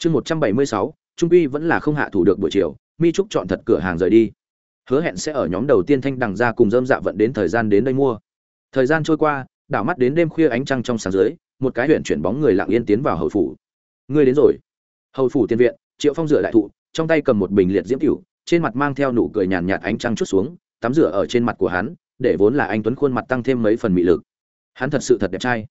chương một trăm bảy mươi sáu, trung quy vẫn là không hạ thủ được buổi chiều, mi trúc chọn thật cửa hàng rời đi. Hứa hẹn sẽ ở nhóm đầu tiên thanh đằng ra cùng dơm dạ vận đến thời gian đến đây mua. Thời gian trôi qua, đảo mắt đến đêm khuya ánh trăng trong sáng dưới, một cái huyện chuyển bóng người lặng yên tiến vào hầu phủ. Ngươi đến rồi. Hầu phủ tiên viện, triệu phong rửa đại thụ, trong tay cầm một bình liệt diễm cửu, trên mặt mang theo nụ cười nhàn nhạt ánh trăng chút xuống, tắm rửa ở trên mặt của hắn, để vốn là anh tuấn khuôn mặt tăng thêm mấy phần mị lực. Hắn thật sự thật đẹp trai.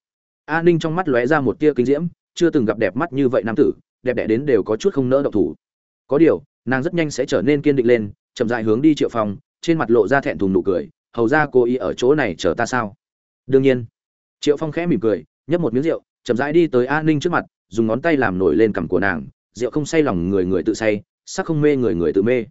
A ninh trong mắt lóe ra một tia kinh diễm, chưa từng gặp đẹp mắt như vậy nam tử đẹp đẽ đến đều có chút không nỡ động thủ. Có điều, nàng rất nhanh sẽ trở nên kiên định lên, chậm dại hướng đi triệu phong trên mặt lộ ra thẹn thùng nụ cười, hầu ra cô ý ở chỗ này chờ ta sao? Đương nhiên. Triệu phong khẽ mỉm cười, nhấp một miếng rượu, chậm rãi đi tới a ninh trước mặt, dùng ngón tay làm nổi lên cằm của nàng, rượu không say lòng người người tự say, sắc không mê người người tự mê.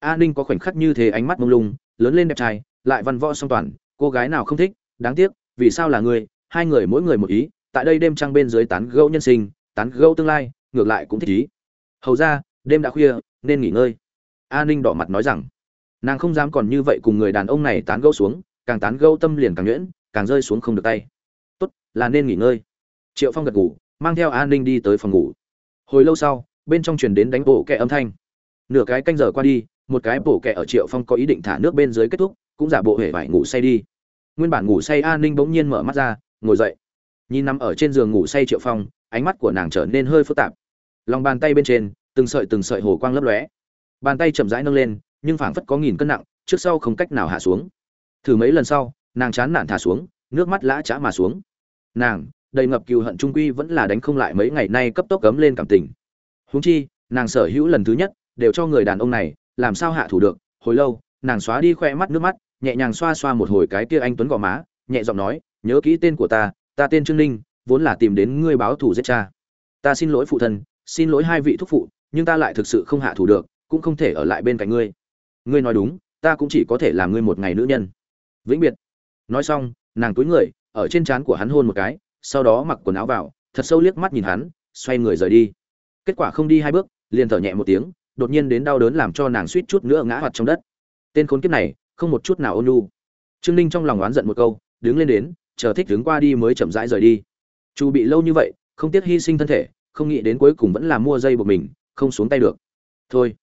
A ninh có khoảnh khắc như thế ánh mắt mông lung, lớn lên đẹp trai, lại văn võ song toàn, cô gái nào không thích, đáng tiếc, vì sao là người? hai người mỗi người một ý, tại đây đêm trăng bên dưới tán gẫu nhân sinh, tán gẫu tương lai ngược lại cũng thích ý. Hầu ra, đêm đã khuya, nên nghỉ ngơi. A ninh đỏ mặt nói rằng, nàng không dám còn như vậy cùng người đàn ông này tán gẫu xuống, càng tán gẫu tâm liền càng nhuyễn, càng rơi xuống không được tay. Tốt, là nên nghỉ ngơi. Triệu phong gật ngủ mang theo an ninh đi tới phòng ngủ. Hồi lâu sau, bên trong truyền đến đánh bộ kẹ âm thanh. Nửa cái canh giờ qua đi, một cái bổ kẹ ở triệu phong có ý định thả nước bên dưới kết thúc, cũng giả bộ hể vải ngủ say đi. Nguyên bản ngủ say an ninh bỗng nhiên mở mắt ra, ngồi dậy. Nhìn nằm ở trên giường ngủ say triệu phong ánh mắt của nàng trở nên hơi phức tạp. Lòng bàn tay bên trên, từng sợi từng sợi hồ quang lấp lóe. Bàn tay chậm rãi nâng lên, nhưng phảng phất có nghìn cân nặng, trước sau không cách nào hạ xuống. Thử mấy lần sau, nàng chán nản thả xuống, nước mắt lã chã mà xuống. Nàng, đầy ngập cừu hận trung quy vẫn là đánh không lại mấy ngày nay cấp tốc cấm lên cảm tình. Huống chi, nàng sở hữu lần thứ nhất, đều cho người đàn ông này, làm sao hạ thủ được. Hồi lâu, nàng xóa đi khoe mắt nước mắt, nhẹ nhàng xoa xoa một hồi cái kia anh tuấn gò má, nhẹ giọng nói, nhớ kỹ tên của ta ta tên trương ninh vốn là tìm đến ngươi báo thù giết cha. Ta xin lỗi phụ thân, xin lỗi hai vị thúc phụ, nhưng ta lại thực sự không hạ thủ được, cũng không thể ở lại bên cạnh ngươi. Ngươi nói đúng, ta cũng chỉ có thể làm ngươi một ngày nữ nhân. Vĩnh biệt. Nói xong, nàng túi người, ở trên trán của hắn hôn một cái, sau đó mặc quần áo vào, thật sâu liếc mắt nhìn hắn, xoay người rời đi. Kết quả không đi hai bước, liền thở nhẹ một tiếng, đột nhiên đến đau đớn làm cho nàng suýt chút nữa ngã hoạt trong đất. Tên khốn kiếp này, không một chút nào ôn nhu. Trương ninh trong lòng oán giận một câu, đứng lên đến, chờ thích đứng qua đi mới chậm rãi rời đi chu bị lâu như vậy, không tiếc hy sinh thân thể, không nghĩ đến cuối cùng vẫn là mua dây buộc mình, không xuống tay được. Thôi,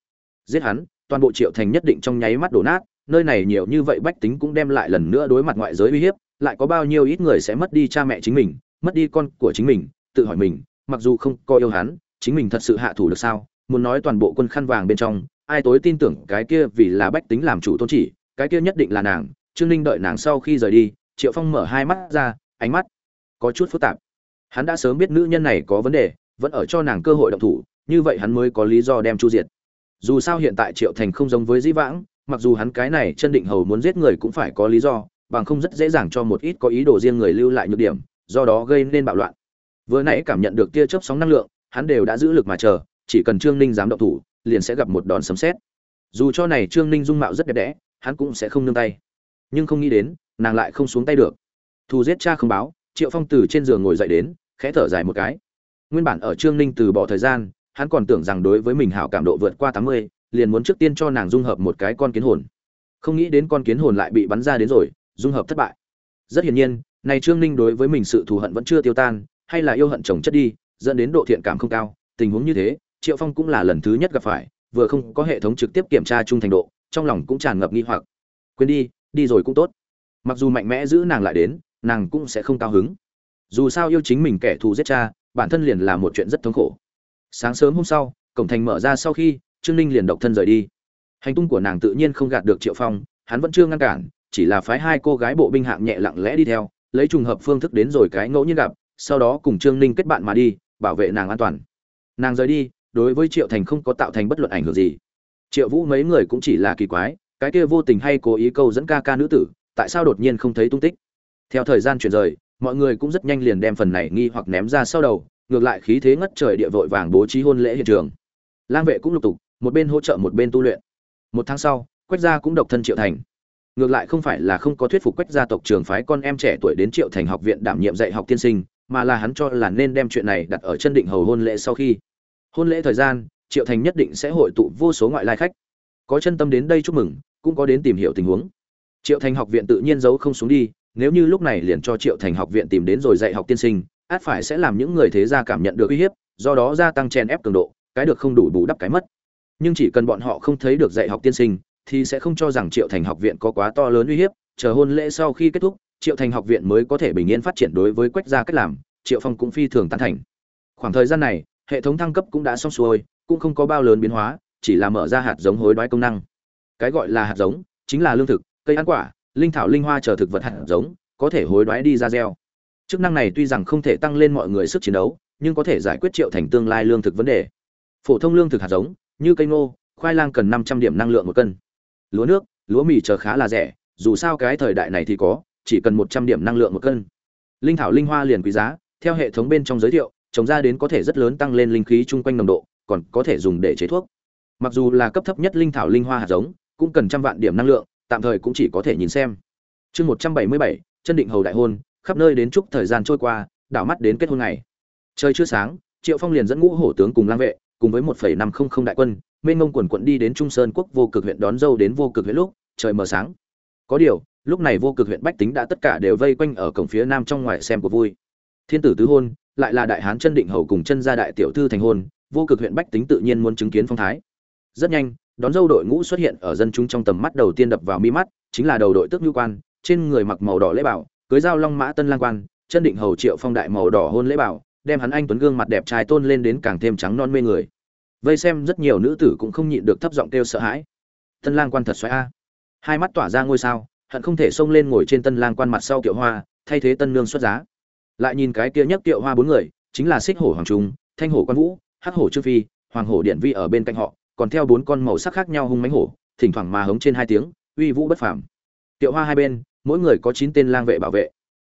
giết hắn, toàn bộ triệu thành nhất định trong nháy mắt đổ nát, nơi này nhiều như vậy bách tính cũng đem lại lần nữa đối mặt ngoại giới uy hiếp, lại có bao nhiêu ít người sẽ mất đi cha mẹ chính mình, mất đi con của chính mình, tự hỏi mình, mặc dù không coi yêu hắn, chính mình thật sự hạ thủ được sao? Muốn nói toàn bộ quân khăn vàng bên trong, ai tối tin tưởng cái kia vì là bách tính làm chủ tôn chỉ, cái kia nhất định là nàng. Trương ninh đợi nàng sau khi rời đi, triệu phong mở hai mắt ra, ánh mắt có chút phức tạp hắn đã sớm biết nữ nhân này có vấn đề, vẫn ở cho nàng cơ hội động thủ, như vậy hắn mới có lý do đem chu diệt. Dù sao hiện tại triệu thành không giống với dĩ vãng, mặc dù hắn cái này chân định hầu muốn giết người cũng phải có lý do, bằng không rất dễ dàng cho một ít có ý đồ riêng người lưu lại nhược điểm, do đó gây nên bạo loạn. Vừa nãy cảm nhận được tia chớp sóng năng lượng, hắn đều đã giữ lực mà chờ, chỉ cần trương ninh dám động thủ, liền sẽ gặp một đòn sấm sét. Dù cho này trương ninh dung mạo rất đẹp đẽ, hắn cũng sẽ không nương tay. Nhưng không nghĩ đến, nàng lại không xuống tay được. Thù giết cha không báo triệu phong từ trên giường ngồi dậy đến, khẽ thở dài một cái. Nguyên bản ở trương ninh từ bỏ thời gian, hắn còn tưởng rằng đối với mình hảo cảm độ vượt qua tám mươi, liền muốn trước tiên cho nàng dung hợp một cái con kiến hồn. Không nghĩ đến con kiến hồn lại bị bắn ra đến rồi, dung hợp thất bại. Rất hiển nhiên, này trương ninh đối với mình sự thù hận vẫn chưa tiêu tan, hay là yêu hận chồng chất đi, dẫn đến độ thiện cảm không cao, tình huống như thế, triệu phong cũng là lần thứ nhất gặp phải, vừa không có hệ thống trực tiếp kiểm tra trung thành độ, trong lòng cũng tràn ngập nghi hoặc. Quên đi đi rồi cũng tốt. Mặc dù mạnh mẽ giữ nàng lại đến nàng cũng sẽ không cao hứng. Dù sao yêu chính mình kẻ thù giết cha, bản thân liền là một chuyện rất thống khổ. Sáng sớm hôm sau, cổng thành mở ra sau khi, trương ninh liền độc thân rời đi. Hành tung của nàng tự nhiên không gạt được triệu phong, hắn vẫn chưa ngăn cản, chỉ là phái hai cô gái bộ binh hạng nhẹ lặng lẽ đi theo, lấy trùng hợp phương thức đến rồi cái ngẫu nhiên gặp, sau đó cùng trương ninh kết bạn mà đi, bảo vệ nàng an toàn. Nàng rời đi, đối với triệu thành không có tạo thành bất luận ảnh hưởng gì. Triệu vũ mấy người cũng chỉ là kỳ quái, cái kia vô tình hay cố ý câu dẫn ca ca nữ tử, tại sao đột nhiên không thấy tung tích? Theo thời gian chuyển rời, mọi người cũng rất nhanh liền đem phần này nghi hoặc ném ra sau đầu, ngược lại khí thế ngất trời địa vội vàng bố trí hôn lễ hiện trường. Lang vệ cũng lục tục, một bên hỗ trợ một bên tu luyện. Một tháng sau, quách gia cũng độc thân triệu thành. Ngược lại không phải là không có thuyết phục quách gia tộc trường phái con em trẻ tuổi đến triệu thành học viện đảm nhiệm dạy học tiên sinh, mà là hắn cho là nên đem chuyện này đặt ở chân định hầu hôn lễ sau khi. Hôn lễ thời gian, triệu thành nhất định sẽ hội tụ vô số ngoại lai khách. Có chân tâm đến đây chúc mừng, cũng có đến tìm hiểu tình huống. Triệu thành học viện tự nhiên giấu không xuống đi nếu như lúc này liền cho triệu thành học viện tìm đến rồi dạy học tiên sinh, át phải sẽ làm những người thế gia cảm nhận được uy hiếp, do đó gia tăng chèn ép cường độ, cái được không đủ bù đắp cái mất. Nhưng chỉ cần bọn họ không thấy được dạy học tiên sinh, thì sẽ không cho rằng triệu thành học viện có quá to lớn uy hiếp, chờ hôn lễ sau khi kết thúc, triệu thành học viện mới có thể bình yên phát triển đối với quách gia cách làm, triệu phong cũng phi thường tán thành. Khoảng thời gian này, hệ thống thăng cấp cũng đã xong xuôi, cũng không có bao lớn biến hóa, chỉ là mở ra hạt giống hối đoái công năng. Cái gọi là hạt giống, chính là lương thực, cây ăn quả linh thảo linh hoa chờ thực vật hạt giống, có thể hối đoái đi ra gieo. Chức năng này tuy rằng không thể tăng lên mọi người sức chiến đấu, nhưng có thể giải quyết triệu thành tương lai lương thực vấn đề. Phổ thông lương thực hạt giống, như cây ngô, khoai lang cần năm trăm điểm năng lượng một cân. Lúa nước, lúa mì chờ khá là rẻ, dù sao cái thời đại này thì có, chỉ cần một trăm điểm năng lượng một cân. Linh thảo linh hoa liền quý giá, theo hệ thống bên trong giới thiệu, trồng ra đến có thể rất lớn tăng lên linh khí chung quanh nồng độ, còn có thể dùng để chế thuốc. Mặc dù là cấp thấp nhất linh thảo linh hoa hạt giống, cũng cần trăm vạn điểm năng lượng tạm thời cũng chỉ có thể nhìn xem. Chương một trăm bảy mươi bảy, chân định hầu đại hôn, khắp nơi đến chúc thời gian trôi qua, đảo mắt đến kết hôn ngày. Trời chưa sáng, triệu phong liền dẫn ngũ hổ tướng cùng lang vệ, cùng với một phẩy năm không không đại quân, mênh mông quần quận đi đến trung sơn quốc vô cực huyện đón dâu đến vô cực huyện lúc, trời mờ sáng. Có điều, lúc này vô cực huyện bách tính đã tất cả đều vây quanh ở cổng phía nam trong ngoài xem cuộc vui. Thiên tử tứ hôn, lại là đại hán chân định hầu cùng chân gia đại tiểu thư thành hôn, vô cực huyện bách tính tự nhiên muốn chứng kiến phong thái. Rất nhanh đón dâu đội ngũ xuất hiện ở dân chúng trong tầm mắt đầu tiên đập vào mi mắt, chính là đầu đội tước nhu quan, trên người mặc màu đỏ lễ bảo, cưới dao long mã tân lang quan, chân định hầu triệu phong đại màu đỏ hôn lễ bảo, đem hắn anh tuấn gương mặt đẹp trai tôn lên đến càng thêm trắng non mê người. Vây xem rất nhiều nữ tử cũng không nhịn được thấp giọng kêu sợ hãi. Tân lang quan thật xoáy a. Hai mắt tỏa ra ngôi sao, hận không thể xông lên ngồi trên tân lang quan mặt sau kiệu hoa, thay thế tân nương xuất giá. Lại nhìn cái kia nhất kiệu hoa bốn người, chính là xích hổ hoàng trung, thanh hổ quan vũ, hắc hổ trương phi, hoàng hổ điện vi ở bên cạnh họ còn theo bốn con màu sắc khác nhau hung mánh hổ, thỉnh thoảng mà hống trên hai tiếng, uy vũ bất phàm. Tiệu hoa hai bên, mỗi người có chín tên lang vệ bảo vệ.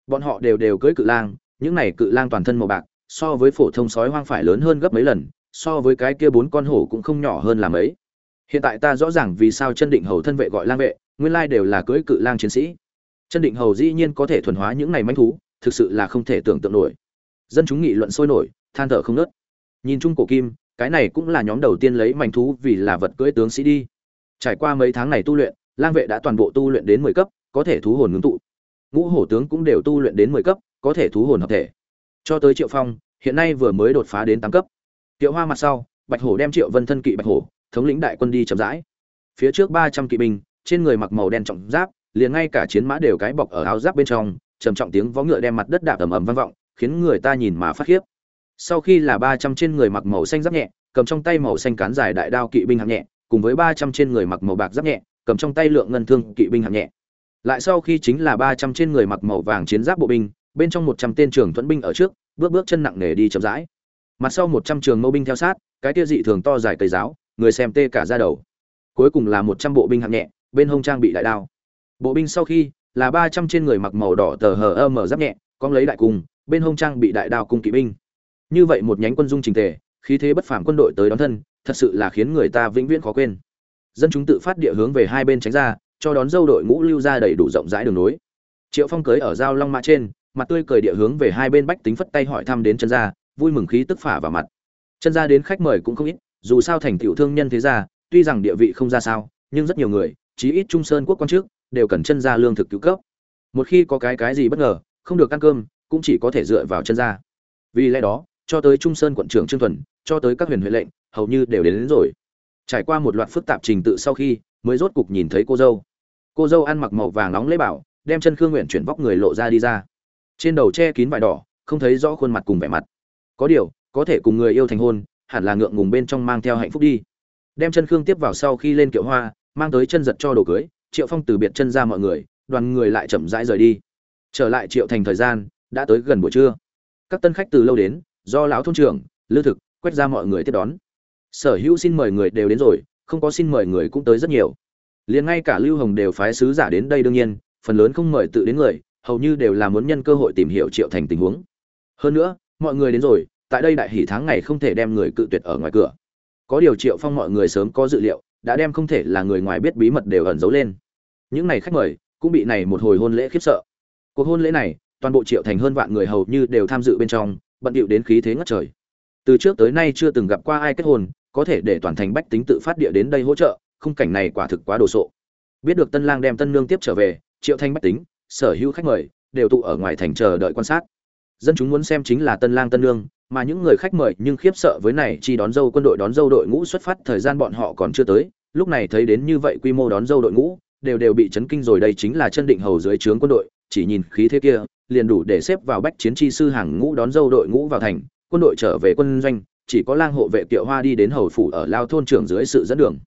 Bọn họ đều đều cưỡi cự lang, những này cự lang toàn thân màu bạc, so với phổ thông sói hoang phải lớn hơn gấp mấy lần, so với cái kia bốn con hổ cũng không nhỏ hơn là mấy. Hiện tại ta rõ ràng vì sao chân định hầu thân vệ gọi lang vệ, nguyên lai đều là cưỡi cự lang chiến sĩ. Chân định hầu dĩ nhiên có thể thuần hóa những này manh thú, thực sự là không thể tưởng tượng nổi. Dân chúng nghị luận sôi nổi, than thở không nớt nhìn chung cổ kim cái này cũng là nhóm đầu tiên lấy manh thú vì là vật cưỡi tướng sĩ đi trải qua mấy tháng này tu luyện lang vệ đã toàn bộ tu luyện đến mười cấp có thể thú hồn ngưng tụ ngũ hổ tướng cũng đều tu luyện đến mười cấp có thể thú hồn hợp thể cho tới triệu phong hiện nay vừa mới đột phá đến tám cấp triệu Hoa mặt sau, Bạch Hổ đem Triệu Vân thân kỵ Bạch Hổ, thống lĩnh đại quân đi chậm rãi. Phía trước ba trăm kỵ binh, trên người mặc màu đen trọng giáp, liền ngay cả chiến mã đều cái bọc ở áo giáp bên trong, trầm trọng tiếng vó ngựa đem mặt đất đạp ầm ầm vang vọng, khiến người ta nhìn mà phát khiếp. Sau khi là ba trăm trên người mặc màu xanh giáp nhẹ, cầm trong tay màu xanh cán dài đại đao kỵ binh hạng nhẹ, cùng với ba trăm trên người mặc màu bạc giáp nhẹ, cầm trong tay lượng ngân thương kỵ binh hạng nhẹ. Lại sau khi chính là ba trăm trên người mặc màu vàng chiến giáp bộ binh, bên trong một trăm tên trưởng thuẫn binh ở trước, bước bước chân nặng nề đi chậm rãi. Mặt sau một trăm trường mâu binh theo sát cái kia dị thường to dài cây giáo người xem tê cả ra đầu. Cuối cùng là một trăm bộ binh hạng nhẹ bên hông trang bị đại đao. Bộ binh sau khi là ba trăm trên người mặc màu đỏ tờ hờ ơ mở giáp nhẹ con lấy đại cung bên hông trang bị đại đao cung kỵ binh như vậy một nhánh quân dung trình tề khí thế bất phàm quân đội tới đón thân thật sự là khiến người ta vĩnh viễn khó quên. Dân chúng tự phát địa hướng về hai bên tránh ra cho đón dâu đội ngũ lưu ra đầy đủ rộng rãi đường nối. Triệu phong cưới ở giao long mã trên mặt tươi cười địa hướng về hai bên bách tính phất tay hỏi thăm đến chân gia, vui mừng khí tức phả vào mặt. Chân gia đến khách mời cũng không ít dù sao thành tiểu thương nhân thế gia tuy rằng địa vị không ra sao nhưng rất nhiều người chí ít trung sơn quốc quan trước đều cần chân gia lương thực cứu cấp. Một khi có cái cái gì bất ngờ không được ăn cơm cũng chỉ có thể dựa vào chân gia. vì lẽ đó cho tới trung sơn quận trưởng trương thuần cho tới các huyền huệ lệnh hầu như đều đến, đến rồi. Trải qua một loạt phức tạp trình tự sau khi mới rốt cục nhìn thấy cô dâu. Cô dâu ăn mặc màu vàng nóng lấy bảo đem chân khương nguyện chuyển vóc người lộ ra đi ra. Trên đầu che kín vải đỏ không thấy rõ khuôn mặt cùng vẻ mặt. Có điều có thể cùng người yêu thành hôn hẳn là ngượng ngùng bên trong mang theo hạnh phúc đi. Đem chân khương tiếp vào sau khi lên kiệu hoa mang tới chân giật cho đồ cưới triệu phong từ biệt chân ra mọi người đoàn người lại chậm rãi rời đi. Trở lại triệu thành thời gian đã tới gần buổi trưa. Các tân khách từ lâu đến do lão thôn trưởng, lư thực, quét ra mọi người tiếp đón. Sở hữu xin mời người đều đến rồi, không có xin mời người cũng tới rất nhiều. Liền ngay cả lưu hồng đều phái sứ giả đến đây đương nhiên, phần lớn không mời tự đến người, hầu như đều là muốn nhân cơ hội tìm hiểu triệu thành tình huống. Hơn nữa, mọi người đến rồi, tại đây đại hỷ tháng ngày không thể đem người cự tuyệt ở ngoài cửa. Có điều triệu phong mọi người sớm có dự liệu, đã đem không thể là người ngoài biết bí mật đều ẩn giấu lên. Những này khách mời, cũng bị này một hồi hôn lễ khiếp sợ. Cuộc hôn lễ này, toàn bộ triệu thành hơn vạn người hầu như đều tham dự bên trong bận điệu đến khí thế ngất trời. Từ trước tới nay chưa từng gặp qua ai kết hôn, có thể để toàn thành bách tính tự phát địa đến đây hỗ trợ, khung cảnh này quả thực quá đồ sộ. Biết được tân lang đem tân nương tiếp trở về, triệu thanh bách tính, sở hữu khách mời, đều tụ ở ngoài thành chờ đợi quan sát. Dân chúng muốn xem chính là tân lang tân lương mà những người khách mời nhưng khiếp sợ với này chi đón dâu quân đội đón dâu đội ngũ xuất phát thời gian bọn họ còn chưa tới, lúc này thấy đến như vậy quy mô đón dâu đội ngũ, đều đều bị chấn kinh rồi đây chính là chân định hầu dưới trướng quân đội chỉ nhìn khí thế kia liền đủ để xếp vào bách chiến chi sư hàng ngũ đón dâu đội ngũ vào thành quân đội trở về quân doanh chỉ có lang hộ vệ kiệu hoa đi đến hầu phủ ở lao thôn trưởng dưới sự dẫn đường.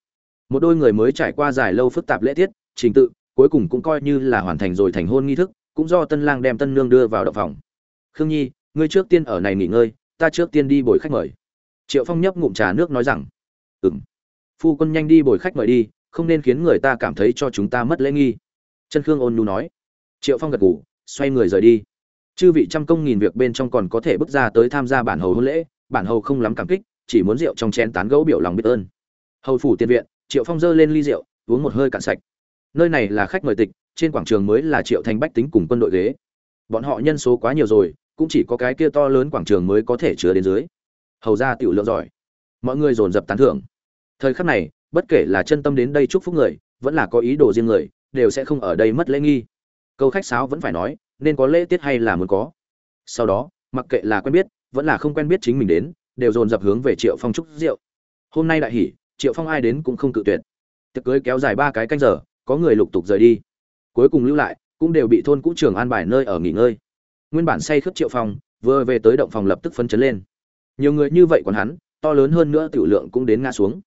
Một đôi người mới trải qua dài lâu phức tạp lễ tiết trình tự cuối cùng cũng coi như là hoàn thành rồi thành hôn nghi thức cũng do tân lang đem tân nương đưa vào động phòng. Khương nhi ngươi trước tiên ở này nghỉ ngơi ta trước tiên đi bồi khách mời. Triệu phong nhấp ngụm trà nước nói rằng. Ừm, phu quân nhanh đi bồi khách mời đi không nên khiến người ta cảm thấy cho chúng ta mất lễ nghi. Chân khương ôn nhu nói triệu phong gật ngủ xoay người rời đi. Chư vị trăm công nghìn việc bên trong còn có thể bước ra tới tham gia bản hầu hôn lễ, bản hầu không lắm cảm kích, chỉ muốn rượu trong chén tán gẫu biểu lòng biết ơn. Hầu phủ tiền viện, triệu phong dơ lên ly rượu, uống một hơi cạn sạch. Nơi này là khách mời tịch, trên quảng trường mới là triệu thành bách tính cùng quân đội ghế. Bọn họ nhân số quá nhiều rồi, cũng chỉ có cái kia to lớn quảng trường mới có thể chứa đến dưới. Hầu ra tiểu lượng giỏi. Mọi người dồn dập tán thưởng. Thời khắc này, bất kể là chân tâm đến đây chúc phúc người, vẫn là có ý đồ riêng người, đều sẽ không ở đây mất lễ nghi câu khách sáo vẫn phải nói, nên có lễ tiết hay là muốn có. Sau đó, mặc kệ là quen biết, vẫn là không quen biết chính mình đến, đều dồn dập hướng về triệu phong trúc rượu. Hôm nay đại hỉ, triệu phong ai đến cũng không cự tuyệt. Tiệc cưới kéo dài ba cái canh giờ, có người lục tục rời đi. Cuối cùng lưu lại, cũng đều bị thôn cũ trường an bài nơi ở nghỉ ngơi. Nguyên bản say khướp triệu phong, vừa về tới động phòng lập tức phấn chấn lên. Nhiều người như vậy còn hắn, to lớn hơn nữa tiểu lượng cũng đến ngã xuống.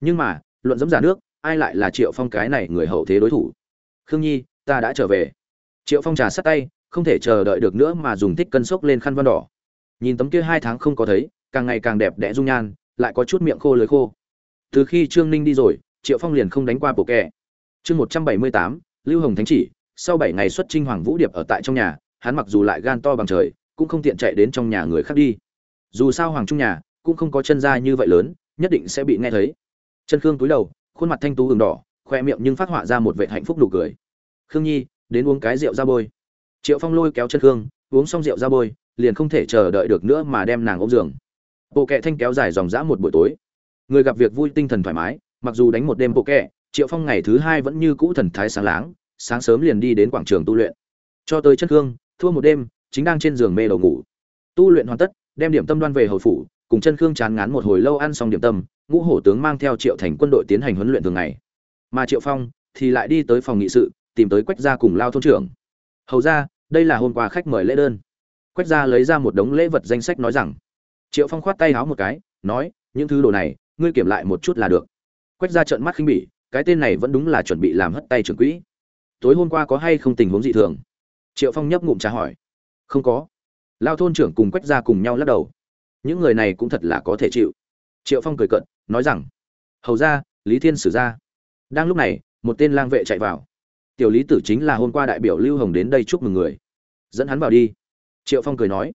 Nhưng mà, luận dẫm giả nước, ai lại là triệu phong cái này người hậu thế đối thủ? Khương nhi, ta đã trở về triệu phong trà sát tay, không thể chờ đợi được nữa mà dùng thích cân sốc lên khăn văn đỏ. Nhìn tấm kia hai tháng không có thấy, càng ngày càng đẹp đẽ dung nhan, lại có chút miệng khô lưới khô. Từ khi trương ninh đi rồi, triệu phong liền không đánh qua bộ kẹ chương một trăm bảy mươi tám, lưu hồng thánh chỉ, sau bảy ngày xuất trinh hoàng vũ điệp ở tại trong nhà, hắn mặc dù lại gan to bằng trời, cũng không tiện chạy đến trong nhà người khác đi. Dù sao hoàng trung nhà cũng không có chân da như vậy lớn, nhất định sẽ bị nghe thấy. Chân khương túi đầu, khuôn mặt thanh tú hừng đỏ, khoe miệng nhưng phát họa ra một vệ hạnh phúc nụ cười. Khương nhi đến uống cái rượu ra bôi. Triệu phong lôi kéo chân khương, uống xong rượu ra bôi, liền không thể chờ đợi được nữa mà đem nàng ôm giường. Bộ kệ thanh kéo dài dòng dã một buổi tối. Người gặp việc vui tinh thần thoải mái, mặc dù đánh một đêm bộ kệ, triệu phong ngày thứ hai vẫn như cũ thần thái sáng láng, sáng sớm liền đi đến quảng trường tu luyện. Cho tới chân khương, thua một đêm, chính đang trên giường mê đầu ngủ. Tu luyện hoàn tất, đem điểm tâm đoan về hồi phủ, cùng chân khương chán ngán một hồi lâu ăn xong điểm tâm, ngũ hổ tướng mang theo triệu thành quân đội tiến hành huấn luyện thường ngày. Mà triệu phong thì lại đi tới phòng nghị sự tìm tới quách gia cùng lao thôn trưởng. Hầu ra đây là hôm qua khách mời lễ đơn. Quách gia lấy ra một đống lễ vật danh sách nói rằng. Triệu phong khoát tay háo một cái, nói, những thứ đồ này, ngươi kiểm lại một chút là được. Quách gia trợn mắt khinh bỉ, cái tên này vẫn đúng là chuẩn bị làm hất tay trưởng quỹ. Tối hôm qua có hay không tình huống dị thường? Triệu phong nhấp ngụm trà hỏi. Không có. Lao thôn trưởng cùng quách gia cùng nhau lắc đầu. Những người này cũng thật là có thể chịu. Triệu phong cười cận nói rằng. Hầu ra lý thiên sử ra đang lúc này, một tên lang vệ chạy vào tiểu lý tử chính là hôm qua đại biểu lưu hồng đến đây chúc mừng người. Dẫn hắn vào đi. Triệu phong cười nói.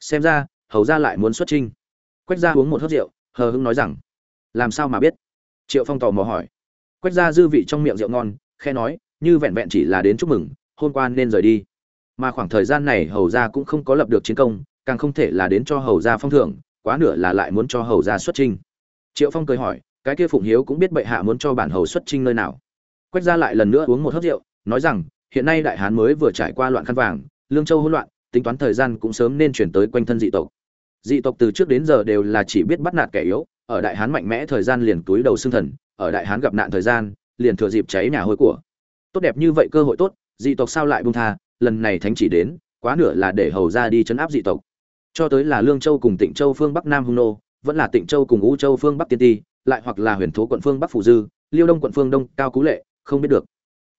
Xem ra, hầu ra lại muốn xuất trinh quách ra uống một hớt rượu, hờ hưng nói rằng, làm sao mà biết? Triệu phong tò mò hỏi. Quách ra dư vị trong miệng rượu ngon khe nói, như vẹn vẹn chỉ là đến chúc mừng, hôm qua nên rời đi. Mà khoảng thời gian này hầu ra cũng không có lập được chiến công, càng không thể là đến cho hầu ra phong thưởng, quá nửa là lại muốn cho hầu ra xuất trinh triệu phong cười hỏi, cái kia phụng hiếu cũng biết bệ hạ muốn cho bản hầu xuất trinh nơi nào? Quách ra lại lần nữa uống một hớp rượu, nói rằng, hiện nay đại hán mới vừa trải qua loạn khăn vàng, lương châu hỗn loạn, tính toán thời gian cũng sớm nên chuyển tới quanh thân dị tộc. Dị tộc từ trước đến giờ đều là chỉ biết bắt nạt kẻ yếu, ở đại hán mạnh mẽ thời gian liền túi đầu xương thần, ở đại hán gặp nạn thời gian, liền thừa dịp cháy nhà hôi của. Tốt đẹp như vậy cơ hội tốt, dị tộc sao lại buông tha, lần này thánh chỉ đến, quá nửa là để hầu ra đi chấn áp dị tộc. Cho tới là lương châu cùng tịnh châu phương bắc nam hung nô, vẫn là tịnh châu cùng u châu phương bắc tiên ti, lại hoặc là huyền thố quận phương bắc phủ dư, liêu đông quận phương đông, cao cú lệ không biết được.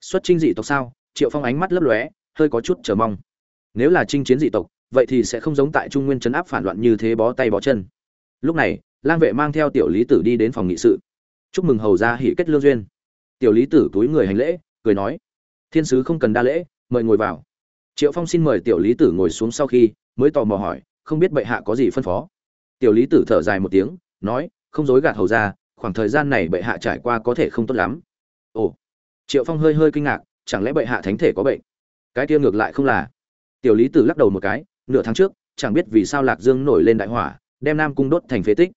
Xuất chinh dị tộc sao? Triệu phong ánh mắt lấp lóe, hơi có chút chờ mong. Nếu là chinh chiến dị tộc, vậy thì sẽ không giống tại trung nguyên chấn áp phản loạn như thế bó tay bó chân. Lúc này, lang vệ mang theo tiểu lý tử đi đến phòng nghị sự. Chúc mừng hầu ra hỷ kết lương duyên. Tiểu lý tử túi người hành lễ, cười nói, thiên sứ không cần đa lễ, mời ngồi vào. Triệu phong xin mời tiểu lý tử ngồi xuống sau khi, mới tò mò hỏi, không biết bệ hạ có gì phân phó? Tiểu lý tử thở dài một tiếng, nói, không dối gạt hầu ra khoảng thời gian này bệ hạ trải qua có thể không tốt lắm. Ồ triệu phong hơi hơi kinh ngạc, chẳng lẽ bệ hạ thánh thể có bệnh? Cái kia ngược lại không là. Tiểu lý tử lắc đầu một cái, nửa tháng trước, chẳng biết vì sao lạc dương nổi lên đại hỏa, đem nam cung đốt thành phế tích.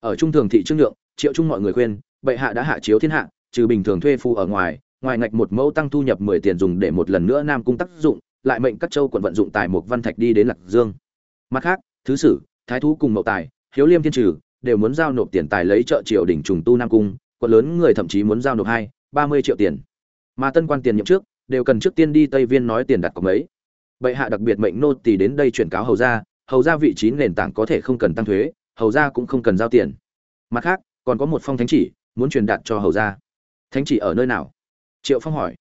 Ở trung thường thị trương nhượng, triệu trung mọi người khuyên, bệ hạ đã hạ chiếu thiên hạ, trừ bình thường thuê phu ở ngoài ngoài ngạch một mẫu tăng thu nhập mười tiền dùng để một lần nữa nam cung tác dụng, lại mệnh các châu quận vận dụng tài một văn thạch đi đến lạc dương. Mặt khác, thứ sử, thái thú cùng mậu tài, hiếu liêm thiên trừ, đều muốn giao nộp tiền tài lấy trợ triều đỉnh trùng tu nam cung, quận lớn người thậm chí muốn giao nộp hai ba mươi triệu tiền. Mà tân quan tiền nhiệm trước, đều cần trước tiên đi tây viên nói tiền đặt cọc mấy. Bệ hạ đặc biệt mệnh nô tỳ đến đây chuyển cáo hầu ra hầu ra vị trí nền tảng có thể không cần tăng thuế, hầu ra cũng không cần giao tiền. Mặt khác, còn có một phong thánh chỉ, muốn truyền đạt cho hầu ra thánh chỉ ở nơi nào? Triệu phong hỏi.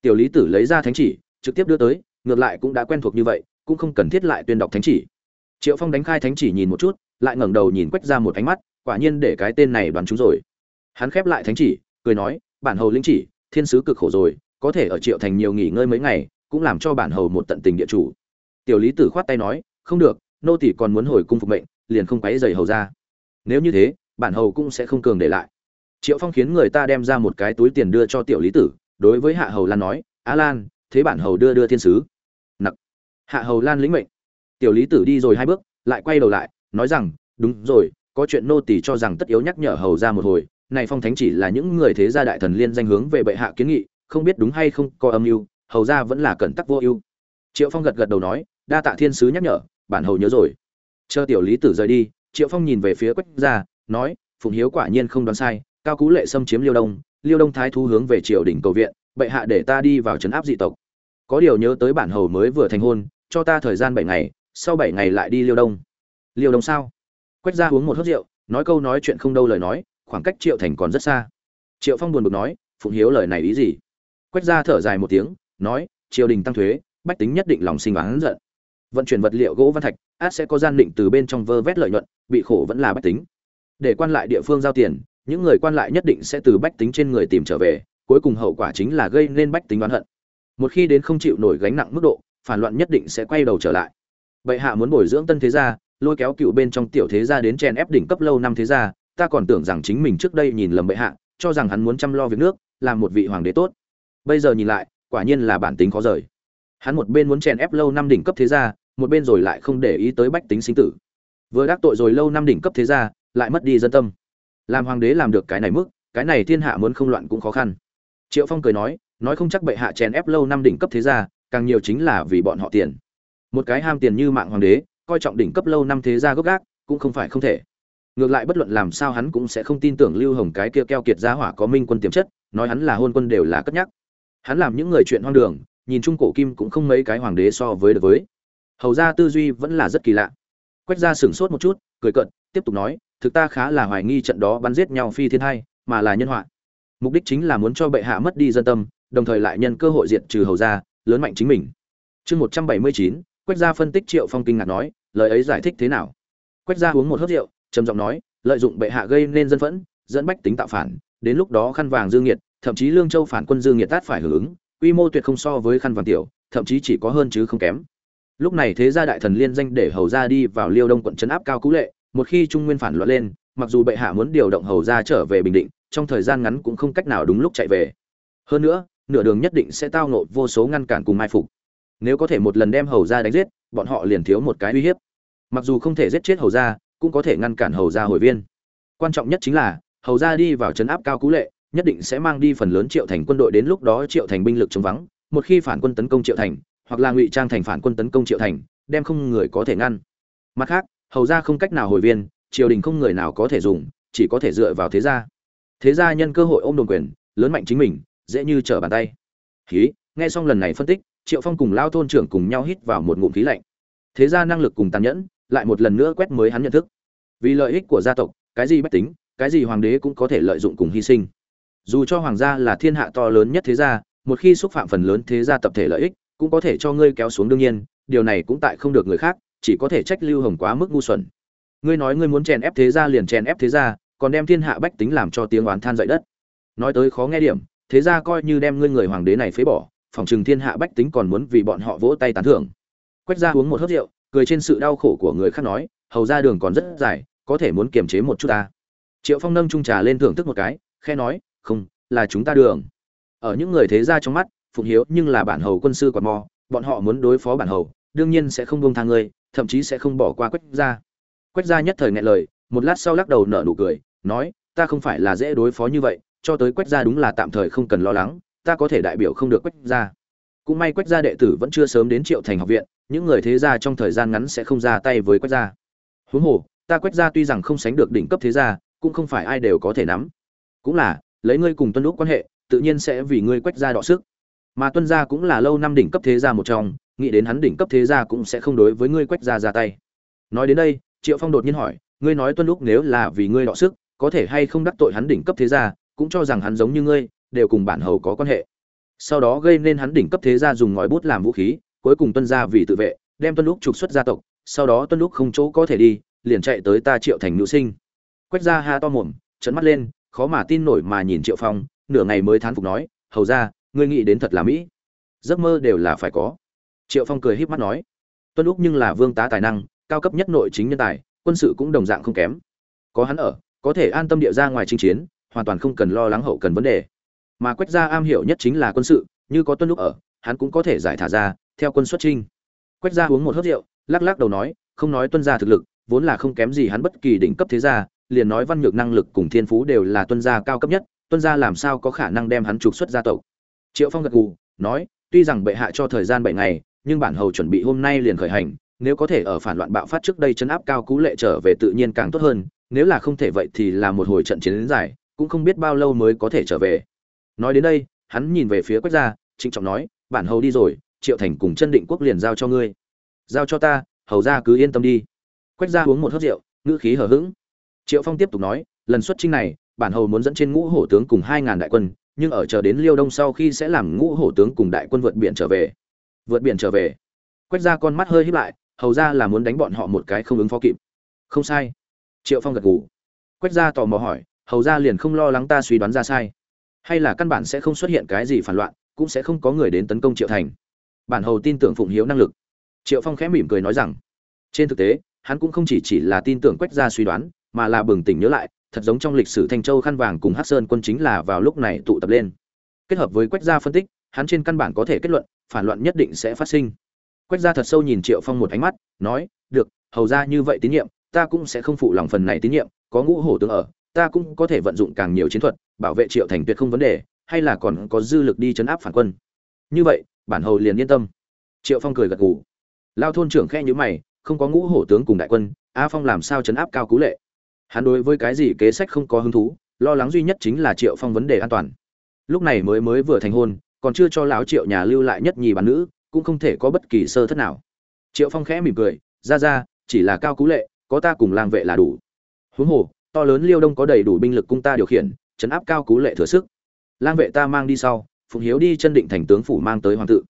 Tiểu lý tử lấy ra thánh chỉ, trực tiếp đưa tới, ngược lại cũng đã quen thuộc như vậy, cũng không cần thiết lại tuyên đọc thánh chỉ. Triệu phong đánh khai thánh chỉ nhìn một chút, lại ngẩng đầu nhìn quách ra một ánh mắt, quả nhiên để cái tên này đoán chúng rồi. Hắn khép lại thánh chỉ, cười nói bản hầu linh chỉ, thiên sứ cực khổ rồi, có thể ở triệu thành nhiều nghỉ ngơi mấy ngày, cũng làm cho bản hầu một tận tình địa chủ. Tiểu lý tử khoát tay nói, không được, nô tỷ còn muốn hồi cung phục mệnh, liền không quấy dày hầu ra. Nếu như thế, bản hầu cũng sẽ không cường để lại. Triệu phong khiến người ta đem ra một cái túi tiền đưa cho tiểu lý tử, đối với hạ hầu lan nói á lan, thế bản hầu đưa đưa thiên sứ. Nặc. Hạ hầu lan lĩnh mệnh. Tiểu lý tử đi rồi hai bước, lại quay đầu lại, nói rằng, đúng rồi, có chuyện nô tỳ cho rằng tất yếu nhắc nhở hầu ra một hồi này phong thánh chỉ là những người thế gia đại thần liên danh hướng về bệ hạ kiến nghị, không biết đúng hay không, có âm mưu, hầu ra vẫn là cẩn tắc vô ưu. Triệu phong gật gật đầu nói, đa tạ thiên sứ nhắc nhở, bản hầu nhớ rồi. Chờ tiểu lý tử rời đi, triệu phong nhìn về phía quách gia, nói, phụng hiếu quả nhiên không đoán sai, cao cú lệ xâm chiếm liêu đông liêu đông thái thú hướng về triều đình cầu viện, bệ hạ để ta đi vào trấn áp dị tộc. Có điều nhớ tới bản hầu mới vừa thành hôn, cho ta thời gian bảy ngày, sau bảy ngày lại đi liêu đông. Liêu đông sao? Quách gia uống một hớt rượu, nói câu nói chuyện không đâu lời nói khoảng cách triệu thành còn rất xa. Triệu phong buồn bực nói, phụng hiếu lời này ý gì? Quách gia thở dài một tiếng, nói, triều đình tăng thuế, bách tính nhất định lòng sinh oán giận. Vận chuyển vật liệu gỗ văn thạch, át sẽ có gian định từ bên trong vơ vét lợi nhuận, bị khổ vẫn là bách tính. Để quan lại địa phương giao tiền, những người quan lại nhất định sẽ từ bách tính trên người tìm trở về, cuối cùng hậu quả chính là gây nên bách tính oán hận. Một khi đến không chịu nổi gánh nặng mức độ, phản loạn nhất định sẽ quay đầu trở lại. Bệ hạ muốn bồi dưỡng tân thế gia, lôi kéo cựu bên trong tiểu thế gia đến chèn ép đỉnh cấp lâu năm thế gia ta còn tưởng rằng chính mình trước đây nhìn lầm bệ hạ, cho rằng hắn muốn chăm lo việc nước, làm một vị hoàng đế tốt. Bây giờ nhìn lại, quả nhiên là bản tính khó rời. Hắn một bên muốn chèn ép lâu năm đỉnh cấp thế gia, một bên rồi lại không để ý tới bách tính sinh tử. Vừa đắc tội rồi lâu năm đỉnh cấp thế gia, lại mất đi dân tâm. Làm hoàng đế làm được cái này mức, cái này thiên hạ muốn không loạn cũng khó khăn. Triệu phong cười nói nói không chắc bệ hạ chèn ép lâu năm đỉnh cấp thế gia, càng nhiều chính là vì bọn họ tiền. Một cái ham tiền như mạng hoàng đế, coi trọng đỉnh cấp lâu năm thế gia gốc gác, cũng không phải không thể ngược lại bất luận làm sao hắn cũng sẽ không tin tưởng lưu hồng cái kia keo kiệt gia hỏa có minh quân tiềm chất, nói hắn là hôn quân đều là cất nhắc. Hắn làm những người chuyện hoang đường, nhìn chung cổ kim cũng không mấy cái hoàng đế so với được với. Hầu ra tư duy vẫn là rất kỳ lạ. Quách ra sửng sốt một chút, cười cận tiếp tục nói, thực ta khá là hoài nghi trận đó bắn giết nhau phi thiên hai, mà là nhân họa. Mục đích chính là muốn cho bệ hạ mất đi dân tâm, đồng thời lại nhân cơ hội diệt trừ hầu ra lớn mạnh chính mình. Chương một trăm bảy mươi chín, quách gia phân tích triệu phong kinh ngạc nói, lời ấy giải thích thế nào? Quách gia uống một hớt rượu trầm giọng nói, lợi dụng bệ hạ gây nên dân phẫn, dẫn bách tính tạo phản, đến lúc đó khăn vàng dương nhiệt thậm chí lương châu phản quân dương nhiệt tát phải hưởng ứng, quy mô tuyệt không so với khăn vàng tiểu, thậm chí chỉ có hơn chứ không kém. Lúc này thế gia đại thần liên danh để hầu ra đi vào liêu đông quận trấn áp cao cú lệ, một khi trung nguyên phản loạn lên, mặc dù bệ hạ muốn điều động hầu ra trở về bình định, trong thời gian ngắn cũng không cách nào đúng lúc chạy về. Hơn nữa, nửa đường nhất định sẽ tao nộ vô số ngăn cản cùng mai phục. Nếu có thể một lần đem hầu ra đánh giết, bọn họ liền thiếu một cái uy hiếp. Mặc dù không thể giết chết hầu ra cũng có thể ngăn cản hầu gia hồi viên. Quan trọng nhất chính là, hầu gia đi vào trấn áp cao cú lệ, nhất định sẽ mang đi phần lớn triệu thành quân đội đến lúc đó triệu thành binh lực chống vắng, một khi phản quân tấn công triệu thành, hoặc là ngụy trang thành phản quân tấn công triệu thành, đem không người có thể ngăn. Mặt khác, hầu ra không cách nào hồi viên, triều đình không người nào có thể dùng, chỉ có thể dựa vào thế gia. Thế gia nhân cơ hội ôm đồn quyền, lớn mạnh chính mình, dễ như trở bàn tay. Khí, nghe xong lần này phân tích, triệu phong cùng lao thôn trưởng cùng nhau hít vào một ngụm khí lạnh. Thế gia năng lực cùng tàn nhẫn lại một lần nữa quét mới hắn nhận thức. Vì lợi ích của gia tộc, cái gì bách tính, cái gì hoàng đế cũng có thể lợi dụng cùng hy sinh. Dù cho hoàng gia là thiên hạ to lớn nhất thế gia, một khi xúc phạm phần lớn thế gia tập thể lợi ích, cũng có thể cho ngươi kéo xuống đương nhiên, điều này cũng tại không được người khác, chỉ có thể trách lưu hồng quá mức ngu xuẩn. Ngươi nói ngươi muốn chèn ép thế gia liền chèn ép thế gia, còn đem thiên hạ bách tính làm cho tiếng oán than dậy đất. Nói tới khó nghe điểm, thế gia coi như đem ngươi người hoàng đế này phế bỏ, phòng trừng thiên hạ bách tính còn muốn vì bọn họ vỗ tay tán thưởng. Quách gia uống một hớt rượu cười trên sự đau khổ của người khác nói, hầu ra đường còn rất dài, có thể muốn kiềm chế một chút ta. Triệu phong nâng trung trà lên thưởng thức một cái khe nói, không, là chúng ta đường. Ở những người thế gia trong mắt phụng hiếu nhưng là bản hầu quân sư quạt mò, bọn họ muốn đối phó bản hầu, đương nhiên sẽ không buông tha ngươi, thậm chí sẽ không bỏ qua quách gia. Quách gia nhất thời ngại lời, một lát sau lắc đầu nở nụ cười, nói, ta không phải là dễ đối phó như vậy, cho tới quách gia đúng là tạm thời không cần lo lắng, ta có thể đại biểu không được quách gia. Cũng may quách gia đệ tử vẫn chưa sớm đến triệu thành học viện những người thế gia trong thời gian ngắn sẽ không ra tay với quách gia. Huống hồ, ta quách gia tuy rằng không sánh được đỉnh cấp thế gia, cũng không phải ai đều có thể nắm. Cũng là, lấy ngươi cùng tuân lúc quan hệ, tự nhiên sẽ vì ngươi quách gia đọ sức. Mà tuân gia cũng là lâu năm đỉnh cấp thế gia một trong, nghĩ đến hắn đỉnh cấp thế gia cũng sẽ không đối với ngươi quách gia ra tay. Nói đến đây, triệu phong đột nhiên hỏi, ngươi nói tuân lúc nếu là vì ngươi đọ sức, có thể hay không đắc tội hắn đỉnh cấp thế gia, cũng cho rằng hắn giống như ngươi, đều cùng bản hầu có quan hệ. Sau đó gây nên hắn đỉnh cấp thế gia dùng ngòi bút làm vũ khí cuối cùng tuân gia vì tự vệ, đem tuân lúc trục xuất gia tộc, sau đó tuân lúc không chỗ có thể đi, liền chạy tới ta triệu thành nữ sinh. Quách gia ha to mồm trấn mắt lên, khó mà tin nổi mà nhìn triệu phong, nửa ngày mới thán phục nói, hầu ra ngươi nghĩ đến thật là mỹ. Giấc mơ đều là phải có. Triệu phong cười híp mắt nói, tuân lúc nhưng là vương tá tài năng, cao cấp nhất nội chính nhân tài, quân sự cũng đồng dạng không kém. Có hắn ở, có thể an tâm địa ra ngoài chinh chiến, hoàn toàn không cần lo lắng hậu cần vấn đề. Mà quách gia am hiểu nhất chính là quân sự, như có tuân lúc ở, hắn cũng có thể giải thả ra theo quân xuất trinh quách gia uống một hớp rượu, lắc lắc đầu nói, không nói tuân gia thực lực, vốn là không kém gì hắn bất kỳ đỉnh cấp thế gia, liền nói văn nhược năng lực cùng thiên phú đều là tuân gia cao cấp nhất, tuân gia làm sao có khả năng đem hắn trục xuất gia tộc. Triệu phong gật gù, nói, tuy rằng bệ hạ cho thời gian bảy ngày, nhưng bản hầu chuẩn bị hôm nay liền khởi hành, nếu có thể ở phản loạn bạo phát trước đây chấn áp cao cú lệ trở về tự nhiên càng tốt hơn, nếu là không thể vậy thì là một hồi trận chiến dài, cũng không biết bao lâu mới có thể trở về. Nói đến đây, hắn nhìn về phía quách gia, trịnh trọng nói, bản hầu đi rồi triệu thành cùng chân định quốc liền giao cho ngươi. Giao cho ta, hầu gia cứ yên tâm đi. Quách gia uống một hớt rượu, ngữ khí hờ hững. Triệu phong tiếp tục nói, lần xuất chinh này, bản hầu muốn dẫn trên ngũ hổ tướng cùng hai ngàn đại quân, nhưng ở chờ đến liêu đông sau khi sẽ làm ngũ hổ tướng cùng đại quân vượt biển trở về. Vượt biển trở về. Quách ra con mắt hơi híp lại, hầu ra là muốn đánh bọn họ một cái không ứng phó kịp. Không sai. Triệu phong gật gù. Quách ra tò mò hỏi, hầu ra liền không lo lắng ta suy đoán ra sai. Hay là căn bản sẽ không xuất hiện cái gì phản loạn, cũng sẽ không có người đến tấn công triệu thành bản hầu tin tưởng phụng hiếu năng lực. Triệu phong khẽ mỉm cười nói rằng, trên thực tế, hắn cũng không chỉ chỉ là tin tưởng quách ra suy đoán, mà là bừng tỉnh nhớ lại, thật giống trong lịch sử thanh châu khăn vàng cùng hắc sơn quân chính là vào lúc này tụ tập lên. Kết hợp với quách gia phân tích, hắn trên căn bản có thể kết luận, phản loạn nhất định sẽ phát sinh. Quách gia thật sâu nhìn triệu phong một ánh mắt, nói, được, hầu ra như vậy tín nhiệm, ta cũng sẽ không phụ lòng phần này tín nhiệm, có ngũ hổ tướng ở, ta cũng có thể vận dụng càng nhiều chiến thuật, bảo vệ triệu thành tuyệt không vấn đề, hay là còn có dư lực đi chấn áp phản quân. Như vậy bản hầu liền yên tâm. Triệu phong cười gật gù. Lao thôn trưởng khe nhữ mày, không có ngũ hổ tướng cùng đại quân, a phong làm sao chấn áp cao cú lệ? Hắn đối với cái gì kế sách không có hứng thú, lo lắng duy nhất chính là triệu phong vấn đề an toàn. Lúc này mới mới vừa thành hôn, còn chưa cho lão triệu nhà lưu lại nhất nhì bản nữ, cũng không thể có bất kỳ sơ thất nào. Triệu phong khẽ mỉm cười, ra ra, chỉ là cao cú lệ, có ta cùng lang vệ là đủ. Huống hồ, to lớn liêu đông có đầy đủ binh lực cung ta điều khiển, chấn áp cao cú lệ thừa sức. Lang vệ ta mang đi sau phụng hiếu đi chân định thành tướng phủ mang tới hoàng tự,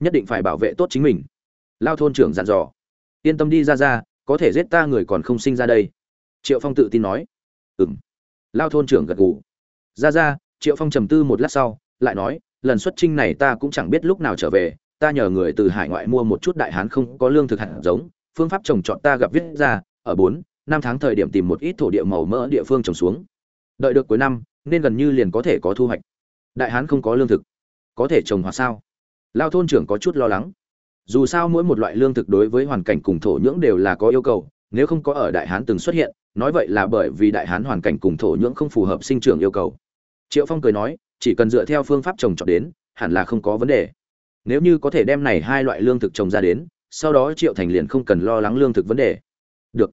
nhất định phải bảo vệ tốt chính mình. Lao thôn trưởng dặn dò, yên tâm đi ra ra, có thể giết ta người còn không sinh ra đây. Triệu phong tự tin nói. Ừ m lao thôn trưởng gật gù. Ra ra, triệu phong trầm tư một lát sau, lại nói, lần xuất trinh này ta cũng chẳng biết lúc nào trở về, ta nhờ người từ hải ngoại mua một chút đại hán không có lương thực hạt giống, phương pháp trồng trọt ta gặp viết ra, ở bốn, năm tháng thời điểm tìm một ít thổ địa màu mỡ địa phương trồng xuống. Đợi được cuối năm, nên gần như liền có thể có thu hoạch đại hán không có lương thực, có thể trồng hoặc sao? Lao thôn trưởng có chút lo lắng. Dù sao mỗi một loại lương thực đối với hoàn cảnh cùng thổ nhưỡng đều là có yêu cầu, nếu không có ở đại hán từng xuất hiện, nói vậy là bởi vì đại hán hoàn cảnh cùng thổ nhưỡng không phù hợp sinh trưởng yêu cầu. Triệu phong cười nói, chỉ cần dựa theo phương pháp trồng trọt đến, hẳn là không có vấn đề. Nếu như có thể đem này hai loại lương thực trồng ra đến, sau đó triệu thành liền không cần lo lắng lương thực vấn đề. Được.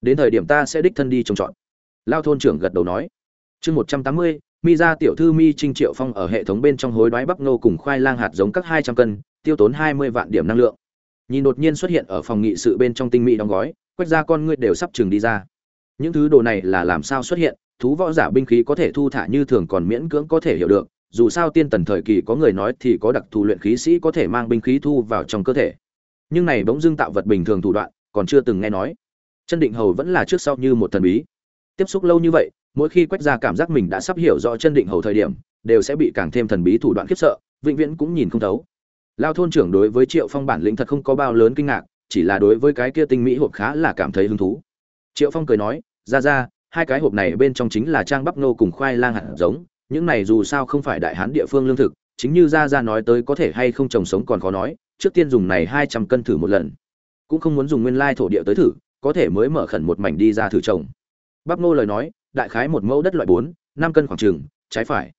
Đến thời điểm ta sẽ đích thân đi trồng trọt. Lao thôn trưởng gật đầu nói. Chương một trăm tám mươi mi ra tiểu thư mi trinh triệu phong ở hệ thống bên trong hối đoái bắp Nô cùng khoai lang hạt giống các hai trăm cân, tiêu tốn hai mươi vạn điểm năng lượng. Nhìn đột nhiên xuất hiện ở phòng nghị sự bên trong tinh mỹ đóng gói quét ra con ngươi đều sắp chừng đi ra. Những thứ đồ này là làm sao xuất hiện, thú võ giả binh khí có thể thu thả như thường còn miễn cưỡng có thể hiểu được, dù sao tiên tần thời kỳ có người nói thì có đặc thù luyện khí sĩ có thể mang binh khí thu vào trong cơ thể. Nhưng này bỗng dưng tạo vật bình thường thủ đoạn, còn chưa từng nghe nói. Chân định hầu vẫn là trước sau như một thần bí. Tiếp xúc lâu như vậy mỗi khi quách ra cảm giác mình đã sắp hiểu rõ chân định hầu thời điểm, đều sẽ bị càng thêm thần bí thủ đoạn khiếp sợ, vĩnh viễn cũng nhìn không thấu. Lao thôn trưởng đối với triệu phong bản lĩnh thật không có bao lớn kinh ngạc, chỉ là đối với cái kia tinh mỹ hộp khá là cảm thấy hứng thú. Triệu phong cười nói, ra ra, hai cái hộp này bên trong chính là trang bắp nô cùng khoai lang hạt giống, những này dù sao không phải đại hán địa phương lương thực, chính như ra ra nói tới có thể hay không trồng sống còn khó nói, trước tiên dùng này hai trăm cân thử một lần. Cũng không muốn dùng nguyên lai thổ địa tới thử, có thể mới mở khẩn một mảnh đi ra thử trồng. Bắp nô lời nói đại khái một mẫu đất loại bốn, năm cân khoảng trường trái phải.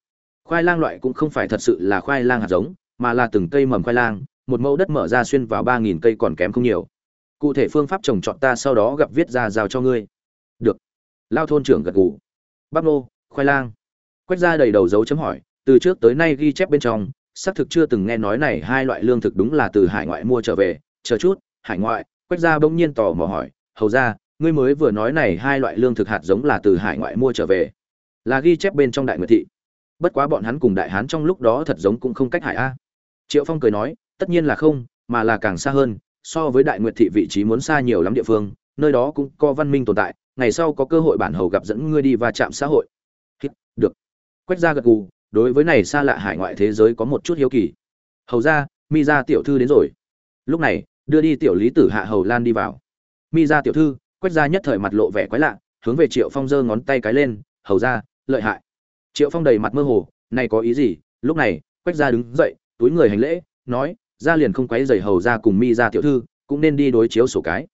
Khoai lang loại cũng không phải thật sự là khoai lang hạt giống, mà là từng cây mầm khoai lang, một mẫu đất mở ra xuyên vào ba nghìn cây còn kém không nhiều. Cụ thể phương pháp trồng trọt ta sau đó gặp viết ra giao cho ngươi. Được. Lao thôn trưởng gật gù. Bắp nô, khoai lang. Quét ra đầy đầu dấu chấm hỏi, từ trước tới nay ghi chép bên trong, xác thực chưa từng nghe nói này hai loại lương thực đúng là từ hải ngoại mua trở về. Chờ chút, hải ngoại quét ra bỗng nhiên tò mò hỏi, hầu ra ngươi mới vừa nói này hai loại lương thực hạt giống là từ hải ngoại mua trở về, là ghi chép bên trong đại nguyệt thị. Bất quá bọn hắn cùng đại hán trong lúc đó thật giống cũng không cách hải a. Triệu phong cười nói, tất nhiên là không, mà là càng xa hơn, so với đại nguyệt thị vị trí muốn xa nhiều lắm địa phương, nơi đó cũng có văn minh tồn tại, ngày sau có cơ hội bản hầu gặp dẫn ngươi đi va chạm xã hội. Được. Quét ra gật gù, đối với này xa lạ hải ngoại thế giới có một chút hiếu kỳ. Hầu ra mi ra tiểu thư đến rồi. Lúc này, đưa đi tiểu lý tử hạ hầu lan đi vào. Mi ra tiểu thư quét ra nhất thời mặt lộ vẻ quái lạ, hướng về triệu phong giơ ngón tay cái lên, hầu ra lợi hại. Triệu phong đầy mặt mơ hồ, này có ý gì? Lúc này, Quách Gia đứng dậy, túi người hành lễ, nói ra liền không quấy giày hầu ra cùng mi ra tiểu thư, cũng nên đi đối chiếu sổ cái.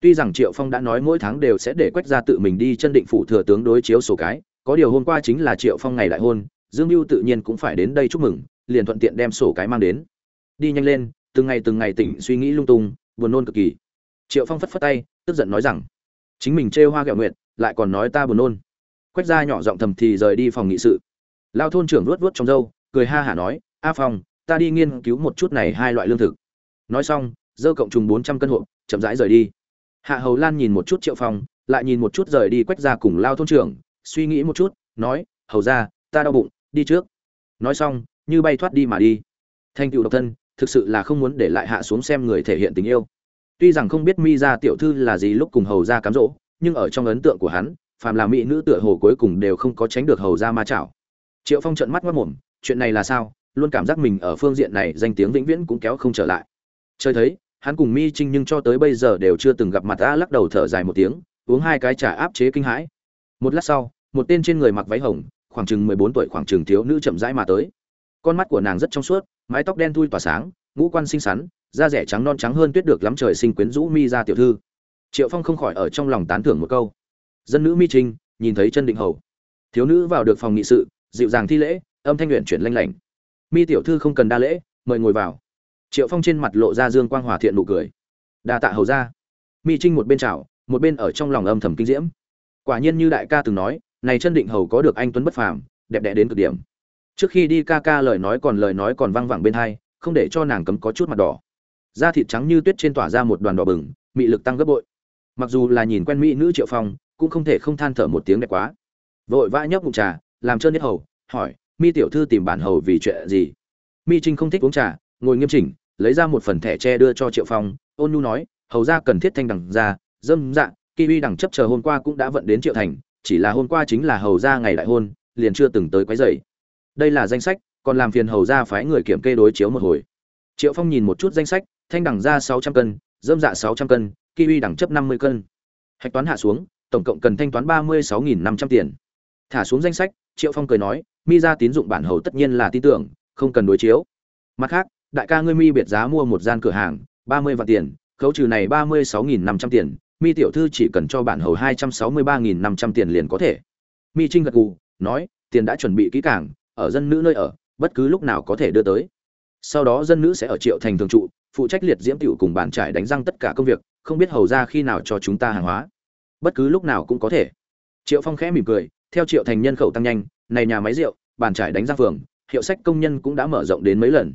Tuy rằng triệu phong đã nói mỗi tháng đều sẽ để Quách ra tự mình đi chân định phụ thừa tướng đối chiếu sổ cái, có điều hôm qua chính là triệu phong ngày đại hôn, dương mưu tự nhiên cũng phải đến đây chúc mừng, liền thuận tiện đem sổ cái mang đến. Đi nhanh lên, từng ngày từng ngày tỉnh suy nghĩ lung tung, buồn nôn cực kỳ. Triệu phong phất phất tay, tức giận nói rằng chính mình trêu hoa ghẹo nguyện lại còn nói ta buồn nôn. Quách ra nhỏ giọng thầm thì rời đi phòng nghị sự. Lao thôn trưởng vuốt vuốt trong râu, cười ha hả nói, a phong, ta đi nghiên cứu một chút này hai loại lương thực. Nói xong, dơ cộng trùng bốn trăm cân hộp, chậm rãi rời đi. Hạ hầu lan nhìn một chút triệu phong, lại nhìn một chút rời đi Quách ra cùng lao thôn trưởng, suy nghĩ một chút, nói, hầu ra ta đau bụng, đi trước. Nói xong, như bay thoát đi mà đi. Thanh cựu độc thân, thực sự là không muốn để lại hạ xuống xem người thể hiện tình yêu tuy rằng không biết mi gia tiểu thư là gì lúc cùng hầu gia cám dỗ, nhưng ở trong ấn tượng của hắn, phàm là mỹ nữ tựa hồ cuối cùng đều không có tránh được hầu gia ma chảo. Triệu phong trợn mắt ngất mồm, chuyện này là sao? Luôn cảm giác mình ở phương diện này danh tiếng vĩnh viễn cũng kéo không trở lại. Chơi thấy, hắn cùng mi trinh nhưng cho tới bây giờ đều chưa từng gặp mặt a lắc đầu thở dài một tiếng, uống hai cái trà áp chế kinh hãi. Một lát sau, một tên trên người mặc váy hồng, khoảng chừng mười bốn tuổi khoảng chừng thiếu nữ chậm rãi mà tới. Con mắt của nàng rất trong suốt, mái tóc đen thui tỏa sáng, ngũ quan xinh xắn da rẻ trắng non trắng hơn tuyết được lắm trời sinh quyến rũ mi ra tiểu thư. Triệu phong không khỏi ở trong lòng tán thưởng một câu. Dân nữ mi trinh, nhìn thấy chân định hầu. Thiếu nữ vào được phòng nghị sự, dịu dàng thi lễ, âm thanh luyện chuyển lanh lảnh. Mi tiểu thư không cần đa lễ, mời ngồi vào. Triệu phong trên mặt lộ ra dương quang hòa thiện nụ cười. Đa tạ hầu ra mi trinh một bên chào, một bên ở trong lòng âm thầm kinh diễm. Quả nhiên như đại ca từng nói, này chân định hầu có được anh tuấn bất phàm, đẹp đẽ đến cực điểm. Trước khi đi ca ca lời nói còn lời nói còn văng vẳng bên hai, không để cho nàng cấm có chút mặt đỏ da thịt trắng như tuyết trên tỏa ra một đoàn đỏ bừng, mị lực tăng gấp bội. Mặc dù là nhìn quen mỹ nữ triệu phong, cũng không thể không than thở một tiếng đẹp quá. Vội vã nhấp ngụm trà, làm trơn nhất hầu, hỏi, mi tiểu thư tìm bản hầu vì chuyện gì? Mi trinh không thích uống trà, ngồi nghiêm chỉnh, lấy ra một phần thẻ tre đưa cho triệu phong, ôn nhu nói, hầu ra cần thiết thanh đằng ra, dâm dạ kiwi đằng chấp chờ hôm qua cũng đã vận đến triệu thành, chỉ là hôm qua chính là hầu ra ngày đại hôn, liền chưa từng tới quấy rầy. Đây là danh sách, còn làm phiền hầu ra phái người kiểm kê đối chiếu một hồi. Triệu phong nhìn một chút danh sách thanh đẳng ra sáu trăm cân dơm dạ sáu trăm cân, kiwi đẳng chấp năm mươi cân. Hạch toán hạ xuống, tổng cộng cần thanh toán ba mươi sáu nghìn năm trăm tiền. Thả xuống danh sách, triệu phong cười nói, mi ra tín dụng bản hầu tất nhiên là tin tưởng, không cần đối chiếu. Mặt khác, đại ca ngươi mi biệt giá mua một gian cửa hàng, ba mươi vạn tiền, khấu trừ này ba mươi sáu nghìn năm trăm tiền, mi tiểu thư chỉ cần cho bản hầu hai trăm sáu mươi ba nghìn năm trăm tiền liền có thể. Mi trinh gật gù, nói, tiền đã chuẩn bị kỹ càng, ở dân nữ nơi ở, bất cứ lúc nào có thể đưa tới. Sau đó dân nữ sẽ ở triệu thành thường trụ phụ trách liệt diễm tiểu cùng bàn trải đánh răng tất cả công việc, không biết hầu ra khi nào cho chúng ta hàng hóa. Bất cứ lúc nào cũng có thể. Triệu phong khẽ mỉm cười, theo triệu thành nhân khẩu tăng nhanh, này nhà máy rượu, bàn trải đánh răng phường, hiệu sách công nhân cũng đã mở rộng đến mấy lần.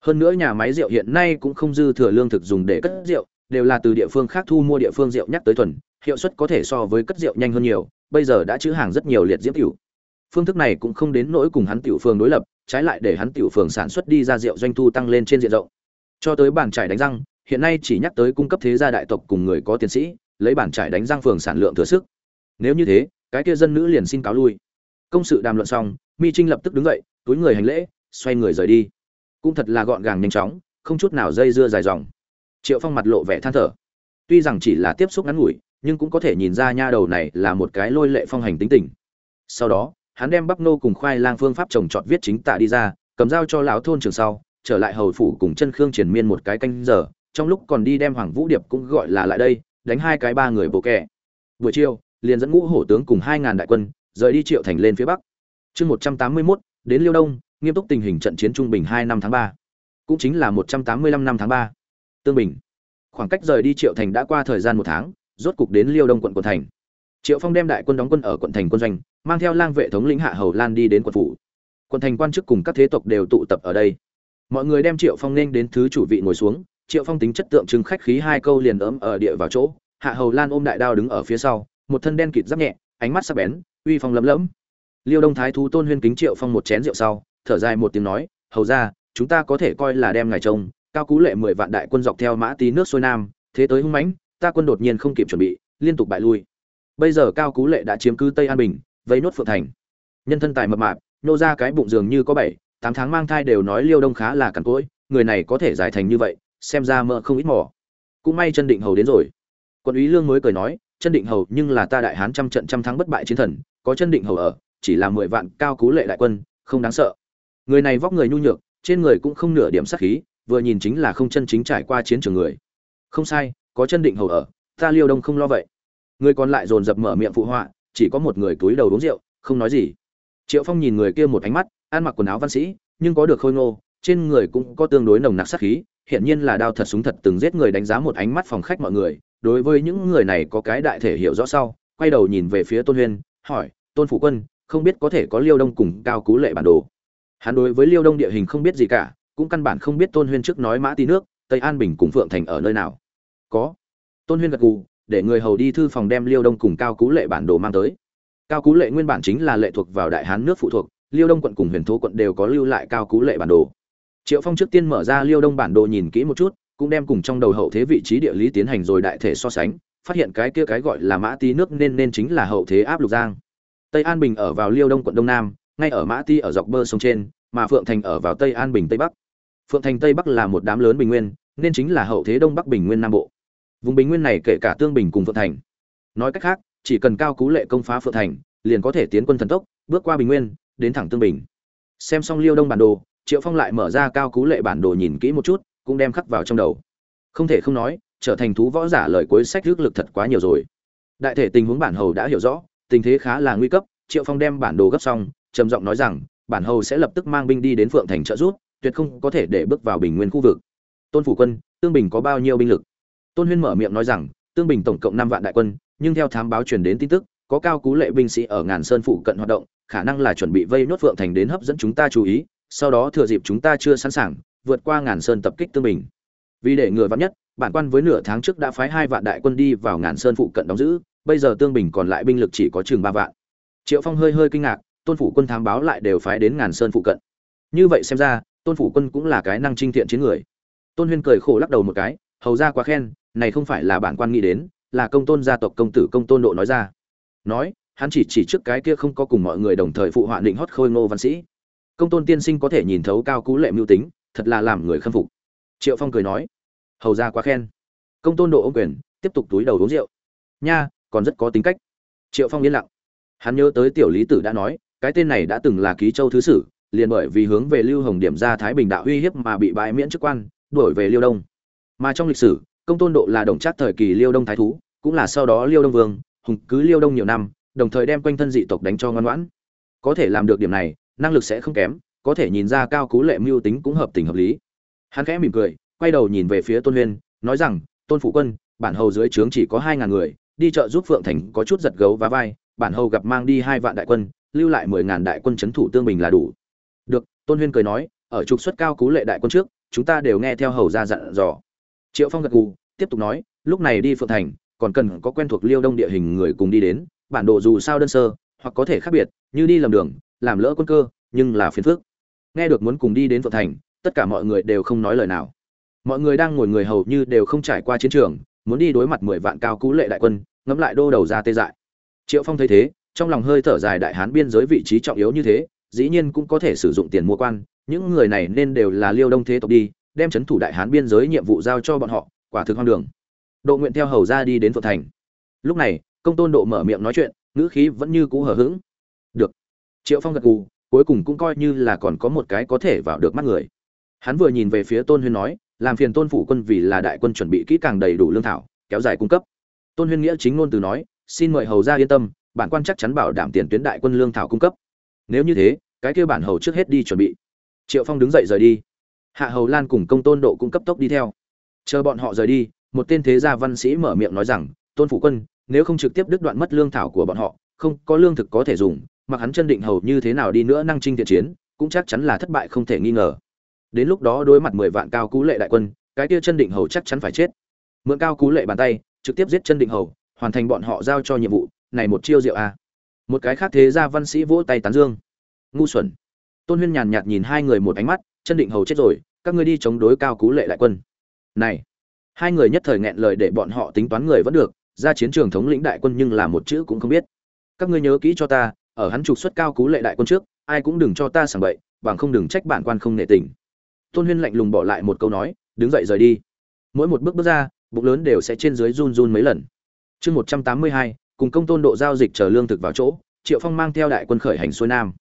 Hơn nữa nhà máy rượu hiện nay cũng không dư thừa lương thực dùng để cất rượu, đều là từ địa phương khác thu mua địa phương rượu nhắc tới thuần, hiệu suất có thể so với cất rượu nhanh hơn nhiều, bây giờ đã chữ hàng rất nhiều liệt diễm tiểu. Phương thức này cũng không đến nỗi cùng hắn tiểu phường đối lập, trái lại để hắn tiểu phường sản xuất đi ra rượu doanh thu tăng lên trên diện rộng cho tới bản trải đánh răng, hiện nay chỉ nhắc tới cung cấp thế gia đại tộc cùng người có tiến sĩ, lấy bản trải đánh răng phường sản lượng thừa sức. Nếu như thế, cái kia dân nữ liền xin cáo lui. Công sự đàm luận xong, mi trinh lập tức đứng dậy, túi người hành lễ, xoay người rời đi. Cũng thật là gọn gàng nhanh chóng, không chút nào dây dưa dài dòng. Triệu phong mặt lộ vẻ than thở. Tuy rằng chỉ là tiếp xúc ngắn ngủi, nhưng cũng có thể nhìn ra nha đầu này là một cái lôi lệ phong hành tính tình. Sau đó, hắn đem bắp nô cùng khoai lang phương pháp trồng trọt viết chính tạ đi ra, cầm dao cho lão thôn trường sau trở lại hầu phủ cùng chân khương triển miên một cái canh giờ, trong lúc còn đi đem hoàng vũ điệp cũng gọi là lại đây, đánh hai cái ba người bộ kẻ buổi chiều, liền dẫn ngũ hổ tướng cùng hai ngàn đại quân, rời đi triệu thành lên phía bắc. Chương một trăm tám mươi mốt, đến liêu đông, nghiêm túc tình hình trận chiến trung bình hai năm tháng ba. Cũng chính là một trăm tám mươi lăm năm tháng ba. Tương bình. Khoảng cách rời đi triệu thành đã qua thời gian một tháng, rốt cục đến liêu đông quận quận thành. Triệu phong đem đại quân đóng quân ở quận thành quân doanh, mang theo lang vệ thống lĩnh hạ hầu lan đi đến quận phủ. Quận thành quan chức cùng các thế tộc đều tụ tập ở đây mọi người đem triệu phong nên đến thứ chủ vị ngồi xuống, triệu phong tính chất tượng trưng khách khí hai câu liền ấm ở địa vào chỗ. Hạ hầu lan ôm đại đao đứng ở phía sau, một thân đen kịt giáp nhẹ, ánh mắt sắc bén, uy phong lấm lẫm liêu đông thái thú tôn huyên kính triệu phong một chén rượu sau, thở dài một tiếng nói, hầu ra chúng ta có thể coi là đem ngài trông, cao cú lệ mười vạn đại quân dọc theo mã tí nước xuôi nam, thế tới hung mãnh, ta quân đột nhiên không kịp chuẩn bị, liên tục bại lui. Bây giờ cao cú lệ đã chiếm cứ tây an bình, vây nốt phượng thành. Nhân thân tài mập mạp, nô ra cái bụng dường như có bảy tám tháng mang thai đều nói liêu đông khá là cằn cỗi, người này có thể giải thành như vậy, xem ra mơ không ít mỏ cũng may chân định hầu đến rồi. Quân úy lương mới cười nói chân định hầu nhưng là ta đại hán trăm trận trăm thắng bất bại chiến thần, có chân định hầu ở, chỉ là mười vạn cao cú lệ đại quân, không đáng sợ. Người này vóc người nhu nhược, trên người cũng không nửa điểm sát khí, vừa nhìn chính là không chân chính trải qua chiến trường người. Không sai, có chân định hầu ở, ta liêu đông không lo vậy. Người còn lại dồn dập mở miệng phụ họa, chỉ có một người túi đầu uống rượu, không nói gì. Triệu phong nhìn người kia một ánh mắt ăn mặc quần áo văn sĩ, nhưng có được khôi ngô, trên người cũng có tương đối nồng nặc sát khí hiện nhiên là đao thật súng thật từng giết người đánh giá một ánh mắt phòng khách mọi người. Đối với những người này có cái đại thể hiểu rõ sau, quay đầu nhìn về phía tôn huyên, hỏi, tôn phủ quân, không biết có thể có liêu đông cùng cao cú lệ bản đồ? Hắn đối với liêu đông địa hình không biết gì cả, cũng căn bản không biết tôn huyên trước nói mã tí nước, tây an bình cùng phượng thành ở nơi nào. Có. Tôn huyên gật gù, để người hầu đi thư phòng đem liêu đông cùng cao cú lệ bản đồ mang tới. Cao cú lệ nguyên bản chính là lệ thuộc vào đại hán nước phụ thuộc liêu đông quận cùng huyền thố quận đều có lưu lại cao cú lệ bản đồ. Triệu phong trước tiên mở ra liêu đông bản đồ nhìn kỹ một chút, cũng đem cùng trong đầu hậu thế vị trí địa lý tiến hành rồi đại thể so sánh, phát hiện cái kia cái gọi là mã tí nước nên nên chính là hậu thế áp lục giang. Tây an bình ở vào liêu đông quận đông nam, ngay ở mã ti ở dọc bờ sông trên, mà phượng thành ở vào tây an bình tây bắc. Phượng thành tây bắc là một đám lớn bình nguyên, nên chính là hậu thế đông bắc bình nguyên nam bộ. Vùng bình nguyên này kể cả tương bình cùng phượng thành. Nói cách khác, chỉ cần cao cú lệ công phá phượng thành, liền có thể tiến quân thần tốc, bước qua bình nguyên đến thẳng tương bình. Xem xong liêu đông bản đồ, triệu phong lại mở ra cao cú lệ bản đồ nhìn kỹ một chút, cũng đem khắc vào trong đầu. Không thể không nói, trở thành thú võ giả lời cuối sách rước lực thật quá nhiều rồi. Đại thể tình huống bản hầu đã hiểu rõ, tình thế khá là nguy cấp, triệu phong đem bản đồ gấp xong, trầm giọng nói rằng, bản hầu sẽ lập tức mang binh đi đến phượng thành trợ giúp, tuyệt không có thể để bước vào bình nguyên khu vực. Tôn phủ quân, tương bình có bao nhiêu binh lực? Tôn huyên mở miệng nói rằng, tương bình tổng cộng năm vạn đại quân, nhưng theo thám báo truyền đến tin tức, có cao cú lệ binh sĩ ở ngàn sơn phụ cận hoạt động khả năng là chuẩn bị vây nốt phượng thành đến hấp dẫn chúng ta chú ý, sau đó thừa dịp chúng ta chưa sẵn sàng, vượt qua ngàn sơn tập kích tương bình. Vì để ngừa vắn nhất, bản quan với nửa tháng trước đã phái hai vạn đại quân đi vào ngàn sơn phụ cận đóng giữ, bây giờ tương bình còn lại binh lực chỉ có chừng ba vạn. Triệu phong hơi hơi kinh ngạc, tôn phủ quân thám báo lại đều phái đến ngàn sơn phụ cận. Như vậy xem ra, tôn phủ quân cũng là cái năng trinh thiện chiến người. Tôn huyên cười khổ lắc đầu một cái, hầu ra quá khen, này không phải là bản quan nghĩ đến, là công tôn gia tộc công tử công tôn độ nói ra. Nói hắn chỉ chỉ trước cái kia không có cùng mọi người đồng thời phụ họa định hót khôi ngô văn sĩ. Công tôn tiên sinh có thể nhìn thấu cao cú lệ mưu tính, thật là làm người khâm phục. Triệu phong cười nói, hầu ra quá khen. Công tôn độ ô quyền, tiếp tục túi đầu uống rượu. Nha, còn rất có tính cách. Triệu phong yên lặng. Hắn nhớ tới tiểu lý tử đã nói, cái tên này đã từng là ký châu thứ sử, liền bởi vì hướng về lưu hồng điểm ra thái bình đạo uy hiếp mà bị bãi miễn chức quan, đuổi về liêu đông. Mà trong lịch sử, công tôn độ là đồng trác thời kỳ liêu đông thái thú, cũng là sau đó liêu đông vương, hùng cứ liêu đông nhiều năm đồng thời đem quanh thân dị tộc đánh cho ngoan ngoãn. Có thể làm được điểm này, năng lực sẽ không kém, có thể nhìn ra cao cú lệ mưu tính cũng hợp tình hợp lý. Hắn khẽ mỉm cười, quay đầu nhìn về phía tôn huyên, nói rằng, tôn phụ quân, bản hầu dưới trướng chỉ có hai ngàn người, đi chợ giúp phượng thành có chút giật gấu và vai, bản hầu gặp mang đi hai vạn đại quân, lưu lại mười ngàn đại quân c h ấ n thủ tương bình là đủ. Được, tôn huyên cười nói, ở trục xuất cao cú lệ đại quân trước, chúng ta đều nghe theo hầu ra dặn dò. Triệu phong gật gù, tiếp tục nói, lúc này đi phượng thành, còn cần có quen thuộc liêu đông địa hình người cùng đi đến bản đồ dù sao đơn sơ, hoặc có thể khác biệt, như đi lầm đường, làm lỡ quân cơ, nhưng là phiền phước nghe được muốn cùng đi đến phượng thành, tất cả mọi người đều không nói lời nào. Mọi người đang ngồi người hầu như đều không trải qua chiến trường, muốn đi đối mặt mười vạn cao cú lệ đại quân, ngẫm lại đô đầu ra tê dại. Triệu phong thấy thế, trong lòng hơi thở dài đại hán biên giới vị trí trọng yếu như thế, dĩ nhiên cũng có thể sử dụng tiền mua quan, những người này nên đều là liêu đông thế tộc đi, đem c h ấ n thủ đại hán biên giới nhiệm vụ giao cho bọn họ, quả thực hoang đường. Độ nguyện theo hầu ra đi đến phượng thành. Lúc này công tôn độ mở miệng nói chuyện, ngữ khí vẫn như cũ hở h ữ g được. Triệu phong gật gù, cuối cùng cũng coi như là còn có một cái có thể vào được mắt người. Hắn vừa nhìn về phía tôn huyên nói, làm phiền tôn phủ quân vì là đại quân chuẩn bị kỹ càng đầy đủ lương thảo, kéo dài cung cấp. Tôn huyên nghĩa chính ngôn từ nói, xin mời hầu ra yên tâm, bản quan chắc chắn bảo đảm tiền tuyến đại quân lương thảo cung cấp. Nếu như thế, cái kia bản hầu trước hết đi chuẩn bị. Triệu phong đứng dậy rời đi. Hạ hầu lan cùng công tôn độ cũng cấp tốc đi theo. Chờ bọn họ rời đi, một tên thế gia văn sĩ mở miệng nói rằng, tôn phủ quân nếu không trực tiếp đứt đoạn mất lương thảo của bọn họ, không có lương thực có thể dùng, mặc hắn chân định hầu như thế nào đi nữa năng chinh thiện chiến, cũng chắc chắn là thất bại không thể nghi ngờ. Đến lúc đó đối mặt mười vạn cao cú lệ đại quân, cái kia chân định hầu chắc chắn phải chết. Mượn cao cú lệ bàn tay, trực tiếp giết chân định hầu, hoàn thành bọn họ giao cho nhiệm vụ, này một chiêu diệu a. À. một cái khác thế gia văn sĩ vỗ tay tán dương. Ngu xuẩn. Tôn huyên nhàn nhạt nhìn hai người một ánh mắt, chân định hầu chết rồi, các ngươi đi chống đối cao cú lệ đại quân. Này, hai người nhất thời nghẹn lời để bọn họ tính toán người vẫn được ra chiến trường thống lĩnh đại quân nhưng là một chữ cũng không biết. Các ngươi nhớ kỹ cho ta, ở hắn trục xuất cao cú lệ đại quân trước, ai cũng đừng cho ta sảng bậy, bằng không đừng trách bản quan không nể tình. Tôn huyên lạnh lùng bỏ lại một câu nói, đứng dậy rời đi. Mỗi một bước bước ra, bụng lớn đều sẽ trên dưới run run mấy lần. Chương một trăm tám mươi hai, cùng công tôn độ giao dịch chờ lương thực vào chỗ, triệu phong mang theo đại quân khởi hành xuôi nam.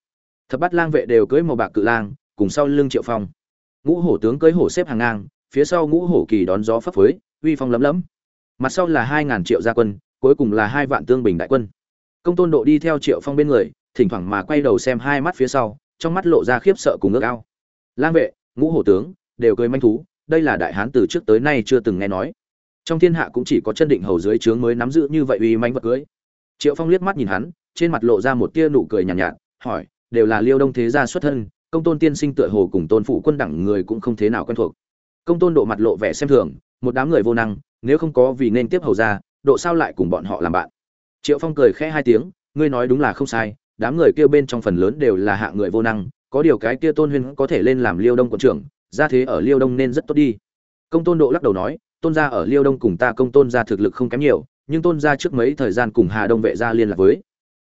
Thập bát lang vệ đều cưỡi màu bạc cự lang, cùng sau lưng triệu phong. Ngũ hổ tướng cưỡi hổ xếp hàng ngang, phía sau ngũ hổ kỳ đón gió phấp phới, uy phong lấm lấm mặt sau là hai ngàn triệu gia quân cuối cùng là hai vạn tương bình đại quân. Công tôn độ đi theo triệu phong bên người thỉnh thoảng mà quay đầu xem hai mắt phía sau trong mắt lộ ra khiếp sợ cùng ước ao. Lang vệ ngũ hổ tướng đều cười manh thú đây là đại hán từ trước tới nay chưa từng nghe nói. Trong thiên hạ cũng chỉ có chân định hầu dưới trướng mới nắm giữ như vậy uy manh vật cưới. Triệu phong liếc mắt nhìn hắn trên mặt lộ ra một tia nụ cười nhàn nhạt, nhạt hỏi đều là liêu đông thế gia xuất thân công tôn tiên sinh tựa hồ cùng tôn phụ quân đẳng người cũng không thế nào quen thuộc. Công tôn độ mặt lộ vẻ xem thường một đám người vô năng nếu không có vì nên tiếp hầu ra, độ sao lại cùng bọn họ làm bạn? Triệu phong cười khẽ hai tiếng, ngươi nói đúng là không sai, đám người kia bên trong phần lớn đều là hạ người vô năng, có điều cái kia tôn huyên có thể lên làm liêu đông quận trưởng ra thế ở liêu đông nên rất tốt đi. Công tôn độ lắc đầu nói, tôn gia ở liêu đông cùng ta công tôn gia thực lực không kém nhiều, nhưng tôn gia trước mấy thời gian cùng hà đông vệ gia liên lạc với.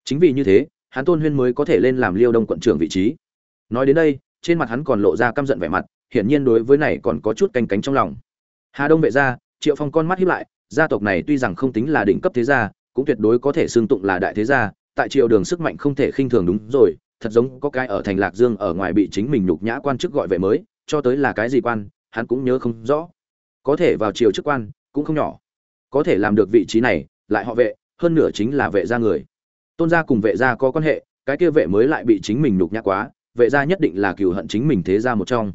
Chính vì như thế, hắn tôn huyên mới có thể lên làm liêu đông quận trưởng vị trí. Nói đến đây, trên mặt hắn còn lộ ra căm giận vẻ mặt, hiển nhiên đối với này còn có chút canh cánh trong lòng. Hà đông vệ gia triệu phong con mắt hiếp lại, gia tộc này tuy rằng không tính là đỉnh cấp thế gia, cũng tuyệt đối có thể xương tụng là đại thế gia, tại triều đường sức mạnh không thể khinh thường đúng rồi, thật giống có cái ở thành lạc dương ở ngoài bị chính mình nhục nhã quan chức gọi vệ mới, cho tới là cái gì quan, hắn cũng nhớ không rõ. Có thể vào triều chức quan, cũng không nhỏ. Có thể làm được vị trí này, lại họ vệ, hơn nửa chính là vệ gia người. Tôn gia cùng vệ gia có quan hệ, cái kia vệ mới lại bị chính mình nhục nhã quá, vệ gia nhất định là cừu hận chính mình thế gia một trong.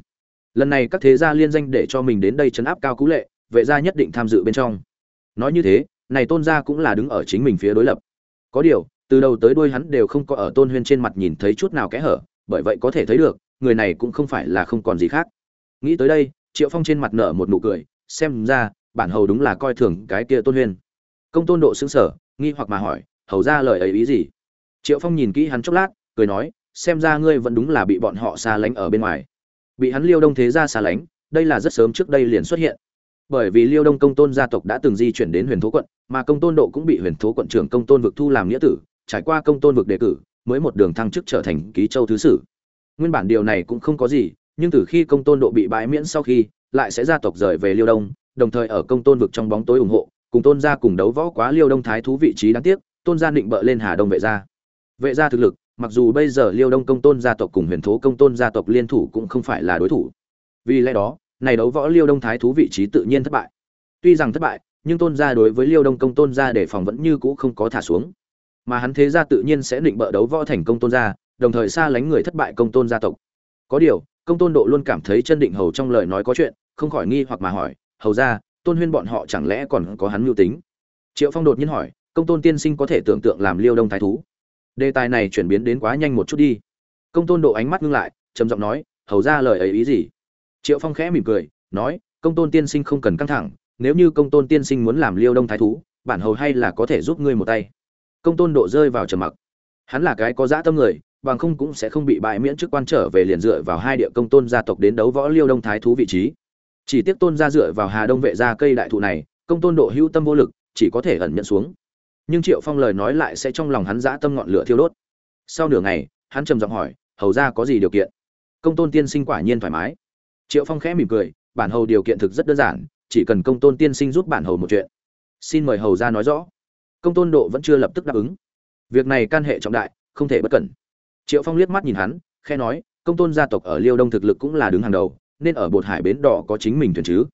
Lần này các thế gia liên danh để cho mình đến đây chấn áp cao cú lệ vệ gia nhất định tham dự bên trong. Nói như thế, này tôn gia cũng là đứng ở chính mình phía đối lập. Có điều, từ đầu tới đuôi hắn đều không có ở tôn huyên trên mặt nhìn thấy chút nào kẽ hở, bởi vậy có thể thấy được, người này cũng không phải là không còn gì khác. Nghĩ tới đây, triệu phong trên mặt nở một nụ cười, xem ra, bản hầu đúng là coi thường cái kia tôn huyên. Công tôn độ xứng sở nghi hoặc mà hỏi, hầu ra lời ấy ý gì? Triệu phong nhìn kỹ hắn chốc lát, cười nói, xem ra ngươi vẫn đúng là bị bọn họ xa lánh ở bên ngoài. Bị hắn liêu đông thế gia xa lánh, đây là rất sớm trước đây liền xuất hiện bởi vì liêu đông công tôn gia tộc đã từng di chuyển đến huyền thố quận, mà công tôn độ cũng bị huyền thố quận trưởng công tôn vực thu làm nghĩa tử, trải qua công tôn vực đề cử, mới một đường thăng chức trở thành ký châu thứ sử. Nguyên bản điều này cũng không có gì, nhưng từ khi công tôn độ bị bãi miễn sau khi, lại sẽ gia tộc rời về liêu đông, đồng thời ở công tôn vực trong bóng tối ủng hộ, cùng tôn gia cùng đấu võ quá liêu đông thái thú vị trí đáng tiếc, tôn gia định bợ lên hà đông vệ gia. Vệ gia thực lực, mặc dù bây giờ liêu đông công tôn gia tộc cùng huyền thố công tôn gia tộc liên thủ cũng không phải là đối thủ. Vì lẽ đó này đấu võ liêu đông thái thú vị trí tự nhiên thất bại. Tuy rằng thất bại, nhưng tôn gia đối với liêu đông công tôn gia để phòng vẫn như cũ không có thả xuống. Mà hắn thế gia tự nhiên sẽ định bợ đấu võ thành công tôn gia, đồng thời xa lánh người thất bại công tôn gia tộc. Có điều, công tôn độ luôn cảm thấy chân định hầu trong lời nói có chuyện, không khỏi nghi hoặc mà hỏi, hầu ra tôn huyên bọn họ chẳng lẽ còn có hắn mưu tính? Triệu phong đột nhiên hỏi, công tôn tiên sinh có thể tưởng tượng làm liêu đông thái thú? Đề tài này chuyển biến đến quá nhanh một chút đi. Công tôn độ ánh mắt ngưng lại, trầm giọng nói, hầu ra lời ấy ý gì? Triệu phong khẽ mỉm cười, nói, công tôn tiên sinh không cần căng thẳng, nếu như công tôn tiên sinh muốn làm liêu đông thái thú, bản hầu hay là có thể giúp ngươi một tay. Công tôn độ rơi vào trầm mặc. Hắn là cái có dã tâm người, bằng không cũng sẽ không bị bại miễn chức quan trở về liền dựa vào hai địa công tôn gia tộc đến đấu võ liêu đông thái thú vị trí. Chỉ tiếc tôn gia dựa vào hà đông vệ gia cây đại thụ này, công tôn độ hữu tâm vô lực, chỉ có thể ẩn nhận xuống. Nhưng triệu phong lời nói lại sẽ trong lòng hắn dã tâm ngọn lửa thiêu đốt. Sau nửa ngày, hắn trầm giọng hỏi, hầu ra có gì điều kiện? Công tôn tiên sinh quả nhiên thoải mái triệu phong khẽ mỉm cười, bản hầu điều kiện thực rất đơn giản, chỉ cần công tôn tiên sinh giúp bản hầu một chuyện. Xin mời hầu ra nói rõ. Công tôn độ vẫn chưa lập tức đáp ứng. Việc này can hệ trọng đại, không thể bất cẩn. Triệu phong liếc mắt nhìn hắn khe nói, công tôn gia tộc ở liêu đông thực lực cũng là đứng hàng đầu, nên ở bột hải bến đỏ có chính mình thuyền chứ.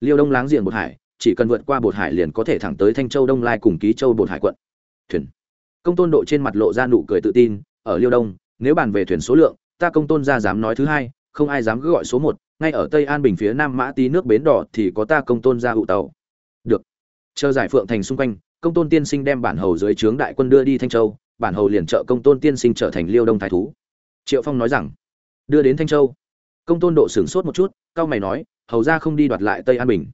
Liêu đông láng giềng bột hải, chỉ cần vượt qua bột hải liền có thể thẳng tới thanh châu đông lai cùng ký châu bột hải quận. Thuyền. Công tôn độ trên mặt lộ ra nụ cười tự tin, ở liêu đông, nếu bàn về thuyền số lượng, ta công tôn gia dám nói thứ hai không ai dám cứ gọi số một, ngay ở tây an bình phía nam mã tí nước bến đỏ thì có ta công tôn ra hụ tàu. Được. Chờ giải phượng thành xung quanh, công tôn tiên sinh đem bản hầu dưới trướng đại quân đưa đi thanh châu, bản hầu liền trợ công tôn tiên sinh trở thành liêu đông thái thú. Triệu phong nói rằng, đưa đến thanh châu. Công tôn độ sửng sốt một chút, cao mày nói, hầu ra không đi đoạt lại tây an bình.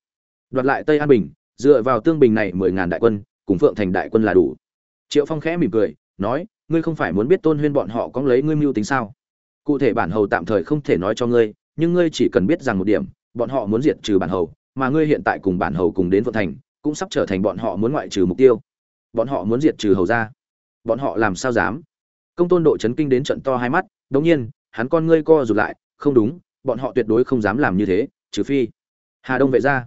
Đoạt lại tây an bình, dựa vào tương bình này mười ngàn đại quân, cùng phượng thành đại quân là đủ. Triệu phong khẽ mỉm cười, nói, ngươi không phải muốn biết tôn huyên bọn họ có lấy ngươi mưu tính sao? Cụ thể bản hầu tạm thời không thể nói cho ngươi, nhưng ngươi chỉ cần biết rằng một điểm, bọn họ muốn diệt trừ bản hầu, mà ngươi hiện tại cùng bản hầu cùng đến vận thành, cũng sắp trở thành bọn họ muốn ngoại trừ mục tiêu. Bọn họ muốn diệt trừ hầu ra bọn họ làm sao dám? Công tôn độ chấn kinh đến trận to hai mắt, đống nhiên, hắn con ngươi co rụt lại, không đúng, bọn họ tuyệt đối không dám làm như thế, trừ phi hà đông vệ gia.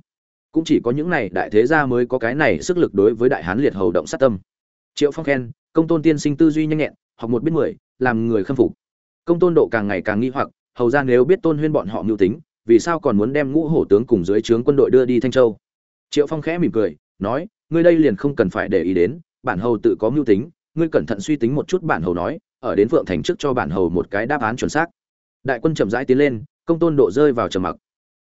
Cũng chỉ có những này đại thế gia mới có cái này sức lực đối với đại hán liệt hầu động sát tâm. Triệu phong khen, công tôn tiên sinh tư duy nhanh nhẹn, học một biết mười, làm người khâm phục công tôn độ càng ngày càng nghi hoặc, hầu ra nếu biết tôn huyên bọn họ mưu tính, vì sao còn muốn đem ngũ hổ tướng cùng dưới trướng quân đội đưa đi thanh châu? Triệu phong khẽ mỉm cười, nói, ngươi đây liền không cần phải để ý đến, bản hầu tự có mưu tính, ngươi cẩn thận suy tính một chút bản hầu nói, ở đến phượng thành trước cho bản hầu một cái đáp án chuẩn xác. Đại quân chậm rãi tiến lên, công tôn độ rơi vào trầm mặc.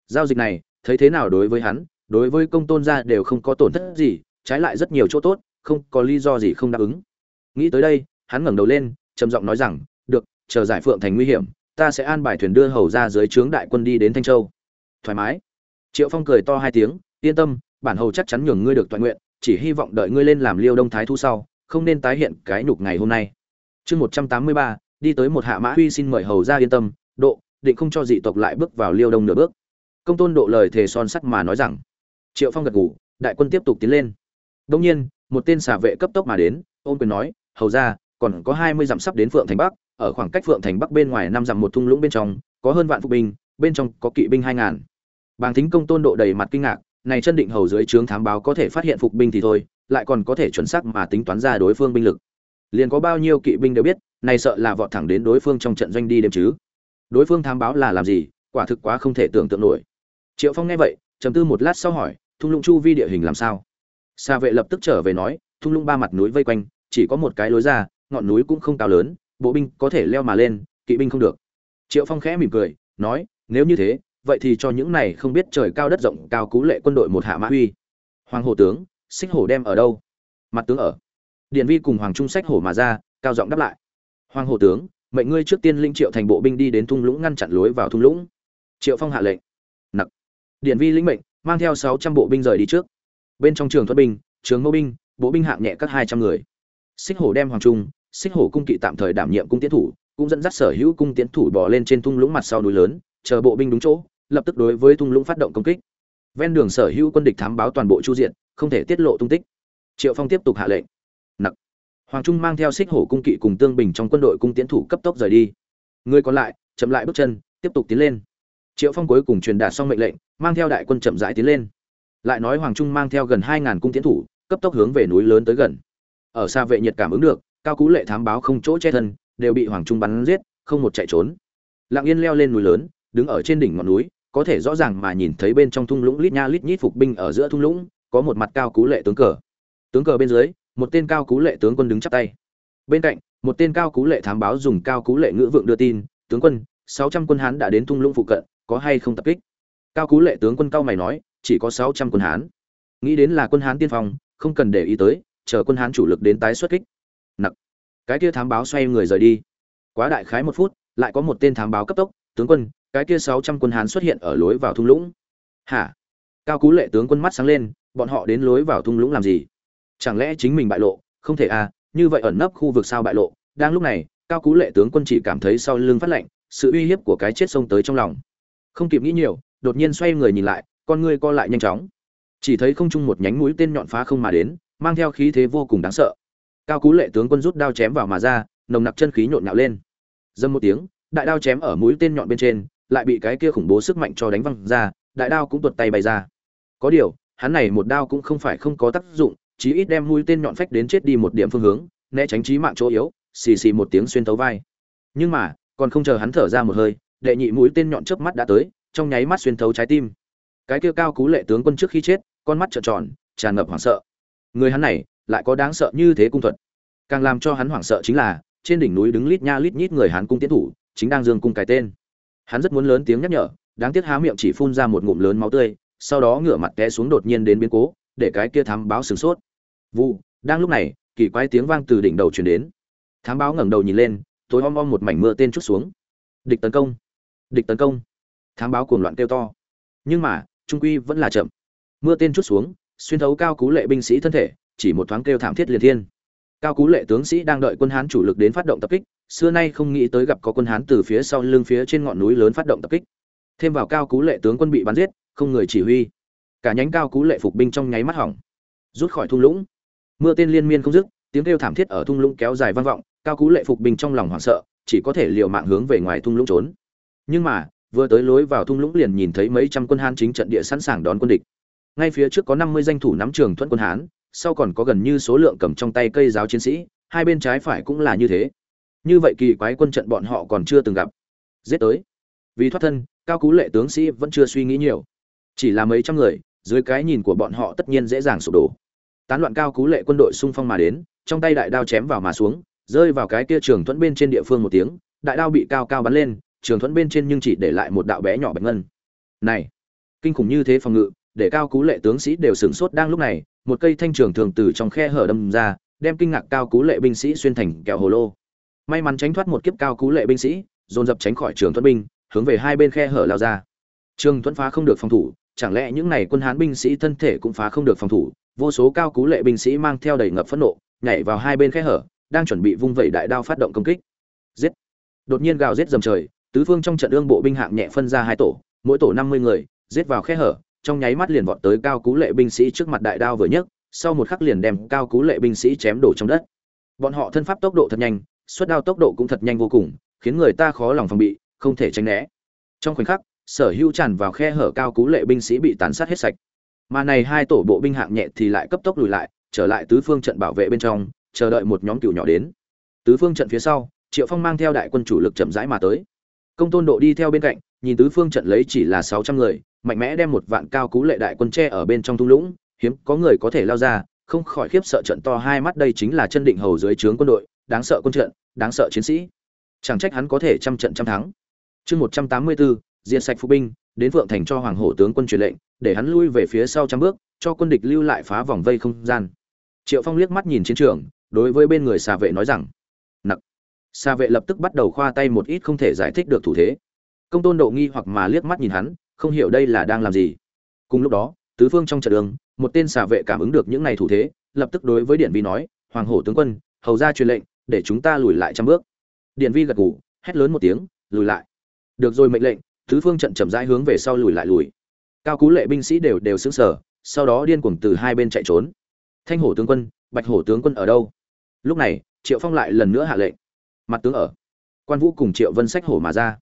Giao dịch này, thấy thế nào đối với hắn, đối với công tôn gia đều không có tổn thất gì, trái lại rất nhiều chỗ tốt, không có lý do gì không đáp ứng. Nghĩ tới đây, hắn ngẩng đầu lên, trầm giọng nói rằng chờ giải phượng thành nguy hiểm, ta sẽ an bài thuyền đưa hầu ra dưới trướng đại quân đi đến thanh châu. Thoải mái. Triệu phong cười to hai tiếng, yên tâm, bản hầu chắc chắn nhường ngươi được toàn nguyện, chỉ hy vọng đợi ngươi lên làm liêu đông thái thu sau, không nên tái hiện cái nhục ngày hôm nay. Chương một trăm tám mươi ba, đi tới một hạ mã huy xin mời hầu ra yên tâm, độ, định không cho dị tộc lại bước vào liêu đông nửa bước. Công tôn độ lời thề son sắt mà nói rằng. Triệu phong gật ngủ đại quân tiếp tục tiến lên. Đông nhiên, một tên xà vệ cấp tốc mà đến ôn quyền nói, hầu ra, còn có hai mươi dặm sắp đến phượng thành bắc ở khoảng cách phượng thành bắc bên ngoài năm dặm một thung lũng bên trong, có hơn vạn phục binh, bên trong có kỵ binh hai ngàn. Bàng thính công tôn độ đầy mặt kinh ngạc, này chân định hầu dưới trướng thám báo có thể phát hiện phục binh thì thôi, lại còn có thể chuẩn xác mà tính toán ra đối phương binh lực. Liền có bao nhiêu kỵ binh đều biết, này sợ là vọt thẳng đến đối phương trong trận doanh đi đêm chứ. Đối phương thám báo là làm gì, quả thực quá không thể tưởng tượng nổi. Triệu phong nghe vậy, trầm tư một lát sau hỏi, thung lũng chu vi địa hình làm sao? Xa vệ lập tức trở về nói, thung lũng ba mặt núi vây quanh, chỉ có một cái lối ra, ngọn núi cũng không cao lớn bộ binh có thể leo mà lên, kỵ binh không được. Triệu phong khẽ mỉm cười, nói, nếu như thế, vậy thì cho những này không biết trời cao đất rộng, cao cú lệ quân đội một hạ mã uy. Hoàng hổ tướng, xích hổ đem ở đâu? Mặt tướng ở. Điện vi cùng hoàng trung sách hổ mà ra, cao giọng đáp lại. Hoàng hổ tướng, mệnh ngươi trước tiên linh triệu thành bộ binh đi đến thung lũng ngăn chặn lối vào thung lũng. Triệu phong hạ lệnh. Nặc. Điện vi lĩnh mệnh, mang theo sáu trăm bộ binh rời đi trước. Bên trong trường thuật binh, trường ngô binh, bộ binh hạng nhẹ các hai trăm người. Xích hổ đem hoàng trung xích hổ cung kỵ tạm thời đảm nhiệm cung tiến thủ, cũng dẫn dắt sở hữu cung tiến thủ bỏ lên trên thung lũng mặt sau núi lớn, chờ bộ binh đúng chỗ, lập tức đối với thung lũng phát động công kích. Ven đường sở hữu quân địch thám báo toàn bộ chu diện, không thể tiết lộ tung tích. Triệu phong tiếp tục hạ lệnh. Nặc. Hoàng trung mang theo xích hổ cung kỵ cùng tương bình trong quân đội cung tiến thủ cấp tốc rời đi. Người còn lại, chậm lại bước chân, tiếp tục tiến lên. Triệu phong cuối cùng truyền đạt xong mệnh lệnh, mang theo đại quân chậm rãi tiến lên. Lại nói hoàng trung mang theo gần hai ngàn cung tiến thủ, cấp tốc hướng về núi lớn tới gần. Ở xa vệ nhiệt cảm ứng được cao cú lệ thám báo không chỗ che thân, đều bị hoàng trung bắn giết, không một chạy trốn. Lặng yên leo lên núi lớn, đứng ở trên đỉnh ngọn núi, có thể rõ ràng mà nhìn thấy bên trong thung lũng lít nha lít nhít phục binh ở giữa thung lũng, có một mặt cao cú lệ tướng cờ. Tướng cờ bên dưới, một tên cao cú lệ tướng quân đứng chắp tay. Bên cạnh, một tên cao cú lệ thám báo dùng cao cú lệ ngữ vượng đưa tin, tướng quân, sáu trăm quân hán đã đến thung lũng phụ cận, có hay không tập kích? Cao cú lệ tướng quân cao mày nói, chỉ có sáu trăm quân hán. Nghĩ đến là quân hán tiên phong, không cần để ý tới, chờ quân hán chủ lực đến tái xuất kích cái kia thám báo xoay người rời đi. Quá đại khái một phút, lại có một tên thám báo cấp tốc, tướng quân, cái kia sáu trăm quân hán xuất hiện ở lối vào thung lũng. Hả? Cao cú lệ tướng quân mắt sáng lên, bọn họ đến lối vào thung lũng làm gì? Chẳng lẽ chính mình bại lộ? Không thể à như vậy ẩn nấp khu vực sao bại lộ? Đang lúc này, cao cú lệ tướng quân chỉ cảm thấy sau lưng phát lạnh, sự uy hiếp của cái chết xông tới trong lòng. Không kịp nghĩ nhiều, đột nhiên xoay người nhìn lại, con ngươi co lại nhanh chóng. Chỉ thấy không trung một nhánh mũi tên nhọn phá không mà đến, mang theo khí thế vô cùng đáng sợ cao cú lệ tướng quân rút đao chém vào mà ra, nồng nặc chân khí nhộn nhạo lên. Dâm một tiếng, đại đao chém ở mũi tên nhọn bên trên, lại bị cái kia khủng bố sức mạnh cho đánh văng ra, đại đao cũng tuột tay bay ra. Có điều, hắn này một đao cũng không phải không có tác dụng, chí ít đem mũi tên nhọn phách đến chết đi một điểm phương hướng, né tránh trí mạng chỗ yếu, xì xì một tiếng xuyên tấu vai. Nhưng mà, còn không chờ hắn thở ra một hơi, đệ nhị mũi tên nhọn chớp mắt đã tới, trong nháy mắt xuyên thấu trái tim. Cái kia cao cú lệ tướng quân trước khi chết, con mắt trợn tròn, tràn ngập hoảng sợ. Người hắn này lại có đáng sợ như thế cung thuật. Càng làm cho hắn hoảng sợ chính là, trên đỉnh núi đứng lít nha lít nhít người hán cung tiến thủ, chính đang dương cung cái tên. Hắn rất muốn lớn tiếng nhắc nhở, đáng tiếc há miệng chỉ phun ra một ngụm lớn máu tươi, sau đó ngửa mặt té xuống đột nhiên đến biến cố, để cái kia thám báo sửng sốt. Vụ, đang lúc này, kỳ quái tiếng vang từ đỉnh đầu truyền đến. Thám báo ngẩng đầu nhìn lên, tối om om một mảnh mưa tên chút xuống. Địch tấn công, địch tấn công. Thám báo cuồng loạn kêu to. Nhưng mà, trung quy vẫn là chậm. Mưa tên chút xuống, xuyên thấu cao cú lệ binh sĩ thân thể chỉ một thoáng kêu thảm thiết liền thiên. Cao cú lệ tướng sĩ đang đợi quân hán chủ lực đến phát động tập kích, xưa nay không nghĩ tới gặp có quân hán từ phía sau lưng phía trên ngọn núi lớn phát động tập kích. Thêm vào cao cú lệ tướng quân bị bắn giết, không người chỉ huy. Cả nhánh cao cú lệ phục binh trong nháy mắt hỏng, rút khỏi thung lũng. Mưa tên liên miên không dứt, tiếng kêu thảm thiết ở thung lũng kéo dài vang vọng, cao cú lệ phục binh trong lòng hoảng sợ, chỉ có thể liều mạng hướng về ngoài thung lũng trốn. Nhưng mà, vừa tới lối vào thung lũng liền nhìn thấy mấy trăm quân hán chính trận địa sẵn sàng đón quân địch. Ngay phía trước có năm mươi danh thủ nắm trường thuận quân hán sau còn có gần như số lượng cầm trong tay cây giáo chiến sĩ, hai bên trái phải cũng là như thế. Như vậy kỳ quái quân trận bọn họ còn chưa từng gặp. Giết tới. Vì thoát thân, cao cú lệ tướng sĩ vẫn chưa suy nghĩ nhiều. Chỉ là mấy trăm người, dưới cái nhìn của bọn họ tất nhiên dễ dàng sụp đổ. Tán loạn cao cú lệ quân đội xung phong mà đến, trong tay đại đao chém vào mà xuống, rơi vào cái kia trường thuẫn bên trên địa phương một tiếng, đại đao bị cao cao bắn lên, trường thuẫn bên trên nhưng chỉ để lại một đạo bé nhỏ bạch ngân. Này, kinh khủng như thế phòng ngự, để cao cú lệ tướng sĩ đều sửng sốt đang lúc này một cây thanh trường thường từ trong khe hở đâm ra, đem kinh ngạc cao cú lệ binh sĩ xuyên thành kẹo hồ lô. May mắn tránh thoát một kiếp cao cú lệ binh sĩ, dồn dập tránh khỏi trường thuẫn binh, hướng về hai bên khe hở lao ra. Trường thuẫn phá không được phòng thủ, chẳng lẽ những này quân hán binh sĩ thân thể cũng phá không được phòng thủ? Vô số cao cú lệ binh sĩ mang theo đầy ngập phẫn nộ, nhảy vào hai bên khe hở, đang chuẩn bị vung vẩy đại đao phát động công kích. Giết! Đột nhiên gào giết dầm trời, tứ phương trong trận ương bộ binh hạng nhẹ phân ra hai tổ, mỗi tổ năm mươi người, giết vào khe hở trong nháy mắt liền vọt tới cao cú lệ binh sĩ trước mặt đại đao vừa nhấc, sau một khắc liền đem cao cú lệ binh sĩ chém đổ trong đất. Bọn họ thân pháp tốc độ thật nhanh xuất đao tốc độ cũng thật nhanh vô cùng, khiến người ta khó lòng phòng bị, không thể tránh né. Trong khoảnh khắc, sở hữu tràn vào khe hở cao cú lệ binh sĩ bị tàn sát hết sạch. Mà này hai tổ bộ binh hạng nhẹ thì lại cấp tốc lùi lại, trở lại tứ phương trận bảo vệ bên trong, chờ đợi một nhóm cựu nhỏ đến. Tứ phương trận phía sau, triệu phong mang theo đại quân chủ lực chậm rãi mà tới công tôn độ đi theo bên cạnh, nhìn tứ phương trận lấy chỉ là sáu trăm người, mạnh mẽ đem một vạn cao cú lệ đại quân tre ở bên trong thung lũng. Hiếm có người có thể lao ra, không khỏi khiếp sợ trận to hai mắt đây chính là chân định hầu dưới trướng quân đội, đáng sợ quân trận, đáng sợ chiến sĩ. Chẳng trách hắn có thể trăm trận trăm thắng. Chương một trăm tám mươi bốn diện sạch phụ binh, đến vượng thành cho hoàng hổ tướng quân truyền lệnh, để hắn lui về phía sau trăm bước, cho quân địch lưu lại phá vòng vây không gian. Triệu phong liếc mắt nhìn chiến trường, đối với bên người xà vệ nói rằng xà vệ lập tức bắt đầu khoa tay một ít không thể giải thích được thủ thế. Công tôn độ nghi hoặc mà liếc mắt nhìn hắn, không hiểu đây là đang làm gì. Cùng lúc đó, tứ phương trong trận đường, một tên xà vệ cảm ứng được những này thủ thế, lập tức đối với điện vi nói, hoàng hổ tướng quân, hầu ra truyền lệnh, để chúng ta lùi lại trăm bước. Điện vi gật gù, hét lớn một tiếng, lùi lại. Được rồi mệnh lệnh, tứ phương trận chậm rãi hướng về sau lùi lại lùi. Cao cú lệ binh sĩ đều đều sững sờ, sau đó điên cuồng từ hai bên chạy trốn. Thanh hổ tướng quân, bạch hổ tướng quân ở đâu? Lúc này, triệu phong lại lần nữa hạ lệnh mặt tướng ở. Quan vũ cùng triệu vân sách hổ mà ra.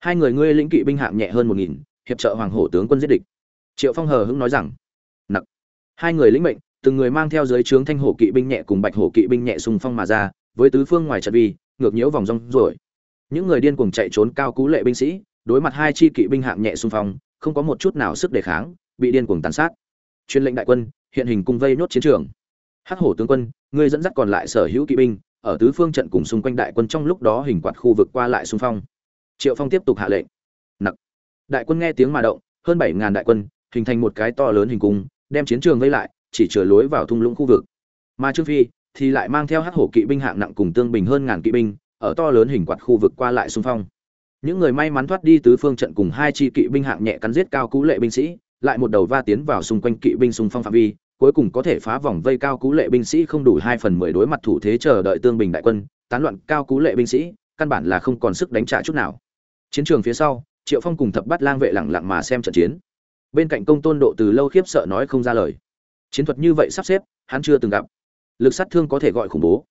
Hai người ngươi lĩnh kỵ binh hạng nhẹ hơn một nghìn, hiệp trợ hoàng hổ tướng quân giết địch. Triệu phong hờ hững nói rằng, nặc. Hai người lĩnh mệnh, từng người mang theo dưới trướng thanh hổ kỵ binh nhẹ cùng bạch hổ kỵ binh nhẹ xung phong mà ra, với tứ phương ngoài trận vi, ngược nhiễu vòng rong rồi những người điên cuồng chạy trốn cao cú lệ binh sĩ, đối mặt hai chi kỵ binh hạng nhẹ xung phong, không có một chút nào sức đề kháng, bị điên cuồng tàn sát. Truyền lệnh đại quân, hiện hình cung vây nốt chiến trường. Hắc hổ tướng quân, ngươi dẫn dắt còn lại sở hữu kỵ binh ở tứ phương trận cùng xung quanh đại quân trong lúc đó hình quạt khu vực qua lại xung phong. Triệu phong tiếp tục hạ lệnh. Nặc. Đại quân nghe tiếng mà động, hơn bảy ngàn đại quân, hình thành một cái to lớn hình cung, đem chiến trường vây lại, chỉ chừa lối vào thung lũng khu vực. Mà trương phi thì lại mang theo hắc hổ kỵ binh hạng nặng cùng tương bình hơn ngàn kỵ binh, ở to lớn hình quạt khu vực qua lại xung phong. Những người may mắn thoát đi tứ phương trận cùng hai chi kỵ binh hạng nhẹ cắn giết cao cú lệ binh sĩ, lại một đầu va tiến vào xung quanh kỵ binh xung phong phạm vi cuối cùng có thể phá vòng vây cao cú lệ binh sĩ không đủ hai phần mười đối mặt thủ thế chờ đợi tương bình đại quân, tán loạn cao cú lệ binh sĩ, căn bản là không còn sức đánh trả chút nào. Chiến trường phía sau, triệu phong cùng thập bát lang vệ lẳng lặng mà xem trận chiến. Bên cạnh công tôn độ từ lâu khiếp sợ nói không ra lời. Chiến thuật như vậy sắp xếp, hắn chưa từng gặp. Lực sát thương có thể gọi khủng bố.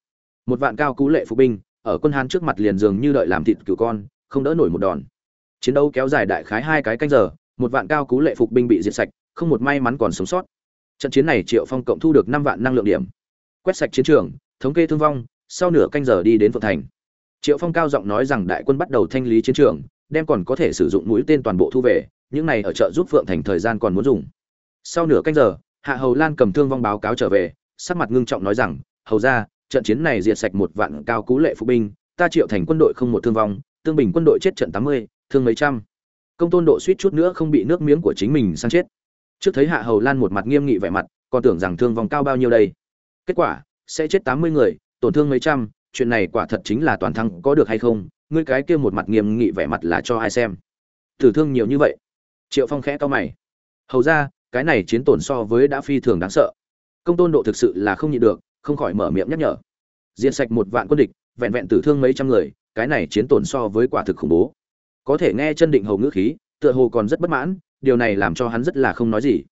Một vạn cao cú lệ phục binh, ở quân hán trước mặt liền dường như đợi làm thịt cừu con, không đỡ nổi một đòn. Chiến đấu kéo dài đại khái hai cái canh giờ, một vạn cao cú lệ phục binh bị diệt sạch, không một may mắn còn sống sót trận chiến này triệu phong cộng thu được năm vạn năng lượng điểm. Quét sạch chiến trường, thống kê thương vong, sau nửa canh giờ đi đến phượng thành. Triệu phong cao giọng nói rằng đại quân bắt đầu thanh lý chiến trường, đem còn có thể sử dụng mũi tên toàn bộ thu về, những này ở chợ giúp phượng thành thời gian còn muốn dùng. Sau nửa canh giờ, hạ hầu lan cầm thương vong báo cáo trở về, sắc mặt ngưng trọng nói rằng, hầu ra, trận chiến này diệt sạch một vạn cao cú lệ phục binh, ta triệu thành quân đội không một thương vong, tương bình quân đội chết trận tám mươi, thương mấy trăm. Công tôn độ suýt chút nữa không bị nước miếng của chính mình sang chết trước thấy hạ hầu lan một mặt nghiêm nghị vẻ mặt, còn tưởng rằng thương vong cao bao nhiêu đây. Kết quả, sẽ chết tám mươi người, tổn thương mấy trăm, chuyện này quả thật chính là toàn thắng có được hay không, ngươi cái kia một mặt nghiêm nghị vẻ mặt là cho ai xem. Tử thương nhiều như vậy. Triệu phong khẽ to mày. Hầu ra, cái này chiến tổn so với đã phi thường đáng sợ. Công tôn độ thực sự là không nhịn được, không khỏi mở miệng nhắc nhở. Diện sạch một vạn quân địch, vẹn vẹn tử thương mấy trăm người, cái này chiến tổn so với quả thực khủng bố. Có thể nghe chân định hầu ngữ khí, tựa hồ còn rất bất mãn điều này làm cho hắn rất là không nói gì.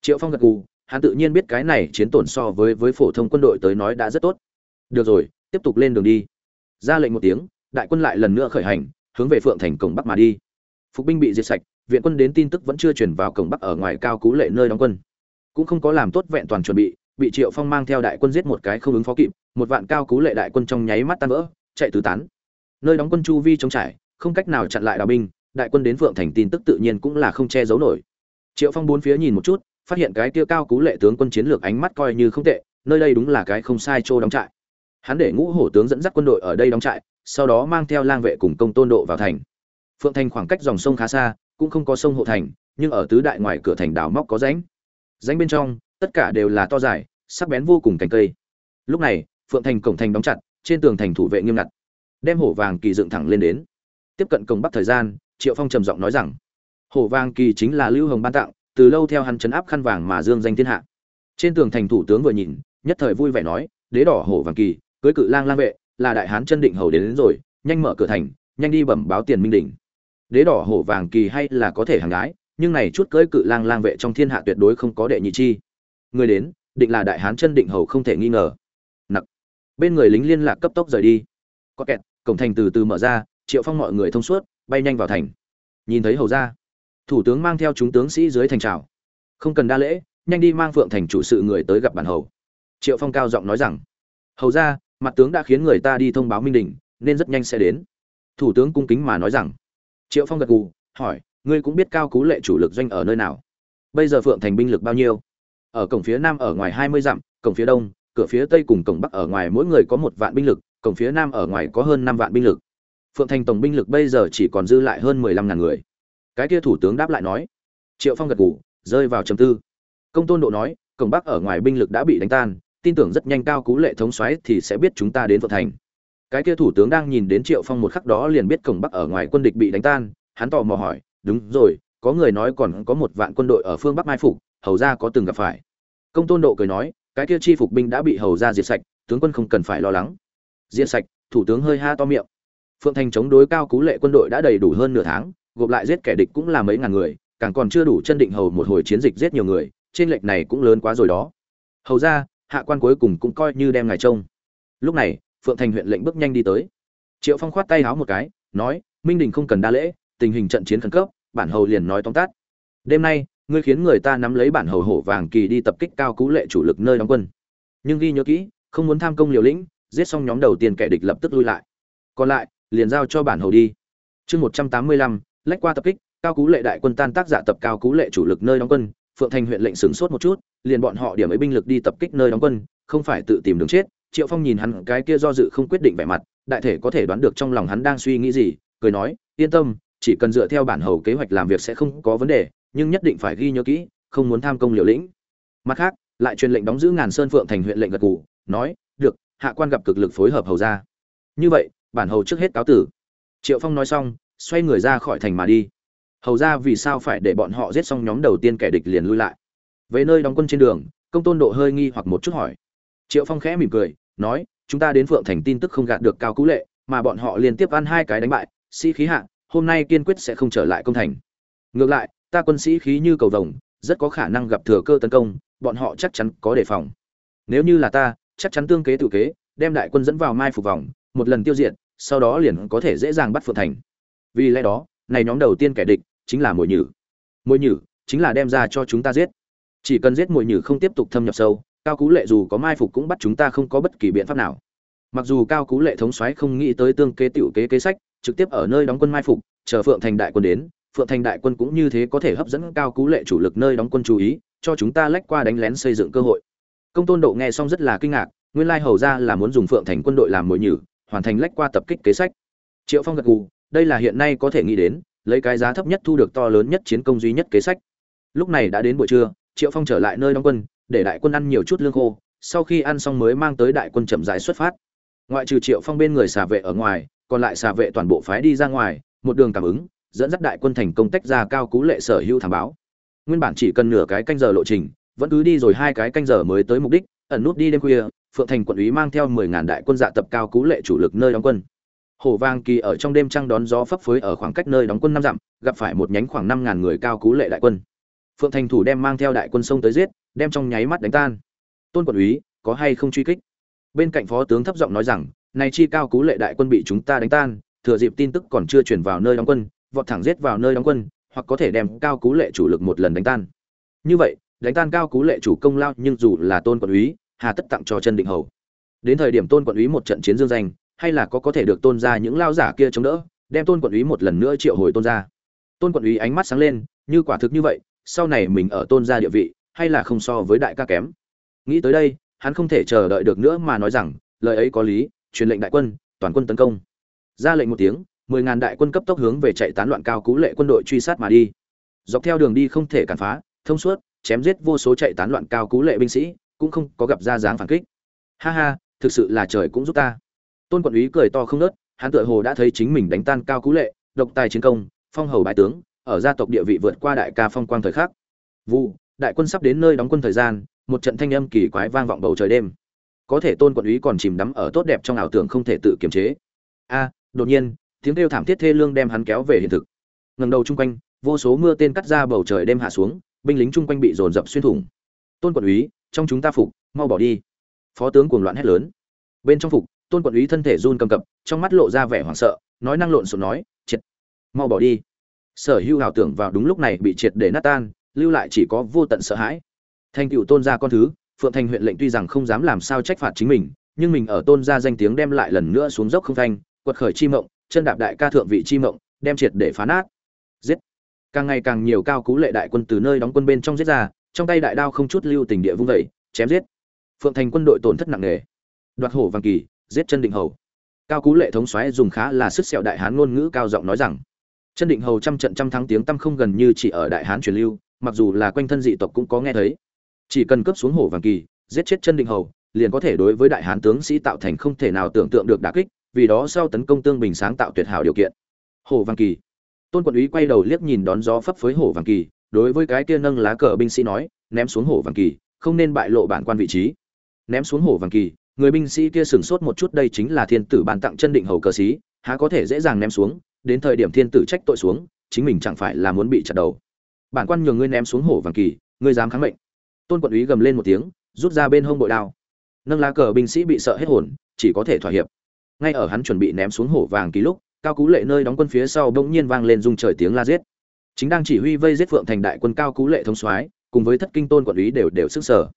Triệu phong gật gù, hắn tự nhiên biết cái này chiến tổn so với với phổ thông quân đội tới nói đã rất tốt. Được rồi, tiếp tục lên đường đi. Ra lệnh một tiếng, đại quân lại lần nữa khởi hành, hướng về phượng thành cổng bắc mà đi. Phục binh bị diệt sạch, viện quân đến tin tức vẫn chưa chuyển vào cổng bắc ở ngoài cao cú lệ nơi đóng quân. Cũng không có làm tốt vẹn toàn chuẩn bị bị triệu phong mang theo đại quân giết một cái không ứng phó kịp, một vạn cao cú lệ đại quân trong nháy mắt tan vỡ, chạy tứ tán. Nơi đóng quân chu vi chống trải, không cách nào chặn lại đào binh đại quân đến phượng thành tin tức tự nhiên cũng là không che giấu nổi. Triệu phong bốn phía nhìn một chút, phát hiện cái kia cao cú lệ tướng quân chiến lược ánh mắt coi như không tệ, nơi đây đúng là cái không sai chỗ đóng trại. Hắn để ngũ hổ tướng dẫn dắt quân đội ở đây đóng trại, sau đó mang theo lang vệ cùng công tôn độ vào thành. Phượng thành khoảng cách dòng sông khá xa, cũng không có sông hộ thành, nhưng ở tứ đại ngoài cửa thành đào móc có rãnh. Rãnh bên trong, tất cả đều là to dài, sắc bén vô cùng cành cây. Lúc này, phượng thành cổng thành đóng chặt, trên tường thành thủ vệ nghiêm ngặt, đem hổ vàng kỳ dựng thẳng lên đến. Tiếp cận cổng bắc thời gian triệu phong trầm giọng nói rằng hổ vàng kỳ chính là lưu hồng ban tặng từ lâu theo hắn chấn áp khăn vàng mà dương danh thiên hạ. Trên tường thành thủ tướng vừa nhìn nhất thời vui vẻ nói đế đỏ hổ vàng kỳ cưới cự lang lang vệ là đại hán chân định hầu đến, đến rồi nhanh mở cửa thành nhanh đi bẩm báo tiền minh đỉnh. Đế đỏ hổ vàng kỳ hay là có thể hàng gái nhưng này chút cưới cự lang lang vệ trong thiên hạ tuyệt đối không có đệ nhị chi. Người đến định là đại hán chân định hầu không thể nghi ngờ. Nặc. Bên người lính liên lạc cấp tốc rời đi. Có kẹt cổng thành từ từ mở ra triệu phong mọi người thông suốt bay nhanh vào thành. Nhìn thấy hầu ra thủ tướng mang theo chúng tướng sĩ dưới thành trào. Không cần đa lễ, nhanh đi mang phượng thành chủ sự người tới gặp bản hầu. Triệu phong cao giọng nói rằng, hầu ra mặt tướng đã khiến người ta đi thông báo minh đình, nên rất nhanh sẽ đến. Thủ tướng cung kính mà nói rằng, triệu phong gật gù, hỏi, ngươi cũng biết cao cú lệ chủ lực doanh ở nơi nào? Bây giờ phượng thành binh lực bao nhiêu? Ở cổng phía nam ở ngoài hai mươi dặm, cổng phía đông, cửa phía tây cùng cổng bắc ở ngoài mỗi người có một vạn binh lực, cổng phía nam ở ngoài có hơn năm vạn binh lực phượng thành tổng binh lực bây giờ chỉ còn dư lại hơn mười lăm ngàn người. Cái kia thủ tướng đáp lại nói. Triệu phong gật gù, rơi vào trầm tư. Công tôn độ nói, cổng bắc ở ngoài binh lực đã bị đánh tan, tin tưởng rất nhanh cao cú lệ thống xoáy thì sẽ biết chúng ta đến phượng thành. Cái kia thủ tướng đang nhìn đến triệu phong một khắc đó liền biết cổng bắc ở ngoài quân địch bị đánh tan, hắn tò mò hỏi, đúng rồi, có người nói còn có một vạn quân đội ở phương bắc mai phục, hầu ra có từng gặp phải. Công tôn độ cười nói, cái kia chi phục binh đã bị hầu ra diệt sạch, tướng quân không cần phải lo lắng. Diệt sạch, thủ tướng hơi ha to miệng phượng thành chống đối cao cú lệ quân đội đã đầy đủ hơn nửa tháng, gộp lại giết kẻ địch cũng là mấy ngàn người, càng còn chưa đủ chân định hầu một hồi chiến dịch giết nhiều người, trên lệch này cũng lớn quá rồi đó. Hầu ra, hạ quan cuối cùng cũng coi như đem ngài trông. Lúc này, phượng thành huyện lệnh bước nhanh đi tới. Triệu phong khoát tay háo một cái, nói, minh đình không cần đa lễ, tình hình trận chiến khẩn cấp, bản hầu liền nói tóm tắt. Đêm nay, ngươi khiến người ta nắm lấy bản hầu hổ vàng kỳ đi tập kích cao cú lệ chủ lực nơi đóng quân. Nhưng ghi nhớ kỹ, không muốn tham công liều lĩnh, giết xong nhóm đầu tiên kẻ địch lập tức lui lại. Còn lại liền giao cho bản hầu đi. Chương một trăm tám mươi lăm, lách qua tập kích, cao cú lệ đại quân tan tác giả tập cao cú lệ chủ lực nơi đóng quân, phượng thành huyện lệnh sửng sốt một chút, liền bọn họ điểm ấy binh lực đi tập kích nơi đóng quân, không phải tự tìm đường chết. Triệu phong nhìn hắn cái kia do dự không quyết định vẻ mặt, đại thể có thể đoán được trong lòng hắn đang suy nghĩ gì, cười nói, yên tâm, chỉ cần dựa theo bản hầu kế hoạch làm việc sẽ không có vấn đề, nhưng nhất định phải ghi nhớ kỹ, không muốn tham công liều lĩnh. Mặt khác, lại truyền lệnh đóng giữ ngàn sơn phượng thành huyện lệnh gật cù nói, được, hạ quan gặp cực lực phối hợp hầu ra. Như vậy bản hầu trước hết cáo tử. Triệu phong nói xong, xoay người ra khỏi thành mà đi. Hầu ra vì sao phải để bọn họ giết xong nhóm đầu tiên kẻ địch liền lui lại? Về nơi đóng quân trên đường, công tôn độ hơi nghi hoặc một chút hỏi. Triệu phong khẽ mỉm cười, nói, chúng ta đến phượng thành tin tức không gạt được cao cú lệ, mà bọn họ liên tiếp ăn hai cái đánh bại, sĩ khí hạ, hôm nay kiên quyết sẽ không trở lại công thành. Ngược lại, ta quân sĩ khí như cầu vồng, rất có khả năng gặp thừa cơ tấn công, bọn họ chắc chắn có đề phòng. Nếu như là ta, chắc chắn tương kế tự kế, đem đại quân dẫn vào mai phục vòng, một lần tiêu diệt sau đó liền có thể dễ dàng bắt phượng thành. Vì lẽ đó, này nhóm đầu tiên kẻ địch chính là mồi nhử. Mồi nhử chính là đem ra cho chúng ta giết. Chỉ cần giết mồi nhử không tiếp tục thâm nhập sâu, cao cú lệ dù có mai phục cũng bắt chúng ta không có bất kỳ biện pháp nào. Mặc dù cao cú lệ thống soái không nghĩ tới tương kế tiểu kế kế sách, trực tiếp ở nơi đóng quân mai phục, chờ phượng thành đại quân đến, phượng thành đại quân cũng như thế có thể hấp dẫn cao cú lệ chủ lực nơi đóng quân chú ý, cho chúng ta lách qua đánh lén xây dựng cơ hội. Công tôn độ nghe xong rất là kinh ngạc, nguyên lai hầu ra là muốn dùng phượng thành quân đội làm mồi nhử hoàn thành lách qua tập kích kế sách. Triệu phong gật gù, đây là hiện nay có thể nghĩ đến, lấy cái giá thấp nhất thu được to lớn nhất chiến công duy nhất kế sách. Lúc này đã đến buổi trưa, triệu phong trở lại nơi đóng quân, để đại quân ăn nhiều chút lương khô, sau khi ăn xong mới mang tới đại quân chậm rãi xuất phát. Ngoại trừ triệu phong bên người xà vệ ở ngoài, còn lại xà vệ toàn bộ phái đi ra ngoài, một đường cảm ứng, dẫn dắt đại quân thành công tách ra cao cú lệ sở hữu thảm báo. Nguyên bản chỉ cần nửa cái canh giờ lộ trình, vẫn cứ đi rồi hai cái canh giờ mới tới mục đích, ẩn nút đi đêm khuya phượng thành quận úy mang theo mười ngàn đại quân dạ tập cao cú lệ chủ lực nơi đóng quân Hổ Vang Kỳ ở trong đêm trăng đón gió phấp phới ở khoảng cách nơi đóng quân năm dặm, gặp phải một nhánh khoảng năm ngàn người cao cú lệ đại quân. Phượng Thành thủ đem mang theo đại quân sông tới giết, đem trong nháy mắt đánh tan. Tôn quận úy, có hay không truy kích? Bên cạnh phó tướng thấp giọng nói rằng, này chi cao cú lệ đại quân bị chúng ta đánh tan, thừa dịp tin tức còn chưa truyền vào nơi đóng quân, vọt thẳng giết vào nơi đóng quân, hoặc có thể đem cao cú lệ chủ lực một lần đánh tan. Như vậy, đánh tan cao cú lệ chủ công lao nhưng dù là Tôn quận úy, hà tất tặng cho chân định hầu. Đến thời điểm Tôn quận úy một trận chiến dương danh, hay là có có thể được tôn ra những lao giả kia chống đỡ đem tôn quận úy một lần nữa triệu hồi tôn ra. Tôn quận úy ánh mắt sáng lên như quả thực như vậy sau này mình ở tôn gia địa vị hay là không so với đại ca kém. Nghĩ tới đây hắn không thể chờ đợi được nữa mà nói rằng lời ấy có lý truyền lệnh đại quân toàn quân tấn công. Ra lệnh một tiếng mười ngàn đại quân cấp tốc hướng về chạy tán loạn cao cú lệ quân đội truy sát mà đi. Dọc theo đường đi không thể cản phá thông suốt chém giết vô số chạy tán loạn cao cú lệ binh sĩ cũng không có gặp ra dáng phản kích. Ha ha, thực sự là trời cũng giúp ta. Tôn quận úy cười to không nớt, hắn tựa hồ đã thấy chính mình đánh tan cao cú lệ, độc tài chiến công, phong hầu bại tướng, ở gia tộc địa vị vượt qua đại ca phong quang thời khắc. Vụ, đại quân sắp đến nơi đóng quân thời gian, một trận thanh âm kỳ quái vang vọng bầu trời đêm. Có thể tôn quận úy còn chìm đắm ở tốt đẹp trong ảo tưởng không thể tự kiềm chế. A, đột nhiên, tiếng kêu thảm thiết thê lương đem hắn kéo về hiện thực. Ngẩng đầu chung quanh, vô số mưa tên cắt ra bầu trời đêm hạ xuống, binh lính chung quanh bị dồn dập xuyên thủng. Tôn quận úy trong chúng ta phục, mau bỏ đi. Phó tướng cuồng loạn hét lớn. Bên trong phục, tôn quận úy thân thể run cầm cập, trong mắt lộ ra vẻ hoảng sợ, nói năng lộn xộn nói, triệt, mau bỏ đi. Sở hữu ảo tưởng vào đúng lúc này bị triệt để nát tan, lưu lại chỉ có vô tận sợ hãi. Thành cựu tôn gia con thứ, phượng thành huyện lệnh tuy rằng không dám làm sao trách phạt chính mình, nhưng mình ở tôn gia danh tiếng đem lại lần nữa xuống dốc không thanh quật khởi chi mộng, chân đạp đại ca thượng vị chi mộng, đem triệt để phá nát. Giết. Càng ngày càng nhiều cao cú lệ đại quân từ nơi đóng quân bên trong giết ra trong tay đại đao không chút lưu tình địa vung vẩy, chém giết. Phượng thành quân đội tổn thất nặng nề. Đoạt hổ vàng kỳ, giết chân định hầu. Cao cú lệ thống xoáy dùng khá là sức sẹo đại hán ngôn ngữ cao giọng nói rằng, chân định hầu trăm trận trăm thắng tiếng tăm không gần như chỉ ở đại hán truyền lưu, mặc dù là quanh thân dị tộc cũng có nghe thấy. Chỉ cần cấp xuống hổ vàng kỳ, giết chết chân định hầu, liền có thể đối với đại hán tướng sĩ tạo thành không thể nào tưởng tượng được đả kích, vì đó sau tấn công tương bình sáng tạo tuyệt hảo điều kiện. Hổ vàng kỳ. Tôn quận úy quay đầu liếc nhìn đón gió phấp phới hổ vàng kỳ đối với cái kia nâng lá cờ binh sĩ nói, ném xuống hổ vàng kỳ, không nên bại lộ bản quan vị trí. Ném xuống hổ vàng kỳ, người binh sĩ kia sửng sốt một chút, đây chính là thiên tử ban tặng chân định hầu cờ sĩ, há có thể dễ dàng ném xuống, đến thời điểm thiên tử trách tội xuống, chính mình chẳng phải là muốn bị chặt đầu. Bản quan nhường ngươi ném xuống hổ vàng kỳ, ngươi dám kháng mệnh. Tôn quận úy gầm lên một tiếng, rút ra bên hông bội đao. Nâng lá cờ binh sĩ bị sợ hết hồn, chỉ có thể thỏa hiệp. Ngay ở hắn chuẩn bị ném xuống hổ vàng kỳ lúc, cao cú lệ nơi đóng quân phía sau bỗng nhiên vang lên rung trời tiếng la giết chính đang chỉ huy vây giết phượng thành đại quân cao cú lệ thông soái, cùng với thất kinh tôn quận lý đều đều sức sở.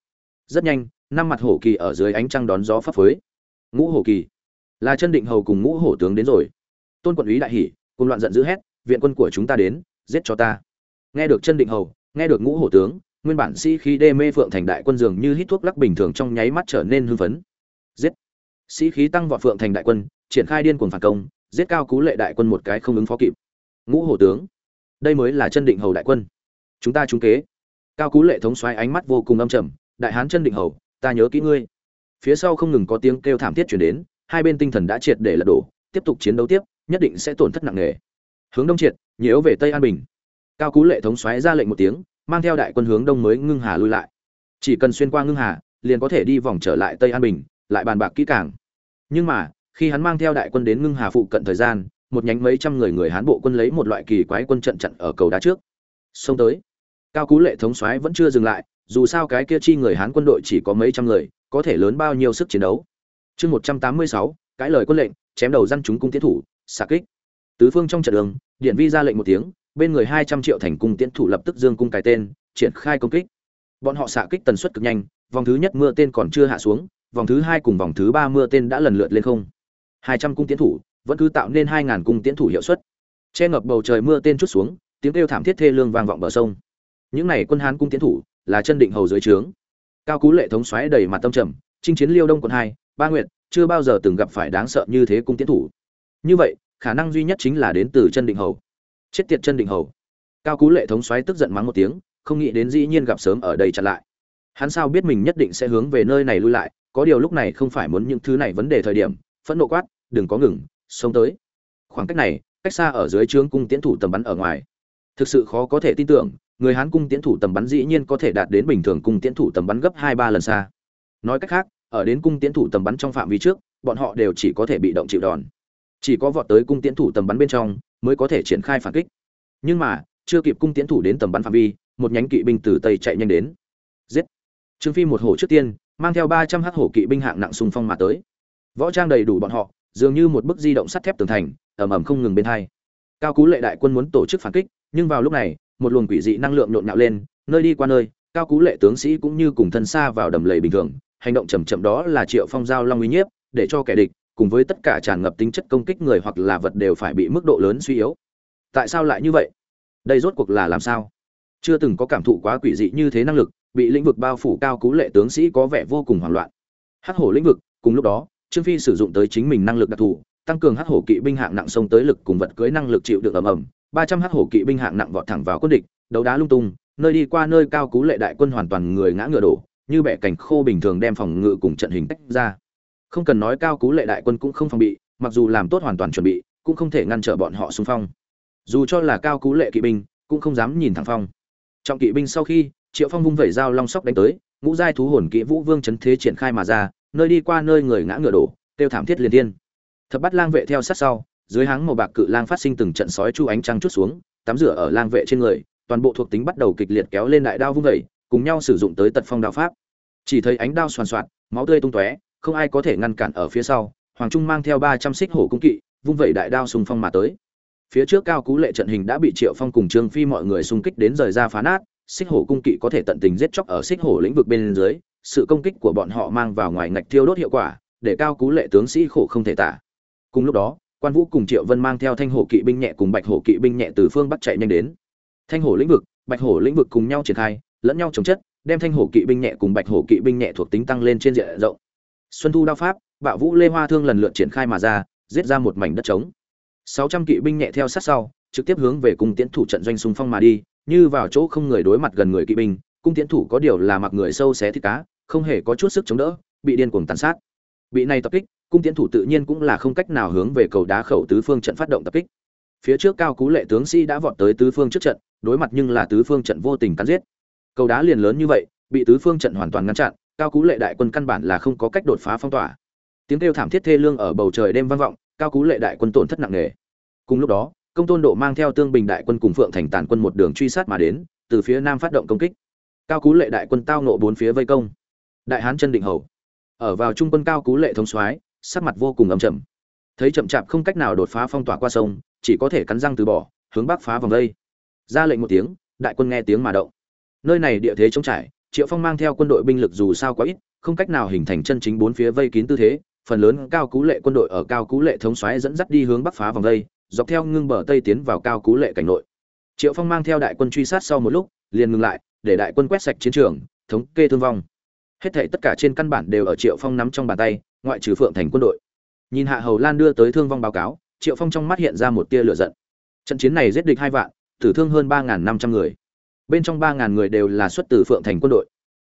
Rất nhanh, năm mặt hổ kỳ ở dưới ánh trăng đón gió pháp phới. Ngũ hổ kỳ, là chân định hầu cùng ngũ hổ tướng đến rồi. Tôn quận lý đại hỉ, cùng loạn giận dữ hét, viện quân của chúng ta đến, giết cho ta. Nghe được chân định hầu, nghe được ngũ hổ tướng, nguyên bản sĩ khí đê mê phượng thành đại quân dường như hít thuốc lắc bình thường trong nháy mắt trở nên hưng phấn. Giết! Sĩ khí tăng vọt phượng thành đại quân, triển khai điên cuồng phản công, giết cao cú lệ đại quân một cái không ứng phó kịp. Ngũ hổ tướng đây mới là chân định hầu đại quân. Chúng ta trúng kế. Cao cú lệ thống xoáy ánh mắt vô cùng âm trầm, đại hán chân định hầu, ta nhớ kỹ ngươi. Phía sau không ngừng có tiếng kêu thảm thiết chuyển đến, hai bên tinh thần đã triệt để lật đổ, tiếp tục chiến đấu tiếp, nhất định sẽ tổn thất nặng nề. Hướng đông triệt, nhiễu về tây an bình. Cao cú lệ thống xoáy ra lệnh một tiếng, mang theo đại quân hướng đông mới ngưng hà lui lại. Chỉ cần xuyên qua ngưng hà, liền có thể đi vòng trở lại tây an bình, lại bàn bạc kỹ càng. Nhưng mà, khi hắn mang theo đại quân đến ngưng hà phụ cận thời gian một nhánh mấy trăm người người hán bộ quân lấy một loại kỳ quái quân trận trận ở cầu đá trước xông tới cao cú lệ thống soái vẫn chưa dừng lại dù sao cái kia chi người Hán quân đội chỉ có mấy trăm người, có thể lớn bao nhiêu sức chiến đấu. Chương 186, cái lời quân lệnh, chém đầu răn chúng cung tiến thủ, xạ kích. Tứ phương trong trận đường, điện vi ra lệnh một tiếng, bên người 200 triệu thành cung tiến thủ lập tức dương cung cái tên, triển khai công kích. Bọn họ xạ kích tần suất cực nhanh, vòng thứ nhất mưa tên còn chưa hạ xuống, vòng thứ hai cùng vòng thứ ba mưa tên đã lần lượt lên không. 200 cung tiến thủ, vẫn cứ tạo nên hai ngàn cung tiễn thủ hiệu suất. Che ngập bầu trời mưa tên chút xuống, tiếng kêu thảm thiết thê lương vang vọng bờ sông. Những này quân Hán cung tiến thủ, là chân định hầu dưới trướng. Cao cú lệ thống xoáy đầy mặt tâm trầm chinh chiến liêu đông quận hai ba nguyện chưa bao giờ từng gặp phải đáng sợ như thế cung tiến thủ. Như vậy khả năng duy nhất chính là đến từ chân định hầu. Chết tiệt chân định hầu. Cao cú lệ thống xoáy tức giận mắng một tiếng không nghĩ đến dĩ nhiên gặp sớm ở đây chặn lại. Hắn sao biết mình nhất định sẽ hướng về nơi này lui lại có điều lúc này không phải muốn những thứ này vấn đề thời điểm phẫn nộ quát đừng có ngừng xông tới. Khoảng cách này, cách xa ở dưới trướng cung tiễn thủ tầm bắn ở ngoài. Thực sự khó có thể tin tưởng, người hán cung tiễn thủ tầm bắn dĩ nhiên có thể đạt đến bình thường cung tiễn thủ tầm bắn gấp hai ba lần xa. Nói cách khác, ở đến cung tiễn thủ tầm bắn trong phạm vi trước, bọn họ đều chỉ có thể bị động chịu đòn. Chỉ có vọt tới cung tiễn thủ tầm bắn bên trong, mới có thể triển khai phản kích. Nhưng mà, chưa kịp cung tiễn thủ đến tầm bắn phạm vi, một nhánh kỵ binh từ tây chạy nhanh đến. Giết! Trương phi một hổ trước tiên, mang theo ba trăm hắc hổ kỵ binh hạng nặng xung phong mà tới. Võ trang đầy đủ bọn họ dường như một bức di động sắt thép tường thành, ầm ầm không ngừng bên hai. Cao cú lệ đại quân muốn tổ chức phản kích, nhưng vào lúc này, một luồng quỷ dị năng lượng nhộn nhạo lên, nơi đi qua nơi, cao cú lệ tướng sĩ cũng như cùng thân xa vào đầm lầy bình thường, hành động chậm chậm đó là triệu phong giao long uy nhiếp, để cho kẻ địch, cùng với tất cả tràn ngập tính chất công kích người hoặc là vật đều phải bị mức độ lớn suy yếu. Tại sao lại như vậy? Đây rốt cuộc là làm sao? Chưa từng có cảm thụ quá quỷ dị như thế năng lực, bị lĩnh vực bao phủ cao cú lệ tướng sĩ có vẻ vô cùng hoảng loạn. Hắc hổ lĩnh vực, cùng lúc đó trương phi sử dụng tới chính mình năng lực đặc thù, tăng cường hắc hổ kỵ binh hạng nặng xông tới lực cùng vật cưới năng lực chịu được ầm ầm. Ba trăm hắc hổ kỵ binh hạng nặng vọt thẳng vào quân địch, đấu đá lung tung, nơi đi qua nơi cao cú lệ đại quân hoàn toàn người ngã ngựa đổ, như bẻ cành khô bình thường đem phòng ngự cùng trận hình tách ra. Không cần nói cao cú lệ đại quân cũng không phòng bị, mặc dù làm tốt hoàn toàn chuẩn bị, cũng không thể ngăn trở bọn họ xung phong. Dù cho là cao cú lệ kỵ binh, cũng không dám nhìn thẳng phong. Trọng kỵ binh sau khi, triệu phong vung vẩy dao long sóc đánh tới, ngũ giai thú hồn kỵ vũ vương chấn thế triển khai mà ra nơi đi qua nơi người ngã ngựa đổ tiêu thảm thiết liền thiên. Thập bắt lang vệ theo sát sau, dưới háng màu bạc cự lang phát sinh từng trận sói chu ánh trăng chút xuống, tắm rửa ở lang vệ trên người, toàn bộ thuộc tính bắt đầu kịch liệt kéo lên đại đao vung vẩy cùng nhau sử dụng tới tật phong đạo pháp. Chỉ thấy ánh đao xoàn xoạt, máu tươi tung tóe, không ai có thể ngăn cản ở phía sau, hoàng trung mang theo ba trăm xích hổ cung kỵ, vung vẩy đại đao xung phong mà tới. Phía trước cao cú lệ trận hình đã bị triệu phong cùng trương phi mọi người xung kích đến rời ra phá nát, xích hổ cung kỵ có thể tận tình giết chóc ở xích hổ lĩnh vực bên dưới sự công kích của bọn họ mang vào ngoài ngạch thiêu đốt hiệu quả, để cao cú lệ tướng sĩ khổ không thể tả. Cùng lúc đó, quan vũ cùng triệu vân mang theo thanh hổ kỵ binh nhẹ cùng bạch hổ kỵ binh nhẹ từ phương bắc chạy nhanh đến. Thanh hổ lĩnh vực, bạch hổ lĩnh vực cùng nhau triển khai, lẫn nhau chống chất, đem thanh hổ kỵ binh nhẹ cùng bạch hổ kỵ binh nhẹ thuộc tính tăng lên trên diện rộng. Xuân thu đao pháp, bạo vũ lê hoa thương lần lượt triển khai mà ra, giết ra một mảnh đất trống. Sáu trăm kỵ binh nhẹ theo sát sau, trực tiếp hướng về cung tiễn thủ trận doanh xung phong mà đi, như vào chỗ không người đối mặt gần người kỵ binh, cung tiễn thủ có điều là mặc người sâu xé thịt cá không hề có chút sức chống đỡ, bị điên cuồng tàn sát. Bị này tập kích, cung tiễn thủ tự nhiên cũng là không cách nào hướng về cầu đá khẩu tứ phương trận phát động tập kích. Phía trước cao cú lệ tướng sĩ đã vọt tới tứ phương trước trận, đối mặt nhưng là tứ phương trận vô tình cắn giết. Cầu đá liền lớn như vậy, bị tứ phương trận hoàn toàn ngăn chặn, cao cú lệ đại quân căn bản là không có cách đột phá phong tỏa. Tiếng kêu thảm thiết thê lương ở bầu trời đêm vang vọng, cao cú lệ đại quân tổn thất nặng nề. Cùng lúc đó, công tôn độ mang theo tương bình đại quân cùng phượng thành tàn quân một đường truy sát mà đến, từ phía nam phát động công kích. Cao cú lệ đại quân tao nộ bốn phía vây công đại hán chân định hầu. Ở vào trung quân cao cú lệ thống soái, sắc mặt vô cùng ấm chậm thấy chậm chạp không cách nào đột phá phong tỏa qua sông, chỉ có thể cắn răng từ bỏ, hướng bắc phá vòng vây ra lệnh một tiếng, đại quân nghe tiếng mà động. Nơi này địa thế trống trải, triệu phong mang theo quân đội binh lực dù sao quá ít, không cách nào hình thành chân chính bốn phía vây kín tư thế. Phần lớn cao cú lệ quân đội ở cao cú lệ thống xoáy dẫn dắt đi hướng bắc phá vòng vây dọc theo ngưng bờ tây tiến vào cao cú lệ cảnh nội. Triệu phong mang theo đại quân truy sát sau một lúc, liền ngừng lại, để đại quân quét sạch chiến trường, thống kê thương vong hết thảy tất cả trên căn bản đều ở triệu phong nắm trong bàn tay, ngoại trừ phượng thành quân đội. Nhìn hạ hầu lan đưa tới thương vong báo cáo, triệu phong trong mắt hiện ra một tia lửa giận. Trận chiến này giết địch hai vạn, tử thương hơn ba năm trăm người. Bên trong ba ngàn người đều là xuất từ phượng thành quân đội.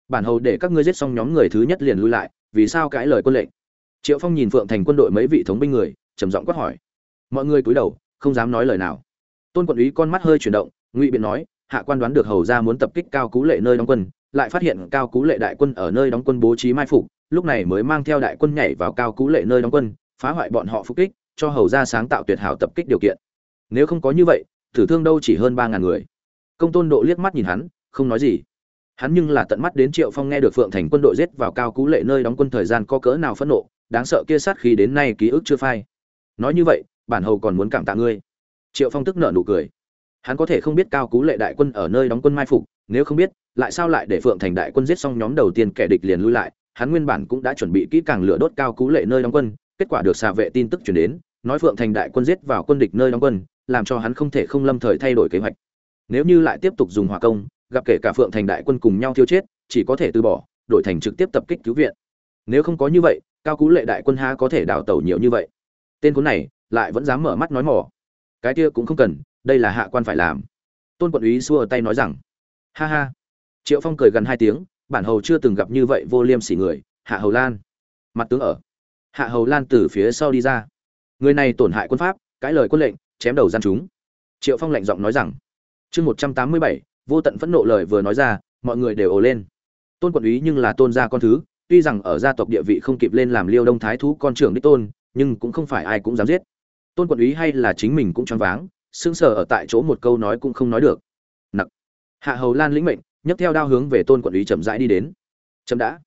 Bản hầu để các ngươi giết xong nhóm người thứ nhất liền lui lại, vì sao cãi lời quân lệnh? Triệu phong nhìn phượng thành quân đội mấy vị thống binh người, trầm giọng quát hỏi. Mọi người cúi đầu, không dám nói lời nào. Tôn quận úy con mắt hơi chuyển động, ngụy biện nói, hạ quan đoán được hầu gia muốn tập kích cao cú lệ nơi đóng quân lại phát hiện cao cú lệ đại quân ở nơi đóng quân bố trí mai phục, lúc này mới mang theo đại quân nhảy vào cao cú lệ nơi đóng quân, phá hoại bọn họ phục kích, cho hầu ra sáng tạo tuyệt hảo tập kích điều kiện. Nếu không có như vậy, tử thương đâu chỉ hơn ba ngàn người. Công tôn độ liếc mắt nhìn hắn, không nói gì. Hắn nhưng là tận mắt đến triệu phong nghe được phượng thành quân đội giết vào cao cú lệ nơi đóng quân thời gian có cỡ nào phẫn nộ, đáng sợ kia sát khi đến nay ký ức chưa phai. Nói như vậy, bản hầu còn muốn cảm tạ ngươi. Triệu phong tức nợ nụ cười. Hắn có thể không biết cao cú lệ đại quân ở nơi đóng quân mai phục, nếu không biết lại sao lại để phượng thành đại quân giết xong nhóm đầu tiên kẻ địch liền lui lại, hắn nguyên bản cũng đã chuẩn bị kỹ càng lửa đốt cao cú lệ nơi đóng quân, kết quả được xà vệ tin tức chuyển đến, nói phượng thành đại quân giết vào quân địch nơi đóng quân, làm cho hắn không thể không lâm thời thay đổi kế hoạch. Nếu như lại tiếp tục dùng hỏa công, gặp kể cả phượng thành đại quân cùng nhau thiêu chết, chỉ có thể từ bỏ, đổi thành trực tiếp tập kích cứu viện. Nếu không có như vậy, cao cú lệ đại quân ha có thể đào tẩu nhiều như vậy? Tên cuốn này, lại vẫn dám mở mắt nói mỏ. Cái kia cũng không cần, đây là hạ quan phải làm. Tôn quận úy xua tay nói rằng, ha ha triệu phong cười gần hai tiếng, bản hầu chưa từng gặp như vậy vô liêm sỉ người, hạ hầu lan. Mặt tướng ở. Hạ hầu lan từ phía sau đi ra. Người này tổn hại quân pháp, cãi lời quân lệnh, chém đầu gian chúng. Triệu phong lạnh giọng nói rằng, chương một trăm tám mươi bảy, vô tận phẫn nộ lời vừa nói ra, mọi người đều ồ lên. Tôn quận úy nhưng là tôn gia con thứ, tuy rằng ở gia tộc địa vị không kịp lên làm liêu đông thái thú con trưởng đích tôn, nhưng cũng không phải ai cũng dám giết. Tôn quận úy hay là chính mình cũng choáng váng, sững sờ ở tại chỗ một câu nói cũng không nói được. Nặc. Hạ hầu lan lĩnh mệnh nhấc theo đao hướng về tôn quận úy chậm rãi đi đến. Chậm đã.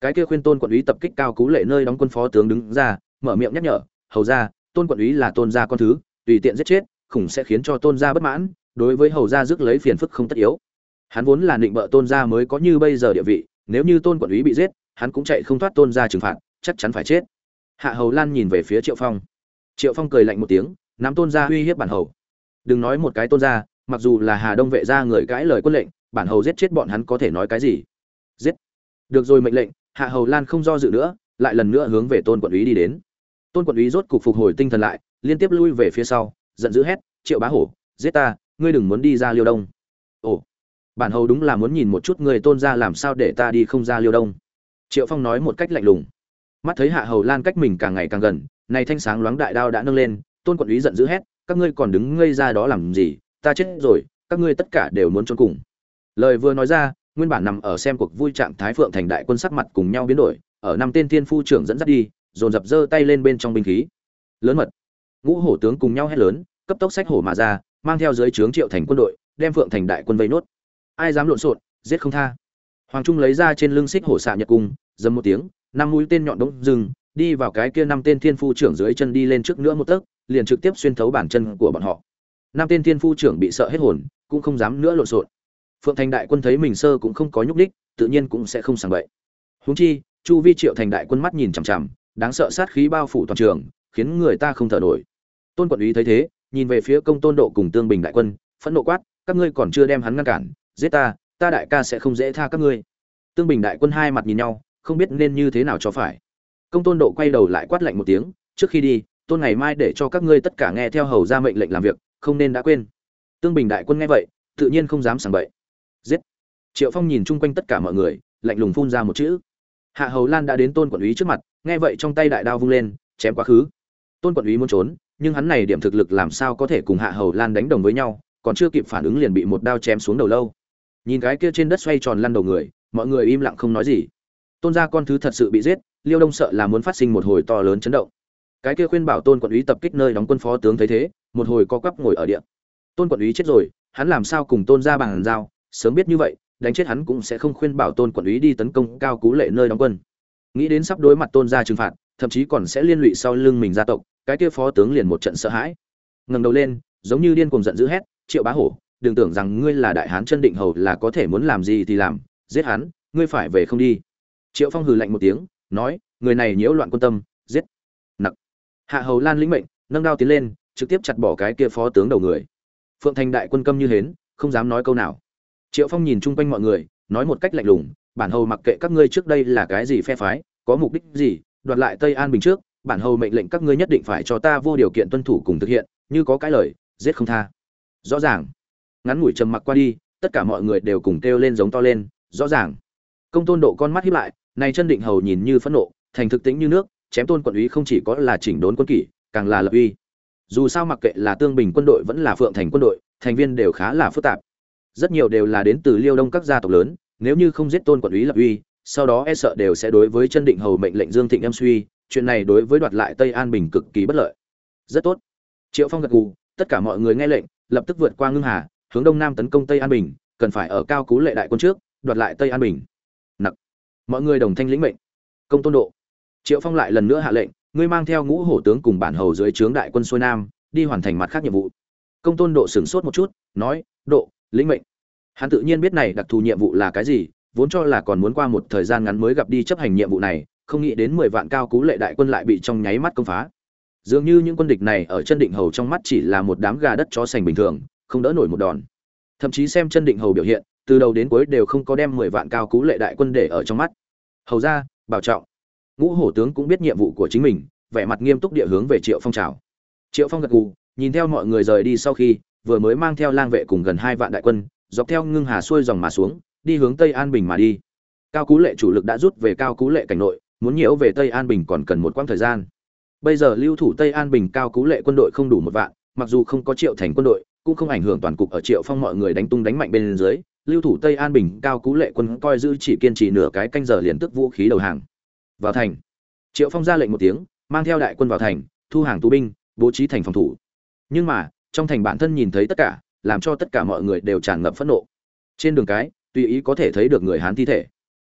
Cái kia khuyên tôn quận úy tập kích cao cú lệ nơi đóng quân phó tướng đứng ra, mở miệng nhắc nhở, hầu ra tôn quận úy là tôn gia con thứ, tùy tiện giết chết, khủng sẽ khiến cho tôn gia bất mãn, đối với hầu gia rước lấy phiền phức không tất yếu. Hắn vốn là định bợ tôn gia mới có như bây giờ địa vị, nếu như tôn quận úy bị giết, hắn cũng chạy không thoát tôn gia trừng phạt, chắc chắn phải chết. Hạ hầu lan nhìn về phía triệu phong. Triệu phong cười lạnh một tiếng, nắm tôn gia uy hiếp bản hầu. Đừng nói một cái tôn gia, mặc dù là hà đông vệ gia người cãi lời quân lệnh bản hầu giết chết bọn hắn có thể nói cái gì? Giết. Được rồi mệnh lệnh, hạ hầu lan không do dự nữa, lại lần nữa hướng về tôn quận úy đi đến. Tôn quận úy rốt cục phục hồi tinh thần lại, liên tiếp lui về phía sau, giận dữ hét, triệu bá hổ, giết ta, ngươi đừng muốn đi ra liêu đông. Ồ. Bản hầu đúng là muốn nhìn một chút người tôn ra làm sao để ta đi không ra liêu đông. Triệu phong nói một cách lạnh lùng. Mắt thấy hạ hầu lan cách mình càng ngày càng gần, này thanh sáng loáng đại đao đã nâng lên, tôn quận úy giận dữ hét, các ngươi còn đứng ngây ra đó làm gì? Ta chết rồi, các ngươi tất cả đều muốn trốn cùng lời vừa nói ra, nguyên bản nằm ở xem cuộc vui trạng thái phượng thành đại quân sắc mặt cùng nhau biến đổi, ở năm tên thiên phu trưởng dẫn dắt đi, dồn dập giơ tay lên bên trong binh khí. Lớn mật. Ngũ hổ tướng cùng nhau hét lớn, cấp tốc sách hổ mà ra, mang theo dưới trướng triệu thành quân đội, đem phượng thành đại quân vây nốt. Ai dám lộn xộn, giết không tha. Hoàng trung lấy ra trên lưng xích hổ xạ nhật cung, dầm một tiếng, năm mũi tên nhọn đống rừng đi vào cái kia năm tên thiên phu trưởng dưới chân đi lên trước nữa một tấc, liền trực tiếp xuyên thấu bản chân của bọn họ. Năm tên thiên phu trưởng bị sợ hết hồn, cũng không dám nữa lộn xộn phượng thành đại quân thấy mình sơ cũng không có nhúc đích tự nhiên cũng sẽ không sàng bậy. Huống chi, chu vi triệu thành đại quân mắt nhìn chằm chằm, đáng sợ sát khí bao phủ toàn trường, khiến người ta không thở nổi. Tôn quận úy thấy thế, nhìn về phía công tôn độ cùng tương bình đại quân, phẫn nộ quát, các ngươi còn chưa đem hắn ngăn cản, giết ta ta đại ca sẽ không dễ tha các ngươi. Tương bình đại quân hai mặt nhìn nhau, không biết nên như thế nào cho phải. Công tôn độ quay đầu lại quát lạnh một tiếng, trước khi đi, tôn ngày mai để cho các ngươi tất cả nghe theo hầu ra mệnh lệnh làm việc, không nên đã quên. Tương bình đại quân nghe vậy, tự nhiên không dám sảng bậy giết. Triệu phong nhìn chung quanh tất cả mọi người, lạnh lùng phun ra một chữ. Hạ hầu lan đã đến tôn quận úy trước mặt, nghe vậy trong tay đại đao vung lên, chém quá khứ. Tôn quận úy muốn trốn, nhưng hắn này điểm thực lực làm sao có thể cùng hạ hầu lan đánh đồng với nhau, còn chưa kịp phản ứng liền bị một đao chém xuống đầu lâu. Nhìn cái kia trên đất xoay tròn lăn đầu người, mọi người im lặng không nói gì. Tôn gia con thứ thật sự bị giết, liêu đông sợ là muốn phát sinh một hồi to lớn chấn động. Cái kia khuyên bảo tôn quận úy tập kích nơi đóng quân phó tướng thấy thế, một hồi co quắp ngồi ở địa. Tôn quận úy chết rồi, hắn làm sao cùng tôn gia bằng giao sớm biết như vậy, đánh chết hắn cũng sẽ không khuyên bảo tôn quận úy đi tấn công cao cú lệ nơi đóng quân. Nghĩ đến sắp đối mặt tôn gia trừng phạt, thậm chí còn sẽ liên lụy sau lưng mình gia tộc, cái kia phó tướng liền một trận sợ hãi. Ngẩng đầu lên, giống như điên cuồng giận dữ hét, triệu bá hổ, đừng tưởng rằng ngươi là đại hán chân định hầu là có thể muốn làm gì thì làm, giết hắn, ngươi phải về không đi. Triệu phong hừ lạnh một tiếng, nói, người này nhiễu loạn quân tâm, giết. Nặc. Hạ hầu lan lĩnh mệnh, nâng đao tiến lên, trực tiếp chặt bỏ cái kia phó tướng đầu người. Phượng thành đại quân câm như hến, không dám nói câu nào triệu phong nhìn chung quanh mọi người, nói một cách lạnh lùng, bản hầu mặc kệ các ngươi trước đây là cái gì phe phái, có mục đích gì, đoạt lại tây an bình trước, bản hầu mệnh lệnh các ngươi nhất định phải cho ta vô điều kiện tuân thủ cùng thực hiện, như có cái lời, giết không tha. Rõ ràng. Ngắn ngủi trầm mặc qua đi, tất cả mọi người đều cùng kêu lên giống to lên, rõ ràng. Công tôn độ con mắt hiếp lại, này chân định hầu nhìn như phẫn nộ, thành thực tĩnh như nước, chém tôn quận úy không chỉ có là chỉnh đốn quân kỷ, càng là lập uy. Dù sao mặc kệ là tương bình quân đội vẫn là phượng thành quân đội, thành viên đều khá là phức tạp rất nhiều đều là đến từ liêu đông các gia tộc lớn, nếu như không giết tôn quận úy lập uy, sau đó e sợ đều sẽ đối với chân định hầu mệnh lệnh dương thịnh em suy, chuyện này đối với đoạt lại tây an bình cực kỳ bất lợi. Rất tốt. Triệu phong gật gù, tất cả mọi người nghe lệnh, lập tức vượt qua ngưng hà, hướng đông nam tấn công tây an bình, cần phải ở cao cú lệ đại quân trước, đoạt lại tây an bình. Nặc. Mọi người đồng thanh lĩnh mệnh. Công tôn độ. Triệu phong lại lần nữa hạ lệnh, ngươi mang theo ngũ hổ tướng cùng bản hầu dưới trướng đại quân xuôi nam, đi hoàn thành mặt khác nhiệm vụ. Công tôn độ sửng sốt một chút, nói, độ lĩnh mệnh. Hắn tự nhiên biết này đặc thù nhiệm vụ là cái gì, vốn cho là còn muốn qua một thời gian ngắn mới gặp đi chấp hành nhiệm vụ này, không nghĩ đến mười vạn cao cú lệ đại quân lại bị trong nháy mắt công phá. Dường như những quân địch này ở chân định hầu trong mắt chỉ là một đám gà đất chó sành bình thường, không đỡ nổi một đòn. Thậm chí xem chân định hầu biểu hiện, từ đầu đến cuối đều không có đem mười vạn cao cú lệ đại quân để ở trong mắt. Hầu ra, bảo trọng. Ngũ hổ tướng cũng biết nhiệm vụ của chính mình, vẻ mặt nghiêm túc địa hướng về triệu phong trào triệu phong gật gù, nhìn theo mọi người rời đi sau khi vừa mới mang theo lang vệ cùng gần hai vạn đại quân, dọc theo ngưng hà xuôi dòng mà xuống, đi hướng tây an bình mà đi. Cao cú lệ chủ lực đã rút về cao cú lệ cảnh nội, muốn nhiễu về tây an bình còn cần một quãng thời gian. Bây giờ lưu thủ tây an bình, cao cú lệ quân đội không đủ một vạn, mặc dù không có triệu thành quân đội, cũng không ảnh hưởng toàn cục ở triệu phong mọi người đánh tung đánh mạnh bên dưới, lưu thủ tây an bình, cao cú lệ quân coi giữ chỉ kiên trì nửa cái canh giờ liền tức vũ khí đầu hàng. Vào thành, triệu phong ra lệnh một tiếng, mang theo đại quân vào thành, thu hàng tù binh, bố trí thành phòng thủ. Nhưng mà trong thành bản thân nhìn thấy tất cả, làm cho tất cả mọi người đều tràn ngập phẫn nộ. Trên đường cái, tùy ý có thể thấy được người hán thi thể.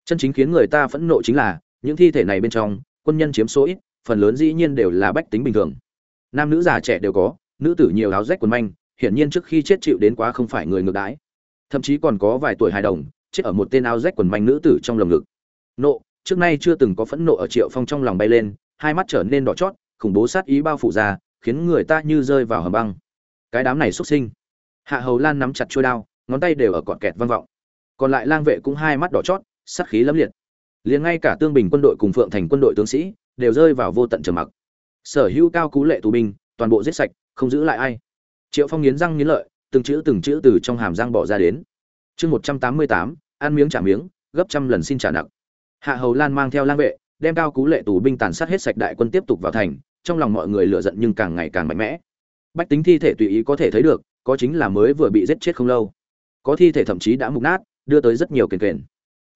Chân chính khiến người ta phẫn nộ chính là, những thi thể này bên trong, quân nhân chiếm số ít, phần lớn dĩ nhiên đều là bách tính bình thường. Nam nữ già trẻ đều có, nữ tử nhiều áo rách quần manh, hiển nhiên trước khi chết chịu đến quá không phải người ngược đãi. Thậm chí còn có vài tuổi hài đồng, chết ở một tên áo rách quần manh nữ tử trong lồng ngực. Nộ, trước nay chưa từng có phẫn nộ ở triệu phong trong lòng bay lên, hai mắt trở nên đỏ chót, khủng bố sát ý bao phủ ra, khiến người ta như rơi vào hầm băng cái đám này xuất sinh. Hạ hầu lan nắm chặt chuôi đao, ngón tay đều ở cọt kẹt vang vọng. Còn lại lang vệ cũng hai mắt đỏ chót, sát khí lẫm liệt. Liền ngay cả tương bình quân đội cùng phượng thành quân đội tướng sĩ đều rơi vào vô tận trầm mặc. Sở hữu cao cú lệ tù binh, toàn bộ giết sạch, không giữ lại ai. Triệu phong nghiến răng nghiến lợi, từng chữ từng chữ từ trong hàm răng bỏ ra đến. Chương một trăm tám mươi tám, ăn miếng trả miếng, gấp trăm lần xin trả nặng. Hạ hầu lan mang theo lang vệ, đem cao cú lệ tù binh tàn sát hết sạch đại quân tiếp tục vào thành, trong lòng mọi người lựa giận nhưng càng ngày càng mạnh mẽ bách tính thi thể tùy ý có thể thấy được, có chính là mới vừa bị giết chết không lâu. Có thi thể thậm chí đã mục nát, đưa tới rất nhiều kền kền.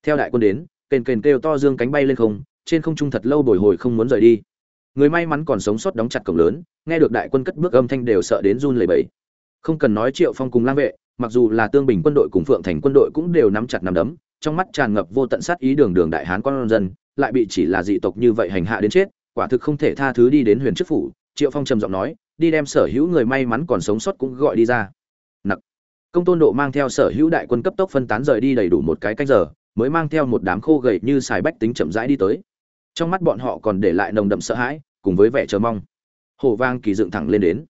Theo đại quân đến, kền kền kêu to dương cánh bay lên không, trên không trung thật lâu bồi hồi không muốn rời đi. Người may mắn còn sống sót đóng chặt cổng lớn, nghe được đại quân cất bước âm thanh đều sợ đến run lẩy bẩy. Không cần nói triệu phong cùng lang vệ, mặc dù là tương bình quân đội cùng phượng thành quân đội cũng đều nắm chặt nắm đấm, trong mắt tràn ngập vô tận sát ý đường đường đại hán con dân, lại bị chỉ là dị tộc như vậy hành hạ đến chết, quả thực không thể tha thứ đi đến huyền chức phủ, triệu phong trầm giọng nói đi đem sở hữu người may mắn còn sống sót cũng gọi đi ra. Nặc. Công tôn độ mang theo sở hữu đại quân cấp tốc phân tán rời đi đầy đủ một cái canh giờ, mới mang theo một đám khô gầy như xài bách tính chậm rãi đi tới. Trong mắt bọn họ còn để lại nồng đậm sợ hãi, cùng với vẻ chờ mong. Hổ vang kỳ dựng thẳng lên đến.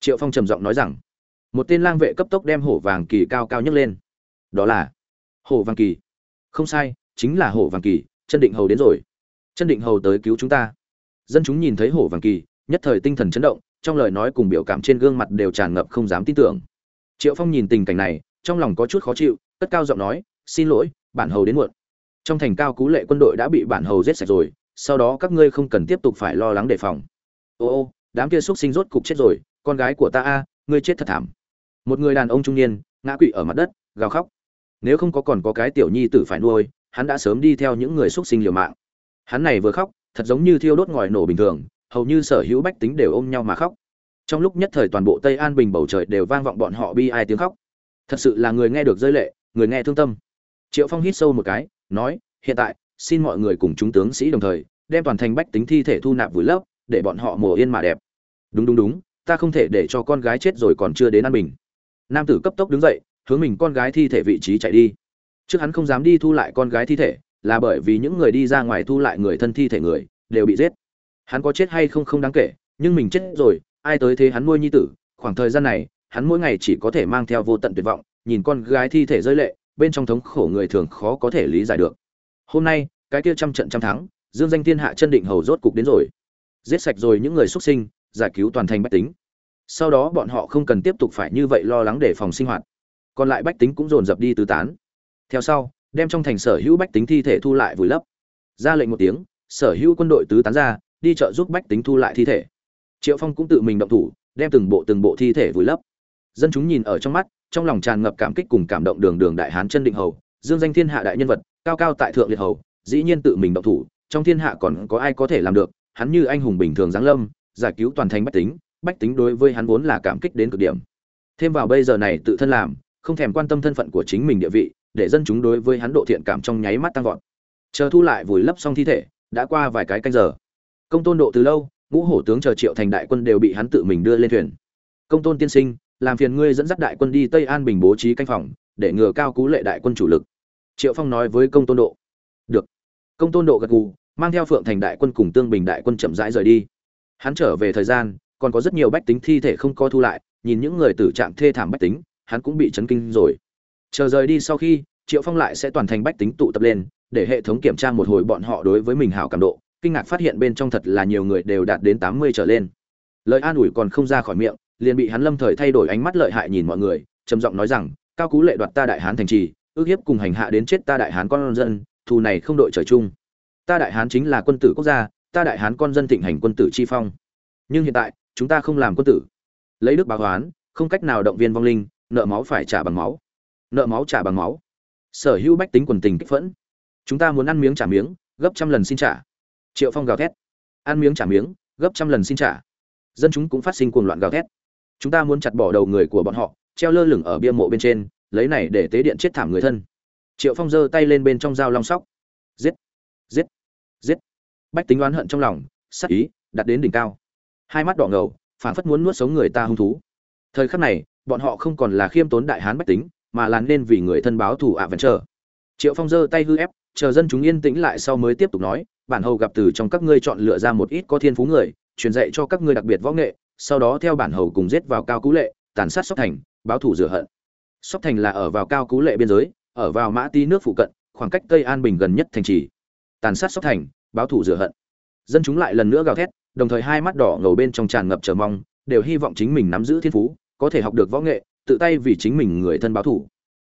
Triệu phong trầm giọng nói rằng, một tên lang vệ cấp tốc đem hổ vàng kỳ cao cao nhất lên. Đó là hổ vàng kỳ. Không sai, chính là hổ vàng kỳ, chân định hầu đến rồi. Chân định hầu tới cứu chúng ta. Dân chúng nhìn thấy hổ vàng kỳ, nhất thời tinh thần chấn động trong lời nói cùng biểu cảm trên gương mặt đều tràn ngập không dám tin tưởng. Triệu phong nhìn tình cảnh này, trong lòng có chút khó chịu, cất cao giọng nói, xin lỗi, bản hầu đến muộn. Trong thành cao cú lệ quân đội đã bị bản hầu giết sạch rồi, sau đó các ngươi không cần tiếp tục phải lo lắng đề phòng. Ô ô, đám kia x sinh rốt cục chết rồi, con gái của ta a, ngươi chết thật thảm. Một người đàn ông trung niên, ngã quỵ ở mặt đất, gào khóc. Nếu không có còn có cái tiểu nhi tử phải nuôi, hắn đã sớm đi theo những người x sinh liều mạng. Hắn này vừa khóc, thật giống như thiêu đốt ngòi nổ bình thường hầu như sở hữu bách tính đều ôm nhau mà khóc. Trong lúc nhất thời toàn bộ tây an bình bầu trời đều vang vọng bọn họ bi ai tiếng khóc. Thật sự là người nghe được rơi lệ, người nghe thương tâm. Triệu phong hít sâu một cái, nói, hiện tại, xin mọi người cùng chúng tướng sĩ đồng thời, đem toàn thành bách tính thi thể thu nạp vùi lấp, để bọn họ mồ yên mà đẹp. Đúng đúng đúng, ta không thể để cho con gái chết rồi còn chưa đến an bình. Nam tử cấp tốc đứng dậy, hướng mình con gái thi thể vị trí chạy đi. Trước hắn không dám đi thu lại con gái thi thể, là bởi vì những người đi ra ngoài thu lại người thân thi thể người, đều bị giết hắn có chết hay không không đáng kể, nhưng mình chết rồi, ai tới thế hắn nuôi nhi tử, khoảng thời gian này, hắn mỗi ngày chỉ có thể mang theo vô tận tuyệt vọng, nhìn con gái thi thể rơi lệ, bên trong thống khổ người thường khó có thể lý giải được. Hôm nay, cái kia trăm trận trăm thắng, dương danh thiên hạ chân định hầu rốt cục đến rồi. Giết sạch rồi những người xuất sinh, giải cứu toàn thành bách tính. Sau đó bọn họ không cần tiếp tục phải như vậy lo lắng để phòng sinh hoạt. Còn lại bách tính cũng dồn dập đi tứ tán. Theo sau, đem trong thành sở hữu bách tính thi thể thu lại vùi lấp. Ra lệnh một tiếng, sở hữu quân đội tứ tán ra đi chợ giúp bách tính thu lại thi thể. Triệu phong cũng tự mình động thủ, đem từng bộ từng bộ thi thể vùi lấp. Dân chúng nhìn ở trong mắt, trong lòng tràn ngập cảm kích cùng cảm động đường đường đại hán chân định hầu, dương danh thiên hạ đại nhân vật, cao cao tại thượng liệt hầu, dĩ nhiên tự mình động thủ, trong thiên hạ còn có ai có thể làm được, hắn như anh hùng bình thường giáng lâm, giải cứu toàn thành bách tính bách tính đối với hắn vốn là cảm kích đến cực điểm. Thêm vào bây giờ này tự thân làm, không thèm quan tâm thân phận của chính mình địa vị, để dân chúng đối với hắn độ thiện cảm trong nháy mắt tăng vọt. Chờ thu lại vùi lấp xong thi thể, đã qua vài cái canh giờ công tôn độ từ lâu, ngũ hổ tướng chờ triệu thành đại quân đều bị hắn tự mình đưa lên thuyền. Công tôn tiên sinh, làm phiền ngươi dẫn dắt đại quân đi tây an bình bố trí canh phòng, để ngừa cao cú lệ đại quân chủ lực. Triệu phong nói với công tôn độ. Được. Công tôn độ gật gù, mang theo phượng thành đại quân cùng tương bình đại quân chậm rãi rời đi. Hắn trở về thời gian, còn có rất nhiều bách tính thi thể không co thu lại, nhìn những người tử trạng thê thảm bách tính, hắn cũng bị chấn kinh rồi. Chờ rời đi sau khi, triệu phong lại sẽ toàn thành bách tính tụ tập lên, để hệ thống kiểm tra một hồi bọn họ đối với mình hảo cảm độ kinh ngạc phát hiện bên trong thật là nhiều người đều đạt đến tám mươi trở lên. Lời an ủi còn không ra khỏi miệng, liền bị hắn lâm thời thay đổi ánh mắt lợi hại nhìn mọi người, trầm giọng nói rằng, cao cú lệ đoạt ta đại hán thành trì, ước hiếp cùng hành hạ đến chết ta đại hán con dân, thù này không đội trời chung. Ta đại hán chính là quân tử quốc gia, ta đại hán con dân thịnh hành quân tử chi phong. Nhưng hiện tại, chúng ta không làm quân tử. Lấy đức báo hoán không cách nào động viên vong linh, nợ máu phải trả bằng máu. Nợ máu trả bằng máu. Sở hữu bách tính quần tình kích phẫn. Chúng ta muốn ăn miếng trả miếng, gấp trăm lần xin trả triệu phong gào thét. Ăn miếng trả miếng, gấp trăm lần xin trả. Dân chúng cũng phát sinh cuồng loạn gào thét. Chúng ta muốn chặt bỏ đầu người của bọn họ, treo lơ lửng ở bia mộ bên trên, lấy này để tế điện chết thảm người thân. Triệu phong giơ tay lên bên trong dao long sóc. Giết giết giết. Bách tính oán hận trong lòng sắc ý, đặt đến đỉnh cao. Hai mắt đỏ ngầu, phảng phất muốn nuốt sống người ta hung thú. Thời khắc này, bọn họ không còn là khiêm tốn đại hán bách tính, mà là nên vì người thân báo thù ạ à vẫn chờ. Triệu phong giơ tay hư ép, chờ dân chúng yên tĩnh lại sau mới tiếp tục nói bản hầu gặp từ trong các ngươi chọn lựa ra một ít có thiên phú người, truyền dạy cho các ngươi đặc biệt võ nghệ, sau đó theo bản hầu cùng giết vào cao cú lệ, tàn sát sóc thành, báo thủ rửa hận. Sóc thành là ở vào cao cú lệ biên giới, ở vào mã ti nước phụ cận, khoảng cách tây an bình gần nhất thành trì. Tàn sát sóc thành, báo thủ rửa hận. Dân chúng lại lần nữa gào thét, đồng thời hai mắt đỏ ngầu bên trong tràn ngập chờ mong, đều hy vọng chính mình nắm giữ thiên phú, có thể học được võ nghệ, tự tay vì chính mình người thân báo thủ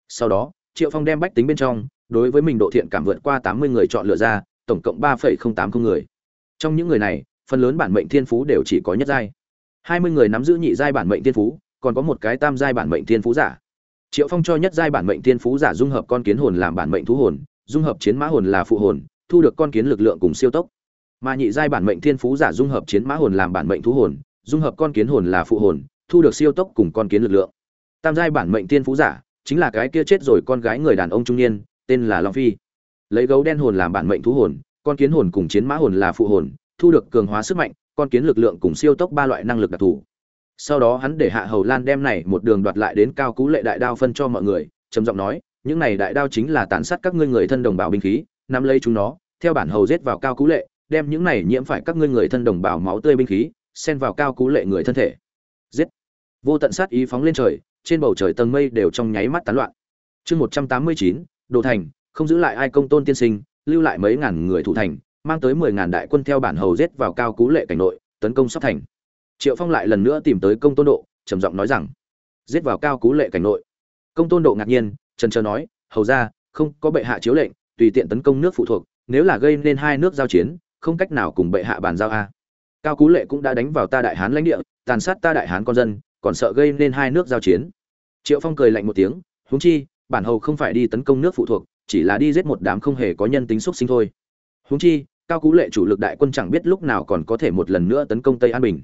sau đó, triệu phong đem bách tính bên trong, đối với mình độ thiện cảm vượt qua tám mươi người chọn lựa ra tổng cộng ba tám không người. Trong những người này, phần lớn bản mệnh thiên phú đều chỉ có nhất giai. Hai mươi người nắm giữ nhị giai bản mệnh thiên phú, còn có một cái tam giai bản mệnh thiên phú giả. Triệu phong cho nhất giai bản mệnh thiên phú giả dung hợp con kiến hồn làm bản mệnh thú hồn, dung hợp chiến mã hồn là phụ hồn, thu được con kiến lực lượng cùng siêu tốc. Mà nhị giai bản mệnh thiên phú giả dung hợp chiến mã hồn làm bản mệnh thú hồn, dung hợp con kiến hồn là phụ hồn, thu được siêu tốc cùng con kiến lực lượng. Tam giai bản mệnh thiên phú giả chính là cái kia chết rồi con gái người đàn ông trung niên, tên là long phi lấy gấu đen hồn làm bản mệnh thú hồn, con kiến hồn cùng chiến mã hồn là phụ hồn, thu được cường hóa sức mạnh, con kiến lực lượng cùng siêu tốc ba loại năng lực đặc thù. Sau đó hắn để hạ hầu lan đem này một đường đoạt lại đến cao cú lệ đại đao phân cho mọi người, trầm giọng nói, những này đại đao chính là tàn sát các ngươi người thân đồng bào binh khí, nắm lấy chúng nó, theo bản hầu giết vào cao cú lệ, đem những này nhiễm phải các ngươi người thân đồng bào máu tươi binh khí, xen vào cao cú lệ người thân thể. Giết! Vô tận sát ý phóng lên trời, trên bầu trời tầng mây đều trong nháy mắt tán loạn. Chương một trăm tám mươi chín, đồ thành không giữ lại ai công tôn tiên sinh, lưu lại mấy ngàn người thủ thành, mang tới mười ngàn đại quân theo bản hầu giết vào cao cú lệ cảnh nội, tấn công sắp thành. Triệu phong lại lần nữa tìm tới công tôn độ, trầm giọng nói rằng, giết vào cao cú lệ cảnh nội. Công tôn độ ngạc nhiên, trần trờ nói, hầu ra, không có bệ hạ chiếu lệnh, tùy tiện tấn công nước phụ thuộc, nếu là gây nên hai nước giao chiến, không cách nào cùng bệ hạ bàn giao a. Cao cú lệ cũng đã đánh vào ta đại hán lãnh địa, tàn sát ta đại hán con dân, còn sợ gây nên hai nước giao chiến. Triệu phong cười lạnh một tiếng, huống chi, bản hầu không phải đi tấn công nước phụ thuộc chỉ là đi giết một đám không hề có nhân tính xúc sinh thôi. Huống chi, cao cú lệ chủ lực đại quân chẳng biết lúc nào còn có thể một lần nữa tấn công tây an bình.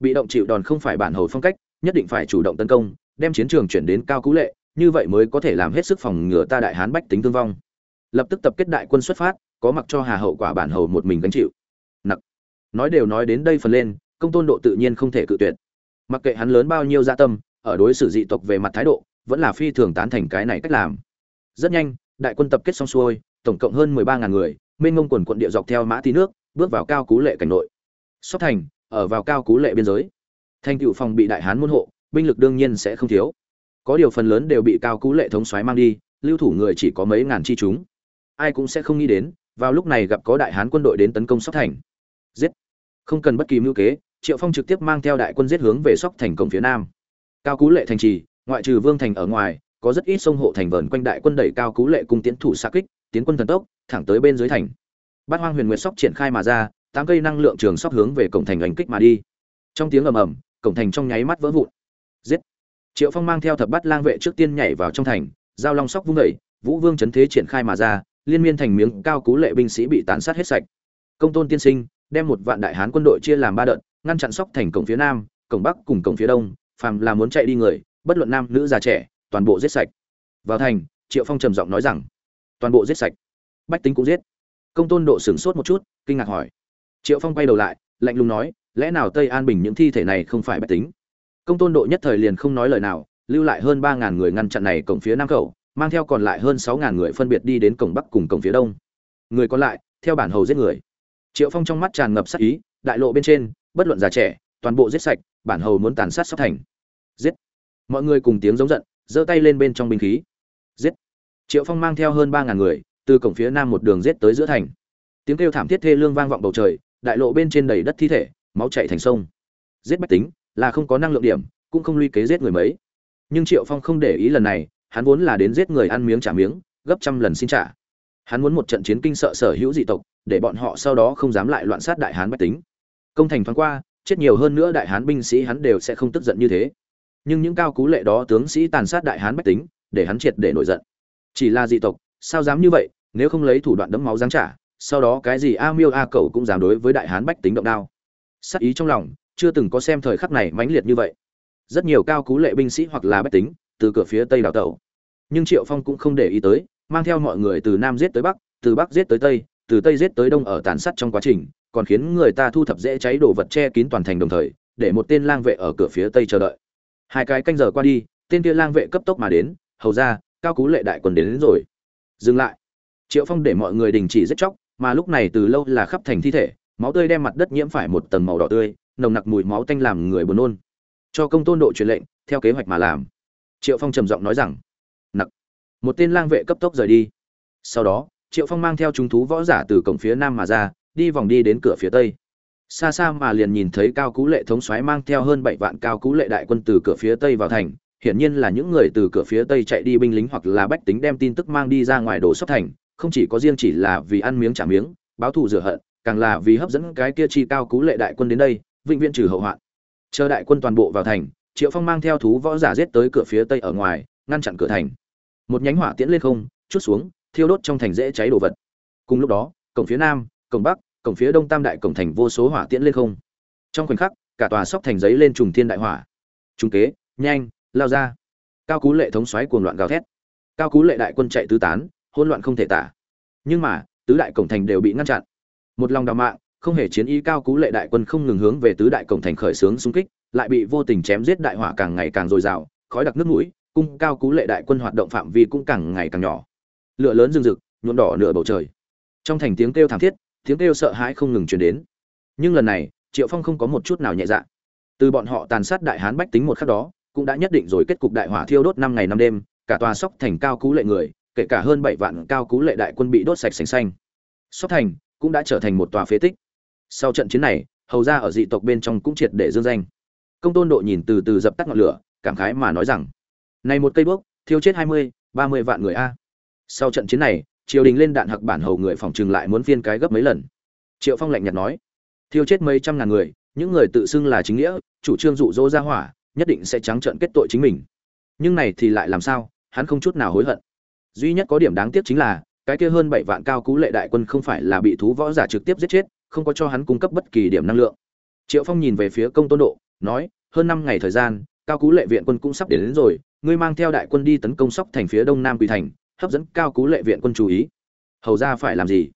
Bị động chịu đòn không phải bản hầu phong cách, nhất định phải chủ động tấn công, đem chiến trường chuyển đến cao cú lệ, như vậy mới có thể làm hết sức phòng ngừa ta đại hán bách tính thương vong. Lập tức tập kết đại quân xuất phát, có mặc cho hà hậu quả bản hầu một mình gánh chịu. Nặc. Nói đều nói đến đây phần lên, công tôn độ tự nhiên không thể cự tuyệt. Mặc kệ hắn lớn bao nhiêu gia dạ tâm, ở đối xử dị tộc về mặt thái độ, vẫn là phi thường tán thành cái này cách làm. Rất nhanh đại quân tập kết xong xuôi, tổng cộng hơn mười ba ngàn người, mênh ngông quần quận địa dọc theo mã tí nước, bước vào cao cú lệ cảnh nội. Sóc thành, ở vào cao cú lệ biên giới. Thành tựu phòng bị đại hán môn hộ, binh lực đương nhiên sẽ không thiếu. Có điều phần lớn đều bị cao cú lệ thống soái mang đi, lưu thủ người chỉ có mấy ngàn chi chúng. Ai cũng sẽ không nghĩ đến, vào lúc này gặp có đại hán quân đội đến tấn công sóc thành. Giết! Không cần bất kỳ mưu kế, triệu phong trực tiếp mang theo đại quân giết hướng về sóc thành công phía nam. Cao cú lệ thành trì, ngoại trừ vương thành ở ngoài có rất ít sông hộ thành vờn quanh đại quân đẩy cao cú lệ cung tiến thủ xa kích, tiến quân thần tốc, thẳng tới bên dưới thành. Bát hoang huyền nguyệt sóc triển khai mà ra, tám cây năng lượng trường sóc hướng về cổng thành đánh kích mà đi. Trong tiếng ầm ầm, cổng thành trong nháy mắt vỡ vụn. Giết! Triệu phong mang theo thập bát lang vệ trước tiên nhảy vào trong thành, giao long sóc vung đẩy vũ vương chấn thế triển khai mà ra, liên miên thành miếng cao cú lệ binh sĩ bị tàn sát hết sạch. Công tôn tiên sinh, đem một vạn đại hán quân đội chia làm ba đợt, ngăn chặn sóc thành cổng phía nam, cổng bắc cùng cổng phía đông, phàm là muốn chạy đi người, bất luận nam nữ già trẻ toàn bộ giết sạch. Vào thành, triệu phong trầm giọng nói rằng, toàn bộ giết sạch. Bách tính cũng giết. Công tôn độ sửng sốt một chút, kinh ngạc hỏi. Triệu phong quay đầu lại, lạnh lùng nói, lẽ nào tây an bình những thi thể này không phải bách tính? Công tôn độ nhất thời liền không nói lời nào, lưu lại hơn ba ngàn người ngăn chặn này cổng phía nam khẩu, mang theo còn lại hơn sáu ngàn người phân biệt đi đến cổng bắc cùng cổng phía đông. Người còn lại, theo bản hầu giết người. Triệu phong trong mắt tràn ngập sát ý, đại lộ bên trên, bất luận già trẻ, toàn bộ giết sạch, bản hầu muốn tàn sát sắp thành. Giết. Mọi người cùng tiếng giống giận giơ tay lên bên trong binh khí. Giết. Triệu phong mang theo hơn ba ngàn người, từ cổng phía nam một đường giết tới giữa thành. Tiếng kêu thảm thiết thê lương vang vọng bầu trời, đại lộ bên trên đầy đất thi thể, máu chảy thành sông. Giết bách tính, là không có năng lượng điểm, cũng không luy kế giết người mấy. Nhưng triệu phong không để ý lần này, hắn vốn là đến giết người ăn miếng trả miếng, gấp trăm lần xin trả. Hắn muốn một trận chiến kinh sợ sở hữu dị tộc, để bọn họ sau đó không dám lại loạn sát đại hán bách tính. Công thành thoáng qua, chết nhiều hơn nữa đại hán binh sĩ hắn đều sẽ không tức giận như thế nhưng những cao cú lệ đó tướng sĩ tàn sát đại hán bách tính, để hắn triệt để nổi giận. Chỉ là dị tộc, sao dám như vậy, nếu không lấy thủ đoạn đấm máu giáng trả, sau đó cái gì a miêu a cầu cũng dám đối với đại hán bách tính động đao. Sắc ý trong lòng, chưa từng có xem thời khắc này mãnh liệt như vậy. Rất nhiều cao cú lệ binh sĩ hoặc là bách tính, từ cửa phía tây đào tẩu. Nhưng triệu phong cũng không để ý tới, mang theo mọi người từ nam giết tới bắc, từ bắc giết tới tây, từ tây giết tới đông ở tàn sát trong quá trình, còn khiến người ta thu thập dễ cháy đồ vật che kín toàn thành đồng thời, để một tên lang vệ ở cửa phía tây chờ đợi hai cái canh giờ qua đi tên kia lang vệ cấp tốc mà đến hầu ra cao cú lệ đại quân đến, đến rồi. Dừng lại. Triệu phong để mọi người đình chỉ giết chóc mà lúc này từ lâu là khắp thành thi thể máu tươi đem mặt đất nhiễm phải một tầng màu đỏ tươi nồng nặc mùi máu tanh làm người buồn nôn. Cho công tôn độ truyền lệnh theo kế hoạch mà làm. Triệu phong trầm giọng nói rằng nặc. Một tên lang vệ cấp tốc rời đi. Sau đó triệu phong mang theo chúng thú võ giả từ cổng phía nam mà ra đi vòng đi đến cửa phía tây xa xa mà liền nhìn thấy cao cú lệ thống soái mang theo hơn bảy vạn cao cú lệ đại quân từ cửa phía tây vào thành. Hiển nhiên là những người từ cửa phía tây chạy đi binh lính hoặc là bách tính đem tin tức mang đi ra ngoài đồ sóc thành. Không chỉ có riêng chỉ là vì ăn miếng trả miếng, báo thù rửa hận, càng là vì hấp dẫn cái kia chi cao cú lệ đại quân đến đây, vĩnh viễn trừ hậu hoạn. Chờ đại quân toàn bộ vào thành, triệu phong mang theo thú võ giả giết tới cửa phía tây ở ngoài, ngăn chặn cửa thành. Một nhánh hỏa tiễn lên không, chút xuống, thiêu đốt trong thành dễ cháy đồ vật. Cùng lúc đó, cổng phía nam, cổng bắc cổng phía đông tam đại cổng thành vô số hỏa tiễn lên không. Trong khoảnh khắc, cả tòa sóc thành giấy lên trùng thiên đại hỏa. Trung kế, nhanh, lao ra. Cao cú lệ thống xoáy cuồng loạn gào thét. Cao cú lệ đại quân chạy tứ tán, hỗn loạn không thể tả. Nhưng mà, tứ đại cổng thành đều bị ngăn chặn. Một lòng đào mạng, không hề chiến ý cao cú lệ đại quân không ngừng hướng về tứ đại cổng thành khởi xướng xung kích, lại bị vô tình chém giết đại hỏa càng ngày càng dồi dào, khói đặc nước mũi, cung cao cú lệ đại quân hoạt động phạm vi cũng càng ngày càng nhỏ. Lửa lớn rừng rực, nhuộm đỏ nửa bầu trời. Trong thành tiếng kêu thảm thiết tiếng kêu sợ hãi không ngừng truyền đến. Nhưng lần này, triệu phong không có một chút nào nhẹ dạ. Từ bọn họ tàn sát đại hán bách tính một khắc đó, cũng đã nhất định rồi kết cục đại hỏa thiêu đốt năm ngày năm đêm, cả tòa sóc thành cao cú lệ người, kể cả hơn bảy vạn cao cú lệ đại quân bị đốt sạch sành xanh. Sóc thành cũng đã trở thành một tòa phế tích. Sau trận chiến này, hầu ra ở dị tộc bên trong cũng triệt để dương danh. Công tôn độ nhìn từ từ dập tắt ngọn lửa, cảm khái mà nói rằng, này một cây đuốc thiêu chết hai mươi, ba mươi vạn người a. Sau trận chiến này triều đình lên đạn hặc bản hầu người phòng trừng lại muốn phiên cái gấp mấy lần. Triệu phong lạnh nhạt nói thiêu chết mấy trăm ngàn người những người tự xưng là chính nghĩa chủ trương rụ rỗ ra hỏa nhất định sẽ trắng trợn kết tội chính mình. Nhưng này thì lại làm sao hắn không chút nào hối hận. Duy nhất có điểm đáng tiếc chính là cái kia hơn bảy vạn cao cú lệ đại quân không phải là bị thú võ giả trực tiếp giết chết không có cho hắn cung cấp bất kỳ điểm năng lượng. Triệu phong nhìn về phía công tôn độ nói hơn năm ngày thời gian cao cú lệ viện quân cũng sắp đến, đến rồi ngươi mang theo đại quân đi tấn công sóc thành phía đông nam quỳ thành hấp dẫn cao cú lệ viện quân chú ý. Hầu ra phải làm gì?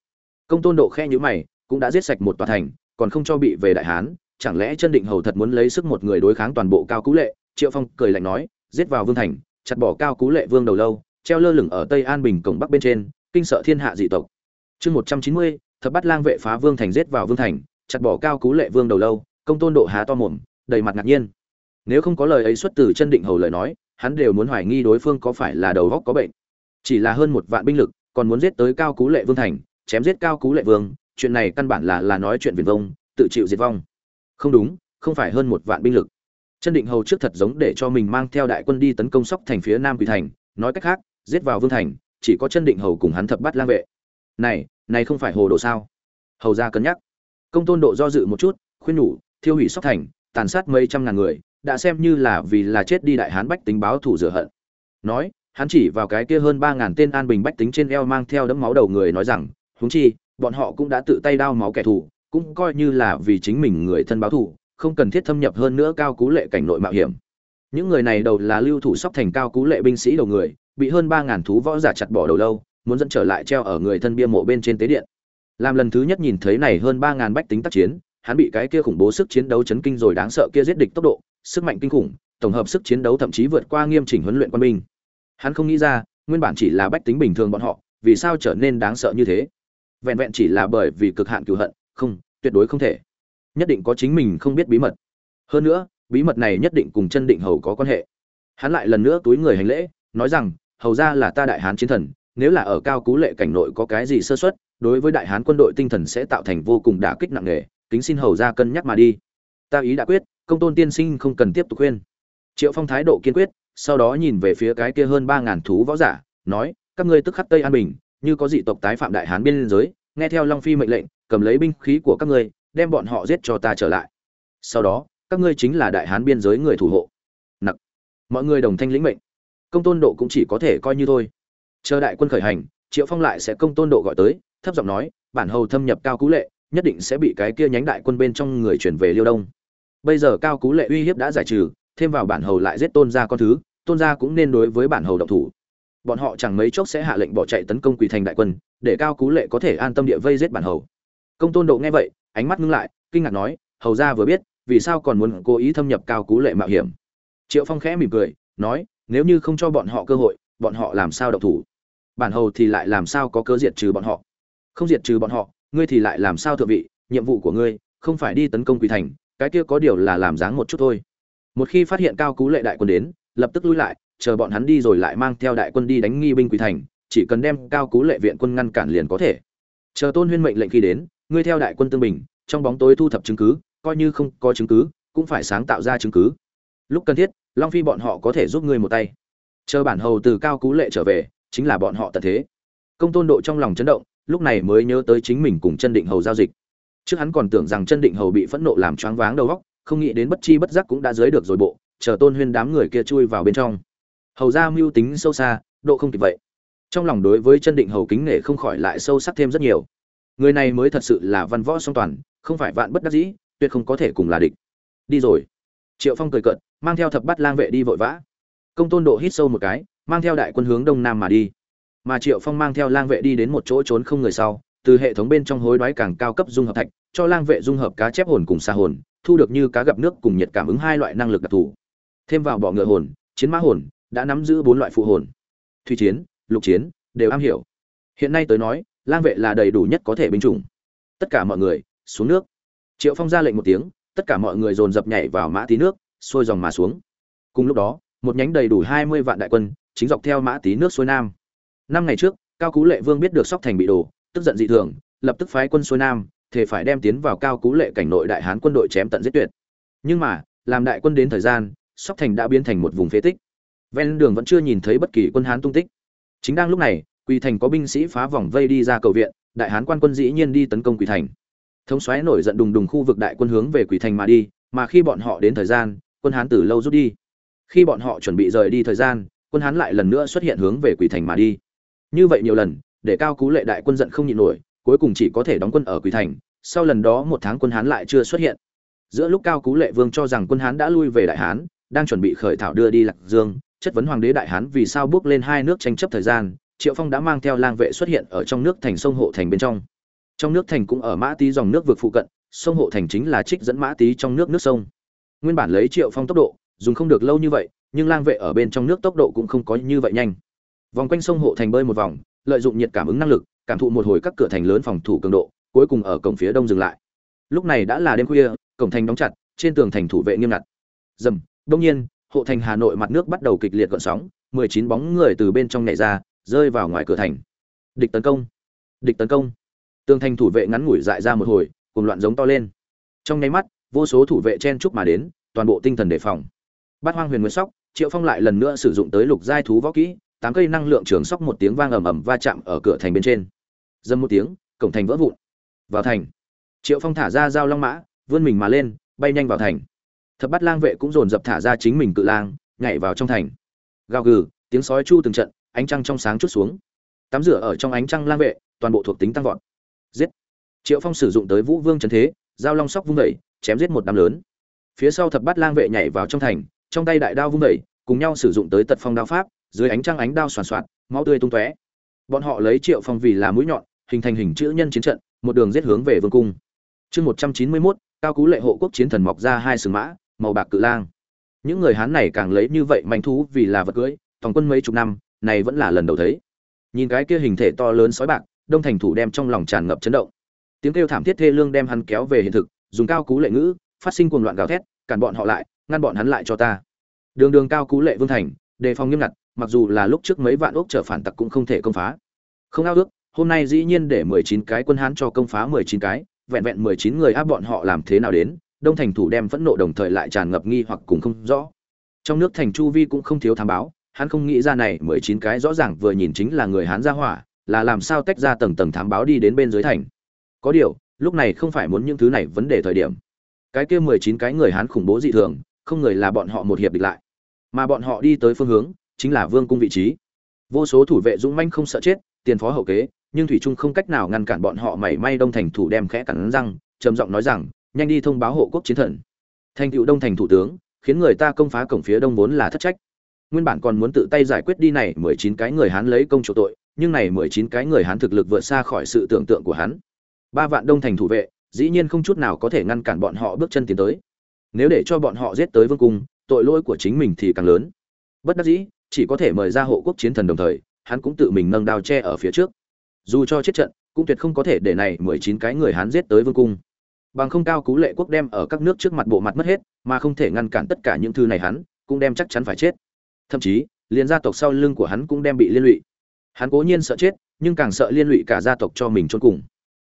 Công tôn độ khe nhữ mày, cũng đã giết sạch một tòa thành, còn không cho bị về đại hán, chẳng lẽ chân định hầu thật muốn lấy sức một người đối kháng toàn bộ cao cú lệ? Triệu phong cười lạnh nói, giết vào vương thành, chặt bỏ cao cú lệ vương đầu lâu, treo lơ lửng ở tây an bình cổng bắc bên trên, kinh sợ thiên hạ dị tộc. Chương một trăm chín mươi, thập bắt lang vệ phá vương thành giết vào vương thành, chặt bỏ cao cú lệ vương đầu lâu, công tôn độ há to mồm, đầy mặt ngạc nhiên. Nếu không có lời ấy xuất từ chân định hầu lời nói, hắn đều muốn hoài nghi đối phương có phải là đầu góc có bệnh chỉ là hơn một vạn binh lực, còn muốn giết tới cao cú lệ vương thành, chém giết cao cú lệ vương, chuyện này căn bản là là nói chuyện viền vông, tự chịu diệt vong. Không đúng, không phải hơn một vạn binh lực. Chân định hầu trước thật giống để cho mình mang theo đại quân đi tấn công sóc thành phía nam quỳ thành, nói cách khác, giết vào vương thành, chỉ có chân định hầu cùng hắn thập bắt lang vệ. Này này không phải hồ đồ sao? Hầu ra cân nhắc. Công tôn độ do dự một chút, khuyên nhủ, thiêu hủy sóc thành, tàn sát mấy trăm ngàn người, đã xem như là vì là chết đi đại hán bách tính báo thủ rửa hận. Nói hắn chỉ vào cái kia hơn ba ngàn tên an bình bách tính trên eo mang theo đấm máu đầu người nói rằng, huống chi, bọn họ cũng đã tự tay đao máu kẻ thù, cũng coi như là vì chính mình người thân báo thù, không cần thiết thâm nhập hơn nữa cao cú lệ cảnh nội mạo hiểm. Những người này đầu là lưu thủ sóc thành cao cú lệ binh sĩ đầu người, bị hơn ba ngàn thú võ giả chặt bỏ đầu lâu, muốn dẫn trở lại treo ở người thân bia mộ bên trên tế điện. Làm lần thứ nhất nhìn thấy này hơn ba ngàn bách tính tác chiến, hắn bị cái kia khủng bố sức chiến đấu chấn kinh rồi đáng sợ kia giết địch tốc độ, sức mạnh kinh khủng, tổng hợp sức chiến đấu thậm chí vượt qua nghiêm chỉnh huấn luyện quân binh hắn không nghĩ ra, nguyên bản chỉ là bách tính bình thường bọn họ, vì sao trở nên đáng sợ như thế? Vẹn vẹn chỉ là bởi vì cực hạn cựu hận, không, tuyệt đối không thể. Nhất định có chính mình không biết bí mật. Hơn nữa, bí mật này nhất định cùng chân định hầu có quan hệ. Hắn lại lần nữa túi người hành lễ, nói rằng, hầu ra là ta đại hán chiến thần, nếu là ở cao cú lệ cảnh nội có cái gì sơ xuất đối với đại hán quân đội tinh thần sẽ tạo thành vô cùng đả kích nặng nề, kính xin hầu ra cân nhắc mà đi. Ta ý đã quyết, công tôn tiên sinh không cần tiếp tục khuyên. Triệu phong thái độ kiên quyết sau đó nhìn về phía cái kia hơn ba ngàn thú võ giả, nói, các ngươi tức khắc tây an bình, như có dị tộc tái phạm đại hán biên giới, nghe theo long phi mệnh lệnh, cầm lấy binh khí của các ngươi, đem bọn họ giết cho ta trở lại. Sau đó, các ngươi chính là đại hán biên giới người thủ hộ. Nặc. Mọi người đồng thanh lĩnh mệnh. Công tôn độ cũng chỉ có thể coi như thôi. Chờ đại quân khởi hành, triệu phong lại sẽ công tôn độ gọi tới, thấp giọng nói, bản hầu thâm nhập cao cú lệ, nhất định sẽ bị cái kia nhánh đại quân bên trong người chuyển về liêu đông. Bây giờ cao cú lệ uy hiếp đã giải trừ thêm vào bản hầu lại giết tôn gia con thứ, tôn gia cũng nên đối với bản hầu động thủ. Bọn họ chẳng mấy chốc sẽ hạ lệnh bỏ chạy tấn công quỳ thành đại quân, để cao cú lệ có thể an tâm địa vây giết bản hầu. Công tôn độ nghe vậy, ánh mắt ngưng lại, kinh ngạc nói, hầu gia vừa biết, vì sao còn muốn cố ý thâm nhập cao cú lệ mạo hiểm? Triệu phong khẽ mỉm cười, nói, nếu như không cho bọn họ cơ hội, bọn họ làm sao động thủ? Bản hầu thì lại làm sao có cơ diệt trừ bọn họ? Không diệt trừ bọn họ, ngươi thì lại làm sao thượng vị? Nhiệm vụ của ngươi không phải đi tấn công quỳ thành, cái kia có điều là làm dáng một chút thôi một khi phát hiện cao cú lệ đại quân đến, lập tức lui lại, chờ bọn hắn đi rồi lại mang theo đại quân đi đánh nghi binh quỳ thành, chỉ cần đem cao cú lệ viện quân ngăn cản liền có thể. Chờ tôn huyên mệnh lệnh khi đến, ngươi theo đại quân tương bình, trong bóng tối thu thập chứng cứ, coi như không có chứng cứ, cũng phải sáng tạo ra chứng cứ. Lúc cần thiết, long phi bọn họ có thể giúp ngươi một tay. Chờ bản hầu từ cao cú lệ trở về, chính là bọn họ tận thế. Công tôn độ trong lòng chấn động, lúc này mới nhớ tới chính mình cùng chân định hầu giao dịch. Trước hắn còn tưởng rằng chân định hầu bị phẫn nộ làm choáng váng đầu óc không nghĩ đến bất chi bất giác cũng đã dưới được rồi bộ, chờ tôn huyên đám người kia chui vào bên trong. Hầu ra mưu tính sâu xa, độ không kịp vậy. Trong lòng đối với chân định hầu kính nể không khỏi lại sâu sắc thêm rất nhiều. Người này mới thật sự là văn võ song toàn, không phải vạn bất đắc dĩ, tuyệt không có thể cùng là địch. Đi rồi. Triệu phong cười cợt, mang theo thập bát lang vệ đi vội vã. Công tôn độ hít sâu một cái, mang theo đại quân hướng đông nam mà đi. Mà triệu phong mang theo lang vệ đi đến một chỗ trốn không người sau, từ hệ thống bên trong hối đoái càng cao cấp dung hợp thạch, cho lang vệ dung hợp cá chép hồn cùng xa hồn thu được như cá gặp nước cùng nhiệt cảm ứng hai loại năng lực đặc thù. Thêm vào bọ ngựa hồn, chiến mã hồn, đã nắm giữ bốn loại phụ hồn. Thủy chiến, lục chiến, đều am hiểu. Hiện nay tới nói, lang vệ là đầy đủ nhất có thể binh chủng. Tất cả mọi người, xuống nước. Triệu phong ra lệnh một tiếng, tất cả mọi người dồn dập nhảy vào mã tí nước, xuôi dòng mà xuống. Cùng lúc đó, một nhánh đầy đủ hai mươi vạn đại quân, chính dọc theo mã tí nước xuôi nam. Năm ngày trước, cao cú lệ vương biết được sóc thành bị đổ, tức giận dị thường, lập tức phái quân xuôi nam thể phải đem tiến vào cao cú lệ cảnh nội đại hán quân đội chém tận giết tuyệt. Nhưng mà, làm đại quân đến thời gian, sóc thành đã biến thành một vùng phế tích. Ven đường vẫn chưa nhìn thấy bất kỳ quân hán tung tích. Chính đang lúc này, quỳ thành có binh sĩ phá vòng vây đi ra cầu viện, đại hán quan quân dĩ nhiên đi tấn công quỳ thành. Thống xoáy nổi giận đùng đùng khu vực đại quân hướng về quỳ thành mà đi, mà khi bọn họ đến thời gian, quân hán từ lâu rút đi. Khi bọn họ chuẩn bị rời đi thời gian, quân hán lại lần nữa xuất hiện hướng về quỳ thành mà đi. Như vậy nhiều lần, để cao cú lệ đại quân giận không nhịn nổi cuối cùng chỉ có thể đóng quân ở quỳ thành, sau lần đó một tháng quân hán lại chưa xuất hiện. Giữa lúc cao cú lệ vương cho rằng quân hán đã lui về đại hán, đang chuẩn bị khởi thảo đưa đi lạc dương, chất vấn hoàng đế đại hán vì sao bước lên hai nước tranh chấp thời gian, triệu phong đã mang theo lang vệ xuất hiện ở trong nước thành sông hộ thành bên trong. Trong nước thành cũng ở mã tý dòng nước vực phụ cận, sông hộ thành chính là trích dẫn mã tý trong nước nước sông. Nguyên bản lấy triệu phong tốc độ, dùng không được lâu như vậy, nhưng lang vệ ở bên trong nước tốc độ cũng không có như vậy nhanh. Vòng quanh sông hộ thành bơi một vòng, lợi dụng nhiệt cảm ứng năng lực cảm thụ một hồi các cửa thành lớn phòng thủ cường độ, cuối cùng ở cổng phía đông dừng lại. Lúc này đã là đêm khuya, cổng thành đóng chặt, trên tường thành thủ vệ nghiêm ngặt. Dầm, đông nhiên, hộ thành hà nội mặt nước bắt đầu kịch liệt gợn sóng, mười chín bóng người từ bên trong nhảy ra, rơi vào ngoài cửa thành. Địch tấn công, địch tấn công. Tường thành thủ vệ ngắn ngủi dại ra một hồi cùng loạn giống to lên. Trong nháy mắt, vô số thủ vệ chen chúc mà đến, toàn bộ tinh thần đề phòng. Bát hoang huyền nguyên sóc, triệu phong lại lần nữa sử dụng tới lục giai thú võ kỹ tám cây năng lượng trường sóc một tiếng vang ầm ầm va chạm ở cửa thành bên trên. Dâm một tiếng, cổng thành vỡ vụn. Vào thành. Triệu phong thả ra dao long mã, vươn mình mà lên, bay nhanh vào thành. Thập bắt lang vệ cũng dồn dập thả ra chính mình cự lang, nhảy vào trong thành. Gào gừ, tiếng sói chu từng trận, ánh trăng trong sáng chút xuống. Tắm rửa ở trong ánh trăng lang vệ, toàn bộ thuộc tính tăng vọt. Giết. Triệu phong sử dụng tới vũ vương trần thế, dao long sóc vung vẩy chém giết một đám lớn. Phía sau thập bát lang vệ nhảy vào trong thành, trong tay đại đao vung vẩy cùng nhau sử dụng tới tật phong đao pháp dưới ánh trăng ánh đao soàn soạt, máu tươi tung tóe. Bọn họ lấy triệu phong vì là mũi nhọn, hình thành hình chữ nhân chiến trận, một đường giết hướng về vương cung. Chương một trăm chín mươi mốt, cao cú lệ hộ quốc chiến thần mọc ra hai sừng mã, màu bạc cự lang. Những người hán này càng lấy như vậy manh thú vì là vật cưới toàn quân mấy chục năm, này vẫn là lần đầu thấy. Nhìn cái kia hình thể to lớn sói bạc, đông thành thủ đem trong lòng tràn ngập chấn động. Tiếng kêu thảm thiết thê lương đem hắn kéo về hiện thực, dùng cao cú lệ ngữ, phát sinh cuồng loạn gào thét, cản bọn họ lại, ngăn bọn hắn lại cho ta. Đường đường cao cú lệ vương thành, đề phòng nghiêm ngặt mặc dù là lúc trước mấy vạn ốc trở phản tặc cũng không thể công phá. Không ao ước, hôm nay dĩ nhiên để mười chín cái quân hán cho công phá mười chín cái, vẹn vẹn mười chín người áp bọn họ làm thế nào đến, đông thành thủ đem phẫn nộ đồng thời lại tràn ngập nghi hoặc cùng không rõ. Trong nước thành chu vi cũng không thiếu thám báo, hắn không nghĩ ra này mười chín cái rõ ràng vừa nhìn chính là người hán gia hỏa, là làm sao tách ra tầng tầng thám báo đi đến bên dưới thành. Có điều, lúc này không phải muốn những thứ này vấn đề thời điểm. Cái kia mười chín cái người hán khủng bố dị thường, không người là bọn họ một hiệp địch lại, mà bọn họ đi tới phương hướng chính là vương cung vị trí. Vô số thủ vệ dũng manh không sợ chết, tiền phó hậu kế, nhưng thủy trung không cách nào ngăn cản bọn họ mảy may đông thành thủ đem khẽ cắn răng, trầm giọng nói rằng, nhanh đi thông báo hộ quốc chiến thần. Thành tựu đông thành thủ tướng, khiến người ta công phá cổng phía đông vốn là thất trách. Nguyên bản còn muốn tự tay giải quyết đi này mười chín cái người hán lấy công chủ tội, nhưng này mười chín cái người hán thực lực vượt xa khỏi sự tưởng tượng của hắn. Ba vạn đông thành thủ vệ, dĩ nhiên không chút nào có thể ngăn cản bọn họ bước chân tiến tới. Nếu để cho bọn họ giết tới vương cung, tội lỗi của chính mình thì càng lớn. Bất đắc dĩ chỉ có thể mời ra hộ quốc chiến thần đồng thời, hắn cũng tự mình nâng đao che ở phía trước. Dù cho chết trận, cũng tuyệt không có thể để này mười chín cái người hán giết tới vương cung. Bằng không cao cú lệ quốc đem ở các nước trước mặt bộ mặt mất hết, mà không thể ngăn cản tất cả những thứ này hắn, cũng đem chắc chắn phải chết. Thậm chí, liền gia tộc sau lưng của hắn cũng đem bị liên lụy. Hắn cố nhiên sợ chết, nhưng càng sợ liên lụy cả gia tộc cho mình chôn cùng.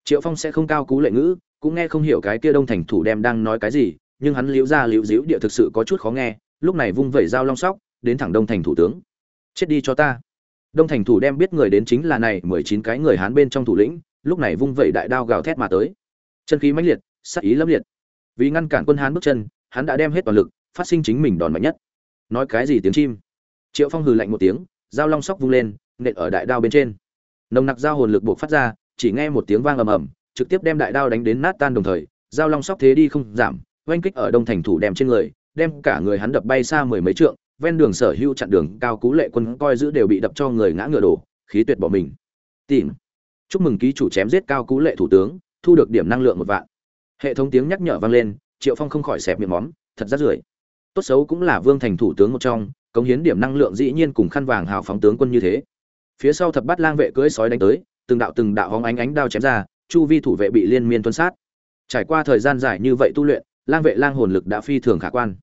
Triệu phong sẽ không cao cú lệ ngữ, cũng nghe không hiểu cái kia đông thành thủ đem đang nói cái gì, nhưng hắn liễu ra liễu diễu địa thực sự có chút khó nghe, lúc này vung vẩy dao long sóc đến thẳng đông thành thủ tướng. Chết đi cho ta. Đông thành thủ đem biết người đến chính là này mười chín cái người hán bên trong thủ lĩnh, lúc này vung vẩy đại đao gào thét mà tới. Chân khí mãnh liệt sắc ý lâm liệt. Vì ngăn cản quân hán bước chân, hắn đã đem hết toàn lực, phát sinh chính mình đòn mạnh nhất. Nói cái gì tiếng chim? Triệu phong hừ lạnh một tiếng, dao long sóc vung lên, nện ở đại đao bên trên. Nồng nặc dao hồn lực buộc phát ra, chỉ nghe một tiếng vang ầm ầm, trực tiếp đem đại đao đánh đến nát tan đồng thời, dao long sóc thế đi không giảm, oanh kích ở đông thành thủ đem trên người, đem cả người hắn đập bay xa mười mấy trượng ven đường sở hữu chặn đường cao cú lệ quân coi giữ đều bị đập cho người ngã ngựa đổ, khí tuyệt bỏ mình. Tìm chúc mừng ký chủ chém giết cao cú lệ thủ tướng, thu được điểm năng lượng một vạn. Hệ thống tiếng nhắc nhở vang lên, triệu phong không khỏi xẹp miệng móm, thật rát rưởi. Tốt xấu cũng là vương thành thủ tướng một trong, cống hiến điểm năng lượng dĩ nhiên cùng khăn vàng hào phóng tướng quân như thế. Phía sau thập bát lang vệ cưỡi sói đánh tới, từng đạo từng đạo hóng ánh ánh đao chém ra, chu vi thủ vệ bị liên miên tuân sát. Trải qua thời gian dài như vậy tu luyện, lang vệ lang hồn lực đã phi thường khả quan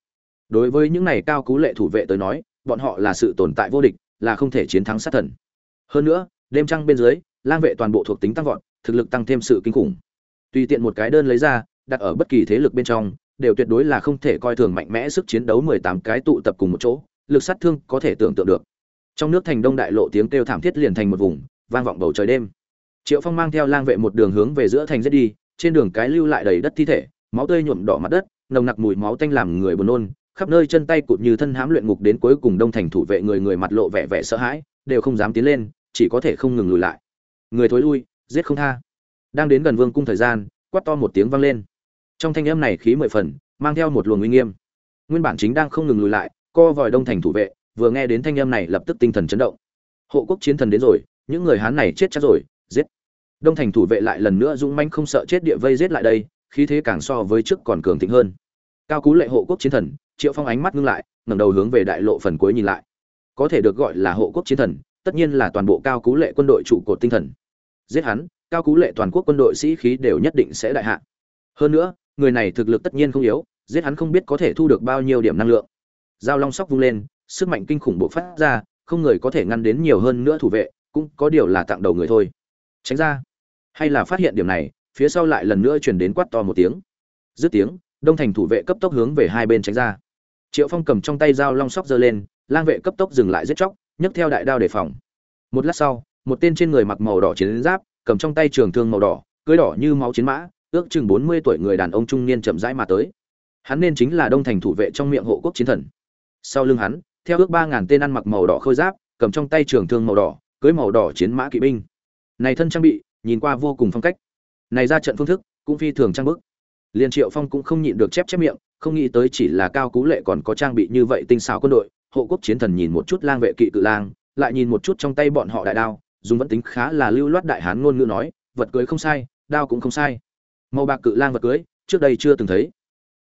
đối với những này cao cú lệ thủ vệ tới nói, bọn họ là sự tồn tại vô địch, là không thể chiến thắng sát thần. Hơn nữa, đêm trăng bên dưới, lang vệ toàn bộ thuộc tính tăng vọt, thực lực tăng thêm sự kinh khủng. Tùy tiện một cái đơn lấy ra, đặt ở bất kỳ thế lực bên trong, đều tuyệt đối là không thể coi thường mạnh mẽ sức chiến đấu mười tám cái tụ tập cùng một chỗ, lực sát thương có thể tưởng tượng được. Trong nước thành đông đại lộ tiếng kêu thảm thiết liền thành một vùng, vang vọng bầu trời đêm. Triệu phong mang theo lang vệ một đường hướng về giữa thành giết đi, trên đường cái lưu lại đầy đất thi thể, máu tươi nhuộm đỏ mặt đất, nồng nặc mùi máu tanh làm người buồn nôn khắp nơi chân tay cụt như thân hãm luyện ngục đến cuối cùng đông thành thủ vệ người người mặt lộ vẻ vẻ sợ hãi, đều không dám tiến lên, chỉ có thể không ngừng lùi lại. Người thối lui, giết không tha. Đang đến gần vương cung thời gian, quát to một tiếng vang lên. Trong thanh âm này khí mười phần, mang theo một luồng uy nghiêm. Nguyên bản chính đang không ngừng lùi lại, co vòi đông thành thủ vệ, vừa nghe đến thanh âm này lập tức tinh thần chấn động. Hộ quốc chiến thần đến rồi, những người hán này chết chắc rồi, giết. Đông thành thủ vệ lại lần nữa dũng manh không sợ chết địa vây giết lại đây, khí thế càng so với trước còn cường thịnh hơn. Cao cú lệ hộ quốc chiến thần triệu phong ánh mắt ngưng lại, ngẩng đầu hướng về đại lộ phần cuối nhìn lại. Có thể được gọi là hộ quốc chiến thần, tất nhiên là toàn bộ cao cú lệ quân đội trụ cột tinh thần. Giết hắn, cao cú lệ toàn quốc quân đội sĩ khí đều nhất định sẽ đại hạ. Hơn nữa, người này thực lực tất nhiên không yếu, giết hắn không biết có thể thu được bao nhiêu điểm năng lượng. Giao long sóc vung lên, sức mạnh kinh khủng bộ phát ra, không người có thể ngăn đến nhiều hơn nữa thủ vệ, cũng có điều là tặng đầu người thôi. Tránh ra. Hay là phát hiện điểm này, phía sau lại lần nữa truyền đến quát to một tiếng. Dứt tiếng, đông thành thủ vệ cấp tốc hướng về hai bên tránh ra triệu phong cầm trong tay dao long sóc giơ lên, lang vệ cấp tốc dừng lại giết chóc, nhấc theo đại đao đề phòng. Một lát sau, một tên trên người mặc màu đỏ chiến giáp, cầm trong tay trường thương màu đỏ, cưới đỏ như máu chiến mã, ước chừng bốn mươi tuổi người đàn ông trung niên chậm rãi mà tới. Hắn nên chính là đông thành thủ vệ trong miệng hộ quốc chiến thần. Sau lưng hắn, theo ước ba ngàn tên ăn mặc màu đỏ khôi giáp, cầm trong tay trường thương màu đỏ, cưới màu đỏ chiến mã kỵ binh. Này thân trang bị, nhìn qua vô cùng phong cách. Này ra trận phương thức, cũng phi thường trang bức. Liên triệu phong cũng không nhịn được chép chép miệng không nghĩ tới chỉ là cao cú lệ còn có trang bị như vậy tinh xảo quân đội, hộ quốc chiến thần nhìn một chút lang vệ kỵ cự lang, lại nhìn một chút trong tay bọn họ đại đao, dùng vẫn tính khá là lưu loát đại hán ngôn ngữ nói, vật cưới không sai, đao cũng không sai. Màu bạc cự lang vật cưới, trước đây chưa từng thấy.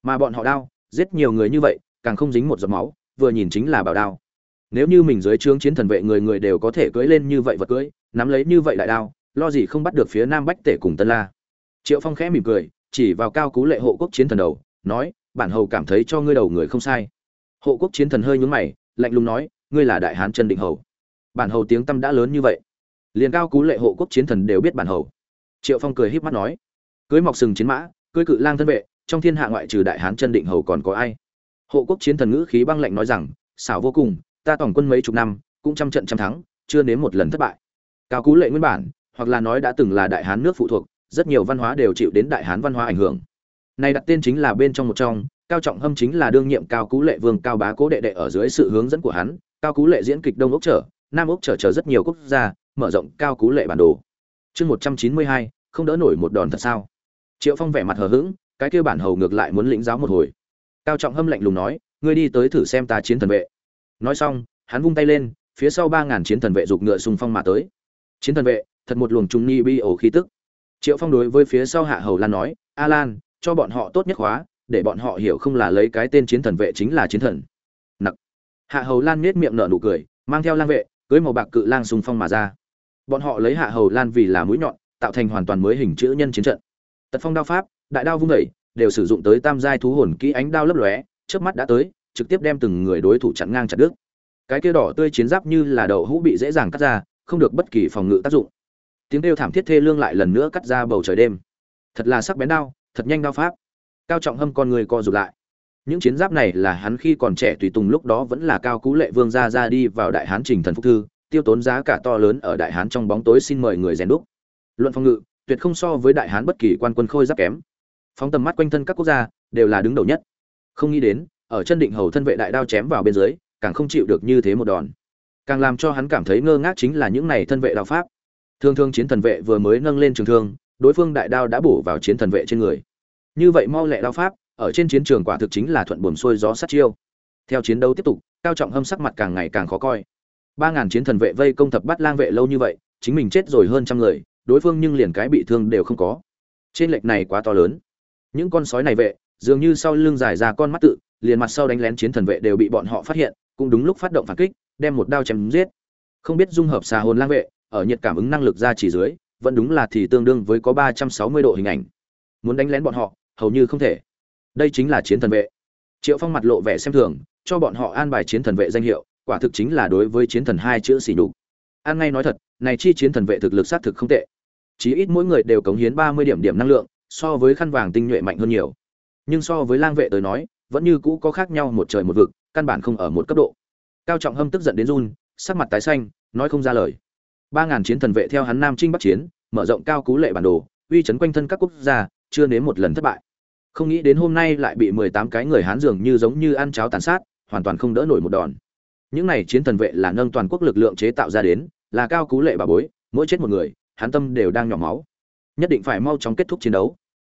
Mà bọn họ đao, giết nhiều người như vậy, càng không dính một giọt máu, vừa nhìn chính là bảo đao. Nếu như mình dưới trướng chiến thần vệ người người đều có thể cưỡi lên như vậy vật cưỡi nắm lấy như vậy đại đao, lo gì không bắt được phía nam bách tể cùng tân la. Triệu phong khẽ mỉm cười, chỉ vào cao cú lệ hộ quốc chiến thần đầu, nói bản hầu cảm thấy cho ngươi đầu người không sai. Hộ quốc chiến thần hơi nhún mày, lạnh lùng nói, ngươi là đại hán chân định hầu. Bản hầu tiếng tâm đã lớn như vậy. Liền cao cú lệ hộ quốc chiến thần đều biết bản hầu. Triệu phong cười híp mắt nói, cưới mọc sừng chiến mã, cưới cự lang thân vệ, trong thiên hạ ngoại trừ đại hán chân định hầu còn có ai? Hộ quốc chiến thần ngữ khí băng lạnh nói rằng, xảo vô cùng, ta tổng quân mấy chục năm, cũng trăm trận trăm thắng, chưa nếm một lần thất bại. Cao cú lệ nguyên bản, hoặc là nói đã từng là đại hán nước phụ thuộc, rất nhiều văn hóa đều chịu đến đại hán văn hóa ảnh hưởng này đặt tên chính là bên trong một trong, cao trọng hâm chính là đương nhiệm cao cú lệ vương, cao bá cố đệ đệ ở dưới sự hướng dẫn của hắn, cao cú lệ diễn kịch đông ốc trở, nam ốc trở trở rất nhiều quốc gia, mở rộng cao cú lệ bản đồ. Chương một trăm chín mươi hai, không đỡ nổi một đòn thật sao? Triệu phong vẻ mặt hờ hững, cái kêu bản hầu ngược lại muốn lĩnh giáo một hồi. Cao trọng hâm lạnh lùng nói, ngươi đi tới thử xem ta chiến thần vệ. Nói xong, hắn vung tay lên, phía sau ba ngàn chiến thần vệ giục ngựa xung phong mà tới. Chiến thần vệ, thật một luồng trung ni bi ổ khí tức. Triệu phong đối với phía sau hạ hầu lan nói, a lan cho bọn họ tốt nhất hóa để bọn họ hiểu không là lấy cái tên chiến thần vệ chính là chiến thần. Nặc. Hạ hầu lan nết miệng nở nụ cười, mang theo lang vệ, cưới màu bạc cự lang xung phong mà ra. Bọn họ lấy hạ hầu lan vì là mũi nhọn, tạo thành hoàn toàn mới hình chữ nhân chiến trận. Tật phong đao pháp, đại đao vung đẩy, đều sử dụng tới tam giai thú hồn kỹ ánh đao lấp lóe trước mắt đã tới, trực tiếp đem từng người đối thủ chặn ngang chặt đứt. Cái kia đỏ tươi chiến giáp như là đậu hũ bị dễ dàng cắt ra, không được bất kỳ phòng ngự tác dụng. Tiếng kêu thảm thiết thê lương lại lần nữa cắt ra bầu trời đêm. Thật là sắc bén đao thật nhanh đao pháp. Cao trọng hâm con người co rụt lại. Những chiến giáp này là hắn khi còn trẻ tùy tùng, lúc đó vẫn là cao cú lệ vương gia ra đi vào đại hán trình thần phúc thư, tiêu tốn giá cả to lớn ở đại hán trong bóng tối xin mời người rèn đúc. Luận phòng ngự, tuyệt không so với đại hán bất kỳ quan quân khôi giáp kém. Phóng tầm mắt quanh thân các quốc gia, đều là đứng đầu nhất. Không nghĩ đến, ở chân định hầu thân vệ đại đao chém vào bên dưới, càng không chịu được như thế một đòn. Càng làm cho hắn cảm thấy ngơ ngác chính là những này thân vệ đạo pháp. Thương thương chiến thần vệ vừa mới nâng lên trường thương đối phương đại đao đã bổ vào chiến thần vệ trên người. Như vậy mau lẹ đao pháp, ở trên chiến trường quả thực chính là thuận buồm xuôi gió sát chiêu. Theo chiến đấu tiếp tục, cao trọng hâm sắc mặt càng ngày càng khó coi. Ba ngàn chiến thần vệ vây công thập bắt lang vệ lâu như vậy, chính mình chết rồi hơn trăm người, đối phương nhưng liền cái bị thương đều không có. Trên lệch này quá to lớn. Những con sói này vệ, dường như sau lưng dài ra con mắt tự, liền mặt sau đánh lén chiến thần vệ đều bị bọn họ phát hiện, cũng đúng lúc phát động phản kích, đem một đao chém giết. Không biết dung hợp xà hồn lang vệ, ở nhiệt cảm ứng năng lực ra chỉ dưới vẫn đúng là thì tương đương với có ba trăm sáu mươi độ hình ảnh. Muốn đánh lén bọn họ, hầu như không thể. Đây chính là chiến thần vệ. Triệu phong mặt lộ vẻ xem thường, cho bọn họ an bài chiến thần vệ danh hiệu, quả thực chính là đối với chiến thần hai chữ xỉ nhục. An ngay nói thật, này chi chiến thần vệ thực lực xác thực không tệ. Chí ít mỗi người đều cống hiến ba mươi điểm điểm năng lượng, so với khăn vàng tinh nhuệ mạnh hơn nhiều. Nhưng so với lang vệ tới nói, vẫn như cũ có khác nhau một trời một vực, căn bản không ở một cấp độ. Cao trọng hâm tức giận đến run, sắc mặt tái xanh, nói không ra lời ba ngàn chiến thần vệ theo hắn nam trinh bắc chiến, mở rộng cao cú lệ bản đồ, uy chấn quanh thân các quốc gia, chưa nếm một lần thất bại. Không nghĩ đến hôm nay lại bị mười tám cái người hán dường như giống như ăn cháo tàn sát, hoàn toàn không đỡ nổi một đòn. Những này chiến thần vệ là nâng toàn quốc lực lượng chế tạo ra đến, là cao cú lệ bà bối, mỗi chết một người hán tâm đều đang nhỏ máu. Nhất định phải mau chóng kết thúc chiến đấu.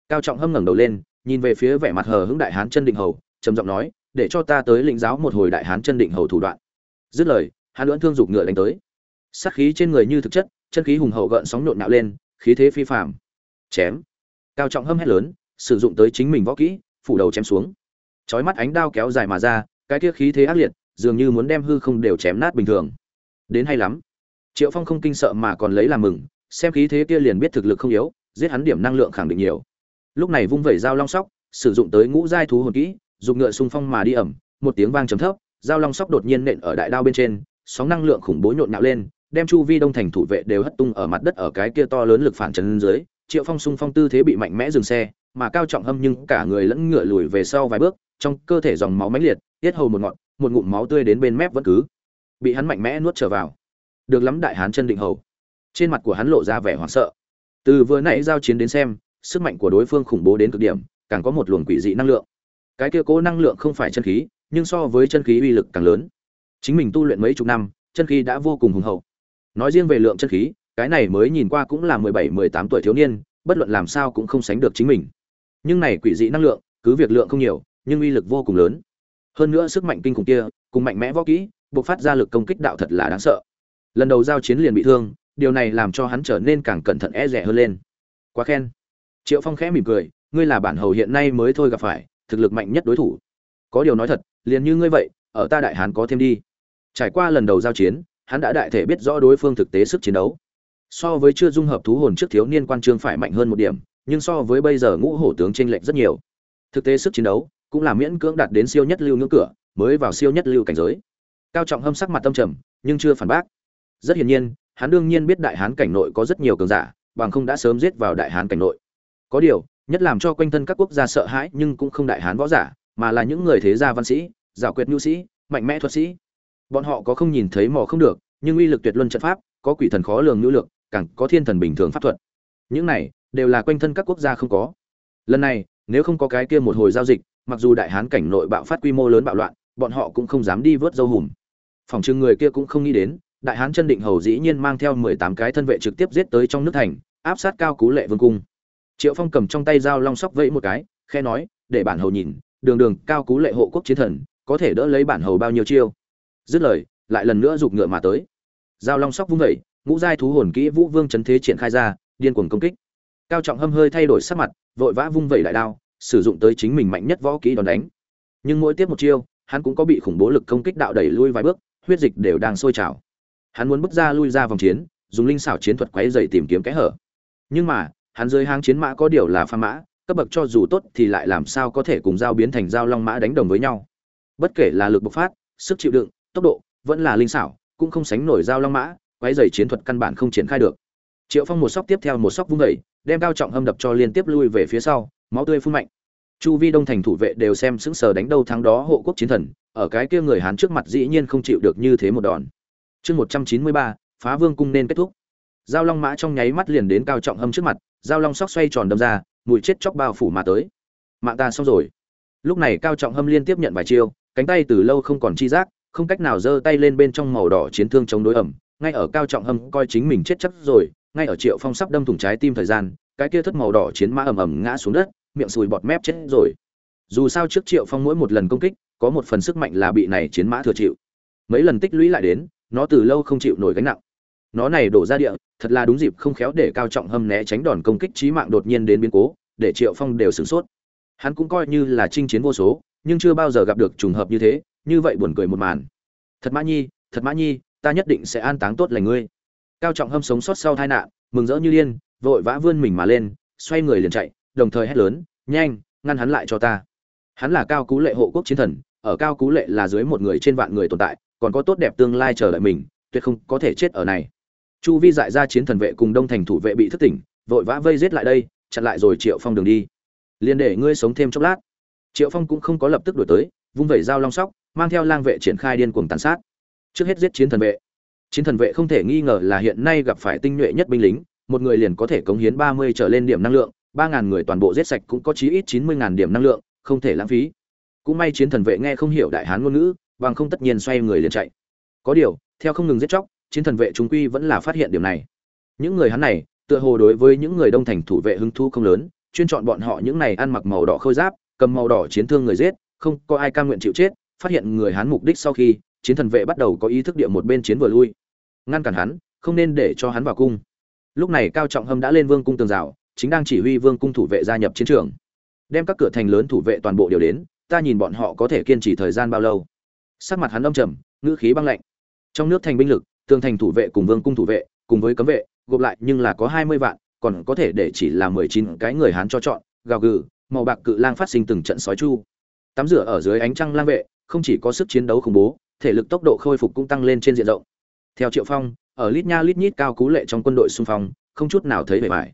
Cao trọng hâm ngẩng đầu lên, nhìn về phía vẻ mặt hờ hững đại hán chân định hầu, trầm giọng nói, để cho ta tới lĩnh giáo một hồi đại hán chân định hầu thủ đoạn. Dứt lời hán lưỡn thương dục ngựa đánh tới sát khí trên người như thực chất, chân khí hùng hậu gợn sóng nhộn nạo lên, khí thế phi phàm. Chém. Cao trọng hâm hét lớn, sử dụng tới chính mình võ kỹ, phủ đầu chém xuống. Chói mắt ánh đao kéo dài mà ra, cái kia khí thế ác liệt, dường như muốn đem hư không đều chém nát bình thường. Đến hay lắm. Triệu phong không kinh sợ mà còn lấy làm mừng, xem khí thế kia liền biết thực lực không yếu, giết hắn điểm năng lượng khẳng định nhiều. Lúc này vung vẩy dao long sóc, sử dụng tới ngũ giai thú hồn kỹ, dùng ngựa xung phong mà đi ẩm, một tiếng vang trầm thấp, dao long sóc đột nhiên nện ở đại đao bên trên, sóng năng lượng khủng bố nhộn nhạo lên đem chu vi đông thành thủ vệ đều hất tung ở mặt đất ở cái kia to lớn lực phản chấn dưới, triệu phong sung phong tư thế bị mạnh mẽ dừng xe, mà cao trọng hâm nhưng cả người lẫn ngựa lùi về sau vài bước, trong cơ thể dòng máu mãnh liệt, tiết hầu một ngọn, một ngụm máu tươi đến bên mép vẫn cứ. Bị hắn mạnh mẽ nuốt trở vào. Được lắm đại hán chân định hầu. Trên mặt của hắn lộ ra vẻ hoảng sợ. Từ vừa nãy giao chiến đến xem, sức mạnh của đối phương khủng bố đến cực điểm, càng có một luồng quỷ dị năng lượng. Cái kia cố năng lượng không phải chân khí, nhưng so với chân khí uy lực càng lớn. Chính mình tu luyện mấy chục năm, chân khí đã vô cùng hùng hậu nói riêng về lượng chân khí, cái này mới nhìn qua cũng là mười bảy, mười tám tuổi thiếu niên, bất luận làm sao cũng không sánh được chính mình. Nhưng này quỷ dị năng lượng, cứ việc lượng không nhiều, nhưng uy lực vô cùng lớn. Hơn nữa sức mạnh kinh khủng kia, cùng mạnh mẽ võ kỹ, buộc phát ra lực công kích đạo thật là đáng sợ. Lần đầu giao chiến liền bị thương, điều này làm cho hắn trở nên càng cẩn thận e rẻ hơn lên. Quá khen. Triệu phong khẽ mỉm cười, ngươi là bản hầu hiện nay mới thôi gặp phải, thực lực mạnh nhất đối thủ. Có điều nói thật, liền như ngươi vậy, ở ta đại hán có thêm đi. Trải qua lần đầu giao chiến hắn đã đại thể biết rõ đối phương thực tế sức chiến đấu. So với chưa dung hợp thú hồn trước thiếu niên quan trương phải mạnh hơn một điểm, nhưng so với bây giờ ngũ hổ tướng chênh lệch rất nhiều. Thực tế sức chiến đấu cũng là miễn cưỡng đạt đến siêu nhất lưu ngưỡng cửa, mới vào siêu nhất lưu cảnh giới. Cao trọng hâm sắc mặt tâm trầm, nhưng chưa phản bác. Rất hiển nhiên, hắn đương nhiên biết đại hán cảnh nội có rất nhiều cường giả, bằng không đã sớm giết vào đại hán cảnh nội. Có điều, nhất làm cho quanh thân các quốc gia sợ hãi nhưng cũng không đại hán võ giả, mà là những người thế gia văn sĩ giả quyết nhu sĩ, mạnh mẽ thuật sĩ bọn họ có không nhìn thấy mò không được, nhưng uy lực tuyệt luân trận pháp, có quỷ thần khó lường nữ lượng càng có thiên thần bình thường pháp thuật. Những này, đều là quanh thân các quốc gia không có. Lần này, nếu không có cái kia một hồi giao dịch, mặc dù đại hán cảnh nội bạo phát quy mô lớn bạo loạn, bọn họ cũng không dám đi vớt dâu hùm. Phòng chừng người kia cũng không nghĩ đến, đại hán chân định hầu dĩ nhiên mang theo mười tám cái thân vệ trực tiếp giết tới trong nước thành, áp sát cao cú lệ vương cung. Triệu phong cầm trong tay dao long sóc vẫy một cái khe nói, để bản hầu nhìn, đường đường cao cú lệ hộ quốc chiến thần, có thể đỡ lấy bản hầu bao nhiêu chiêu? Dứt lời, lại lần nữa giục ngựa mà tới. Giao long sóc vung vẩy ngũ giai thú hồn kỹ vũ vương chấn thế triển khai ra, điên cuồng công kích. Cao trọng hâm hơi thay đổi sắc mặt, vội vã vung vẩy đại đao, sử dụng tới chính mình mạnh nhất võ kỹ đòn đánh. Nhưng mỗi tiếp một chiêu, hắn cũng có bị khủng bố lực công kích đạo đẩy lui vài bước, huyết dịch đều đang sôi trào. Hắn muốn bước ra lui ra vòng chiến, dùng linh xảo chiến thuật quấy dày tìm kiếm kẽ hở. Nhưng mà, hắn dưới hang chiến mã có điều là pha mã, cấp bậc cho dù tốt thì lại làm sao có thể cùng giao biến thành giao long mã đánh đồng với nhau. Bất kể là lực bộc phát, sức chịu đựng tốc độ, vẫn là linh xảo, cũng không sánh nổi giao long mã quấy dày chiến thuật căn bản không triển khai được. Triệu phong một sóc tiếp theo một sóc vung vẩy đem cao trọng hâm đập cho liên tiếp lui về phía sau, máu tươi phun mạnh. Chu vi đông thành thủ vệ đều xem sững sờ đánh đâu thắng đó hộ quốc chiến thần, ở cái kia người hán trước mặt dĩ nhiên không chịu được như thế một đòn. Chương một trăm chín mươi ba, phá vương cung nên kết thúc. Giao long mã trong nháy mắt liền đến cao trọng hâm trước mặt, giao long sóc xoay tròn đâm ra, mùi chết chóc bao phủ mà tới. Mạng ta xong rồi. Lúc này cao trọng hâm liên tiếp nhận vài chiêu, cánh tay từ lâu không còn chi giác không cách nào giơ tay lên bên trong màu đỏ chiến thương chống đối ẩm, ngay ở cao trọng hâm coi chính mình chết chắc rồi, ngay ở triệu phong sắp đâm thủng trái tim thời gian, cái kia thất màu đỏ chiến mã ầm ầm ngã xuống đất, miệng sùi bọt mép chết rồi. Dù sao trước triệu phong mỗi một lần công kích, có một phần sức mạnh là bị này chiến mã thừa chịu. Mấy lần tích lũy lại đến, nó từ lâu không chịu nổi gánh nặng. Nó này đổ ra địa, thật là đúng dịp không khéo để cao trọng hâm né tránh đòn công kích trí mạng đột nhiên đến biến cố, để triệu phong đều sửng sốt. Hắn cũng coi như là chinh chiến vô số, nhưng chưa bao giờ gặp được trùng hợp như thế như vậy buồn cười một màn. Thật mã nhi, thật mã nhi, ta nhất định sẽ an táng tốt lành ngươi. Cao trọng hâm sống sót sau tai nạn, mừng rỡ như điên, vội vã vươn mình mà lên, xoay người liền chạy, đồng thời hét lớn, nhanh, ngăn hắn lại cho ta. Hắn là cao cú lệ hộ quốc chiến thần, ở cao cú lệ là dưới một người trên vạn người tồn tại, còn có tốt đẹp tương lai chờ đợi mình, tuyệt không có thể chết ở này. Chu vi dại ra chiến thần vệ cùng đông thành thủ vệ bị thất tỉnh, vội vã vây giết lại đây, chặn lại rồi triệu phong đường đi. Liền để ngươi sống thêm chốc lát. Triệu phong cũng không có lập tức đổi tới, vung vẩy dao long sóc mang theo lang vệ triển khai điên cuồng tàn sát. Trước hết giết chiến thần vệ. Chiến thần vệ không thể nghi ngờ là hiện nay gặp phải tinh nhuệ nhất binh lính, một người liền có thể cống hiến ba mươi trở lên điểm năng lượng, ba ngàn người toàn bộ giết sạch cũng có chí ít chín mươi ngàn điểm năng lượng, không thể lãng phí. Cũng may chiến thần vệ nghe không hiểu đại hán ngôn ngữ, bằng không tất nhiên xoay người liền chạy. Có điều, theo không ngừng giết chóc, chiến thần vệ chúng quy vẫn là phát hiện điểm này. Những người hắn này, tựa hồ đối với những người đông thành thủ vệ hứng thu không lớn, chuyên chọn bọn họ những này ăn mặc màu đỏ khôi giáp, cầm màu đỏ chiến thương người giết, không có ai cam nguyện chịu chết phát hiện người hắn mục đích sau khi, chiến thần vệ bắt đầu có ý thức địa một bên chiến vừa lui. Ngăn cản hắn, không nên để cho hắn vào cung. Lúc này cao trọng hâm đã lên vương cung tường rào, chính đang chỉ huy vương cung thủ vệ gia nhập chiến trường. Đem các cửa thành lớn thủ vệ toàn bộ đều đến, ta nhìn bọn họ có thể kiên trì thời gian bao lâu. Sắc mặt hắn âm trầm, ngữ khí băng lạnh. Trong nước thành binh lực, tường thành thủ vệ cùng vương cung thủ vệ, cùng với cấm vệ, gộp lại nhưng là có hai mươi vạn, còn có thể để chỉ là mười chín cái người hán cho chọn, gào gừ, màu bạc cự lang phát sinh từng trận sói chu. Tắm rửa ở dưới ánh trăng lang vệ không chỉ có sức chiến đấu khủng bố, thể lực tốc độ khôi phục cũng tăng lên trên diện rộng. Theo triệu phong, ở lít nha lít nhít cao cú lệ trong quân đội xung phong, không chút nào thấy vẻ vải.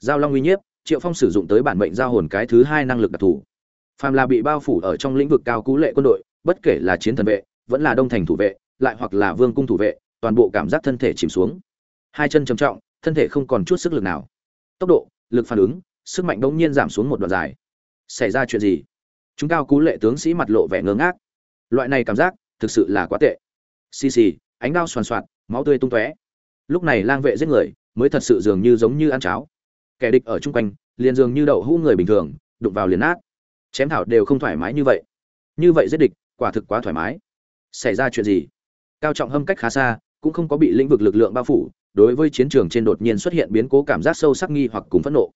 Giao long uy nhiếp, triệu phong sử dụng tới bản mệnh giao hồn cái thứ hai năng lực đặc thù. Phàm là bị bao phủ ở trong lĩnh vực cao cú lệ quân đội, bất kể là chiến thần vệ, vẫn là đông thành thủ vệ, lại hoặc là vương cung thủ vệ, toàn bộ cảm giác thân thể chìm xuống. Hai chân trầm trọng, thân thể không còn chút sức lực nào. Tốc độ, lực phản ứng, sức mạnh đột nhiên giảm xuống một đoạn dài. Xảy ra chuyện gì? Chúng cao cú lệ tướng sĩ mặt lộ vẻ ngơ ngác loại này cảm giác thực sự là quá tệ. Xì xì, ánh đao soàn xoạt, máu tươi tung tóe. Lúc này lang vệ giết người mới thật sự dường như giống như ăn cháo. Kẻ địch ở chung quanh liền dường như đậu hũ người bình thường, đụng vào liền nát. Chém thảo đều không thoải mái như vậy. Như vậy giết địch, quả thực quá thoải mái. Xảy ra chuyện gì? Cao trọng hâm cách khá xa, cũng không có bị lĩnh vực lực lượng bao phủ, đối với chiến trường trên đột nhiên xuất hiện biến cố cảm giác sâu sắc nghi hoặc cùng phẫn nộ.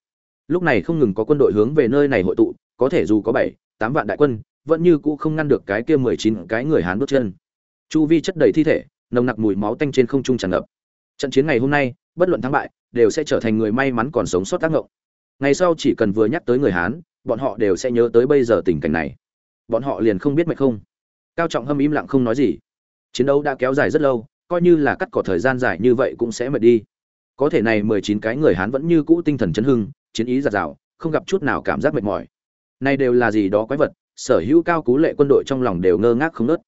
Lúc này không ngừng có quân đội hướng về nơi này hội tụ, có thể dù có bảy, tám vạn đại quân vẫn như cũ không ngăn được cái kia mười chín cái người hán bước chân. Chu vi chất đầy thi thể, nồng nặc mùi máu tanh trên không trung tràn ngập. Trận chiến ngày hôm nay, bất luận thắng bại, đều sẽ trở thành người may mắn còn sống sót tác ngộng. Ngày sau chỉ cần vừa nhắc tới người hán, bọn họ đều sẽ nhớ tới bây giờ tình cảnh này. Bọn họ liền không biết mệt không. Cao trọng hâm im lặng không nói gì. Chiến đấu đã kéo dài rất lâu, coi như là cắt cỏ thời gian dài như vậy cũng sẽ mệt đi. Có thể này mười chín cái người hán vẫn như cũ tinh thần chấn hưng, chiến ý giạt rào, không gặp chút nào cảm giác mệt mỏi. Này đều là gì đó quái vật sở hữu cao cú lệ quân đội trong lòng đều ngơ ngác không nớt.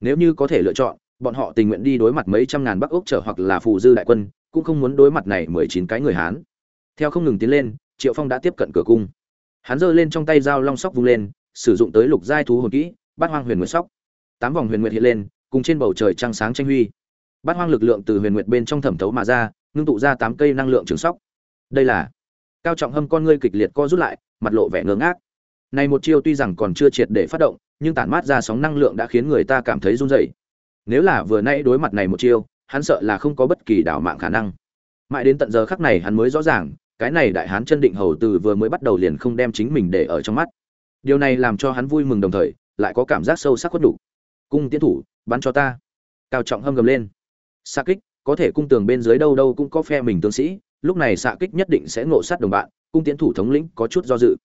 Nếu như có thể lựa chọn, bọn họ tình nguyện đi đối mặt mấy trăm ngàn bắc ốc trở hoặc là phù dư đại quân, cũng không muốn đối mặt này mười chín cái người hán. Theo không ngừng tiến lên, triệu phong đã tiếp cận cửa cung. Hắn giơ lên trong tay dao long sóc vung lên, sử dụng tới lục giai thú hồn kỹ, bát hoang huyền nguyệt sóc. Tám vòng huyền nguyệt hiện lên, cùng trên bầu trời trăng sáng tranh huy. Bát hoang lực lượng từ huyền nguyệt bên trong thẩm thấu mà ra, ngưng tụ ra tám cây năng lượng trường sóc. Đây là cao trọng hâm con ngươi kịch liệt co rút lại, mặt lộ vẻ ngớ ngác này một chiêu tuy rằng còn chưa triệt để phát động, nhưng tản mát ra sóng năng lượng đã khiến người ta cảm thấy run rẩy. Nếu là vừa nãy đối mặt này một chiêu, hắn sợ là không có bất kỳ đảo mạng khả năng. Mãi đến tận giờ khắc này hắn mới rõ ràng, cái này đại hán chân định hầu từ vừa mới bắt đầu liền không đem chính mình để ở trong mắt. Điều này làm cho hắn vui mừng đồng thời, lại có cảm giác sâu sắc khuất đủ cung tiến thủ, bắn cho ta. Cao trọng hâm gầm lên. Xạ kích, có thể cung tường bên dưới đâu đâu cũng có phe mình tướng sĩ, lúc này xạ kích nhất định sẽ ngộ sát đồng bạn, cung tiến thủ thống lĩnh có chút do dự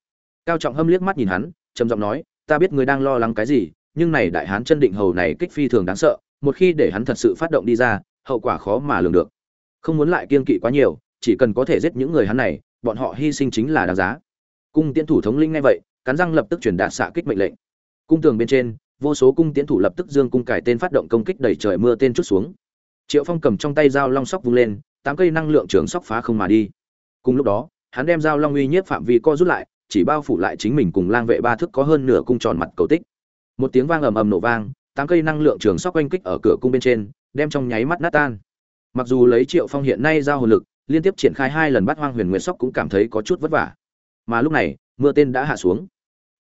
cao trọng hâm liếc mắt nhìn hắn, trầm giọng nói, ta biết ngươi đang lo lắng cái gì, nhưng này đại hán chân định hầu này kích phi thường đáng sợ, một khi để hắn thật sự phát động đi ra, hậu quả khó mà lường được. Không muốn lại kiên kỵ quá nhiều, chỉ cần có thể giết những người hắn này, bọn họ hy sinh chính là đáng giá. Cung tiến thủ thống linh ngay vậy, cắn răng lập tức truyền đạt xạ kích mệnh lệnh. Cung tường bên trên, vô số cung tiến thủ lập tức dương cung cải tên phát động công kích đẩy trời mưa tên chút xuống. Triệu phong cầm trong tay dao long sóc vung lên, tám cây năng lượng trường sóc phá không mà đi. Cùng lúc đó, hắn đem dao long uy nhiếp phạm vi co rút lại chỉ bao phủ lại chính mình cùng lang vệ ba thức có hơn nửa cung tròn mặt cầu tích. Một tiếng vang ầm ầm nổ vang, tám cây năng lượng trường sóc oanh kích ở cửa cung bên trên, đem trong nháy mắt nát tan. Mặc dù lấy triệu phong hiện nay giao hồn lực, liên tiếp triển khai hai lần bắt hoang huyền nguyệt sóc cũng cảm thấy có chút vất vả. Mà lúc này, mưa tên đã hạ xuống.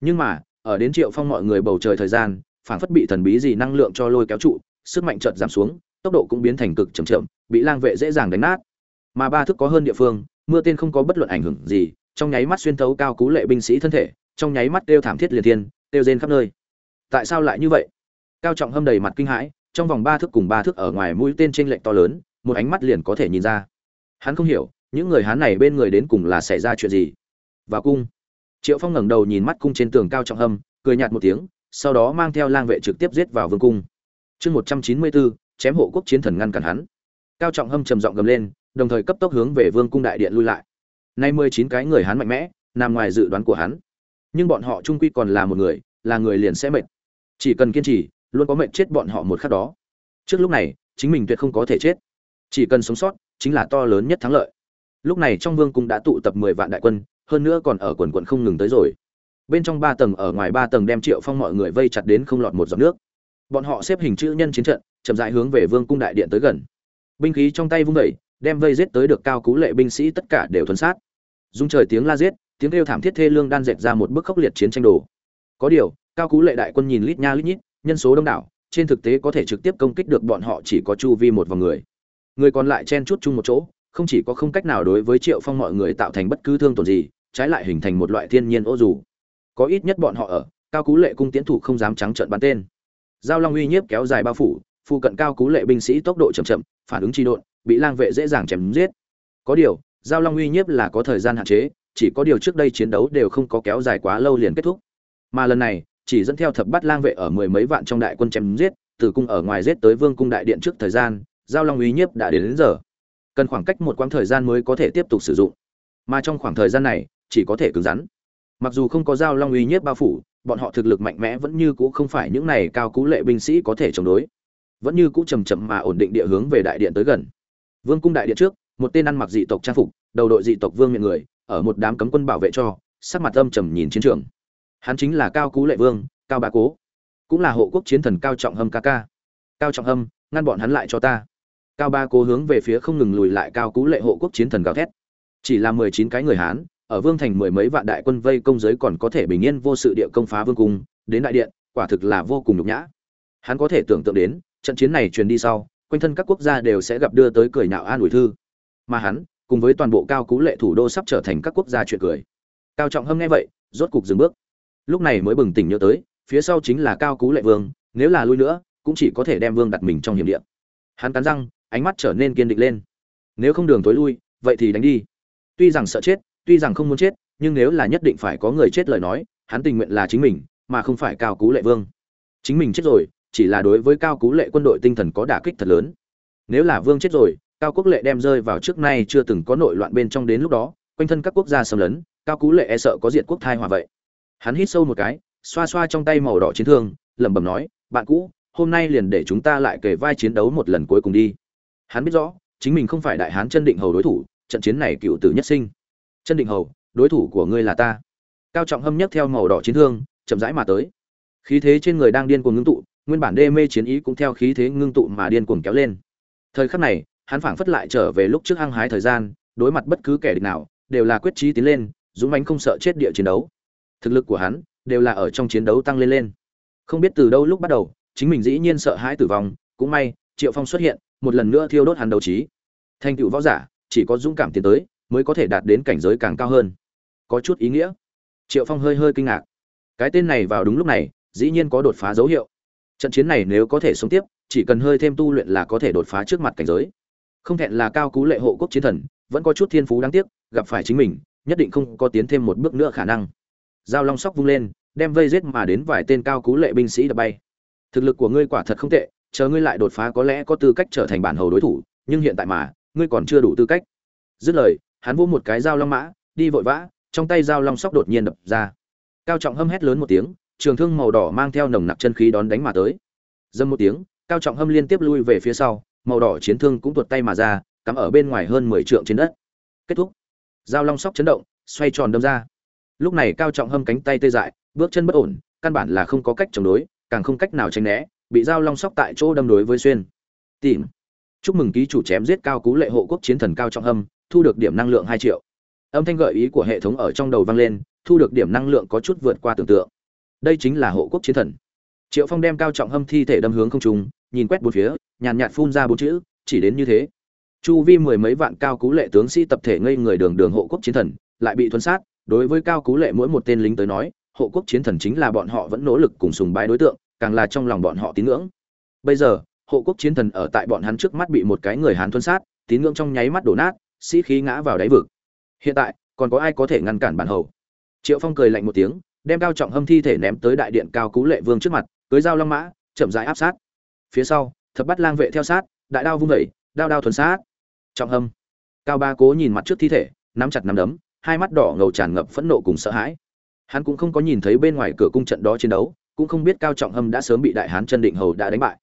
Nhưng mà, ở đến triệu phong mọi người bầu trời thời gian phản phất bị thần bí gì năng lượng cho lôi kéo trụ, sức mạnh chợt giảm xuống, tốc độ cũng biến thành cực chậm chậm, bị lang vệ dễ dàng đánh nát. Mà ba thức có hơn địa phương, mưa tên không có bất luận ảnh hưởng gì trong nháy mắt xuyên thấu cao cú lệ binh sĩ thân thể, trong nháy mắt kêu thảm thiết liệt thiên, kêu rên khắp nơi. Tại sao lại như vậy? Cao trọng hâm đầy mặt kinh hãi, trong vòng ba thước cùng ba thước ở ngoài mũi tên trên lệnh to lớn, một ánh mắt liền có thể nhìn ra. Hắn không hiểu, những người hán này bên người đến cùng là xảy ra chuyện gì. Và cung, triệu phong ngẩng đầu nhìn mắt cung trên tường cao trọng hâm, cười nhạt một tiếng, sau đó mang theo lang vệ trực tiếp giết vào vương cung. Chương một trăm chín mươi bốn, chém hộ quốc chiến thần ngăn cản hắn. Cao trọng hâm trầm giọng gầm lên, đồng thời cấp tốc hướng về vương cung đại điện lui lại nay mười chín cái người hắn mạnh mẽ, nằm ngoài dự đoán của hắn. Nhưng bọn họ trung quy còn là một người, là người liền sẽ mệt. Chỉ cần kiên trì, luôn có mệt chết bọn họ một khắc đó. Trước lúc này, chính mình tuyệt không có thể chết. Chỉ cần sống sót, chính là to lớn nhất thắng lợi. Lúc này trong vương cung đã tụ tập mười vạn đại quân, hơn nữa còn ở quần quận không ngừng tới rồi. Bên trong ba tầng ở ngoài ba tầng đem triệu phong mọi người vây chặt đến không lọt một giọt nước. Bọn họ xếp hình chữ nhân chiến trận, chậm rãi hướng về vương cung đại điện tới gần. Binh khí trong tay vung vẩy đem vây giết tới được cao cú lệ binh sĩ tất cả đều thuần sát. Dung trời tiếng la giết, tiếng kêu thảm thiết thê lương đan dệt ra một bức khốc liệt chiến tranh đồ. Có điều, cao cú lệ đại quân nhìn lít nha lít nhít, nhân số đông đảo, trên thực tế có thể trực tiếp công kích được bọn họ chỉ có chu vi một vòng người. Người còn lại chen chút chung một chỗ, không chỉ có không cách nào đối với triệu phong mọi người tạo thành bất cứ thương tổn gì, trái lại hình thành một loại thiên nhiên ô dù. Có ít nhất bọn họ ở, cao cú lệ cung tiến thủ không dám trắng trợn bắn tên. Giao long uy nhiếp kéo dài bao phủ, phụ cận cao cú lệ binh sĩ tốc độ chậm chậm, phản ứng tri độn bị lang vệ dễ dàng chém giết. Có điều giao long uy nhiếp là có thời gian hạn chế chỉ có điều trước đây chiến đấu đều không có kéo dài quá lâu liền kết thúc. Mà lần này chỉ dẫn theo thập bát lang vệ ở mười mấy vạn trong đại quân chém giết từ cung ở ngoài giết tới vương cung đại điện trước thời gian giao long uy nhiếp đã đến, đến giờ. Cần khoảng cách một quãng thời gian mới có thể tiếp tục sử dụng. Mà trong khoảng thời gian này chỉ có thể cứng rắn. Mặc dù không có giao long uy nhiếp bao phủ bọn họ thực lực mạnh mẽ vẫn như cũ không phải những này cao cú lệ binh sĩ có thể chống đối. Vẫn như cũ chầm chậm mà ổn định địa hướng về đại điện tới gần vương cung đại điện trước, một tên ăn mặc dị tộc trang phục, đầu đội dị tộc vương miệng người, ở một đám cấm quân bảo vệ cho, sắc mặt âm trầm nhìn chiến trường. Hắn chính là cao cú lệ vương, cao bá cố, cũng là hộ quốc chiến thần cao trọng hâm ca ca. Cao trọng hâm, ngăn bọn hắn lại cho ta. Cao ba cố hướng về phía không ngừng lùi lại cao cú lệ hộ quốc chiến thần gào thét. Chỉ là mười chín cái người hán, ở vương thành mười mấy vạn đại quân vây công giới còn có thể bình yên vô sự địa công phá vương cung, đến đại điện, quả thực là vô cùng nhục nhã. Hắn có thể tưởng tượng đến, trận chiến này truyền đi sau quanh thân các quốc gia đều sẽ gặp đưa tới cười nhạo an ủi thư. Mà hắn, cùng với toàn bộ cao cú lệ thủ đô sắp trở thành các quốc gia chuyện cười. Cao trọng hâm nghe vậy, rốt cục dừng bước. Lúc này mới bừng tỉnh nhớ tới, phía sau chính là cao cú lệ vương, nếu là lui nữa, cũng chỉ có thể đem vương đặt mình trong hiểm địa. Hắn cắn răng, ánh mắt trở nên kiên định lên. Nếu không đường tối lui, vậy thì đánh đi. Tuy rằng sợ chết, tuy rằng không muốn chết, nhưng nếu là nhất định phải có người chết lời nói, hắn tình nguyện là chính mình, mà không phải cao cú lệ vương. Chính mình chết rồi chỉ là đối với cao cú lệ quân đội tinh thần có đả kích thật lớn. Nếu là vương chết rồi, cao quốc lệ đem rơi vào trước nay chưa từng có nội loạn bên trong đến lúc đó, quanh thân các quốc gia xâm lấn, cao cú lệ e sợ có diện quốc thai hòa vậy. Hắn hít sâu một cái, xoa xoa trong tay màu đỏ chiến thương, lẩm bẩm nói, bạn cũ, hôm nay liền để chúng ta lại kể vai chiến đấu một lần cuối cùng đi. Hắn biết rõ, chính mình không phải đại hán chân định hầu đối thủ, trận chiến này cựu tử nhất sinh. Chân định hầu, đối thủ của ngươi là ta. Cao trọng hâm nhấc theo màu đỏ chiến thương, chậm rãi mà tới. Khí thế trên người đang điên cuồng ngưng tụ nguyên bản đê mê chiến ý cũng theo khí thế ngưng tụ mà điên cuồng kéo lên. Thời khắc này, hắn phảng phất lại trở về lúc trước hăng hái thời gian, đối mặt bất cứ kẻ địch nào, đều là quyết chí tiến lên, dũng mãnh không sợ chết địa chiến đấu. Thực lực của hắn đều là ở trong chiến đấu tăng lên lên. Không biết từ đâu lúc bắt đầu, chính mình dĩ nhiên sợ hãi tử vong, cũng may, triệu phong xuất hiện, một lần nữa thiêu đốt hắn đấu trí. Thành tựu võ giả, chỉ có dũng cảm tiến tới, mới có thể đạt đến cảnh giới càng cao hơn. Có chút ý nghĩa. Triệu phong hơi hơi kinh ngạc. Cái tên này vào đúng lúc này, dĩ nhiên có đột phá dấu hiệu trận chiến này nếu có thể sống tiếp, chỉ cần hơi thêm tu luyện là có thể đột phá trước mặt cảnh giới. Không thẹn là cao cú lệ hộ quốc chiến thần, vẫn có chút thiên phú đáng tiếc, gặp phải chính mình, nhất định không có tiến thêm một bước nữa khả năng. Giao long sóc vung lên, đem vây giết mà đến vài tên cao cú lệ binh sĩ đập bay. Thực lực của ngươi quả thật không tệ, chờ ngươi lại đột phá có lẽ có tư cách trở thành bản hầu đối thủ, nhưng hiện tại mà, ngươi còn chưa đủ tư cách. Dứt lời, hắn vỗ một cái dao long mã, đi vội vã, trong tay dao long sóc đột nhiên đập ra. Cao trọng hâm hét lớn một tiếng trường thương màu đỏ mang theo nồng nặc chân khí đón đánh mà tới. Dâm một tiếng, cao trọng hâm liên tiếp lui về phía sau, màu đỏ chiến thương cũng tuột tay mà ra, cắm ở bên ngoài hơn mười trượng trên đất. Kết thúc. Giao long sóc chấn động, xoay tròn đâm ra. Lúc này cao trọng hâm cánh tay tê dại, bước chân bất ổn, căn bản là không có cách chống đối, càng không cách nào tránh né, bị Giao long sóc tại chỗ đâm đối với xuyên. Tìm. Chúc mừng ký chủ chém giết cao cú lệ hộ quốc chiến thần cao trọng hâm, thu được điểm năng lượng hai triệu. Âm thanh gợi ý của hệ thống ở trong đầu vang lên, thu được điểm năng lượng có chút vượt qua tưởng tượng đây chính là hộ quốc chiến thần. Triệu phong đem cao trọng hâm thi thể đâm hướng không trung, nhìn quét bốn phía, nhàn nhạt phun ra bốn chữ, chỉ đến như thế. Chu vi mười mấy vạn cao cú lệ tướng sĩ tập thể ngây người đường đường hộ quốc chiến thần, lại bị thuấn sát, đối với cao cú lệ mỗi một tên lính tới nói, hộ quốc chiến thần chính là bọn họ vẫn nỗ lực cùng sùng bái đối tượng, càng là trong lòng bọn họ tín ngưỡng. Bây giờ, hộ quốc chiến thần ở tại bọn hắn trước mắt bị một cái người hán thuấn sát, tín ngưỡng trong nháy mắt đổ nát, sĩ khí ngã vào đáy vực. Hiện tại, còn có ai có thể ngăn cản bản hầu? Triệu phong cười lạnh một tiếng đem cao trọng hâm thi thể ném tới đại điện cao cú lệ vương trước mặt, cưới dao long mã, chậm rãi áp sát. Phía sau, thập bắt lang vệ theo sát, đại đao vung vẩy đao đao thuần sát. Trọng hâm. Cao ba cố nhìn mặt trước thi thể, nắm chặt nắm đấm, hai mắt đỏ ngầu tràn ngập phẫn nộ cùng sợ hãi. Hắn cũng không có nhìn thấy bên ngoài cửa cung trận đó chiến đấu, cũng không biết cao trọng hâm đã sớm bị đại hán chân định hầu đã đánh bại.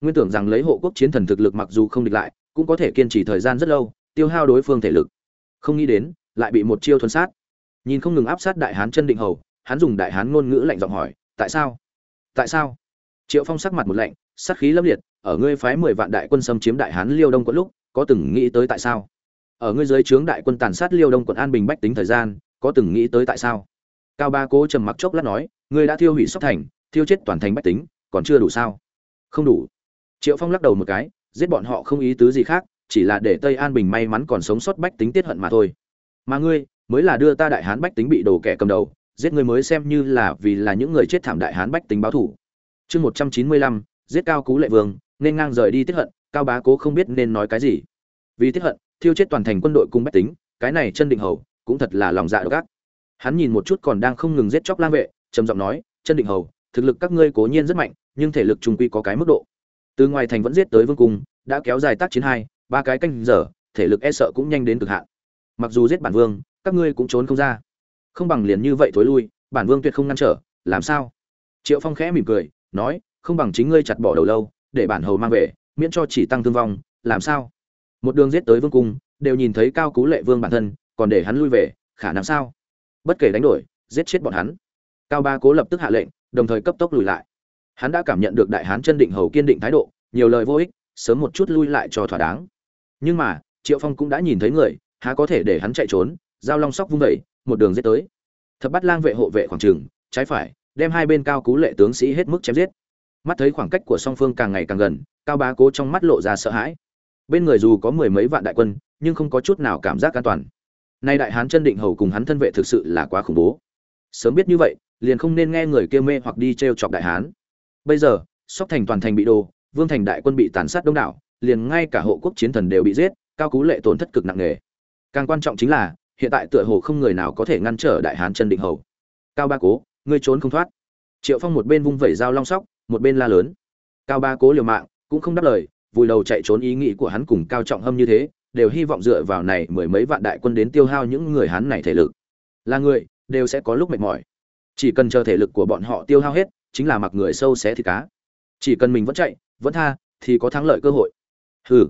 Nguyên tưởng rằng lấy hộ quốc chiến thần thực lực mặc dù không địch lại, cũng có thể kiên trì thời gian rất lâu, tiêu hao đối phương thể lực. Không nghĩ đến, lại bị một chiêu thuần sát. Nhìn không ngừng áp sát đại hán chân định hầu hắn dùng đại hán ngôn ngữ lạnh giọng hỏi, tại sao? Tại sao? Triệu phong sắc mặt một lạnh, sát khí lâm liệt, ở ngươi phái mười vạn đại quân xâm chiếm đại hán liêu đông quận lúc, có từng nghĩ tới tại sao? Ở ngươi dưới trướng đại quân tàn sát liêu đông quận an bình bách tính thời gian, có từng nghĩ tới tại sao? Cao ba cố trầm mặc chốc lát nói, ngươi đã thiêu hủy sóc thành, thiêu chết toàn thành bách tính, còn chưa đủ sao? Không đủ. Triệu phong lắc đầu một cái, giết bọn họ không ý tứ gì khác, chỉ là để tây an bình may mắn còn sống sót bách tính tiết hận mà thôi. Mà ngươi, mới là đưa ta đại hán bách tính bị đổ kẻ cầm đầu giết người mới xem như là vì là những người chết thảm đại hán bách tính báo thủ. Chương một trăm chín mươi lăm, giết cao cú lệ vương, nên ngang rời đi tiết hận, cao bá cố không biết nên nói cái gì. Vì tiết hận, thiêu chết toàn thành quân đội cung bách tính, cái này chân định hầu, cũng thật là lòng dạ độc ác. Hắn nhìn một chút còn đang không ngừng giết chóc lang vệ, trầm giọng nói, chân định hầu, thực lực các ngươi cố nhiên rất mạnh, nhưng thể lực trung quy có cái mức độ. Từ ngoài thành vẫn giết tới vương cung, đã kéo dài tác chiến hai, ba cái canh giờ, thể lực e sợ cũng nhanh đến cực hạn. Mặc dù giết bản vương, các ngươi cũng trốn không ra không bằng liền như vậy thối lui, bản vương tuyệt không ngăn trở, làm sao? Triệu phong khẽ mỉm cười, nói, không bằng chính ngươi chặt bỏ đầu lâu, để bản hầu mang về, miễn cho chỉ tăng thương vong, làm sao? Một đường giết tới vương cung, đều nhìn thấy cao cú lệ vương bản thân, còn để hắn lui về, khả năng sao? Bất kể đánh đổi, giết chết bọn hắn. Cao ba cố lập tức hạ lệnh, đồng thời cấp tốc lùi lại. Hắn đã cảm nhận được đại hán chân định hầu kiên định thái độ, nhiều lời vô ích, sớm một chút lui lại cho thỏa đáng. Nhưng mà, triệu phong cũng đã nhìn thấy người, há có thể để hắn chạy trốn, giao long sóc vung vẩy một đường giết tới. Thập bắt lang vệ hộ vệ khoảng trường, trái phải, đem hai bên cao cú lệ tướng sĩ hết mức chém giết. Mắt thấy khoảng cách của song phương càng ngày càng gần, cao bá cố trong mắt lộ ra sợ hãi. Bên người dù có mười mấy vạn đại quân, nhưng không có chút nào cảm giác an toàn. Nay đại hán chân định hầu cùng hắn thân vệ thực sự là quá khủng bố. Sớm biết như vậy, liền không nên nghe người kia mê hoặc đi t r e o chọc đại hán. Bây giờ, sóc thành toàn thành bị đồ vương thành đại quân bị tàn sát đông đảo, liền ngay cả hộ quốc chiến thần đều bị giết, cao cú lệ tổn thất cực nặng nề. Càng quan trọng chính là hiện tại tựa hồ không người nào có thể ngăn trở đại hán chân định hầu. Cao ba cố, ngươi trốn không thoát. Triệu phong một bên vung vẩy dao long sóc, một bên la lớn. Cao ba cố liều mạng, cũng không đáp lời, vùi đầu chạy trốn ý nghĩ của hắn cùng cao trọng hâm như thế, đều hy vọng dựa vào này mười mấy vạn đại quân đến tiêu hao những người hắn này thể lực. Là người, đều sẽ có lúc mệt mỏi. Chỉ cần chờ thể lực của bọn họ tiêu hao hết, chính là mặc người sâu xé thịt cá. Chỉ cần mình vẫn chạy, vẫn tha, thì có thắng lợi cơ hội. Hừ.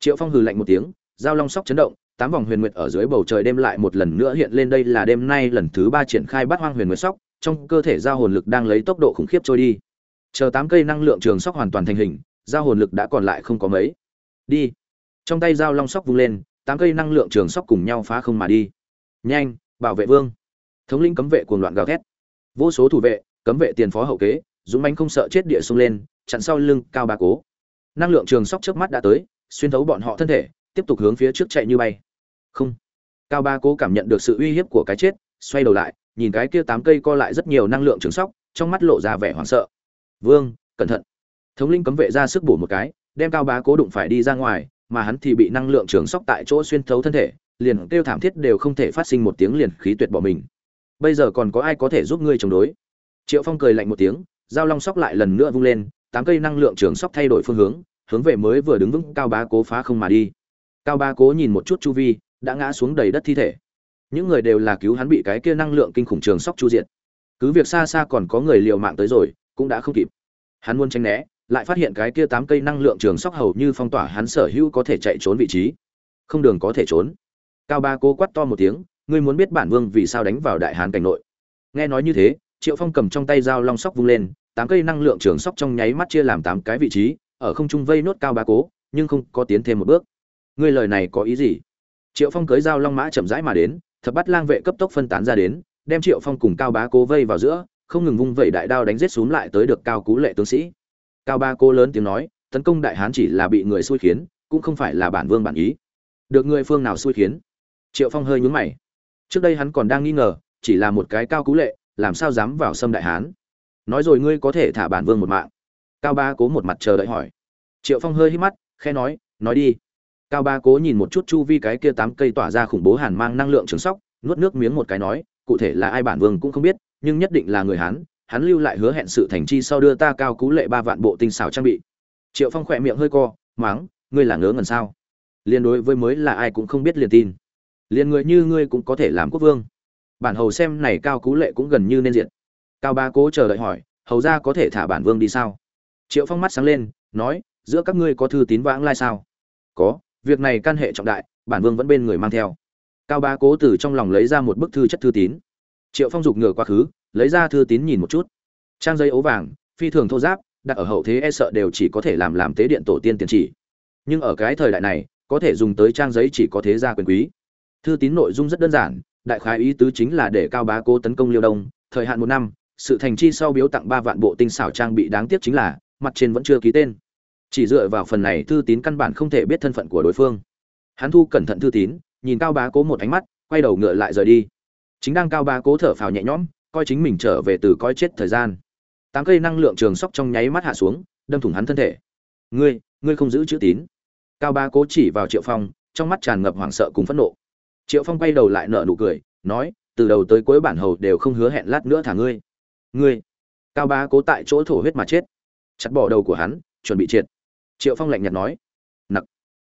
Triệu phong hừ lạnh một tiếng giao long sóc chấn động tám vòng huyền nguyệt ở dưới bầu trời đêm lại một lần nữa hiện lên đây là đêm nay lần thứ ba triển khai bắt hoang huyền nguyệt sóc, trong cơ thể giao hồn lực đang lấy tốc độ khủng khiếp trôi đi. Chờ tám cây năng lượng trường sóc hoàn toàn thành hình, giao hồn lực đã còn lại không có mấy. Đi. Trong tay giao long sóc vung lên, tám cây năng lượng trường sóc cùng nhau phá không mà đi. Nhanh, bảo vệ vương. Thống lĩnh cấm vệ cuồng loạn gào thét. Vô số thủ vệ, cấm vệ tiền phó hậu kế, dũng mãnh không sợ chết địa xông lên, chặn sau lưng cao ba cố. Năng lượng trường sóc trước mắt đã tới, xuyên thấu bọn họ thân thể, tiếp tục hướng phía trước chạy như bay không. Cao ba cố cảm nhận được sự uy hiếp của cái chết, xoay đầu lại, nhìn cái kia tám cây co lại rất nhiều năng lượng trường sóc, trong mắt lộ ra vẻ hoảng sợ. Vương, cẩn thận. Thống linh cấm vệ ra sức bổ một cái, đem cao bá cố đụng phải đi ra ngoài, mà hắn thì bị năng lượng trường sóc tại chỗ xuyên thấu thân thể, liền kêu thảm thiết đều không thể phát sinh một tiếng liền khí tuyệt bỏ mình. Bây giờ còn có ai có thể giúp ngươi chống đối? Triệu phong cười lạnh một tiếng dao long sóc lại lần nữa vung lên, tám cây năng lượng trường sóc thay đổi phương hướng hướng về mới vừa đứng vững cao bá cố phá không mà đi. Cao bá cố nhìn một chút chu vi đã ngã xuống đầy đất thi thể. Những người đều là cứu hắn bị cái kia năng lượng kinh khủng trường sóc chu diệt. Cứ việc xa xa còn có người liều mạng tới rồi, cũng đã không kịp. Hắn muốn tránh né, lại phát hiện cái kia tám cây năng lượng trường sóc hầu như phong tỏa hắn sở hữu có thể chạy trốn vị trí. Không đường có thể trốn. Cao ba cố quát to một tiếng, ngươi muốn biết bản vương vì sao đánh vào đại hán cảnh nội? Nghe nói như thế, triệu phong cầm trong tay dao long sóc vung lên, tám cây năng lượng trường sóc trong nháy mắt chia làm tám cái vị trí, ở không trung vây nốt cao ba cố nhưng không có tiến thêm một bước. Ngươi lời này có ý gì? Triệu phong cưới dao long mã chậm rãi mà đến, thập bắt lang vệ cấp tốc phân tán ra đến, đem triệu phong cùng cao bá cố vây vào giữa, không ngừng vung vẩy đại đao đánh giết xuống lại tới được cao cú lệ tướng sĩ. Cao ba cố lớn tiếng nói, tấn công đại hán chỉ là bị người xui khiến, cũng không phải là bản vương bản ý. Được người phương nào xui khiến? Triệu phong hơi nhún mày. Trước đây hắn còn đang nghi ngờ, chỉ là một cái cao cú lệ, làm sao dám vào xâm đại hán? Nói rồi ngươi có thể thả bản vương một mạng. Cao ba cố một mặt chờ đợi hỏi. Triệu phong hơi hít mắt khe nói nói đi cao ba cố nhìn một chút chu vi cái kia tám cây tỏa ra khủng bố hàn mang năng lượng trường sóc, nuốt nước miếng một cái nói, cụ thể là ai bản vương cũng không biết, nhưng nhất định là người hán, hắn lưu lại hứa hẹn sự thành chi sau đưa ta cao cú lệ ba vạn bộ tinh xảo trang bị. Triệu phong khỏe miệng hơi co, máng, ngươi là ngớ ngẩn sao? Liên đối với mới là ai cũng không biết liền tin. Liền người như ngươi cũng có thể làm quốc vương. Bản hầu xem này cao cú lệ cũng gần như nên diện. Cao ba cố chờ đợi hỏi, hầu ra có thể thả bản vương đi sao? Triệu phong mắt sáng lên, nói, giữa các ngươi có thư tín vãng lai sao? Có việc này can hệ trọng đại, bản vương vẫn bên người mang theo. Cao Bá cố từ trong lòng lấy ra một bức thư chất thư tín. Triệu phong dục ngửa quá khứ, lấy ra thư tín nhìn một chút. Trang giấy ấu vàng, phi thường thô giáp, đặt ở hậu thế e sợ đều chỉ có thể làm làm tế điện tổ tiên tiền chỉ. Nhưng ở cái thời đại này, có thể dùng tới trang giấy chỉ có thế gia quyền quý. Thư tín nội dung rất đơn giản, đại khái ý tứ chính là để cao bá cố tấn công liêu đông, thời hạn một năm, sự thành chi sau biếu tặng ba vạn bộ tinh xảo trang bị đáng tiếc chính là, mặt trên vẫn chưa ký tên chỉ dựa vào phần này thư tín căn bản không thể biết thân phận của đối phương. Hắn thu cẩn thận thư tín, nhìn cao bá cố một ánh mắt, quay đầu ngựa lại rời đi. Chính đang cao bá cố thở phào nhẹ nhõm, coi chính mình trở về từ coi chết thời gian. Tám cây năng lượng trường sóc trong nháy mắt hạ xuống, đâm thủng hắn thân thể. Ngươi ngươi không giữ chữ tín. Cao bá cố chỉ vào triệu phong, trong mắt tràn ngập hoảng sợ cùng phẫn nộ. Triệu phong quay đầu lại nở nụ cười, nói, từ đầu tới cuối bản hầu đều không hứa hẹn lát nữa thả ngươi. Ngươi? Cao bá cố tại chỗ thổ huyết mà chết. Chặt bỏ đầu của hắn, chuẩn bị triệt triệu phong lạnh nhạt nói. Nặc.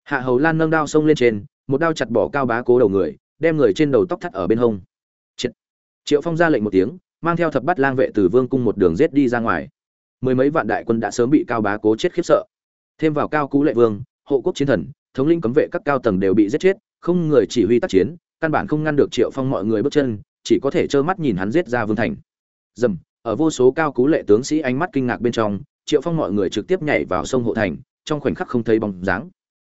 Hạ hầu lan nâng đao xông lên trên một đao chặt bỏ cao bá cố đầu người đem người trên đầu tóc thắt ở bên hông. Triệu, triệu phong ra lệnh một tiếng mang theo thập bắt lang vệ từ vương cung một đường rết đi ra ngoài. Mười mấy vạn đại quân đã sớm bị cao bá cố chết khiếp sợ. Thêm vào cao cú lệ vương hộ quốc chiến thần thống linh cấm vệ các cao tầng đều bị giết chết không người chỉ huy tác chiến căn bản không ngăn được triệu phong mọi người bước chân chỉ có thể trơ mắt nhìn hắn giết ra vương thành. Dầm. Ở vô số cao cú lệ tướng sĩ ánh mắt kinh ngạc bên trong triệu phong mọi người trực tiếp nhảy vào sông hộ thành trong khoảnh khắc không thấy bóng dáng.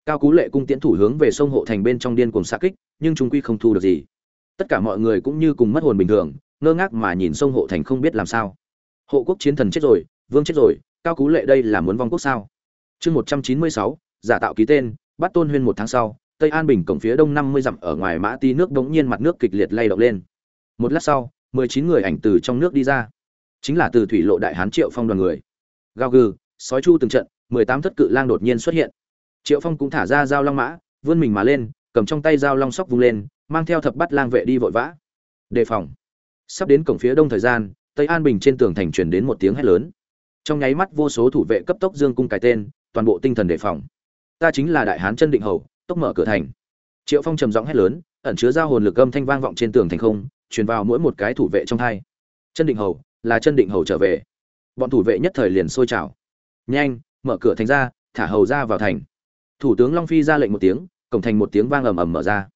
Cao cú lệ cung tiễn thủ hướng về sông hộ thành bên trong điên cùng xa kích, nhưng chúng quy không thu được gì. Tất cả mọi người cũng như cùng mất hồn bình thường, ngơ ngác mà nhìn sông hộ thành không biết làm sao. Hộ quốc chiến thần chết rồi, vương chết rồi, cao cú lệ đây là muốn vong quốc sao? Chương một trăm chín mươi sáu, giả tạo ký tên, bắt tôn huyên một tháng sau, tây an bình cổng phía đông năm mươi dặm ở ngoài mã ti nước đống nhiên mặt nước kịch liệt lay động lên. Một lát sau, mười chín người ảnh từ trong nước đi ra. Chính là từ thủy lộ đại hán triệu phong đoàn người. Gao gừ, sói chu từng trận mười tám thất cự lang đột nhiên xuất hiện. Triệu phong cũng thả ra dao long mã, vươn mình mà lên, cầm trong tay dao long sóc vung lên, mang theo thập bắt lang vệ đi vội vã. Đề phòng. Sắp đến cổng phía đông thời gian, tây an bình trên tường thành truyền đến một tiếng hét lớn. Trong nháy mắt vô số thủ vệ cấp tốc dương cung cái tên, toàn bộ tinh thần đề phòng. Ta chính là đại hán chân định hầu, tốc mở cửa thành. Triệu phong trầm giọng hét lớn, ẩn chứa giao hồn lực âm thanh vang vọng trên tường thành không, truyền vào mỗi một cái thủ vệ trong thai chân định hầu, là chân định hầu trở về. Bọn thủ vệ nhất thời liền sôi trào. Nhanh mở cửa thành ra, thả hầu ra vào thành. Thủ tướng long phi ra lệnh một tiếng, cổng thành một tiếng vang ầm ầm mở ra.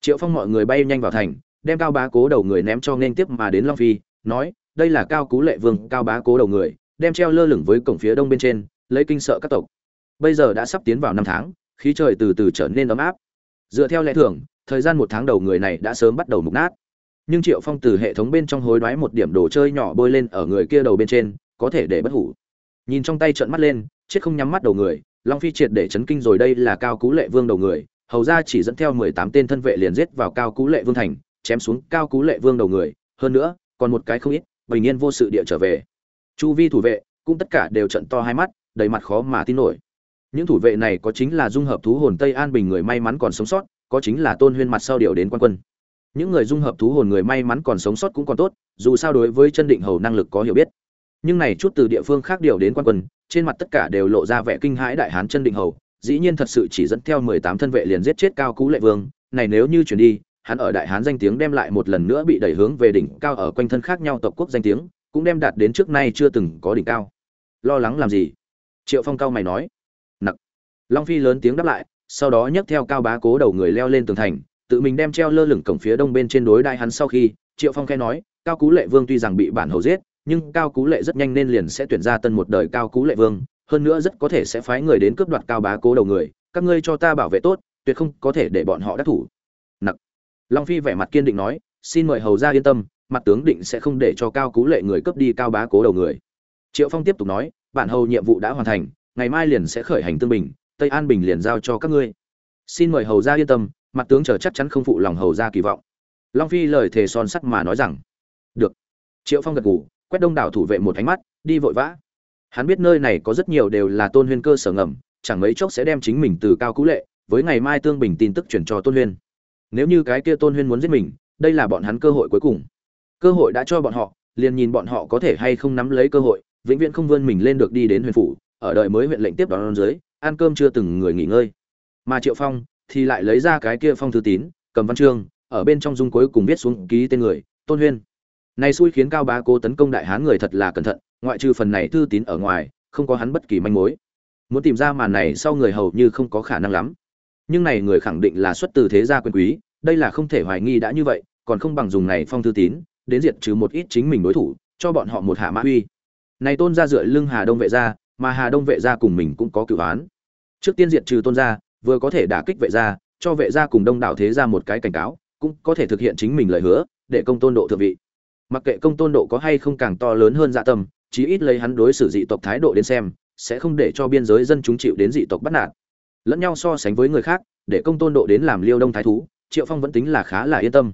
Triệu phong mọi người bay nhanh vào thành, đem cao bá cố đầu người ném cho nên tiếp mà đến long phi, nói, đây là cao cú lệ vương, cao bá cố đầu người, đem treo lơ lửng với cổng phía đông bên trên, lấy kinh sợ các tộc. Bây giờ đã sắp tiến vào năm tháng, khí trời từ từ trở nên ấm áp. Dựa theo lẽ thường, thời gian một tháng đầu người này đã sớm bắt đầu mục nát. Nhưng triệu phong từ hệ thống bên trong hối đoái một điểm đồ chơi nhỏ bôi lên ở người kia đầu bên trên, có thể để bất hủ. Nhìn trong tay trợn mắt lên chết không nhắm mắt đầu người, long phi triệt để chấn kinh rồi đây là cao cú lệ vương đầu người, hầu ra chỉ dẫn theo mười tám tên thân vệ liền giết vào cao cú lệ vương thành, chém xuống cao cú lệ vương đầu người. Hơn nữa, còn một cái không ít, bình yên vô sự địa trở về. Chu vi thủ vệ, cũng tất cả đều trận to hai mắt, đầy mặt khó mà tin nổi. Những thủ vệ này có chính là dung hợp thú hồn tây an bình người may mắn còn sống sót, có chính là tôn huyên mặt sau điều đến quan quân. Những người dung hợp thú hồn người may mắn còn sống sót cũng còn tốt, dù sao đối với chân định hầu năng lực có hiểu biết. Nhưng này chút từ địa phương khác điều đến quan quân trên mặt tất cả đều lộ ra vẻ kinh hãi đại hán chân định hầu, dĩ nhiên thật sự chỉ dẫn theo mười tám thân vệ liền giết chết cao cú lệ vương. Này nếu như chuyển đi, hắn ở đại hán danh tiếng đem lại một lần nữa bị đẩy hướng về đỉnh cao ở quanh thân khác nhau tộc quốc danh tiếng, cũng đem đạt đến trước nay chưa từng có đỉnh cao. Lo lắng làm gì? Triệu phong cao mày nói. Nặc. Long phi lớn tiếng đáp lại, sau đó nhấc theo cao bá cố đầu người leo lên tường thành, tự mình đem treo lơ lửng cổng phía đông bên trên đối đại hắn sau khi, triệu phong khe nói, cao cú lệ vương tuy rằng bị bản hầu giết nhưng cao cú lệ rất nhanh nên liền sẽ tuyển ra tân một đời cao cú lệ vương, hơn nữa rất có thể sẽ phái người đến cướp đoạt cao bá cố đầu người, các ngươi cho ta bảo vệ tốt, tuyệt không có thể để bọn họ đắc thủ. Nặc. Long phi vẻ mặt kiên định nói, xin mời hầu ra yên tâm, mặt tướng định sẽ không để cho cao cú lệ người cướp đi cao bá cố đầu người. Triệu phong tiếp tục nói, bản hầu nhiệm vụ đã hoàn thành, ngày mai liền sẽ khởi hành tương bình, tây an bình liền giao cho các ngươi. Xin mời hầu ra yên tâm, mặt tướng chờ chắc chắn không phụ lòng hầu ra kỳ vọng. Long phi lời thề son sắt mà nói rằng, được. Triệu phong gật gù quét đông đảo thủ vệ một ánh mắt, đi vội vã. Hắn biết nơi này có rất nhiều đều là tôn huyên cơ sở ngầm, chẳng mấy chốc sẽ đem chính mình từ cao cú lệ, với ngày mai tương bình tin tức chuyển cho tôn huyên. Nếu như cái kia tôn huyên muốn giết mình, đây là bọn hắn cơ hội cuối cùng. Cơ hội đã cho bọn họ, liền nhìn bọn họ có thể hay không nắm lấy cơ hội, vĩnh viễn không vươn mình lên được đi đến huyền phủ, ở đợi mới huyện lệnh tiếp đón dưới, ăn cơm chưa từng người nghỉ ngơi. Mà triệu phong thì lại lấy ra cái kia phong thư tín, cầm văn chương, ở bên trong dung cuối cùng viết xuống ký tên người, tôn huyên này xui khiến cao bá cố tấn công đại hán người thật là cẩn thận, ngoại trừ phần này thư tín ở ngoài, không có hắn bất kỳ manh mối. Muốn tìm ra màn này sau người hầu như không có khả năng lắm. Nhưng này người khẳng định là xuất từ thế gia quyền quý, đây là không thể hoài nghi đã như vậy, còn không bằng dùng này phong thư tín, đến diệt trừ một ít chính mình đối thủ, cho bọn họ một hạ mã uy. Này tôn gia dựa lưng hà đông vệ gia, mà hà đông vệ gia cùng mình cũng có cửu án trước tiên diệt trừ tôn gia, vừa có thể đả kích vệ gia, cho vệ gia cùng đông đảo thế gia một cái cảnh cáo, cũng có thể thực hiện chính mình lời hứa, để công tôn độ thượng vị mặc kệ công tôn độ có hay không càng to lớn hơn dạ tâm, chí ít lấy hắn đối xử dị tộc thái độ đến xem, sẽ không để cho biên giới dân chúng chịu đến dị tộc bắt nạt. Lẫn nhau so sánh với người khác, để công tôn độ đến làm liêu đông thái thú, triệu phong vẫn tính là khá là yên tâm.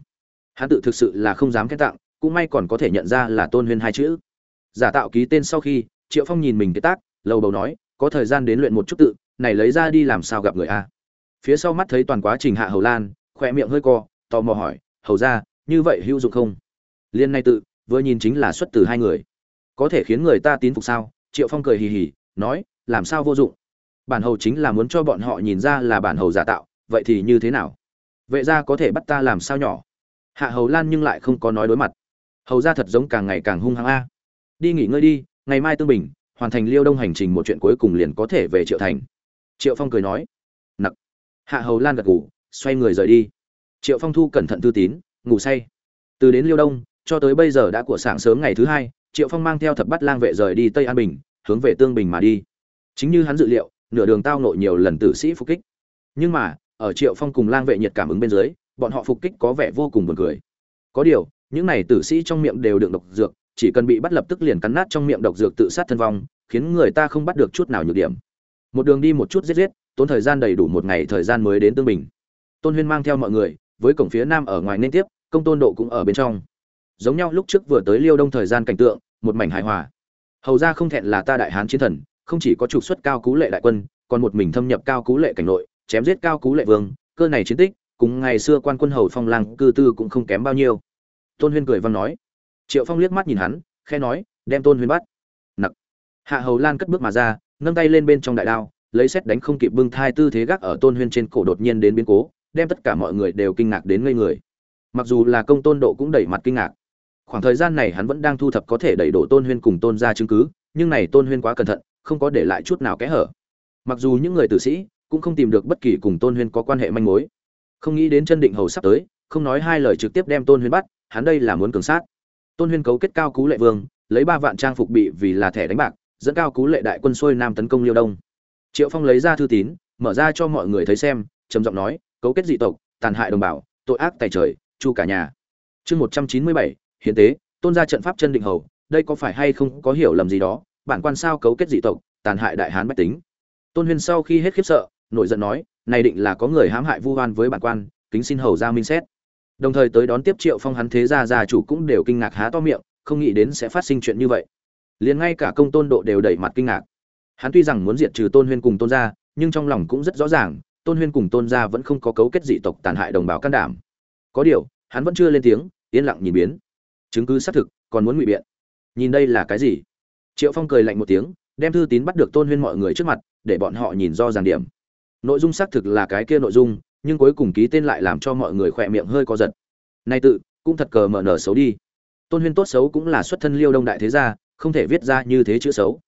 Hắn tự thực sự là không dám khen tặng, cũng may còn có thể nhận ra là tôn huyên hai chữ. Giả tạo ký tên sau khi, triệu phong nhìn mình cái tác, lầu bầu nói, có thời gian đến luyện một chút tự, này lấy ra đi làm sao gặp người a? Phía sau mắt thấy toàn quá trình hạ hầu lan, khỏe miệng hơi co, tò mò hỏi, hầu ra như vậy hữu dụng không? Liên này tự, vừa nhìn chính là xuất từ hai người. Có thể khiến người ta tín phục sao? Triệu phong cười hì hì, nói, làm sao vô dụng? Bản hầu chính là muốn cho bọn họ nhìn ra là bản hầu giả tạo, vậy thì như thế nào? Vệ ra có thể bắt ta làm sao nhỏ? Hạ hầu lan nhưng lại không có nói đối mặt. Hầu ra thật giống càng ngày càng hung hăng a. Đi nghỉ ngơi đi, ngày mai tương bình, hoàn thành liêu đông hành trình một chuyện cuối cùng liền có thể về triệu thành. Triệu phong cười nói. Nặc. Hạ hầu lan gật ngủ xoay người rời đi. Triệu phong thu cẩn thận thư tín, ngủ say. Từ đến liêu đông cho tới bây giờ đã của sáng sớm ngày thứ hai, triệu phong mang theo thập bắt lang vệ rời đi tây an bình, hướng về tương bình mà đi. Chính như hắn dự liệu, nửa đường tao nội nhiều lần tử sĩ phục kích. Nhưng mà, ở triệu phong cùng lang vệ nhiệt cảm ứng bên dưới, bọn họ phục kích có vẻ vô cùng buồn cười. Có điều, những này tử sĩ trong miệng đều đựng độc dược, chỉ cần bị bắt lập tức liền cắn nát trong miệng độc dược tự sát thân vong, khiến người ta không bắt được chút nào nhược điểm. Một đường đi một chút giết giết, tốn thời gian đầy đủ một ngày thời gian mới đến tương bình. Tôn huyên mang theo mọi người, với cổng phía nam ở ngoài nên tiếp, công tôn độ cũng ở bên trong giống nhau lúc trước vừa tới liêu đông thời gian cảnh tượng, một mảnh hài hòa. Hầu ra không thẹn là ta đại hán chiến thần, không chỉ có trục xuất cao cú lệ đại quân, còn một mình thâm nhập cao cú lệ cảnh nội, chém giết cao cú lệ vương, cơ này chiến tích, cùng ngày xưa quan quân hầu phong lang cư tư cũng không kém bao nhiêu. Tôn huyên cười văn nói. Triệu phong liếc mắt nhìn hắn khe nói, đem tôn huyên bắt. Nặc. Hạ hầu lan cất bước mà ra, nâng tay lên bên trong đại đao, lấy xét đánh không kịp bưng thai tư thế gác ở tôn huyên trên cổ đột nhiên đến biến cố, đem tất cả mọi người đều kinh ngạc đến ngây người. Mặc dù là công tôn độ cũng đẩy mặt kinh ngạc khoảng thời gian này hắn vẫn đang thu thập có thể đẩy đổ tôn huyên cùng tôn ra chứng cứ, nhưng này tôn huyên quá cẩn thận, không có để lại chút nào kẽ hở. Mặc dù những người tử sĩ cũng không tìm được bất kỳ cùng tôn huyên có quan hệ manh mối. Không nghĩ đến chân định hầu sắp tới, không nói hai lời trực tiếp đem tôn huyên bắt, hắn đây là muốn cường sát. Tôn huyên cấu kết cao cú lệ vương, lấy ba vạn trang phục bị vì là thẻ đánh bạc, dẫn cao cú lệ đại quân xuôi nam tấn công liêu đông. Triệu phong lấy ra thư tín, mở ra cho mọi người thấy xem, trầm giọng nói, cấu kết dị tộc, tàn hại đồng bào, tội ác tài trời, chu cả nhà. Chương một trăm chín mươi bảy hiến tế, tôn ra trận pháp chân định hầu, đây có phải hay không có hiểu lầm gì đó? Bản quan sao cấu kết dị tộc, tàn hại đại hán bách tính? Tôn huyên sau khi hết khiếp sợ, nổi giận nói, này định là có người hãm hại vu hoan với bản quan, kính xin hầu ra minh xét. Đồng thời tới đón tiếp triệu phong hắn thế gia gia chủ cũng đều kinh ngạc há to miệng, không nghĩ đến sẽ phát sinh chuyện như vậy. Liền ngay cả công tôn độ đều đẩy mặt kinh ngạc. Hắn tuy rằng muốn diệt trừ tôn huyên cùng tôn gia, nhưng trong lòng cũng rất rõ ràng, tôn huyên cùng tôn gia vẫn không có cấu kết dị tộc tàn hại đồng bào can đảm. Có điều, hắn vẫn chưa lên tiếng, yên lặng nhìn biến chứng cứ xác thực, còn muốn ngụy biện. Nhìn đây là cái gì? Triệu phong cười lạnh một tiếng, đem thư tín bắt được tôn huyên mọi người trước mặt, để bọn họ nhìn do giàn điểm. Nội dung xác thực là cái kia nội dung, nhưng cuối cùng ký tên lại làm cho mọi người khỏe miệng hơi co giật. Nay tự, cũng thật cờ mở nở xấu đi. Tôn huyên tốt xấu cũng là xuất thân liêu đông đại thế gia, không thể viết ra như thế chữ xấu.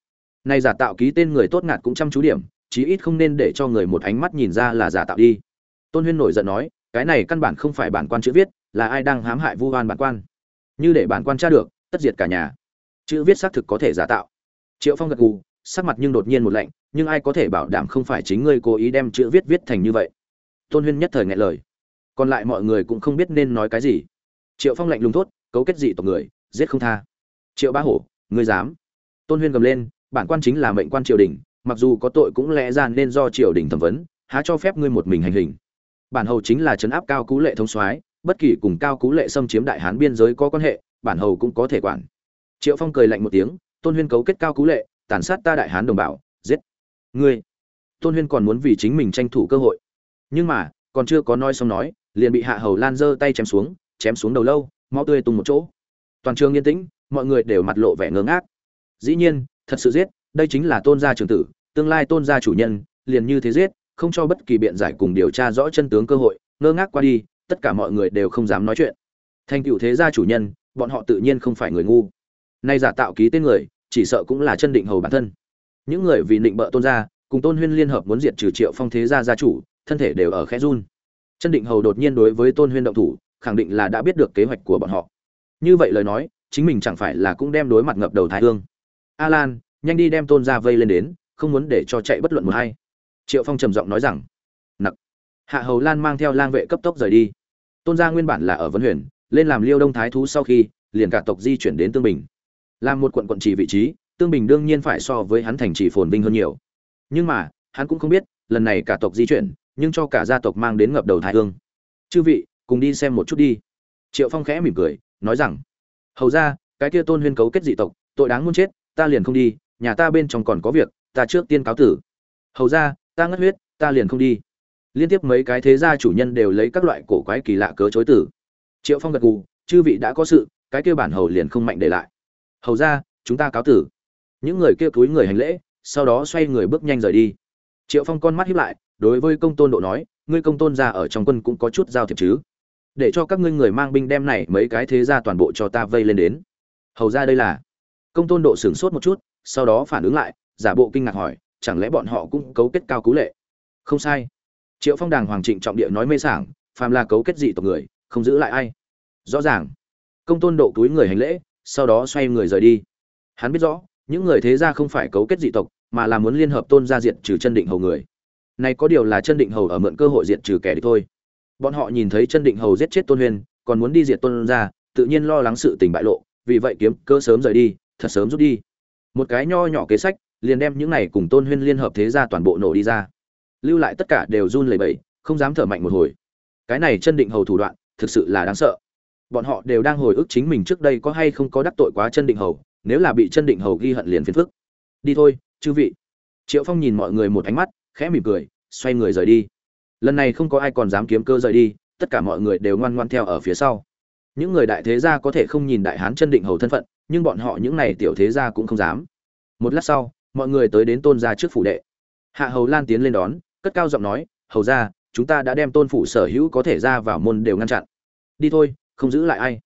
Nay giả tạo ký tên người tốt ngạt cũng chăm chú điểm, chí ít không nên để cho người một ánh mắt nhìn ra là giả tạo đi. Tôn huyên nổi giận nói, cái này căn bản không phải bản quan chữ viết, là ai đang hãm hại vu oan bản quan? Như để bản quan tra được, tất diệt cả nhà. Chữ viết xác thực có thể giả tạo. Triệu phong gật gù, sắc mặt nhưng đột nhiên một lạnh, nhưng ai có thể bảo đảm không phải chính ngươi cố ý đem chữ viết viết thành như vậy? Tôn huyên nhất thời ngại lời. Còn lại mọi người cũng không biết nên nói cái gì. Triệu phong lạnh lùng thốt, cấu kết dị tộc người, giết không tha. Triệu bá hổ, ngươi dám? Tôn huyên gầm lên, bản quan chính là mệnh quan triều đình, mặc dù có tội cũng lẽ ra nên do triều đình thẩm vấn, há cho phép ngươi một mình hành hình. Bản hầu chính là trấn áp cao cú lệ thông soái bất kỳ cùng cao cú lệ xâm chiếm đại hán biên giới có quan hệ, bản hầu cũng có thể quản. Triệu phong cười lạnh một tiếng, tôn huyên cấu kết cao cú lệ, tàn sát ta đại hán đồng bào, giết. Ngươi. Tôn huyên còn muốn vì chính mình tranh thủ cơ hội. Nhưng mà, còn chưa có nói xong nói, liền bị hạ hầu lan giơ tay chém xuống chém xuống đầu lâu, máu tươi tung một chỗ. Toàn trường yên tĩnh, mọi người đều mặt lộ vẻ ngớ ngác. Dĩ nhiên, thật sự giết, đây chính là tôn gia trường tử, tương lai tôn gia chủ nhân, liền như thế giết, không cho bất kỳ biện giải cùng điều tra rõ chân tướng cơ hội, ngơ ngác qua đi tất cả mọi người đều không dám nói chuyện. Thành cựu thế gia chủ nhân, bọn họ tự nhiên không phải người ngu. Nay giả tạo ký tên người, chỉ sợ cũng là chân định hầu bản thân. Những người vì định bợ tôn gia, cùng tôn huyên liên hợp muốn diệt trừ triệu phong thế gia gia chủ, thân thể đều ở khẽ run. Chân định hầu đột nhiên đối với tôn huyên động thủ, khẳng định là đã biết được kế hoạch của bọn họ. Như vậy lời nói, chính mình chẳng phải là cũng đem đối mặt ngập đầu thái hương. A lan nhanh đi đem tôn gia vây lên đến, không muốn để cho chạy bất luận một hay triệu phong trầm giọng nói rằng, nặc. Hạ hầu lan mang theo lang vệ cấp tốc rời đi tôn gia nguyên bản là ở vân huyền, lên làm liêu đông thái thú sau khi, liền cả tộc di chuyển đến tương bình. Làm một quận quận trì vị trí, tương bình đương nhiên phải so với hắn thành trì phồn vinh hơn nhiều. Nhưng mà, hắn cũng không biết, lần này cả tộc di chuyển, nhưng cho cả gia tộc mang đến ngập đầu thái hương. Chư vị, cùng đi xem một chút đi. Triệu phong khẽ mỉm cười, nói rằng, hầu ra, cái kia tôn huyên cấu kết dị tộc, tội đáng muốn chết, ta liền không đi, nhà ta bên trong còn có việc, ta trước tiên cáo tử. Hầu ra, ta ngất huyết, ta liền không đi liên tiếp mấy cái thế gia chủ nhân đều lấy các loại cổ quái kỳ lạ cớ chối tử triệu phong gật gù, chư vị đã có sự, cái kia bản hầu liền không mạnh để lại. Hầu ra chúng ta cáo tử. Những người kia túi người hành lễ, sau đó xoay người bước nhanh rời đi. Triệu phong con mắt hiếp lại, đối với công tôn độ nói, ngươi công tôn ra ở trong quân cũng có chút giao thiệp chứ? Để cho các ngươi người mang binh đem này mấy cái thế gia toàn bộ cho ta vây lên đến. Hầu ra đây là công tôn độ sửng sốt một chút, sau đó phản ứng lại, giả bộ kinh ngạc hỏi, chẳng lẽ bọn họ cũng cấu kết cao cú lệ? Không sai triệu phong đàng hoàng trịnh trọng địa nói mê sảng, phàm là cấu kết dị tộc người, không giữ lại ai. Rõ ràng, công tôn độ túi người hành lễ, sau đó xoay người rời đi. Hắn biết rõ, những người thế gia không phải cấu kết dị tộc, mà là muốn liên hợp tôn gia diệt trừ chân định hầu người. Này có điều là chân định hầu ở mượn cơ hội diệt trừ kẻ địch thôi. Bọn họ nhìn thấy chân định hầu giết chết tôn huyền, còn muốn đi diệt tôn gia, tự nhiên lo lắng sự tình bại lộ, vì vậy kiếm cơ sớm rời đi, thật sớm rút đi. Một cái nho nhỏ kế sách, liền đem những này cùng tôn huyên liên hợp thế gia toàn bộ nổ đi ra lưu lại tất cả đều run lẩy bẩy, không dám thở mạnh một hồi. Cái này chân định hầu thủ đoạn, thực sự là đáng sợ. Bọn họ đều đang hồi ức chính mình trước đây có hay không có đắc tội quá chân định hầu, nếu là bị chân định hầu ghi hận liền phiền phức. Đi thôi, chư vị. Triệu phong nhìn mọi người một ánh mắt, khẽ mỉm cười, xoay người rời đi. Lần này không có ai còn dám kiếm cơ rời đi, tất cả mọi người đều ngoan ngoan theo ở phía sau. Những người đại thế gia có thể không nhìn đại hán chân định hầu thân phận, nhưng bọn họ những này tiểu thế gia cũng không dám. Một lát sau, mọi người tới đến tôn gia trước phủ đệ. Hạ hầu lan tiến lên đón cất cao giọng nói, hầu ra, chúng ta đã đem tôn phủ sở hữu có thể ra vào môn đều ngăn chặn. Đi thôi, không giữ lại ai.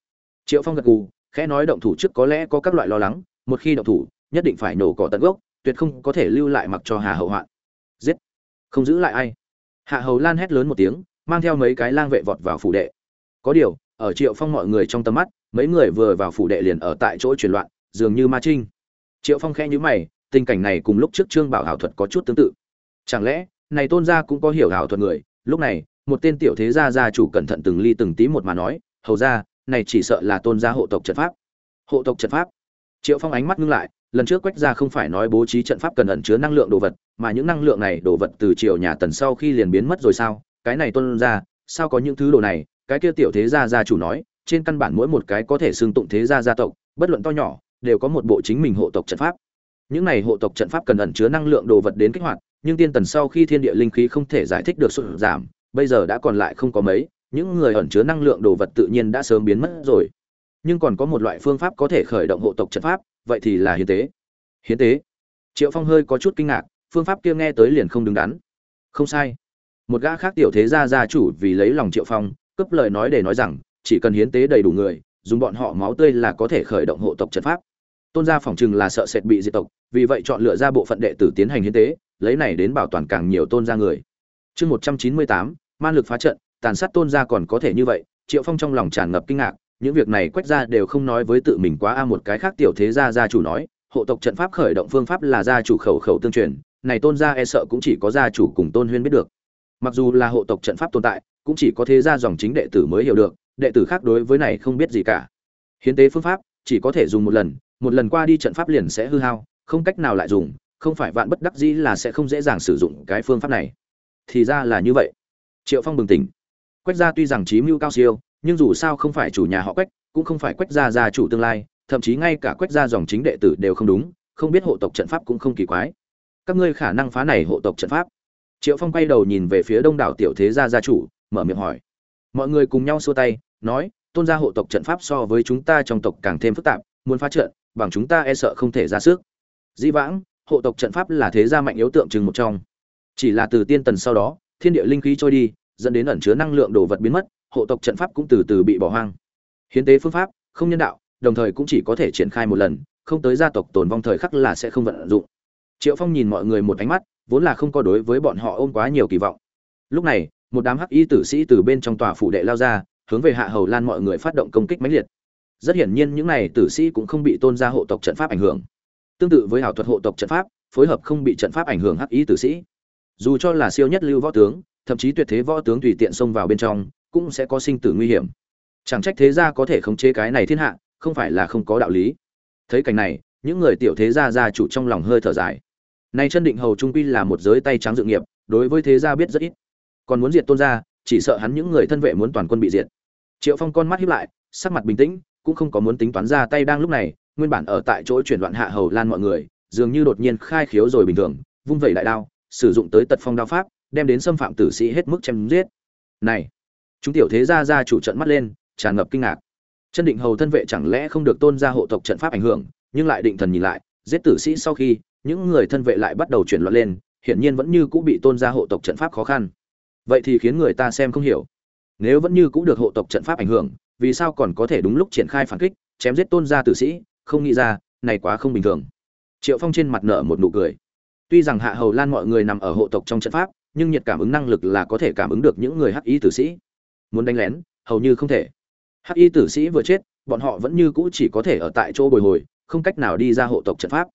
Triệu phong gật gù, khẽ nói động thủ trước có lẽ có các loại lo lắng, một khi động thủ, nhất định phải nổ cỏ tận gốc, tuyệt không có thể lưu lại mặc cho hà hậu hoạn. Giết! Không giữ lại ai. Hạ hầu lan hét lớn một tiếng, mang theo mấy cái lang vệ vọt vào phủ đệ. Có điều, ở triệu phong mọi người trong tầm mắt, mấy người vừa vào phủ đệ liền ở tại chỗ chuyển loạn, dường như ma trinh. Triệu phong khẽ nhíu mày, tình cảnh này cùng lúc trước trương bảo hảo thuật có chút tương tự. Chẳng lẽ này tôn gia cũng có hiểu hảo thuật người. Lúc này, một tên tiểu thế gia gia chủ cẩn thận từng ly từng tí một mà nói, hầu ra này chỉ sợ là tôn gia hộ tộc trận pháp. Hộ tộc trận pháp. Triệu phong ánh mắt ngưng lại, lần trước quách gia không phải nói bố trí trận pháp cần ẩn chứa năng lượng đồ vật, mà những năng lượng này đồ vật từ triều nhà tần sau khi liền biến mất rồi sao? Cái này tôn gia, sao có những thứ đồ này? Cái kia tiểu thế gia gia chủ nói, trên căn bản mỗi một cái có thể xưng tụng thế gia gia tộc, bất luận to nhỏ, đều có một bộ chính mình hộ tộc trận pháp. Những này hộ tộc trận pháp cần ẩn chứa năng lượng đồ vật đến kích hoạt nhưng tiên tần sau khi thiên địa linh khí không thể giải thích được sụt giảm, bây giờ đã còn lại không có mấy, những người ẩn chứa năng lượng đồ vật tự nhiên đã sớm biến mất rồi. Nhưng còn có một loại phương pháp có thể khởi động hộ tộc trận pháp, vậy thì là hiến tế. Hiến tế? Triệu phong hơi có chút kinh ngạc, phương pháp kia nghe tới liền không đứng đắn. Không sai. Một gã khác tiểu thế gia gia chủ vì lấy lòng triệu phong cấp lời nói để nói rằng, chỉ cần hiến tế đầy đủ người, dùng bọn họ máu tươi là có thể khởi động hộ tộc trận pháp. Tôn gia phỏng chừng là sợ sệt bị diệt tộc, vì vậy chọn lựa ra bộ phận đệ tử tiến hành hiến tế lấy này đến bảo toàn càng nhiều tôn gia người. Chương một trăm chín mươi tám, man lực phá trận, tàn sát tôn gia còn có thể như vậy, triệu phong trong lòng tràn ngập kinh ngạc, những việc này quách ra đều không nói với tự mình quá a, một cái khác tiểu thế gia gia chủ nói, hộ tộc trận pháp khởi động phương pháp là gia chủ khẩu khẩu tương truyền, này tôn gia e sợ cũng chỉ có gia chủ cùng tôn huyên biết được. Mặc dù là hộ tộc trận pháp tồn tại, cũng chỉ có thế gia dòng chính đệ tử mới hiểu được, đệ tử khác đối với này không biết gì cả. Hiến tế phương pháp, chỉ có thể dùng một lần một lần qua đi trận pháp liền sẽ hư hao, không cách nào lại dùng không phải vạn bất đắc dĩ là sẽ không dễ dàng sử dụng cái phương pháp này. Thì ra là như vậy. Triệu phong bừng tỉnh. Quách gia tuy rằng trí mưu cao siêu, nhưng dù sao không phải chủ nhà họ quách, cũng không phải quách gia gia chủ tương lai, thậm chí ngay cả quách gia dòng chính đệ tử đều không đúng, không biết hộ tộc trận pháp cũng không kỳ quái. Các ngươi khả năng phá này hộ tộc trận pháp. Triệu phong quay đầu nhìn về phía đông đảo tiểu thế gia gia chủ, mở miệng hỏi. Mọi người cùng nhau xua tay, nói, tôn gia hộ tộc trận pháp so với chúng ta trong tộc càng thêm phức tạp, muốn phá trận, bằng chúng ta e sợ không thể ra sức. Dĩ vãng hộ tộc trận pháp là thế gia mạnh yếu tượng trưng một trong. Chỉ là từ tiên tần sau đó, thiên địa linh khí trôi đi, dẫn đến ẩn chứa năng lượng đồ vật biến mất, hộ tộc trận pháp cũng từ từ bị bỏ hoang. Hiến tế phương pháp, không nhân đạo, đồng thời cũng chỉ có thể triển khai một lần, không tới gia tộc tồn vong thời khắc là sẽ không vận dụng. Triệu phong nhìn mọi người một ánh mắt, vốn là không có đối với bọn họ ôm quá nhiều kỳ vọng. Lúc này, một đám hắc y tử sĩ từ bên trong tòa phủ đệ lao ra, hướng về hạ hầu lan mọi người phát động công kích mãnh liệt. Rất hiển nhiên những này tử sĩ cũng không bị tôn gia hộ tộc trận pháp ảnh hưởng tương tự với hảo thuật hộ tộc trận pháp, phối hợp không bị trận pháp ảnh hưởng hắc ý tử sĩ. Dù cho là siêu nhất lưu võ tướng, thậm chí tuyệt thế võ tướng tùy tiện xông vào bên trong, cũng sẽ có sinh tử nguy hiểm. Chẳng trách thế gia có thể khống chế cái này thiên hạ, không phải là không có đạo lý. Thấy cảnh này, những người tiểu thế gia gia chủ trong lòng hơi thở dài. Nay chân định hầu trung quy là một giới tay trắng dự nghiệp, đối với thế gia biết rất ít. Còn muốn diệt tôn gia, chỉ sợ hắn những người thân vệ muốn toàn quân bị diệt. Triệu phong con mắt hiếp lại, sắc mặt bình tĩnh, cũng không có muốn tính toán ra tay đang lúc này nguyên bản ở tại chỗ chuyển loạn hạ hầu lan mọi người, dường như đột nhiên khai khiếu rồi bình thường, vung vẩy đại đao, sử dụng tới tật phong đao pháp, đem đến xâm phạm tử sĩ hết mức chém giết. Này, chúng tiểu thế gia gia chủ trận mắt lên, tràn ngập kinh ngạc. Chân định hầu thân vệ chẳng lẽ không được tôn gia hộ tộc trận pháp ảnh hưởng, nhưng lại định thần nhìn lại, giết tử sĩ sau khi, những người thân vệ lại bắt đầu chuyển loạn lên, hiển nhiên vẫn như cũ bị tôn gia hộ tộc trận pháp khó khăn. Vậy thì khiến người ta xem không hiểu. Nếu vẫn như cũ được hộ tộc trận pháp ảnh hưởng, vì sao còn có thể đúng lúc triển khai phản kích, chém giết tôn gia tử sĩ không nghĩ ra, này quá không bình thường. Triệu phong trên mặt nở một nụ cười. Tuy rằng hạ hầu lan mọi người nằm ở hộ tộc trong trận pháp, nhưng nhiệt cảm ứng năng lực là có thể cảm ứng được những người hắc y tử sĩ. Muốn đánh lén, hầu như không thể. Hắc y tử sĩ vừa chết, bọn họ vẫn như cũ chỉ có thể ở tại chỗ bồi hồi, không cách nào đi ra hộ tộc trận pháp.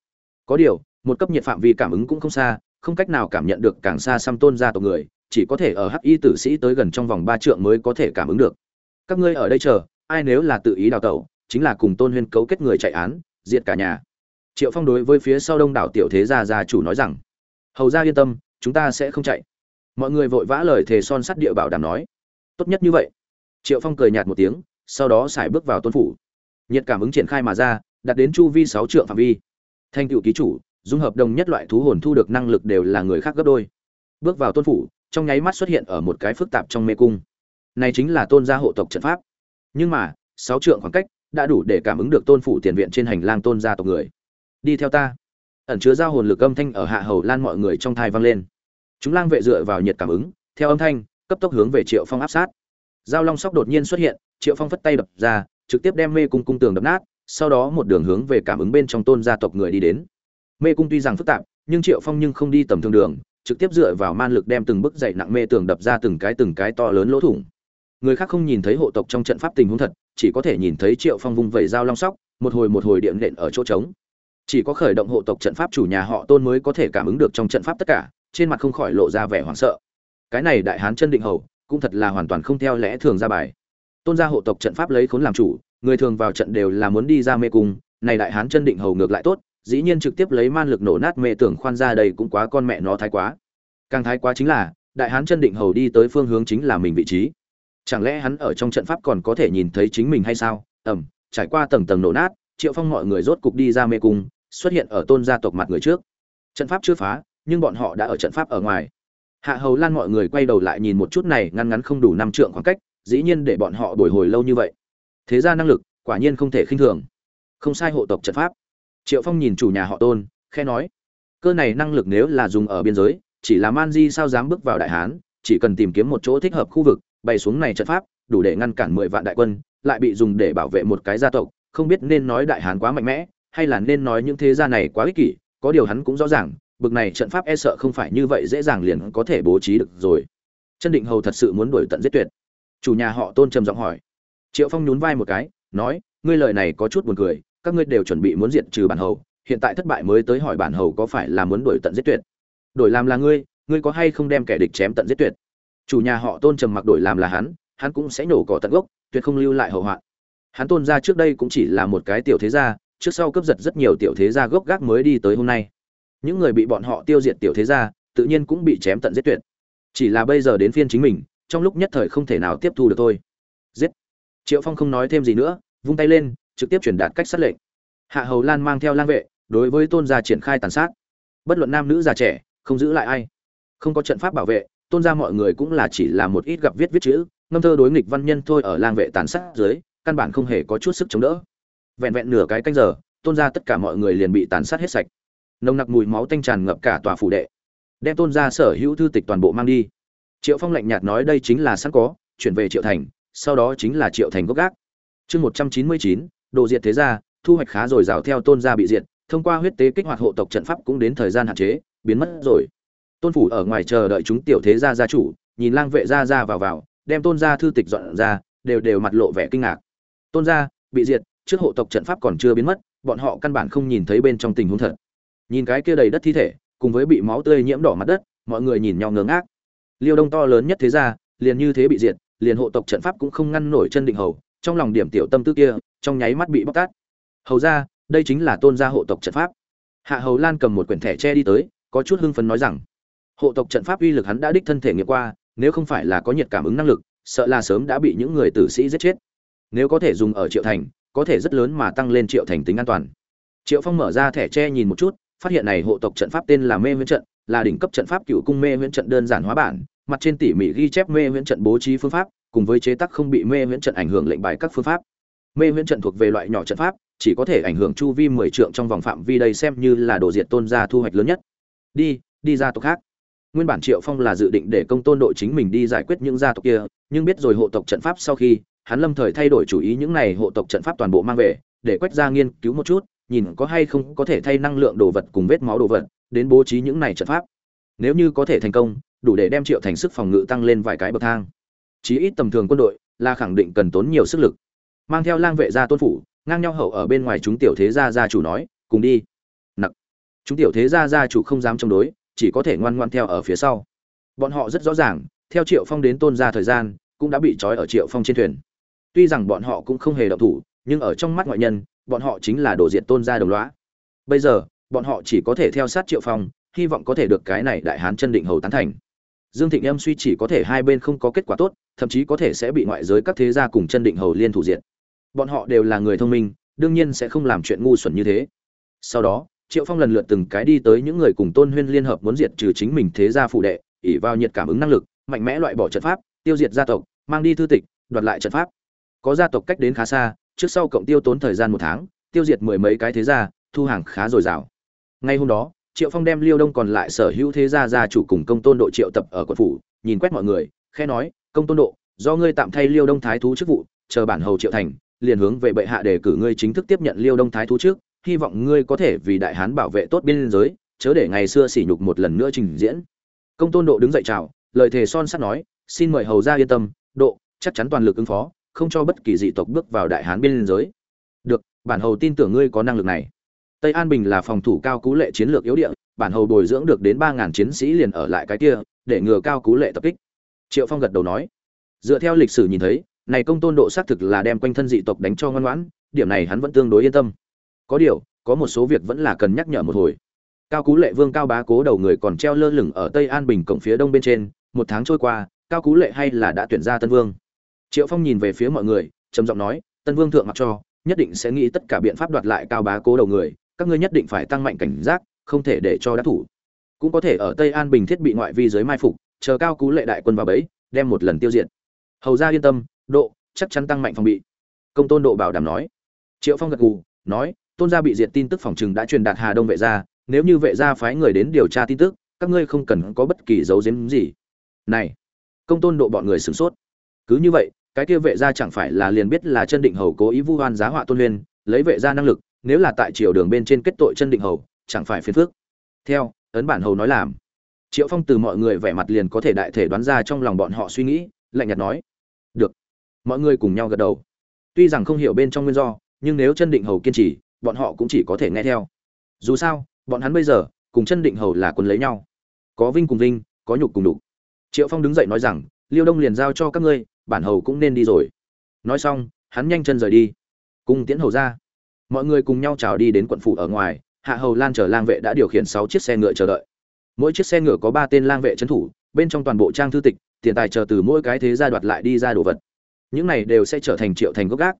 Có điều, một cấp nhiệt phạm vi cảm ứng cũng không xa, không cách nào cảm nhận được càng xa xăm tôn gia tộc người, chỉ có thể ở hắc y tử sĩ tới gần trong vòng ba trượng mới có thể cảm ứng được. Các ngươi ở đây chờ, ai nếu là tự ý đào tẩu chính là cùng tôn huyên cấu kết người chạy án, diệt cả nhà. Triệu phong đối với phía sau đông đảo tiểu thế gia gia chủ nói rằng, hầu ra yên tâm, chúng ta sẽ không chạy. Mọi người vội vã lời thề son sắt địa bảo đảm nói, tốt nhất như vậy. Triệu phong cười nhạt một tiếng, sau đó xài bước vào tôn phủ. Nhiệt cảm ứng triển khai mà ra đặt đến chu vi sáu trượng phạm vi. Thanh cựu ký chủ, dung hợp đồng nhất loại thú hồn thu được năng lực đều là người khác gấp đôi. Bước vào tôn phủ, trong nháy mắt xuất hiện ở một cái phức tạp trong mê cung. Này chính là tôn gia hộ tộc trận pháp. Nhưng mà, sáu trượng khoảng cách đã đủ để cảm ứng được tôn phủ tiền viện trên hành lang tôn gia tộc người. Đi theo ta. Ẩn chứa giao hồn lực âm thanh ở hạ hầu lan mọi người trong thai vang lên. Chúng lang vệ dựa vào nhiệt cảm ứng, theo âm thanh, cấp tốc hướng về triệu phong áp sát. Giao long sóc đột nhiên xuất hiện, triệu phong phất tay đập ra, trực tiếp đem mê cung cung tường đập nát, sau đó một đường hướng về cảm ứng bên trong tôn gia tộc người đi đến. Mê cung tuy rằng phức tạp, nhưng triệu phong nhưng không đi tầm thường đường, trực tiếp dựa vào man lực đem từng bức dậy nặng mê tường đập ra từng cái từng cái to lớn lỗ thủng người khác không nhìn thấy hộ tộc trong trận pháp tình huống thật, chỉ có thể nhìn thấy triệu phong vung vẩy dao long sóc, một hồi một hồi điện nện ở chỗ trống. Chỉ có khởi động hộ tộc trận pháp chủ nhà họ tôn mới có thể cảm ứng được trong trận pháp tất cả, trên mặt không khỏi lộ ra vẻ hoảng sợ. Cái này đại hán chân định hầu, cũng thật là hoàn toàn không theo lẽ thường ra bài. Tôn gia hộ tộc trận pháp lấy khốn làm chủ, người thường vào trận đều là muốn đi ra mê cung, này đại hán chân định hầu ngược lại tốt, dĩ nhiên trực tiếp lấy man lực nổ nát mê tưởng khoan ra đây cũng quá con mẹ nó thái quá. Càng thái quá chính là, đại hán chân định hầu đi tới phương hướng chính là mình vị trí chẳng lẽ hắn ở trong trận pháp còn có thể nhìn thấy chính mình hay sao? Ẩm trải qua tầng tầng nổ nát, triệu phong mọi người rốt cục đi ra mê cung, xuất hiện ở tôn gia tộc mặt người trước. Trận pháp chưa phá, nhưng bọn họ đã ở trận pháp ở ngoài. Hạ hầu lan mọi người quay đầu lại nhìn một chút này, ngăn ngắn không đủ năm trượng khoảng cách, dĩ nhiên để bọn họ bồi hồi lâu như vậy. Thế ra năng lực, quả nhiên không thể khinh thường. Không sai hộ tộc trận pháp. Triệu phong nhìn chủ nhà họ tôn khe nói, cơ này năng lực nếu là dùng ở biên giới, chỉ là man di sao dám bước vào đại hán, chỉ cần tìm kiếm một chỗ thích hợp khu vực bày xuống này trận pháp, đủ để ngăn cản mười vạn đại quân, lại bị dùng để bảo vệ một cái gia tộc, không biết nên nói đại hán quá mạnh mẽ, hay là nên nói những thế gia này quá ích kỷ, có điều hắn cũng rõ ràng, bực này trận pháp e sợ không phải như vậy dễ dàng liền có thể bố trí được rồi. Chân định hầu thật sự muốn đuổi tận giết tuyệt. Chủ nhà họ tôn trầm giọng hỏi. Triệu phong nhún vai một cái, nói, ngươi lời này có chút buồn cười, các ngươi đều chuẩn bị muốn diệt trừ bản hầu, hiện tại thất bại mới tới hỏi bản hầu có phải là muốn đuổi tận giết tuyệt. Đổi làm là ngươi ngươi có hay không đem kẻ địch chém tận giết tuyệt? Chủ nhà họ tôn trầm mặc đổi làm là hắn hắn cũng sẽ nổ cỏ tận gốc, tuyệt không lưu lại hậu hoạn. Hắn tôn ra trước đây cũng chỉ là một cái tiểu thế gia, trước sau cướp giật rất nhiều tiểu thế gia gốc gác mới đi tới hôm nay. Những người bị bọn họ tiêu diệt tiểu thế gia, tự nhiên cũng bị chém tận giết tuyệt. Chỉ là bây giờ đến phiên chính mình, trong lúc nhất thời không thể nào tiếp thu được thôi. Giết! Triệu phong không nói thêm gì nữa, vung tay lên, trực tiếp truyền đạt cách sát lệnh. Hạ hầu lan mang theo lang vệ, đối với tôn gia triển khai tàn sát. Bất luận nam nữ già trẻ, không giữ lại ai. Không có trận pháp bảo vệ tôn gia mọi người cũng là chỉ là một ít gặp viết viết chữ, ngâm thơ đối nghịch văn nhân thôi ở lang vệ tàn sát dưới, căn bản không hề có chút sức chống đỡ. Vẹn vẹn nửa cái canh giờ, tôn gia tất cả mọi người liền bị tàn sát hết sạch. Nồng nặc mùi máu tanh tràn ngập cả tòa phủ đệ, đem tôn gia sở hữu thư tịch toàn bộ mang đi. Triệu phong lạnh nhạt nói đây chính là sẵn có, chuyển về triệu thành, sau đó chính là triệu thành gốc gác. Chương một trăm chín mươi chín, đồ diệt thế gia, thu hoạch khá dồi dào theo tôn gia bị diệt, thông qua huyết tế kích hoạt hộ tộc trận pháp cũng đến thời gian hạn chế, biến mất rồi tôn phủ ở ngoài chờ đợi chúng tiểu thế gia gia chủ, nhìn lang vệ gia ra vào vào, đem tôn gia thư tịch dọn ra, đều đều mặt lộ vẻ kinh ngạc. Tôn gia, bị diệt, trước hộ tộc trận pháp còn chưa biến mất, bọn họ căn bản không nhìn thấy bên trong tình huống thật. Nhìn cái kia đầy đất thi thể, cùng với bị máu tươi nhiễm đỏ mặt đất, mọi người nhìn nhau ngớ ngác. Liêu đông to lớn nhất thế gia, liền như thế bị diệt, liền hộ tộc trận pháp cũng không ngăn nổi chân định hầu, trong lòng điểm tiểu tâm tư kia, trong nháy mắt bị bóc tát. Hầu ra đây chính là tôn gia hộ tộc trận pháp. Hạ hầu lan cầm một quyển thẻ tre đi tới, có chút hưng phấn nói rằng hộ tộc trận pháp uy lực hắn đã đích thân thể nghiệm qua, nếu không phải là có nhiệt cảm ứng năng lực, sợ là sớm đã bị những người tử sĩ giết chết. Nếu có thể dùng ở triệu thành, có thể rất lớn mà tăng lên triệu thành tính an toàn. Triệu phong mở ra thẻ tre nhìn một chút, phát hiện này hộ tộc trận pháp tên là mê huyễn trận, là đỉnh cấp trận pháp cựu cung mê huyễn trận đơn giản hóa bản, mặt trên tỉ mỉ ghi chép mê huyễn trận bố trí phương pháp, cùng với chế tác không bị mê huyễn trận ảnh hưởng lệnh bài các phương pháp. Mê huyễn trận thuộc về loại nhỏ trận pháp, chỉ có thể ảnh hưởng chu vi mười trượng trong vòng phạm vi đây xem như là đồ diệt tôn gia thu hoạch lớn nhất. Đi đi ra tộc khác nguyên bản triệu phong là dự định để công tôn đội chính mình đi giải quyết những gia tộc kia, nhưng biết rồi hộ tộc trận pháp sau khi, hắn lâm thời thay đổi chủ ý những này hộ tộc trận pháp toàn bộ mang về, để quét ra nghiên cứu một chút, nhìn có hay không có thể thay năng lượng đồ vật cùng vết máu đồ vật, đến bố trí những này trận pháp. Nếu như có thể thành công, đủ để đem triệu thành sức phòng ngự tăng lên vài cái bậc thang. Chí ít tầm thường quân đội là khẳng định cần tốn nhiều sức lực. Mang theo lang vệ gia tôn phủ, ngang nhau hậu ở bên ngoài chúng tiểu thế gia gia chủ nói, cùng đi. Nặc. Chúng tiểu thế gia gia chủ không dám chống đối chỉ có thể ngoan ngoan theo ở phía sau. Bọn họ rất rõ ràng, theo triệu phong đến tôn gia thời gian, cũng đã bị trói ở triệu phong trên thuyền. Tuy rằng bọn họ cũng không hề động thủ, nhưng ở trong mắt ngoại nhân, bọn họ chính là đồ diện tôn gia đồng loá bây giờ, bọn họ chỉ có thể theo sát triệu phong, hy vọng có thể được cái này đại hán chân định hầu tán thành. Dương thịnh em suy chỉ có thể hai bên không có kết quả tốt, thậm chí có thể sẽ bị ngoại giới các thế gia cùng chân định hầu liên thủ diện bọn họ đều là người thông minh, đương nhiên sẽ không làm chuyện ngu xuẩn như thế. Sau đó triệu phong lần lượt từng cái đi tới những người cùng tôn huyên liên hợp muốn diệt trừ chính mình thế gia phụ đệ ỉ vào nhiệt cảm ứng năng lực, mạnh mẽ loại bỏ trận pháp, tiêu diệt gia tộc, mang đi thư tịch, đoạt lại trận pháp. Có gia tộc cách đến khá xa, trước sau cộng tiêu tốn thời gian một tháng, tiêu diệt mười mấy cái thế gia, thu hàng khá dồi dào. Ngay hôm đó, triệu phong đem liêu đông còn lại sở hữu thế gia gia chủ cùng công tôn độ triệu tập ở quận phủ, nhìn quét mọi người khe nói, công tôn độ, do ngươi tạm thay liêu đông thái thú chức vụ, chờ bản hầu triệu thành, liền hướng về bệ hạ đề cử ngươi chính thức tiếp nhận liêu đông thái thú trước hy vọng ngươi có thể vì đại hán bảo vệ tốt biên giới, chớ để ngày xưa sỉ nhục một lần nữa trình diễn. Công tôn độ đứng dậy chào, lời thề son sắt nói, xin mời hầu ra yên tâm, độ, chắc chắn toàn lực ứng phó, không cho bất kỳ dị tộc bước vào đại hán biên giới. Được, bản hầu tin tưởng ngươi có năng lực này. Tây an bình là phòng thủ cao cú lệ chiến lược yếu địa, bản hầu bồi dưỡng được đến ba ngàn chiến sĩ liền ở lại cái kia, để ngừa cao cú lệ tập kích. Triệu phong gật đầu nói. Dựa theo lịch sử nhìn thấy, này công tôn độ xác thực là đem quanh thân dị tộc đánh cho ngoan ngoãn, điểm này hắn vẫn tương đối yên tâm có điều, có một số việc vẫn là cần nhắc nhở một hồi. Cao cú lệ vương cao bá cố đầu người còn treo lơ lửng ở tây an bình cổng phía đông bên trên, một tháng trôi qua, cao cú lệ hay là đã tuyển ra tân vương. Triệu phong nhìn về phía mọi người, trầm giọng nói, tân vương thượng mặc cho, nhất định sẽ nghĩ tất cả biện pháp đoạt lại cao bá cố đầu người, các ngươi nhất định phải tăng mạnh cảnh giác, không thể để cho đắc thủ. Cũng có thể ở tây an bình thiết bị ngoại vi dưới mai phục, chờ cao cú lệ đại quân vào bẫy, đem một lần tiêu diệt. Hầu ra yên tâm, độ, chắc chắn tăng mạnh phòng bị. Công tôn độ bảo đảm nói. Triệu phong gật gù, nói tôn gia bị diệt tin tức phòng trừng đã truyền đạt hà đông vệ gia nếu như vệ gia phái người đến điều tra tin tức các ngươi không cần có bất kỳ dấu giếm gì. Này công tôn độ bọn người sửng sốt. Cứ như vậy cái kia vệ gia chẳng phải là liền biết là chân định hầu cố ý vu oan giá họa tôn liên, lấy vệ gia năng lực nếu là tại triều đường bên trên kết tội chân định hầu chẳng phải phiền phước theo ấn bản hầu nói làm. Triệu phong từ mọi người vẻ mặt liền có thể đại thể đoán ra trong lòng bọn họ suy nghĩ lạnh nhạt nói. Được. Mọi người cùng nhau gật đầu. Tuy rằng không hiểu bên trong nguyên do nhưng nếu chân định hầu kiên trì bọn họ cũng chỉ có thể nghe theo. Dù sao, bọn hắn bây giờ, cùng chân định hầu là quân lấy nhau. Có vinh cùng vinh, có nhục cùng đục triệu phong đứng dậy nói rằng, liêu đông liền giao cho các ngươi, bản hầu cũng nên đi rồi. Nói xong, hắn nhanh chân rời đi. Cùng tiễn hầu ra. Mọi người cùng nhau chào đi đến quận phủ ở ngoài, hạ hầu lan chờ lang vệ đã điều khiển sáu chiếc xe ngựa chờ đợi. Mỗi chiếc xe ngựa có ba tên lang vệ trấn thủ, bên trong toàn bộ trang thư tịch, tiền tài chờ từ mỗi cái thế gia đoạt lại đi ra đồ vật. Những này đều sẽ trở thành triệu thành gốc gác.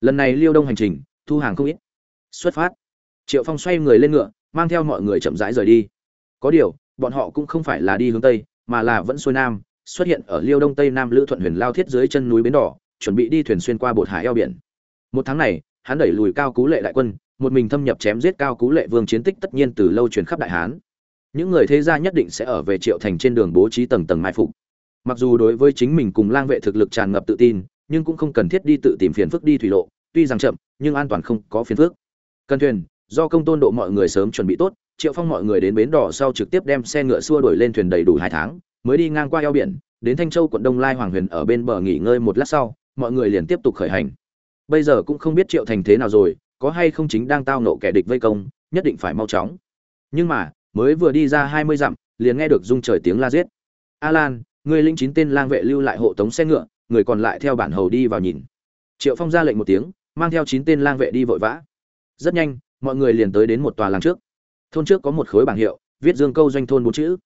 Lần này liêu đông hành trình, thu hàng không ít xuất phát. Triệu phong xoay người lên ngựa, mang theo mọi người chậm rãi rời đi. Có điều, bọn họ cũng không phải là đi hướng tây, mà là vẫn xuôi nam, xuất hiện ở liêu đông tây nam lữ thuận huyền lao thiết dưới chân núi bến đỏ, chuẩn bị đi thuyền xuyên qua bột hải eo biển. Một tháng này, hắn đẩy lùi cao cú lệ đại quân, một mình thâm nhập chém giết cao cú lệ vương chiến tích tất nhiên từ lâu truyền khắp đại hán. Những người thế gia nhất định sẽ ở về triệu thành trên đường bố trí tầng tầng mai phục. Mặc dù đối với chính mình cùng lang vệ thực lực tràn ngập tự tin, nhưng cũng không cần thiết đi tự tìm phiền phức đi thủy lộ, tuy rằng chậm, nhưng an toàn không có phiền phức cần thuyền, do công tôn độ mọi người sớm chuẩn bị tốt, triệu phong mọi người đến bến đỏ sau trực tiếp đem xe ngựa xua đổi lên thuyền đầy đủ hai tháng, mới đi ngang qua eo biển, đến thanh châu quận đông lai hoàng huyền ở bên bờ nghỉ ngơi một lát sau, mọi người liền tiếp tục khởi hành. Bây giờ cũng không biết triệu thành thế nào rồi, có hay không chính đang tao nộ kẻ địch vây công, nhất định phải mau chóng. Nhưng mà, mới vừa đi ra hai mươi dặm, liền nghe được rung trời tiếng la giết. A lan, người linh chín tên lang vệ lưu lại hộ tống xe ngựa, người còn lại theo bản hầu đi vào nhìn. Triệu phong ra lệnh một tiếng, mang theo chín tên lang vệ đi vội vã rất nhanh, mọi người liền tới đến một tòa làng trước. Thôn trước có một khối bảng hiệu, viết dương câu doanh thôn bốn chữ.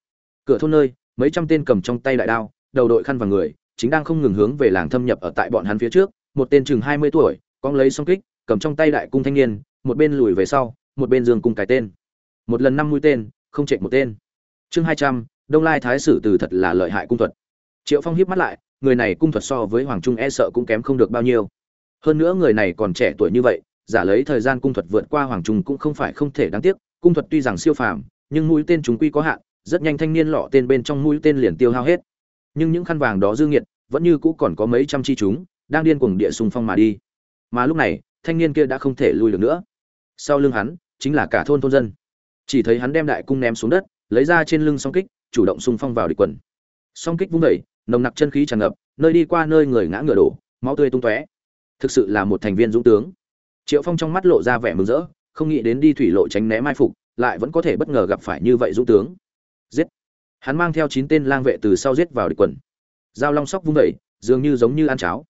Cửa thôn nơi, mấy trăm tên cầm trong tay đại đao, đầu đội khăn và người, chính đang không ngừng hướng về làng thâm nhập ở tại bọn hắn phía trước. Một tên chừng hai mươi tuổi con lấy song kích, cầm trong tay đại cung thanh niên, một bên lùi về sau, một bên dương cung cái tên. Một lần năm mũi tên, không chạy một tên. Chương hai trăm, đông lai thái sử từ thật là lợi hại cung thuật. Triệu phong hiếp mắt lại, người này cung thuật so với hoàng trung e sợ cũng kém không được bao nhiêu. Hơn nữa người này còn trẻ tuổi như vậy giả lấy thời gian cung thuật vượt qua hoàng trung cũng không phải không thể đáng tiếc, cung thuật tuy rằng siêu phàm, nhưng mũi tên chúng quy có hạn, rất nhanh thanh niên lọ tên bên trong mũi tên liền tiêu hao hết. Nhưng những khăn vàng đó dư nghiệt, vẫn như cũ còn có mấy trăm chi chúng, đang điên cuồng địa xung phong mà đi. Mà lúc này, thanh niên kia đã không thể lui được nữa. Sau lưng hắn, chính là cả thôn thôn dân. Chỉ thấy hắn đem đại cung ném xuống đất, lấy ra trên lưng song kích, chủ động xung phong vào địch quần. Song kích vung đẩy nồng nặc chân khí tràn ngập, nơi đi qua nơi người ngã ngựa đổ, máu tươi tung tóe. Thực sự là một thành viên dũng tướng triệu phong trong mắt lộ ra vẻ mừng rỡ, không nghĩ đến đi thủy lộ tránh né mai phục, lại vẫn có thể bất ngờ gặp phải như vậy dũng tướng. Giết! Hắn mang theo chín tên lang vệ từ sau giết vào địch quần. Dao long sóc vung vẩy dường như giống như ăn cháo.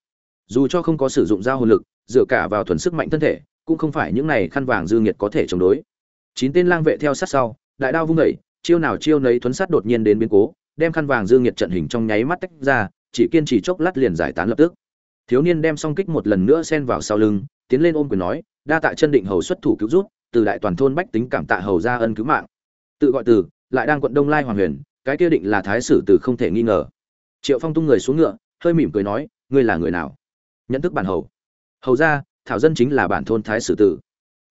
Dù cho không có sử dụng dao hồn lực, dựa cả vào thuần sức mạnh thân thể, cũng không phải những này khăn vàng dư nghiệt có thể chống đối. Chín tên lang vệ theo sát sau, đại đao vung vẩy chiêu nào chiêu nấy thuấn sát đột nhiên đến biến cố, đem khăn vàng dư nghiệt trận hình trong nháy mắt tách ra, chỉ kiên trì chốc lát liền giải tán lập tức. Thiếu niên đem song kích một lần nữa xen vào sau lưng tiến lên ôm quyền nói, đa tạ chân định hầu xuất thủ cứu rút từ đại toàn thôn bách tính cảm tạ hầu ra ân cứu mạng. Tự gọi từ, lại đang quận đông lai hoàng huyền, cái kia định là thái sử từ không thể nghi ngờ. Triệu phong tung người xuống ngựa, hơi mỉm cười nói, ngươi là người nào? Nhận thức bản hầu. Hầu ra thảo dân chính là bản thôn thái sử tử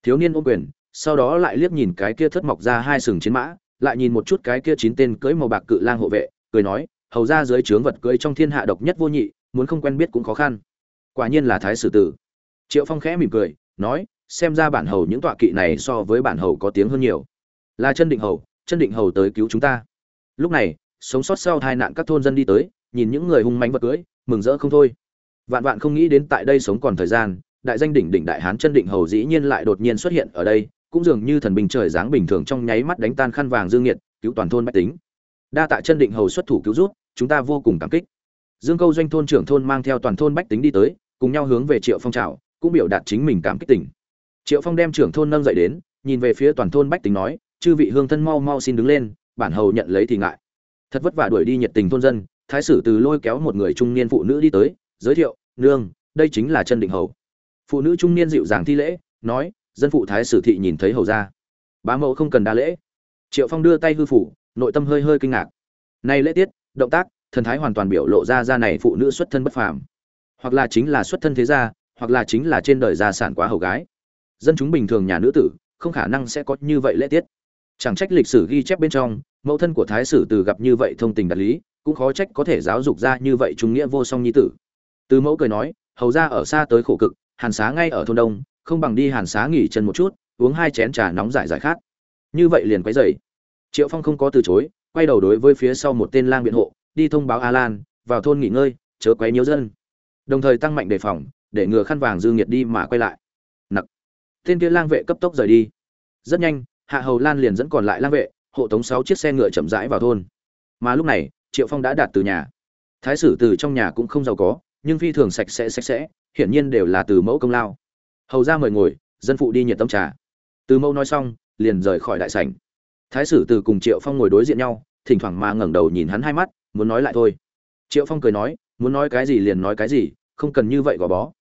thiếu niên ôm quyền, sau đó lại liếc nhìn cái kia thất mọc ra hai sừng chiến mã, lại nhìn một chút cái kia chín tên cưỡi màu bạc cự lang hộ vệ, cười nói, hầu ra dưới trướng vật cưỡi trong thiên hạ độc nhất vô nhị, muốn không quen biết cũng khó khăn. Quả nhiên là thái sử tử triệu phong khẽ mỉm cười, nói, xem ra bản hầu những tọa kỵ này so với bản hầu có tiếng hơn nhiều. Là chân định hầu, chân định hầu tới cứu chúng ta. Lúc này, sống sót sau tai nạn các thôn dân đi tới, nhìn những người hung mánh vật cưới, mừng rỡ không thôi. Vạn vạn không nghĩ đến tại đây sống còn thời gian, đại danh đỉnh đỉnh đại hán chân định hầu dĩ nhiên lại đột nhiên xuất hiện ở đây, cũng dường như thần bình trời dáng bình thường trong nháy mắt đánh tan khăn vàng dương nhiệt, cứu toàn thôn bách tính. Đa tạ chân định hầu xuất thủ cứu rút chúng ta vô cùng cảm kích. Dương câu doanh thôn trưởng thôn mang theo toàn thôn bách tính đi tới, cùng nhau hướng về triệu phong trào cũng biểu đạt chính mình cảm kích tình. triệu phong đem trưởng thôn nâng dậy đến, nhìn về phía toàn thôn bách tính nói, chư vị hương thân mau mau xin đứng lên, bản hầu nhận lấy thì ngại. Thật vất vả đuổi đi nhiệt tình thôn dân, thái sử từ lôi kéo một người trung niên phụ nữ đi tới, giới thiệu, nương, đây chính là chân định hầu. Phụ nữ trung niên dịu dàng thi lễ, nói, dân phụ thái sử thị nhìn thấy hầu ra. Bá mẫu không cần đa lễ. Triệu phong đưa tay hư phủ, nội tâm hơi hơi kinh ngạc. Nay lễ tiết, động tác, thần thái hoàn toàn biểu lộ ra ra này phụ nữ xuất thân bất phàm. Hoặc là chính là xuất thân thế gia hoặc là chính là trên đời gia sản quá hầu gái. Dân chúng bình thường nhà nữ tử, không khả năng sẽ có như vậy lễ tiết. Chẳng trách lịch sử ghi chép bên trong, mẫu thân của thái sử từ gặp như vậy thông tình đạt lý, cũng khó trách có thể giáo dục ra như vậy trung nghĩa vô song nhi tử. Từ mẫu cười nói, hầu ra ở xa tới khổ cực, hàn xá ngay ở thôn đông, không bằng đi hàn xá nghỉ chân một chút, uống hai chén trà nóng giải giải khát. Như vậy liền quấy dậy triệu phong không có từ chối, quay đầu đối với phía sau một tên lang biện hộ, đi thông báo a lan, vào thôn nghỉ ngơi, chớ quấy nhiễu dân. Đồng thời tăng mạnh đề phòng để ngừa khăn vàng dư nghiệt đi mà quay lại. Nặc. Tên kia lang vệ cấp tốc rời đi. Rất nhanh, hạ hầu lan liền dẫn còn lại lang vệ, hộ tống sáu chiếc xe ngựa chậm rãi vào thôn. Mà lúc này, triệu phong đã đạt từ nhà. Thái sử từ trong nhà cũng không giàu có, nhưng phi thường sạch sẽ sạch sẽ, hiển nhiên đều là từ mẫu công lao. Hầu ra mời ngồi, dân phụ đi nhiệt tâm trà. Từ mẫu nói xong, liền rời khỏi đại sảnh. Thái sử từ cùng triệu phong ngồi đối diện nhau, thỉnh thoảng mà ngẩng đầu nhìn hắn hai mắt, muốn nói lại thôi. Triệu phong cười nói, muốn nói cái gì liền nói cái gì, không cần như vậy gò bó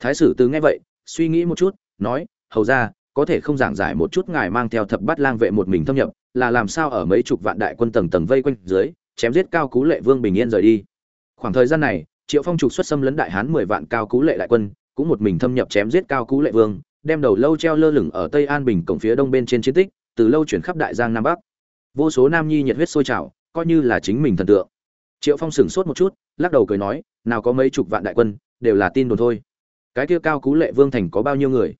thái sử từ nghe vậy, suy nghĩ một chút, nói, hầu ra có thể không giảng giải một chút ngài mang theo thập bát lang vệ một mình thâm nhập, là làm sao ở mấy chục vạn đại quân tầng tầng vây quanh dưới, chém giết cao cú lệ vương bình yên rời đi? Khoảng thời gian này, triệu phong trục xuất xâm lấn đại hán mười vạn cao cú lệ đại quân, cũng một mình thâm nhập chém giết cao cú lệ vương, đem đầu lâu treo lơ lửng ở tây an bình cổng phía đông bên trên chiến tích, từ lâu chuyển khắp đại giang nam bắc. Vô số nam nhi nhiệt huyết sôi trào, coi như là chính mình thần tượng. Triệu phong sửng sốt một chút, lắc đầu cười nói, nào có mấy chục vạn đại quân, đều là tin đồn thôi cái kia cao cú lệ vương thành có bao nhiêu người?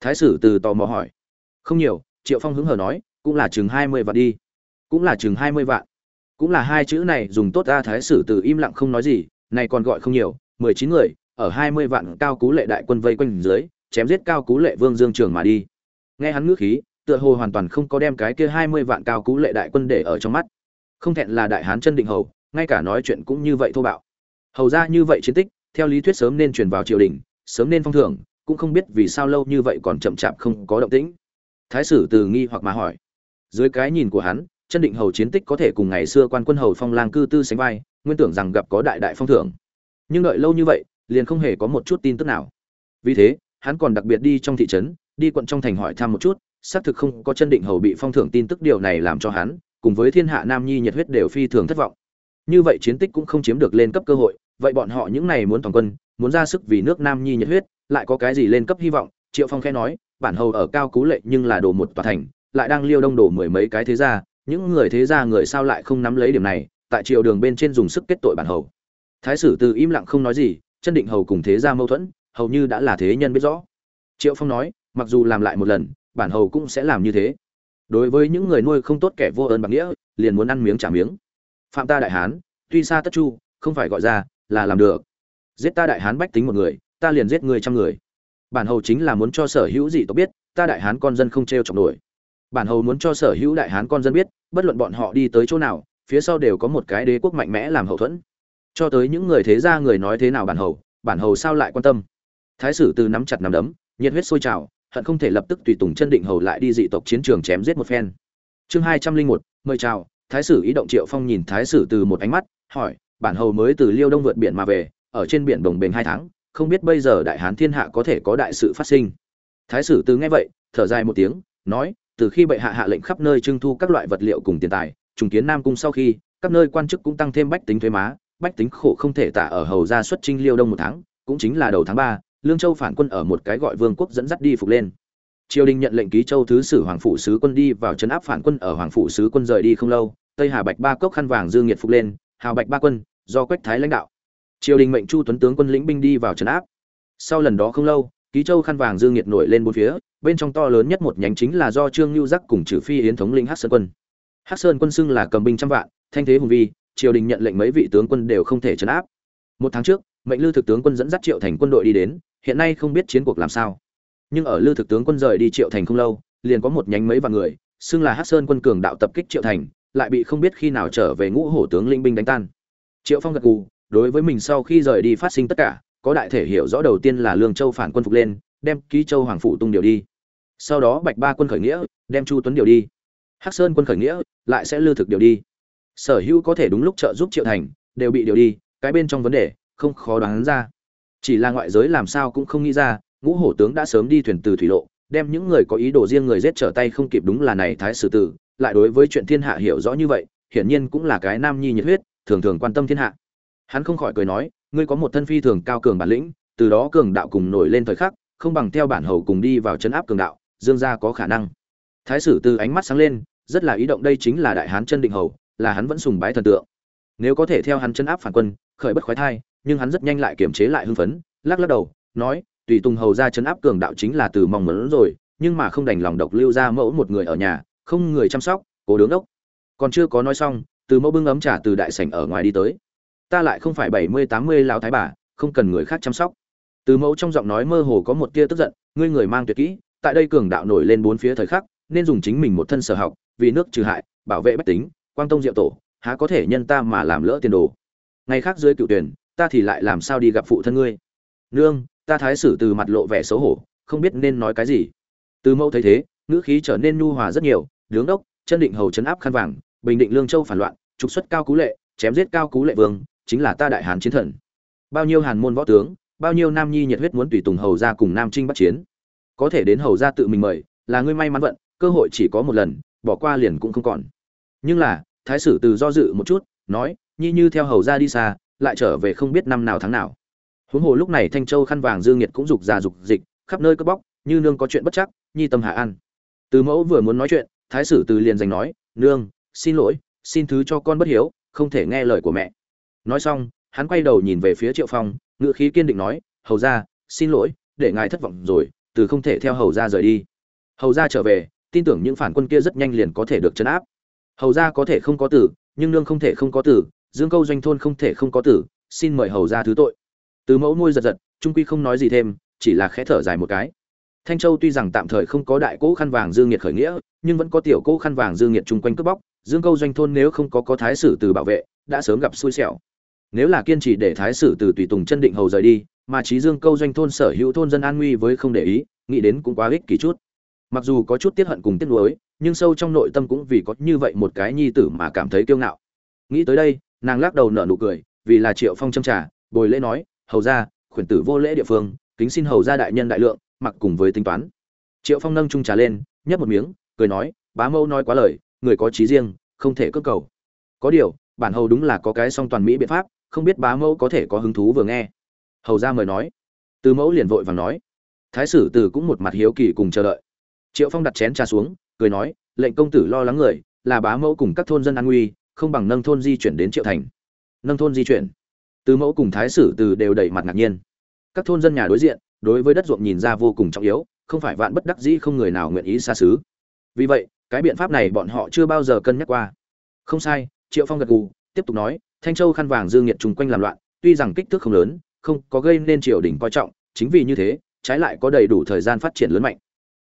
Thái sử từ tò mò hỏi. Không nhiều, triệu phong hứng hờ nói, cũng là chừng hai mươi vạn đi. Cũng là chừng hai mươi vạn. Cũng là hai chữ này dùng tốt ra thái sử từ im lặng không nói gì, này còn gọi không nhiều, mười chín người, ở hai mươi vạn cao cú lệ đại quân vây quanh dưới, chém giết cao cú lệ vương dương trường mà đi. Nghe hắn ngữ khí, tựa hồ hoàn toàn không có đem cái kia hai mươi vạn cao cú lệ đại quân để ở trong mắt. Không thẹn là đại hán chân định hầu, ngay cả nói chuyện cũng như vậy thô bạo. Hầu ra như vậy chiến tích, theo lý thuyết sớm nên truyền vào triều đình sớm nên phong thưởng, cũng không biết vì sao lâu như vậy còn chậm chạp không có động tĩnh. Thái sử từ nghi hoặc mà hỏi. Dưới cái nhìn của hắn, chân định hầu chiến tích có thể cùng ngày xưa quan quân hầu phong lang cư tư sánh vai, nguyên tưởng rằng gặp có đại đại phong thưởng. Nhưng đợi lâu như vậy, liền không hề có một chút tin tức nào. Vì thế, hắn còn đặc biệt đi trong thị trấn, đi quận trong thành hỏi thăm một chút, xác thực không có chân định hầu bị phong thưởng tin tức điều này làm cho hắn, cùng với thiên hạ nam nhi nhiệt huyết đều phi thường thất vọng. Như vậy chiến tích cũng không chiếm được lên cấp cơ hội vậy bọn họ những này muốn toàn quân, muốn ra sức vì nước nam nhi nhiệt huyết, lại có cái gì lên cấp hy vọng? Triệu phong khẽ nói, bản hầu ở cao cú lệ nhưng là đồ một tòa thành, lại đang liêu đông đổ mười mấy cái thế gia, những người thế gia người sao lại không nắm lấy điểm này? Tại triều đường bên trên dùng sức kết tội bản hầu. Thái sử từ im lặng không nói gì, chân định hầu cùng thế gia mâu thuẫn, hầu như đã là thế nhân biết rõ. Triệu phong nói, mặc dù làm lại một lần, bản hầu cũng sẽ làm như thế. Đối với những người nuôi không tốt kẻ vô ơn bằng nghĩa, liền muốn ăn miếng trả miếng. Phạm ta đại hán, tuy xa tất chu, không phải gọi ra là làm được. Giết ta đại hán bách tính một người, ta liền giết người trăm người. Bản hầu chính là muốn cho sở hữu dị tộc biết, ta đại hán con dân không t r e o chọc nổi. Bản hầu muốn cho sở hữu đại hán con dân biết, bất luận bọn họ đi tới chỗ nào, phía sau đều có một cái đế quốc mạnh mẽ làm hậu thuẫn. Cho tới những người thế gia người nói thế nào bản hầu bản hầu sao lại quan tâm? Thái sử từ nắm chặt nắm đấm, nhiệt huyết sôi trào, hận không thể lập tức tùy tùng chân định hầu lại đi dị tộc chiến trường chém giết một phen. Chương hai trăm linh một, mời chào. Thái sử ý động triệu phong nhìn thái sử từ một ánh mắt, hỏi bản hầu mới từ liêu đông vượt biển mà về, ở trên biển đồng bền hai tháng, không biết bây giờ đại hán thiên hạ có thể có đại sự phát sinh. Thái sử từ nghe vậy, thở dài một tiếng, nói, từ khi bệ hạ hạ lệnh khắp nơi trưng thu các loại vật liệu cùng tiền tài, trùng kiến nam cung sau khi, các nơi quan chức cũng tăng thêm bách tính thuế má, bách tính khổ không thể tả ở hầu ra xuất trinh liêu đông một tháng, cũng chính là đầu tháng ba, lương châu phản quân ở một cái gọi vương quốc dẫn dắt đi phục lên. Triều đình nhận lệnh ký châu thứ sử hoàng phủ sứ quân đi vào trấn áp phản quân ở hoàng phủ sứ quân rời đi không lâu, tây hà bạch ba cốc khăn vàng dương nhiệt phục lên hào bạch ba quân, do quách thái lãnh đạo. Triều đình mệnh chu tuấn tướng quân lĩnh binh đi vào trấn áp. Sau lần đó không lâu, ký châu khăn vàng dương nhiệt nổi lên bốn phía, bên trong to lớn nhất một nhánh chính là do trương lưu giác cùng trừ phi yến thống lĩnh hát sơn quân. Hát sơn quân xưng là cầm binh trăm vạn, thanh thế hùng vi, triều đình nhận lệnh mấy vị tướng quân đều không thể chấn áp. Một tháng trước, mệnh lư thực tướng quân dẫn dắt triệu thành quân đội đi đến, hiện nay không biết chiến cuộc làm sao. Nhưng ở lư thực tướng quân rời đi triệu thành không lâu, liền có một nhánh mấy vạn người, xưng là hát sơn quân cường đạo tập kích triệu thành lại bị không biết khi nào trở về ngũ hổ tướng linh binh đánh tan. Triệu phong gật gù, đối với mình sau khi rời đi phát sinh tất cả, có đại thể hiểu rõ đầu tiên là lương châu phản quân phục lên, đem ký châu hoàng phủ tung điều đi. Sau đó bạch ba quân khởi nghĩa, đem chu tuấn điều đi. Hắc sơn quân khởi nghĩa, lại sẽ lưu thực điều đi. Sở hữu có thể đúng lúc trợ giúp triệu thành, đều bị điều đi, cái bên trong vấn đề, không khó đoán ra. Chỉ là ngoại giới làm sao cũng không nghĩ ra, ngũ hổ tướng đã sớm đi thuyền từ thủy lộ, đem những người có ý đồ riêng người giết trở tay không kịp đúng là này thái sử tử lại đối với chuyện thiên hạ hiểu rõ như vậy, hiển nhiên cũng là cái nam nhi nhiệt huyết, thường thường quan tâm thiên hạ. Hắn không khỏi cười nói, ngươi có một thân phi thường cao cường bản lĩnh, từ đó cường đạo cùng nổi lên thời khắc, không bằng theo bản hầu cùng đi vào chấn áp cường đạo, dương gia có khả năng. Thái sử từ ánh mắt sáng lên, rất là ý động đây chính là đại hán chân định hầu, là hắn vẫn sùng bái thần tượng. Nếu có thể theo hắn chân áp phản quân, khởi bất khoái thai, nhưng hắn rất nhanh lại kiềm chế lại hưng phấn, lắc lắc đầu, nói, tùy tùng hầu ra chân áp cường đạo chính là từ mong muốn rồi, nhưng mà không đành lòng độc lưu ra mẫu một người ở nhà không người chăm sóc, cố đứng ốc. Còn chưa có nói xong, từ mẫu bưng ấm trà từ đại sảnh ở ngoài đi tới. Ta lại không phải bảy mươi tám mươi lão thái bà, không cần người khác chăm sóc. Từ mẫu trong giọng nói mơ hồ có một tia tức giận, ngươi người mang tuyệt kỹ, tại đây cường đạo nổi lên bốn phía thời khắc, nên dùng chính mình một thân sở học, vì nước trừ hại, bảo vệ bách tính, quang tông diệu tổ, há có thể nhân ta mà làm lỡ tiền đồ. Ngày khác dưới cựu tuyển, ta thì lại làm sao đi gặp phụ thân ngươi? Nương, ta thái sử từ mặt lộ vẻ xấu hổ, không biết nên nói cái gì. Từ mẫu thấy thế, ngữ khí trở nên nhu hòa rất nhiều đứng đốc, chân định hầu chấn áp khăn vàng, bình định lương châu phản loạn, trục xuất cao cú lệ, chém giết cao cú lệ vương, chính là ta đại hán chiến thần. Bao nhiêu hàn môn võ tướng, bao nhiêu nam nhi nhiệt huyết muốn tùy tùng hầu ra cùng nam trinh bắt chiến. Có thể đến hầu ra tự mình mời, là ngươi may mắn vận, cơ hội chỉ có một lần, bỏ qua liền cũng không còn. Nhưng là, thái sử từ do dự một chút, nói, nhi như theo hầu ra đi xa, lại trở về không biết năm nào tháng nào. Huống hồ lúc này thanh châu khăn vàng dương nhiệt cũng dục già dục dịch, khắp nơi cướp bóc, như nương có chuyện bất chắc, nhi tâm hạ an. Từ mẫu vừa muốn nói chuyện thái sử từ liền giành nói, nương, xin lỗi, xin thứ cho con bất hiếu, không thể nghe lời của mẹ. Nói xong, hắn quay đầu nhìn về phía triệu phong ngựa khí kiên định nói, hầu ra xin lỗi, để ngài thất vọng rồi, từ không thể theo hầu ra rời đi. Hầu ra trở về, tin tưởng những phản quân kia rất nhanh liền có thể được chấn áp. Hầu ra có thể không có tử, nhưng nương không thể không có tử, dương câu doanh thôn không thể không có tử, xin mời hầu ra thứ tội. Từ mẫu nuôi giật giật, trung quy không nói gì thêm, chỉ là khẽ thở dài một cái thanh châu tuy rằng tạm thời không có đại cố khăn vàng dương nghiệt khởi nghĩa nhưng vẫn có tiểu cố khăn vàng dương nghiệt chung quanh cướp bóc dương câu doanh thôn nếu không có có thái sử từ bảo vệ đã sớm gặp xui xẻo. Nếu là kiên trì để thái sử từ tùy tùng chân định hầu rời đi mà trí dương câu doanh thôn sở hữu thôn dân an nguy với không để ý nghĩ đến cũng quá ích kỷ chút. Mặc dù có chút tiết hận cùng tiếc nuối nhưng sâu trong nội tâm cũng vì có như vậy một cái nhi tử mà cảm thấy kiêu ngạo. Nghĩ tới đây nàng lắc đầu nở nụ cười vì là triệu phong châm trà bồi lễ nói hầu gia, khuyển tử vô lễ địa phương kính xin hầu gia đại nhân đại lượng mặc cùng với tính toán. Triệu phong nâng trung trà lên, nhấp một miếng, cười nói, bá mâu nói quá lời, người có trí riêng, không thể cơ cầu. Có điều, bản hầu đúng là có cái song toàn mỹ biện pháp, không biết bá mẫu có thể có hứng thú vừa nghe. Hầu ra mời nói. Từ mẫu liền vội vàng nói. Thái sử từ cũng một mặt hiếu kỳ cùng chờ đợi. Triệu phong đặt chén trà xuống, cười nói, lệnh công tử lo lắng người, là bá mẫu cùng các thôn dân an nguy, không bằng nâng thôn di chuyển đến triệu thành. Nâng thôn di chuyển. Từ mẫu cùng thái sử từ đều đầy mặt ngạc nhiên. Các thôn dân nhà đối diện đối với đất ruộng nhìn ra vô cùng trọng yếu, không phải vạn bất đắc dĩ không người nào nguyện ý xa xứ. Vì vậy, cái biện pháp này bọn họ chưa bao giờ cân nhắc qua. Không sai, triệu phong gật gù, tiếp tục nói, thanh châu khăn vàng dương nghiệt chung quanh làm loạn, tuy rằng kích thước không lớn, không có gây nên triều đình coi trọng, chính vì như thế, trái lại có đầy đủ thời gian phát triển lớn mạnh.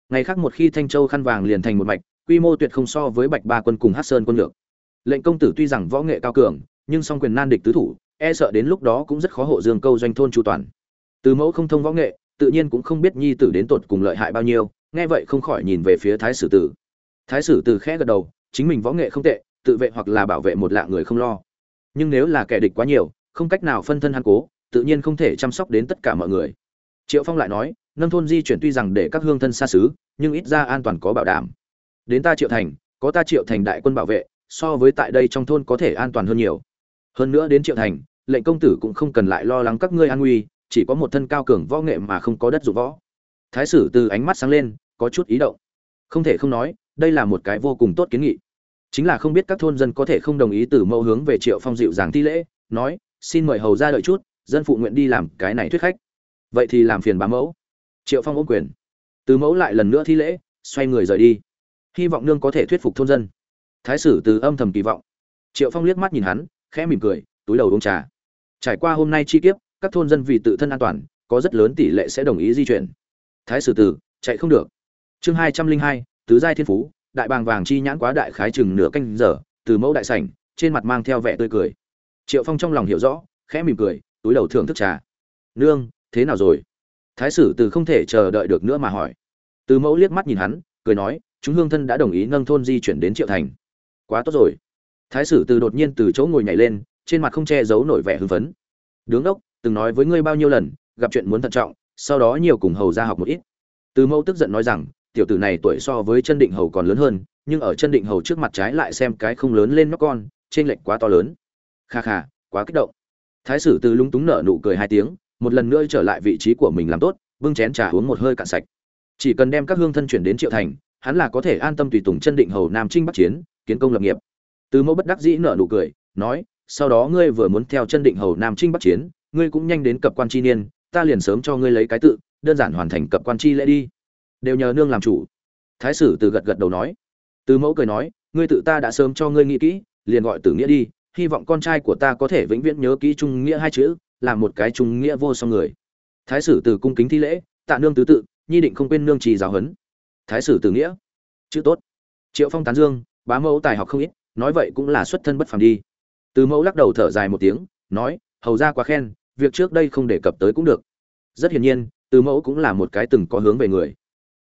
Ngày khác một khi thanh châu khăn vàng liền thành một mạch, quy mô tuyệt không so với bạch ba quân cùng hát sơn quân lược. Lệnh công tử tuy rằng võ nghệ cao cường, nhưng song quyền nan địch tứ thủ e sợ đến lúc đó cũng rất khó hộ dương câu doanh thôn chu toàn. Từ mẫu không thông võ nghệ tự nhiên cũng không biết nhi tử đến tột cùng lợi hại bao nhiêu, nghe vậy không khỏi nhìn về phía thái sử tử. Thái sử tử khẽ gật đầu, chính mình võ nghệ không tệ, tự vệ hoặc là bảo vệ một lạ người không lo. Nhưng nếu là kẻ địch quá nhiều, không cách nào phân thân hắn cố, tự nhiên không thể chăm sóc đến tất cả mọi người. Triệu phong lại nói, nông thôn di chuyển tuy rằng để các hương thân xa xứ, nhưng ít ra an toàn có bảo đảm. Đến ta triệu thành, có ta triệu thành đại quân bảo vệ, so với tại đây trong thôn có thể an toàn hơn nhiều. Hơn nữa đến triệu thành, lệnh công tử cũng không cần lại lo lắng các ngươi an nguy chỉ có một thân cao cường võ nghệ mà không có đất dụng võ. Thái sử từ ánh mắt sáng lên, có chút ý động. Không thể không nói, đây là một cái vô cùng tốt kiến nghị. Chính là không biết các thôn dân có thể không đồng ý từ mẫu hướng về triệu phong dịu dàng thi lễ, nói, xin mời hầu ra đợi chút, dân phụ nguyện đi làm cái này thuyết khách. Vậy thì làm phiền bà mẫu. Triệu phong ôm quyền. Từ mẫu lại lần nữa thi lễ, xoay người rời đi. Hy vọng nương có thể thuyết phục thôn dân. Thái sử từ âm thầm kỳ vọng. Triệu phong liếc mắt nhìn hắn, khẽ mỉm cười, túi đầu uống trà. Trải qua hôm nay chi kiếp các thôn dân vì tự thân an toàn, có rất lớn tỷ lệ sẽ đồng ý di chuyển. Thái sử tử, chạy không được. Chương hai trăm linh hai, tứ giai thiên phú, đại bàng vàng chi nhãn quá đại khái chừng nửa canh giờ, từ mẫu đại sảnh, trên mặt mang theo vẻ tươi cười. Triệu phong trong lòng hiểu rõ, khẽ mỉm cười, túi đầu thưởng thức trà. Nương, thế nào rồi? Thái sử từ không thể chờ đợi được nữa mà hỏi. Từ mẫu liếc mắt nhìn hắn, cười nói, chúng hương thân đã đồng ý nâng thôn di chuyển đến triệu thành. Quá tốt rồi. Thái sử từ đột nhiên từ chỗ ngồi nhảy lên, trên mặt không che giấu nổi vẻ hưng phấn. Đứng đốc từng nói với ngươi bao nhiêu lần, gặp chuyện muốn thận trọng, sau đó nhiều cùng hầu ra học một ít. Từ mẫu tức giận nói rằng, tiểu tử này tuổi so với chân định hầu còn lớn hơn, nhưng ở chân định hầu trước mặt trái lại xem cái không lớn lên nó con, trên lệch quá to lớn. Kha kha, quá kích động. Thái sử từ lúng túng nở nụ cười hai tiếng, một lần nữa trở lại vị trí của mình làm tốt, bưng chén trà uống một hơi cạn sạch. Chỉ cần đem các hương thân chuyển đến triệu thành, hắn là có thể an tâm tùy tùng chân định hầu nam trinh bắc chiến, kiến công lập nghiệp. Từ mẫu bất đắc dĩ nở nụ cười, nói, sau đó ngươi vừa muốn theo chân định hầu nam trinh bắc chiến ngươi cũng nhanh đến cập quan chi niên, ta liền sớm cho ngươi lấy cái tự, đơn giản hoàn thành cập quan chi lễ đi. Đều nhờ nương làm chủ. Thái sử từ gật gật đầu nói. Từ mẫu cười nói, ngươi tự ta đã sớm cho ngươi nghĩ kỹ, liền gọi tử nghĩa đi, hy vọng con trai của ta có thể vĩnh viễn nhớ kỹ trung nghĩa hai chữ, là một cái trung nghĩa vô song người. Thái sử từ cung kính thi lễ, tạ nương tứ tự, nhi định không quên nương trì giáo huấn. Thái sử từ nghĩa. Chữ tốt. Triệu phong tán dương, bá mẫu tài học không ít, nói vậy cũng là xuất thân bất phàm đi. Từ mẫu lắc đầu thở dài một tiếng, nói hầu ra quá khen, việc trước đây không đề cập tới cũng được. Rất hiển nhiên, từ mẫu cũng là một cái từng có hướng về người.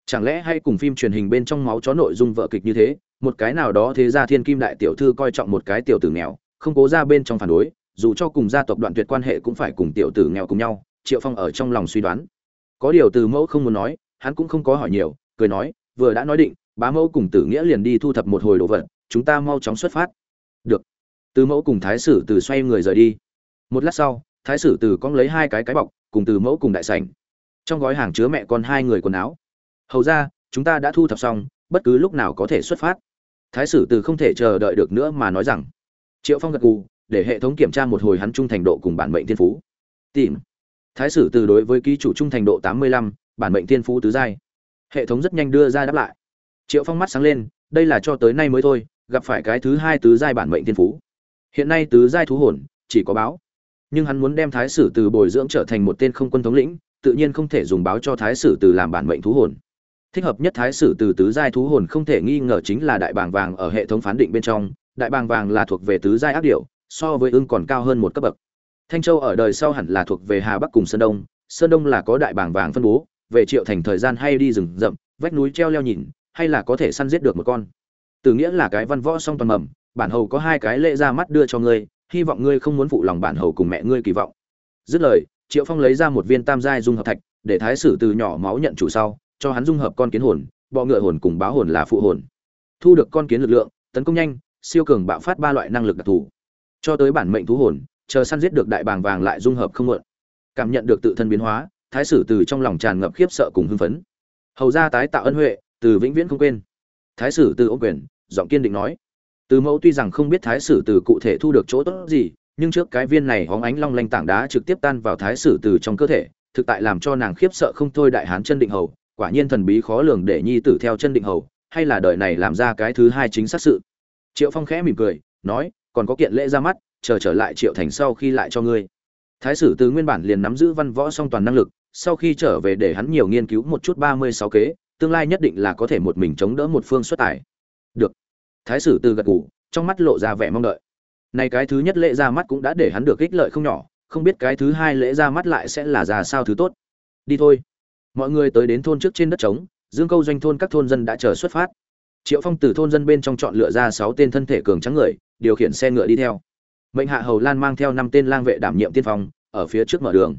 Chẳng lẽ hay cùng phim truyền hình bên trong máu chó nội dung vợ kịch như thế, một cái nào đó thế ra thiên kim đại tiểu thư coi trọng một cái tiểu tử nghèo, không cố ra bên trong phản đối, dù cho cùng gia tộc đoạn tuyệt quan hệ cũng phải cùng tiểu tử nghèo cùng nhau, triệu phong ở trong lòng suy đoán. Có điều từ mẫu không muốn nói, hắn cũng không có hỏi nhiều, cười nói, vừa đã nói định, bá mẫu cùng tử nghĩa liền đi thu thập một hồi đồ vật, chúng ta mau chóng xuất phát. Được. Từ mẫu cùng thái sử từ xoay người rời đi một lát sau, thái sử từ cong lấy hai cái cái bọc, cùng từ mẫu cùng đại sảnh. Trong gói hàng chứa mẹ con hai người quần áo. Hầu ra chúng ta đã thu thập xong, bất cứ lúc nào có thể xuất phát. Thái sử từ không thể chờ đợi được nữa mà nói rằng. Triệu phong gật gù, để hệ thống kiểm tra một hồi hắn trung thành độ cùng bản mệnh thiên phú. Tìm. Thái sử từ đối với ký chủ trung thành độ tám mươi lăm, bản mệnh thiên phú tứ giai. Hệ thống rất nhanh đưa ra đáp lại. Triệu phong mắt sáng lên, đây là cho tới nay mới thôi, gặp phải cái thứ hai tứ giai bản mệnh thiên phú. Hiện nay tứ giai thú hồn, chỉ có báo nhưng hắn muốn đem thái sử từ bồi dưỡng trở thành một tên không quân thống lĩnh, tự nhiên không thể dùng báo cho thái sử từ làm bản mệnh thú hồn. Thích hợp nhất thái sử từ tứ giai thú hồn không thể nghi ngờ chính là đại bàng vàng ở hệ thống phán định bên trong, đại bàng vàng là thuộc về tứ giai ác điệu so với ưng còn cao hơn một cấp bậc. Thanh châu ở đời sau hẳn là thuộc về hà bắc cùng sơn đông sơn đông là có đại bàng vàng phân bố, về triệu thành thời gian hay đi rừng rậm, vách núi treo leo nhìn, hay là có thể săn giết được một con. Từ nghĩa là cái văn võ song toàn mầm, bản hầu có hai cái lễ ra mắt đưa cho ngươi hy vọng ngươi không muốn phụ lòng bản hầu cùng mẹ ngươi kỳ vọng. Dứt lời, triệu phong lấy ra một viên tam giai dung hợp thạch, để thái sử từ nhỏ máu nhận chủ sau, cho hắn dung hợp con kiến hồn, bọ ngựa hồn cùng báo hồn là phụ hồn. Thu được con kiến lực lượng, tấn công nhanh, siêu cường bạo phát ba loại năng lực đặc thù. Cho tới bản mệnh thú hồn, chờ săn giết được đại bàng vàng lại dung hợp không mượn. Cảm nhận được tự thân biến hóa, thái sử từ trong lòng tràn ngập khiếp sợ cùng hưng phấn. Hầu ra tái tạo ân huệ, từ vĩnh viễn không quên. Thái sử từ ô quyền, giọng kiên định nói từ mẫu tuy rằng không biết thái sử từ cụ thể thu được chỗ tốt gì, nhưng trước cái viên này hóng ánh long lanh tảng đá trực tiếp tan vào thái sử từ trong cơ thể, thực tại làm cho nàng khiếp sợ không thôi đại hán chân định hầu, quả nhiên thần bí khó lường để nhi tử theo chân định hầu, hay là đời này làm ra cái thứ hai chính xác sự. Triệu phong khẽ mỉm cười, nói, còn có kiện lễ ra mắt, chờ trở lại triệu thành sau khi lại cho ngươi. Thái sử từ nguyên bản liền nắm giữ văn võ song toàn năng lực, sau khi trở về để hắn nhiều nghiên cứu một chút ba mươi sáu kế, tương lai nhất định là có thể một mình chống đỡ một phương xuất tài. Được thái sử từ gật gù, trong mắt lộ ra vẻ mong đợi. Này cái thứ nhất lễ ra mắt cũng đã để hắn được ích lợi không nhỏ, không biết cái thứ hai lễ ra mắt lại sẽ là ra sao thứ tốt. Đi thôi. Mọi người tới đến thôn trước trên đất trống, dương câu doanh thôn các thôn dân đã chờ xuất phát. Triệu phong từ thôn dân bên trong chọn lựa ra sáu tên thân thể cường trắng người, điều khiển xe ngựa đi theo. Mệnh hạ hầu lan mang theo năm tên lang vệ đảm nhiệm tiên phong, ở phía trước mở đường.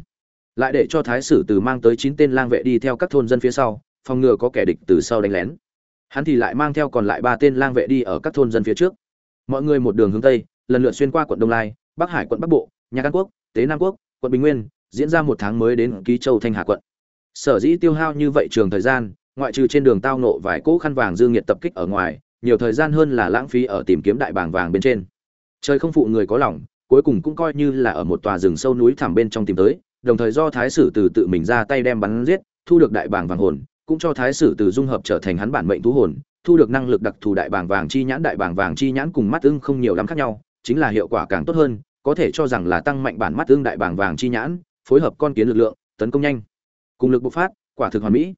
Lại để cho thái sử từ mang tới chín tên lang vệ đi theo các thôn dân phía sau, phòng ngừa có kẻ địch từ sau đánh lén hắn thì lại mang theo còn lại ba tên lang vệ đi ở các thôn dân phía trước. Mọi người một đường hướng tây, lần lượt xuyên qua quận đông lai, bắc hải quận bắc bộ nhà căn quốc, tế nam quốc, quận bình nguyên, diễn ra một tháng mới đến ký châu thanh hà quận. Sở dĩ tiêu hao như vậy trường thời gian, ngoại trừ trên đường tao nộ vài cỗ khăn vàng dương nhiệt tập kích ở ngoài, nhiều thời gian hơn là lãng phí ở tìm kiếm đại bàng vàng bên trên. Trời không phụ người có lòng, cuối cùng cũng coi như là ở một tòa rừng sâu núi thẳm bên trong tìm tới, đồng thời do thái sử từ tự mình ra tay đem bắn giết, thu được đại bàng vàng hồn cũng cho thái sử từ dung hợp trở thành hắn bản mệnh thú hồn, thu được năng lực đặc thù đại bàng vàng chi nhãn, đại bàng vàng chi nhãn cùng mắt ưng không nhiều lắm khác nhau, chính là hiệu quả càng tốt hơn, có thể cho rằng là tăng mạnh bản mắt ưng đại bàng vàng chi nhãn, phối hợp con kiến lực lượng, tấn công nhanh. Cùng lực bộc phát, quả thực hoàn mỹ.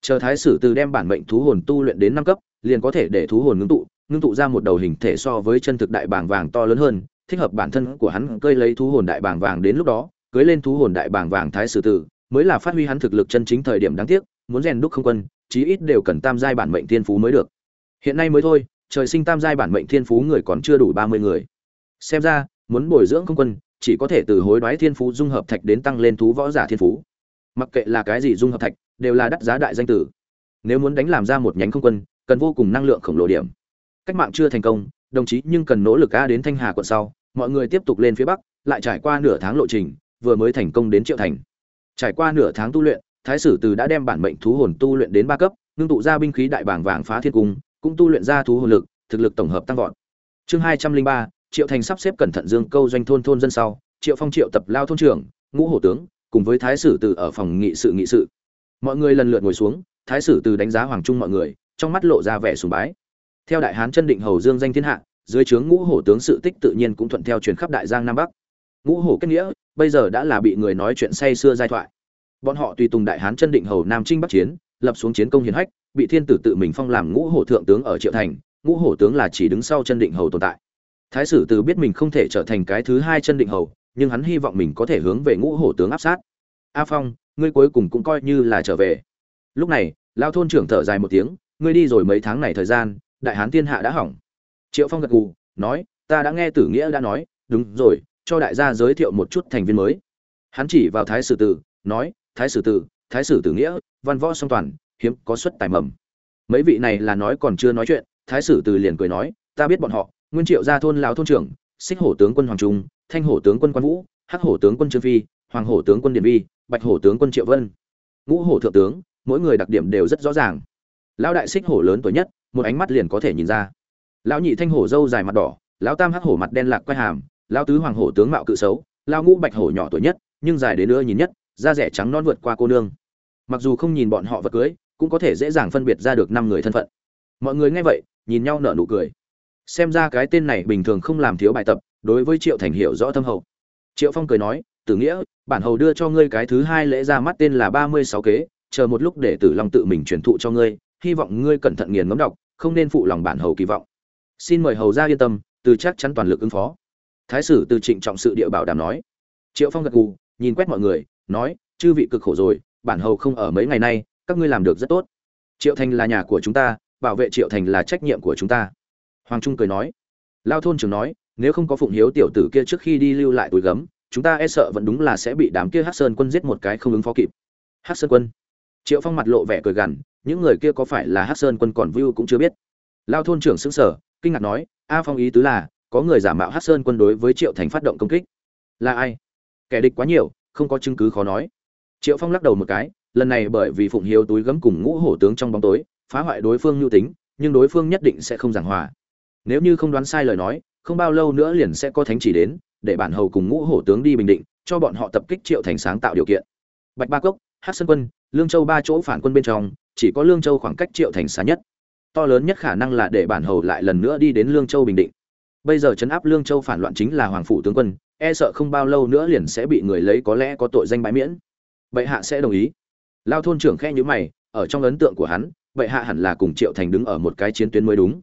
Chờ thái sử từ đem bản mệnh thú hồn tu luyện đến năm cấp, liền có thể để thú hồn ngưng tụ ngưng tụ ra một đầu hình thể so với chân thực đại bàng vàng to lớn hơn, thích hợp bản thân của hắn cơi lấy thú hồn đại bàng vàng đến lúc đó, cưới lên thú hồn đại bàng vàng thái sử tử mới là phát huy hắn thực lực chân chính thời điểm đáng tiếc, muốn rèn đúc không quân, chí ít đều cần tam giai bản mệnh thiên phú mới được. Hiện nay mới thôi, trời sinh tam giai bản mệnh thiên phú người còn chưa đủ ba mươi người. Xem ra, muốn bồi dưỡng không quân, chỉ có thể từ hối đoái thiên phú dung hợp thạch đến tăng lên thú võ giả thiên phú. Mặc kệ là cái gì dung hợp thạch, đều là đắt giá đại danh tử. Nếu muốn đánh làm ra một nhánh không quân, cần vô cùng năng lượng khổng lồ điểm. Cách mạng chưa thành công, đồng chí nhưng cần nỗ lực a đến thanh hà quận sau, mọi người tiếp tục lên phía bắc, lại trải qua nửa tháng lộ trình, vừa mới thành công đến triệu thành trải qua nửa tháng tu luyện, thái sử từ đã đem bản mệnh thú hồn tu luyện đến ba cấp, ngưng tụ ra binh khí đại bảng vàng phá thiên cung, cũng tu luyện ra thú hồn lực, thực lực tổng hợp tăng vọt. Chương hai trăm linh ba, triệu thành sắp xếp cẩn thận dương câu doanh thôn thôn dân sau, triệu phong triệu tập lao thôn trưởng, ngũ hổ tướng, cùng với thái sử từ ở phòng nghị sự nghị sự. Mọi người lần lượt ngồi xuống, thái sử từ đánh giá hoàng trung mọi người, trong mắt lộ ra vẻ sùng bái. Theo đại hán chân định hầu dương danh thiên hạ, dưới trướng ngũ hổ tướng sự tích tự nhiên cũng thuận theo truyền khắp đại giang nam bắc ngũ hổ kết nghĩa, bây giờ đã là bị người nói chuyện say xưa giai thoại. Bọn họ tùy tùng đại hán chân định hầu nam trinh bắc chiến, lập xuống chiến công hiển hách, bị thiên tử tự mình phong làm ngũ hổ thượng tướng ở triệu thành, ngũ hổ tướng là chỉ đứng sau chân định hầu tồn tại. Thái sử từ biết mình không thể trở thành cái thứ hai chân định hầu, nhưng hắn hy vọng mình có thể hướng về ngũ hổ tướng áp sát. A phong, ngươi cuối cùng cũng coi như là trở về. Lúc này, lao thôn trưởng thở dài một tiếng, ngươi đi rồi mấy tháng này thời gian, đại hán thiên hạ đã hỏng. Triệu phong gật gù, nói, ta đã nghe tử nghĩa đã nói, đúng rồi cho đại gia giới thiệu một chút thành viên mới. Hắn chỉ vào thái sử tử, nói, thái sử tử, thái sử tử nghĩa, văn võ song toàn, hiếm có xuất tài mầm. Mấy vị này là nói còn chưa nói chuyện, thái sử tử liền cười nói, ta biết bọn họ, nguyên triệu gia thôn lão thôn trưởng, xích hổ tướng quân hoàng trung, thanh hổ tướng quân quan vũ, hắc hổ tướng quân trương phi, hoàng hổ tướng quân điền vi, bạch hổ tướng quân triệu vân. Ngũ hổ thượng tướng, mỗi người đặc điểm đều rất rõ ràng. Lão đại xích hổ lớn tuổi nhất, một ánh mắt liền có thể nhìn ra. Lão nhị thanh hổ dâu dài mặt đỏ, lão tam hắc hổ mặt đen lạc quay hàm lão tứ hoàng hổ tướng mạo cự xấu, lão ngũ bạch hổ nhỏ tuổi nhất, nhưng dài đến nữa nhìn nhất, da rẻ trắng non vượt qua cô nương. Mặc dù không nhìn bọn họ vật cưới, cũng có thể dễ dàng phân biệt ra được năm người thân phận. Mọi người nghe vậy, nhìn nhau nở nụ cười. Xem ra cái tên này bình thường không làm thiếu bài tập, đối với triệu thành hiểu rõ thâm hậu. Triệu phong cười nói, tử nghĩa, bản hầu đưa cho ngươi cái thứ hai lễ ra mắt tên là ba mươi sáu kế, chờ một lúc để tử long tự mình truyền thụ cho ngươi, hy vọng ngươi cẩn thận nghiền ngẫm đọc, không nên phụ lòng bản hầu kỳ vọng. Xin mời hầu ra yên tâm, từ chắc chắn toàn lực ứng phó thái sử từ trịnh trọng sự địa bảo đảm nói. Triệu phong gật gù, nhìn quét mọi người, nói, chư vị cực khổ rồi, bản hầu không ở mấy ngày nay, các ngươi làm được rất tốt. Triệu thành là nhà của chúng ta, bảo vệ triệu thành là trách nhiệm của chúng ta. Hoàng trung cười nói. Lao thôn trưởng nói, nếu không có phụng hiếu tiểu tử kia trước khi đi lưu lại túi gấm, chúng ta e sợ vẫn đúng là sẽ bị đám kia hát sơn quân giết một cái không ứng phó kịp. Hát sơn quân. Triệu phong mặt lộ vẻ cười gằn, những người kia có phải là hát sơn quân còn vưu cũng chưa biết. Lao thôn trưởng xứng sở kinh ngạc nói, a phong ý tứ là có người giả mạo hát sơn quân đối với triệu thành phát động công kích. Là ai? Kẻ địch quá nhiều, không có chứng cứ khó nói. Triệu phong lắc đầu một cái, lần này bởi vì phụng hiếu túi gấm cùng ngũ hổ tướng trong bóng tối, phá hoại đối phương nhu tính, nhưng đối phương nhất định sẽ không giảng hòa. Nếu như không đoán sai lời nói, không bao lâu nữa liền sẽ có thánh chỉ đến, để bản hầu cùng ngũ hổ tướng đi bình định, cho bọn họ tập kích triệu thành sáng tạo điều kiện. Bạch ba cốc hát sơn quân, lương châu ba chỗ phản quân bên trong, chỉ có lương châu khoảng cách triệu thành xa nhất. To lớn nhất khả năng là để bản hầu lại lần nữa đi đến lương châu bình định bây giờ chấn áp lương châu phản loạn chính là hoàng phủ tướng quân e sợ không bao lâu nữa liền sẽ bị người lấy có lẽ có tội danh bãi miễn. Bệ hạ sẽ đồng ý. Lao thôn trưởng khe nhữ mày, ở trong ấn tượng của hắn, bệ hạ hẳn là cùng triệu thành đứng ở một cái chiến tuyến mới đúng.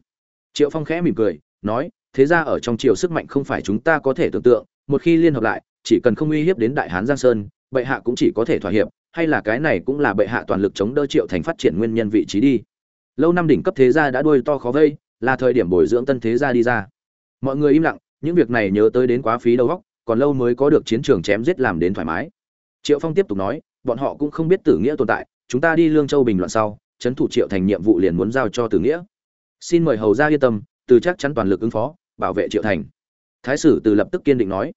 Triệu phong khẽ mỉm cười, nói, thế ra ở trong triều sức mạnh không phải chúng ta có thể tưởng tượng, một khi liên hợp lại, chỉ cần không uy hiếp đến đại hán giang sơn, bệ hạ cũng chỉ có thể thỏa hiệp, hay là cái này cũng là bệ hạ toàn lực chống đỡ triệu thành phát triển nguyên nhân vị trí đi. Lâu năm đỉnh cấp thế gia đã đuôi to khó vây, là thời điểm bồi dưỡng tân thế gia đi ra mọi người im lặng, những việc này nhớ tới đến quá phí đầu óc, còn lâu mới có được chiến trường chém giết làm đến thoải mái. Triệu phong tiếp tục nói, bọn họ cũng không biết tử nghĩa tồn tại, chúng ta đi lương châu bình loạn sau trấn thủ triệu thành nhiệm vụ liền muốn giao cho tử nghĩa. Xin mời hầu gia yên tâm, từ chắc chắn toàn lực ứng phó, bảo vệ triệu thành. Thái sử từ lập tức kiên định nói,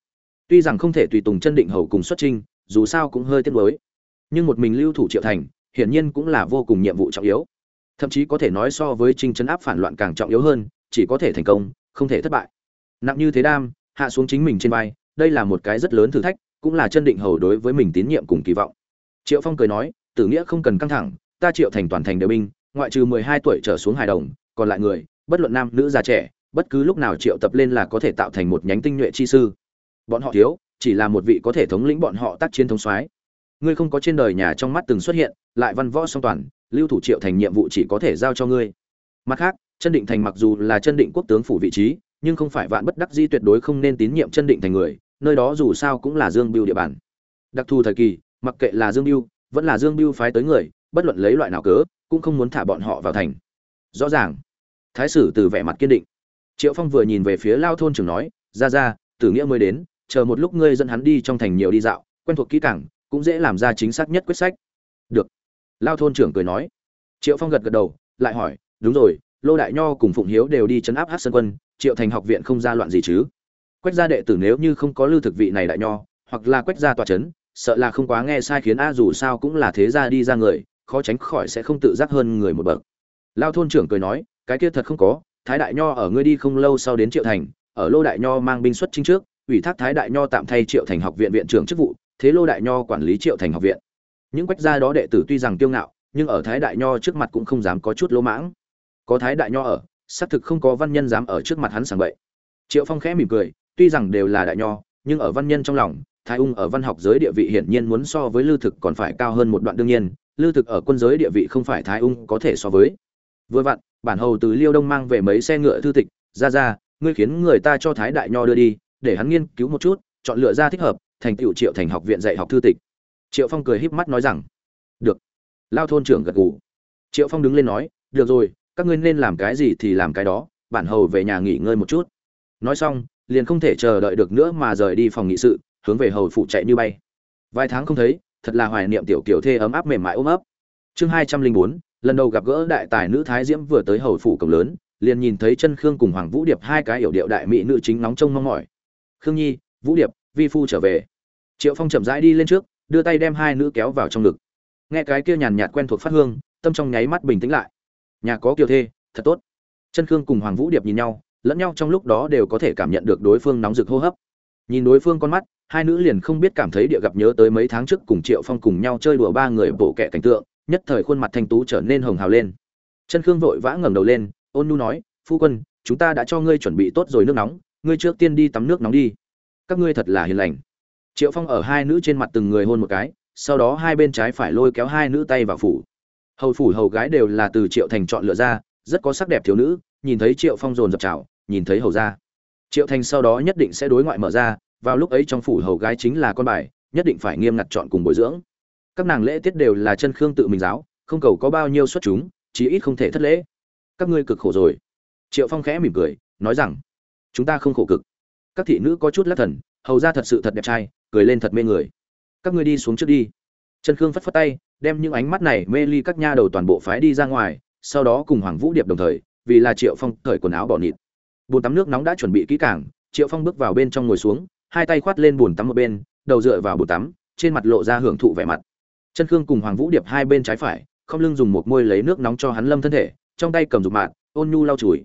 tuy rằng không thể tùy tùng chân định hầu cùng xuất trinh dù sao cũng hơi tiếc nuối. Nhưng một mình lưu thủ triệu thành, hiển nhiên cũng là vô cùng nhiệm vụ trọng yếu. Thậm chí có thể nói so với trinh chấn áp phản loạn càng trọng yếu hơn, chỉ có thể thành công không thể thất bại. Nặng như thế đam, hạ xuống chính mình trên vai, đây là một cái rất lớn thử thách, cũng là chân định hầu đối với mình tín nhiệm cùng kỳ vọng. Triệu phong cười nói, tử nghĩa không cần căng thẳng, ta triệu thành toàn thành đều binh, ngoại trừ mười hai tuổi trở xuống hài đồng, còn lại người, bất luận nam nữ già trẻ, bất cứ lúc nào triệu tập lên là có thể tạo thành một nhánh tinh nhuệ chi sư. Bọn họ thiếu, chỉ là một vị có thể thống lĩnh bọn họ tác chiến thống soái. Ngươi không có trên đời nhà trong mắt từng xuất hiện, lại văn võ song toàn, lưu thủ triệu thành nhiệm vụ chỉ có thể giao cho ngươi. Mặt khác chân định thành mặc dù là chân định quốc tướng phủ vị trí, nhưng không phải vạn bất đắc di tuyệt đối không nên tín nhiệm chân định thành người, nơi đó dù sao cũng là dương biêu địa bàn. Đặc thù thời kỳ, mặc kệ là dương biêu vẫn là dương biêu phái tới người, bất luận lấy loại nào cớ, cũng không muốn thả bọn họ vào thành. Rõ ràng, thái sử từ vẻ mặt kiên định. Triệu phong vừa nhìn về phía lao thôn trưởng nói ra ra tử nghĩa mới đến, chờ một lúc ngươi dẫn hắn đi trong thành nhiều đi dạo, quen thuộc kỹ cảng cũng dễ làm ra chính xác nhất quyết sách. Được. Lao thôn trưởng cười nói. Triệu phong gật gật đầu, lại hỏi, đúng rồi lô đại nho cùng phụng hiếu đều đi chấn áp hát sơn quân, triệu thành học viện không ra loạn gì chứ? Quách gia đệ tử nếu như không có lưu thực vị này đại nho, hoặc là quách gia tòa chấn, sợ là không quá nghe sai khiến a dù sao cũng là thế gia đi ra người, khó tránh khỏi sẽ không tự giác hơn người một bậc. Lao thôn trưởng cười nói, cái kia thật không có, thái đại nho ở ngươi đi không lâu sau đến triệu thành, ở lô đại nho mang binh xuất chính trước, ủy thác thái đại nho tạm thay triệu thành học viện viện trưởng chức vụ, thế lô đại nho quản lý triệu thành học viện. Những quách gia đó đệ tử tuy rằng kiêu ngạo, nhưng ở thái đại nho trước mặt cũng không dám có chút lỗ mãng có thái đại nho ở, xác thực không có văn nhân dám ở trước mặt hắn sảng bậy. Triệu phong khẽ mỉm cười, tuy rằng đều là đại nho, nhưng ở văn nhân trong lòng, thái ung ở văn học giới địa vị hiển nhiên muốn so với lưu thực còn phải cao hơn một đoạn đương nhiên lưu thực ở quân giới địa vị không phải thái ung có thể so với. Vừa vặn, bản hầu từ liêu đông mang về mấy xe ngựa thư tịch, ra ra, ngươi khiến người ta cho thái đại nho đưa đi, để hắn nghiên cứu một chút, chọn lựa ra thích hợp, thành tựu triệu thành học viện dạy học thư tịch. Triệu phong cười híp mắt nói rằng, được. Lao thôn trưởng gật gù. Triệu phong đứng lên nói, được rồi các ngươi nên làm cái gì thì làm cái đó, bản hầu về nhà nghỉ ngơi một chút. Nói xong, liền không thể chờ đợi được nữa mà rời đi phòng nghị sự, hướng về hầu phụ chạy như bay. Vài tháng không thấy, thật là hoài niệm tiểu kiểu thê ấm áp mềm mại ôm ấp. Chương hai trăm linh bốn, lần đầu gặp gỡ đại tài nữ thái diễm vừa tới hầu phủ cổng lớn, liền nhìn thấy chân khương cùng hoàng vũ điệp hai cái yểu điệu đại mỹ nữ chính nóng trông mong mỏi. Khương nhi, vũ điệp, vi phu trở về. Triệu phong chậm rãi đi lên trước, đưa tay đem hai nữ kéo vào trong ngực. Nghe cái kia nhàn nhạt quen thuộc phát hương, tâm trong nháy mắt bình tĩnh lại nhà có kiều thê, thật tốt. Chân khương cùng hoàng vũ điệp nhìn nhau, lẫn nhau trong lúc đó đều có thể cảm nhận được đối phương nóng rực hô hấp. Nhìn đối phương con mắt, hai nữ liền không biết cảm thấy địa gặp nhớ tới mấy tháng trước cùng triệu phong cùng nhau chơi đùa ba người bổ kẻ cảnh tượng, nhất thời khuôn mặt thanh tú trở nên hồng hào lên. Chân khương vội vã ngẩng đầu lên, ôn nu nói, phu quân, chúng ta đã cho ngươi chuẩn bị tốt rồi nước nóng, ngươi trước tiên đi tắm nước nóng đi. Các ngươi thật là hiền lành. Triệu phong ở hai nữ trên mặt từng người hôn một cái, sau đó hai bên trái phải lôi kéo hai nữ tay vào phủ hầu phủ hầu gái đều là từ triệu thành chọn lựa ra, rất có sắc đẹp thiếu nữ, nhìn thấy triệu phong dồn dập trào nhìn thấy hầu ra triệu thành sau đó nhất định sẽ đối ngoại mở ra, vào lúc ấy trong phủ hầu gái chính là con bài, nhất định phải nghiêm ngặt chọn cùng bồi dưỡng. Các nàng lễ tiết đều là chân khương tự mình giáo, không cầu có bao nhiêu xuất chúng, chí ít không thể thất lễ. Các ngươi cực khổ rồi. Triệu phong khẽ mỉm cười, nói rằng, chúng ta không khổ cực. Các thị nữ có chút lắc thần, hầu ra thật sự thật đẹp trai, cười lên thật mê người. Các ngươi đi xuống trước đi. Chân khương phất phất tay đem những ánh mắt này mê ly các nha đầu toàn bộ phái đi ra ngoài, sau đó cùng hoàng vũ điệp đồng thời, vì là triệu phong cởi quần áo bỏ nịt. Bồn tắm nước nóng đã chuẩn bị kỹ càng, triệu phong bước vào bên trong ngồi xuống, hai tay khoát lên bồn tắm một bên, đầu dựa vào bồn tắm, trên mặt lộ ra hưởng thụ vẻ mặt. Chân khương cùng hoàng vũ điệp hai bên trái phải, không lưng dùng một môi lấy nước nóng cho hắn lâm thân thể, trong tay cầm dục mạng ôn nhu lau chùi.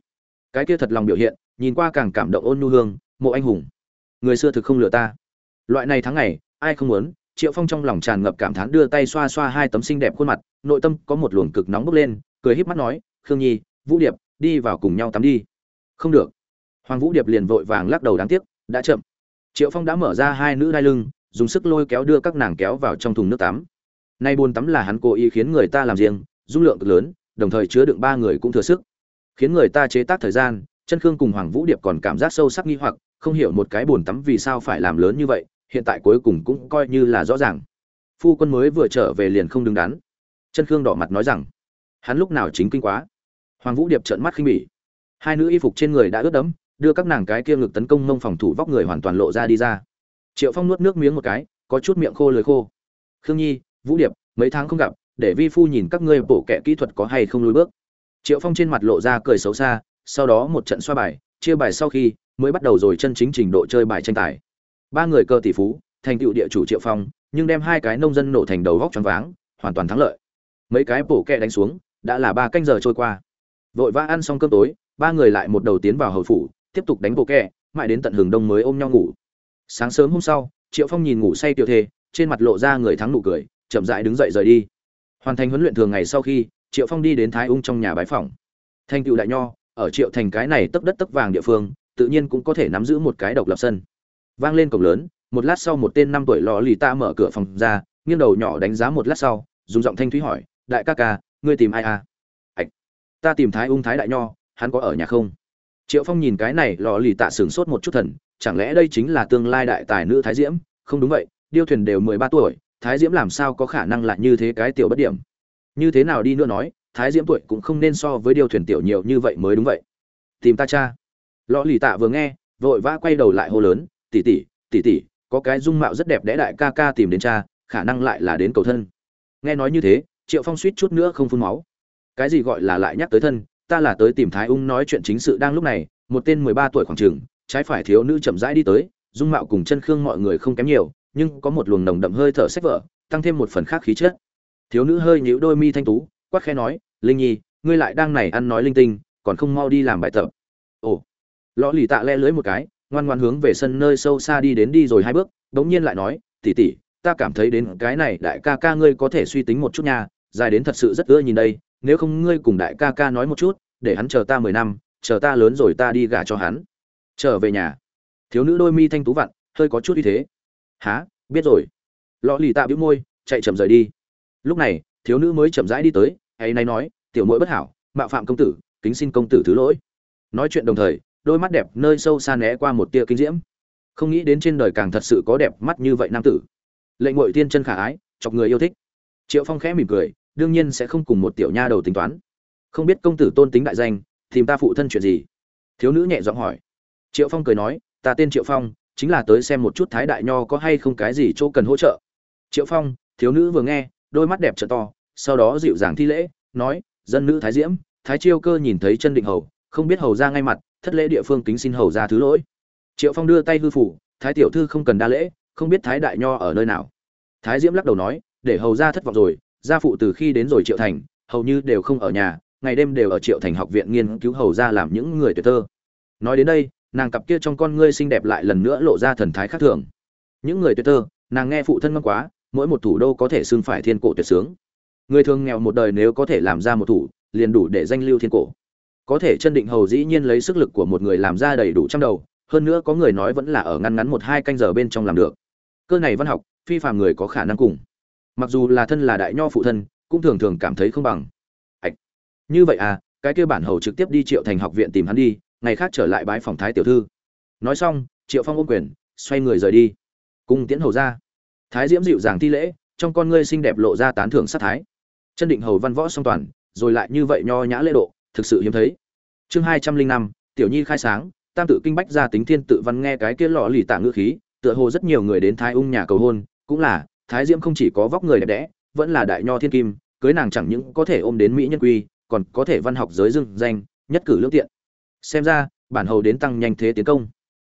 Cái kia thật lòng biểu hiện, nhìn qua càng cảm động ôn nhu hương, mộ anh hùng. Người xưa thực không lừa ta. Loại này tháng ngày, ai không muốn triệu phong trong lòng tràn ngập cảm thán đưa tay xoa xoa hai tấm xinh đẹp khuôn mặt, nội tâm có một luồng cực nóng bốc lên, cười híp mắt nói, khương nhi, vũ điệp, đi vào cùng nhau tắm đi. Không được. Hoàng vũ điệp liền vội vàng lắc đầu đáng tiếc, đã chậm. Triệu phong đã mở ra hai nữ đai lưng, dùng sức lôi kéo đưa các nàng kéo vào trong thùng nước tắm. Nay bồn tắm là hắn cố ý khiến người ta làm riêng, dung lượng cực lớn, đồng thời chứa đựng ba người cũng thừa sức. Khiến người ta chế tác thời gian, chân khương cùng hoàng vũ điệp còn cảm giác sâu sắc nghi hoặc, không hiểu một cái bồn tắm vì sao phải làm lớn như vậy hiện tại cuối cùng cũng coi như là rõ ràng. Phu quân mới vừa trở về liền không đứng đắn. Chân khương đỏ mặt nói rằng, hắn lúc nào chính kinh quá. Hoàng vũ điệp trợn mắt khinh bỉ. Hai nữ y phục trên người đã ướt đẫm, đưa các nàng cái kia ngực tấn công mông phòng thủ vóc người hoàn toàn lộ ra đi ra. Triệu phong nuốt nước miếng một cái, có chút miệng khô lưỡi khô. Khương nhi, vũ điệp, mấy tháng không gặp, để vi phu nhìn các ngươi bổ kẻ kỹ thuật có hay không lùi bước. Triệu phong trên mặt lộ ra cười xấu xa, sau đó một trận xoa bài, chia bài sau khi, mới bắt đầu rồi chân chính trình độ chơi bài tranh tài ba người cơ tỷ phú, thành tựu địa chủ triệu phong, nhưng đem hai cái nông dân nổ thành đầu góc choáng váng, hoàn toàn thắng lợi. Mấy cái bổ kẹ đánh xuống, đã là ba canh giờ trôi qua. Vội vã ăn xong cơm tối, ba người lại một đầu tiến vào hầu phủ, tiếp tục đánh bổ kẹ, mãi đến tận hừng đông mới ôm nhau ngủ. Sáng sớm hôm sau, triệu phong nhìn ngủ say tiểu thê, trên mặt lộ ra người thắng nụ cười, chậm rãi đứng dậy rời đi. Hoàn thành huấn luyện thường ngày sau khi, triệu phong đi đến thái ung trong nhà bái phòng thanh cựu đại nho, ở triệu thành cái này tấp đất tấp vàng địa phương, tự nhiên cũng có thể nắm giữ một cái độc lập sân vang lên cổng lớn, một lát sau một tên năm tuổi lò lì ta mở cửa phòng ra, nghiêng đầu nhỏ đánh giá một lát sau, dùng giọng thanh thúy hỏi, đại ca ca, ngươi tìm ai à? Ạch, ta tìm thái ung thái đại nho, hắn có ở nhà không? Triệu phong nhìn cái này, lò lì tạ sửng sốt một chút thần, chẳng lẽ đây chính là tương lai đại tài nữ thái diễm? Không đúng vậy, điêu thuyền đều mười ba tuổi, thái diễm làm sao có khả năng lại như thế cái tiểu bất điểm? Như thế nào đi nữa nói, thái diễm tuổi cũng không nên so với điêu thuyền tiểu nhiều như vậy mới đúng vậy. Tìm ta cha. Lò lì tạ vừa nghe, vội vã quay đầu lại hô lớn Tỷ tỷ, tỷ tỷ, có cái dung mạo rất đẹp đẽ đại ca ca tìm đến cha khả năng lại là đến cầu thân. Nghe nói như thế triệu phong suýt chút nữa không phun máu. Cái gì gọi là lại nhắc tới thân ta là tới tìm thái ung nói chuyện chính sự đang lúc này một tên mười ba tuổi khoảng trường trái phải thiếu nữ chậm rãi đi tới dung mạo cùng chân khương mọi người không kém nhiều nhưng có một luồng nồng đậm hơi thở sách vở tăng thêm một phần khác khí chất. Thiếu nữ hơi nhíu đôi mi thanh tú quắc khẽ nói linh nhi ngươi lại đang này ăn nói linh tinh còn không mau đi làm bài tập. Ồ. Lõ lì tạ le lưới một cái ngoan ngoan hướng về sân nơi sâu xa đi đến đi rồi hai bước đống nhiên lại nói tỉ tỉ ta cảm thấy đến cái này đại ca ca ngươi có thể suy tính một chút nha, dài đến thật sự rất ưa nhìn đây, nếu không ngươi cùng đại ca ca nói một chút, để hắn chờ ta mười năm, chờ ta lớn rồi ta đi gả cho hắn. Trở về nhà. Thiếu nữ đôi mi thanh tú vặn, hơi có chút như thế. Há biết rồi. Lọ lì tạ bĩu môi, chạy chậm rời đi. Lúc này, thiếu nữ mới chậm rãi đi tới hay nay nói, tiểu mũi bất hảo, mạo phạm công tử, kính xin công tử thứ lỗi. Nói chuyện đồng thời đôi mắt đẹp nơi sâu xa né qua một tia kinh diễm. Không nghĩ đến trên đời càng thật sự có đẹp mắt như vậy nam tử. Lệnh ngội tiên chân khả ái, chọc người yêu thích. Triệu phong khẽ mỉm cười, đương nhiên sẽ không cùng một tiểu nha đầu tính toán. Không biết công tử tôn tính đại danh, tìm ta phụ thân chuyện gì? Thiếu nữ nhẹ giọng hỏi. Triệu phong cười nói, ta tên triệu phong, chính là tới xem một chút thái đại nho có hay không cái gì chỗ cần hỗ trợ. Triệu phong, thiếu nữ vừa nghe, đôi mắt đẹp trợ to, sau đó dịu dàng thi lễ, nói, dân nữ thái diễm, thái chiêu cơ nhìn thấy chân định hầu, không biết hầu ra ngay mặt thất lễ địa phương kính xin hầu ra thứ lỗi. Triệu phong đưa tay hư phủ, thái tiểu thư không cần đa lễ, không biết thái đại nho ở nơi nào. Thái diễm lắc đầu nói, để hầu ra thất vọng rồi, gia phụ từ khi đến rồi triệu thành, hầu như đều không ở nhà, ngày đêm đều ở triệu thành học viện nghiên cứu hầu ra làm những người tuyệt thơ nói đến đây, nàng cặp kia trong con ngươi xinh đẹp lại lần nữa lộ ra thần thái khác thường. Những người tuyệt thơ nàng nghe phụ thân ngâm quá, mỗi một thủ đô có thể xưng phải thiên cổ tuyệt sướng. Người thường nghèo một đời nếu có thể làm ra một thủ, liền đủ để danh lưu thiên cổ có thể chân định hầu dĩ nhiên lấy sức lực của một người làm ra đầy đủ trăm đầu, hơn nữa có người nói vẫn là ở ngăn ngắn một hai canh giờ bên trong làm được. Cơ này văn học, phi phàm người có khả năng cùng. Mặc dù là thân là đại nho phụ thân, cũng thường thường cảm thấy không bằng. Ạch. Như vậy à cái kia bản hầu trực tiếp đi triệu thành học viện tìm hắn đi, ngày khác trở lại bãi phòng thái tiểu thư. Nói xong, triệu phong ôm quyền, xoay người rời đi. Cung tiễn hầu ra. Thái diễm dịu dàng thi lễ, trong con ngươi xinh đẹp lộ ra tán thưởng sát thái. Chân định hầu văn võ song toàn, rồi lại như vậy nho nhã lễ độ thực sự hiếm thấy. Chương hai trăm linh năm, tiểu nhi khai sáng, tam tự kinh bách gia tính thiên tự văn nghe cái kia lọ lì tạ ngữ khí, tựa hồ rất nhiều người đến thái ung nhà cầu hôn, cũng là, thái diễm không chỉ có vóc người đẹp đẽ, vẫn là đại nho thiên kim, cưới nàng chẳng những có thể ôm đến mỹ nhân quy, còn có thể văn học giới dưng danh, nhất cử lương tiện. Xem ra, bản hầu đến tăng nhanh thế tiến công.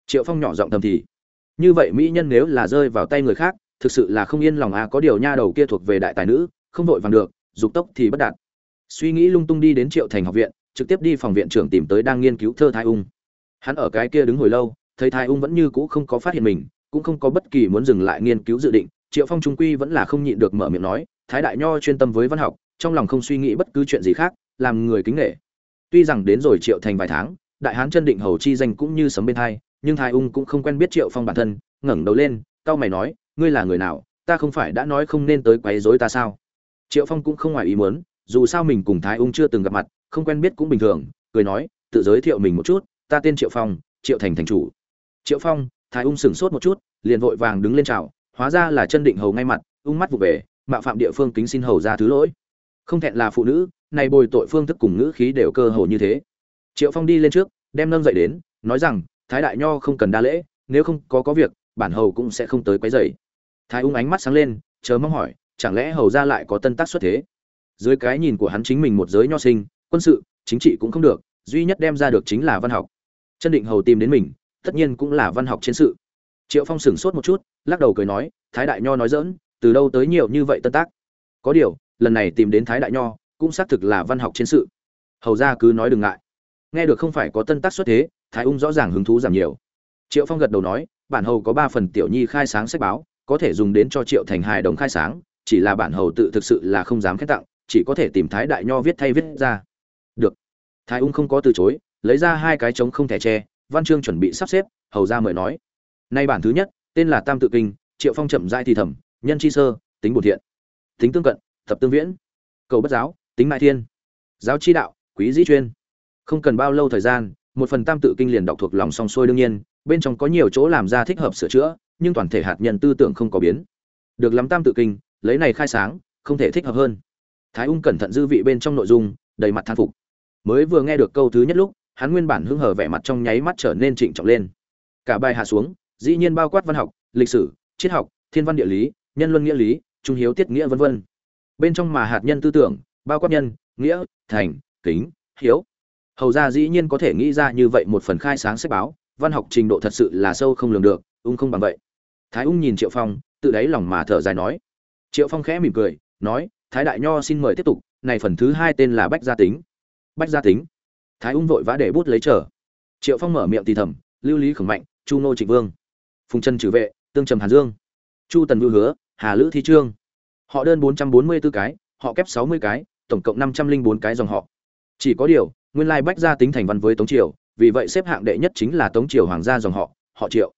Triệu phong nhỏ giọng thầm thì, như vậy mỹ nhân nếu là rơi vào tay người khác, thực sự là không yên lòng à có điều nha đầu kia thuộc về đại tài nữ, không vội vàng được, dục tốc thì bất đạt suy nghĩ lung tung đi đến triệu thành học viện, trực tiếp đi phòng viện trưởng tìm tới đang nghiên cứu thơ thái ung. Hắn ở cái kia đứng hồi lâu, thấy thái ung vẫn như cũ không có phát hiện mình, cũng không có bất kỳ muốn dừng lại nghiên cứu dự định. Triệu phong trung quy vẫn là không nhịn được mở miệng nói, thái đại nho chuyên tâm với văn học, trong lòng không suy nghĩ bất cứ chuyện gì khác, làm người kính nghệ tuy rằng đến rồi triệu thành vài tháng, đại hán chân định hầu chi danh cũng như sấm bên thai nhưng thái ung cũng không quen biết triệu phong bản thân, ngẩng đầu lên, cau mày nói, ngươi là người nào? Ta không phải đã nói không nên tới quấy rối ta sao? Triệu phong cũng không ngoài ý muốn dù sao mình cùng thái ung chưa từng gặp mặt, không quen biết cũng bình thường, cười nói, tự giới thiệu mình một chút, ta tên triệu phong, triệu thành thành chủ. Triệu phong, thái ung sửng sốt một chút, liền vội vàng đứng lên chào, hóa ra là chân định hầu ngay mặt, ung mắt vụ về, mạo phạm địa phương kính xin hầu ra thứ lỗi. Không thẹn là phụ nữ, này bồi tội phương thức cùng ngữ khí đều cơ hồ như thế. Triệu phong đi lên trước, đem nâng dậy đến, nói rằng, thái đại nho không cần đa lễ, nếu không có có việc, bản hầu cũng sẽ không tới quấy rầy. Thái ung ánh mắt sáng lên chớ mong hỏi, chẳng lẽ hầu ra lại có tân tác xuất thế? Dưới cái nhìn của hắn chính mình một giới nho sinh, quân sự, chính trị cũng không được, duy nhất đem ra được chính là văn học. Chân định hầu tìm đến mình, tất nhiên cũng là văn học chiến sự. Triệu phong sửng sốt một chút, lắc đầu cười nói, thái đại nho nói dỡn từ đâu tới nhiều như vậy tân tác? Có điều, lần này tìm đến thái đại nho, cũng xác thực là văn học chiến sự. Hầu ra cứ nói đừng ngại. Nghe được không phải có tân tác xuất thế, thái ung rõ ràng hứng thú giảm nhiều. Triệu phong gật đầu nói, bản hầu có ba phần tiểu nhi khai sáng sách báo, có thể dùng đến cho triệu thành hài đồng khai sáng, chỉ là bản hầu tự thực sự là không dám khen tặng chỉ có thể tìm thái đại nho viết thay viết ra. Được. Thái ung không có từ chối, lấy ra hai cái trống không thể che văn chương chuẩn bị sắp xếp, hầu ra mời nói. Nay bản thứ nhất, tên là tam tự kinh, triệu phong chậm dai thì thầm, nhân chi sơ, tính bổn thiện. Tính tương cận tập tương viễn. Cầu bất giáo, tính mại thiên. Giáo chi đạo, quý dĩ chuyên. Không cần bao lâu thời gian, một phần tam tự kinh liền đọc thuộc lòng song xuôi đương nhiên, bên trong có nhiều chỗ làm ra thích hợp sửa chữa, nhưng toàn thể hạt nhân tư tưởng không có biến. Được lắm tam tự kinh, lấy này khai sáng, không thể thích hợp hơn thái ung cẩn thận dư vị bên trong nội dung, đầy mặt thán phục. Mới vừa nghe được câu thứ nhất lúc, hắn nguyên bản hưng hờ vẻ mặt trong nháy mắt trở nên trịnh trọng lên. Cả bài hạ xuống, dĩ nhiên bao quát văn học, lịch sử, triết học, thiên văn địa lý, nhân luân nghĩa lý, trung hiếu tiết nghĩa vân vân. Bên trong mà hạt nhân tư tưởng, bao quát nhân, nghĩa, thành, kính, hiếu. Hầu ra dĩ nhiên có thể nghĩ ra như vậy một phần khai sáng sách báo, văn học trình độ thật sự là sâu không lường được, ung không bằng vậy. Thái ung nhìn triệu phong, tự đáy lòng mà thở dài nói. Triệu phong khẽ mỉm cười, nói thái đại nho xin mời tiếp tục, này phần thứ hai tên là bách gia tính. Bách gia tính. Thái ung vội vã để bút lấy trở triệu phong mở miệng thì thầm, lưu lý khổng mạnh, chu nô trịnh vương. Phùng chân trừ vệ, tương trầm hàn dương. Chu tần vưu hứa, hà lữ thi trương. Họ đơn bốn trăm bốn mươi 444 cái, họ kép sáu mươi cái, tổng cộng năm trăm linh bốn cái dòng họ. Chỉ có điều, nguyên lai bách gia tính thành văn với tống triều, vì vậy xếp hạng đệ nhất chính là tống triều hoàng gia dòng họ họ triệu.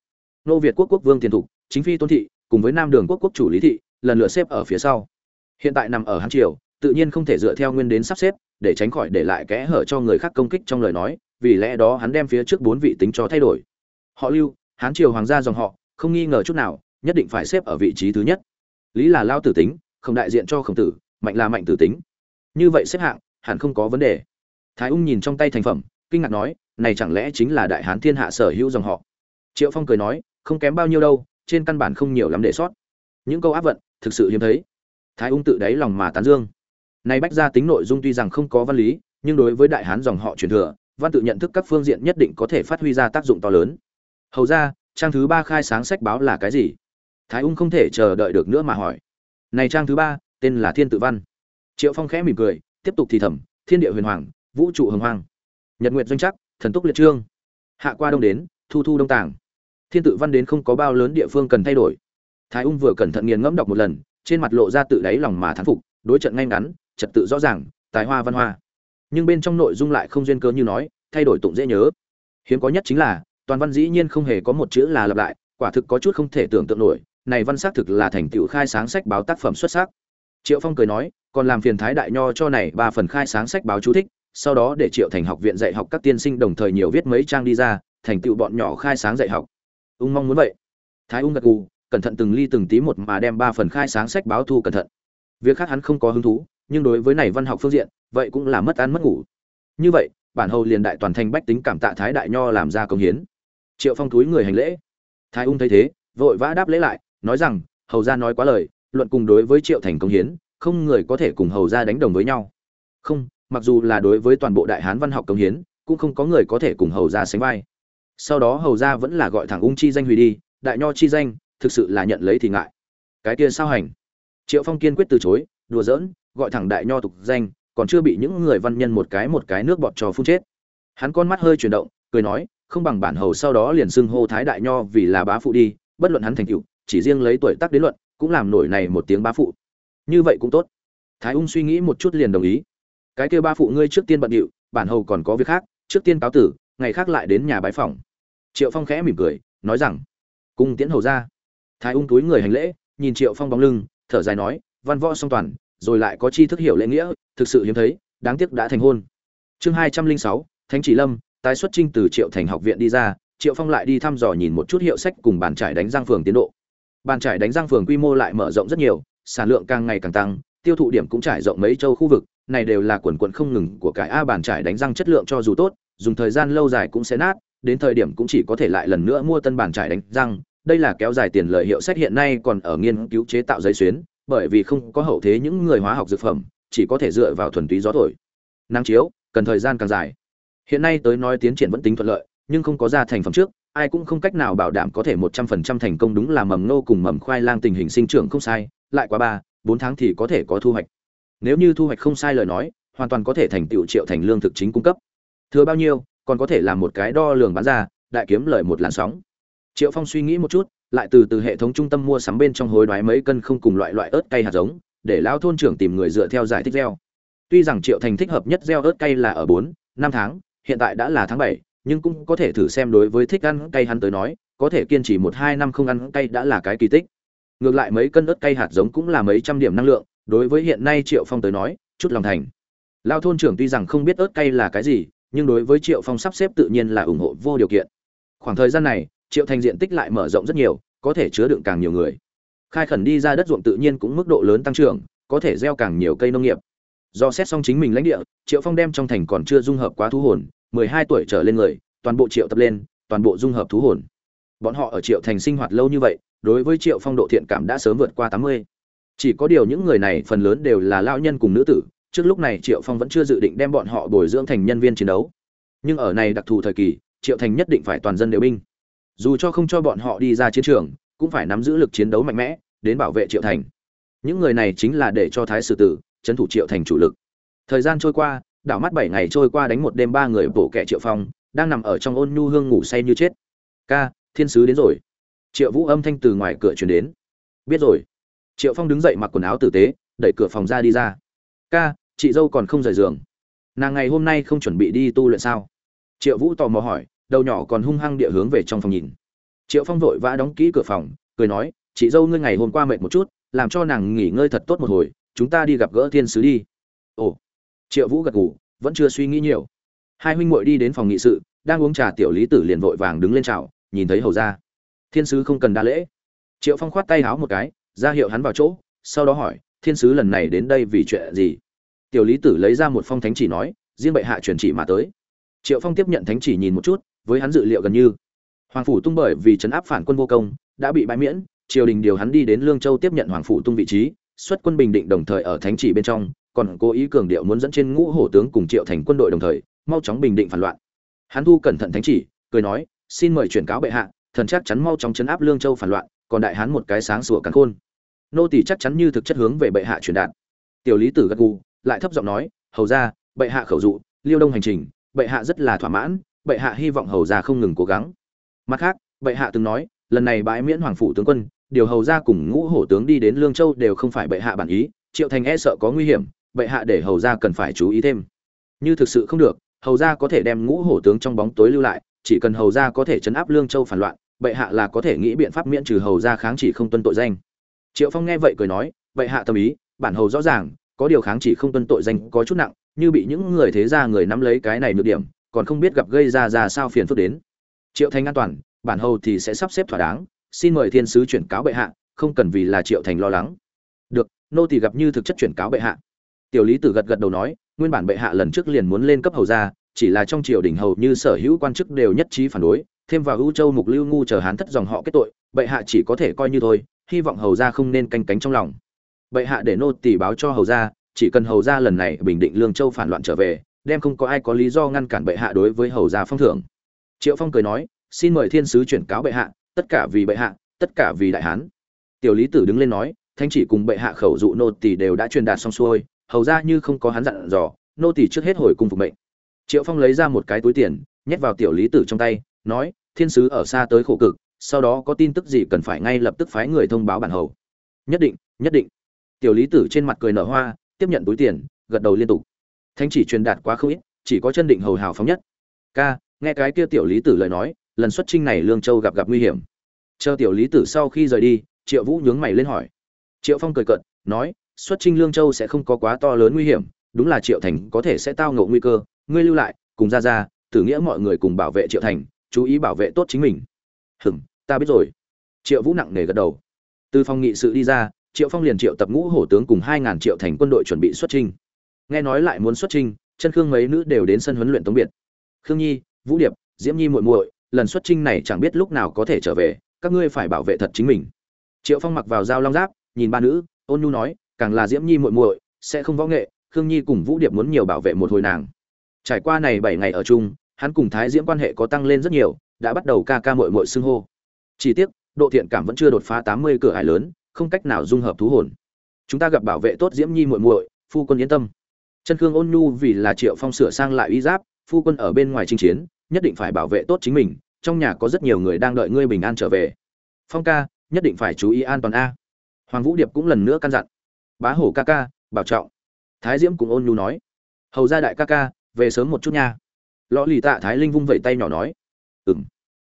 Nô việt quốc quốc vương tiền thục, chính phi tôn thị, cùng với nam đường quốc quốc chủ lý thị, lần lượt xếp ở phía sau hiện tại nằm ở hán triều, tự nhiên không thể dựa theo nguyên đến sắp xếp, để tránh khỏi để lại kẽ hở cho người khác công kích trong lời nói, vì lẽ đó hắn đem phía trước bốn vị tính cho thay đổi. Họ lưu, hán triều hoàng gia dòng họ, không nghi ngờ chút nào, nhất định phải xếp ở vị trí thứ nhất. Lý là lao tử tính, không đại diện cho khổng tử, mạnh là mạnh tử tính. Như vậy xếp hạng, hẳn không có vấn đề. Thái ung nhìn trong tay thành phẩm, kinh ngạc nói, này chẳng lẽ chính là đại hán thiên hạ sở hữu dòng họ? Triệu phong cười nói, không kém bao nhiêu đâu, trên căn bản không nhiều lắm để sót. Những câu áp vận, thực sự hiếm thấy thái ung tự đáy lòng mà tán dương. Nay bách gia tính nội dung tuy rằng không có văn lý nhưng đối với đại hán dòng họ truyền thừa văn tự nhận thức các phương diện nhất định có thể phát huy ra tác dụng to lớn. Hầu ra trang thứ ba khai sáng sách báo là cái gì? Thái ung không thể chờ đợi được nữa mà hỏi. Này trang thứ ba tên là thiên tự văn. Triệu phong khẽ mỉm cười tiếp tục thì thầm thiên địa huyền hoàng vũ trụ hồng hoàng, nhật nguyệt doanh chắc thần túc liệt trương. Hạ qua đông đến thu thu đông tàng. Thiên tự văn đến không có bao lớn địa phương cần thay đổi. Thái ung vừa cẩn thận nghiền ngẫm đọc một lần trên mặt lộ ra tự đáy lòng mà thán phục, đối trận ngay ngắn, trật tự rõ ràng, tài hoa văn hoa. Nhưng bên trong nội dung lại không duyên cớ như nói, thay đổi tụng dễ nhớ. Hiếm có nhất chính là, toàn văn dĩ nhiên không hề có một chữ là lặp lại, quả thực có chút không thể tưởng tượng nổi, này văn xác thực là thành tựu khai sáng sách báo tác phẩm xuất sắc. Triệu phong cười nói, còn làm phiền thái đại nho cho này ba phần khai sáng sách báo chú thích, sau đó để triệu thành học viện dạy học các tiên sinh đồng thời nhiều viết mấy trang đi ra, thành tựu bọn nhỏ khai sáng dạy học. Ung mong muốn vậy. Thái ung gật gù cẩn thận từng ly từng tí một mà đem ba phần khai sáng sách báo thu cẩn thận. Việc khác hắn không có hứng thú, nhưng đối với này văn học phương diện, vậy cũng là mất ăn mất ngủ. Như vậy, bản hầu liền đại toàn thành bách tính cảm tạ thái đại nho làm ra công hiến. Triệu phong túi người hành lễ. Thái ung thấy thế, vội vã đáp lễ lại, nói rằng, hầu gia nói quá lời, luận cùng đối với triệu thành công hiến, không người có thể cùng hầu gia đánh đồng với nhau. Không, mặc dù là đối với toàn bộ đại hán văn học công hiến, cũng không có người có thể cùng hầu gia sánh vai. Sau đó hầu gia vẫn là gọi thẳng ung chi danh hủy đi, đại nho chi danh thực sự là nhận lấy thì ngại. Cái kia sao hành? Triệu phong kiên quyết từ chối, đùa giỡn, gọi thẳng đại nho tục danh, còn chưa bị những người văn nhân một cái một cái nước bọt cho phun chết. Hắn con mắt hơi chuyển động, cười nói, không bằng bản hầu sau đó liền xưng hô thái đại nho vì là bá phụ đi, bất luận hắn thành cựu chỉ riêng lấy tuổi tác đến luận, cũng làm nổi này một tiếng bá phụ. Như vậy cũng tốt. Thái ung suy nghĩ một chút liền đồng ý. Cái kêu ba phụ ngươi trước tiên bận điệu, bản hầu còn có việc khác, trước tiên cáo tử, ngày khác lại đến nhà bái phòng triệu phong khẽ mỉm cười, nói rằng, cung tiễn hầu ra thái ung túi người hành lễ, nhìn triệu phong bóng lưng, thở dài nói, văn võ song toàn, rồi lại có chi thức hiểu lễ nghĩa, thực sự hiếm thấy, đáng tiếc đã thành hôn. Chương hai trăm linh sáu, thánh chỉ lâm, tái xuất trinh từ triệu thành học viện đi ra, triệu phong lại đi thăm dò nhìn một chút hiệu sách cùng bàn trải đánh giang phường tiến độ. Bàn trải đánh giang phường quy mô lại mở rộng rất nhiều, sản lượng càng ngày càng tăng, tiêu thụ điểm cũng trải rộng mấy châu khu vực, này đều là quần quận không ngừng của cải a bàn trải đánh răng chất lượng cho dù tốt, dùng thời gian lâu dài cũng sẽ nát, đến thời điểm cũng chỉ có thể lại lần nữa mua tân bàn trải đánh răng đây là kéo dài tiền lợi hiệu sách hiện nay còn ở nghiên cứu chế tạo giấy xuyến, bởi vì không có hậu thế những người hóa học dược phẩm, chỉ có thể dựa vào thuần túy gió thổi. Nắng chiếu, cần thời gian càng dài. Hiện nay tới nói tiến triển vẫn tính thuận lợi, nhưng không có ra thành phẩm trước, ai cũng không cách nào bảo đảm có thể một trăm phần trăm thành công đúng là mầm nô cùng mầm khoai lang tình hình sinh trưởng không sai, lại quá ba, bốn tháng thì có thể có thu hoạch. Nếu như thu hoạch không sai lời nói, hoàn toàn có thể thành tựu triệu thành lương thực chính cung cấp. Thừa bao nhiêu, còn có thể làm một cái đo lường bán ra, đại kiếm lợi một làn sóng triệu phong suy nghĩ một chút, lại từ từ hệ thống trung tâm mua sắm bên trong hối đoái mấy cân không cùng loại loại ớt cay hạt giống, để lão thôn trưởng tìm người dựa theo giải thích gieo. Tuy rằng triệu thành thích hợp nhất gieo ớt cay là ở bốn, năm tháng, hiện tại đã là tháng bảy, nhưng cũng có thể thử xem đối với thích ăn cay hắn tới nói, có thể kiên trì một hai năm không ăn cay đã là cái kỳ tích. Ngược lại mấy cân ớt cay hạt giống cũng là mấy trăm điểm năng lượng, đối với hiện nay triệu phong tới nói, chút lòng thành. Lao thôn trưởng tuy rằng không biết ớt cay là cái gì, nhưng đối với triệu phong sắp xếp tự nhiên là ủng hộ vô điều kiện. Khoảng thời gian này triệu thành diện tích lại mở rộng rất nhiều, có thể chứa đựng càng nhiều người. Khai khẩn đi ra đất ruộng tự nhiên cũng mức độ lớn tăng trưởng, có thể gieo càng nhiều cây nông nghiệp. Do xét xong chính mình lãnh địa, triệu phong đem trong thành còn chưa dung hợp quá thú hồn, mười hai tuổi trở lên người, toàn bộ triệu tập lên, toàn bộ dung hợp thú hồn. Bọn họ ở triệu thành sinh hoạt lâu như vậy, đối với triệu phong độ thiện cảm đã sớm vượt qua tám mươi. Chỉ có điều những người này phần lớn đều là lao nhân cùng nữ tử, trước lúc này triệu phong vẫn chưa dự định đem bọn họ bồi dưỡng thành nhân viên chiến đấu. Nhưng ở này đặc thù thời kỳ, triệu thành nhất định phải toàn dân đều binh dù cho không cho bọn họ đi ra chiến trường, cũng phải nắm giữ lực chiến đấu mạnh mẽ, đến bảo vệ triệu thành. Những người này chính là để cho thái sử tử trấn thủ triệu thành chủ lực. Thời gian trôi qua, đảo mắt bảy ngày trôi qua đánh một đêm ba người bổ kẹ triệu phong, đang nằm ở trong ôn nhu hương ngủ say như chết. Ca, thiên sứ đến rồi. Triệu vũ âm thanh từ ngoài cửa chuyển đến. Biết rồi. Triệu phong đứng dậy mặc quần áo tử tế, đẩy cửa phòng ra đi ra. Ca, chị dâu còn không rời giường. Nàng ngày hôm nay không chuẩn bị đi tu luyện sao? Triệu vũ tò mò hỏi đầu nhỏ còn hung hăng địa hướng về trong phòng nhìn. Triệu phong vội vã đóng kỹ cửa phòng, cười nói, chị dâu ngươi ngày hôm qua mệt một chút, làm cho nàng nghỉ ngơi thật tốt một hồi, chúng ta đi gặp gỡ thiên sứ đi. Ồ. Triệu vũ gật ngủ vẫn chưa suy nghĩ nhiều. Hai huynh muội đi đến phòng nghị sự, đang uống trà tiểu lý tử liền vội vàng đứng lên chào, nhìn thấy hầu ra thiên sứ không cần đa lễ. Triệu phong khoát tay háo một cái, ra hiệu hắn vào chỗ, sau đó hỏi, thiên sứ lần này đến đây vì chuyện gì? Tiểu lý tử lấy ra một phong thánh chỉ nói riêng bệ hạ truyền chỉ mà tới. Triệu phong tiếp nhận thánh chỉ nhìn một chút với hắn dự liệu gần như. Hoàng phủ tung bởi vì chấn áp phản quân vô công, đã bị bãi miễn, triều đình điều hắn đi đến lương châu tiếp nhận hoàng phủ tung vị trí, xuất quân bình định đồng thời ở thánh chỉ bên trong, còn cố ý cường điệu muốn dẫn trên ngũ hổ tướng cùng triệu thành quân đội đồng thời, mau chóng bình định phản loạn. Hắn thu cẩn thận thánh chỉ, cười nói, xin mời chuyển cáo bệ hạ, thần chắc chắn mau chóng chấn áp lương châu phản loạn, còn đại hán một cái sáng sủa cắn khôn. Nô tỳ chắc chắn như thực chất hướng về bệ hạ truyền đạt. Tiểu lý tử gật gù, lại thấp giọng nói, hầu ra, bệ hạ khẩu dụ, liêu đông hành trình, bệ hạ rất là thỏa mãn bệ hạ hy vọng hầu gia không ngừng cố gắng. Mặt khác, bệ hạ từng nói, lần này bãi miễn hoàng phủ tướng quân, điều hầu gia cùng ngũ hổ tướng đi đến lương châu đều không phải bệ hạ bản ý, triệu thành e sợ có nguy hiểm, bệ hạ để hầu gia cần phải chú ý thêm. Như thực sự không được, hầu gia có thể đem ngũ hổ tướng trong bóng tối lưu lại, chỉ cần hầu gia có thể chấn áp lương châu phản loạn, bệ hạ là có thể nghĩ biện pháp miễn trừ hầu gia kháng chỉ không tuân tội danh. Triệu phong nghe vậy cười nói, bệ hạ tâm ý, bản hầu rõ ràng, có điều kháng chỉ không tuân tội danh có chút nặng, như bị những người thế gia người nắm lấy cái này nhược điểm còn không biết gặp gây ra ra sao phiền phức đến. Triệu thành an toàn, bản hầu thì sẽ sắp xếp thỏa đáng, xin mời thiên sứ chuyển cáo bệ hạ, không cần vì là triệu thành lo lắng. Được, nô tỳ gặp như thực chất chuyển cáo bệ hạ. Tiểu lý tử gật gật đầu nói, nguyên bản bệ hạ lần trước liền muốn lên cấp hầu gia, chỉ là trong triều đình hầu như sở hữu quan chức đều nhất trí phản đối, thêm vào ưu châu mục lưu ngu chờ hán thất dòng họ kết tội, bệ hạ chỉ có thể coi như thôi, hy vọng hầu gia không nên canh cánh trong lòng. Bệ hạ để nô tỳ báo cho hầu gia, chỉ cần hầu gia lần này bình định lương châu phản loạn trở về đem không có ai có lý do ngăn cản bệ hạ đối với hầu gia phong thưởng. Triệu phong cười nói, xin mời thiên sứ chuyển cáo bệ hạ, tất cả vì bệ hạ, tất cả vì đại hán. Tiểu lý tử đứng lên nói thanh chỉ cùng bệ hạ khẩu dụ nô tỳ đều đã truyền đạt xong xuôi, hầu ra như không có hắn dặn dò, nô tỳ trước hết hồi cung phục mệnh. Triệu phong lấy ra một cái túi tiền, nhét vào tiểu lý tử trong tay, nói, thiên sứ ở xa tới khổ cực, sau đó có tin tức gì cần phải ngay lập tức phái người thông báo bản hầu. Nhất định nhất định. Tiểu lý tử trên mặt cười nở hoa, tiếp nhận túi tiền, gật đầu liên tục thanh chỉ truyền đạt quá không ít, chỉ có chân định hầu hào phóng nhất. Ca, nghe cái kia tiểu lý tử lời nói, lần xuất trinh này lương châu gặp gặp nguy hiểm. Chờ tiểu lý tử sau khi rời đi, triệu vũ nhướng mày lên hỏi. Triệu phong cười cợt, nói, xuất trinh lương châu sẽ không có quá to lớn nguy hiểm, đúng là triệu thành có thể sẽ tao ngộ nguy cơ, ngươi lưu lại, cùng ra ra, tử nghĩa mọi người cùng bảo vệ triệu thành, chú ý bảo vệ tốt chính mình. Hừm ta biết rồi. Triệu vũ nặng nề gật đầu. Từ phòng nghị sự đi ra, triệu phong liền triệu tập ngũ hổ tướng cùng hai ngàn triệu thành quân đội chuẩn bị xuất trinh nghe nói lại muốn xuất trình, chân khương mấy nữ đều đến sân huấn luyện tống biệt. Khương nhi vũ điệp diễm nhi muội muội lần xuất trình này chẳng biết lúc nào có thể trở về các ngươi phải bảo vệ thật chính mình. Triệu phong mặc vào dao long giáp nhìn ba nữ ôn nhu nói càng là diễm nhi muội muội sẽ không võ nghệ khương nhi cùng vũ điệp muốn nhiều bảo vệ một hồi nàng. Trải qua này bảy ngày ở chung hắn cùng thái diễm quan hệ có tăng lên rất nhiều đã bắt đầu ca ca muội muội xưng hô. Chỉ tiếc độ thiện cảm vẫn chưa đột phá tám mươi cửa hải lớn không cách nào dung hợp thú hồn. Chúng ta gặp bảo vệ tốt diễm nhi muội muội phu quân yên tâm chân khương ôn nhu vì là triệu phong sửa sang lại uy giáp, phu quân ở bên ngoài chinh chiến, nhất định phải bảo vệ tốt chính mình, trong nhà có rất nhiều người đang đợi ngươi bình an trở về. Phong ca, nhất định phải chú ý an toàn a. Hoàng vũ điệp cũng lần nữa căn dặn. Bá hổ ca ca, bảo trọng. Thái diễm cũng ôn nhu nói. Hầu ra đại ca ca, về sớm một chút nha. Lõ lì tạ thái linh vung vẩy tay nhỏ nói. Ừ m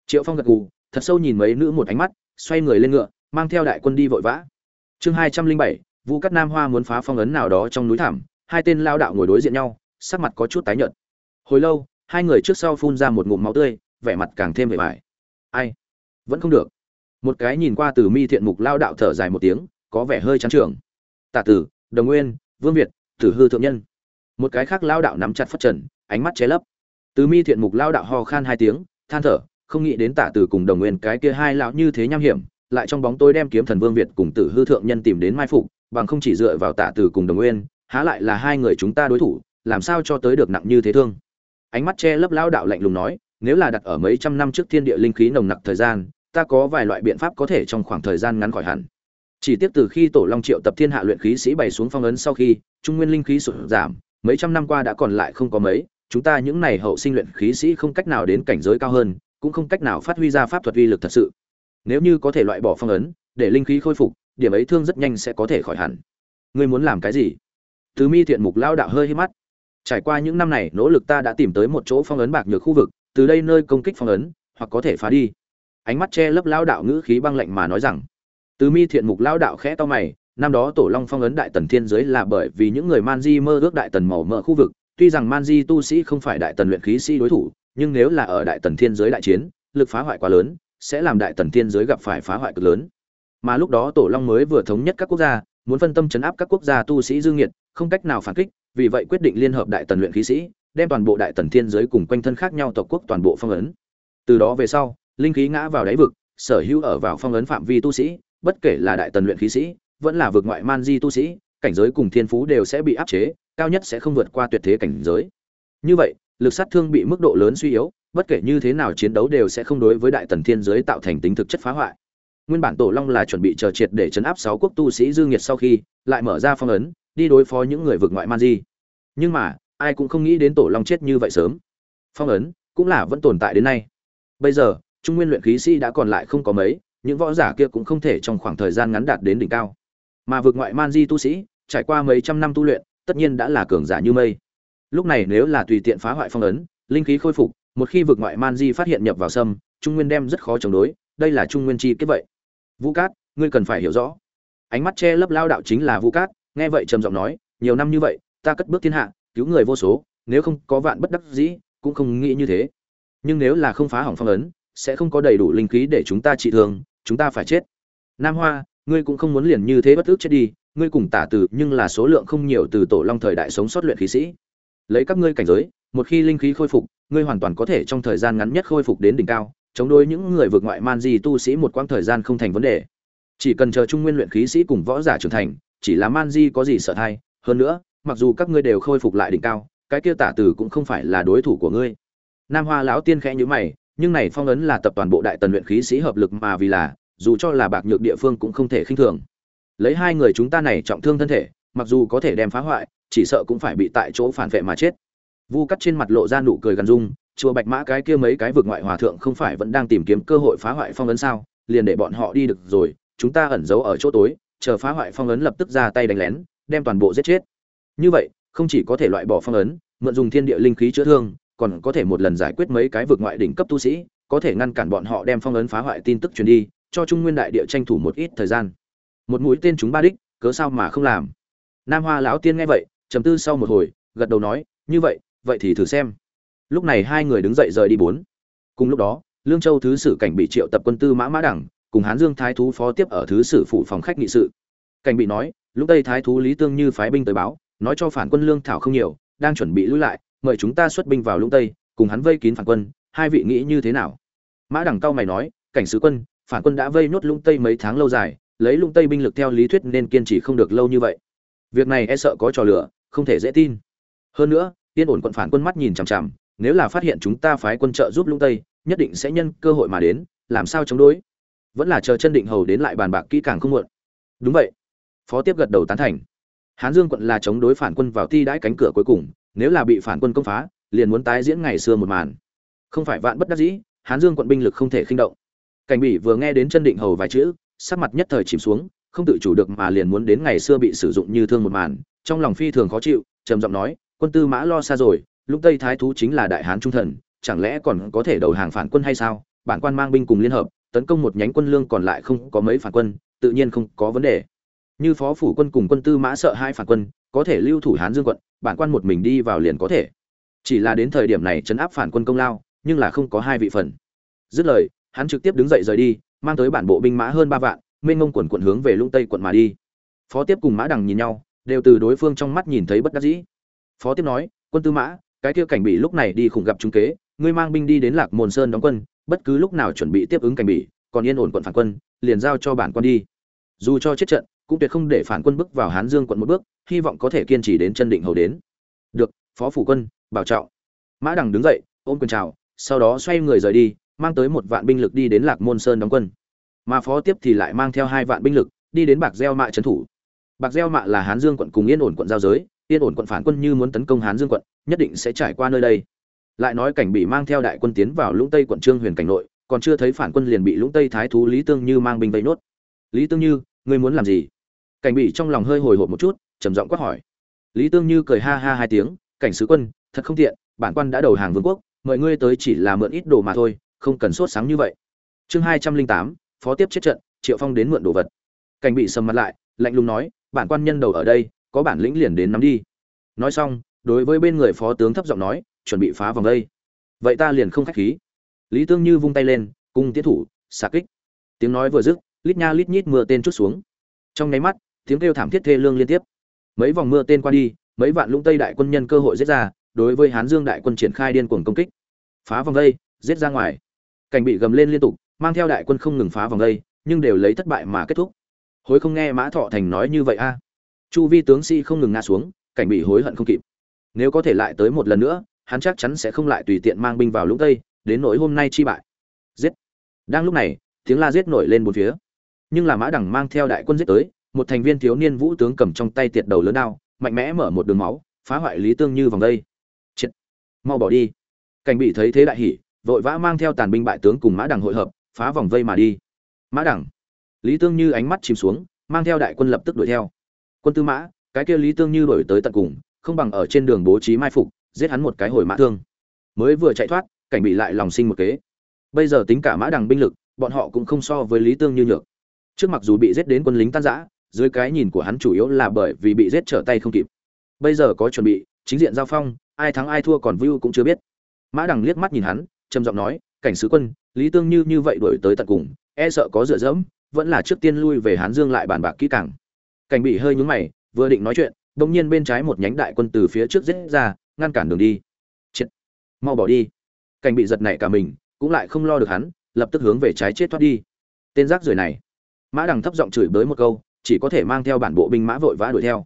triệu phong gật gù, thật sâu nhìn mấy nữ một ánh mắt, xoay người lên ngựa, mang theo đại quân đi vội vã. Chương hai trăm linh bảy vu cắt nam hoa muốn phá phong ấn nào đó trong núi thảm hai tên lao đạo ngồi đối diện nhau, sắc mặt có chút tái nhợt. Hồi lâu, hai người trước sau phun ra một ngụm máu tươi, vẻ mặt càng thêm vẻ vải ai? Vẫn không được. Một cái nhìn qua từ mi thiện mục lao đạo thở dài một tiếng, có vẻ hơi chán trường tạ tử, đồng nguyên, vương việt, tử hư thượng nhân. Một cái khác lao đạo nắm chặt phất trần, ánh mắt che lấp. Từ mi thiện mục lao đạo ho khan hai tiếng, than thở, không nghĩ đến tạ tử cùng đồng nguyên cái kia hai lão như thế nham hiểm, lại trong bóng tôi đem kiếm thần vương việt cùng tử hư thượng nhân tìm đến mai phục, bằng không chỉ dựa vào tạ tử cùng đồng nguyên há lại là hai người chúng ta đối thủ, làm sao cho tới được nặng như thế thương? Ánh mắt che lấp lao đạo lạnh lùng nói, nếu là đặt ở mấy trăm năm trước thiên địa linh khí nồng nặc thời gian, ta có vài loại biện pháp có thể trong khoảng thời gian ngắn khỏi hẳn. Chỉ tiếc từ khi tổ long triệu tập thiên hạ luyện khí sĩ bày xuống phong ấn sau khi, trung nguyên linh khí sụt giảm, mấy trăm năm qua đã còn lại không có mấy, chúng ta những này hậu sinh luyện khí sĩ không cách nào đến cảnh giới cao hơn, cũng không cách nào phát huy ra pháp thuật uy lực thật sự. Nếu như có thể loại bỏ phong ấn, để linh khí khôi phục, điểm ấy thương rất nhanh sẽ có thể khỏi hẳn. Ngươi muốn làm cái gì? Từ mi thiện mục lao đạo hơi hí mắt. Trải qua những năm này, nỗ lực ta đã tìm tới một chỗ phong ấn bạc nhược khu vực, từ đây nơi công kích phong ấn, hoặc có thể phá đi. Ánh mắt che lấp lao đạo ngữ khí băng lạnh mà nói rằng từ mi thiện mục lao đạo khẽ to mày, năm đó tổ long phong ấn đại tần thiên giới là bởi vì những người man di mơ ước đại tần màu mỡ khu vực, tuy rằng man di tu sĩ không phải đại tần luyện khí sĩ đối thủ, nhưng nếu là ở đại tần thiên giới đại chiến, lực phá hoại quá lớn, sẽ làm đại tần thiên giới gặp phải phá hoại cực lớn. Mà lúc đó tổ long mới vừa thống nhất các quốc gia, muốn phân tâm chấn áp các quốc gia tu sĩ dương nghiệt không cách nào phản kích, vì vậy quyết định liên hợp đại tần luyện khí sĩ, đem toàn bộ đại tần thiên giới cùng quanh thân khác nhau tộc quốc toàn bộ phong ấn. Từ đó về sau, linh khí ngã vào đáy vực, sở hữu ở vào phong ấn phạm vi tu sĩ, bất kể là đại tần luyện khí sĩ, vẫn là vực ngoại man di tu sĩ, cảnh giới cùng thiên phú đều sẽ bị áp chế, cao nhất sẽ không vượt qua tuyệt thế cảnh giới. Như vậy, lực sát thương bị mức độ lớn suy yếu, bất kể như thế nào chiến đấu đều sẽ không đối với đại tần thiên giới tạo thành tính thực chất phá hoại. Nguyên bản tổ long là chuẩn bị chờ triệt để chấn áp sáu quốc tu sĩ dư nghiệt sau khi, lại mở ra phong ấn đi đối phó những người vực ngoại man di. Nhưng mà, ai cũng không nghĩ đến tổ long chết như vậy sớm. Phong ấn, cũng là vẫn tồn tại đến nay. Bây giờ, trung nguyên luyện khí sĩ đã còn lại không có mấy, những võ giả kia cũng không thể trong khoảng thời gian ngắn đạt đến đỉnh cao. Mà vượt ngoại man di tu sĩ, trải qua mấy trăm năm tu luyện, tất nhiên đã là cường giả như mây. Lúc này nếu là tùy tiện phá hoại phong ấn, linh khí khôi phục, một khi vượt ngoại man di phát hiện nhập vào sâm, trung nguyên đem rất khó chống đối, đây là trung nguyên chi kết vậy. Vũ cát, ngươi cần phải hiểu rõ. Ánh mắt che lấp lao đạo chính là vũ cát nghe vậy trầm giọng nói, nhiều năm như vậy, ta cất bước thiên hạ, cứu người vô số, nếu không có vạn bất đắc dĩ, cũng không nghĩ như thế. Nhưng nếu là không phá hỏng phong ấn, sẽ không có đầy đủ linh khí để chúng ta trị thương, chúng ta phải chết. Nam hoa, ngươi cũng không muốn liền như thế bất ức chết đi, ngươi cùng tả từ nhưng là số lượng không nhiều từ tổ long thời đại sống sót luyện khí sĩ. Lấy các ngươi cảnh giới, một khi linh khí khôi phục, ngươi hoàn toàn có thể trong thời gian ngắn nhất khôi phục đến đỉnh cao, chống đối những người vượt ngoại man di tu sĩ một quãng thời gian không thành vấn đề. Chỉ cần chờ trung nguyên luyện khí sĩ cùng võ giả trưởng thành chỉ là man di có gì sợ thay hơn nữa, mặc dù các ngươi đều khôi phục lại đỉnh cao, cái kia tả tử cũng không phải là đối thủ của ngươi. Nam hoa lão tiên khẽ nhíu mày, nhưng này phong ấn là tập toàn bộ đại tần luyện khí sĩ hợp lực mà vì là, dù cho là bạc nhược địa phương cũng không thể khinh thường. Lấy hai người chúng ta này trọng thương thân thể, mặc dù có thể đem phá hoại, chỉ sợ cũng phải bị tại chỗ phản vệ mà chết. Vu cắt trên mặt lộ ra nụ cười gần dung chùa bạch mã cái kia mấy cái vực ngoại hòa thượng không phải vẫn đang tìm kiếm cơ hội phá hoại phong ấn sao? Liền để bọn họ đi được rồi, chúng ta ẩn giấu ở chỗ tối chờ phá hoại phong ấn lập tức ra tay đánh lén, đem toàn bộ giết chết. Như vậy, không chỉ có thể loại bỏ phong ấn, mượn dùng thiên địa linh khí chữa thương, còn có thể một lần giải quyết mấy cái vực ngoại đỉnh cấp tu sĩ, có thể ngăn cản bọn họ đem phong ấn phá hoại tin tức truyền đi, cho trung nguyên đại địa tranh thủ một ít thời gian. Một mũi tên chúng ba đích, cớ sao mà không làm? Nam hoa lão tiên nghe vậy, trầm tư sau một hồi, gật đầu nói, như vậy vậy thì thử xem. Lúc này hai người đứng dậy rời đi bốn. Cùng lúc đó, lương châu thứ sử cảnh bị triệu tập quân tư mã mã đẳng cùng hán dương thái thú phó tiếp ở thứ sử phụ phòng khách nghị sự. Cảnh bị nói, lúc đây thái thú lý tương như phái binh tới báo, nói cho phản quân lương thảo không nhiều, đang chuẩn bị lui lại, mời chúng ta xuất binh vào lũng tây, cùng hắn vây kín phản quân, hai vị nghĩ như thế nào? Mã đẳng cao mày nói, cảnh sứ quân, phản quân đã vây nốt lũng tây mấy tháng lâu dài, lấy lũng tây binh lực theo lý thuyết nên kiên trì không được lâu như vậy. Việc này e sợ có trò lửa, không thể dễ tin. Hơn nữa, yên ổn quận phản quân mắt nhìn chằm chằm, nếu là phát hiện chúng ta phái quân trợ giúp lũng tây, nhất định sẽ nhân cơ hội mà đến, làm sao chống đối? Vẫn là chờ chân định hầu đến lại bàn bạc kỹ càng không muộn. Đúng vậy. Phó tiếp gật đầu tán thành. Hán dương quận là chống đối phản quân vào thi đãi cánh cửa cuối cùng, nếu là bị phản quân công phá, liền muốn tái diễn ngày xưa một màn. Không phải vạn bất đắc dĩ, hán dương quận binh lực không thể khinh động. Cảnh bỉ vừa nghe đến chân định hầu vài chữ, sắc mặt nhất thời chìm xuống, không tự chủ được mà liền muốn đến ngày xưa bị sử dụng như thương một màn, trong lòng phi thường khó chịu, trầm giọng nói, quân tư mã lo xa rồi, lúc tây thái thú chính là đại hán trung thần, chẳng lẽ còn có thể đầu hàng phản quân hay sao? Bản quan mang binh cùng liên hợp tấn công một nhánh quân lương còn lại không có mấy phản quân, tự nhiên không có vấn đề. Như phó phủ quân cùng quân tư mã sợ hai phản quân, có thể lưu thủ hán dương quận, bản quan một mình đi vào liền có thể. Chỉ là đến thời điểm này chấn áp phản quân công lao, nhưng là không có hai vị phần. Dứt lời, hắn trực tiếp đứng dậy rời đi, mang tới bản bộ binh mã hơn ba vạn, mênh ngông quần quần hướng về lũng tây quận mà đi. Phó tiếp cùng mã đằng nhìn nhau, đều từ đối phương trong mắt nhìn thấy bất đắc dĩ. Phó tiếp nói, quân tư mã, cái kia cảnh bị lúc này đi khủng gặp trung kế, ngươi mang binh đi đến lạc môn sơn đóng quân bất cứ lúc nào chuẩn bị tiếp ứng cảnh bị còn yên ổn quận phản quân, liền giao cho bản quân đi. Dù cho chết trận, cũng tuyệt không để phản quân bước vào hán dương quận một bước, hy vọng có thể kiên trì đến chân định hầu đến. Được, phó phủ quân, bảo trọng. Mã đằng đứng dậy, ôm quần chào, sau đó xoay người rời đi, mang tới một vạn binh lực đi đến lạc môn sơn đóng quân. Mà phó tiếp thì lại mang theo hai vạn binh lực, đi đến bạc gieo mạ trấn thủ. Bạc gieo mạ là hán dương quận cùng yên ổn quận giao giới, yên ổn quận phản quân như muốn tấn công hán dương quận, nhất định sẽ trải qua nơi đây lại nói cảnh bị mang theo đại quân tiến vào lũng tây quận trương huyền cảnh nội, còn chưa thấy phản quân liền bị lũng tây thái thú lý tương như mang binh vây nốt. Lý tương như, ngươi muốn làm gì? Cảnh bị trong lòng hơi hồi hộp một chút, trầm giọng quát hỏi. Lý tương như cười ha ha hai tiếng, cảnh sứ quân, thật không tiện, bản quan đã đầu hàng vương quốc, mời ngươi tới chỉ là mượn ít đồ mà thôi, không cần sốt sáng như vậy. Chương hai trăm linh tám, phó tiếp chết trận, triệu phong đến mượn đồ vật. Cảnh bị sầm mặt lại, lạnh lùng nói, bản quan nhân đầu ở đây, có bản lĩnh liền đến nắm đi. Nói xong, đối với bên người phó tướng thấp giọng nói chuẩn bị phá vòng đây. Vậy ta liền không khách khí. Lý tương như vung tay lên cung tiến thủ, xạ kích. Tiếng nói vừa dứt, lít nha lít nhít mưa tên chút xuống. Trong nháy mắt, tiếng kêu thảm thiết thê lương liên tiếp. Mấy vòng mưa tên qua đi, mấy vạn lũng tây đại quân nhân cơ hội giết ra, đối với hán dương đại quân triển khai điên cuồng công kích. Phá vòng đây, giết ra ngoài. Cảnh bị gầm lên liên tục, mang theo đại quân không ngừng phá vòng đây, nhưng đều lấy thất bại mà kết thúc. Hối không nghe mã thọ thành nói như vậy a. Chu vi tướng sĩ không ngừng ngã xuống, cảnh bị hối hận không kịp. Nếu có thể lại tới một lần nữa hắn chắc chắn sẽ không lại tùy tiện mang binh vào lũng tây, đến nỗi hôm nay chi bại. Giết. Đang lúc này, tiếng la giết nổi lên một phía. Nhưng là mã đẳng mang theo đại quân giết tới, một thành viên thiếu niên vũ tướng cầm trong tay tiệt đầu lớn đao, mạnh mẽ mở một đường máu, phá hoại lý tương như vòng đây. Chết. Mau bỏ đi. Cảnh bị thấy thế đại hỉ, vội vã mang theo tàn binh bại tướng cùng mã đẳng hội hợp, phá vòng vây mà đi. Mã đẳng. Lý tương như ánh mắt chìm xuống, mang theo đại quân lập tức đuổi theo. Quân tư mã, cái kia lý tương như đổi tới tận cùng, không bằng ở trên đường bố trí mai phục giết hắn một cái hồi mã thương. Mới vừa chạy thoát, cảnh bị lại lòng sinh một kế. Bây giờ tính cả mã đằng binh lực, bọn họ cũng không so với lý tương như nhược. Trước mặc dù bị giết đến quân lính tan rã, dưới cái nhìn của hắn chủ yếu là bởi vì bị giết trở tay không kịp. Bây giờ có chuẩn bị, chính diện giao phong, ai thắng ai thua còn view cũng chưa biết. Mã đằng liếc mắt nhìn hắn, trầm giọng nói, cảnh sứ quân, lý tương như như vậy đổi tới tận cùng e sợ có dựa dẫm, vẫn là trước tiên lui về hán dương lại bàn bạc kỹ càng. Cảnh bị hơi nhúng mày, vừa định nói chuyện, bỗng nhiên bên trái một nhánh đại quân từ phía trước giết ra ngăn cản đường đi. Chết. Mau bỏ đi. Cảnh bị giật nảy cả mình, cũng lại không lo được hắn, lập tức hướng về trái chết thoát đi. Tên rác rưởi này. Mã đằng thấp giọng chửi bới một câu, chỉ có thể mang theo bản bộ binh mã vội vã đuổi theo.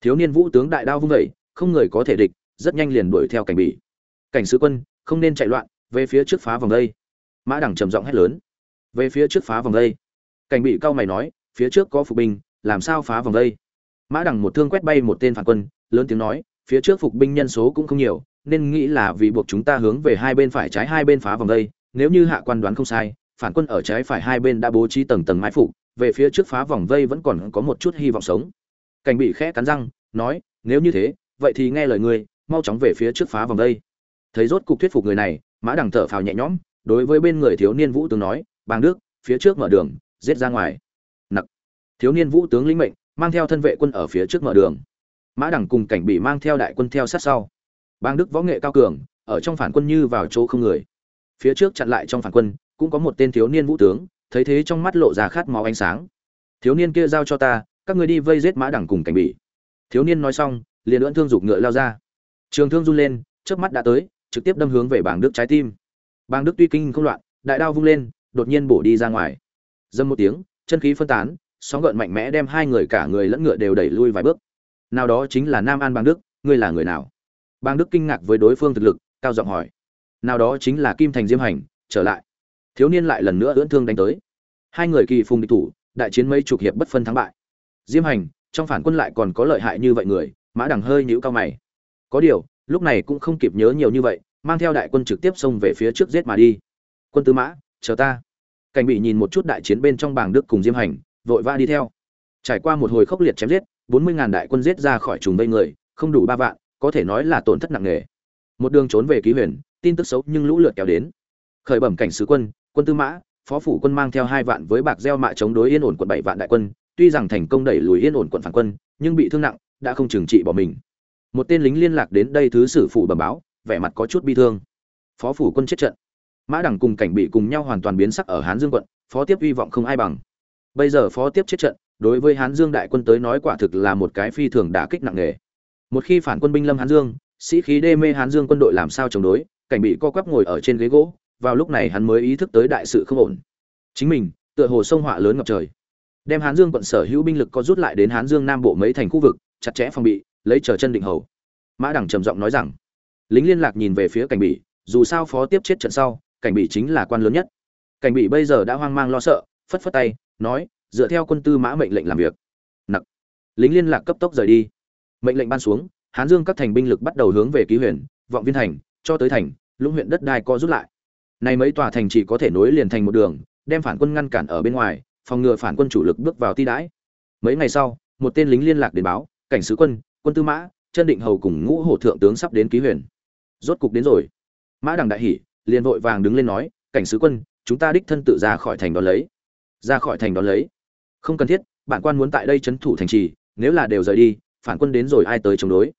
Thiếu niên vũ tướng đại đao vung vẩy không người có thể địch, rất nhanh liền đuổi theo cảnh bị. Cảnh sứ quân, không nên chạy loạn, về phía trước phá vòng đây. Mã đằng trầm giọng hét lớn. Về phía trước phá vòng đây. Cảnh bị cao mày nói, phía trước có phục binh, làm sao phá vòng đây? Mã đằng một thương quét bay một tên phản quân, lớn tiếng nói phía trước phục binh nhân số cũng không nhiều, nên nghĩ là vì buộc chúng ta hướng về hai bên phải trái hai bên phá vòng đây, nếu như hạ quan đoán không sai, phản quân ở trái phải hai bên đã bố trí tầng tầng mái phục về phía trước phá vòng vây vẫn còn có một chút hy vọng sống. Cảnh bị khẽ cắn răng, nói, nếu như thế, vậy thì nghe lời ngươi, mau chóng về phía trước phá vòng vây thấy rốt cục thuyết phục người này, mã đằng thở phào nhẹ nhõm, đối với bên người thiếu niên vũ tướng nói, bàng đức, phía trước mở đường, giết ra ngoài. Nặc. Thiếu niên vũ tướng lĩnh mệnh, mang theo thân vệ quân ở phía trước mở đường mã đẳng cùng cảnh bị mang theo đại quân theo sát sau. Bang đức võ nghệ cao cường, ở trong phản quân như vào chỗ không người. Phía trước chặn lại trong phản quân, cũng có một tên thiếu niên vũ tướng, thấy thế trong mắt lộ ra khát máu ánh sáng. Thiếu niên kia giao cho ta, các người đi vây giết mã đẳng cùng cảnh bị thiếu niên nói xong, liền lưỡn thương dục ngựa lao ra. Trường thương run lên trước mắt đã tới, trực tiếp đâm hướng về bảng đức trái tim. Bang đức tuy kinh không loạn, đại đao vung lên, đột nhiên bổ đi ra ngoài. Dâm một tiếng, chân khí phân tán, sóng gợn mạnh mẽ đem hai người cả người lẫn ngựa đều đẩy lui vài bước nào đó chính là nam an bang đức, ngươi là người nào? Bang đức kinh ngạc với đối phương thực lực, cao giọng hỏi. Nào đó chính là kim thành diêm hành, trở lại. Thiếu niên lại lần nữa ưỡn thương đánh tới. Hai người kỳ phùng địch thủ, đại chiến mấy chục hiệp bất phân thắng bại. Diêm hành, trong phản quân lại còn có lợi hại như vậy người, mã đằng hơi nhũ cao mày. Có điều, lúc này cũng không kịp nhớ nhiều như vậy, mang theo đại quân trực tiếp xông về phía trước giết mà đi. Quân tư mã, chờ ta. Cảnh bị nhìn một chút đại chiến bên trong bảng đức cùng diêm hành, vội vã đi theo. Trải qua một hồi khốc liệt chém giết bốn mươi ngàn đại quân giết ra khỏi trùng vây người, không đủ ba vạn, có thể nói là tổn thất nặng nề. Một đường trốn về ký huyền, tin tức xấu nhưng lũ lượt kéo đến. Khởi bẩm cảnh sứ quân quân tư mã, phó phủ quân mang theo hai vạn với bạc gieo mạ chống đối yên ổn quận bảy vạn đại quân, tuy rằng thành công đẩy lùi yên ổn quận phản quân, nhưng bị thương nặng, đã không trừng trị bỏ mình. Một tên lính liên lạc đến đây thứ sử phủ bẩm báo, vẻ mặt có chút bi thương. Phó phủ quân chết trận. Mã đẳng cùng cảnh bị cùng nhau hoàn toàn biến sắc ở hán dương quận, phó tiếp hy vọng không ai bằng. Bây giờ phó tiếp chết trận đối với hán dương đại quân tới nói quả thực là một cái phi thường đả kích nặng nề. Một khi phản quân binh lâm hán dương, sĩ khí đê mê hán dương quân đội làm sao chống đối, cảnh bị co quắp ngồi ở trên ghế gỗ, vào lúc này hắn mới ý thức tới đại sự không ổn. Chính mình, tựa hồ sông họa lớn ngập trời. Đem hán dương quận sở hữu binh lực có rút lại đến hán dương nam bộ mấy thành khu vực, chặt chẽ phòng bị, lấy chờ chân định hầu. Mã đẳng trầm giọng nói rằng, lính liên lạc nhìn về phía cảnh bị, dù sao phó tiếp chết trận sau, cảnh bị chính là quan lớn nhất. Cảnh bị bây giờ đã hoang mang lo sợ, phất phất tay, nói dựa theo quân tư mã mệnh lệnh làm việc. Nặc. Lính liên lạc cấp tốc rời đi. Mệnh lệnh ban xuống, hán dương các thành binh lực bắt đầu hướng về ký huyền, vọng viên thành, cho tới thành, lũng huyện đất đai co rút lại. Này mấy tòa thành chỉ có thể nối liền thành một đường, đem phản quân ngăn cản ở bên ngoài, phòng ngừa phản quân chủ lực bước vào ti đãi. Mấy ngày sau, một tên lính liên lạc đến báo, cảnh sứ quân quân tư mã, chân định hầu cùng ngũ hổ thượng tướng sắp đến ký huyền. Rốt cục đến rồi. Mã đằng đại hỉ, liền vội vàng đứng lên nói, cảnh sứ quân, chúng ta đích thân tự ra khỏi thành đón lấy. Ra khỏi thành đón lấy không cần thiết, bản quan muốn tại đây trấn thủ thành trì, nếu là đều rời đi, phản quân đến rồi ai tới chống đối?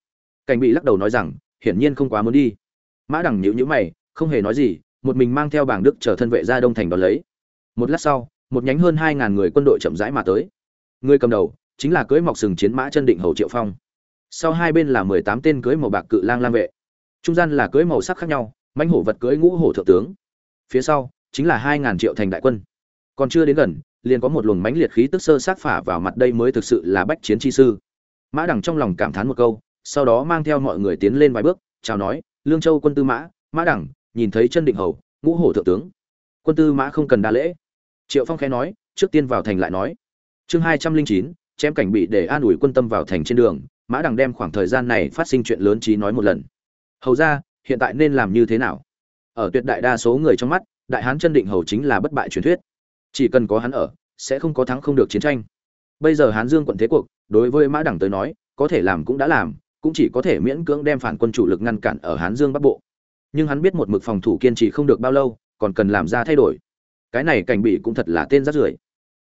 Cảnh bị lắc đầu nói rằng, hiển nhiên không quá muốn đi. Mã đằng nhữ nhữ mày, không hề nói gì, một mình mang theo bảng đức chở thân vệ ra đông thành đón lấy. Một lát sau, một nhánh hơn hai ngàn người quân đội chậm rãi mà tới. Người cầm đầu, chính là cưới mọc sừng chiến mã chân định hầu triệu phong. Sau hai bên là mười tám tên cưới màu bạc cự lang lang vệ. Trung gian là cưới màu sắc khác nhau, mãnh hổ vật cưới ngũ hổ thượng tướng. Phía sau, chính là hai ngàn triệu thành đại quân. Còn chưa đến gần liền có một luồng mãnh liệt khí tức sơ sát phả vào mặt đây mới thực sự là bách chiến chi sư. Mã đằng trong lòng cảm thán một câu, sau đó mang theo mọi người tiến lên vài bước, chào nói, lương châu quân tư mã mã đẳng nhìn thấy chân định hầu, ngũ hổ thượng tướng. Quân tư mã không cần đa lễ. Triệu phong khẽ nói, trước tiên vào thành lại nói. Chương hai trăm linh chín, chém cảnh bị để an ủi quân tâm vào thành trên đường, mã đằng đem khoảng thời gian này phát sinh chuyện lớn trí nói một lần. Hầu ra, hiện tại nên làm như thế nào? Ở tuyệt đại đa số người trong mắt, đại hán chân định hầu chính là bất bại truyền thuyết chỉ cần có hắn ở, sẽ không có thắng không được chiến tranh. Bây giờ hán dương quận thế cuộc, đối với mã đẳng tới nói, có thể làm cũng đã làm, cũng chỉ có thể miễn cưỡng đem phản quân chủ lực ngăn cản ở hán dương bắc bộ. Nhưng hắn biết một mực phòng thủ kiên trì không được bao lâu, còn cần làm ra thay đổi. Cái này cảnh bị cũng thật là tên rát rưởi.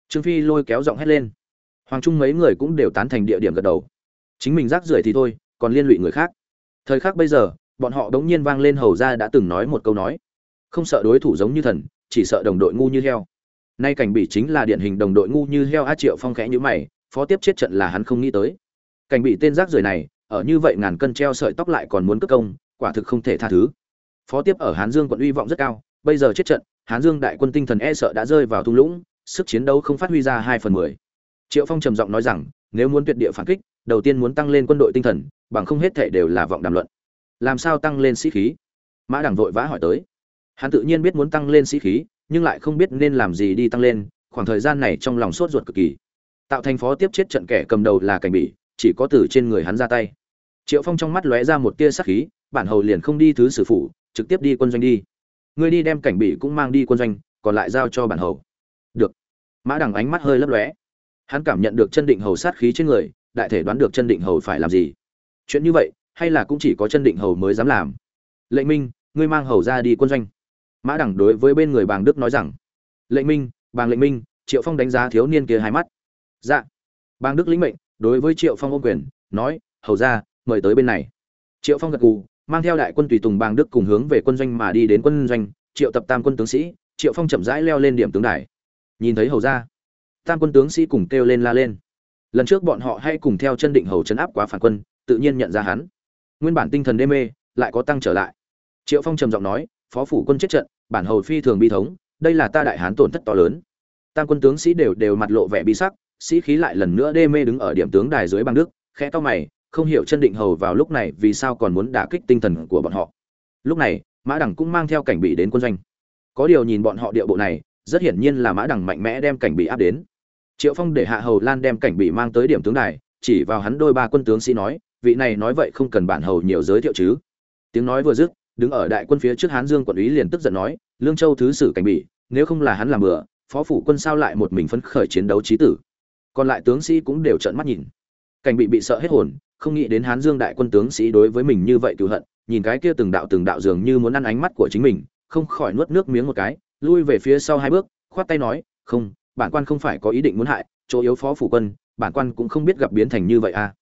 Trương phi lôi kéo giọng hét lên. Hoàng trung mấy người cũng đều tán thành địa điểm gật đầu. Chính mình rác rưởi thì thôi, còn liên lụy người khác. Thời khắc bây giờ, bọn họ đống nhiên vang lên hầu ra đã từng nói một câu nói. Không sợ đối thủ giống như thần, chỉ sợ đồng đội ngu như heo nay cảnh bị chính là điển hình đồng đội ngu như heo a triệu phong khẽ như mày, phó tiếp chết trận là hắn không nghĩ tới. Cảnh bị tên rác rưởi này, ở như vậy ngàn cân treo sợi tóc lại còn muốn cất công, quả thực không thể tha thứ. Phó tiếp ở hán dương quận uy vọng rất cao, bây giờ chết trận, hán dương đại quân tinh thần e sợ đã rơi vào thung lũng, sức chiến đấu không phát huy ra hai phần mười. Triệu phong trầm giọng nói rằng, nếu muốn tuyệt địa phản kích, đầu tiên muốn tăng lên quân đội tinh thần, bằng không hết thể đều là vọng đàm luận. Làm sao tăng lên sĩ khí? Mã đảng vội vã hỏi tới hắn tự nhiên biết muốn tăng lên sĩ khí nhưng lại không biết nên làm gì đi tăng lên khoảng thời gian này trong lòng sốt ruột cực kỳ. Tạo thành phó tiếp chết trận kẻ cầm đầu là cảnh bị, chỉ có từ trên người hắn ra tay. Triệu phong trong mắt lóe ra một tia sắc khí bản hầu liền không đi thứ sử phụ, trực tiếp đi quân doanh đi. Ngươi đi đem cảnh bị cũng mang đi quân doanh còn lại giao cho bản hầu. Được. Mã đằng ánh mắt hơi lấp lóe. Hắn cảm nhận được chân định hầu sát khí trên người đại thể đoán được chân định hầu phải làm gì. Chuyện như vậy hay là cũng chỉ có chân định hầu mới dám làm. Lệnh minh ngươi mang hầu ra đi quân doanh mã đẳng đối với bên người bàng đức nói rằng, lệnh minh, bàng lệnh minh, triệu phong đánh giá thiếu niên kia hai mắt. Dạ. Bàng đức lĩnh mệnh, đối với triệu phong ô quyền, nói, hầu ra mời tới bên này. Triệu phong gật gù, mang theo đại quân tùy tùng bàng đức cùng hướng về quân doanh mà đi đến quân doanh, triệu tập tam quân tướng sĩ, triệu phong chậm rãi leo lên điểm tướng đài. Nhìn thấy hầu ra tam quân tướng sĩ cùng kêu lên la lên. Lần trước bọn họ hay cùng theo chân định hầu chấn áp quá phản quân, tự nhiên nhận ra hắn. Nguyên bản tinh thần đê mê, lại có tăng trở lại. Triệu phong trầm giọng nói phó phủ quân chết trận, bản hầu phi thường bi thống, đây là ta đại hán tổn thất to lớn. Tam quân tướng sĩ đều đều mặt lộ vẻ bi sắc, sĩ khí lại lần nữa đê mê đứng ở điểm tướng đài dưới băng đức khẽ to mày, không hiểu chân định hầu vào lúc này vì sao còn muốn đả kích tinh thần của bọn họ. Lúc này, mã đẳng cũng mang theo cảnh bị đến quân doanh. Có điều nhìn bọn họ địa bộ này, rất hiển nhiên là mã đẳng mạnh mẽ đem cảnh bị áp đến. Triệu phong để hạ hầu lan đem cảnh bị mang tới điểm tướng đài, chỉ vào hắn đôi ba quân tướng sĩ nói, vị này nói vậy không cần bản hầu nhiều giới thiệu chứ. Tiếng nói vừa dứt đứng ở đại quân phía trước hán dương quận úy liền tức giận nói, lương châu thứ sử cảnh bị nếu không là hắn làm bừa, phó phủ quân sao lại một mình phấn khởi chiến đấu chí tử? Còn lại tướng sĩ cũng đều trợn mắt nhìn. Cảnh bị bị sợ hết hồn, không nghĩ đến hán dương đại quân tướng sĩ đối với mình như vậy cựu hận, nhìn cái kia từng đạo từng đạo dường như muốn ăn ánh mắt của chính mình, không khỏi nuốt nước miếng một cái, lui về phía sau hai bước, khoát tay nói, không, bản quan không phải có ý định muốn hại, chỗ yếu phó phủ quân, bản quan cũng không biết gặp biến thành như vậy à.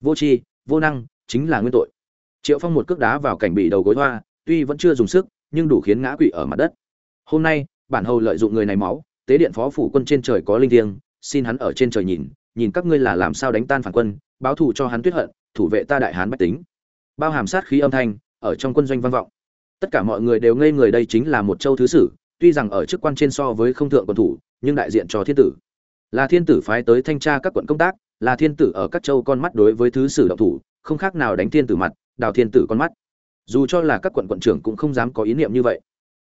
Vô tri, vô năng, chính là nguyên tội triệu phong một cước đá vào cảnh bị đầu gối hoa, tuy vẫn chưa dùng sức, nhưng đủ khiến ngã quỵ ở mặt đất. Hôm nay, bản hầu lợi dụng người này máu, tế điện phó phủ quân trên trời có linh thiêng, xin hắn ở trên trời nhìn nhìn các ngươi là làm sao đánh tan phản quân, báo thù cho hắn tuyết hận, thủ vệ ta đại hán bách tính. Bao hàm sát khí âm thanh, ở trong quân doanh vang vọng. Tất cả mọi người đều ngây người đây chính là một châu thứ sử, tuy rằng ở chức quan trên so với không thượng quân thủ, nhưng đại diện cho thiên tử. Là thiên tử phái tới thanh tra các quận công tác, là thiên tử ở các châu con mắt đối với thứ sử động thủ, không khác nào đánh thiên tử mặt đào thiên tử con mắt. Dù cho là các quận quận trưởng cũng không dám có ý niệm như vậy.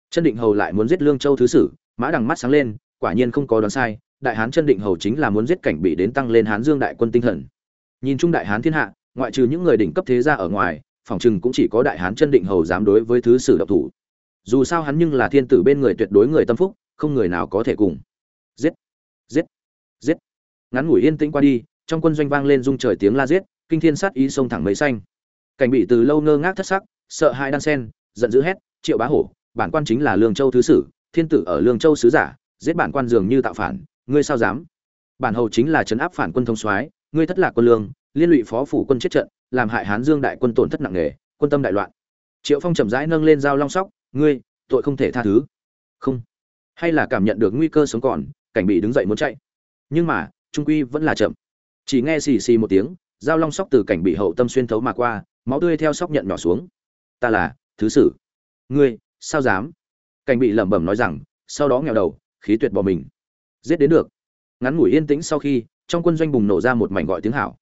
Chân định hầu lại muốn giết lương châu thứ sử, mã đằng mắt sáng lên, quả nhiên không có đoán sai, đại hán chân định hầu chính là muốn giết cảnh bị đến tăng lên hán dương đại quân tinh thần. Nhìn chung đại hán thiên hạ, ngoại trừ những người đỉnh cấp thế gia ở ngoài, phòng chừng cũng chỉ có đại hán chân định hầu dám đối với thứ sử độc thủ. Dù sao hắn nhưng là thiên tử bên người tuyệt đối người tâm phúc, không người nào có thể cùng. Giết! Giết! Giết! Ngắn ngủi yên tĩnh qua đi, trong quân doanh vang lên rung trời tiếng la giết, kinh thiên sát ý sông thẳng mấy xanh cảnh bị từ lâu ngơ ngác thất sắc, sợ hai đan sen, giận dữ hét, triệu bá hổ, bản quan chính là lương châu thứ sử, thiên tử ở lương châu sứ giả, giết bản quan dường như tạo phản, ngươi sao dám? Bản hầu chính là trấn áp phản quân thông soái, ngươi thất lạc quân lương, liên lụy phó phủ quân chết trận, làm hại hán dương đại quân tổn thất nặng nề, quân tâm đại loạn. Triệu phong chậm rãi nâng lên dao long sóc, ngươi, tội không thể tha thứ. Không. Hay là cảm nhận được nguy cơ sống còn, cảnh bị đứng dậy muốn chạy. Nhưng mà, trung quy vẫn là chậm. Chỉ nghe xì xì một tiếng, dao long sóc từ cảnh bị hậu tâm xuyên thấu mà qua máu tươi theo sóc nhận nhỏ xuống. Ta là, thứ sử. Ngươi, sao dám? Cảnh bị lẩm bẩm nói rằng, sau đó nghèo đầu, khí tuyệt bỏ mình. Giết đến được. Ngắn ngủi yên tĩnh sau khi, trong quân doanh bùng nổ ra một mảnh gọi tiếng hảo.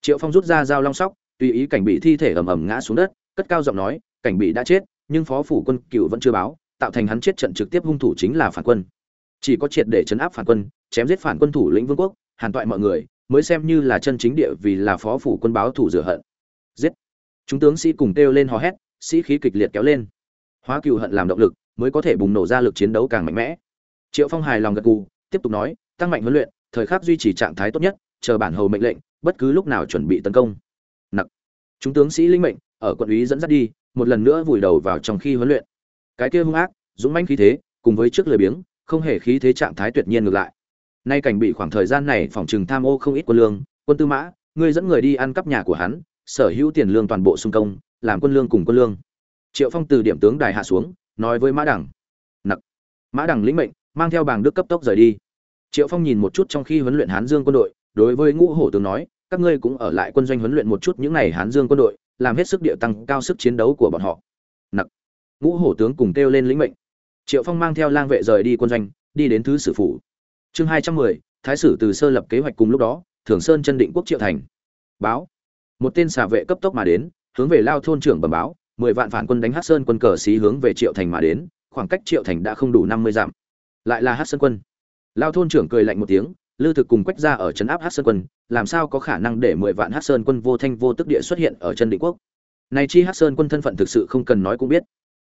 Triệu phong rút ra dao long sóc, tùy ý cảnh bị thi thể ầm ầm ngã xuống đất, cất cao giọng nói, cảnh bị đã chết, nhưng phó phủ quân cựu vẫn chưa báo, tạo thành hắn chết trận trực tiếp hung thủ chính là phản quân. Chỉ có triệt để chấn áp phản quân, chém giết phản quân thủ lĩnh vương quốc, hàn toại mọi người, mới xem như là chân chính địa vì là phó phủ quân báo thủ rửa hận. Giết chúng tướng sĩ cùng kêu lên hò hét, sĩ khí kịch liệt kéo lên. Hóa cựu hận làm động lực, mới có thể bùng nổ ra lực chiến đấu càng mạnh mẽ. Triệu phong hài lòng gật gù, tiếp tục nói, tăng mạnh huấn luyện, thời khắc duy trì trạng thái tốt nhất, chờ bản hầu mệnh lệnh, bất cứ lúc nào chuẩn bị tấn công. Nặc. Chúng tướng sĩ linh mệnh, ở quận úy dẫn dắt đi, một lần nữa vùi đầu vào trong khi huấn luyện. Cái kia hung ác, dũng mãnh khí thế, cùng với trước lười biếng, không hề khí thế trạng thái tuyệt nhiên ngược lại. Nay cảnh bị khoảng thời gian này phòng trừng tham ô không ít quân lương, quân tư mã, ngươi dẫn người đi ăn cắp nhà của hắn sở hữu tiền lương toàn bộ xung công, làm quân lương cùng quân lương. Triệu phong từ điểm tướng đài hạ xuống, nói với mã đẳng nặc. Mã đẳng lĩnh mệnh, mang theo bảng đức cấp tốc rời đi. Triệu phong nhìn một chút trong khi huấn luyện hán dương quân đội, đối với ngũ hổ tướng nói, các ngươi cũng ở lại quân doanh huấn luyện một chút những này hán dương quân đội, làm hết sức địa tăng cao sức chiến đấu của bọn họ. Nặc. Ngũ hổ tướng cùng kêu lên lĩnh mệnh. Triệu phong mang theo lang vệ rời đi quân doanh, đi đến thứ sử phủ. Chương hai trăm mười, thái sử từ sơ lập kế hoạch cùng lúc đó, thường sơn chân định quốc triệu thành. Báo một tên xà vệ cấp tốc mà đến, hướng về lao thôn trưởng bẩm báo, mười vạn phản quân đánh hát sơn quân cờ xí hướng về triệu thành mà đến, khoảng cách triệu thành đã không đủ năm mươi dặm. Lại là hát sơn quân. Lao thôn trưởng cười lạnh một tiếng lư thực cùng quách ra ở trấn áp hát sơn quân, làm sao có khả năng để mười vạn hát sơn quân vô thanh vô tức địa xuất hiện ở chân định quốc? Này chi hát sơn quân thân phận thực sự không cần nói cũng biết.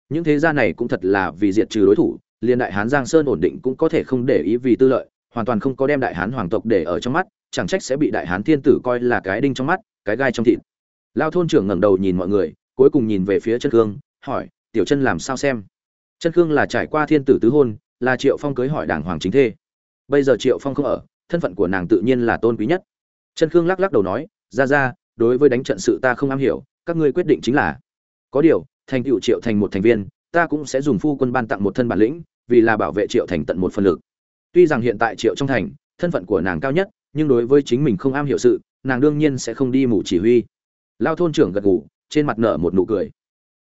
Những thế gia này cũng thật là vì diệt trừ đối thủ, liên đại hán giang sơn ổn định cũng có thể không để ý vì tư lợi, hoàn toàn không có đem đại hán hoàng tộc để ở trong mắt, chẳng trách sẽ bị đại hán thiên tử coi là cái đinh trong mắt cái gai trong thịt. Lao thôn trưởng ngẩng đầu nhìn mọi người, cuối cùng nhìn về phía chân khương, hỏi, tiểu chân làm sao xem? Chân khương là trải qua thiên tử tứ hôn, là triệu phong cưới hỏi đảng hoàng chính thê. Bây giờ triệu phong không ở, thân phận của nàng tự nhiên là tôn quý nhất. Chân khương lắc lắc đầu nói, ra ra, đối với đánh trận sự ta không am hiểu, các ngươi quyết định chính là. Có điều, thành tựu triệu thành một thành viên, ta cũng sẽ dùng phu quân ban tặng một thân bản lĩnh, vì là bảo vệ triệu thành tận một phần lực. Tuy rằng hiện tại triệu trong thành, thân phận của nàng cao nhất, nhưng đối với chính mình không am hiểu sự nàng đương nhiên sẽ không đi mù chỉ huy. Lao thôn trưởng gật gù, trên mặt nở một nụ cười.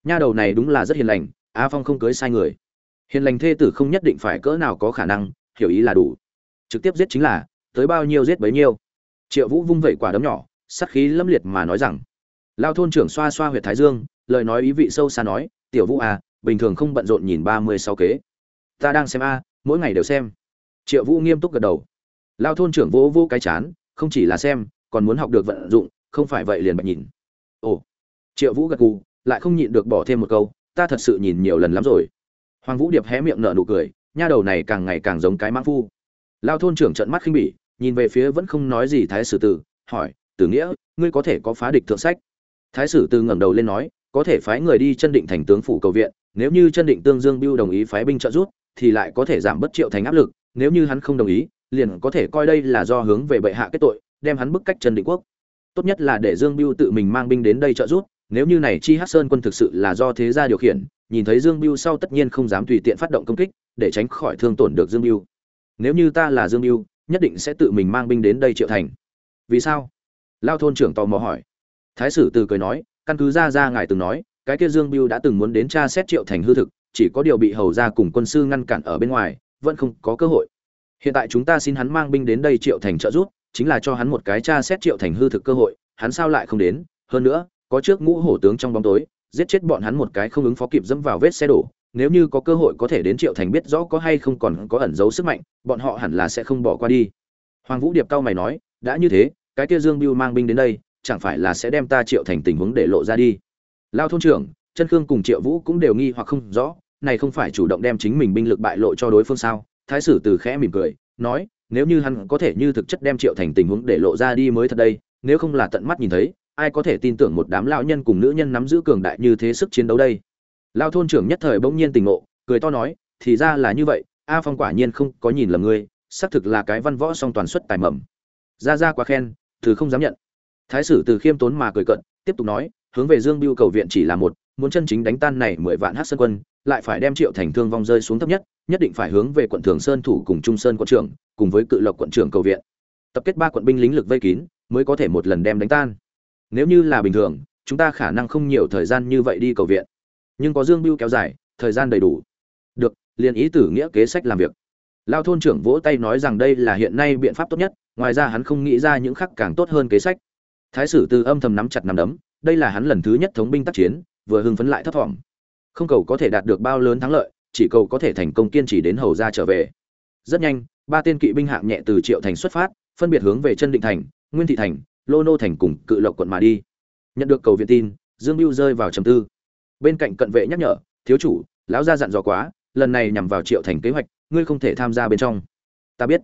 Nha đầu này đúng là rất hiền lành, a phong không cưới sai người. Hiền lành thê tử không nhất định phải cỡ nào có khả năng, hiểu ý là đủ. Trực tiếp giết chính là, tới bao nhiêu giết bấy nhiêu. Triệu vũ vung vẩy quả đấm nhỏ sắc khí lâm liệt mà nói rằng, lao thôn trưởng xoa xoa huyệt thái dương, lời nói ý vị sâu xa nói, tiểu vũ à bình thường không bận rộn nhìn ba mươi sáu kế. Ta đang xem a, mỗi ngày đều xem. Triệu vũ nghiêm túc gật đầu. Lao thôn trưởng vỗ vỗ cái chán, không chỉ là xem còn muốn học được vận dụng, không phải vậy liền bạch nhìn. Ồ, triệu vũ gật gù, lại không nhịn được bỏ thêm một câu, ta thật sự nhìn nhiều lần lắm rồi. Hoàng vũ điệp hé miệng nở nụ cười, nha đầu này càng ngày càng giống cái mãn phu. Lao thôn trưởng trận mắt khinh bỉ, nhìn về phía vẫn không nói gì thái sử tử, hỏi, tử nghĩa, ngươi có thể có phá địch thượng sách? Thái sử tử ngẩng đầu lên nói, có thể phái người đi chân định thành tướng phủ cầu viện, nếu như chân định tương dương biêu đồng ý phái binh trợ giúp, thì lại có thể giảm bất triệu thành áp lực, nếu như hắn không đồng ý, liền có thể coi đây là do hướng về bệ hạ kết tội đem hắn bức cách Trần định quốc. Tốt nhất là để dương biêu tự mình mang binh đến đây trợ giúp, nếu như này chi Hắc sơn quân thực sự là do thế gia điều khiển, nhìn thấy dương biêu sau tất nhiên không dám tùy tiện phát động công kích, để tránh khỏi thương tổn được dương biêu nếu như ta là dương biêu nhất định sẽ tự mình mang binh đến đây triệu thành. Vì sao? Lao thôn trưởng tò mò hỏi. Thái sử từ cười nói, căn cứ ra ra ngài từng nói, cái kia dương biêu đã từng muốn đến tra xét triệu thành hư thực, chỉ có điều bị hầu gia cùng quân sư ngăn cản ở bên ngoài, vẫn không có cơ hội. Hiện tại chúng ta xin hắn mang binh đến đây triệu thành trợ giúp chính là cho hắn một cái tra xét triệu thành hư thực cơ hội, hắn sao lại không đến? Hơn nữa, có trước ngũ hổ tướng trong bóng tối, giết chết bọn hắn một cái không ứng phó kịp dẫm vào vết xe đổ. Nếu như có cơ hội có thể đến triệu thành biết rõ có hay không còn có ẩn giấu sức mạnh, bọn họ hẳn là sẽ không bỏ qua đi. Hoàng vũ điệp cao mày nói, đã như thế, cái kia dương biêu mang binh đến đây, chẳng phải là sẽ đem ta triệu thành tình huống để lộ ra đi? Lao thôn trưởng chân khương cùng triệu vũ cũng đều nghi hoặc không rõ, này không phải chủ động đem chính mình binh lực bại lộ cho đối phương sao? Thái sử từ khẽ mỉm cười, nói nếu như hắn có thể như thực chất đem triệu thành tình huống để lộ ra đi mới thật đây, nếu không là tận mắt nhìn thấy, ai có thể tin tưởng một đám lão nhân cùng nữ nhân nắm giữ cường đại như thế sức chiến đấu đây? Lao thôn trưởng nhất thời bỗng nhiên tình ngộ, cười to nói, thì ra là như vậy, a phong quả nhiên không có nhìn lầm ngươi, xác thực là cái văn võ song toàn xuất tài mầm. Ra ra quá khen thứ không dám nhận. Thái sử từ khiêm tốn mà cười cận tiếp tục nói, hướng về dương biêu cầu viện chỉ là một, muốn chân chính đánh tan này mười vạn hát sơn quân, lại phải đem triệu thành thương vong rơi xuống thấp nhất nhất định phải hướng về quận thường sơn thủ cùng trung sơn quận trưởng cùng với cự lộc quận trưởng cầu viện. Tập kết ba quận binh lính lực vây kín, mới có thể một lần đem đánh tan. Nếu như là bình thường, chúng ta khả năng không nhiều thời gian như vậy đi cầu viện. Nhưng có dương biêu kéo dài, thời gian đầy đủ. Được, liền ý tử nghĩa kế sách làm việc. Lao thôn trưởng vỗ tay nói rằng đây là hiện nay biện pháp tốt nhất, ngoài ra hắn không nghĩ ra những khắc càng tốt hơn kế sách. Thái sử từ âm thầm nắm chặt nắm đấm, đây là hắn lần thứ nhất thống binh tác chiến, vừa hưng phấn lại thấp thỏm. Không cầu có thể đạt được bao lớn thắng lợi, chỉ cầu có thể thành công kiên trì đến hầu ra trở về. Rất nhanh ba tên kỵ binh hạng nhẹ từ triệu thành xuất phát, phân biệt hướng về chân định thành, nguyên thị thành, lô nô thành cùng cự lộc quận mà đi. Nhận được cầu viện tin, dương mưu rơi vào trầm tư. Bên cạnh cận vệ nhắc nhở, thiếu chủ, lão gia dặn dò quá, lần này nhằm vào triệu thành kế hoạch, ngươi không thể tham gia bên trong. Ta biết.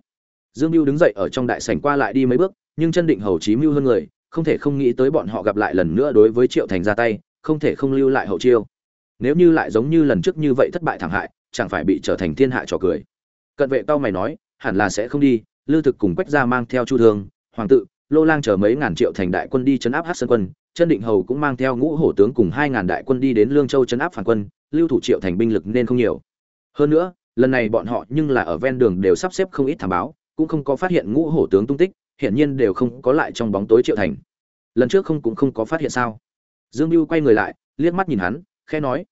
Dương mưu đứng dậy ở trong đại sảnh qua lại đi mấy bước, nhưng chân định hầu chí mưu hơn người, không thể không nghĩ tới bọn họ gặp lại lần nữa đối với triệu thành ra tay, không thể không lưu lại hậu chiêu. Nếu như lại giống như lần trước như vậy thất bại thảm hại, chẳng phải bị trở thành thiên hạ trò cười. Cận vệ tao mày nói hẳn là sẽ không đi lưu thực cùng quách gia mang theo chu thương, hoàng tự, lô lang chờ mấy ngàn triệu thành đại quân đi chấn áp hát sơn quân, chân định hầu cũng mang theo ngũ hổ tướng cùng hai ngàn đại quân đi đến lương châu chấn áp phản quân, lưu thủ triệu thành binh lực nên không nhiều. Hơn nữa, lần này bọn họ nhưng là ở ven đường đều sắp xếp không ít thảm báo, cũng không có phát hiện ngũ hổ tướng tung tích, hiển nhiên đều không có lại trong bóng tối triệu thành. Lần trước không cũng không có phát hiện sao? Dương mưu quay người lại, liếc mắt nhìn hắn, khẽ nói,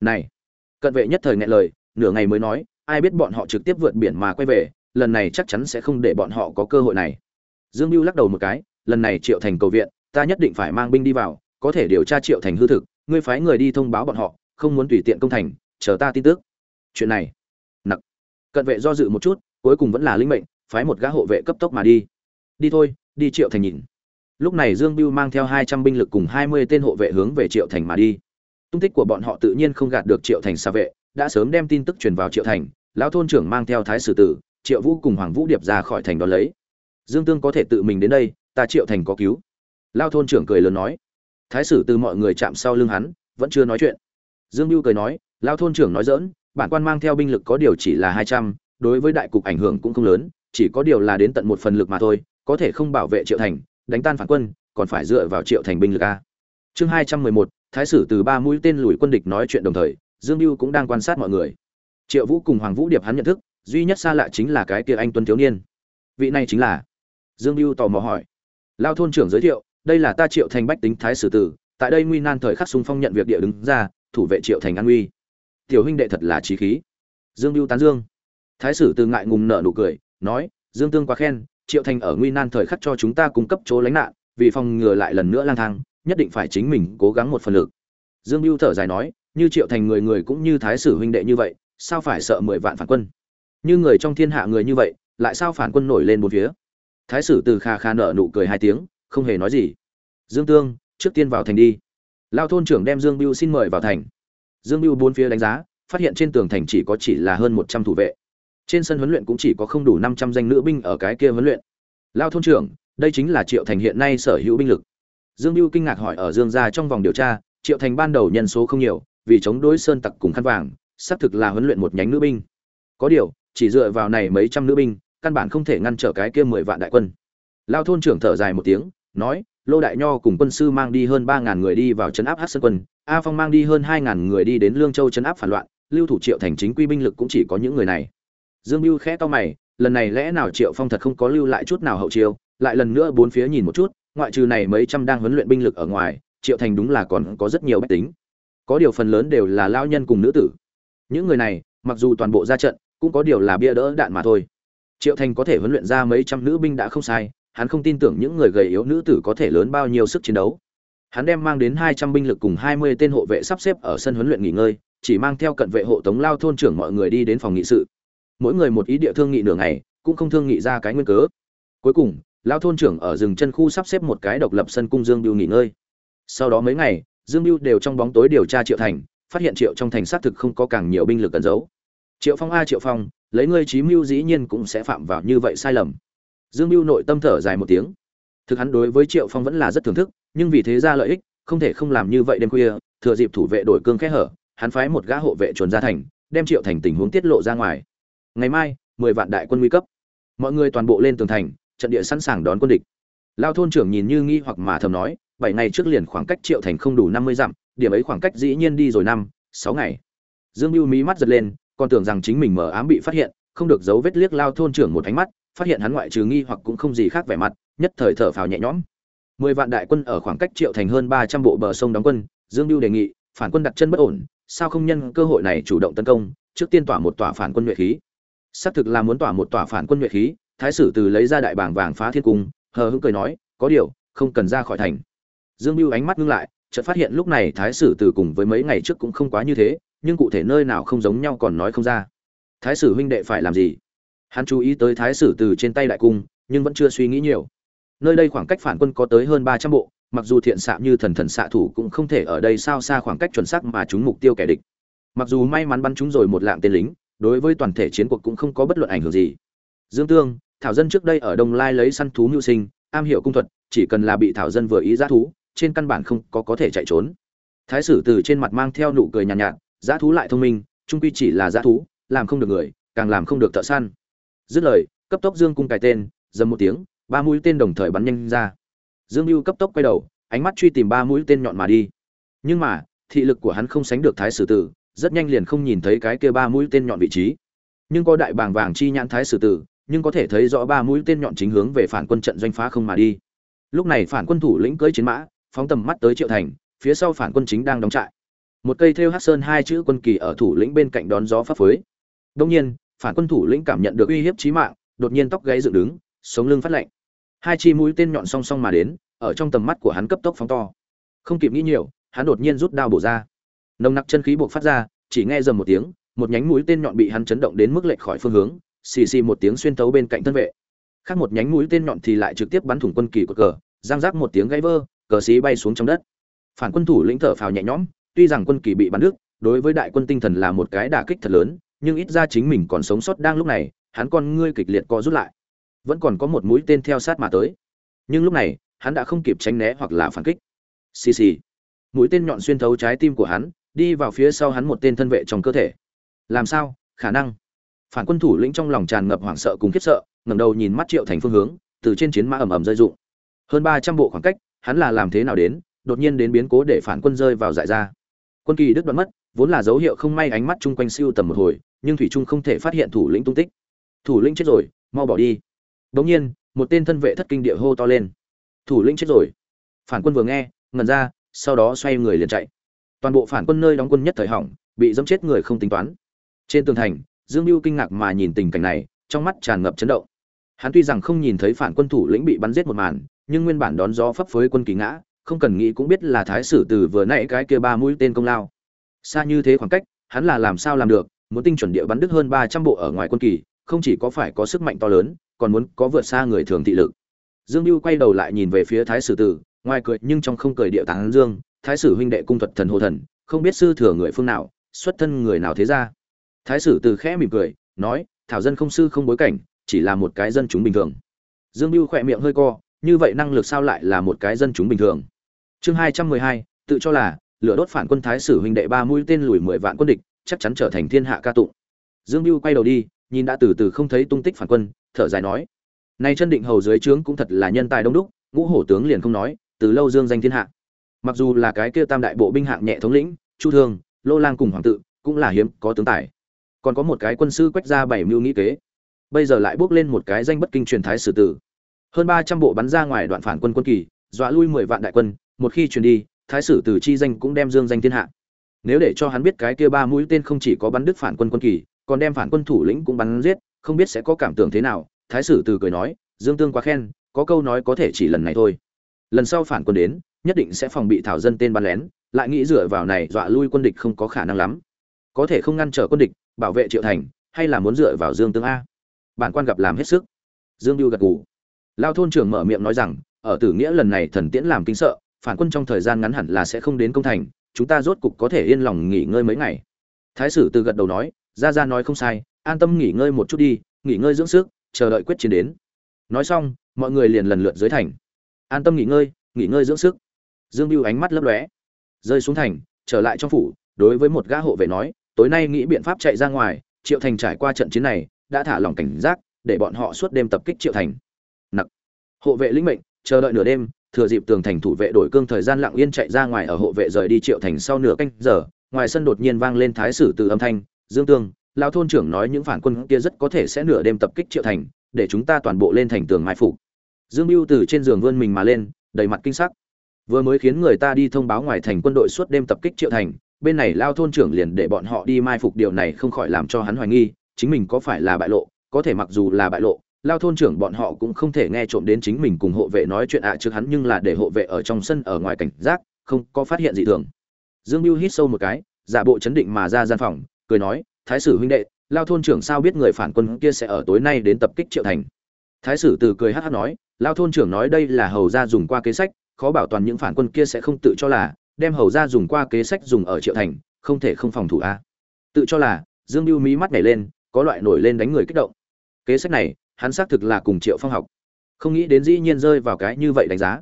này, cận vệ nhất thời ngại lời, nửa ngày mới nói, ai biết bọn họ trực tiếp vượt biển mà quay về lần này chắc chắn sẽ không để bọn họ có cơ hội này. Dương mưu lắc đầu một cái, lần này triệu thành cầu viện, ta nhất định phải mang binh đi vào, có thể điều tra triệu thành hư thực, ngươi phái người đi thông báo bọn họ, không muốn tùy tiện công thành, chờ ta tin tức. Chuyện này nặc cận vệ do dự một chút, cuối cùng vẫn là linh mệnh, phái một gã hộ vệ cấp tốc mà đi. Đi thôi, đi triệu thành nhìn. Lúc này dương biêu mang theo hai trăm binh lực cùng hai mươi tên hộ vệ hướng về triệu thành mà đi. Tung tích của bọn họ tự nhiên không gạt được triệu thành xa vệ, đã sớm đem tin tức truyền vào triệu thành, lão thôn trưởng mang theo thái sử tử triệu vũ cùng hoàng vũ điệp ra khỏi thành đón lấy. Dương tương có thể tự mình đến đây, ta triệu thành có cứu. Lao thôn trưởng cười lớn nói. Thái sử từ mọi người chạm sau lưng hắn, vẫn chưa nói chuyện. Dương mưu cười nói, lao thôn trưởng nói dỡn bản quan mang theo binh lực có điều chỉ là hai trăm, đối với đại cục ảnh hưởng cũng không lớn, chỉ có điều là đến tận một phần lực mà thôi, có thể không bảo vệ triệu thành, đánh tan phản quân, còn phải dựa vào triệu thành binh lực a. Chương hai trăm mười một, thái sử từ ba mũi tên lùi quân địch nói chuyện đồng thời, dương mưu cũng đang quan sát mọi người. Triệu vũ cùng hoàng vũ điệp hắn nhận thức duy nhất xa lạ chính là cái kia anh tuân thiếu niên. Vị này chính là? Dương mưu tò mò hỏi. Lao thôn trưởng giới thiệu, đây là ta triệu thành bách tính thái sử tử, tại đây nguy nan thời khắc sung phong nhận việc địa đứng ra, thủ vệ triệu thành an uy tiểu huynh đệ thật là trí khí. Dương mưu tán dương. Thái sử từ ngại ngùng nở nụ cười, nói, dương tương quá khen, triệu thành ở nguy nan thời khắc cho chúng ta cung cấp chỗ lánh nạn, vì phòng ngừa lại lần nữa lang thang, nhất định phải chính mình cố gắng một phần lực. Dương mưu thở dài nói, như triệu thành người người cũng như thái sử huynh đệ như vậy, sao phải sợ mười vạn phản quân? Như người trong thiên hạ người như vậy, lại sao phản quân nổi lên một phía? Thái sử từ kha kha nở nụ cười hai tiếng, không hề nói gì. Dương tương, trước tiên vào thành đi. Lao thôn trưởng đem dương biêu xin mời vào thành. Dương biêu bốn phía đánh giá, phát hiện trên tường thành chỉ có chỉ là hơn một trăm thủ vệ. Trên sân huấn luyện cũng chỉ có không đủ năm trăm danh nữ binh ở cái kia huấn luyện. Lao thôn trưởng, đây chính là triệu thành hiện nay sở hữu binh lực. Dương Biêu kinh ngạc hỏi ở dương gia trong vòng điều tra, triệu thành ban đầu nhân số không nhiều, vì chống đối sơn tặc cùng khăn vàng, xác thực là huấn luyện một nhánh nữ binh. Có điều chỉ dựa vào này mấy trăm nữ binh, căn bản không thể ngăn trở cái kia mười vạn đại quân. Lao thôn trưởng thở dài một tiếng, nói, lô đại nho cùng quân sư mang đi hơn ba ngàn người đi vào trấn áp hát sơn quân, a phong mang đi hơn hai ngàn người đi đến lương châu trấn áp phản loạn, lưu thủ triệu thành chính quy binh lực cũng chỉ có những người này. Dương mưu khẽ to mày, lần này lẽ nào triệu phong thật không có lưu lại chút nào hậu chiêu, lại lần nữa bốn phía nhìn một chút, ngoại trừ này mấy trăm đang huấn luyện binh lực ở ngoài, triệu thành đúng là còn có rất nhiều bách tính. Có điều phần lớn đều là lao nhân cùng nữ tử. Những người này, mặc dù toàn bộ ra trận cũng có điều là bia đỡ đạn mà thôi. Triệu thành có thể huấn luyện ra mấy trăm nữ binh đã không sai, hắn không tin tưởng những người gầy yếu nữ tử có thể lớn bao nhiêu sức chiến đấu. Hắn đem mang đến hai trăm binh lực cùng hai mươi tên hộ vệ sắp xếp ở sân huấn luyện nghỉ ngơi, chỉ mang theo cận vệ hộ tống lao thôn trưởng mọi người đi đến phòng nghị sự. Mỗi người một ý địa thương nghị nửa ngày, cũng không thương nghị ra cái nguyên cớ. Cuối cùng, lao thôn trưởng ở rừng chân khu sắp xếp một cái độc lập sân cung dương biêu nghỉ ngơi. Sau đó mấy ngày, dương biêu đều trong bóng tối điều tra triệu thành, phát hiện triệu trong thành xác thực không có càng nhiều binh lực cần giấu triệu phong a triệu phong, lấy ngươi trí mưu dĩ nhiên cũng sẽ phạm vào như vậy sai lầm. Dương mưu nội tâm thở dài một tiếng. Thực hắn đối với triệu phong vẫn là rất thưởng thức, nhưng vì thế ra lợi ích, không thể không làm như vậy đêm khuya, thừa dịp thủ vệ đổi cương khẽ hở, hắn phái một gã hộ vệ chuồn ra thành, đem triệu thành tình huống tiết lộ ra ngoài. Ngày mai, mười vạn đại quân nguy cấp. Mọi người toàn bộ lên tường thành, trận địa sẵn sàng đón quân địch. Lao thôn trưởng nhìn như nghi hoặc mà thầm nói, bảy ngày trước liền khoảng cách triệu thành không đủ năm mươi dặm, điểm ấy khoảng cách dĩ nhiên đi rồi năm, sáu ngày. Dương mưu mí mắt giật lên còn tưởng rằng chính mình mở ám bị phát hiện, không được giấu vết liếc lao thôn trưởng một ánh mắt, phát hiện hắn ngoại trừ nghi hoặc cũng không gì khác vẻ mặt, nhất thời thở phào nhẹ nhõm. Mười vạn đại quân ở khoảng cách triệu thành hơn ba trăm bộ bờ sông đóng quân, dương mưu đề nghị, phản quân đặt chân bất ổn, sao không nhân cơ hội này chủ động tấn công, trước tiên tỏa một tỏa phản quân nhuệ khí. Xác thực là muốn tỏa một tỏa phản quân nhuệ khí, thái sử từ lấy ra đại bảng vàng phá thiên cung, hờ hững cười nói, có điều, không cần ra khỏi thành. Dương mưu ánh mắt ngưng lại, chợt phát hiện lúc này thái sử từ cùng với mấy ngày trước cũng không quá như thế nhưng cụ thể nơi nào không giống nhau còn nói không ra. Thái sử huynh đệ phải làm gì? Hắn chú ý tới thái sử từ trên tay đại cung nhưng vẫn chưa suy nghĩ nhiều. Nơi đây khoảng cách phản quân có tới hơn ba trăm bộ mặc dù thiện xạ như thần thần xạ thủ cũng không thể ở đây sao xa khoảng cách chuẩn xác mà chúng mục tiêu kẻ địch. Mặc dù may mắn bắn trúng rồi một lạng tên lính đối với toàn thể chiến cuộc cũng không có bất luận ảnh hưởng gì. Dương tương thảo dân trước đây ở đông lai lấy săn thú mưu sinh am hiểu cung thuật chỉ cần là bị thảo dân vừa ý giá thú trên căn bản không có có thể chạy trốn. Thái sử từ trên mặt mang theo nụ cười nhàn nhạt, nhạt giá thú lại thông minh, trung quy chỉ là giá thú, làm không được người, càng làm không được thợ săn. Dứt lời, cấp tốc dương cung cài tên, dầm một tiếng, ba mũi tên đồng thời bắn nhanh ra. Dương mưu cấp tốc quay đầu, ánh mắt truy tìm ba mũi tên nhọn mà đi. Nhưng mà, thị lực của hắn không sánh được thái sử tử, rất nhanh liền không nhìn thấy cái kia ba mũi tên nhọn vị trí. Nhưng có đại bàng vàng chi nhãn thái sử tử, nhưng có thể thấy rõ ba mũi tên nhọn chính hướng về phản quân trận doanh phá không mà đi. Lúc này phản quân thủ lĩnh cưỡi chiến mã, phóng tầm mắt tới triệu thành, phía sau phản quân chính đang đóng trại một cây thêu hát sơn hai chữ quân kỳ ở thủ lĩnh bên cạnh đón gió pháp phới. Đông nhiên, phản quân thủ lĩnh cảm nhận được uy hiếp chí mạng, đột nhiên tóc gáy dựng đứng, sống lưng phát lạnh. Hai chi mũi tên nhọn song song mà đến, ở trong tầm mắt của hắn cấp tốc phóng to. Không kịp nghĩ nhiều, hắn đột nhiên rút đao bổ ra. Nồng nặc chân khí buộc phát ra, chỉ nghe dầm một tiếng, một nhánh mũi tên nhọn bị hắn chấn động đến mức lệch khỏi phương hướng, xì xì một tiếng xuyên thấu bên cạnh thân vệ. Khác một nhánh mũi tên nhọn thì lại trực tiếp bắn thủng quân kỳ của cờ, giang rác một tiếng gãy vơ cờ xí bay xuống trong đất. Phản quân thủ lĩnh thở phào nhẹ nhõm tuy rằng quân kỳ bị bắn nước, đối với đại quân tinh thần là một cái đả kích thật lớn nhưng ít ra chính mình còn sống sót đang lúc này hắn con ngươi kịch liệt co rút lại. Vẫn còn có một mũi tên theo sát mà tới. Nhưng lúc này hắn đã không kịp tránh né hoặc là phản kích. Xì xì. Mũi tên nhọn xuyên thấu trái tim của hắn đi vào phía sau hắn một tên thân vệ trong cơ thể. Làm sao? Khả năng. Phản quân thủ lĩnh trong lòng tràn ngập hoảng sợ cùng khiếp sợ ngẩng đầu nhìn mắt triệu thành phương hướng từ trên chiến mã ầm ầm rơi rụng. Hơn ba trăm bộ khoảng cách hắn là làm thế nào đến đột nhiên đến biến cố để phản quân rơi vào dại ra quân kỳ đứt đoạn mất, vốn là dấu hiệu không may ánh mắt chung quanh siêu tầm một hồi, nhưng thủy trung không thể phát hiện thủ lĩnh tung tích. Thủ lĩnh chết rồi, mau bỏ đi. Đống nhiên, một tên thân vệ thất kinh địa hô to lên. Thủ lĩnh chết rồi. Phản quân vừa nghe ngần ra, sau đó xoay người liền chạy. Toàn bộ phản quân nơi đóng quân nhất thời hỏng, bị dẫm chết người không tính toán. Trên tường thành, dương mưu kinh ngạc mà nhìn tình cảnh này, trong mắt tràn ngập chấn động. Hắn tuy rằng không nhìn thấy phản quân thủ lĩnh bị bắn giết một màn, nhưng nguyên bản đón gió phấp phới quân kỳ ngã không cần nghĩ cũng biết là thái sử từ vừa nãy cái kia ba mũi tên công lao. Xa như thế khoảng cách, hắn là làm sao làm được, muốn tinh chuẩn địa bắn đứt hơn ba trăm bộ ở ngoài quân kỳ, không chỉ có phải có sức mạnh to lớn, còn muốn có vượt xa người thường thị lực. Dương lưu quay đầu lại nhìn về phía thái sử tử, ngoài cười nhưng trong không cười địa tán dương, thái sử huynh đệ cung thuật thần hồ thần, không biết sư thừa người phương nào, xuất thân người nào thế ra thái sử từ khẽ mỉm cười, nói, thảo dân không sư không bối cảnh, chỉ là một cái dân chúng bình thường. Dương mưu khỏe miệng hơi co, như vậy năng lực sao lại là một cái dân chúng bình thường? Chương hai trăm mười hai, tự cho là, lửa đốt phản quân thái sử huynh đệ ba mũi tên lùi mười vạn quân địch, chắc chắn trở thành thiên hạ ca tụng. Dương mưu quay đầu đi, nhìn đã từ từ không thấy tung tích phản quân, thở dài nói, nay chân định hầu dưới trướng cũng thật là nhân tài đông đúc, ngũ hổ tướng liền không nói, từ lâu dương danh thiên hạ. Mặc dù là cái kia tam đại bộ binh hạng nhẹ thống lĩnh, chu thương, lô lang cùng hoàng tự, cũng là hiếm có tướng tài. Còn có một cái quân sư quách ra bảy mưu nghĩ kế. Bây giờ lại bước lên một cái danh bất kinh truyền thái sử tử. Hơn ba trăm bộ bắn ra ngoài đoạn phản quân quân kỳ, dọa lui mười vạn đại quân một khi truyền đi, thái sử tử chi danh cũng đem dương danh thiên hạ. Nếu để cho hắn biết cái kia ba mũi tên không chỉ có bắn đứt phản quân quân kỳ, còn đem phản quân thủ lĩnh cũng bắn giết, không biết sẽ có cảm tưởng thế nào, thái sử tử cười nói, dương tương quá khen, có câu nói có thể chỉ lần này thôi. Lần sau phản quân đến, nhất định sẽ phòng bị thảo dân tên bắn lén, lại nghĩ dựa vào này dọa lui quân địch không có khả năng lắm. Có thể không ngăn trở quân địch, bảo vệ triệu thành, hay là muốn dựa vào dương tương a? Bản quan gặp làm hết sức. Dương biêu gật gù. Lao thôn trưởng mở miệng nói rằng, ở tử nghĩa lần này thần tiễn làm kinh sợ phản quân trong thời gian ngắn hẳn là sẽ không đến công thành, chúng ta rốt cục có thể yên lòng nghỉ ngơi mấy ngày. Thái sử từ gật đầu nói ra ra nói không sai, an tâm nghỉ ngơi một chút đi, nghỉ ngơi dưỡng sức, chờ đợi quyết chiến đến. Nói xong, mọi người liền lần lượt dưới thành. An tâm nghỉ ngơi nghỉ ngơi dưỡng sức. Dương biêu ánh mắt lấp lóe, rơi xuống thành, trở lại trong phủ, đối với một gã hộ vệ nói, tối nay nghĩ biện pháp chạy ra ngoài, triệu thành trải qua trận chiến này, đã thả lỏng cảnh giác, để bọn họ suốt đêm tập kích triệu thành. Nặc. Hộ vệ lĩnh mệnh, chờ đợi nửa đêm thừa dịp tường thành thủ vệ đổi cương thời gian lặng yên chạy ra ngoài ở hộ vệ rời đi triệu thành sau nửa canh giờ, ngoài sân đột nhiên vang lên thái sử từ âm thanh, dương tương, lão thôn trưởng nói những phản quân kia rất có thể sẽ nửa đêm tập kích triệu thành, để chúng ta toàn bộ lên thành tường mai phục. Dương mưu từ trên giường vươn mình mà lên, đầy mặt kinh sắc. Vừa mới khiến người ta đi thông báo ngoài thành quân đội suốt đêm tập kích triệu thành, bên này lao thôn trưởng liền để bọn họ đi mai phục điều này không khỏi làm cho hắn hoài nghi, chính mình có phải là bại lộ, có thể mặc dù là bại lộ lao thôn trưởng bọn họ cũng không thể nghe trộm đến chính mình cùng hộ vệ nói chuyện ạ trước hắn nhưng là để hộ vệ ở trong sân ở ngoài cảnh giác, không có phát hiện gì thường. Dương mưu hít sâu một cái, giả bộ chấn định mà ra gian phòng, cười nói, thái sử huynh đệ, lao thôn trưởng sao biết người phản quân kia sẽ ở tối nay đến tập kích triệu thành? Thái sử từ cười hát hát nói, lao thôn trưởng nói đây là hầu ra dùng qua kế sách, khó bảo toàn những phản quân kia sẽ không tự cho là, đem hầu ra dùng qua kế sách dùng ở triệu thành, không thể không phòng thủ a. Tự cho là, dương mưu mí mắt nhảy lên, có loại nổi lên đánh người kích động. Kế sách này hắn xác thực là cùng triệu phong học. Không nghĩ đến dĩ nhiên rơi vào cái như vậy đánh giá.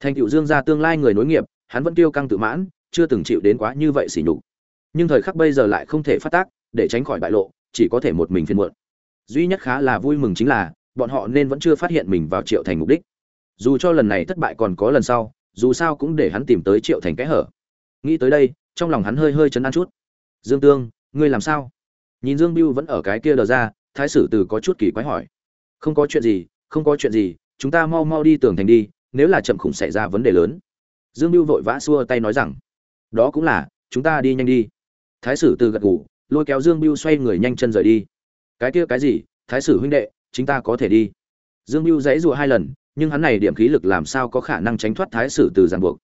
Thành cựu dương gia tương lai người nối nghiệp, hắn vẫn tiêu căng tự mãn, chưa từng chịu đến quá như vậy xỉ nhục. Nhưng thời khắc bây giờ lại không thể phát tác, để tránh khỏi bại lộ, chỉ có thể một mình phiền muộn. Duy nhất khá là vui mừng chính là, bọn họ nên vẫn chưa phát hiện mình vào triệu thành mục đích. Dù cho lần này thất bại còn có lần sau, dù sao cũng để hắn tìm tới triệu thành cái hở. Nghĩ tới đây, trong lòng hắn hơi hơi chấn an chút. Dương tương, ngươi làm sao? Nhìn dương biêu vẫn ở cái kia đờ ra, thái sử từ có chút kỳ quái hỏi không có chuyện gì, không có chuyện gì, chúng ta mau mau đi tường thành đi, nếu là chậm khủng xảy ra vấn đề lớn. Dương biêu vội vã xua tay nói rằng, đó cũng là, chúng ta đi nhanh đi. Thái sử từ gật ngủ lôi kéo dương biêu xoay người nhanh chân rời đi. Cái kia cái gì, thái sử huynh đệ chúng ta có thể đi. Dương biêu dãy rụa hai lần, nhưng hắn này điểm khí lực làm sao có khả năng tránh thoát thái sử từ ràng buộc.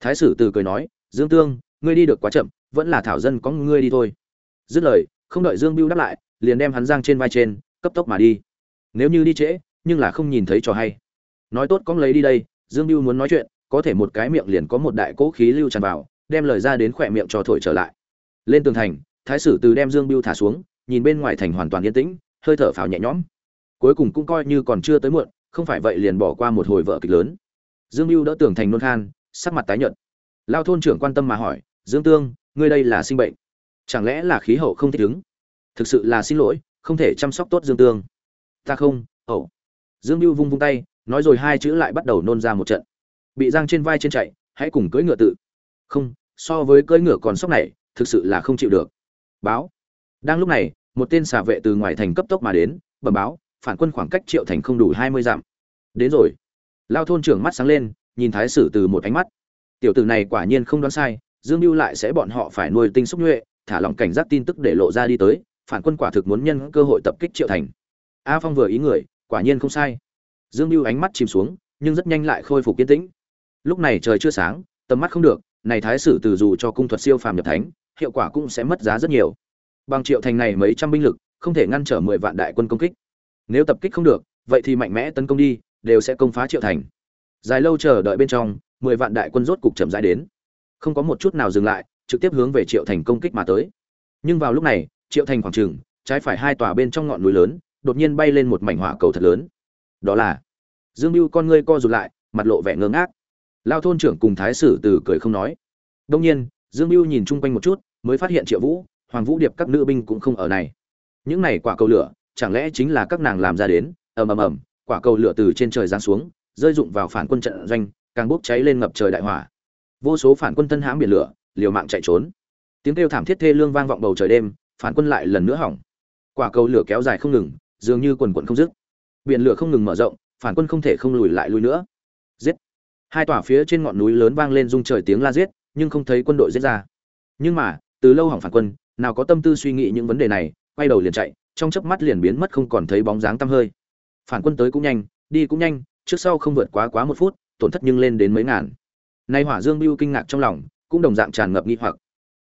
Thái sử từ cười nói, dương tương, ngươi đi được quá chậm, vẫn là thảo dân có ngươi đi thôi. Dứt lời, không đợi dương biêu đáp lại, liền đem hắn giang trên vai trên, cấp tốc mà đi nếu như đi trễ, nhưng là không nhìn thấy trò hay. Nói tốt cóng lấy đi đây, dương biêu muốn nói chuyện, có thể một cái miệng liền có một đại cỗ khí lưu tràn vào, đem lời ra đến khỏe miệng cho thổi trở lại. Lên tường thành, thái sử từ đem dương biêu thả xuống, nhìn bên ngoài thành hoàn toàn yên tĩnh, hơi thở phào nhẹ nhõm. Cuối cùng cũng coi như còn chưa tới muộn, không phải vậy liền bỏ qua một hồi vợ kịch lớn. Dương biêu đỡ tường thành nôn khan, sắc mặt tái nhợt. Lao thôn trưởng quan tâm mà hỏi, dương tương, ngươi đây là sinh bệnh, chẳng lẽ là khí hậu không thích ứng? Thực sự là xin lỗi, không thể chăm sóc tốt dương tương ta không, ẩu. Dương biêu vung vung tay, nói rồi hai chữ lại bắt đầu nôn ra một trận. Bị giang trên vai trên chạy, hãy cùng cưỡi ngựa tự. Không, so với cưỡi ngựa còn sốc này, thực sự là không chịu được. Báo. Đang lúc này, một tên xà vệ từ ngoài thành cấp tốc mà đến, bẩm báo, phản quân khoảng cách triệu thành không đủ hai mươi dặm. Đến rồi. Lao thôn trưởng mắt sáng lên, nhìn thái sử từ một ánh mắt. Tiểu tử này quả nhiên không đoán sai, dương mưu lại sẽ bọn họ phải nuôi tinh xúc nhuệ, thả lỏng cảnh giác tin tức để lộ ra đi tới, phản quân quả thực muốn nhân cơ hội tập kích triệu thành a phong vừa ý người, quả nhiên không sai. Dương mưu ánh mắt chìm xuống, nhưng rất nhanh lại khôi phục kiên tĩnh. Lúc này trời chưa sáng, tầm mắt không được, này thái sử từ dù cho cung thuật siêu phàm nhập thánh, hiệu quả cũng sẽ mất giá rất nhiều. Bằng triệu thành này mấy trăm binh lực, không thể ngăn trở mười vạn đại quân công kích. Nếu tập kích không được, vậy thì mạnh mẽ tấn công đi, đều sẽ công phá triệu thành. Dài lâu chờ đợi bên trong, mười vạn đại quân rốt cục chậm rãi đến. Không có một chút nào dừng lại, trực tiếp hướng về triệu thành công kích mà tới. Nhưng vào lúc này, triệu thành khoảng trường trái phải hai tòa bên trong ngọn núi lớn đột nhiên bay lên một mảnh hỏa cầu thật lớn. Đó là, dương mưu con ngươi co rụt lại, mặt lộ vẻ ngơ ngác. Lao thôn trưởng cùng thái sử từ cười không nói. Đông nhiên, dương mưu nhìn chung quanh một chút, mới phát hiện triệu vũ, hoàng vũ điệp các nữ binh cũng không ở này. Những này quả cầu lửa, chẳng lẽ chính là các nàng làm ra đến? Ầm ầm ầm, quả cầu lửa từ trên trời giáng xuống, rơi rụng vào phản quân trận doanh, càng bốc cháy lên ngập trời đại hỏa. Vô số phản quân thân hãm biển lửa, liều mạng chạy trốn. Tiếng kêu thảm thiết thê lương vang vọng bầu trời đêm, phản quân lại lần nữa hỏng. Quả cầu lửa kéo dài không ngừng dường như quần quần không dứt. Biển lửa không ngừng mở rộng, phản quân không thể không lùi lại lui nữa. Giết! Hai tòa phía trên ngọn núi lớn vang lên rung trời tiếng la giết, nhưng không thấy quân đội giết ra. Nhưng mà, từ lâu hỏng phản quân, nào có tâm tư suy nghĩ những vấn đề này, quay đầu liền chạy, trong chớp mắt liền biến mất không còn thấy bóng dáng tăm hơi. Phản quân tới cũng nhanh, đi cũng nhanh, trước sau không vượt quá quá một phút, tổn thất nhưng lên đến mấy ngàn. Nay hỏa dương Bưu kinh ngạc trong lòng, cũng đồng dạng tràn ngập nghi hoặc.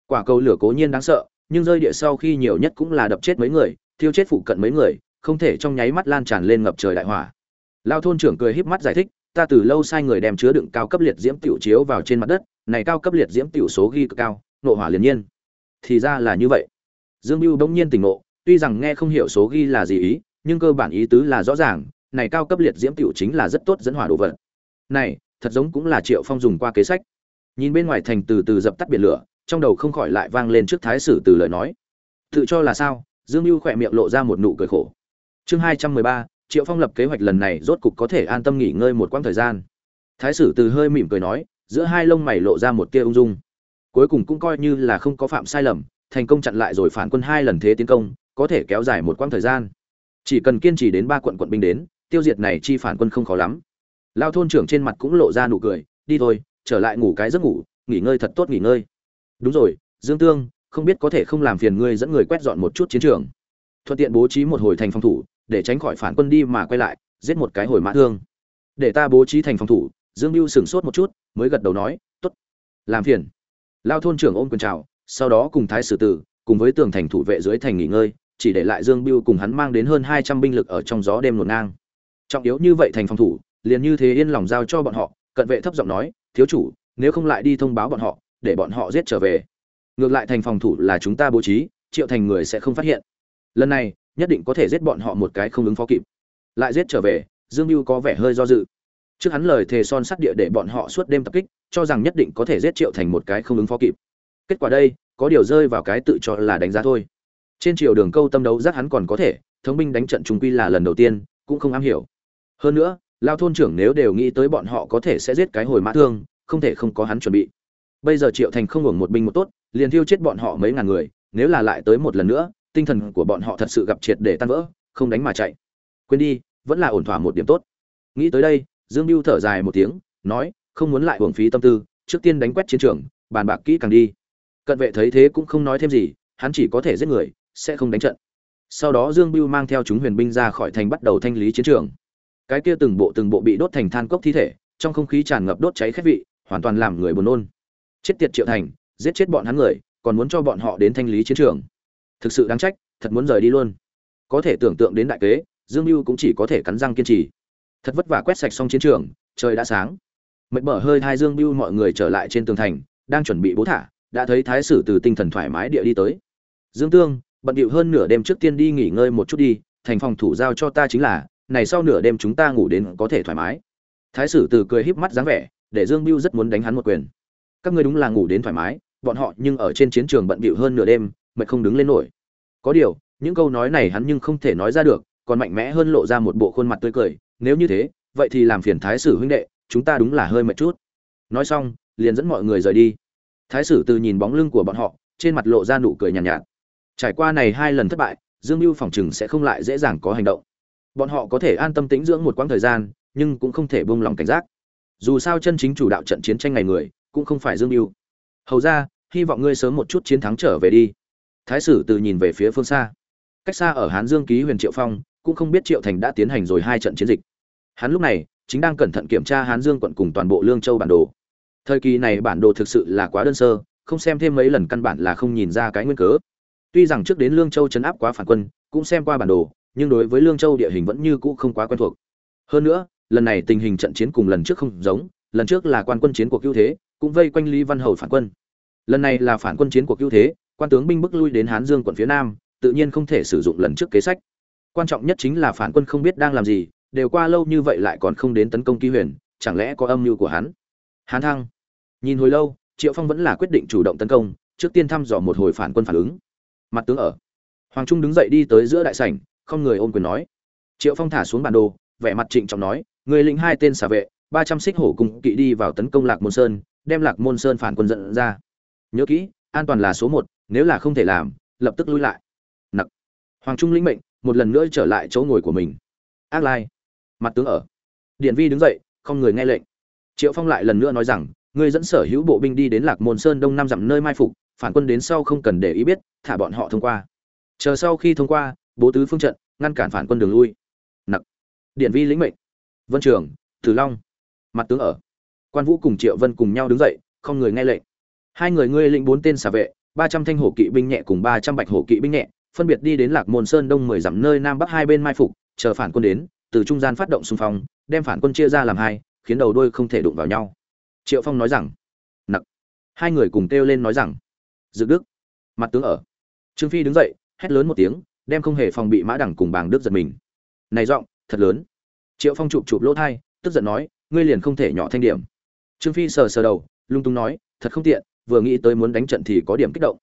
Quả cầu lửa cố nhiên đáng sợ, nhưng rơi địa sau khi nhiều nhất cũng là đập chết mấy người, thiêu chết phụ cận mấy người không thể trong nháy mắt lan tràn lên ngập trời đại hỏa. Lao thôn trưởng cười híp mắt giải thích, ta từ lâu sai người đem chứa đựng cao cấp liệt diễm tiểu chiếu vào trên mặt đất, này cao cấp liệt diễm tiểu số ghi cực cao, nộ hỏa liền nhiên. Thì ra là như vậy. Dương mưu bỗng nhiên tỉnh ngộ, tuy rằng nghe không hiểu số ghi là gì ý, nhưng cơ bản ý tứ là rõ ràng, này cao cấp liệt diễm tiểu chính là rất tốt dẫn hỏa đồ vật. Này, thật giống cũng là triệu phong dùng qua kế sách. Nhìn bên ngoài thành từ từ dập tắt biển lửa, trong đầu không khỏi lại vang lên trước thái sử từ lời nói. Tự cho là sao? Dương mưu khỏe miệng lộ ra một nụ cười khổ chương hai trăm mười ba, triệu phong lập kế hoạch lần này rốt cục có thể an tâm nghỉ ngơi một quãng thời gian. Thái sử từ hơi mỉm cười nói, giữa hai lông mày lộ ra một tia ung dung. Cuối cùng cũng coi như là không có phạm sai lầm, thành công chặn lại rồi phản quân hai lần thế tiến công, có thể kéo dài một quãng thời gian. Chỉ cần kiên trì đến ba quận quận binh đến, tiêu diệt này chi phản quân không khó lắm. Lao thôn trưởng trên mặt cũng lộ ra nụ cười, đi thôi, trở lại ngủ cái giấc ngủ, nghỉ ngơi thật tốt nghỉ ngơi. Đúng rồi, dương tương, không biết có thể không làm phiền ngươi dẫn người quét dọn một chút chiến trường. Thuận tiện bố trí một hồi thành phòng thủ để tránh khỏi phản quân đi mà quay lại, giết một cái hồi mã thương. Để ta bố trí thành phòng thủ, dương mưu sửng sốt một chút, mới gật đầu nói t ố t làm phiền. Lao thôn trưởng ôm quần trào sau đó cùng thái sử tử, cùng với tường thành thủ vệ dưới thành nghỉ ngơi, chỉ để lại dương biêu cùng hắn mang đến hơn hai trăm binh lực ở trong gió đêm ngổn ngang. Trọng yếu như vậy thành phòng thủ, liền như thế yên lòng giao cho bọn họ, cận vệ thấp giọng nói, thiếu chủ, nếu không lại đi thông báo bọn họ, để bọn họ giết trở về. Ngược lại thành phòng thủ là chúng ta bố trí, triệu thành người sẽ không phát hiện. Lần này nhất định có thể giết bọn họ một cái không ứng phó kịp. Lại giết trở về, dương mưu có vẻ hơi do dự. Trước hắn lời thề son sắt địa để bọn họ suốt đêm tập kích, cho rằng nhất định có thể giết triệu thành một cái không ứng phó kịp. Kết quả đây, có điều rơi vào cái tự cho là đánh giá thôi. Trên triều đường câu tâm đấu giác hắn còn có thể, thống binh đánh trận trung quy là lần đầu tiên, cũng không am hiểu. Hơn nữa, lao thôn trưởng nếu đều nghĩ tới bọn họ có thể sẽ giết cái hồi mã thương, không thể không có hắn chuẩn bị. Bây giờ triệu thành không hưởng một binh một tốt, liền thiêu chết bọn họ mấy ngàn người, nếu là lại tới một lần nữa tinh thần của bọn họ thật sự gặp triệt để tan vỡ, không đánh mà chạy. Quên đi, vẫn là ổn thỏa một điểm tốt. Nghĩ tới đây, dương mưu thở dài một tiếng, nói, không muốn lại hưởng phí tâm tư, trước tiên đánh quét chiến trường, bàn bạc kỹ càng đi. Cận vệ thấy thế cũng không nói thêm gì, hắn chỉ có thể giết người, sẽ không đánh trận. Sau đó dương mưu mang theo chúng huyền binh ra khỏi thành bắt đầu thanh lý chiến trường. Cái kia từng bộ từng bộ bị đốt thành than cốc thi thể, trong không khí tràn ngập đốt cháy khét vị, hoàn toàn làm người buồn nôn. Chết tiệt triệu thành, giết chết bọn hắn người, còn muốn cho bọn họ đến thanh lý chiến trường thực sự đáng trách, thật muốn rời đi luôn. Có thể tưởng tượng đến đại kế, dương mưu cũng chỉ có thể cắn răng kiên trì. Thật vất vả quét sạch xong chiến trường, trời đã sáng. Mệt mở hơi hai dương mưu mọi người trở lại trên tường thành, đang chuẩn bị bố thả, đã thấy thái sử từ tinh thần thoải mái địa đi tới. Dương tương, bận điệu hơn nửa đêm trước tiên đi nghỉ ngơi một chút đi, thành phòng thủ giao cho ta chính là, này sau nửa đêm chúng ta ngủ đến có thể thoải mái. Thái sử từ cười híp mắt dáng vẻ, để dương biêu rất muốn đánh hắn một quyền. Các ngươi đúng là ngủ đến thoải mái, bọn họ nhưng ở trên chiến trường bận bịu hơn nửa đêm mệt không đứng lên nổi. Có điều những câu nói này hắn nhưng không thể nói ra được còn mạnh mẽ hơn lộ ra một bộ khuôn mặt tươi cười nếu như thế vậy thì làm phiền thái sử huynh đệ chúng ta đúng là hơi mệt chút. Nói xong liền dẫn mọi người rời đi. Thái sử từ nhìn bóng lưng của bọn họ trên mặt lộ ra nụ cười nhàn nhạt, nhạt. Trải qua này hai lần thất bại dương mưu phòng chừng sẽ không lại dễ dàng có hành động. Bọn họ có thể an tâm tĩnh dưỡng một quãng thời gian nhưng cũng không thể buông lòng cảnh giác. Dù sao chân chính chủ đạo trận chiến tranh ngày người cũng không phải dương mưu hầu ra hy vọng ngươi sớm một chút chiến thắng trở về đi thái sử từ nhìn về phía phương xa cách xa ở hán dương ký huyền triệu phong cũng không biết triệu thành đã tiến hành rồi hai trận chiến dịch hắn lúc này chính đang cẩn thận kiểm tra hán dương quận cùng toàn bộ lương châu bản đồ thời kỳ này bản đồ thực sự là quá đơn sơ không xem thêm mấy lần căn bản là không nhìn ra cái nguyên cớ Tuy rằng trước đến Lương Châu chấn áp quá phản quân, cũng xem qua bản đồ, nhưng đối với Lương Châu địa hình vẫn như cũ không quá quen thuộc. Hơn nữa, lần này tình hình trận chiến cùng lần trước không giống, lần trước là quan quân chiến cuộc ưu thế, cũng vây quanh Lý Văn Hầu phản quân. Lần này là phản quân chiến cuộc ưu thế, quan tướng binh bức lui đến Hán Dương quận phía nam, tự nhiên không thể sử dụng lần trước kế sách. Quan trọng nhất chính là phản quân không biết đang làm gì đều qua lâu như vậy lại còn không đến tấn công ký huyền chẳng lẽ có âm mưu của hắn? Hán thăng. Nhìn hồi lâu triệu phong vẫn là quyết định chủ động tấn công trước tiên thăm dò một hồi phản quân phản ứng. Mặt tướng ở. Hoàng trung đứng dậy đi tới giữa đại sảnh không người ôm quyền nói. Triệu phong thả xuống bản đồ vẻ mặt trịnh trọng nói người lĩnh hai tên xả vệ ba trăm xích hổ cùng kỵ đi vào tấn công lạc môn sơn đem lạc môn sơn phản quân dẫn ra. Nhớ kỹ an toàn là số một nếu là không thể làm, lập tức lui lại. Nặc. Hoàng trung lĩnh mệnh, một lần nữa trở lại chỗ ngồi của mình. Ác lai. Mặt tướng ở. Điện vi đứng dậy, không người nghe lệnh. Triệu phong lại lần nữa nói rằng, ngươi dẫn sở hữu bộ binh đi đến lạc môn sơn đông nam dặm nơi mai phục, phản quân đến sau không cần để ý biết, thả bọn họ thông qua. Chờ sau khi thông qua, bố tứ phương trận, ngăn cản phản quân đường lui. Nặc. Điện vi lĩnh mệnh. Vân trường tử long. Mặt tướng ở. Quan vũ cùng triệu vân cùng nhau đứng dậy, không người nghe lệnh. Hai người ngươi lĩnh bốn tên xà vệ ba trăm thanh hổ kỵ binh nhẹ cùng ba trăm bạch hổ kỵ binh nhẹ, phân biệt đi đến lạc môn sơn đông mười dặm nơi nam bắc hai bên mai phục, chờ phản quân đến, từ trung gian phát động xung phong, đem phản quân chia ra làm hai, khiến đầu đôi không thể đụng vào nhau. Triệu phong nói rằng, nặc. Hai người cùng kêu lên nói rằng, dự đức. Mặt tướng ở. Trương phi đứng dậy, hét lớn một tiếng, đem không hề phòng bị mã đẳng cùng bàng đức giật mình. Này giọng, thật lớn. Triệu phong chụp chụp lỗ thai, tức giận nói, ngươi liền không thể nhỏ thanh điểm. Trương phi sờ sờ đầu, lung tung nói, thật không tiện vừa nghĩ tới muốn đánh trận thì có điểm kích động.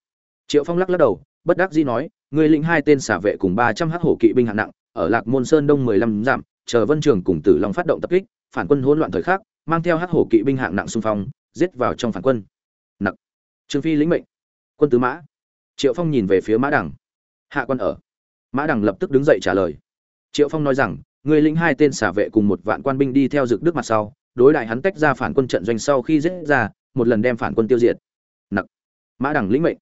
Triệu phong lắc lắc đầu, bất đắc dĩ nói, ngươi lĩnh hai tên xả vệ cùng ba trăm hắc hổ kỵ binh hạng nặng, ở lạc môn sơn đông mười lăm dặm, chờ vân trường cùng tử long phát động tập kích, phản quân hỗn loạn thời khắc, mang theo hắc hổ kỵ binh hạng nặng xung phong, giết vào trong phản quân. Nặng trương phi lĩnh mệnh. Quân tứ mã. Triệu phong nhìn về phía mã đằng. Hạ quân ở. Mã đằng lập tức đứng dậy trả lời. Triệu phong nói rằng người lĩnh hai tên xả vệ cùng một vạn quan binh đi theo dực đức mặt sau, đối đại hắn tách ra phản quân trận doanh sau khi giết ra, một lần đem phản quân tiêu diệt mã đằng lĩnh mệnh.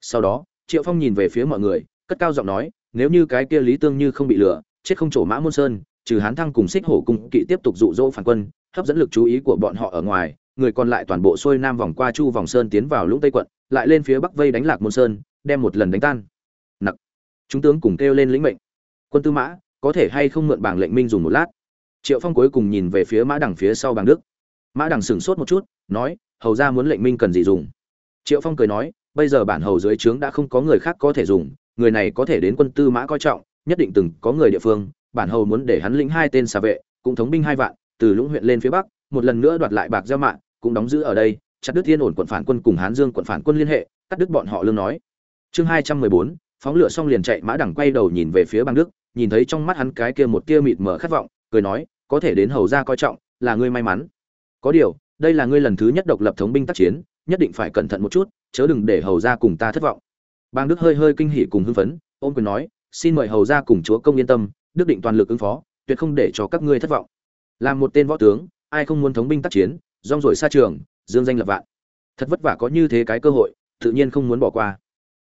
Sau đó, triệu phong nhìn về phía mọi người, cất cao giọng nói, nếu như cái kia lý tương như không bị lừa, chết không trổ mã môn sơn, trừ hán thăng cùng xích hổ cung kỵ tiếp tục dụ dỗ phản quân, hấp dẫn lực chú ý của bọn họ ở ngoài, người còn lại toàn bộ xuôi nam vòng qua chu vòng sơn tiến vào lũng tây quận, lại lên phía bắc vây đánh lạc môn sơn, đem một lần đánh tan. Nặc. Chúng tướng cùng kêu lên lĩnh mệnh. Quân tư mã, có thể hay không mượn bảng lệnh minh dùng một lát? Triệu phong cuối cùng nhìn về phía mã đằng phía sau bảng đức. Mã đằng sửng sốt một chút, nói, hầu ra muốn lệnh minh cần gì dùng? Triệu phong cười nói, bây giờ bản hầu dưới trướng đã không có người khác có thể dùng, người này có thể đến quân tư mã coi trọng, nhất định từng có người địa phương, bản hầu muốn để hắn lĩnh hai tên xà vệ, cũng thống binh hai vạn, từ lũng huyện lên phía bắc, một lần nữa đoạt lại bạc gieo mạng cũng đóng giữ ở đây, chặt đứt thiên ổn quận phản quân cùng hán dương quận phản quân liên hệ, cắt đứt bọn họ lương nói. Chương hai trăm mười bốn, phóng lửa xong liền chạy mã đẳng quay đầu nhìn về phía bang đức, nhìn thấy trong mắt hắn cái kia một tia mịt mở khát vọng, cười nói, có thể đến hầu ra coi trọng, là ngươi may mắn. Có điều, đây là ngươi lần thứ nhất độc lập thống binh tác chiến nhất định phải cẩn thận một chút chớ đừng để hầu ra cùng ta thất vọng. Bang đức hơi hơi kinh hỉ cùng hưng phấn ôm quyền nói xin mời hầu ra cùng chúa công yên tâm đức định toàn lực ứng phó tuyệt không để cho các ngươi thất vọng. Làm một tên võ tướng ai không muốn thống binh tác chiến rong ruổi xa trường dương danh lập vạn. Thật vất vả có như thế cái cơ hội tự nhiên không muốn bỏ qua.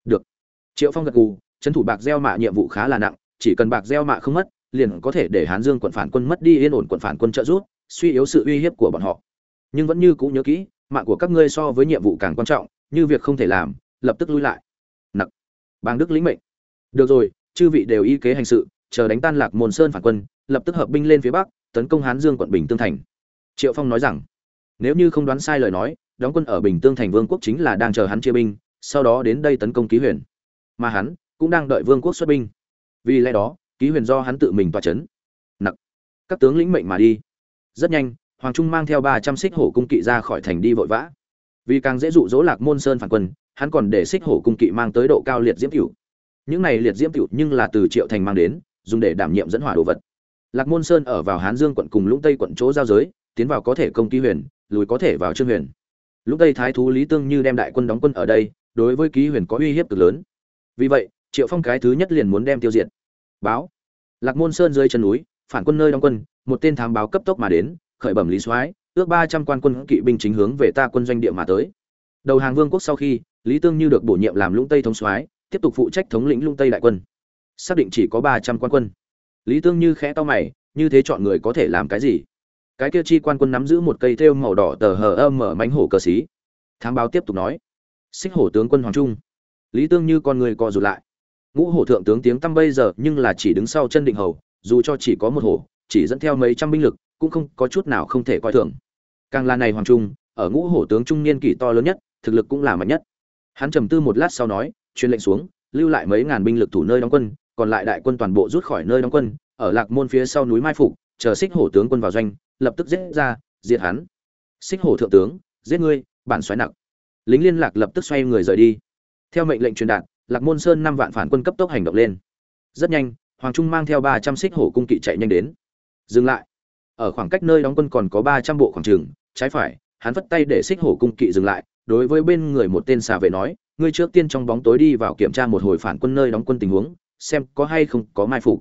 Được. Triệu phong gật gù trấn thủ bạc gieo mạ nhiệm vụ khá là nặng chỉ cần bạc gieo mạ không mất liền có thể để hán dương quận phản quân mất đi yên ổn quận phản quân trợ giúp, suy yếu sự uy hiếp của bọn họ. Nhưng vẫn như cũ nhớ kỹ mạng của các ngươi so với nhiệm vụ càng quan trọng, như việc không thể làm, lập tức lui lại. Nặc. Bang đức lĩnh mệnh. Được rồi, chư vị đều y kế hành sự, chờ đánh tan lạc môn sơn phản quân, lập tức hợp binh lên phía bắc, tấn công hán dương quận bình tương thành. Triệu phong nói rằng, nếu như không đoán sai lời nói, đóng quân ở bình tương thành vương quốc chính là đang chờ hắn chia binh, sau đó đến đây tấn công ký huyền. Mà hắn cũng đang đợi vương quốc xuất binh. Vì lẽ đó, ký huyền do hắn tự mình toa n nặc. Các tướng lĩnh mệnh mà đi. Rất nhanh hoàng trung mang theo ba trăm xích hổ cung kỵ ra khỏi thành đi vội vã. Vì càng dễ dụ dỗ lạc môn sơn phản quân, hắn còn để xích hổ cung kỵ mang tới độ cao liệt diễm cửu. Những này liệt diễm cửu nhưng là từ triệu thành mang đến, dùng để đảm nhiệm dẫn hỏa đồ vật. Lạc môn sơn ở vào hán dương quận cùng lũng tây quận chỗ giao giới, tiến vào có thể công ký huyền, lùi có thể vào trương huyền. Lúc tây thái thú lý tương như đem đại quân đóng quân ở đây, đối với ký huyền có uy hiếp cực lớn. Vì vậy, triệu phong cái thứ nhất liền muốn đem tiêu diệt. Báo. Lạc môn sơn dưới chân núi, phản quân nơi đóng quân, một tên thám báo cấp tốc mà đến khởi bẩm lý soái, ước ba trăm quan quân kỵ binh chính hướng về ta quân doanh địa mà tới. Đầu hàng vương quốc sau khi, lý tương như được bổ nhiệm làm lũng tây thống soái, tiếp tục phụ trách thống lĩnh lũng tây đại quân. Xác định chỉ có ba trăm quan quân. Lý tương như khẽ to mày, như thế chọn người có thể làm cái gì? Cái kia chi quan quân nắm giữ một cây thêu màu đỏ tờ hờ âm mở mánh hổ cờ xí. Thám báo tiếp tục nói. Xích hổ tướng quân hoàng trung. Lý tương như con người co rụt lại. Ngũ hổ thượng tướng tiếng tăm bây giờ nhưng là chỉ đứng sau chân định hầu, dù cho chỉ có một hổ, chỉ dẫn theo mấy trăm binh lực cũng không có chút nào không thể coi thường. Càng là này hoàng trung, ở ngũ hổ tướng trung niên kỳ to lớn nhất, thực lực cũng là mạnh nhất. Hắn trầm tư một lát sau nói, truyền lệnh xuống, lưu lại mấy ngàn binh lực thủ nơi đóng quân, còn lại đại quân toàn bộ rút khỏi nơi đóng quân, ở lạc môn phía sau núi mai phục, chờ xích hổ tướng quân vào doanh, lập tức giết ra, diệt hắn. Xích hổ thượng tướng, giết ngươi, bản xoáy nặng lính liên lạc lập tức xoay người rời đi. Theo mệnh lệnh truyền đạt, lạc môn sơn năm vạn phản quân cấp tốc hành động lên. Rất nhanh, hoàng trung mang theo ba trăm xích hổ cung kỵ chạy nhanh đến. Dừng lại ở khoảng cách nơi đóng quân còn có ba trăm bộ khoảng trường trái phải, hắn vất tay để xích hổ cung kỵ dừng lại, đối với bên người một tên xà vệ nói, ngươi trước tiên trong bóng tối đi vào kiểm tra một hồi phản quân nơi đóng quân tình huống, xem có hay không có mai phục.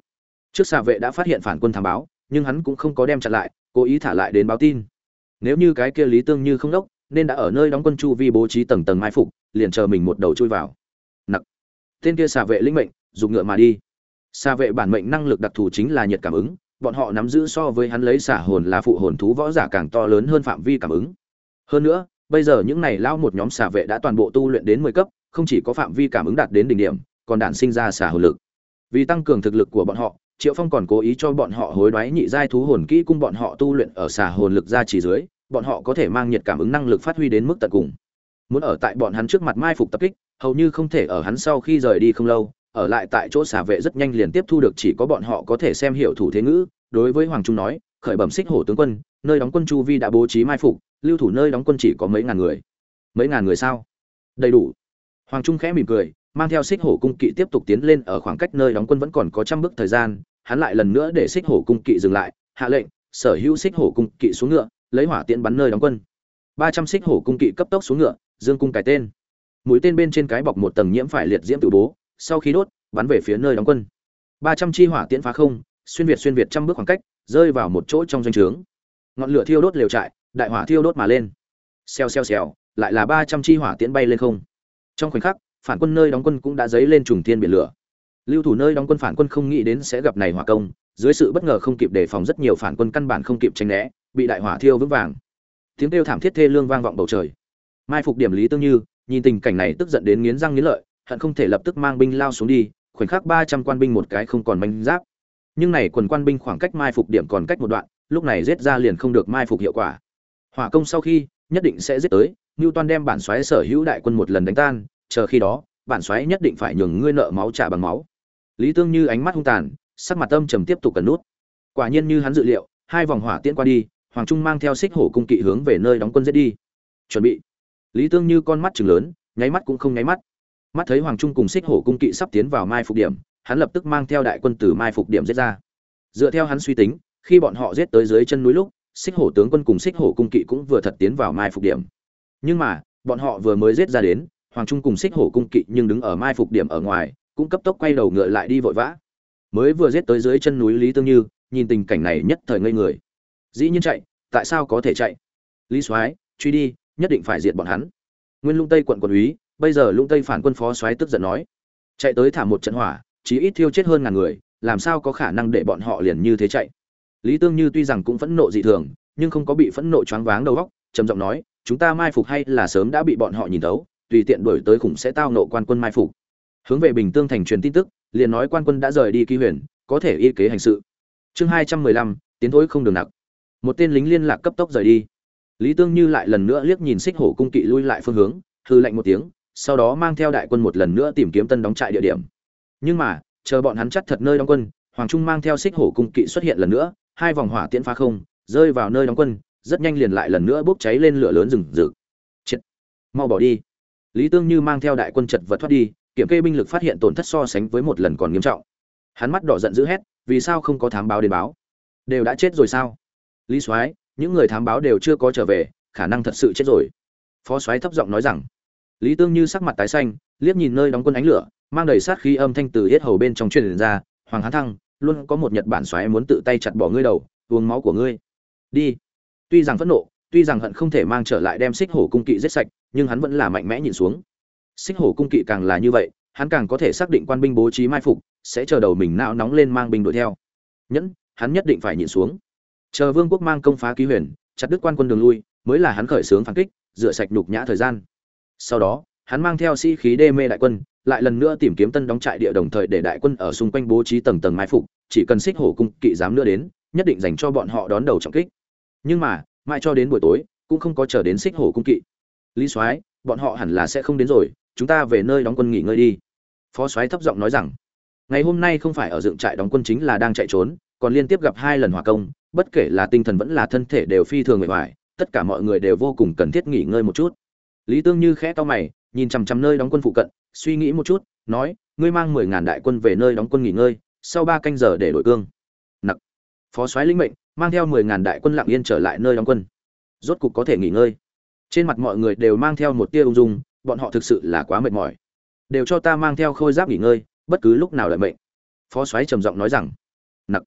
Trước xà vệ đã phát hiện phản quân thám báo, nhưng hắn cũng không có đem chặn lại, cố ý thả lại đến báo tin. Nếu như cái kia lý tương như không đốc, nên đã ở nơi đóng quân chu vi bố trí tầng tầng mai phục, liền chờ mình một đầu chui vào. Nặc. Tên kia xà vệ linh mệnh dùng ngựa mà đi. Xà vệ bản mệnh năng lực đặc thù chính là nhiệt cảm ứng bọn họ nắm giữ so với hắn lấy xả hồn là phụ hồn thú võ giả càng to lớn hơn phạm vi cảm ứng. Hơn nữa, bây giờ những này lao một nhóm xà vệ đã toàn bộ tu luyện đến mười cấp, không chỉ có phạm vi cảm ứng đạt đến đỉnh điểm, còn đản sinh ra xả hồn lực. Vì tăng cường thực lực của bọn họ, triệu phong còn cố ý cho bọn họ hối đoái nhị giai thú hồn kỹ cung bọn họ tu luyện ở xà hồn lực ra chỉ dưới, bọn họ có thể mang nhiệt cảm ứng năng lực phát huy đến mức tận cùng. Muốn ở tại bọn hắn trước mặt mai phục tập kích, hầu như không thể ở hắn sau khi rời đi không lâu ở lại tại chỗ xả vệ rất nhanh liền tiếp thu được chỉ có bọn họ có thể xem hiểu thủ thế ngữ, đối với hoàng trung nói, khởi bẩm xích hổ tướng quân, nơi đóng quân chu vi đã bố trí mai phục, lưu thủ nơi đóng quân chỉ có mấy ngàn người. Mấy ngàn người sao? Đầy đủ. Hoàng trung khẽ mỉm cười, mang theo xích hổ cung kỵ tiếp tục tiến lên ở khoảng cách nơi đóng quân vẫn còn có trăm bước thời gian, hắn lại lần nữa để xích hổ cung kỵ dừng lại, hạ lệnh, sở hữu xích hổ cung kỵ xuống ngựa, lấy hỏa tiễn bắn nơi đóng quân. Ba trăm xích hổ cung kỵ cấp tốc xuống ngựa, dương cung cải tên. Mũi tên bên trên cái bọc một tầng nhiễm phải liệt diễm tự bố sau khi đốt, bắn về phía nơi đóng quân. Ba trăm chi hỏa tiễn phá không, xuyên việt xuyên việt trăm bước khoảng cách, rơi vào một chỗ trong doanh trướng. Ngọn lửa thiêu đốt lều trại, đại hỏa thiêu đốt mà lên. Xèo xèo xèo, lại là ba trăm chi hỏa tiễn bay lên không. Trong khoảnh khắc, phản quân nơi đóng quân cũng đã dấy lên trùng thiên biển lửa. Lưu thủ nơi đóng quân phản quân không nghĩ đến sẽ gặp này hỏa công, dưới sự bất ngờ không kịp đề phòng rất nhiều phản quân căn bản không kịp tránh né, bị đại hỏa thiêu vững vàng. Tiếng kêu thảm thiết thê lương vang vọng bầu trời. Mai phục điểm lý tương như, nhìn tình cảnh này tức giận đến nghiến răng nghiến lợi hận không thể lập tức mang binh lao xuống đi, khoảnh khắc ba trăm quan binh một cái không còn manh giáp. Nhưng này quần quan binh khoảng cách mai phục điểm còn cách một đoạn, lúc này giết ra liền không được mai phục hiệu quả. Hỏa công sau khi, nhất định sẽ giết tới ngưu toan đem bản xoáy sở hữu đại quân một lần đánh tan, chờ khi đó, bản xoáy nhất định phải nhường ngươi nợ máu trả bằng máu. Lý tương như ánh mắt hung tàn, sắc mặt âm trầm tiếp tục cần nút. Quả nhiên như hắn dự liệu, hai vòng hỏa tiễn qua đi, hoàng trung mang theo xích hổ cung kỵ hướng về nơi đóng quân giết đi. Chuẩn bị. Lý tương như con mắt chừng lớn, nháy mắt cũng không nháy mắt mắt thấy hoàng trung cùng xích hổ cung kỵ sắp tiến vào mai phục điểm, hắn lập tức mang theo đại quân từ mai phục điểm giết ra. Dựa theo hắn suy tính, khi bọn họ giết tới dưới chân núi lúc, xích hổ tướng quân cùng xích hổ cung kỵ cũng vừa thật tiến vào mai phục điểm. Nhưng mà, bọn họ vừa mới giết ra đến, hoàng trung cùng xích hổ cung kỵ nhưng đứng ở mai phục điểm ở ngoài, cũng cấp tốc quay đầu ngựa lại đi vội vã. Mới vừa giết tới dưới chân núi lý tương như, nhìn tình cảnh này nhất thời ngây người. Dĩ nhiên chạy, tại sao có thể chạy? Lý soái, truy đi, nhất định phải diệt bọn hắn. Nguyên lung tây quận quận úy bây giờ lung tây phản quân phó xoáy tức giận nói, chạy tới thả một trận hỏa, chí ít thiêu chết hơn ngàn người, làm sao có khả năng để bọn họ liền như thế chạy? Lý tương như tuy rằng cũng phẫn nộ dị thường, nhưng không có bị phẫn nộ choáng váng đầu óc, trầm giọng nói, chúng ta mai phục hay là sớm đã bị bọn họ nhìn thấu, tùy tiện đuổi tới khủng sẽ tao nộ quan quân mai phục. Hướng về bình tương thành truyền tin tức, liền nói quan quân đã rời đi ký huyền, có thể y kế hành sự. Chương hai trăm mười lăm, tiến thối không đường nặng. Một tên lính liên lạc cấp tốc rời đi. Lý tương như lại lần nữa liếc nhìn xích hổ cung kỵ lui lại phương hướng hư lạnh một tiếng sau đó mang theo đại quân một lần nữa tìm kiếm tân đóng trại địa điểm. Nhưng mà, chờ bọn hắn chắc thật nơi đóng quân, hoàng trung mang theo xích hổ cung kỵ xuất hiện lần nữa, hai vòng hỏa tiễn phá không, rơi vào nơi đóng quân, rất nhanh liền lại lần nữa bốc cháy lên lửa lớn rừng rực. Chết. Mau bỏ đi. Lý tương như mang theo đại quân chật vật thoát đi, kiểm kê binh lực phát hiện tổn thất so sánh với một lần còn nghiêm trọng. Hắn mắt đỏ giận dữ hét, vì sao không có thám báo đến báo? Đều đã chết rồi sao? Lý soái, những người thám báo đều chưa có trở về, khả năng thật sự chết rồi. Phó soái thấp giọng nói rằng lý tương như sắc mặt tái xanh, liếc nhìn nơi đóng quân ánh lửa, mang đầy sát khí âm thanh từ yết hầu bên trong truyền ra, hoàng hán thăng, luôn có một nhật bản xoáy muốn tự tay chặt bỏ ngươi đầu, uống máu của ngươi. Đi. Tuy rằng phẫn nộ, tuy rằng hận không thể mang trở lại đem xích hổ cung kỵ giết sạch, nhưng hắn vẫn là mạnh mẽ nhìn xuống. Xích hổ cung kỵ càng là như vậy, hắn càng có thể xác định quan binh bố trí mai phục, sẽ chờ đầu mình não nóng lên mang binh đuổi theo. Nhẫn, hắn nhất định phải nhìn xuống. Chờ vương quốc mang công phá ký huyền, chặt đứt quan quân đường lui, mới là hắn khởi sướng phản kích, rửa sạch nhục nhã thời gian sau đó, hắn mang theo sĩ khí đê mê đại quân, lại lần nữa tìm kiếm tân đóng trại địa đồng thời để đại quân ở xung quanh bố trí tầng tầng mai phục, chỉ cần xích hổ cung kỵ dám nữa đến, nhất định dành cho bọn họ đón đầu trọng kích. Nhưng mà, mãi cho đến buổi tối, cũng không có chờ đến xích hổ cung kỵ. Lý soái, bọn họ hẳn là sẽ không đến rồi, chúng ta về nơi đóng quân nghỉ ngơi đi. Phó soái thấp giọng nói rằng, ngày hôm nay không phải ở dựng trại đóng quân chính là đang chạy trốn, còn liên tiếp gặp hai lần hỏa công, bất kể là tinh thần vẫn là thân thể đều phi thường mệt mỏi tất cả mọi người đều vô cùng cần thiết nghỉ ngơi một chút lý tương như khẽ to mày, nhìn chằm chằm nơi đóng quân phụ cận, suy nghĩ một chút, nói, ngươi mang mười ngàn đại quân về nơi đóng quân nghỉ ngơi, sau ba canh giờ để đổi cương. Nặc. Phó soái lĩnh mệnh, mang theo mười ngàn đại quân lặng yên trở lại nơi đóng quân. Rốt cục có thể nghỉ ngơi. Trên mặt mọi người đều mang theo một tia ung dung, bọn họ thực sự là quá mệt mỏi. Đều cho ta mang theo khôi giáp nghỉ ngơi, bất cứ lúc nào đợi mệnh. Phó soái trầm giọng nói rằng. Nặc.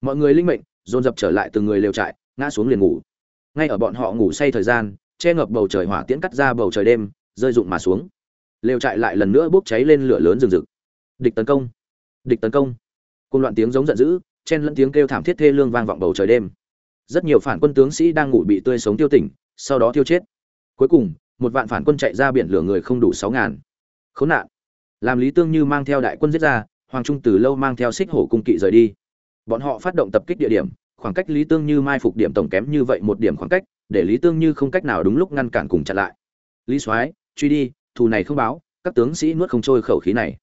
Mọi người linh mệnh, dồn dập trở lại từng người lều trại, ngã xuống liền ngủ. Ngay ở bọn họ ngủ say thời gian che ngập bầu trời hỏa tiễn cắt ra bầu trời đêm, rơi rụng mà xuống. Lều trại lại lần nữa bốc cháy lên lửa lớn rừng rực. Địch tấn công. Địch tấn công. Cùng loạn tiếng giống giận dữ, chen lẫn tiếng kêu thảm thiết thê lương vang vọng bầu trời đêm. Rất nhiều phản quân tướng sĩ đang ngủ bị tươi sống tiêu tỉnh, sau đó tiêu chết. Cuối cùng, một vạn phản quân chạy ra biển lửa người không đủ sáu ngàn. Khốn nạn. Làm lý tương như mang theo đại quân giết ra, hoàng trung từ lâu mang theo xích hổ cung kỵ rời đi. Bọn họ phát động tập kích địa điểm khoảng cách lý tương như mai phục điểm tổng kém như vậy một điểm khoảng cách, để lý tương như không cách nào đúng lúc ngăn cản cùng chặn lại. Lý soái, truy đi, thù này không báo, các tướng sĩ nuốt không trôi khẩu khí này.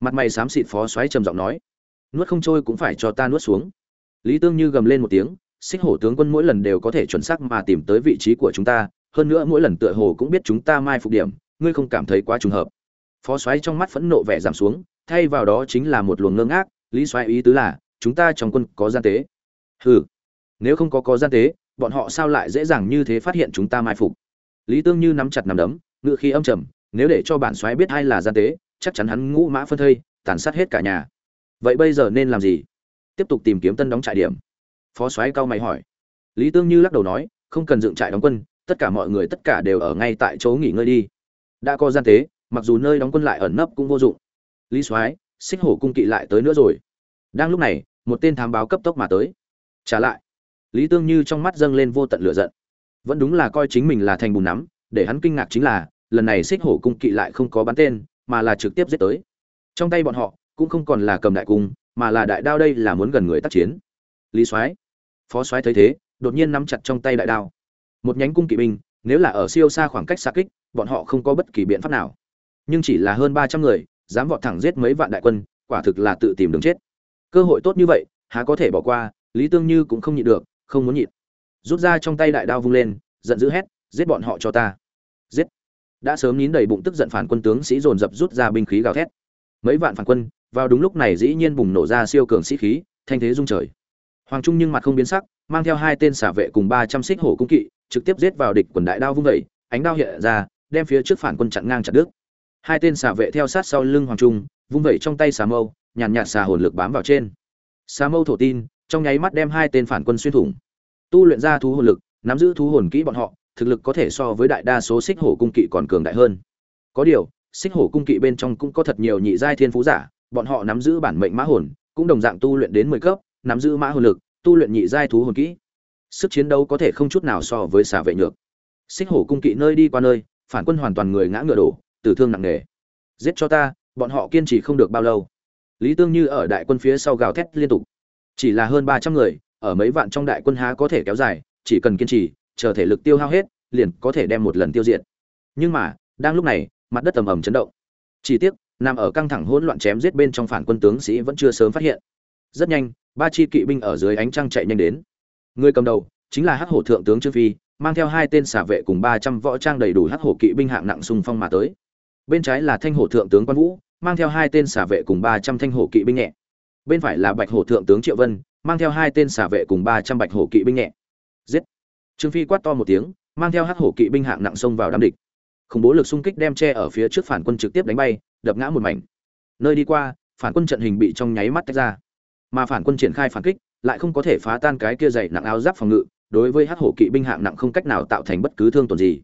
Mặt mày xám xịt phó soái trầm giọng nói, nuốt không trôi cũng phải cho ta nuốt xuống. Lý tương như gầm lên một tiếng, xích hổ tướng quân mỗi lần đều có thể chuẩn xác mà tìm tới vị trí của chúng ta, hơn nữa mỗi lần tựa hồ cũng biết chúng ta mai phục điểm, ngươi không cảm thấy quá trùng hợp. Phó soái trong mắt phẫn nộ vẻ giảm xuống, thay vào đó chính là một luồng ngơ ngác, lý soái ý tứ là, chúng ta trong quân có gian tế hừ. Nếu không có có gian tế, bọn họ sao lại dễ dàng như thế phát hiện chúng ta mai phục? Lý tương như nắm chặt nắm đấm ngự khí âm trầm, nếu để cho bản soái biết ai là gian tế, chắc chắn hắn ngũ mã phân thây, tàn sát hết cả nhà. Vậy bây giờ nên làm gì? Tiếp tục tìm kiếm tân đóng trại điểm. Phó soái cao mày hỏi. Lý tương như lắc đầu nói, không cần dựng trại đóng quân, tất cả mọi người tất cả đều ở ngay tại chỗ nghỉ ngơi đi. Đã có gian tế, mặc dù nơi đóng quân lại ẩn nấp cũng vô dụng. Lý soái xích hổ cung kỵ lại tới nữa rồi. Đang lúc này, một tên thám báo cấp tốc mà tới trả lại. Lý tương như trong mắt dâng lên vô tận lửa giận. Vẫn đúng là coi chính mình là thành bùn nắm, để hắn kinh ngạc chính là, lần này xích hổ cung kỵ lại không có bắn tên, mà là trực tiếp giết tới. Trong tay bọn họ, cũng không còn là cầm đại cung, mà là đại đao đây là muốn gần người tác chiến. Lý soái, phó soái thấy thế, đột nhiên nắm chặt trong tay đại đao. Một nhánh cung kỵ binh, nếu là ở siêu xa khoảng cách xa kích, bọn họ không có bất kỳ biện pháp nào. Nhưng chỉ là hơn ba trăm người, dám vọt thẳng giết mấy vạn đại quân, quả thực là tự tìm đường chết. Cơ hội tốt như vậy, há có thể bỏ qua lý tương như cũng không nhịn được, không muốn nhịn. Rút ra trong tay đại đao vung lên, giận dữ hét, giết bọn họ cho ta. Giết. Đã sớm nín đầy bụng tức giận phản quân tướng sĩ dồn dập rút ra binh khí gào thét. Mấy vạn phản quân, vào đúng lúc này dĩ nhiên bùng nổ ra siêu cường sĩ khí, thanh thế rung trời. Hoàng trung nhưng mặt không biến sắc, mang theo hai tên xả vệ cùng ba trăm xích hổ cung kỵ, trực tiếp giết vào địch quần đại đao vung vẩy ánh đao hiện ra, đem phía trước phản quân chặn ngang chặt đứt. Hai tên xả vệ theo sát sau lưng hoàng trung, vung vẩy trong tay xà mâu, nhàn nhạt xà hồn lực bám vào trên. Xà mâu thổ tin trong nháy mắt đem hai tên phản quân xuyên thủng. Tu luyện ra thú hồn lực, nắm giữ thú hồn kỹ bọn họ, thực lực có thể so với đại đa số xích hổ cung kỵ còn cường đại hơn. Có điều xích hổ cung kỵ bên trong cũng có thật nhiều nhị giai thiên phú giả, bọn họ nắm giữ bản mệnh mã hồn, cũng đồng dạng tu luyện đến mười cấp, nắm giữ mã hồn lực, tu luyện nhị giai thú hồn kỹ. Sức chiến đấu có thể không chút nào so với xà vệ nhược. Xích hổ cung kỵ nơi đi qua nơi, phản quân hoàn toàn người ngã ngựa đổ, tử thương nặng nề. Giết cho ta, bọn họ kiên trì không được bao lâu. Lý tương như ở đại quân phía sau gào thét liên tục chỉ là hơn ba trăm người, ở mấy vạn trong đại quân há có thể kéo dài, chỉ cần kiên trì, chờ thể lực tiêu hao hết, liền có thể đem một lần tiêu diệt. Nhưng mà, đang lúc này, mặt đất ầm ầm chấn động. Chỉ tiếc, nằm ở căng thẳng hỗn loạn chém giết bên trong phản quân tướng sĩ vẫn chưa sớm phát hiện. Rất nhanh, ba chi kỵ binh ở dưới ánh trăng chạy nhanh đến. Người cầm đầu, chính là hắc hổ thượng tướng trương phi, mang theo hai tên xả vệ cùng ba trăm võ trang đầy đủ hắc hổ kỵ binh hạng nặng xung phong mà tới. Bên trái là thanh hổ thượng tướng quan vũ, mang theo hai tên xả vệ cùng ba trăm thanh hổ kỵ binh nhẹ bên phải là bạch hổ thượng tướng triệu vân, mang theo hai tên xả vệ cùng ba trăm bạch hổ kỵ binh nhẹ. Giết! Trương phi quát to một tiếng, mang theo hắc hổ kỵ binh hạng nặng xông vào đám địch. Khủng bố lực xung kích đem che ở phía trước phản quân trực tiếp đánh bay, đập ngã một mảnh. Nơi đi qua, phản quân trận hình bị trong nháy mắt tách ra. Mà phản quân triển khai phản kích, lại không có thể phá tan cái kia dày nặng áo giáp phòng ngự, đối với hắc hổ kỵ binh hạng nặng không cách nào tạo thành bất cứ thương tổn gì.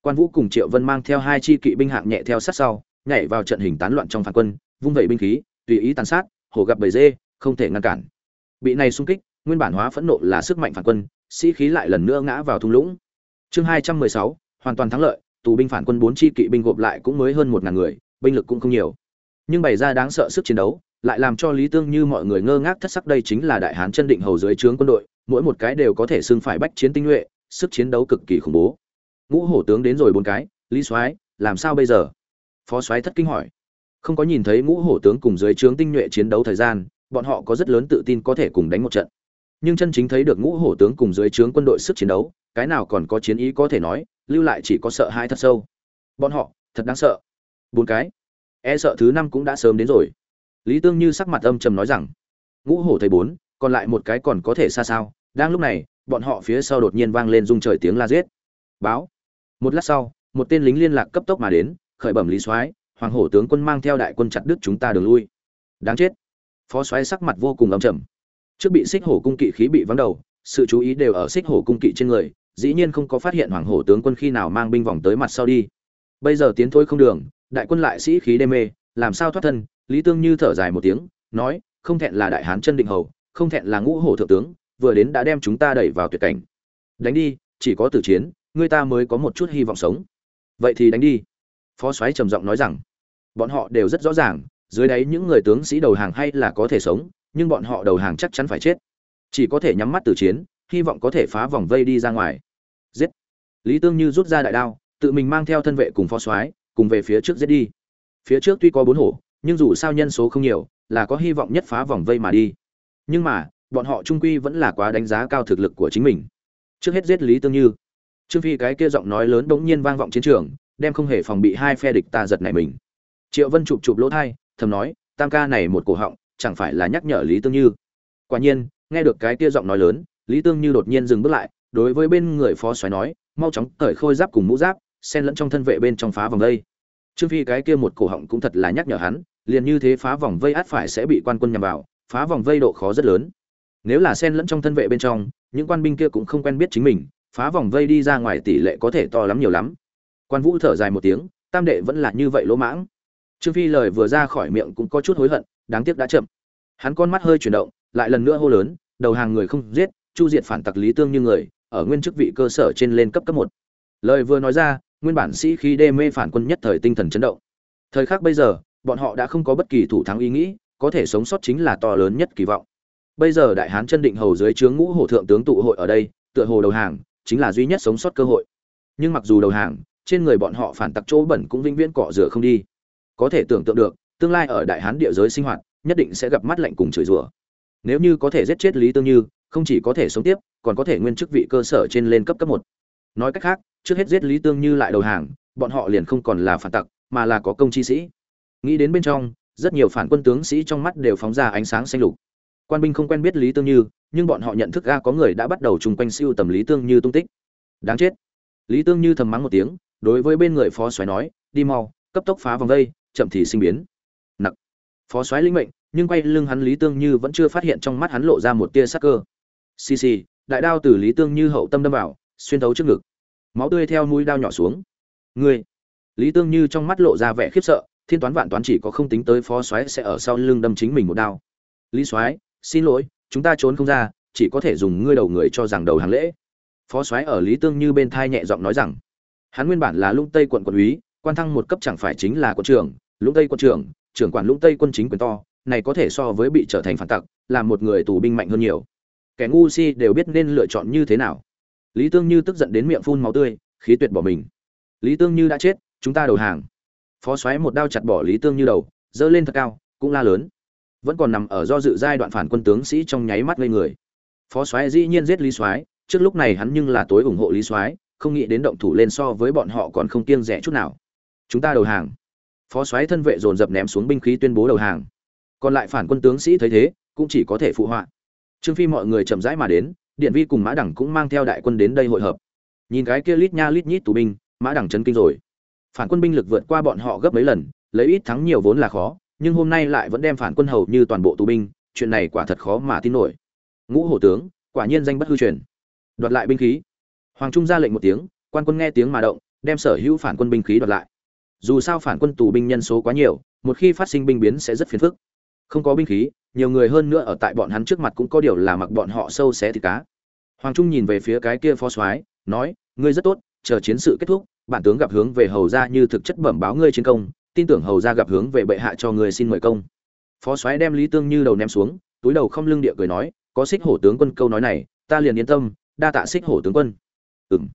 Quan vũ cùng triệu vân mang theo hai chi kỵ binh hạng nhẹ theo sát sau, nhảy vào trận hình tán loạn trong phản quân, vung vẩy binh khí, tùy ý tàn sát hổ gặp bầy dê, không thể ngăn cản. Bị này xung kích, nguyên bản hóa phẫn nộ là sức mạnh phản quân, sĩ khí lại lần nữa ngã vào thung lũng. Chương hai trăm mười sáu, hoàn toàn thắng lợi, tù binh phản quân bốn chi kỵ binh gộp lại cũng mới hơn một ngàn người, binh lực cũng không nhiều. Nhưng bày ra đáng sợ sức chiến đấu, lại làm cho lý tương như mọi người ngơ ngác thất sắc đây chính là đại hán chân định hầu dưới trướng quân đội, mỗi một cái đều có thể xưng phải bách chiến tinh nhuệ, sức chiến đấu cực kỳ khủng bố. Ngũ hổ tướng đến rồi bốn cái, lý soái, làm sao bây giờ? Phó soái thất kinh hỏi không có nhìn thấy ngũ hổ tướng cùng dưới trướng tinh nhuệ chiến đấu thời gian, bọn họ có rất lớn tự tin có thể cùng đánh một trận. Nhưng chân chính thấy được ngũ hổ tướng cùng dưới trướng quân đội sức chiến đấu, cái nào còn có chiến ý có thể nói, lưu lại chỉ có sợ hai thật sâu. Bọn họ, thật đáng sợ. Bốn cái. E sợ thứ năm cũng đã sớm đến rồi. Lý tương như sắc mặt âm trầm nói rằng, ngũ hổ thấy bốn, còn lại một cái còn có thể xa sao? Đang lúc này, bọn họ phía sau đột nhiên vang lên rung trời tiếng la giết. Báo. Một lát sau, một tên lính liên lạc cấp tốc mà đến, khởi bẩm lý soái hoàng hổ tướng quân mang theo đại quân chặt đứt chúng ta đường lui. Đáng chết. Phó soái sắc mặt vô cùng âm trầm. Trước bị xích hổ cung kỵ khí bị vắng đầu, sự chú ý đều ở xích hổ cung kỵ trên người, dĩ nhiên không có phát hiện hoàng hổ tướng quân khi nào mang binh vòng tới mặt sau đi. Bây giờ tiến thôi không đường, đại quân lại sĩ khí đê mê, làm sao thoát thân? Lý tương như thở dài một tiếng, nói, không thẹn là đại hán chân định hầu, không thẹn là ngũ hổ thượng tướng, vừa đến đã đem chúng ta đẩy vào tuyệt cảnh. Đánh đi, chỉ có tử chiến, người ta mới có một chút hy vọng sống. Vậy thì đánh đi. Phó soái trầm giọng nói rằng bọn họ đều rất rõ ràng, dưới đáy những người tướng sĩ đầu hàng hay là có thể sống, nhưng bọn họ đầu hàng chắc chắn phải chết. Chỉ có thể nhắm mắt tử chiến, hy vọng có thể phá vòng vây đi ra ngoài. Giết. Lý tương như rút ra đại đao, tự mình mang theo thân vệ cùng phó soái, cùng về phía trước giết đi. Phía trước tuy có bốn hổ, nhưng dù sao nhân số không nhiều, là có hy vọng nhất phá vòng vây mà đi. Nhưng mà, bọn họ trung quy vẫn là quá đánh giá cao thực lực của chính mình. Trước hết giết lý tương như. Trương phi cái kia giọng nói lớn bỗng nhiên vang vọng chiến trường, đem không hề phòng bị hai phe địch ta giật này mình triệu vân chụp chụp lỗ thai, thầm nói, tam ca này một cổ họng, chẳng phải là nhắc nhở lý tương như? Quả nhiên, nghe được cái kia giọng nói lớn, lý tương như đột nhiên dừng bước lại, đối với bên người phó xoáy nói, mau chóng cởi khôi giáp cùng mũ giáp, xen lẫn trong thân vệ bên trong phá vòng vây. Trương phi cái kia một cổ họng cũng thật là nhắc nhở hắn, liền như thế phá vòng vây át phải sẽ bị quan quân nhằm vào, phá vòng vây độ khó rất lớn. Nếu là xen lẫn trong thân vệ bên trong, những quan binh kia cũng không quen biết chính mình, phá vòng vây đi ra ngoài tỷ lệ có thể to lắm nhiều lắm. Quan vũ thở dài một tiếng, tam đệ vẫn là như vậy lỗ mãng trương phi lời vừa ra khỏi miệng cũng có chút hối hận, đáng tiếc đã chậm. Hắn con mắt hơi chuyển động, lại lần nữa hô lớn, đầu hàng người không giết, chu diệt phản tặc lý tương như người, ở nguyên chức vị cơ sở trên lên cấp cấp một. Lời vừa nói ra, nguyên bản sĩ khí đê mê phản quân nhất thời tinh thần chấn động. Thời khắc bây giờ, bọn họ đã không có bất kỳ thủ thắng ý nghĩ, có thể sống sót chính là to lớn nhất kỳ vọng. Bây giờ đại hán chân định hầu dưới trướng ngũ hổ thượng tướng tụ hội ở đây, tựa hồ đầu hàng, chính là duy nhất sống sót cơ hội. Nhưng mặc dù đầu hàng, trên người bọn họ phản tặc chỗ bẩn cũng vĩnh viễn cọ rửa không đi có thể tưởng tượng được, tương lai ở đại hán địa giới sinh hoạt, nhất định sẽ gặp mắt lạnh cùng chửi rủa. Nếu như có thể giết chết lý tương như, không chỉ có thể sống tiếp, còn có thể nguyên chức vị cơ sở trên lên cấp cấp một. Nói cách khác, trước hết giết lý tương như lại đầu hàng, bọn họ liền không còn là phản tặc, mà là có công chi sĩ. Nghĩ đến bên trong, rất nhiều phản quân tướng sĩ trong mắt đều phóng ra ánh sáng xanh lục. Quan binh không quen biết lý tương như, nhưng bọn họ nhận thức ga có người đã bắt đầu chung quanh siêu tầm lý tương như tung tích. Đáng chết. Lý tương như thầm mắng một tiếng, đối với bên người phó xoáy nói, đi mau, cấp tốc phá vòng vây chậm thì sinh biến. Nặc. Phó soái linh mệnh, nhưng quay lưng hắn lý tương như vẫn chưa phát hiện trong mắt hắn lộ ra một tia sắc cơ. Xì xì, đại đao từ lý tương như hậu tâm đâm vào, xuyên thấu trước ngực. Máu tươi theo mũi đao nhỏ xuống. Ngươi. Lý tương như trong mắt lộ ra vẻ khiếp sợ, thiên toán vạn toán chỉ có không tính tới phó soái sẽ ở sau lưng đâm chính mình một đao. Lý soái, xin lỗi, chúng ta trốn không ra, chỉ có thể dùng ngươi đầu người cho rằng đầu hàng lễ. Phó soái ở lý tương như bên thai nhẹ giọng nói rằng, hắn nguyên bản là Lung tây quận quận úy quan thăng một cấp chẳng phải chính là quân trưởng, lũng tây quân trưởng trưởng quản lũng tây quân chính quyền to, này có thể so với bị trở thành phản tặc là một người tù binh mạnh hơn nhiều. Kẻ ngu si đều biết nên lựa chọn như thế nào. Lý tương như tức giận đến miệng phun máu tươi, khí tuyệt bỏ mình. Lý tương như đã chết, chúng ta đầu hàng. Phó xoáy một đao chặt bỏ lý tương như đầu dơ lên thật cao, cũng la lớn. Vẫn còn nằm ở do dự giai đoạn phản quân tướng sĩ trong nháy mắt ngây người. Phó xoáy dĩ nhiên giết lý soái, trước lúc này hắn nhưng là tối ủng hộ lý soái, không nghĩ đến động thủ lên so với bọn họ còn không kiêng rẻ chút nào chúng ta đầu hàng. Phó soái thân vệ dồn dập ném xuống binh khí tuyên bố đầu hàng. Còn lại phản quân tướng sĩ thấy thế, cũng chỉ có thể phụ họa. Trương phi mọi người chậm rãi mà đến, điện vi cùng mã đẳng cũng mang theo đại quân đến đây hội hợp. Nhìn cái kia lít nha lít nhít tù binh, mã đẳng chấn kinh rồi. Phản quân binh lực vượt qua bọn họ gấp mấy lần, lấy ít thắng nhiều vốn là khó, nhưng hôm nay lại vẫn đem phản quân hầu như toàn bộ tù binh, chuyện này quả thật khó mà tin nổi. Ngũ hổ tướng, quả nhiên danh bất hư truyền. Đoạt lại binh khí. Hoàng trung ra lệnh một tiếng, quan quân nghe tiếng mà động, đem sở hữu phản quân binh khí đoạt lại dù sao phản quân tù binh nhân số quá nhiều, một khi phát sinh binh biến sẽ rất phiền phức. Không có binh khí, nhiều người hơn nữa ở tại bọn hắn trước mặt cũng có điều là mặc bọn họ sâu xé thịt cá. Hoàng trung nhìn về phía cái kia phó soái, nói, ngươi rất tốt, chờ chiến sự kết thúc, bản tướng gặp hướng về hầu ra như thực chất bẩm báo ngươi chiến công, tin tưởng hầu ra gặp hướng về bệ hạ cho ngươi xin mời công. Phó soái đem lý tương như đầu ném xuống, túi đầu không lưng địa cười nói, có xích hổ tướng quân câu nói này, ta liền yên tâm, đa tạ xích hổ tướng quân. Ừng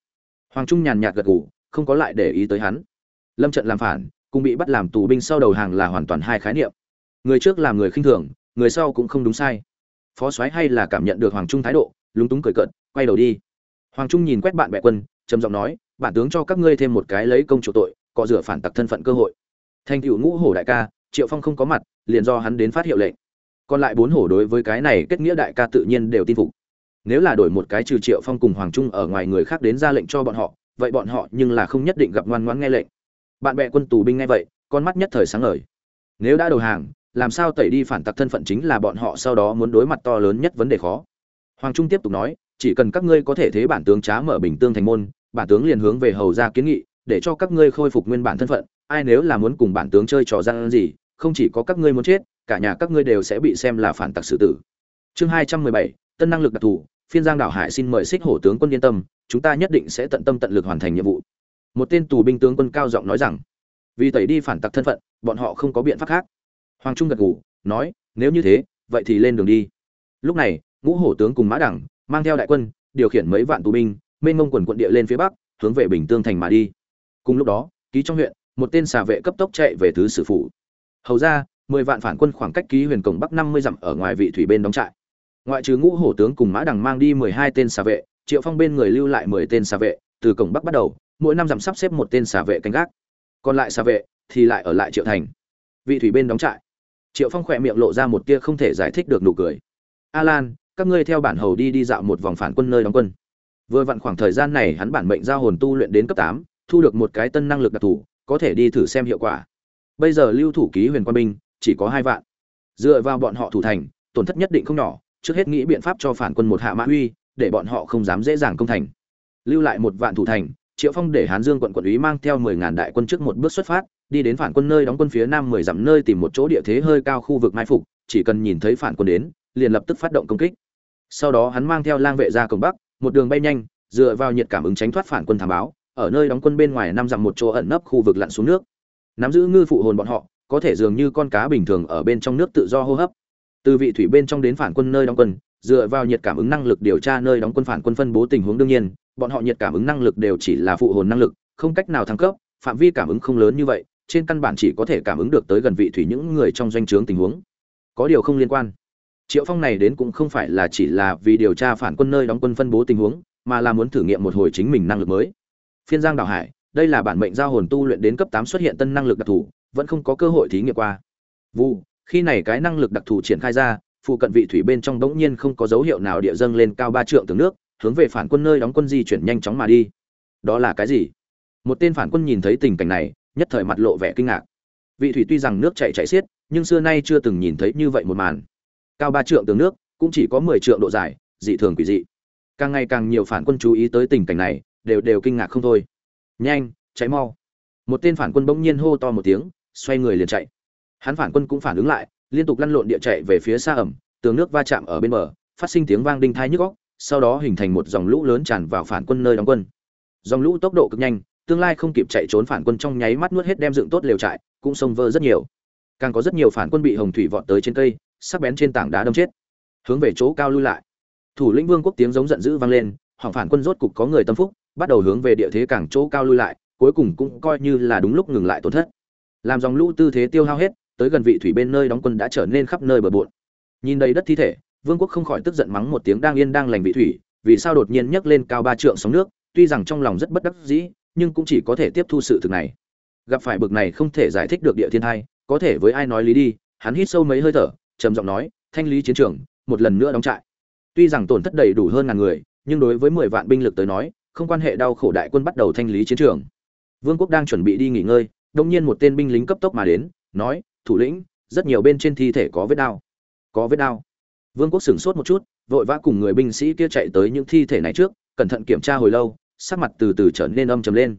hoàng trung nhàn nhạt gật gù, không có lại để ý tới hắn lâm trận làm phản, cùng bị bắt làm tù binh sau đầu hàng là hoàn toàn hai khái niệm. Người trước làm người khinh thường, người sau cũng không đúng sai. Phó soái hay là cảm nhận được hoàng trung thái độ, lúng túng cười cợt, quay đầu đi. Hoàng trung nhìn quét bạn bè quân, trầm giọng nói, bản tướng cho các ngươi thêm một cái lấy công chủ tội cọ rửa phản tặc thân phận cơ hội. Thành cựu ngũ hổ đại ca, triệu phong không có mặt, liền do hắn đến phát hiệu lệnh. Còn lại bốn hổ đối với cái này kết nghĩa đại ca tự nhiên đều tin phục. Nếu là đổi một cái trừ triệu phong cùng hoàng trung ở ngoài người khác đến ra lệnh cho bọn họ, vậy bọn họ nhưng là không nhất định gặp ngoan ngoãn nghe lệnh bạn bè quân tù binh nghe vậy, con mắt nhất thời sáng ngời. Nếu đã đầu hàng, làm sao tẩy đi phản tặc thân phận chính là bọn họ sau đó muốn đối mặt to lớn nhất vấn đề khó. Hoàng trung tiếp tục nói, chỉ cần các ngươi có thể thế bản tướng trá mở bình tương thành môn, bản tướng liền hướng về hầu ra kiến nghị, để cho các ngươi khôi phục nguyên bản thân phận, ai nếu là muốn cùng bản tướng chơi trò gian gì, không chỉ có các ngươi muốn chết, cả nhà các ngươi đều sẽ bị xem là phản tặc xử tử. Chương hai trăm mười bảy, tân năng lực đặc thù, phiên giang đảo hải xin mời xích hổ tướng quân yên tâm, chúng ta nhất định sẽ tận tâm tận lực hoàn thành nhiệm vụ một tên tù binh tướng quân cao giọng nói rằng, vì tẩy đi phản tặc thân phận, bọn họ không có biện pháp khác. Hoàng trung gật gù, nói, nếu như thế, vậy thì lên đường đi. Lúc này, ngũ hổ tướng cùng mã đẳng, mang theo đại quân, điều khiển mấy vạn tù binh, mênh mông quần quận địa lên phía bắc, hướng về bình tương thành mà đi. Cùng lúc đó, ký trong huyện, một tên xà vệ cấp tốc chạy về thứ sử phủ. Hầu ra, mười vạn phản quân khoảng cách ký huyền cổng bắc năm mươi dặm ở ngoài vị thủy bên đóng trại. Ngoại trừ ngũ hổ tướng cùng mã đằng mang đi mười hai tên xà vệ, triệu phong bên người lưu lại mười tên xà vệ, từ cổng bắc bắt đầu mỗi năm dặm sắp xếp một tên xà vệ canh gác. Còn lại xà vệ thì lại ở lại triệu thành. Vị thủy bên đóng trại. Triệu phong khỏe miệng lộ ra một tia không thể giải thích được nụ cười. A lan các ngươi theo bản hầu đi đi dạo một vòng phản quân nơi đóng quân. Vừa vặn khoảng thời gian này hắn bản mệnh giao hồn tu luyện đến cấp tám, thu được một cái tân năng lực đặc thù, có thể đi thử xem hiệu quả. Bây giờ lưu thủ ký huyền quan binh, chỉ có hai vạn. Dựa vào bọn họ thủ thành, tổn thất nhất định không nhỏ, trước hết nghĩ biện pháp cho phản quân một hạ mã uy, để bọn họ không dám dễ dàng công thành. Lưu lại một vạn thủ thành triệu phong để hán dương quận quận úy mang theo mười ngàn đại quân trước một bước xuất phát, đi đến phản quân nơi đóng quân phía nam mười dặm nơi tìm một chỗ địa thế hơi cao khu vực mai phục, chỉ cần nhìn thấy phản quân đến, liền lập tức phát động công kích. Sau đó hắn mang theo lang vệ ra cổng bắc, một đường bay nhanh, dựa vào nhiệt cảm ứng tránh thoát phản quân thảm báo, ở nơi đóng quân bên ngoài năm dặm một chỗ ẩn nấp khu vực lặn xuống nước. Nắm giữ ngư phụ hồn bọn họ, có thể dường như con cá bình thường ở bên trong nước tự do hô hấp. Từ vị thủy bên trong đến phản quân nơi đóng quân, dựa vào nhiệt cảm ứng năng lực điều tra nơi đóng quân phản quân phân bố tình huống đương nhiên bọn họ nhiệt cảm ứng năng lực đều chỉ là phụ hồn năng lực, không cách nào thăng cấp, phạm vi cảm ứng không lớn như vậy, trên căn bản chỉ có thể cảm ứng được tới gần vị thủy những người trong doanh trướng tình huống. Có điều không liên quan. Triệu phong này đến cũng không phải là chỉ là vì điều tra phản quân nơi đóng quân phân bố tình huống, mà là muốn thử nghiệm một hồi chính mình năng lực mới. Phiên giang đảo hải, đây là bản mệnh giao hồn tu luyện đến cấp tám xuất hiện tân năng lực đặc thù, vẫn không có cơ hội thí nghiệm qua. Vu khi này cái năng lực đặc thù triển khai ra, phụ cận vị thủy bên trong đống nhiên không có dấu hiệu nào địa dâng lên cao ba trượng tường nước hướng về phản quân nơi đóng quân di chuyển nhanh chóng mà đi. Đó là cái gì? Một tên phản quân nhìn thấy tình cảnh này, nhất thời mặt lộ vẻ kinh ngạc. Vị thủy tuy rằng nước chảy chảy xiết, nhưng xưa nay chưa từng nhìn thấy như vậy một màn. Cao ba trượng tường nước, cũng chỉ có mười trượng độ dài, dị thường quỷ dị. Càng ngày càng nhiều phản quân chú ý tới tình cảnh này, đều đều kinh ngạc không thôi. Nhanh cháy mau. Một tên phản quân bỗng nhiên hô to một tiếng, xoay người liền chạy. Hắn phản quân cũng phản ứng lại, liên tục lăn lộn địa chạy về phía xa ẩm, tường nước va chạm ở bên bờ, phát sinh tiếng vang đinh thai nhức góc sau đó hình thành một dòng lũ lớn tràn vào phản quân nơi đóng quân. Dòng lũ tốc độ cực nhanh, tương lai không kịp chạy trốn phản quân trong nháy mắt nuốt hết đem dựng tốt lều trại, cũng sông vơ rất nhiều. Càng có rất nhiều phản quân bị hồng thủy vọt tới trên cây, sắc bén trên tảng đá đâm chết. Hướng về chỗ cao lui lại. Thủ lĩnh vương quốc tiếng giống giận dữ vang lên, hoàng phản quân rốt cục có người tâm phúc, bắt đầu hướng về địa thế càng chỗ cao lui lại, cuối cùng cũng coi như là đúng lúc ngừng lại tổn thất. Làm dòng lũ tư thế tiêu hao hết, tới gần vị thủy bên nơi đóng quân đã trở nên khắp nơi bờ bộn. Nhìn đầy đất thi thể vương quốc không khỏi tức giận mắng một tiếng đang yên đang lành vị thủy, vì sao đột nhiên nhấc lên cao ba trượng sóng nước, tuy rằng trong lòng rất bất đắc dĩ, nhưng cũng chỉ có thể tiếp thu sự thực này. Gặp phải bực này không thể giải thích được địa thiên thai, có thể với ai nói lý đi, hắn hít sâu mấy hơi thở, trầm giọng nói, thanh lý chiến trường, một lần nữa đóng trại. Tuy rằng tổn thất đầy đủ hơn ngàn người, nhưng đối với mười vạn binh lực tới nói, không quan hệ đau khổ đại quân bắt đầu thanh lý chiến trường. Vương quốc đang chuẩn bị đi nghỉ ngơi đông nhiên một tên binh lính cấp tốc mà đến, nói, thủ lĩnh, rất nhiều bên trên thi thể có vết đao có vết đao vương quốc sửng sốt một chút vội vã cùng người binh sĩ kia chạy tới những thi thể này trước cẩn thận kiểm tra hồi lâu sắc mặt từ từ trở nên âm trầm lên.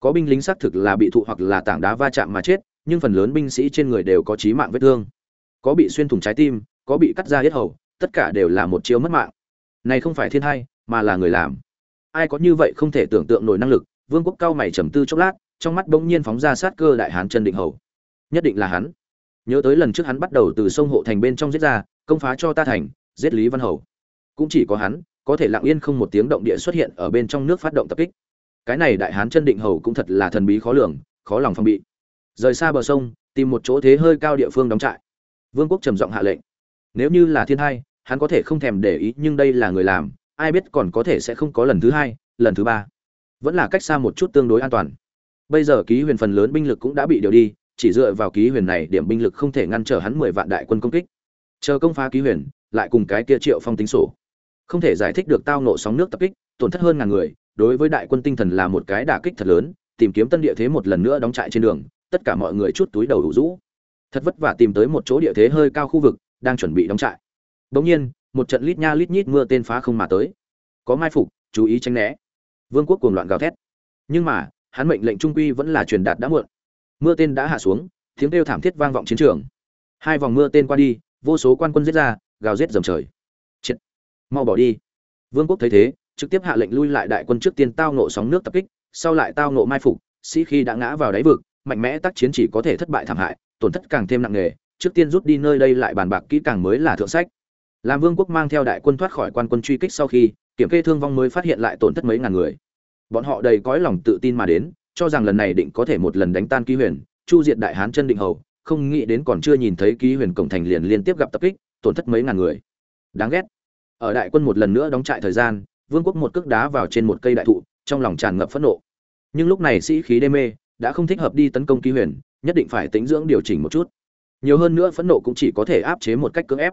Có binh lính xác thực là bị thụ hoặc là tảng đá va chạm mà chết nhưng phần lớn binh sĩ trên người đều có chí mạng vết thương. Có bị xuyên thủng trái tim có bị cắt ra hết hầu tất cả đều là một chiếu mất mạng. Này không phải thiên hay, mà là người làm. Ai có như vậy không thể tưởng tượng nổi năng lực vương quốc cao mày trầm tư chốc lát trong mắt bỗng nhiên phóng ra sát cơ đại hán chân định hầu. Nhất định là hắn. Nhớ tới lần trước hắn bắt đầu từ sông hộ thành bên trong giết ra công phá cho ta thành, giết lý văn hầu. Cũng chỉ có hắn, có thể lặng yên không một tiếng động địa xuất hiện ở bên trong nước phát động tập kích. Cái này đại hán chân định hầu cũng thật là thần bí khó lường, khó lòng phong bị. Rời xa bờ sông, tìm một chỗ thế hơi cao địa phương đóng trại. Vương quốc trầm giọng hạ lệnh. Nếu như là thiên hai hắn có thể không thèm để ý, nhưng đây là người làm, ai biết còn có thể sẽ không có lần thứ hai, lần thứ ba. Vẫn là cách xa một chút tương đối an toàn. Bây giờ ký huyền phần lớn binh lực cũng đã bị điều đi, chỉ dựa vào ký huyền này, điểm binh lực không thể ngăn trở hắn mười vạn đại quân công kích chờ công phá ký huyền, lại cùng cái kia triệu phong tính sổ. Không thể giải thích được tao nộ sóng nước tập kích, tổn thất hơn ngàn người, đối với đại quân tinh thần là một cái đả kích thật lớn, tìm kiếm tân địa thế một lần nữa đóng trại trên đường, tất cả mọi người chút túi đầu đủ rũ. Thật vất vả tìm tới một chỗ địa thế hơi cao khu vực, đang chuẩn bị đóng trại. Bỗng nhiên, một trận lít nha lít nhít mưa tên phá không mà tới. Có mai phục, chú ý tránh né. Vương quốc cuồng loạn gào thét. Nhưng mà, hắn mệnh lệnh trung quy vẫn là truyền đạt đã muộn. Mưa tên đã hạ xuống, tiếng kêu thảm thiết vang vọng chiến trường. Hai vòng mưa tên qua đi vô số quan quân giết ra, gào giết dầm trời. Chết. Mau bỏ đi. Vương quốc thấy thế, trực tiếp hạ lệnh lui lại đại quân trước tiên tao nộ sóng nước tập kích, sau lại tao nộ mai phục, sĩ khi đã ngã vào đáy vực, mạnh mẽ tác chiến chỉ có thể thất bại thảm hại, tổn thất càng thêm nặng nề, trước tiên rút đi nơi đây lại bàn bạc kỹ càng mới là thượng sách. Làm vương quốc mang theo đại quân thoát khỏi quan quân truy kích sau khi, kiểm kê thương vong mới phát hiện lại tổn thất mấy ngàn người. Bọn họ đầy cõi lòng tự tin mà đến, cho rằng lần này định có thể một lần đánh tan ký huyền, chu diệt đại hán chân định hầu không nghĩ đến còn chưa nhìn thấy ký huyền cổng thành liền liên tiếp gặp tập kích, tổn thất mấy ngàn người. Đáng ghét. Ở đại quân một lần nữa đóng trại thời gian, vương quốc một cước đá vào trên một cây đại thụ, trong lòng tràn ngập phẫn nộ. Nhưng lúc này sĩ khí đê mê, đã không thích hợp đi tấn công ký huyền, nhất định phải tính dưỡng điều chỉnh một chút. Nhiều hơn nữa phẫn nộ cũng chỉ có thể áp chế một cách cưỡng ép.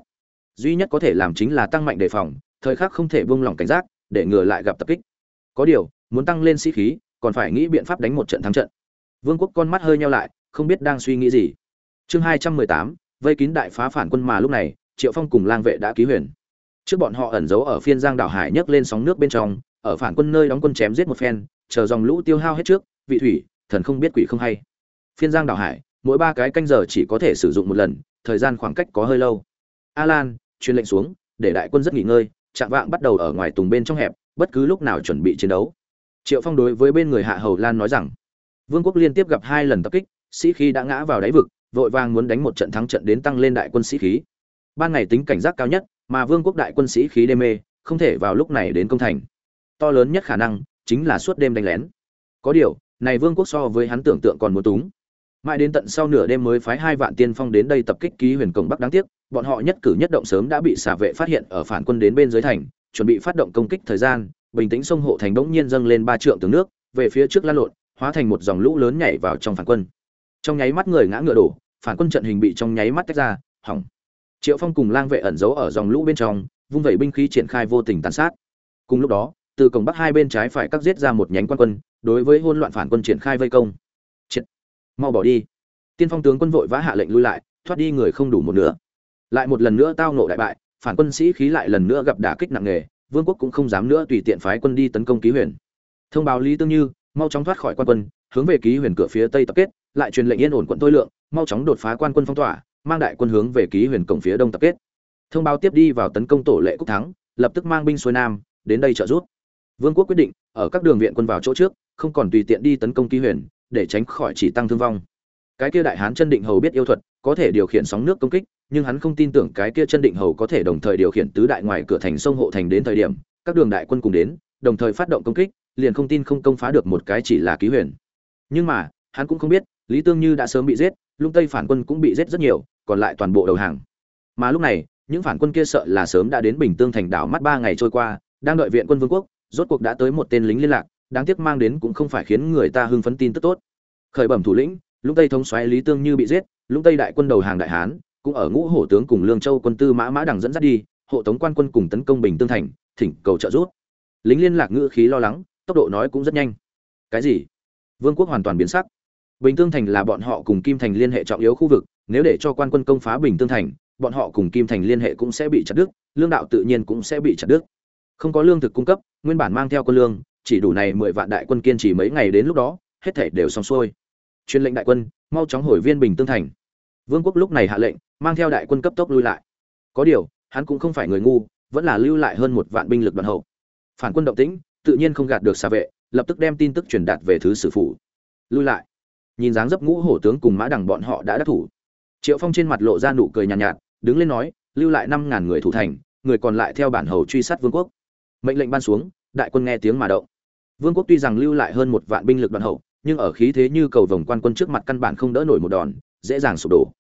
Duy nhất có thể làm chính là tăng mạnh đề phòng, thời khắc không thể buông lỏng cảnh giác, để ngừa lại gặp tập kích. Có điều, muốn tăng lên sĩ khí, còn phải nghĩ biện pháp đánh một trận thắng trận. Vương quốc con mắt hơi nhau lại, không biết đang suy nghĩ gì chương hai trăm mười tám, vây kín đại phá phản quân mà lúc này, triệu phong cùng lang vệ đã ký huyền. Trước bọn họ ẩn giấu ở phiên giang đảo hải nhấc lên sóng nước bên trong, ở phản quân nơi đóng quân chém giết một phen, chờ dòng lũ tiêu hao hết trước, vị thủy, thần không biết quỷ không hay. Phiên giang đảo hải, mỗi ba cái canh giờ chỉ có thể sử dụng một lần, thời gian khoảng cách có hơi lâu. A lan truyền lệnh xuống, để đại quân rất nghỉ ngơi, chạm vạng bắt đầu ở ngoài tùng bên trong hẹp, bất cứ lúc nào chuẩn bị chiến đấu. Triệu phong đối với bên người hạ hầu lan nói rằng, vương quốc liên tiếp gặp hai lần tập kích, sĩ khí đã ngã vào đáy vực vội vàng muốn đánh một trận thắng trận đến tăng lên đại quân sĩ khí. Ban ngày tính cảnh giác cao nhất, mà vương quốc đại quân sĩ khí đê mê, không thể vào lúc này đến công thành. To lớn nhất khả năng, chính là suốt đêm đánh lén. Có điều, này vương quốc so với hắn tưởng tượng còn muốn túng. Mãi đến tận sau nửa đêm mới phái hai vạn tiên phong đến đây tập kích ký huyền cổng bắc đáng tiếc, bọn họ nhất cử nhất động sớm đã bị xả vệ phát hiện ở phản quân đến bên dưới thành, chuẩn bị phát động công kích thời gian, bình tĩnh sông hộ thành bỗng nhiên dâng lên ba trượng tường nước, về phía trước lan lộn, hóa thành một dòng lũ lớn nhảy vào trong phản quân trong nháy mắt người ngã ngựa đổ, phản quân trận hình bị trong nháy mắt tách ra, hỏng. Triệu phong cùng lang vệ ẩn giấu ở dòng lũ bên trong, vung vẩy binh khí triển khai vô tình tàn sát. Cùng lúc đó, từ cổng bắc hai bên trái phải cắt giết ra một nhánh quan quân, đối với hỗn loạn phản quân triển khai vây công. Triệt. mau bỏ đi. Tiên phong tướng quân vội vã hạ lệnh lui lại, thoát đi người không đủ một nửa. Lại một lần nữa tao nộ đại bại, phản quân sĩ khí lại lần nữa gặp đả kích nặng nề, vương quốc cũng không dám nữa tùy tiện phái quân đi tấn công ký huyền. Thông báo lý tương như, mau chóng thoát khỏi quan quân hướng về ký huyền cửa phía tây tập kết, lại truyền lệnh yên ổn quận tôi lượng, mau chóng đột phá quan quân phong tỏa, mang đại quân hướng về ký huyền cổng phía đông tập kết. Thông báo tiếp đi vào tấn công tổ lệ quốc thắng, lập tức mang binh xuôi nam, đến đây trợ giúp. Vương quốc quyết định, ở các đường viện quân vào chỗ trước, không còn tùy tiện đi tấn công ký huyền, để tránh khỏi chỉ tăng thương vong. Cái kia đại hán chân định hầu biết yêu thuật, có thể điều khiển sóng nước công kích, nhưng hắn không tin tưởng cái kia chân định hầu có thể đồng thời điều khiển tứ đại ngoài cửa thành sông hộ thành đến thời điểm, các đường đại quân cùng đến, đồng thời phát động công kích, liền không tin không công phá được một cái chỉ là ký huyền nhưng mà, hắn cũng không biết, lý tương như đã sớm bị giết lung tây phản quân cũng bị giết rất nhiều, còn lại toàn bộ đầu hàng. Mà lúc này, những phản quân kia sợ là sớm đã đến bình tương thành đảo mắt ba ngày trôi qua, đang đợi viện quân vương quốc, rốt cuộc đã tới một tên lính liên lạc, đáng tiếc mang đến cũng không phải khiến người ta hưng phấn tin tức tốt. Khởi bẩm thủ lĩnh lũng tây thống xoáy lý tương như bị giết lũng tây đại quân đầu hàng đại hán, cũng ở ngũ hổ tướng cùng lương châu quân tư mã mã đằng dẫn dắt đi, hộ tống quan quân cùng tấn công bình tương thành, thỉnh cầu trợ giúp. Lính liên lạc ngữ khí lo lắng, tốc độ nói cũng rất nhanh. Cái gì? Vương quốc hoàn toàn biến sắc. Bình tương thành là bọn họ cùng kim thành liên hệ trọng yếu khu vực, nếu để cho quan quân công phá bình tương thành, bọn họ cùng kim thành liên hệ cũng sẽ bị chặt đứt, lương đạo tự nhiên cũng sẽ bị chặt đứt. Không có lương thực cung cấp, nguyên bản mang theo quân lương, chỉ đủ này mười vạn đại quân kiên trì mấy ngày đến lúc đó, hết thể đều xong xuôi. Truyền lệnh đại quân, mau chóng hồi viên bình tương thành. Vương quốc lúc này hạ lệnh, mang theo đại quân cấp tốc lui lại. Có điều, hắn cũng không phải người ngu, vẫn là lưu lại hơn một vạn binh lực đoàn hậu. Phản quân động tĩnh, tự nhiên không gạt được xà vệ lập tức đem tin tức truyền đạt về thứ sử phụ. lui lại. Nhìn dáng dấp ngũ hổ tướng cùng mã đằng bọn họ đã đắc thủ. Triệu phong trên mặt lộ ra nụ cười nhàn nhạt, nhạt đứng lên nói lưu lại năm ngàn người thủ thành người còn lại theo bản hầu truy sát vương quốc. Mệnh lệnh ban xuống đại quân nghe tiếng mà động. Vương quốc tuy rằng lưu lại hơn một vạn binh lực đoàn hậu nhưng ở khí thế như cầu vồng quan quân trước mặt căn bản không đỡ nổi một đòn dễ dàng sụp đổ.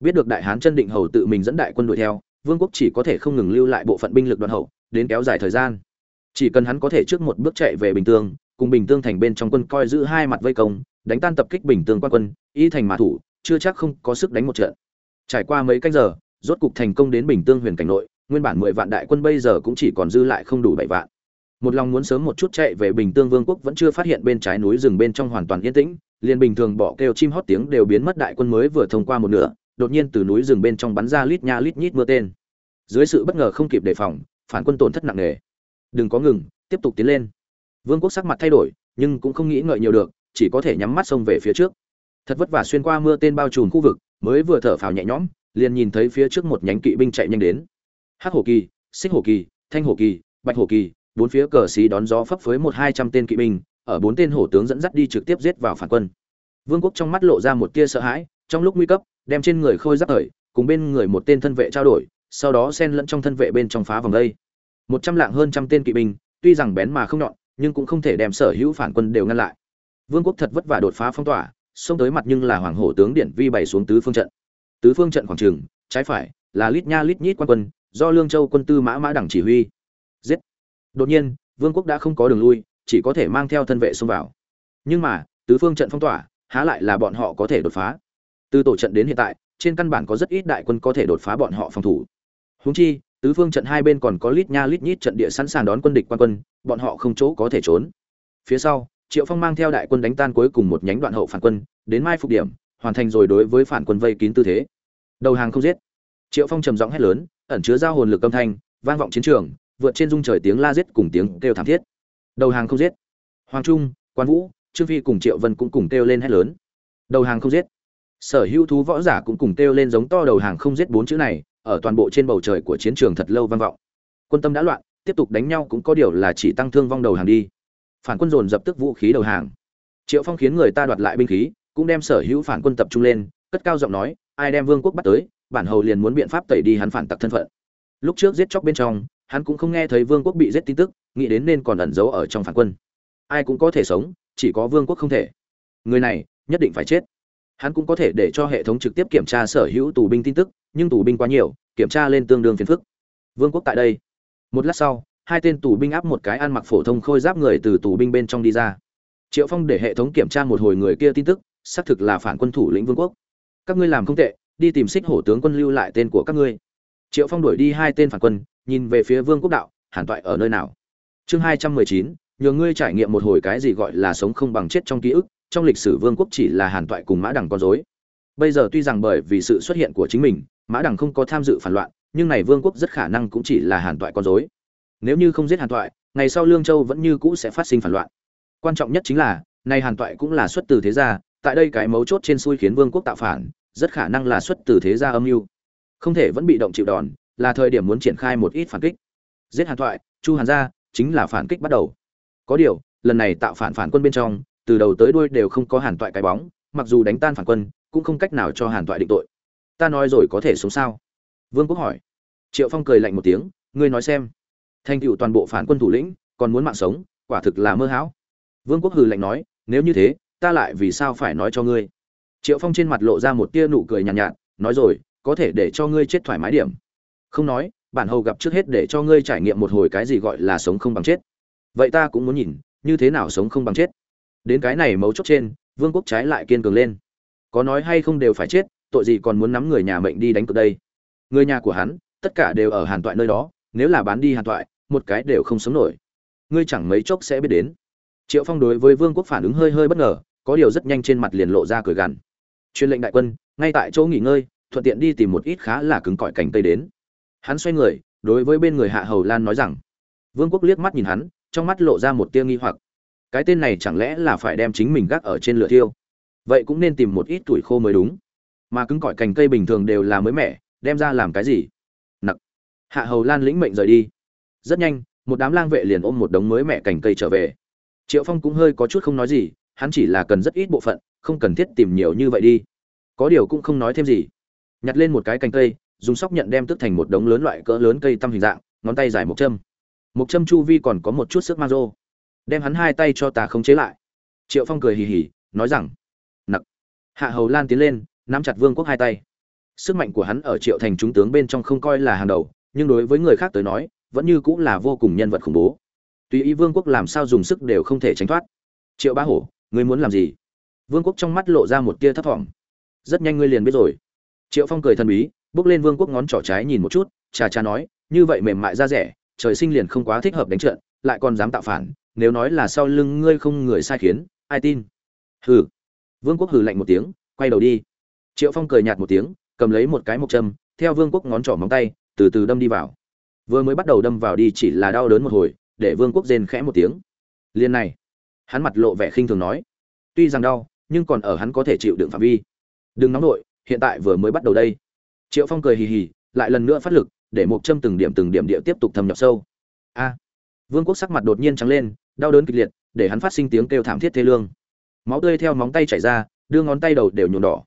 Biết được đại hán chân định hầu tự mình dẫn đại quân đuổi theo vương quốc chỉ có thể không ngừng lưu lại bộ phận binh lực đoàn hậu đến kéo dài thời gian. Chỉ cần hắn có thể trước một bước chạy về bình tương cùng bình tương thành bên trong quân coi giữ hai mặt vây công, đánh tan tập kích bình tương quan quân, y thành mã thủ, chưa chắc không có sức đánh một trận. Trải qua mấy canh giờ, rốt cục thành công đến bình tương huyền cảnh nội, nguyên bản mười vạn đại quân bây giờ cũng chỉ còn dư lại không đủ bảy vạn. Một lòng muốn sớm một chút chạy về bình tương vương quốc vẫn chưa phát hiện bên trái núi rừng bên trong hoàn toàn yên tĩnh, liền bình thường bỏ kêu chim hót tiếng đều biến mất đại quân mới vừa thông qua một nửa, đột nhiên từ núi rừng bên trong bắn ra lít nha lít nhít mưa tên. Dưới sự bất ngờ không kịp đề phòng, phản quân tổn thất nặng nề. Đừng có ngừng, tiếp tục tiến lên vương quốc sắc mặt thay đổi, nhưng cũng không nghĩ ngợi nhiều được, chỉ có thể nhắm mắt xông về phía trước. Thật vất vả xuyên qua mưa tên bao trùm khu vực, mới vừa thở phào nhẹ nhõm, liền nhìn thấy phía trước một nhánh kỵ binh chạy nhanh đến. Hắc hổ kỳ, xích hổ kỳ, thanh hổ kỳ, bạch hổ kỳ, bốn phía cờ xí đón gió phấp phới một hai trăm tên kỵ binh, ở bốn tên hổ tướng dẫn dắt đi trực tiếp giết vào phản quân. Vương quốc trong mắt lộ ra một tia sợ hãi, trong lúc nguy cấp, đem trên người khôi giáp ởi cùng bên người một tên thân vệ trao đổi, sau đó xen lẫn trong thân vệ bên trong phá vòng đây. Một trăm lạng hơn trăm tên kỵ binh, tuy rằng bén mà không nhọn nhưng cũng không thể đem sở hữu phản quân đều ngăn lại. Vương quốc thật vất vả đột phá phong tỏa, xông tới mặt nhưng là hoàng hổ tướng điện vi bày xuống tứ phương trận. Tứ phương trận khoảng trường trái phải, là lít nha lít nhít quan quân, do lương châu quân tư mã mã đẳng chỉ huy. Giết! Đột nhiên, vương quốc đã không có đường lui, chỉ có thể mang theo thân vệ xông vào. Nhưng mà, tứ phương trận phong tỏa, há lại là bọn họ có thể đột phá. Từ tổ trận đến hiện tại, trên căn bản có rất ít đại quân có thể đột phá bọn họ phòng thủ. Huống chi tứ phương trận hai bên còn có lít nha lít nhít trận địa sẵn sàng đón quân địch quan quân, bọn họ không chỗ có thể trốn. Phía sau, triệu phong mang theo đại quân đánh tan cuối cùng một nhánh đoạn hậu phản quân, đến mai phục điểm, hoàn thành rồi đối với phản quân vây kín tư thế. Đầu hàng không giết. Triệu phong trầm giọng hét lớn, ẩn chứa giao hồn lực âm thanh, vang vọng chiến trường, vượt trên dung trời tiếng la giết cùng tiếng kêu thảm thiết. Đầu hàng không giết. Hoàng trung, quan vũ, trương phi cùng triệu vân cũng cùng kêu lên hét lớn. Đầu hàng không giết. Sở hữu thú võ giả cũng cùng kêu lên giống to đầu hàng không giết bốn chữ này ở toàn bộ trên bầu trời của chiến trường thật lâu vang vọng. Quân tâm đã loạn, tiếp tục đánh nhau cũng có điều là chỉ tăng thương vong đầu hàng đi. Phản quân dồn dập tức vũ khí đầu hàng. Triệu phong khiến người ta đoạt lại binh khí, cũng đem sở hữu phản quân tập trung lên, cất cao giọng nói, ai đem vương quốc bắt tới, bản hầu liền muốn biện pháp tẩy đi hắn phản tặc thân phận. Lúc trước giết chóc bên trong, hắn cũng không nghe thấy vương quốc bị giết tin tức, nghĩ đến nên còn ẩn giấu ở trong phản quân. Ai cũng có thể sống, chỉ có vương quốc không thể. Người này, nhất định phải chết. Hắn cũng có thể để cho hệ thống trực tiếp kiểm tra sở hữu tù binh tin tức nhưng tù binh quá nhiều, kiểm tra lên tương đương phiền phức. Vương quốc tại đây. Một lát sau, hai tên tù binh áp một cái ăn mặc phổ thông khôi giáp người từ tù binh bên trong đi ra. Triệu phong để hệ thống kiểm tra một hồi người kia tin tức, xác thực là phản quân thủ lĩnh vương quốc. Các ngươi làm không tệ, đi tìm xích hổ tướng quân lưu lại tên của các ngươi. Triệu phong đuổi đi hai tên phản quân, nhìn về phía vương quốc đạo, hàn toại ở nơi nào? Chương hai trăm mười chín, nhờ ngươi trải nghiệm một hồi cái gì gọi là sống không bằng chết trong ký ức, trong lịch sử vương quốc chỉ là hàn toại cùng mã đằng con dối bây giờ tuy rằng bởi vì sự xuất hiện của chính mình mã đằng không có tham dự phản loạn, nhưng này vương quốc rất khả năng cũng chỉ là hàn toại con dối nếu như không giết hàn toại, ngày sau lương châu vẫn như cũ sẽ phát sinh phản loạn. Quan trọng nhất chính là nay hàn toại cũng là xuất từ thế gia, tại đây cái mấu chốt trên xui khiến vương quốc tạo phản, rất khả năng là xuất từ thế gia âm mưu. Không thể vẫn bị động chịu đòn, là thời điểm muốn triển khai một ít phản kích. Giết hàn thoại chu hàn gia, chính là phản kích bắt đầu. Có điều, lần này tạo phản phản quân bên trong, từ đầu tới đuôi đều không có hàn toại cái bóng, mặc dù đánh tan phản quân, cũng không cách nào cho hàn toại định tội ta nói rồi có thể sống sao? Vương quốc hỏi. Triệu phong cười lạnh một tiếng ngươi nói xem. Thành tựu toàn bộ phản quân thủ lĩnh còn muốn mạng sống quả thực là mơ hão. Vương quốc hừ lạnh nói nếu như thế ta lại vì sao phải nói cho ngươi? Triệu phong trên mặt lộ ra một tia nụ cười nhàn nhạt, nhạt nói rồi có thể để cho ngươi chết thoải mái điểm. Không nói bản hầu gặp trước hết để cho ngươi trải nghiệm một hồi cái gì gọi là sống không bằng chết. Vậy ta cũng muốn nhìn như thế nào sống không bằng chết. Đến cái này mấu chốt trên vương quốc trái lại kiên cường lên. Có nói hay không đều phải chết tội gì còn muốn nắm người nhà mệnh đi đánh cược đây? Người nhà của hắn, tất cả đều ở hàn toại nơi đó, nếu là bán đi hàn toại, một cái đều không sống nổi. Ngươi chẳng mấy chốc sẽ biết đến. Triệu phong đối với vương quốc phản ứng hơi hơi bất ngờ, có điều rất nhanh trên mặt liền lộ ra cười gằn. Truyền lệnh đại quân, ngay tại chỗ nghỉ ngơi, thuận tiện đi tìm một ít khá là cứng cỏi cành cây đến. Hắn xoay người, đối với bên người hạ hầu lan nói rằng, vương quốc liếc mắt nhìn hắn, trong mắt lộ ra một tia nghi hoặc. Cái tên này chẳng lẽ là phải đem chính mình gác ở trên lửa thiêu? Vậy cũng nên tìm một ít tuổi khô mới đúng mà cứng cỏi cành cây bình thường đều là mới mẻ, đem ra làm cái gì? Nặc. Hạ hầu lan lĩnh mệnh rời đi. Rất nhanh, một đám lang vệ liền ôm một đống mới mẻ cành cây trở về. Triệu phong cũng hơi có chút không nói gì, hắn chỉ là cần rất ít bộ phận, không cần thiết tìm nhiều như vậy đi. Có điều cũng không nói thêm gì. Nhặt lên một cái cành cây, dùng sóc nhận đem tức thành một đống lớn loại cỡ lớn cây tăm hình dạng, ngón tay dài một châm. Một châm chu vi còn có một chút sức mang rô. Đem hắn hai tay cho ta khống chế lại. Triệu phong cười hì hì, nói rằng, nặc. Hạ hầu lan tiến lên nắm chặt vương quốc hai tay. Sức mạnh của hắn ở triệu thành chúng tướng bên trong không coi là hàng đầu, nhưng đối với người khác tới nói, vẫn như cũng là vô cùng nhân vật khủng bố. Tùy ý vương quốc làm sao dùng sức đều không thể tránh thoát. Triệu bá hổ, ngươi muốn làm gì? Vương quốc trong mắt lộ ra một tia thấp thỏm. Rất nhanh ngươi liền biết rồi. Triệu phong cười thần bí, bước lên vương quốc ngón trỏ trái nhìn một chút, chà chà nói, như vậy mềm mại ra rẻ, trời sinh liền không quá thích hợp đánh trận, lại còn dám tạo phản, nếu nói là sau lưng ngươi không người sai khiến, ai tin? Hừ. Vương quốc hừ lạnh một tiếng, quay đầu đi triệu phong cười nhạt một tiếng, cầm lấy một cái mộc châm, theo vương quốc ngón trỏ móng tay, từ từ đâm đi vào. Vừa mới bắt đầu đâm vào đi chỉ là đau đớn một hồi, để vương quốc rên khẽ một tiếng. Liên này, hắn mặt lộ vẻ khinh thường nói, tuy rằng đau, nhưng còn ở hắn có thể chịu đựng phạm vi. Đừng nóng nổi hiện tại vừa mới bắt đầu đây. Triệu phong cười hì hì, lại lần nữa phát lực, để một châm từng điểm từng điểm địa tiếp tục thâm nhập sâu. A, vương quốc sắc mặt đột nhiên trắng lên, đau đớn kịch liệt, để hắn phát sinh tiếng kêu thảm thiết thê lương. Máu tươi theo móng tay chảy ra, đưa ngón tay đầu đều nhuộm đỏ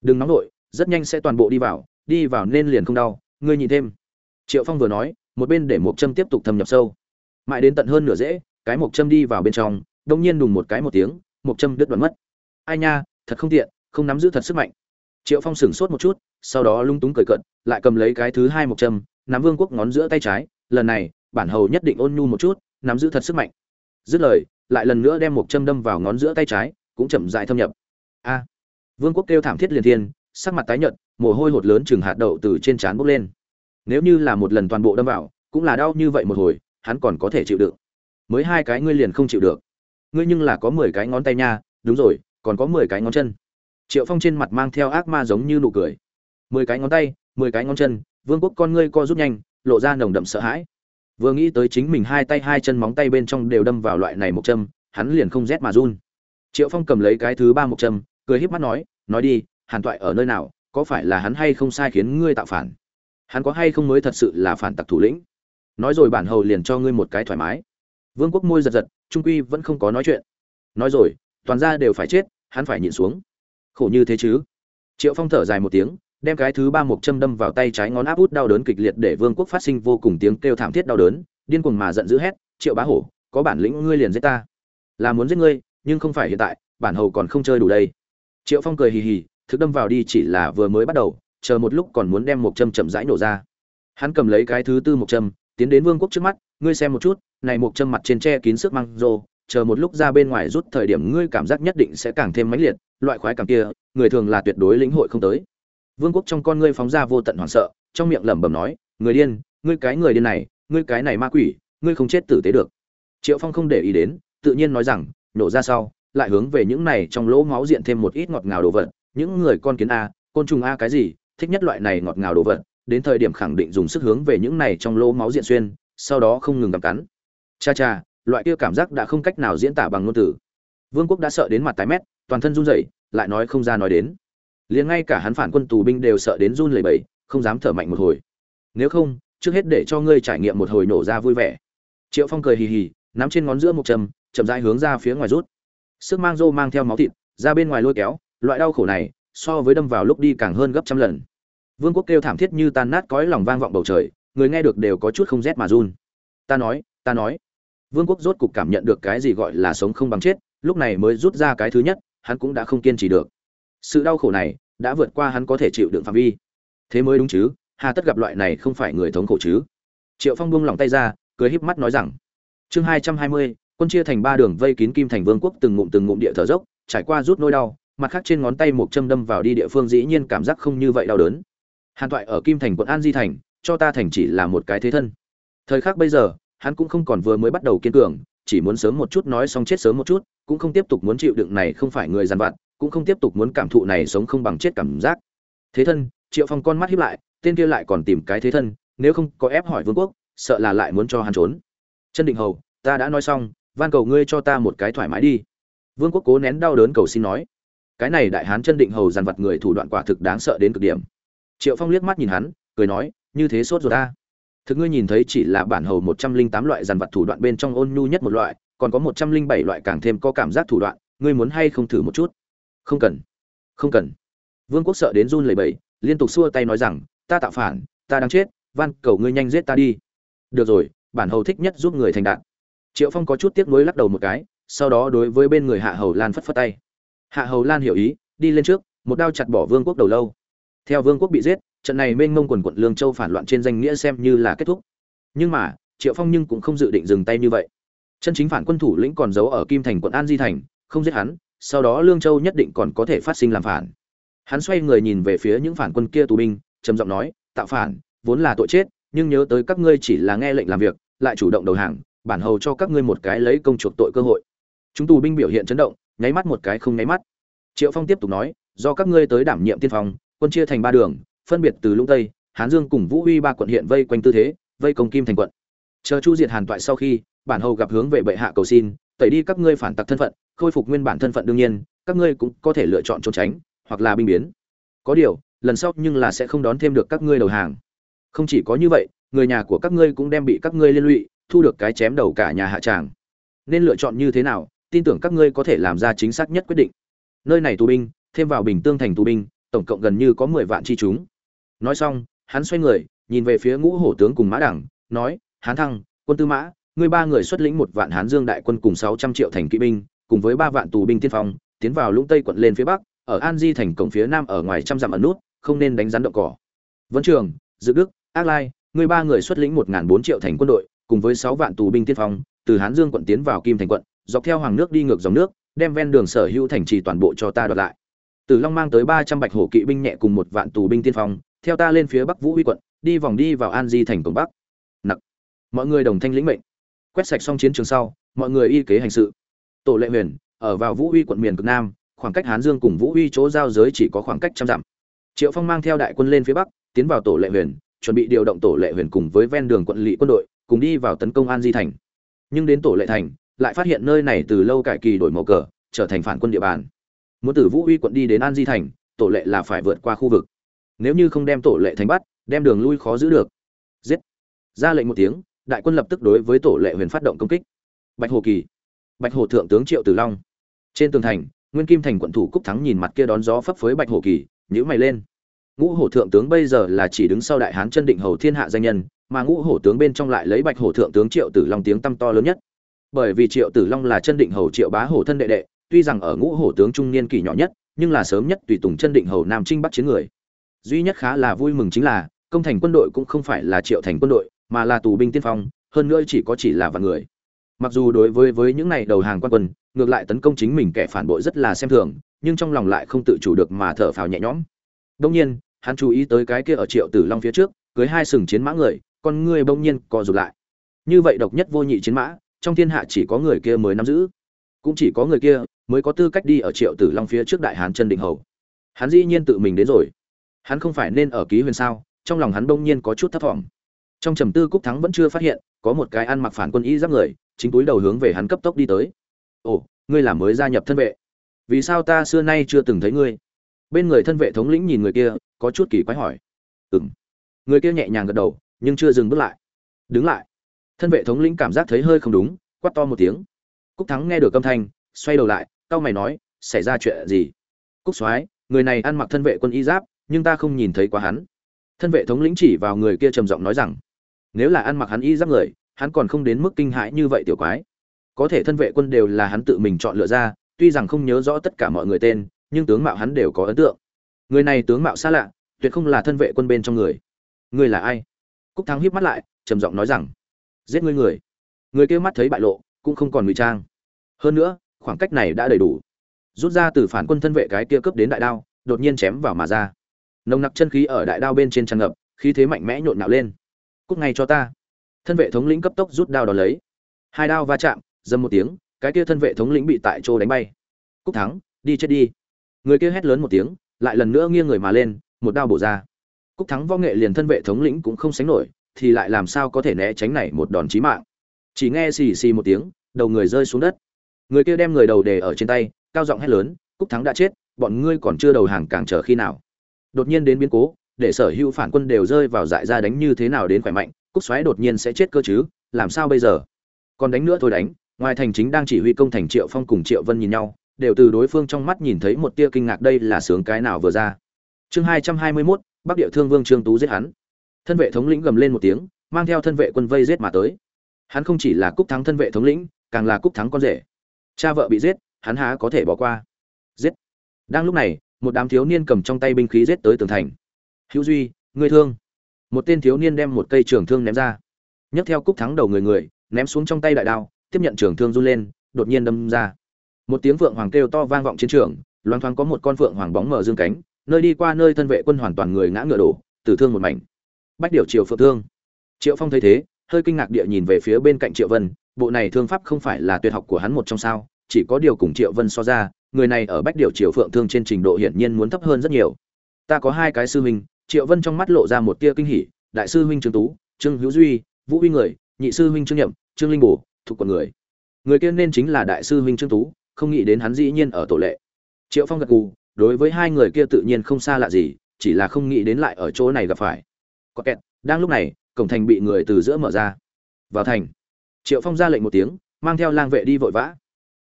đừng nóng nổi rất nhanh sẽ toàn bộ đi vào đi vào nên liền không đau, ngươi nhìn thêm. Triệu phong vừa nói, một bên để một châm tiếp tục thâm nhập sâu. Mãi đến tận hơn nửa dễ, cái một châm đi vào bên trong đông nhiên đùng một cái một tiếng một châm đứt đoạn mất. Ai nha, thật không tiện, không nắm giữ thật sức mạnh. Triệu phong sửng sốt một chút, sau đó lung túng cười cận lại cầm lấy cái thứ hai một châm, nắm vương quốc ngón giữa tay trái, lần này, bản hầu nhất định ôn nhu một chút, nắm giữ thật sức mạnh. Dứt lời, lại lần nữa đem một châm đâm vào ngón giữa tay trái, cũng chậm dại thâm nhập. A vương quốc kêu thảm thiết liền thiên, sắc mặt tái nhợt, mồ hôi hột lớn chừng hạt đậu từ trên trán bốc lên. Nếu như là một lần toàn bộ đâm vào, cũng là đau như vậy một hồi, hắn còn có thể chịu đựng. Mới hai cái ngươi liền không chịu được. Ngươi nhưng là có mười cái ngón tay nha, đúng rồi, còn có mười cái ngón chân. Triệu phong trên mặt mang theo ác ma giống như nụ cười. Mười cái ngón tay, mười cái ngón chân, vương quốc con ngươi co rút nhanh, lộ ra nồng đậm sợ hãi. Vừa nghĩ tới chính mình hai tay hai chân móng tay bên trong đều đâm vào loại này một châm, hắn liền không rét mà run. Triệu phong cầm lấy cái thứ ba một châm cười híp mắt nói nói đi, hàn toại ở nơi nào, có phải là hắn hay không sai khiến ngươi tạo phản? Hắn có hay không mới thật sự là phản tặc thủ lĩnh? Nói rồi bản hầu liền cho ngươi một cái thoải mái. Vương quốc môi giật giật, trung quy vẫn không có nói chuyện. Nói rồi, toàn gia đều phải chết, hắn phải nhịn xuống. Khổ như thế chứ? Triệu phong thở dài một tiếng, đem cái thứ ba mục châm đâm vào tay trái ngón áp út đau đớn kịch liệt để vương quốc phát sinh vô cùng tiếng kêu thảm thiết đau đớn, điên cuồng mà giận dữ hét, triệu bá hổ, có bản lĩnh ngươi liền giết ta. Là muốn giết ngươi, nhưng không phải hiện tại, bản hầu còn không chơi đủ đây triệu phong cười hì hì, thực đâm vào đi chỉ là vừa mới bắt đầu, chờ một lúc còn muốn đem một châm chậm rãi nổ ra. Hắn cầm lấy cái thứ tư một châm, tiến đến vương quốc trước mắt, ngươi xem một chút, này một châm mặt trên tre kín sức măng rô, chờ một lúc ra bên ngoài rút thời điểm ngươi cảm giác nhất định sẽ càng thêm mãnh liệt, loại khoái cảm kia, người thường là tuyệt đối lĩnh hội không tới. Vương quốc trong con ngươi phóng ra vô tận hoảng sợ, trong miệng lẩm bẩm nói, người điên, ngươi cái người điên này, ngươi cái này ma quỷ, ngươi không chết tử tế được. Triệu phong không để ý đến, tự nhiên nói rằng, nổ ra sau lại hướng về những này trong lỗ máu diện thêm một ít ngọt ngào đồ vật. Những người con kiến a, côn trùng a cái gì, thích nhất loại này ngọt ngào đồ vật. Đến thời điểm khẳng định dùng sức hướng về những này trong lỗ máu diện xuyên, sau đó không ngừng cầm cắn. Cha cha, loại kia cảm giác đã không cách nào diễn tả bằng ngôn từ. Vương quốc đã sợ đến mặt tái mét, toàn thân run rẩy, lại nói không ra nói đến. Liền ngay cả hắn phản quân tù binh đều sợ đến run lẩy bẩy, không dám thở mạnh một hồi. Nếu không, trước hết để cho ngươi trải nghiệm một hồi nổ ra vui vẻ. Triệu phong cười hì hì, nắm trên ngón giữa một châm, chậm rãi hướng ra phía ngoài rút sức mang rô mang theo máu thịt ra bên ngoài lôi kéo, loại đau khổ này so với đâm vào lúc đi càng hơn gấp trăm lần. Vương quốc kêu thảm thiết như tan nát cõi lòng vang vọng bầu trời, người nghe được đều có chút không rét mà run. Ta nói ta nói. Vương quốc rốt cục cảm nhận được cái gì gọi là sống không bằng chết, lúc này mới rút ra cái thứ nhất, hắn cũng đã không kiên trì được. Sự đau khổ này đã vượt qua hắn có thể chịu đựng phạm vi. Thế mới đúng chứ, hà tất gặp loại này không phải người thống khổ chứ? Triệu phong buông lỏng tay ra, cười híp mắt nói rằng, chương hai trăm hai mươi quân chia thành ba đường vây kín kim thành vương quốc từng ngụm từng ngụm địa thở dốc, trải qua rút nỗi đau, mặt khác trên ngón tay một châm đâm vào đi địa phương dĩ nhiên cảm giác không như vậy đau đớn. Hàn toại ở kim thành quận an di thành, cho ta thành chỉ là một cái thế thân. Thời khắc bây giờ, hắn cũng không còn vừa mới bắt đầu kiên cường, chỉ muốn sớm một chút nói xong chết sớm một chút, cũng không tiếp tục muốn chịu đựng này không phải người dằn vặt, cũng không tiếp tục muốn cảm thụ này sống không bằng chết cảm giác. Thế thân, triệu phong con mắt hiếp lại, tên kia lại còn tìm cái thế thân, nếu không có ép hỏi vương quốc, sợ là lại muốn cho hắn trốn. Chân định hầu, ta đã nói xong van cầu ngươi cho ta một cái thoải mái đi. Vương quốc cố nén đau đớn cầu xin nói. Cái này đại hán chân định hầu dằn vặt người thủ đoạn quả thực đáng sợ đến cực điểm. Triệu phong liếc mắt nhìn hắn, cười nói, như thế sốt rồi ta. Thực ngươi nhìn thấy chỉ là bản hầu một trăm linh tám loại dàn vật thủ đoạn bên trong ôn nhu nhất một loại, còn có một trăm linh bảy loại càng thêm có cảm giác thủ đoạn, ngươi muốn hay không thử một chút? Không cần. Không cần. Vương quốc sợ đến run lẩy bẩy, liên tục xua tay nói rằng, ta tạo phản, ta đang chết, van cầu ngươi nhanh giết ta đi. Được rồi, bản hầu thích nhất giúp người thành đạt triệu phong có chút tiếc nuối lắc đầu một cái, sau đó đối với bên người hạ hầu lan phất phất tay. Hạ hầu lan hiểu ý, đi lên trước, một đao chặt bỏ vương quốc đầu lâu. Theo vương quốc bị giết, trận này mênh mông quần quận lương châu phản loạn trên danh nghĩa xem như là kết thúc. Nhưng mà, triệu phong nhưng cũng không dự định dừng tay như vậy. Chân chính phản quân thủ lĩnh còn giấu ở kim thành quận an di thành, không giết hắn, sau đó lương châu nhất định còn có thể phát sinh làm phản. Hắn xoay người nhìn về phía những phản quân kia tù binh, trầm giọng nói, tạo phản, vốn là tội chết, nhưng nhớ tới các ngươi chỉ là nghe lệnh làm việc, lại chủ động đầu hàng bản hầu cho các ngươi một cái lấy công chuộc tội cơ hội. Chúng tù binh biểu hiện chấn động, nháy mắt một cái không nháy mắt. Triệu phong tiếp tục nói, do các ngươi tới đảm nhiệm tiên phong, quân chia thành ba đường, phân biệt từ lũng tây, hán dương cùng vũ huy ba quận hiện vây quanh tư thế, vây công kim thành quận. Chờ chu diệt hàn toại sau khi, bản hầu gặp hướng về bệ hạ cầu xin, tẩy đi các ngươi phản tặc thân phận, khôi phục nguyên bản thân phận đương nhiên, các ngươi cũng có thể lựa chọn trốn tránh, hoặc là binh biến. Có điều, lần sau nhưng là sẽ không đón thêm được các ngươi đầu hàng. Không chỉ có như vậy, người nhà của các ngươi cũng đem bị các ngươi liên lụy thu được cái chém đầu cả nhà hạ tràng. Nên lựa chọn như thế nào, tin tưởng các ngươi có thể làm ra chính xác nhất quyết định. Nơi này tù binh, thêm vào bình tương thành tù binh, tổng cộng gần như có mười vạn chi chúng. Nói xong, hắn xoay người, nhìn về phía ngũ hổ tướng cùng mã đẳng, nói, hán thăng, quân tư mã, ngươi ba người xuất lĩnh một vạn hán dương đại quân cùng sáu trăm triệu thành kỵ binh, cùng với ba vạn tù binh tiên phong, tiến vào lũng tây quận lên phía bắc, ở an di thành cổng phía nam ở ngoài trăm dặm ẩn nút, không nên đánh rắn động cỏ. Vấn trường, dự đức, ác lai, ngươi ba người xuất lĩnh một bốn triệu thành quân đội cùng với sáu vạn tù binh tiên phong từ hán dương quận tiến vào kim thành quận dọc theo hoàng nước đi ngược dòng nước đem ven đường sở hữu thành trì toàn bộ cho ta đoạt lại Tử Long mang tới ba trăm bạch hổ kỵ binh nhẹ cùng một vạn tù binh tiên phong, theo ta lên phía Bắc Vũ Huy quận, đi vòng đi vào An Di thành cổng Bắc. Nặc. Mọi người đồng thanh lĩnh mệnh. Quét sạch xong chiến trường sau, mọi người y kế hành sự. Tổ Lệ Huyền, ở vào Vũ Huy quận miền cực nam, khoảng cách Hán Dương cùng Vũ Huy chỗ giao giới chỉ có khoảng cách trăm dặm. Triệu Phong mang theo đại quân lên phía Bắc, tiến vào Tổ Lệ Huyền, chuẩn bị điều động Tổ Lệ Huyền cùng với ven đường quận lỵ quân đội, cùng đi vào tấn công An Di thành. Nhưng đến Tổ Lệ thành, lại phát hiện nơi này từ lâu cải kỳ đổi màu cờ, trở thành phản quân địa bàn. Muốn từ vũ uy quận đi đến an di thành tổ lệ là phải vượt qua khu vực. Nếu như không đem tổ lệ thành bắt đem đường lui khó giữ được. Giết! Ra lệnh một tiếng đại quân lập tức đối với tổ lệ huyền phát động công kích. Bạch hồ kỳ! Bạch hồ thượng tướng triệu tử long! Trên tường thành nguyên kim thành quận thủ cúc thắng nhìn mặt kia đón gió phấp phới bạch hồ kỳ nhữ mày lên. Ngũ hổ thượng tướng bây giờ là chỉ đứng sau đại hán chân định hầu thiên hạ danh nhân mà ngũ hổ tướng bên trong lại lấy bạch hổ thượng tướng triệu tử long tiếng tăm to lớn nhất. Bởi vì triệu tử long là chân định hầu triệu bá hổ thân đệ đệ, tuy rằng ở ngũ hổ tướng trung niên kỷ nhỏ nhất, nhưng là sớm nhất tùy tùng chân định hầu nam trinh bắt chiến người. Duy nhất khá là vui mừng chính là, công thành quân đội cũng không phải là triệu thành quân đội, mà là tù binh tiên phong, hơn nữa chỉ có chỉ là vạn người. Mặc dù đối với với những này đầu hàng quan quân, ngược lại tấn công chính mình kẻ phản bội rất là xem thường, nhưng trong lòng lại không tự chủ được mà thở phào nhẹ nhõm. Đông nhiên, hắn chú ý tới cái kia ở triệu tử long phía trước, cưới hai sừng chiến mã người con ngươi bỗng nhiên co rụt lại. Như vậy độc nhất vô nhị chiến mã, trong thiên hạ chỉ có người kia mới nắm giữ. Cũng chỉ có người kia mới có tư cách đi ở triệu tử long phía trước đại hán chân định hầu. Hắn dĩ nhiên tự mình đến rồi. Hắn không phải nên ở ký huyền sao, trong lòng hắn bỗng nhiên có chút thấp vọng trong trầm tư cúc thắng vẫn chưa phát hiện, có một cái ăn mặc phản quân y giáp người, chính túi đầu hướng về hắn cấp tốc đi tới. Ồ, ngươi là mới gia nhập thân vệ. Vì sao ta xưa nay chưa từng thấy ngươi? Bên người thân vệ thống lĩnh nhìn người kia, có chút kỳ quái hỏi. Ừm. Người kia nhẹ nhàng gật đầu nhưng chưa dừng bước lại. Đứng lại. Thân vệ thống lĩnh cảm giác thấy hơi không đúng quắt to một tiếng. Cúc thắng nghe được âm thanh, xoay đầu lại, cau mày nói, xảy ra chuyện gì? Cúc soái, người này ăn mặc thân vệ quân y giáp, nhưng ta không nhìn thấy quá hắn. Thân vệ thống lĩnh chỉ vào người kia trầm giọng nói rằng, nếu là ăn mặc hắn y giáp người, hắn còn không đến mức kinh hãi như vậy tiểu quái. Có thể thân vệ quân đều là hắn tự mình chọn lựa ra, tuy rằng không nhớ rõ tất cả mọi người tên, nhưng tướng mạo hắn đều có ấn tượng. Người này tướng mạo xa lạ, tuyệt không là thân vệ quân bên trong người. Người là ai? Cúc thắng híp mắt lại, trầm giọng nói rằng, giết ngươi người. Người kia mắt thấy bại lộ, cũng không còn ngụy trang. Hơn nữa, khoảng cách này đã đầy đủ. Rút ra từ phản quân thân vệ cái kia cướp đến đại đao, đột nhiên chém vào mà ra. Nồng nặc chân khí ở đại đao bên trên tràn ngập, khí thế mạnh mẽ nhộn nhạo lên. Cúc ngay cho ta. Thân vệ thống lĩnh cấp tốc rút đao đón lấy. Hai đao va chạm dâm một tiếng, cái kia thân vệ thống lĩnh bị tại chỗ đánh bay. Cúc thắng, đi chết đi. Người kia hét lớn một tiếng, lại lần nữa nghiêng người mà lên, một đao bổ ra cúc thắng võ nghệ liền thân vệ thống lĩnh cũng không sánh nổi, thì lại làm sao có thể né tránh này một đòn chí mạng? Chỉ nghe xì xì một tiếng, đầu người rơi xuống đất. Người kia đem người đầu để ở trên tay, cao giọng hét lớn, cúc thắng đã chết, bọn ngươi còn chưa đầu hàng càng chờ khi nào? Đột nhiên đến biến cố, để sở hữu phản quân đều rơi vào dại ra đánh như thế nào đến khỏe mạnh, cúc xoáy đột nhiên sẽ chết cơ chứ, làm sao bây giờ? Còn đánh nữa thôi đánh, ngoài thành chính đang chỉ huy công thành triệu phong cùng triệu vân nhìn nhau, đều từ đối phương trong mắt nhìn thấy một tia kinh ngạc đây là sướng cái nào vừa ra. Chương hai trăm hai mươi mốt bắc địa thương vương trương tú giết hắn. Thân vệ thống lĩnh gầm lên một tiếng, mang theo thân vệ quân vây giết mà tới. Hắn không chỉ là cúc thắng thân vệ thống lĩnh, càng là cúc thắng con rể. Cha vợ bị giết, hắn há có thể bỏ qua. Giết. Đang lúc này, một đám thiếu niên cầm trong tay binh khí giết tới tường thành. Hữu duy, ngươi thương. Một tên thiếu niên đem một cây trường thương ném ra. Nhấc theo cúc thắng đầu người người, ném xuống trong tay đại đao, tiếp nhận trường thương run lên, đột nhiên đâm ra. Một tiếng vượng hoàng kêu to vang vọng chiến trường loang thoáng có một con phượng hoàng bóng mở dương cánh nơi đi qua nơi thân vệ quân hoàn toàn người ngã ngựa đổ, tử thương một mảnh. Bách điều triều phượng thương. Triệu phong thấy thế, hơi kinh ngạc địa nhìn về phía bên cạnh triệu vân, bộ này thương pháp không phải là tuyệt học của hắn một trong sao, chỉ có điều cùng triệu vân so ra, người này ở bách điều triều phượng thương trên trình độ hiển nhiên muốn thấp hơn rất nhiều. Ta có hai cái sư huynh, triệu vân trong mắt lộ ra một tia kinh hỉ, đại sư huynh trương tú, trương hữu duy, vũ huy người, nhị sư huynh trương nhậm, trương linh bổ, thuộc quần người. Người kia nên chính là đại sư huynh trương tú, không nghĩ đến hắn dĩ nhiên ở tổ lệ. Triệu phong gật gù đối với hai người kia tự nhiên không xa lạ gì, chỉ là không nghĩ đến lại ở chỗ này gặp phải. Có kẹt, đang lúc này, cổng thành bị người từ giữa mở ra. Vào thành. Triệu phong ra lệnh một tiếng, mang theo lang vệ đi vội vã.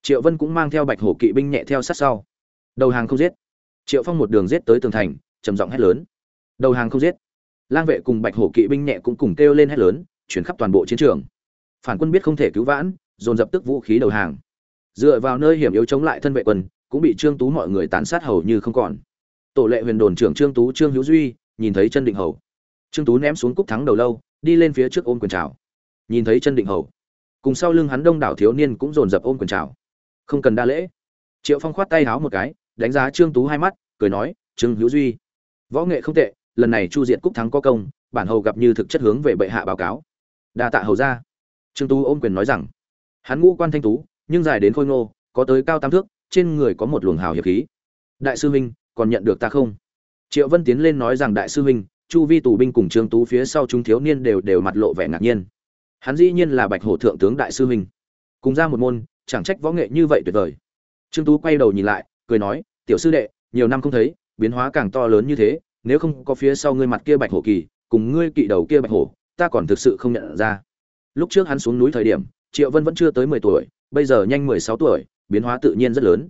Triệu vân cũng mang theo bạch hổ kỵ binh nhẹ theo sát sau. Đầu hàng không giết. Triệu phong một đường giết tới tường thành, trầm giọng hét lớn. Đầu hàng không giết. Lang vệ cùng bạch hổ kỵ binh nhẹ cũng cùng kêu lên hét lớn, chuyển khắp toàn bộ chiến trường. Phản quân biết không thể cứu vãn, dồn dập tức vũ khí đầu hàng. Dựa vào nơi hiểm yếu chống lại thân vệ quân cũng bị trương tú mọi người tàn sát hầu như không còn. Tổ lệ huyền đồn trưởng trương tú trương hữu duy nhìn thấy chân định hầu. Trương tú ném xuống cúc thắng đầu lâu, đi lên phía trước ôm quyền chào nhìn thấy chân định hầu. Cùng sau lưng hắn đông đảo thiếu niên cũng dồn dập ôm quyền chào không cần đa lễ. Triệu phong khoát tay háo một cái, đánh giá trương tú hai mắt, cười nói, trương hữu duy, võ nghệ không tệ, lần này chu diện cúc thắng có công, bản hầu gặp như thực chất hướng về bệ hạ báo cáo. Đa tạ hầu ra trương tú ôm quyền nói rằng, hắn ngũ quan thanh tú, nhưng dài đến khôi ngô, có tới cao tam thước trên người có một luồng hào hiệp khí. Đại sư huynh, còn nhận được ta không? Triệu vân tiến lên nói rằng đại sư huynh, chu vi tù binh cùng trương tú phía sau chúng thiếu niên đều đều mặt lộ vẻ ngạc nhiên. Hắn dĩ nhiên là bạch hổ thượng tướng đại sư huynh. Cùng ra một môn, chẳng trách võ nghệ như vậy tuyệt vời. Trương tú quay đầu nhìn lại, cười nói, tiểu sư đệ, nhiều năm không thấy, biến hóa càng to lớn như thế, nếu không có phía sau ngươi mặt kia bạch hổ kỳ, cùng ngươi kỵ đầu kia bạch hổ, ta còn thực sự không nhận ra. Lúc trước hắn xuống núi thời điểm, triệu vân vẫn chưa tới mười tuổi, bây giờ nhanh mười sáu tuổi biến hóa tự nhiên rất lớn.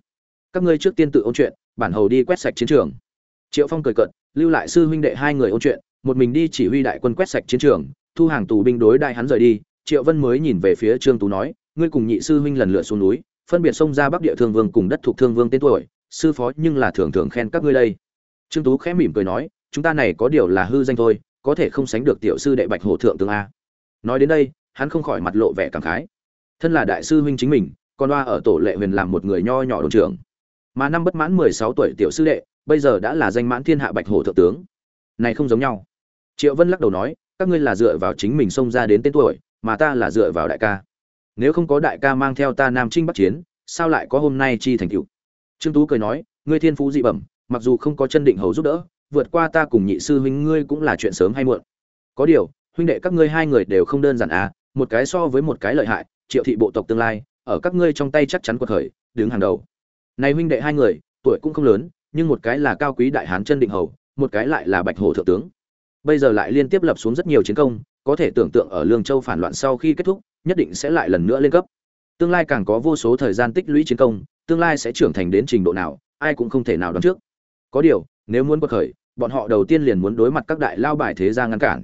Các ngươi trước tiên tự ôn chuyện, bản hầu đi quét sạch chiến trường. Triệu phong cười cận lưu lại sư huynh đệ hai người ôn chuyện, một mình đi chỉ huy đại quân quét sạch chiến trường, thu hàng tù binh đối đại hắn rời đi, triệu vân mới nhìn về phía trương tú nói, ngươi cùng nhị sư huynh lần lượt xuống núi, phân biệt xông ra bắc địa thương vương cùng đất thuộc thương vương tên tuổi, sư phó nhưng là thường thường khen các ngươi đây. Trương tú khẽ mỉm cười nói, chúng ta này có điều là hư danh thôi, có thể không sánh được tiểu sư đệ bạch hổ thượng tướng a. Nói đến đây, hắn không khỏi mặt lộ vẻ cảm khái. Thân là đại sư huynh chính mình con oa ở tổ lệ huyền làm một người nho nhỏ đồn trưởng. Mà năm bất mãn mười sáu tuổi tiểu sư đệ, bây giờ đã là danh mãn thiên hạ bạch hổ thượng tướng. Này không giống nhau. Triệu vân lắc đầu nói, các ngươi là dựa vào chính mình xông ra đến tên tuổi, mà ta là dựa vào đại ca. Nếu không có đại ca mang theo ta nam trinh bắc chiến, sao lại có hôm nay chi thành cựu trương tú cười nói, ngươi thiên phú dị bẩm, mặc dù không có chân định hầu giúp đỡ, vượt qua ta cùng nhị sư huynh ngươi cũng là chuyện sớm hay muộn. Có điều, huynh đệ các ngươi hai người đều không đơn giản à một cái so với một cái lợi hại, triệu thị bộ tộc tương lai ở các ngươi trong tay chắc chắn quật khởi, đứng hàng đầu. Này huynh đệ hai người, tuổi cũng không lớn, nhưng một cái là cao quý đại hán chân định hầu, một cái lại là bạch hổ thượng tướng. Bây giờ lại liên tiếp lập xuống rất nhiều chiến công, có thể tưởng tượng ở lương châu phản loạn sau khi kết thúc, nhất định sẽ lại lần nữa lên cấp. Tương lai càng có vô số thời gian tích lũy chiến công, tương lai sẽ trưởng thành đến trình độ nào, ai cũng không thể nào đoán trước. Có điều, nếu muốn quật khởi, bọn họ đầu tiên liền muốn đối mặt các đại lao bài thế gia ngăn cản.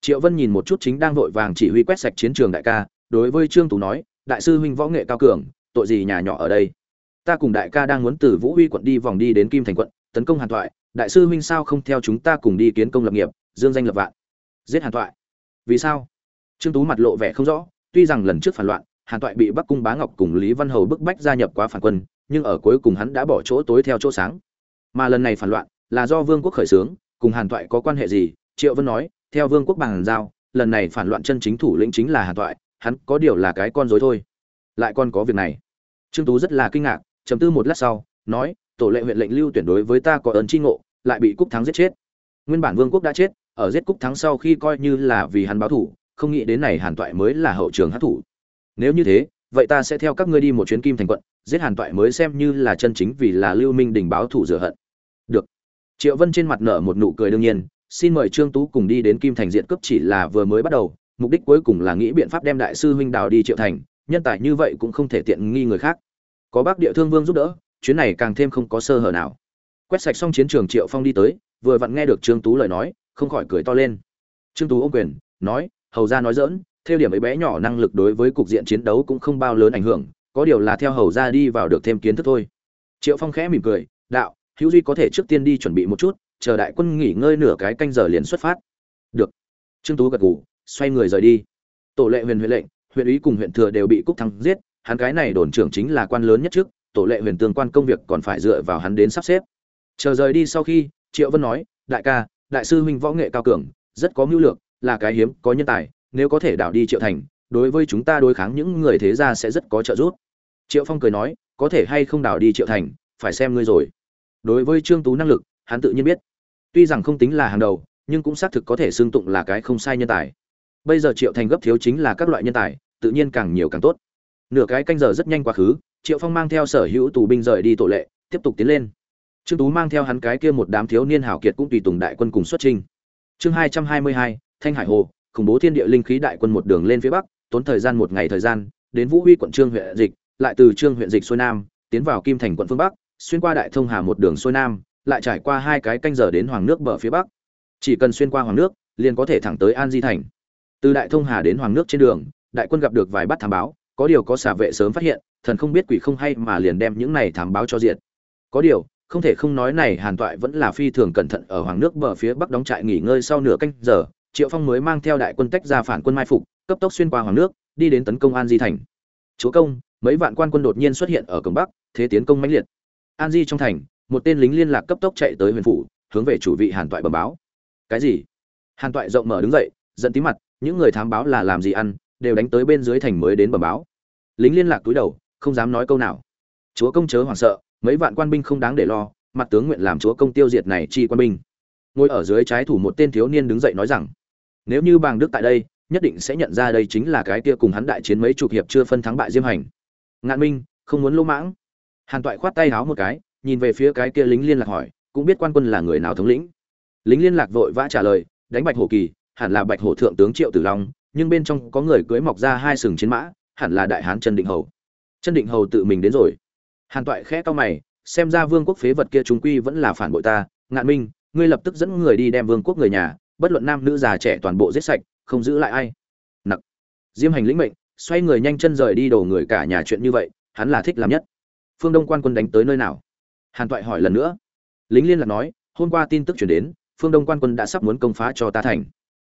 Triệu vân nhìn một chút chính đang vội vàng chỉ huy quét sạch chiến trường đại ca, đối với trương tú nói đại sư huynh võ nghệ cao cường, tội gì nhà nhỏ ở đây? Ta cùng đại ca đang muốn từ vũ huy quận đi vòng đi đến kim thành quận, tấn công hàn thoại, đại sư huynh sao không theo chúng ta cùng đi kiến công lập nghiệp, dương danh lập vạn. Giết hàn thoại. Vì sao? Trương tú mặt lộ vẻ không rõ, tuy rằng lần trước phản loạn, hàn thoại bị bắc cung bá ngọc cùng lý văn hầu bức bách gia nhập quá phản quân, nhưng ở cuối cùng hắn đã bỏ chỗ tối theo chỗ sáng. Mà lần này phản loạn là do vương quốc khởi xướng, cùng hàn thoại có quan hệ gì? Triệu vân nói, theo vương quốc bằng giao, lần này phản loạn chân chính thủ lĩnh chính là hàn thoại hắn có điều là cái con dối thôi. Lại còn có việc này. Trương tú rất là kinh ngạc chấm tư một lát sau, nói, tổ lệ huyện lệnh lưu tuyển đối với ta có ơn tri ngộ, lại bị cúc thắng giết chết. Nguyên bản vương quốc đã chết, ở giết cúc thắng sau khi coi như là vì hắn báo thủ, không nghĩ đến này hàn toại mới là hậu trường hát thủ nếu như thế, vậy ta sẽ theo các ngươi đi một chuyến kim thành quận, giết hàn toại mới xem như là chân chính vì là lưu minh đình báo thủ rửa hận. Được. Triệu vân trên mặt nở một nụ cười đương nhiên, xin mời trương tú cùng đi đến kim thành diện cấp chỉ là vừa mới bắt đầu mục đích cuối cùng là nghĩ biện pháp đem đại sư huynh đào đi triệu thành, nhân tài như vậy cũng không thể tiện nghi người khác. Có bác địa thương vương giúp đỡ, chuyến này càng thêm không có sơ hở nào. Quét sạch xong chiến trường triệu phong đi tới, vừa vặn nghe được trương tú lời nói, không khỏi cười to lên. Trương tú ô quyền, nói, hầu ra nói dỡn theo điểm ấy bé nhỏ năng lực đối với cục diện chiến đấu cũng không bao lớn ảnh hưởng, có điều là theo hầu ra đi vào được thêm kiến thức thôi. Triệu phong khẽ mỉm cười, đạo, hữu duy có thể trước tiên đi chuẩn bị một chút, chờ đại quân nghỉ ngơi nửa cái canh giờ liền xuất phát. Được. Trương tú gật gù xoay người rời đi. Tổ lệ huyền huệ lệnh, huyện ủy cùng huyện thừa đều bị cúc thắng giết, hắn cái này đồn trưởng chính là quan lớn nhất trước, tổ lệ huyền tương quan công việc còn phải dựa vào hắn đến sắp xếp. Chờ rời đi sau khi, triệu vân nói, đại ca, đại sư huynh võ nghệ cao cường, rất có mưu lược, là cái hiếm, có nhân tài, nếu có thể đảo đi triệu thành, đối với chúng ta đối kháng những người thế gia sẽ rất có trợ giúp. Triệu phong cười nói, có thể hay không đảo đi triệu thành, phải xem ngươi rồi. Đối với trương tú năng lực, hắn tự nhiên biết. Tuy rằng không tính là hàng đầu, nhưng cũng xác thực có thể xương tụng là cái không sai nhân tài bây giờ triệu thành gấp thiếu chính là các loại nhân tài, tự nhiên càng nhiều càng tốt. Nửa cái canh giờ rất nhanh quá khứ, triệu phong mang theo sở hữu tù binh rời đi tổ lệ, tiếp tục tiến lên. Trương tú mang theo hắn cái kia một đám thiếu niên hảo kiệt cũng tùy tùng đại quân cùng xuất trình. chương hai trăm hai mươi hai, thanh hải hồ, khủng bố thiên địa linh khí đại quân một đường lên phía bắc, tốn thời gian một ngày thời gian, đến vũ huy quận trương huyện dịch, lại từ trương huyện dịch xuôi nam, tiến vào kim thành quận phương bắc, xuyên qua đại thông hà một đường xuôi nam, lại trải qua hai cái canh giờ đến hoàng nước bờ phía bắc. Chỉ cần xuyên qua hoàng nước, liền có thể thẳng tới an di thành từ đại thông hà đến hoàng nước trên đường, đại quân gặp được vài bát thám báo, có điều có xả vệ sớm phát hiện, thần không biết quỷ không hay mà liền đem những này thám báo cho diệt. Có điều, không thể không nói này hàn toại vẫn là phi thường cẩn thận ở hoàng nước bờ phía bắc đóng trại nghỉ ngơi sau nửa canh giờ, triệu phong mới mang theo đại quân tách ra phản quân mai phục, cấp tốc xuyên qua hoàng nước, đi đến tấn công an di thành. Chúa công, mấy vạn quan quân đột nhiên xuất hiện ở cổng bắc, thế tiến công mãnh liệt. An di trong thành, một tên lính liên lạc cấp tốc chạy tới huyền phủ, hướng về chủ vị hàn toại bẩm báo. Cái gì? Hàn toại rộng mở đứng dậy, giận tí mặt những người thám báo là làm gì ăn, đều đánh tới bên dưới thành mới đến bẩm báo. Lính liên lạc túi đầu, không dám nói câu nào. Chúa công chớ hoảng sợ, mấy vạn quan binh không đáng để lo, mặt tướng nguyện làm chúa công tiêu diệt này chi quan binh. Ngồi ở dưới trái thủ một tên thiếu niên đứng dậy nói rằng, nếu như bàng đức tại đây, nhất định sẽ nhận ra đây chính là cái kia cùng hắn đại chiến mấy chục hiệp chưa phân thắng bại diêm hành. Ngạn minh, không muốn lỗ mãng. Hàn toại khoát tay háo một cái, nhìn về phía cái kia lính liên lạc hỏi, cũng biết quan quân là người nào thống lĩnh? Lính liên lạc vội vã trả lời, đánh bạch hổ kỳ hẳn là bạch hổ thượng tướng triệu tử long, nhưng bên trong có người cưới mọc ra hai sừng chiến mã, hẳn là đại hán chân định hầu. Chân định hầu tự mình đến rồi. Hàn toại khẽ to mày, xem ra vương quốc phế vật kia chúng quy vẫn là phản bội ta. Ngạn minh, ngươi lập tức dẫn người đi đem vương quốc người nhà, bất luận nam nữ già trẻ toàn bộ giết sạch, không giữ lại ai. Nặc. Diêm hành lĩnh mệnh, xoay người nhanh chân rời đi đổ người cả nhà chuyện như vậy, hắn là thích làm nhất. Phương đông quan quân đánh tới nơi nào? Hàn toại hỏi lần nữa. Lính liên lạc nói, hôm qua tin tức chuyển đến, phương đông quan quân đã sắp muốn công phá cho ta thành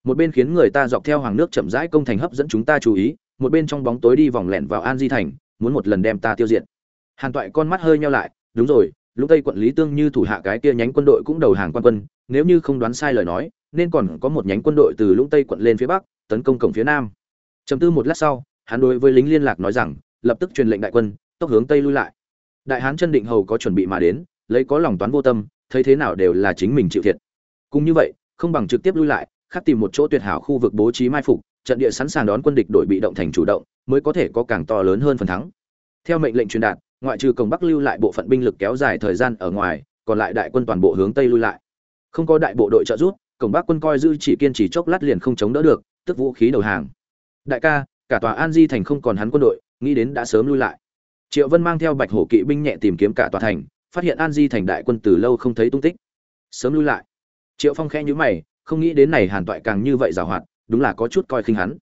một bên khiến người ta dọc theo hoàng nước chậm rãi công thành hấp dẫn chúng ta chú ý, một bên trong bóng tối đi vòng lẻn vào an di thành, muốn một lần đem ta tiêu diệt. Hàn toại con mắt hơi nhau lại, đúng rồi, lúc tây quận lý tương như thủ hạ cái kia nhánh quân đội cũng đầu hàng quan quân, nếu như không đoán sai lời nói, nên còn có một nhánh quân đội từ lũng tây quận lên phía bắc, tấn công cổng phía nam. Chấm tư một lát sau, hắn đối với lính liên lạc nói rằng, lập tức truyền lệnh đại quân, tốc hướng tây lui lại. Đại hán chân định hầu có chuẩn bị mà đến, lấy có lòng toán vô tâm, thấy thế nào đều là chính mình chịu thiệt. Cũng như vậy, không bằng trực tiếp lui lại khắc tìm một chỗ tuyệt hảo khu vực bố trí mai phục, trận địa sẵn sàng đón quân địch đổi bị động thành chủ động, mới có thể có càng to lớn hơn phần thắng. Theo mệnh lệnh truyền đạt, ngoại trừ cổng bắc lưu lại bộ phận binh lực kéo dài thời gian ở ngoài, còn lại đại quân toàn bộ hướng tây lui lại. Không có đại bộ đội trợ giúp, cổng bắc quân coi dư chỉ kiên trì chốc lát liền không chống đỡ được, tức vũ khí đầu hàng. Đại ca, cả tòa an di thành không còn hắn quân đội, nghĩ đến đã sớm lui lại. Triệu vân mang theo bạch hổ kỵ binh nhẹ tìm kiếm cả tòa thành, phát hiện an di thành đại quân từ lâu không thấy tung tích. Sớm lui lại. Triệu phong khẽ nhũ mày không nghĩ đến này hàn toại càng như vậy giàu hoạt, đúng là có chút coi khinh hắn.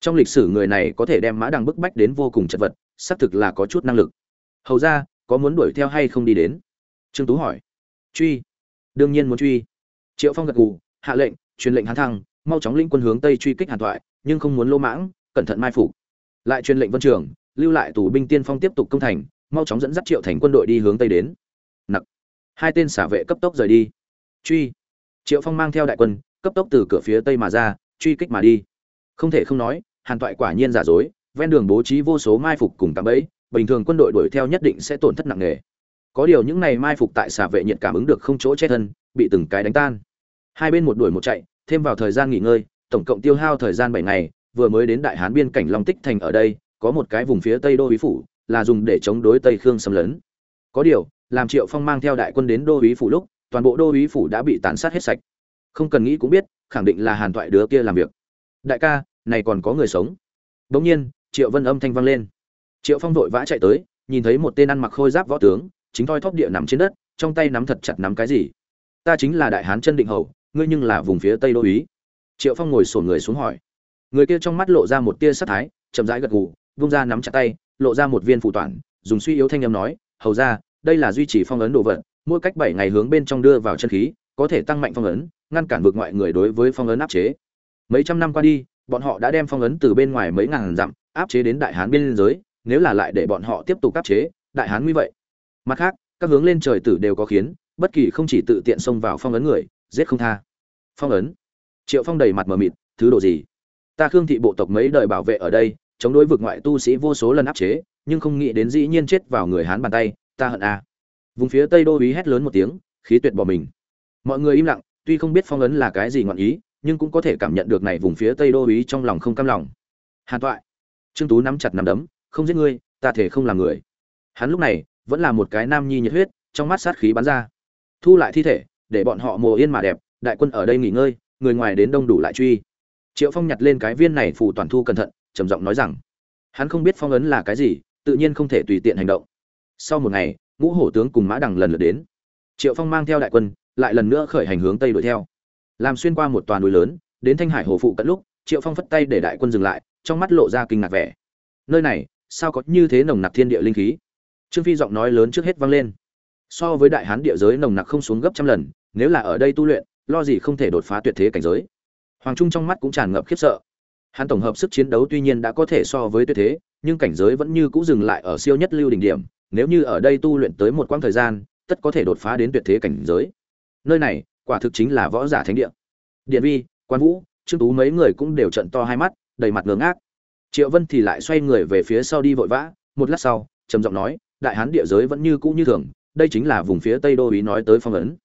Trong lịch sử người này có thể đem mã đằng bức bách đến vô cùng chật vật, xác thực là có chút năng lực. Hầu ra, có muốn đuổi theo hay không đi đến? Trương tú hỏi. Truy. Đương nhiên muốn truy. Triệu phong gật gù, hạ lệnh, truyền lệnh hán thăng, mau chóng linh quân hướng tây truy kích hàn toại, nhưng không muốn lô mãng, cẩn thận mai phục. Lại truyền lệnh vân trường, lưu lại tù binh tiên phong tiếp tục công thành, mau chóng dẫn dắt triệu thành quân đội đi hướng tây đến. Nặc. Hai tên xả vệ cấp tốc rời đi. Truy triệu phong mang theo đại quân, cấp tốc từ cửa phía tây mà ra, truy kích mà đi. Không thể không nói, hàn toại quả nhiên giả dối, ven đường bố trí vô số mai phục cùng cạm bẫy, bình thường quân đội đuổi theo nhất định sẽ tổn thất nặng nề. Có điều những này mai phục tại xà vệ nhiệt cảm ứng được không chỗ che thân, bị từng cái đánh tan. Hai bên một đuổi một chạy, thêm vào thời gian nghỉ ngơi, tổng cộng tiêu hao thời gian bảy ngày, vừa mới đến đại hán biên cảnh long tích thành ở đây, có một cái vùng phía tây đô ý phủ, là dùng để chống đối tây khương xâm lấn. Có điều, làm triệu phong mang theo đại quân đến đô ý phủ lúc toàn bộ đô ý phủ đã bị tàn sát hết sạch. Không cần nghĩ cũng biết, khẳng định là hàn toại đứa kia làm việc. Đại ca, này còn có người sống. Bỗng nhiên, triệu vân âm thanh vang lên. Triệu phong vội vã chạy tới, nhìn thấy một tên ăn mặc khôi giáp võ tướng, chính thoi thóp địa nằm trên đất, trong tay nắm thật chặt nắm cái gì. Ta chính là đại hán chân định hầu, ngươi nhưng là vùng phía tây đô ý triệu phong ngồi sổn người xuống hỏi. Người kia trong mắt lộ ra một tia sắc thái, chậm rãi gật gù, vung ra nắm chặt tay, lộ ra một viên phụ toàn, dùng suy yếu thanh âm nói, hầu ra đây là duy trì phong ấn đồ vật mỗi cách bảy ngày hướng bên trong đưa vào chân khí, có thể tăng mạnh phong ấn, ngăn cản vượt ngoại người đối với phong ấn áp chế. Mấy trăm năm qua đi, bọn họ đã đem phong ấn từ bên ngoài mấy ngàn dặm áp chế đến đại hán biên giới, nếu là lại để bọn họ tiếp tục áp chế, đại hán nguy vậy. Mặt khác, các hướng lên trời tử đều có khiến, bất kỳ không chỉ tự tiện xông vào phong ấn người, giết không tha. Phong ấn. Triệu phong đầy mặt mờ mịt, thứ đồ gì? Ta khương thị bộ tộc mấy đời bảo vệ ở đây, chống đối vực ngoại tu sĩ vô số lần áp chế, nhưng không nghĩ đến dĩ nhiên chết vào người hán bàn tay, ta hận a vùng phía tây đô ý hét lớn một tiếng, khí tuyệt bỏ mình. Mọi người im lặng, tuy không biết phong ấn là cái gì ngọn ý, nhưng cũng có thể cảm nhận được này vùng phía tây đô ý trong lòng không cam lòng. Hàn toại, trương tú nắm chặt nắm đấm, không giết ngươi, ta thể không làm người. Hắn lúc này, vẫn là một cái nam nhi nhiệt huyết, trong mắt sát khí bắn ra. Thu lại thi thể, để bọn họ mồ yên mà đẹp, đại quân ở đây nghỉ ngơi, người ngoài đến đông đủ lại truy. Triệu phong nhặt lên cái viên này phù toàn thu cẩn thận, trầm giọng nói rằng, hắn không biết phong ấn là cái gì, tự nhiên không thể tùy tiện hành động. Sau một ngày ngũ hổ tướng cùng mã đằng lần lượt đến. Triệu phong mang theo đại quân, lại lần nữa khởi hành hướng tây đuổi theo. Làm xuyên qua một toàn núi lớn, đến thanh hải hồ phụ cận lúc, triệu phong phất tay để đại quân dừng lại, trong mắt lộ ra kinh ngạc vẻ. Nơi này, sao có như thế nồng nặc thiên địa linh khí? Trương phi giọng nói lớn trước hết vang lên. So với đại hán địa giới nồng nặc không xuống gấp trăm lần, nếu là ở đây tu luyện, lo gì không thể đột phá tuyệt thế cảnh giới. Hoàng trung trong mắt cũng tràn ngập khiếp sợ. Hắn tổng hợp sức chiến đấu tuy nhiên đã có thể so với tuyệt thế, nhưng cảnh giới vẫn như cũ dừng lại ở siêu nhất lưu đỉnh điểm nếu như ở đây tu luyện tới một quãng thời gian, tất có thể đột phá đến tuyệt thế cảnh giới. Nơi này, quả thực chính là võ giả thánh địa. Điện vi, quan vũ, trương tú mấy người cũng đều trợn to hai mắt, đầy mặt ngớ ngác. Triệu vân thì lại xoay người về phía sau đi vội vã, một lát sau, trầm giọng nói, đại hán địa giới vẫn như cũ như thường, đây chính là vùng phía tây đô ý nói tới phong ấn.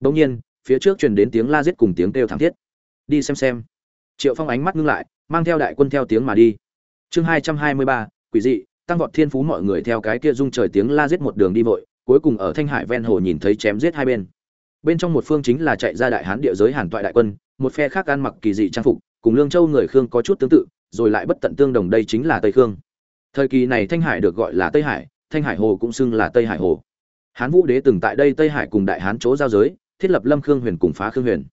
Bỗng nhiên, phía trước truyền đến tiếng la giết cùng tiếng kêu thảm thiết. Đi xem xem. Triệu phong ánh mắt ngưng lại, mang theo đại quân theo tiếng mà đi. Chương hai trăm hai mươi ba, quỷ dị tăng vọt thiên phú mọi người theo cái kia rung trời tiếng la giết một đường đi vội, cuối cùng ở thanh hải ven hồ nhìn thấy chém giết hai bên. Bên trong một phương chính là chạy ra đại hán địa giới hàn toại đại quân, một phe khác ăn mặc kỳ dị trang phục, cùng lương châu người khương có chút tương tự, rồi lại bất tận tương đồng đây chính là tây khương. Thời kỳ này thanh hải được gọi là tây hải, thanh hải hồ cũng xưng là tây hải hồ. Hán vũ đế từng tại đây tây hải cùng đại hán chỗ giao giới, thiết lập lâm khương huyền cùng phá khương huyền.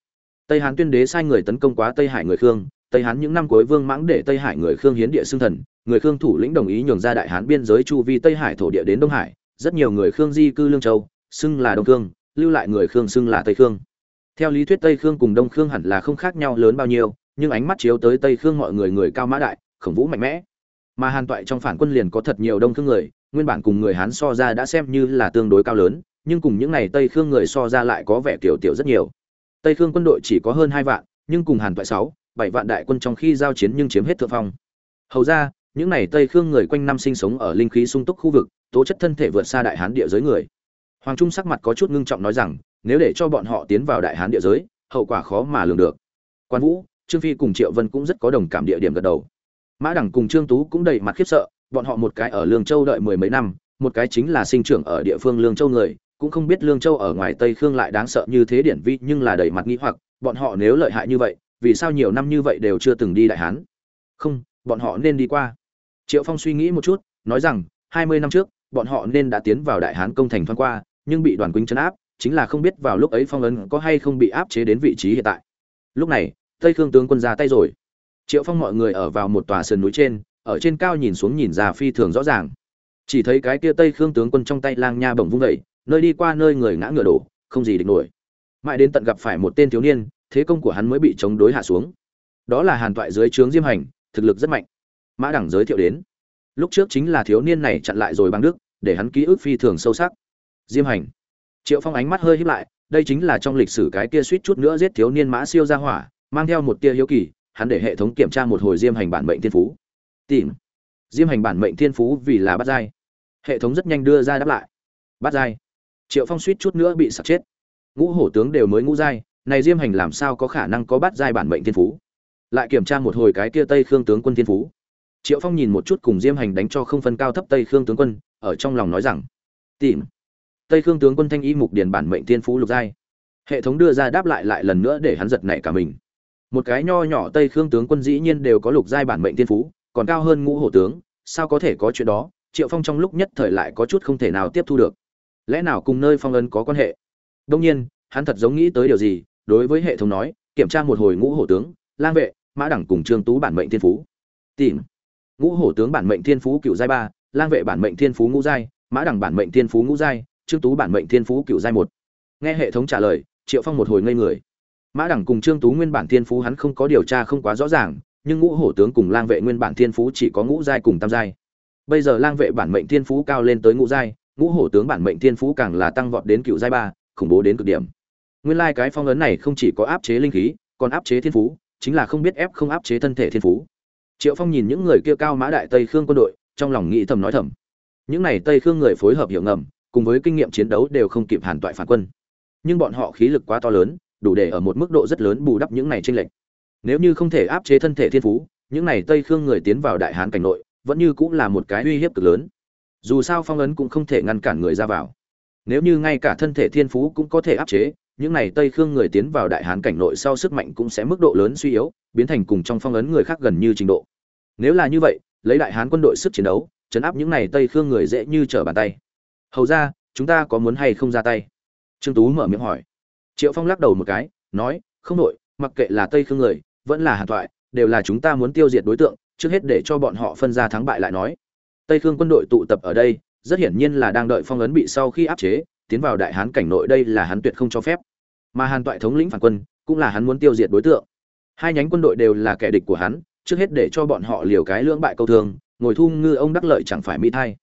Tây hán tuyên đế sai người tấn công quá tây hải người khương, tây hán những năm cuối vương mãng để tây hải người khương hiến địa xương thần người khương thủ lĩnh đồng ý nhường ra đại hán biên giới chu vi tây hải thổ địa đến đông hải, rất nhiều người khương di cư lương châu, xưng là đông khương, lưu lại người khương xưng là tây khương. Theo lý thuyết tây khương cùng đông khương hẳn là không khác nhau lớn bao nhiêu, nhưng ánh mắt chiếu tới tây khương mọi người người cao mã đại, khổng vũ mạnh mẽ. Mà hàn toại trong phản quân liền có thật nhiều đông khương người, nguyên bản cùng người hán so ra đã xem như là tương đối cao lớn, nhưng cùng những n à y tây khương người so ra lại có vẻ kiểu tiểu rất nhiều. Tây khương quân đội chỉ có hơn hai vạn, nhưng cùng hàn toại sáu, bảy vạn đại quân trong khi giao chiến nhưng chiếm hết thượng phong. Hầu ra những này tây khương người quanh năm sinh sống ở linh khí sung túc khu vực, tố chất thân thể vượt xa đại hán địa giới người. Hoàng trung sắc mặt có chút ngưng trọng nói rằng, nếu để cho bọn họ tiến vào đại hán địa giới, hậu quả khó mà lường được. Quan vũ, trương phi cùng triệu vân cũng rất có đồng cảm địa điểm gật đầu. Mã đẳng cùng trương tú cũng đầy mặt khiếp sợ, bọn họ một cái ở lương châu đợi mười mấy năm, một cái chính là sinh trưởng ở địa phương lương châu người, cũng không biết lương châu ở ngoài tây khương lại đáng sợ như thế điển vi, nhưng là đầy mặt nghĩ hoặc, bọn họ nếu lợi hại như vậy, vì sao nhiều năm như vậy đều chưa từng đi đại hán? Không, bọn họ nên đi qua triệu phong suy nghĩ một chút nói rằng hai mươi năm trước bọn họ nên đã tiến vào đại hán công thành thoáng qua nhưng bị đoàn quýnh trấn áp chính là không biết vào lúc ấy phong ấn có hay không bị áp chế đến vị trí hiện tại. Lúc này tây khương tướng quân ra tay rồi. Triệu phong mọi người ở vào một tòa sườn núi trên ở trên cao nhìn xuống nhìn ra phi thường rõ ràng. Chỉ thấy cái kia tây khương tướng quân trong tay lang nha bổng vung dậy, nơi đi qua nơi người ngã ngựa đổ không gì địch nổi. Mãi đến tận gặp phải một tên thiếu niên thế công của hắn mới bị chống đối hạ xuống. Đó là hàn toại dưới trướng diêm hành thực lực rất mạnh mã đẳng giới thiệu đến. Lúc trước chính là thiếu niên này chặn lại rồi băng đức, để hắn ký ức phi thường sâu sắc. Diêm hành. Triệu phong ánh mắt hơi híp lại, đây chính là trong lịch sử cái kia suýt chút nữa giết thiếu niên mã siêu ra hỏa, mang theo một tia hiếu kỳ, hắn để hệ thống kiểm tra một hồi diêm hành bản mệnh thiên phú. Tìm. Diêm hành bản mệnh thiên phú vì là bắt giai. Hệ thống rất nhanh đưa ra đáp lại. Bắt giai. Triệu phong suýt chút nữa bị sặc chết. Ngũ hổ tướng đều mới ngũ giai, này diêm hành làm sao có khả năng có bắt giai bản mệnh thiên phú? Lại kiểm tra một hồi cái kia tây khương tướng quân thiên phú triệu phong nhìn một chút cùng diêm hành đánh cho không phân cao thấp tây khương tướng quân, ở trong lòng nói rằng, tìm. Tây khương tướng quân thanh y mục điền bản mệnh thiên phú lục giai. Hệ thống đưa ra đáp lại lại lần nữa để hắn giật nảy cả mình. Một cái nho nhỏ tây khương tướng quân dĩ nhiên đều có lục giai bản mệnh thiên phú, còn cao hơn ngũ hổ tướng, sao có thể có chuyện đó? Triệu phong trong lúc nhất thời lại có chút không thể nào tiếp thu được. Lẽ nào cùng nơi phong ấn có quan hệ? Đông nhiên, hắn thật giống nghĩ tới điều gì, đối với hệ thống nói, kiểm tra một hồi ngũ hổ tướng, lang vệ, mã đẳng cùng trương tú bản mệnh thiên phú. Tìm ngũ hổ tướng bản mệnh thiên phú cựu giai ba, lang vệ bản mệnh thiên phú ngũ giai, mã đẳng bản mệnh thiên phú ngũ giai, trương tú bản mệnh thiên phú cựu giai một. Nghe hệ thống trả lời, triệu phong một hồi ngây người. Mã đẳng cùng trương tú nguyên bản thiên phú hắn không có điều tra không quá rõ ràng, nhưng ngũ hổ tướng cùng lang vệ nguyên bản thiên phú chỉ có ngũ giai cùng tam giai. Bây giờ lang vệ bản mệnh thiên phú cao lên tới ngũ giai, ngũ hổ tướng bản mệnh thiên phú càng là tăng vọt đến cựu giai ba, khủng bố đến cực điểm. Nguyên lai cái phong ấn này không chỉ có áp chế linh khí, còn áp chế thiên phú, chính là không biết ép không áp chế thân thể thiên phú triệu phong nhìn những người kia cao mã đại tây khương quân đội, trong lòng nghĩ thầm nói thầm. Những này tây khương người phối hợp hiểu ngầm, cùng với kinh nghiệm chiến đấu đều không kịp hàn toại phản quân. Nhưng bọn họ khí lực quá to lớn, đủ để ở một mức độ rất lớn bù đắp những này tranh lệch. Nếu như không thể áp chế thân thể thiên phú, những này tây khương người tiến vào đại hán cảnh nội, vẫn như cũng là một cái uy hiếp cực lớn. Dù sao phong ấn cũng không thể ngăn cản người ra vào. Nếu như ngay cả thân thể thiên phú cũng có thể áp chế những này tây khương người tiến vào đại hán cảnh nội sau sức mạnh cũng sẽ mức độ lớn suy yếu, biến thành cùng trong phong ấn người khác gần như trình độ. Nếu là như vậy, lấy đại hán quân đội sức chiến đấu chấn áp những này tây khương người dễ như trở bàn tay. Hầu ra, chúng ta có muốn hay không ra tay? Trương tú mở miệng hỏi. Triệu phong lắc đầu một cái, nói, không đội, mặc kệ là tây khương người, vẫn là hàn thoại, đều là chúng ta muốn tiêu diệt đối tượng, trước hết để cho bọn họ phân ra thắng bại lại nói. Tây khương quân đội tụ tập ở đây, rất hiển nhiên là đang đợi phong ấn bị sau khi áp chế, tiến vào đại hán cảnh nội đây là hắn tuyệt không cho phép mà hàn toại thống lĩnh phản quân cũng là hắn muốn tiêu diệt đối tượng. Hai nhánh quân đội đều là kẻ địch của hắn trước hết để cho bọn họ liều cái lưỡng bại câu thường, ngồi thu ngư ông đắc lợi chẳng phải mỹ thay.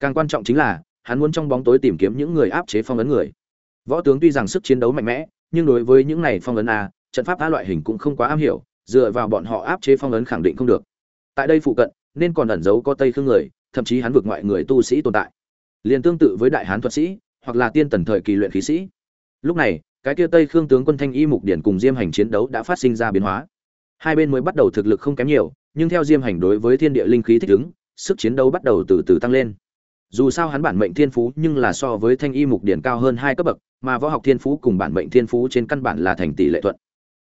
Càng quan trọng chính là hắn muốn trong bóng tối tìm kiếm những người áp chế phong ấn người. Võ tướng tuy rằng sức chiến đấu mạnh mẽ nhưng đối với những này phong ấn a trận pháp a loại hình cũng không quá am hiểu dựa vào bọn họ áp chế phong ấn khẳng định không được. Tại đây phụ cận nên còn ẩn giấu có tây khương người thậm chí hắn vượt ngoại người tu sĩ tồn tại. Liền tương tự với đại hán thuật sĩ hoặc là tiên tần thời kỳ luyện khí sĩ. Lúc này cái kia tây khương tướng quân thanh y mục điển cùng diêm hành chiến đấu đã phát sinh ra biến hóa. Hai bên mới bắt đầu thực lực không kém nhiều, nhưng theo diêm hành đối với thiên địa linh khí thích ứng, sức chiến đấu bắt đầu từ từ tăng lên. Dù sao hắn bản mệnh thiên phú nhưng là so với thanh y mục điển cao hơn hai cấp bậc, mà võ học thiên phú cùng bản mệnh thiên phú trên căn bản là thành tỷ lệ thuận.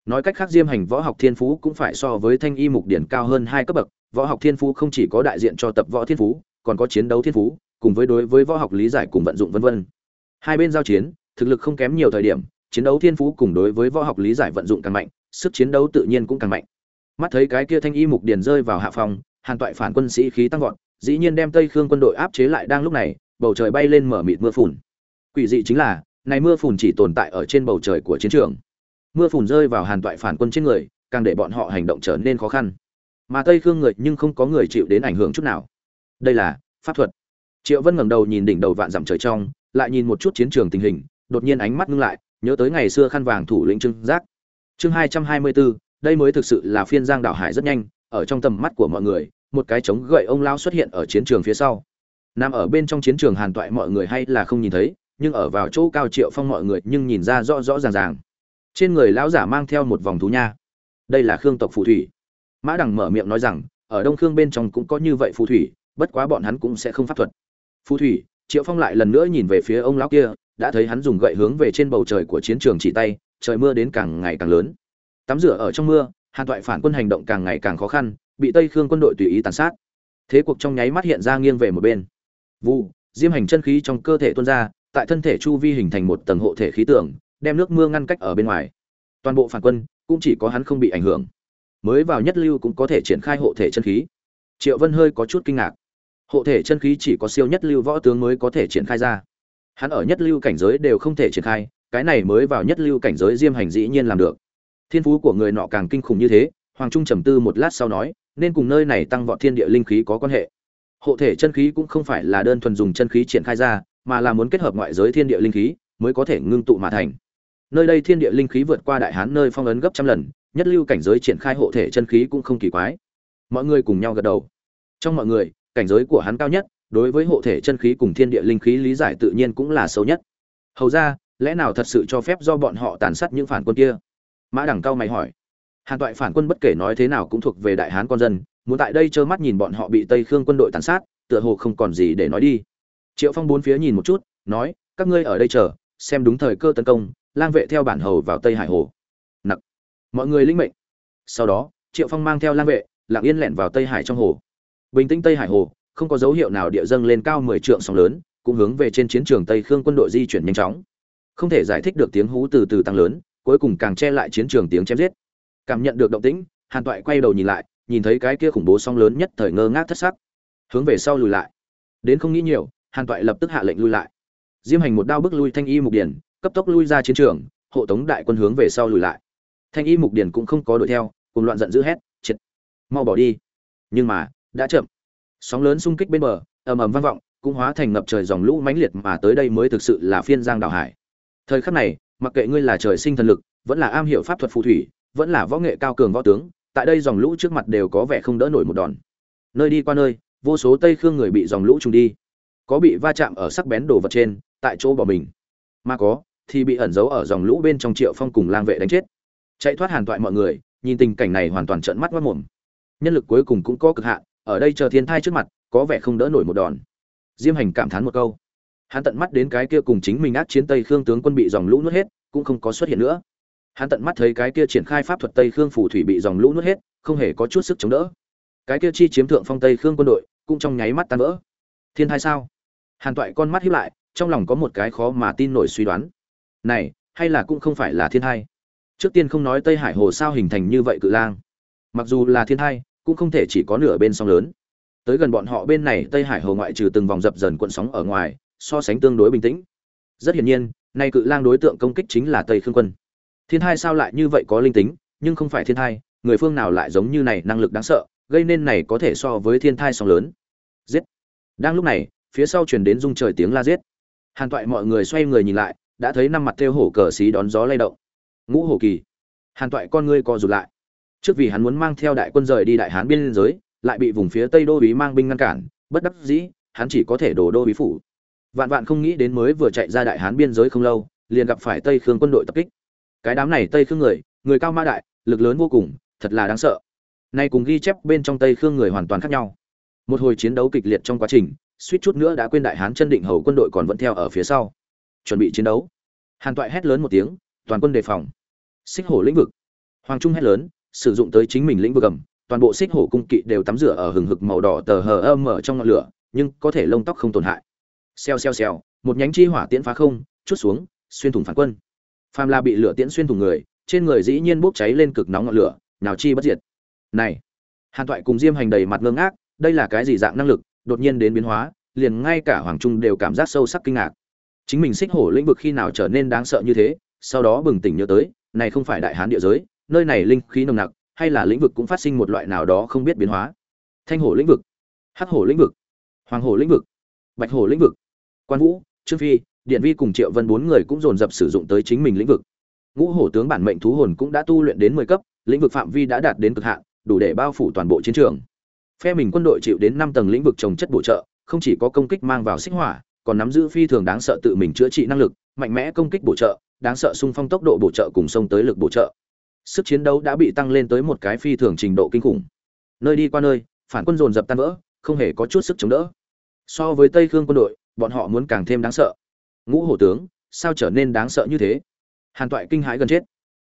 Nói cách khác diêm hành võ học thiên phú cũng phải so với thanh y mục điển cao hơn hai cấp bậc, võ học thiên phú không chỉ có đại diện cho tập võ thiên phú, còn có chiến đấu thiên phú, cùng với đối với võ học lý giải cùng vận dụng vân vân. Hai bên giao chiến, thực lực không kém nhiều thời điểm chiến đấu thiên phú cùng đối với võ học lý giải vận dụng càng mạnh, sức chiến đấu tự nhiên cũng càng mạnh. Mắt thấy cái kia thanh y mục điển rơi vào hạ phòng, hàn toại phản quân sĩ khí tăng vọt, dĩ nhiên đem tây khương quân đội áp chế lại đang lúc này, bầu trời bay lên mở mịt mưa phùn. Quỷ dị chính là, này mưa phùn chỉ tồn tại ở trên bầu trời của chiến trường. Mưa phùn rơi vào hàn toại phản quân trên người, càng để bọn họ hành động trở nên khó khăn. Mà tây khương người nhưng không có người chịu đến ảnh hưởng chút nào. Đây là pháp thuật. Triệu vân ngẩng đầu nhìn đỉnh đầu vạn dặm trời trong, lại nhìn một chút chiến trường tình hình, đột nhiên ánh mắt ngưng lại nhớ tới ngày xưa khăn vàng thủ lĩnh trương giác. Chương hai trăm hai mươi bốn đây mới thực sự là phiên giang đảo hải rất nhanh, ở trong tầm mắt của mọi người, một cái trống gậy ông lao xuất hiện ở chiến trường phía sau. Nằm ở bên trong chiến trường hàn toại mọi người hay là không nhìn thấy, nhưng ở vào chỗ cao triệu phong mọi người nhưng nhìn ra rõ rõ ràng ràng. Trên người lão giả mang theo một vòng thú nha. Đây là khương tộc phù thủy. Mã đằng mở miệng nói rằng, ở đông khương bên trong cũng có như vậy phù thủy, bất quá bọn hắn cũng sẽ không pháp thuật. Phù thủy, triệu phong lại lần nữa nhìn về phía ông lão kia đã thấy hắn dùng gậy hướng về trên bầu trời của chiến trường chỉ tay, trời mưa đến càng ngày càng lớn. Tắm rửa ở trong mưa, hàn toại phản quân hành động càng ngày càng khó khăn, bị tây khương quân đội tùy ý tàn sát. Thế cuộc trong nháy mắt hiện ra nghiêng về một bên. Vu diêm hành chân khí trong cơ thể tuôn ra, tại thân thể chu vi hình thành một tầng hộ thể khí tượng, đem nước mưa ngăn cách ở bên ngoài. Toàn bộ phản quân, cũng chỉ có hắn không bị ảnh hưởng. Mới vào nhất lưu cũng có thể triển khai hộ thể chân khí. Triệu vân hơi có chút kinh ngạc. Hộ thể chân khí chỉ có siêu nhất lưu võ tướng mới có thể triển khai ra hắn ở nhất lưu cảnh giới đều không thể triển khai, cái này mới vào nhất lưu cảnh giới diêm hành dĩ nhiên làm được. Thiên phú của người nọ càng kinh khủng như thế, hoàng trung trầm tư một lát sau nói, nên cùng nơi này tăng vọt thiên địa linh khí có quan hệ. Hộ thể chân khí cũng không phải là đơn thuần dùng chân khí triển khai ra, mà là muốn kết hợp ngoại giới thiên địa linh khí, mới có thể ngưng tụ mà thành. Nơi đây thiên địa linh khí vượt qua đại hán nơi phong ấn gấp trăm lần, nhất lưu cảnh giới triển khai hộ thể chân khí cũng không kỳ quái. Mọi người cùng nhau gật đầu. Trong mọi người, cảnh giới của hắn cao nhất đối với hộ thể chân khí cùng thiên địa linh khí lý giải tự nhiên cũng là sâu nhất. Hầu ra, lẽ nào thật sự cho phép do bọn họ tàn sát những phản quân kia? Mã đẳng cao mày hỏi. Hàn toại phản quân bất kể nói thế nào cũng thuộc về đại hán con dân, muốn tại đây trơ mắt nhìn bọn họ bị tây khương quân đội tàn sát, tựa hồ không còn gì để nói đi. Triệu phong bốn phía nhìn một chút, nói, các ngươi ở đây chờ, xem đúng thời cơ tấn công, lang vệ theo bản hầu vào tây hải hồ. Nặc. Mọi người linh mệnh. Sau đó, triệu phong mang theo lang vệ, lặng yên lẹn vào tây hải trong hồ. Bình tĩnh tây hải hồ không có dấu hiệu nào địa dâng lên cao mười trượng sóng lớn, cũng hướng về trên chiến trường tây khương quân đội di chuyển nhanh chóng. Không thể giải thích được tiếng hú từ từ tăng lớn, cuối cùng càng che lại chiến trường tiếng chém giết. Cảm nhận được động tĩnh, hàn toại quay đầu nhìn lại, nhìn thấy cái kia khủng bố sóng lớn nhất thời ngơ ngác thất sắc. Hướng về sau lùi lại. Đến không nghĩ nhiều, hàn toại lập tức hạ lệnh lui lại. Diêm hành một đao bước lui thanh y mục điển, cấp tốc lui ra chiến trường, hộ tống đại quân hướng về sau lùi lại. Thanh y mục điển cũng không có đuổi theo, cùng loạn giận dữ hét, triệt! Mau bỏ đi! Nhưng mà, đã chậm sóng lớn xung kích bên bờ, ầm ầm vang vọng, cũng hóa thành ngập trời dòng lũ mãnh liệt mà tới đây mới thực sự là phiên giang đảo hải. Thời khắc này, mặc kệ ngươi là trời sinh thần lực, vẫn là am hiểu pháp thuật phù thủy, vẫn là võ nghệ cao cường võ tướng, tại đây dòng lũ trước mặt đều có vẻ không đỡ nổi một đòn. Nơi đi qua nơi, vô số tây khương người bị dòng lũ trùng đi. Có bị va chạm ở sắc bén đồ vật trên, tại chỗ bỏ mình. Mà có, thì bị ẩn giấu ở dòng lũ bên trong triệu phong cùng lang vệ đánh chết. Chạy thoát hàn toại mọi người, nhìn tình cảnh này hoàn toàn trợn mắt mất mồm. Nhân lực cuối cùng cũng có cực hạn ở đây chờ thiên thai trước mặt, có vẻ không đỡ nổi một đòn. Diêm hành cảm thán một câu. Hắn tận mắt đến cái kia cùng chính mình át chiến tây khương tướng quân bị dòng lũ nuốt hết, cũng không có xuất hiện nữa. Hắn tận mắt thấy cái kia triển khai pháp thuật tây khương phủ thủy bị dòng lũ nuốt hết, không hề có chút sức chống đỡ. Cái kia chi chiếm thượng phong tây khương quân đội, cũng trong nháy mắt tan vỡ. Thiên thai sao? Hàn toại con mắt hiếp lại, trong lòng có một cái khó mà tin nổi suy đoán. Này, hay là cũng không phải là thiên thai? Trước tiên không nói tây hải hồ sao hình thành như vậy cự lang. Mặc dù là thiên thai cũng không thể chỉ có nửa bên sóng lớn. Tới gần bọn họ bên này, tây hải hồ ngoại trừ từng vòng dập dần cuộn sóng ở ngoài, so sánh tương đối bình tĩnh. Rất hiển nhiên, nay cự lang đối tượng công kích chính là tây khương quân. Thiên thai sao lại như vậy có linh tính, nhưng không phải thiên thai, người phương nào lại giống như này năng lực đáng sợ, gây nên này có thể so với thiên thai sóng lớn. Giết! Đang lúc này, phía sau truyền đến rung trời tiếng la giết. Hàn toại mọi người xoay người nhìn lại, đã thấy năm mặt theo hổ cờ xí đón gió lay động. Ngũ hổ kỳ! Hàn toại con ngươi co rụt lại trước vì hắn muốn mang theo đại quân rời đi đại hán biên giới, lại bị vùng phía tây đô úy mang binh ngăn cản, bất đắc dĩ, hắn chỉ có thể đổ đô úy phủ. Vạn vạn không nghĩ đến mới vừa chạy ra đại hán biên giới không lâu, liền gặp phải tây khương quân đội tập kích. Cái đám này tây khương người người cao ma đại, lực lớn vô cùng, thật là đáng sợ. Nay cùng ghi chép bên trong tây khương người hoàn toàn khác nhau. Một hồi chiến đấu kịch liệt trong quá trình, suýt chút nữa đã quên đại hán chân định hầu quân đội còn vẫn theo ở phía sau. Chuẩn bị chiến đấu. Hàn toại hét lớn một tiếng, toàn quân đề phòng. Xích hổ lĩnh vực. Hoàng trung hét lớn sử dụng tới chính mình lĩnh vực gầm toàn bộ xích hổ cung kỵ đều tắm rửa ở hừng hực màu đỏ tờ hờ âm mở trong ngọn lửa, nhưng có thể lông tóc không tổn hại. Xèo xèo xèo, một nhánh chi hỏa tiễn phá không, chút xuống, xuyên thủng phản quân. Phàm la bị lửa tiễn xuyên thủng người, trên người dĩ nhiên bốc cháy lên cực nóng ngọn lửa, nào chi bất diệt. Này, hàn toại cùng diêm hành đầy mặt ngơ ngác, đây là cái gì dạng năng lực, đột nhiên đến biến hóa, liền ngay cả hoàng trung đều cảm giác sâu sắc kinh ngạc. Chính mình xích hổ lĩnh vực khi nào trở nên đáng sợ như thế, sau đó bừng tỉnh nhớ tới, này không phải đại hán địa giới nơi này linh khí nồng nặc, hay là lĩnh vực cũng phát sinh một loại nào đó không biết biến hóa. Thanh hổ lĩnh vực, hắc hổ lĩnh vực, hoàng hổ lĩnh vực, bạch hổ lĩnh vực, quan vũ, trương phi, điện vi cùng triệu vân bốn người cũng dồn dập sử dụng tới chính mình lĩnh vực. Ngũ hổ tướng bản mệnh thú hồn cũng đã tu luyện đến mười cấp, lĩnh vực phạm vi đã đạt đến cực hạn, đủ để bao phủ toàn bộ chiến trường. Phe mình quân đội chịu đến năm tầng lĩnh vực trồng chất bổ trợ, không chỉ có công kích mang vào xích hỏa, còn nắm giữ phi thường đáng sợ tự mình chữa trị năng lực, mạnh mẽ công kích bổ trợ, đáng sợ xung phong tốc độ bổ trợ cùng sông tới lực bổ trợ sức chiến đấu đã bị tăng lên tới một cái phi thường trình độ kinh khủng. Nơi đi qua nơi, phản quân dồn dập tan vỡ, không hề có chút sức chống đỡ. So với tây khương quân đội, bọn họ muốn càng thêm đáng sợ. Ngũ hổ tướng, sao trở nên đáng sợ như thế? Hàn toại kinh hãi gần chết.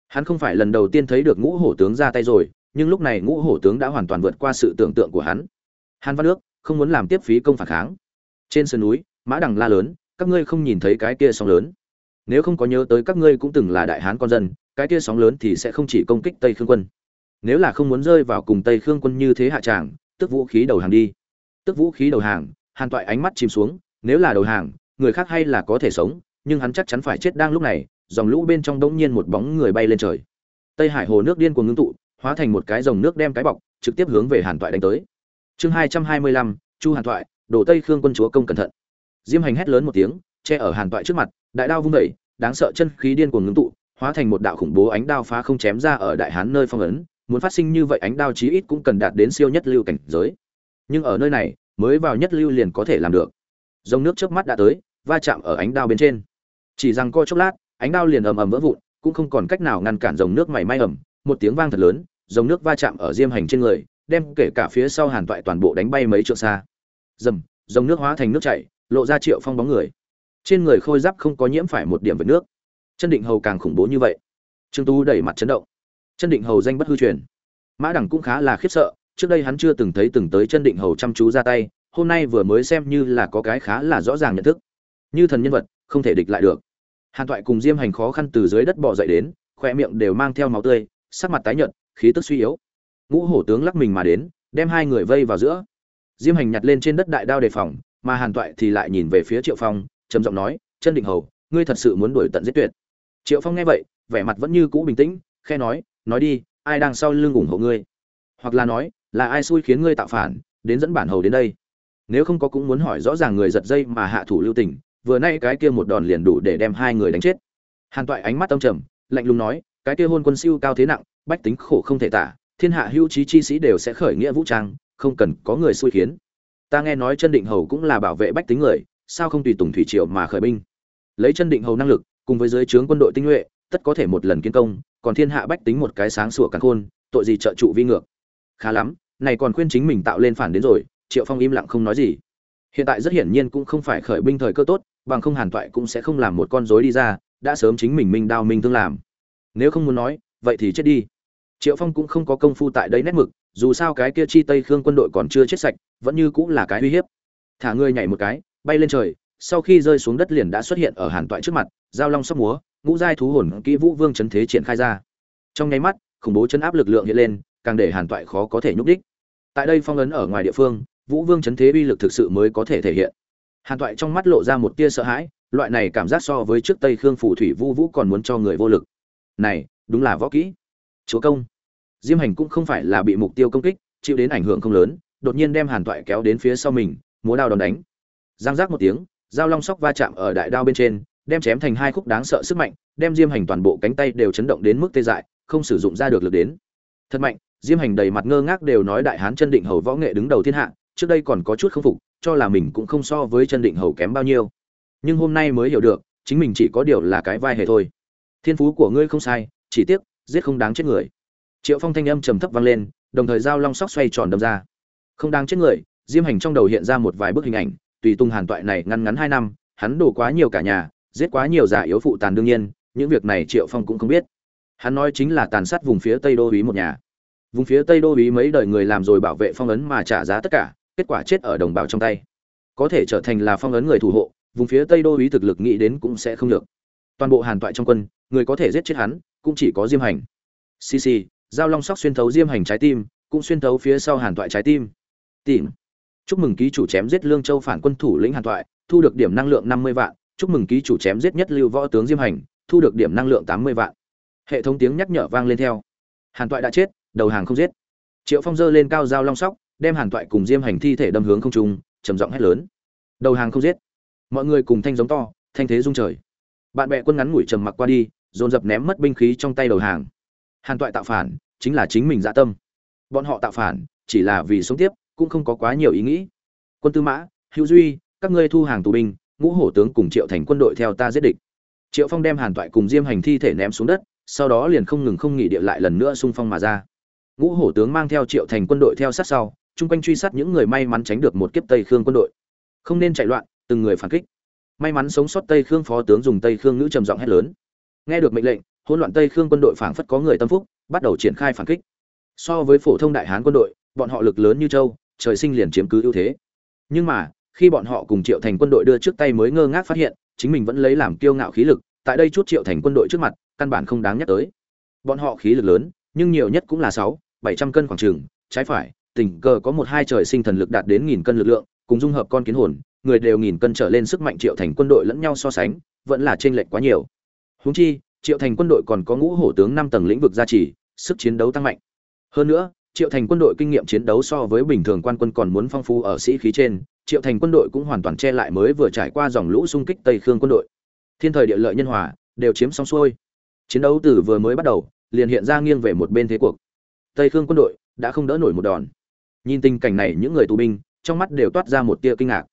Hắn không phải lần đầu tiên thấy được ngũ hổ tướng ra tay rồi, nhưng lúc này ngũ hổ tướng đã hoàn toàn vượt qua sự tưởng tượng của hắn. Hàn văn ước không muốn làm tiếp phí công phản kháng. Trên sườn núi, mã đằng la lớn, các ngươi không nhìn thấy cái kia sóng lớn. Nếu không có nhớ tới các ngươi cũng từng là đại hán con dân cái kia sóng lớn thì sẽ không chỉ công kích tây khương quân. Nếu là không muốn rơi vào cùng tây khương quân như thế hạ tràng, tức vũ khí đầu hàng đi. Tức vũ khí đầu hàng, hàn toại ánh mắt chìm xuống, nếu là đầu hàng, người khác hay là có thể sống, nhưng hắn chắc chắn phải chết đang lúc này, dòng lũ bên trong đống nhiên một bóng người bay lên trời. Tây hải hồ nước điên cuồng ngưng tụ, hóa thành một cái dòng nước đem cái bọc, trực tiếp hướng về hàn toại đánh tới. Chương hai trăm hai mươi lăm, chu hàn toại, đổ tây khương quân chúa công cẩn thận. Diêm hành hét lớn một tiếng, che ở hàn toại trước mặt, đại đao vung đẩy đáng sợ chân khí điên cuồng ngưng tụ hóa thành một đạo khủng bố ánh đao phá không chém ra ở đại hán nơi phong ấn, muốn phát sinh như vậy ánh đao chí ít cũng cần đạt đến siêu nhất lưu cảnh giới. Nhưng ở nơi này, mới vào nhất lưu liền có thể làm được. Dòng nước trước mắt đã tới, va chạm ở ánh đao bên trên. Chỉ rằng coi chốc lát, ánh đao liền ầm ầm vỡ vụn, cũng không còn cách nào ngăn cản dòng nước mảy may ẩm một tiếng vang thật lớn, dòng nước va chạm ở diêm hành trên người, đem kể cả phía sau hàn toại toàn bộ đánh bay mấy trượng xa. Dầm, dòng nước hóa thành nước chảy, lộ ra triệu phong bóng người. Trên người khôi giáp không có nhiễm phải một điểm vệt nước chân định hầu càng khủng bố như vậy. Trương tú đẩy mặt chấn động. Chân định hầu danh bất hư truyền. Mã đẳng cũng khá là khiếp sợ, trước đây hắn chưa từng thấy từng tới chân định hầu chăm chú ra tay, hôm nay vừa mới xem như là có cái khá là rõ ràng nhận thức. Như thần nhân vật, không thể địch lại được. Hàn toại cùng diêm hành khó khăn từ dưới đất bỏ dậy đến khoe miệng đều mang theo máu tươi, sắc mặt tái nhợt, khí tức suy yếu. Ngũ hổ tướng lắc mình mà đến, đem hai người vây vào giữa. Diêm hành nhặt lên trên đất đại đao đề phòng, mà hàn toại thì lại nhìn về phía triệu phong, trầm giọng nói, chân định hầu, ngươi thật sự muốn đuổi tận giết tuyệt triệu phong nghe vậy, vẻ mặt vẫn như cũ bình tĩnh khe nói nói đi, ai đang sau lưng ủng hộ ngươi? Hoặc là nói, là ai xui khiến ngươi tạo phản, đến dẫn bản hầu đến đây? Nếu không có cũng muốn hỏi rõ ràng người giật dây mà hạ thủ lưu tình, vừa nay cái kia một đòn liền đủ để đem hai người đánh chết. Hàn toại ánh mắt tâm trầm, lạnh lùng nói, cái kia hôn quân siêu cao thế nặng, bách tính khổ không thể tả, thiên hạ hữu trí chi sĩ đều sẽ khởi nghĩa vũ trang, không cần có người xui khiến. Ta nghe nói chân định hầu cũng là bảo vệ bách tính người, sao không tùy tùng thủy triều mà khởi binh? Lấy chân định hầu năng lực cùng với dưới trướng quân đội tinh nhuệ, tất có thể một lần kiến công, còn thiên hạ bách tính một cái sáng sủa càng khôn, tội gì trợ trụ vi ngược. Khá lắm, này còn khuyên chính mình tạo lên phản đến rồi, triệu phong im lặng không nói gì. Hiện tại rất hiển nhiên cũng không phải khởi binh thời cơ tốt, bằng không hàn toại cũng sẽ không làm một con rối đi ra, đã sớm chính mình minh đao minh thương làm. Nếu không muốn nói, vậy thì chết đi. Triệu phong cũng không có công phu tại đây nét mực, dù sao cái kia chi tây khương quân đội còn chưa chết sạch, vẫn như cũng là cái uy hiếp. Thả người nhảy một cái, bay lên trời sau khi rơi xuống đất liền đã xuất hiện ở hàn toại trước mặt, giao long sóc múa, ngũ giai thú hồn kỹ vũ vương chấn thế triển khai ra. Trong nháy mắt, khủng bố chấn áp lực lượng hiện lên, càng để hàn toại khó có thể nhúc đích tại đây phong ấn ở ngoài địa phương, vũ vương chấn thế uy lực thực sự mới có thể thể hiện. Hàn toại trong mắt lộ ra một tia sợ hãi, loại này cảm giác so với trước tây khương phủ thủy vu vũ còn muốn cho người vô lực. Này, đúng là võ kỹ. Chúa công. Diêm hành cũng không phải là bị mục tiêu công kích, chịu đến ảnh hưởng không lớn, đột nhiên đem hàn toại kéo đến phía sau mình, múa đao đòn đánh. Giang giác một tiếng dao long sóc va chạm ở đại đao bên trên, đem chém thành hai khúc đáng sợ sức mạnh, đem diêm hành toàn bộ cánh tay đều chấn động đến mức tê dại, không sử dụng ra được lực đến. Thật mạnh, diêm hành đầy mặt ngơ ngác đều nói đại hán chân định hầu võ nghệ đứng đầu thiên hạ, trước đây còn có chút không phục, cho là mình cũng không so với chân định hầu kém bao nhiêu. Nhưng hôm nay mới hiểu được, chính mình chỉ có điều là cái vai hề thôi. Thiên phú của ngươi không sai, chỉ tiếc, giết không đáng chết người. Triệu phong thanh âm trầm thấp vang lên, đồng thời dao long sóc xoay tròn đâm ra. Không đáng chết người, diêm hành trong đầu hiện ra một vài bức hình ảnh tùy tung hàn toại này ngăn ngắn hai năm, hắn đổ quá nhiều cả nhà, giết quá nhiều giả yếu phụ tàn đương nhiên, những việc này triệu phong cũng không biết. Hắn nói chính là tàn sát vùng phía tây đô uý một nhà. Vùng phía tây đô uý mấy đời người làm rồi bảo vệ phong ấn mà trả giá tất cả, kết quả chết ở đồng bào trong tay. Có thể trở thành là phong ấn người thủ hộ, vùng phía tây đô uý thực lực nghĩ đến cũng sẽ không được. Toàn bộ hàn toại trong quân, người có thể giết chết hắn, cũng chỉ có diêm hành. Cc xì, giao long sóc xuyên thấu diêm hành trái tim, cũng xuyên thấu phía sau hàn toại trái tim. Tìm chúc mừng ký chủ chém giết lương châu phản quân thủ lĩnh hàn toại thu được điểm năng lượng năm mươi vạn. Chúc mừng ký chủ chém giết nhất lưu võ tướng diêm hành, thu được điểm năng lượng tám mươi vạn. Hệ thống tiếng nhắc nhở vang lên theo. Hàn toại đã chết, đầu hàng không giết. Triệu phong dơ lên cao dao long sóc, đem hàn toại cùng diêm hành thi thể đâm hướng không trung, trầm giọng hét lớn. Đầu hàng không giết. Mọi người cùng thanh giống to, thanh thế rung trời. Bạn bè quân ngắn ngủi trầm mặc qua đi, dồn dập ném mất binh khí trong tay đầu hàng. Hàn toại tạo phản, chính là chính mình dạ tâm. Bọn họ tạo phản, chỉ là vì sống tiếp cũng không có quá nhiều ý nghĩ. Quân tư mã, hữu duy, các ngươi thu hàng tù binh, ngũ hổ tướng cùng triệu thành quân đội theo ta giết địch. Triệu phong đem hàn toại cùng diêm hành thi thể ném xuống đất, sau đó liền không ngừng không nghỉ địa lại lần nữa xung phong mà ra. Ngũ hổ tướng mang theo triệu thành quân đội theo sát sau, chung quanh truy sát những người may mắn tránh được một kiếp tây khương quân đội. Không nên chạy loạn, từng người phản kích. May mắn sống sót tây khương phó tướng dùng tây khương ngữ trầm giọng hét lớn. Nghe được mệnh lệnh, hỗn loạn tây khương quân đội phảng phất có người tâm phúc, bắt đầu triển khai phản kích. So với phổ thông đại hán quân đội, bọn họ lực lớn như châu trời sinh liền chiếm cứ ưu thế. Nhưng mà, khi bọn họ cùng triệu thành quân đội đưa trước tay mới ngơ ngác phát hiện, chính mình vẫn lấy làm kiêu ngạo khí lực, tại đây chút triệu thành quân đội trước mặt, căn bản không đáng nhắc tới. Bọn họ khí lực lớn, nhưng nhiều nhất cũng là sáu, bảy trăm cân khoảng trường trái phải, tình cờ có một hai trời sinh thần lực đạt đến nghìn cân lực lượng, cùng dung hợp con kiến hồn, người đều nghìn cân trở lên sức mạnh triệu thành quân đội lẫn nhau so sánh, vẫn là chênh lệch quá nhiều. Huống chi, triệu thành quân đội còn có ngũ hổ tướng năm tầng lĩnh vực gia trì, sức chiến đấu tăng mạnh. Hơn nữa triệu thành quân đội kinh nghiệm chiến đấu so với bình thường quan quân còn muốn phong phú ở sĩ khí trên, triệu thành quân đội cũng hoàn toàn che lại mới vừa trải qua dòng lũ xung kích tây khương quân đội. Thiên thời địa lợi nhân hòa, đều chiếm xong xuôi. Chiến đấu từ vừa mới bắt đầu, liền hiện ra nghiêng về một bên thế cuộc. Tây khương quân đội đã không đỡ nổi một đòn. Nhìn tình cảnh này, những người tù binh trong mắt đều toát ra một tia kinh ngạc.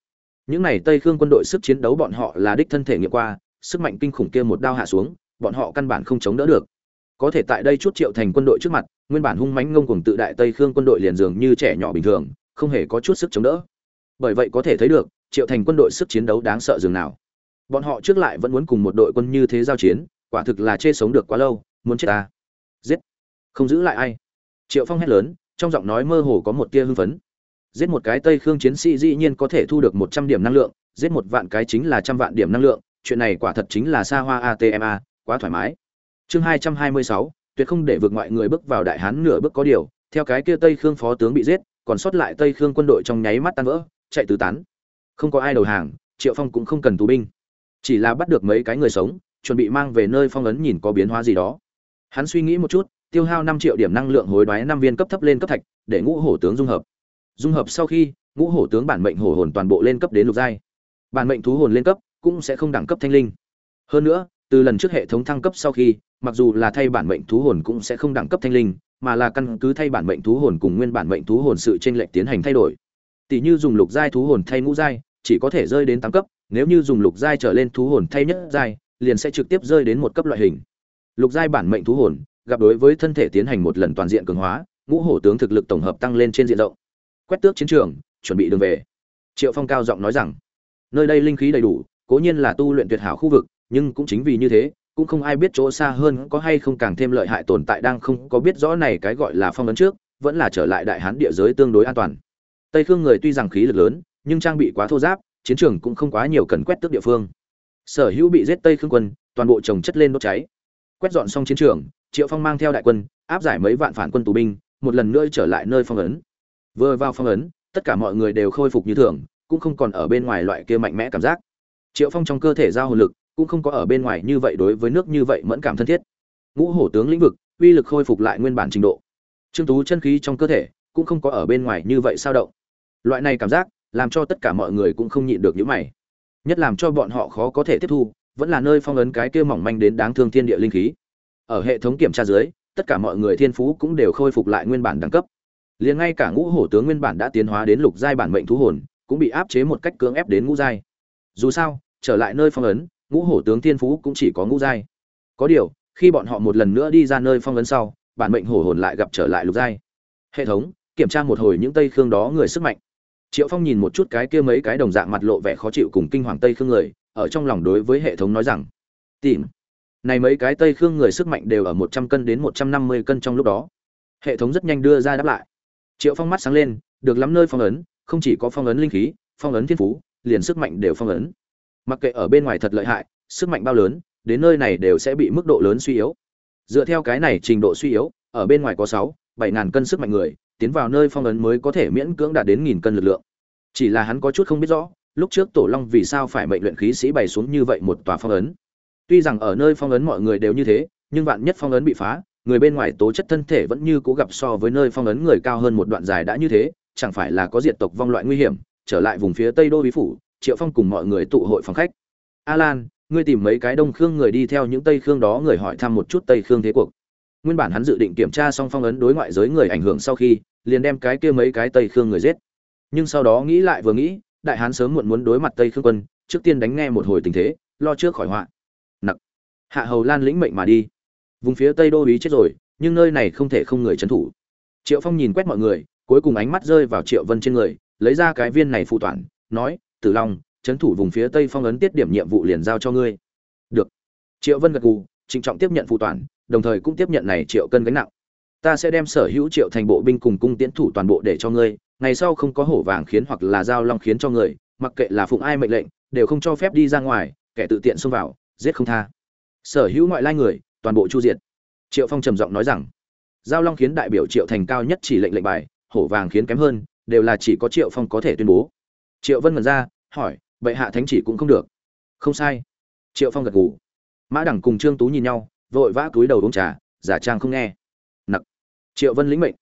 Những này tây khương quân đội sức chiến đấu bọn họ là đích thân thể nghiệm qua, sức mạnh kinh khủng kia một đao hạ xuống, bọn họ căn bản không chống đỡ được có thể tại đây chút triệu thành quân đội trước mặt, nguyên bản hung mãnh ngông cuồng tự đại tây khương quân đội liền dường như trẻ nhỏ bình thường, không hề có chút sức chống đỡ. Bởi vậy có thể thấy được, triệu thành quân đội sức chiến đấu đáng sợ dường nào. Bọn họ trước lại vẫn muốn cùng một đội quân như thế giao chiến, quả thực là chê sống được quá lâu, muốn chết ta. Giết. Không giữ lại ai. Triệu phong hét lớn, trong giọng nói mơ hồ có một tia hưng phấn. Giết một cái tây khương chiến sĩ dĩ nhiên có thể thu được một trăm điểm năng lượng, giết một vạn cái chính là trăm vạn điểm năng lượng, chuyện này quả thật chính là xa hoa atma quá thoải mái chương hai trăm hai mươi sáu, tuyệt không để vượt ngoại người bước vào đại hán nửa bước có điều, theo cái kia tây khương phó tướng bị giết, còn sót lại tây khương quân đội trong nháy mắt tan vỡ, chạy tứ tán. Không có ai đầu hàng, triệu phong cũng không cần tù binh. Chỉ là bắt được mấy cái người sống, chuẩn bị mang về nơi phong ấn nhìn có biến hóa gì đó. Hắn suy nghĩ một chút, tiêu hao năm triệu điểm năng lượng hối đoái năm viên cấp thấp lên cấp thạch, để ngũ hổ tướng dung hợp. Dung hợp sau khi, ngũ hổ tướng bản mệnh hổ hồn toàn bộ lên cấp đến lục giai. Bản mệnh thú hồn lên cấp cũng sẽ không đẳng cấp thanh linh. Hơn nữa từ lần trước hệ thống thăng cấp sau khi, mặc dù là thay bản mệnh thú hồn cũng sẽ không đẳng cấp thanh linh, mà là căn cứ thay bản mệnh thú hồn cùng nguyên bản mệnh thú hồn sự chênh lệch tiến hành thay đổi. Tỷ như dùng lục giai thú hồn thay ngũ giai, chỉ có thể rơi đến tám cấp, nếu như dùng lục giai trở lên thú hồn thay nhất giai, liền sẽ trực tiếp rơi đến một cấp loại hình. Lục giai bản mệnh thú hồn, gặp đối với thân thể tiến hành một lần toàn diện cường hóa, ngũ hổ tướng thực lực tổng hợp tăng lên trên diện rộng. Quét tước chiến trường, chuẩn bị đường về. Triệu phong cao giọng nói rằng, nơi đây linh khí đầy đủ, cố nhiên là tu luyện tuyệt hảo khu vực nhưng cũng chính vì như thế, cũng không ai biết chỗ xa hơn có hay không càng thêm lợi hại tồn tại đang không có biết rõ này cái gọi là phong ấn trước, vẫn là trở lại đại hán địa giới tương đối an toàn. Tây khương người tuy rằng khí lực lớn, nhưng trang bị quá thô giáp, chiến trường cũng không quá nhiều cần quét tước địa phương. Sở hữu bị giết tây khương quân, toàn bộ trồng chất lên đốt cháy. Quét dọn xong chiến trường, triệu phong mang theo đại quân, áp giải mấy vạn phản quân tù binh, một lần nữa trở lại nơi phong ấn. Vừa vào phong ấn, tất cả mọi người đều khôi phục như thường, cũng không còn ở bên ngoài loại kia mạnh mẽ cảm giác. Triệu phong trong cơ thể giao hồn lực cũng không có ở bên ngoài như vậy đối với nước như vậy mẫn cảm thân thiết. Ngũ hổ tướng lĩnh vực, uy lực khôi phục lại nguyên bản trình độ. Trương tú chân khí trong cơ thể cũng không có ở bên ngoài như vậy sao động. Loại này cảm giác làm cho tất cả mọi người cũng không nhịn được những mày. Nhất làm cho bọn họ khó có thể tiếp thu, vẫn là nơi phong ấn cái kia mỏng manh đến đáng thương thiên địa linh khí. Ở hệ thống kiểm tra dưới, tất cả mọi người thiên phú cũng đều khôi phục lại nguyên bản đẳng cấp. Liền ngay cả ngũ hổ tướng nguyên bản đã tiến hóa đến lục giai bản mệnh thú hồn, cũng bị áp chế một cách cưỡng ép đến ngũ giai. Dù sao, trở lại nơi phong ấn ngũ hổ tướng thiên phú cũng chỉ có ngũ giai. Có điều, khi bọn họ một lần nữa đi ra nơi phong ấn sau, bản mệnh hổ hồn lại gặp trở lại lục giai. Hệ thống, kiểm tra một hồi những tây khương đó người sức mạnh. Triệu phong nhìn một chút cái kia mấy cái đồng dạng mặt lộ vẻ khó chịu cùng kinh hoàng tây khương người, ở trong lòng đối với hệ thống nói rằng, tìm. Này mấy cái tây khương người sức mạnh đều ở một trăm cân đến một trăm năm mươi cân trong lúc đó. Hệ thống rất nhanh đưa ra đáp lại. Triệu phong mắt sáng lên, được lắm nơi phong ấn, không chỉ có phong ấn linh khí, phong ấn thiên phú, liền sức mạnh đều phong ấn mặc kệ ở bên ngoài thật lợi hại, sức mạnh bao lớn, đến nơi này đều sẽ bị mức độ lớn suy yếu. Dựa theo cái này trình độ suy yếu, ở bên ngoài có sáu, bảy ngàn cân sức mạnh người, tiến vào nơi phong ấn mới có thể miễn cưỡng đạt đến nghìn cân lực lượng. Chỉ là hắn có chút không biết rõ, lúc trước tổ long vì sao phải mệnh luyện khí sĩ bày xuống như vậy một tòa phong ấn. Tuy rằng ở nơi phong ấn mọi người đều như thế, nhưng vạn nhất phong ấn bị phá, người bên ngoài tố chất thân thể vẫn như cố gặp so với nơi phong ấn người cao hơn một đoạn dài đã như thế, chẳng phải là có diệt tộc vong loại nguy hiểm, trở lại vùng phía tây đô bí phủ triệu phong cùng mọi người tụ hội phòng khách. A lan ngươi tìm mấy cái đông khương người đi theo những tây khương đó người hỏi thăm một chút tây khương thế cuộc. Nguyên bản hắn dự định kiểm tra xong phong ấn đối ngoại giới người ảnh hưởng sau khi, liền đem cái kia mấy cái tây khương người giết. Nhưng sau đó nghĩ lại vừa nghĩ, đại hán sớm muộn muốn đối mặt tây khương quân, trước tiên đánh nghe một hồi tình thế, lo trước khỏi họa. Nặc. Hạ hầu lan lĩnh mệnh mà đi. Vùng phía tây đô ý chết rồi, nhưng nơi này không thể không người trấn thủ. Triệu phong nhìn quét mọi người, cuối cùng ánh mắt rơi vào triệu vân trên người, lấy ra cái viên này phụ toàn, nói tử long trấn thủ vùng phía tây phong ấn tiết điểm nhiệm vụ liền giao cho ngươi. Được. Triệu vân gật gù, trịnh trọng tiếp nhận phụ toàn, đồng thời cũng tiếp nhận này triệu cân gánh nặng. Ta sẽ đem sở hữu triệu thành bộ binh cùng cung tiến thủ toàn bộ để cho ngươi, ngày sau không có hổ vàng khiến hoặc là giao long khiến cho người, mặc kệ là phụng ai mệnh lệnh, đều không cho phép đi ra ngoài, kẻ tự tiện xông vào, giết không tha. Sở hữu ngoại lai người, toàn bộ chu diệt. Triệu phong trầm giọng nói rằng giao long khiến đại biểu triệu thành cao nhất chỉ lệnh lệnh bài, hổ vàng khiến kém hơn, đều là chỉ có triệu phong có thể tuyên bố. Triệu vân mật ra hỏi, bệ hạ thánh chỉ cũng không được. Không sai. Triệu phong gật gù. Mã đẳng cùng trương tú nhìn nhau, vội vã túi đầu uống trà, giả trang không nghe. Nặc. Triệu vân lĩnh mệnh.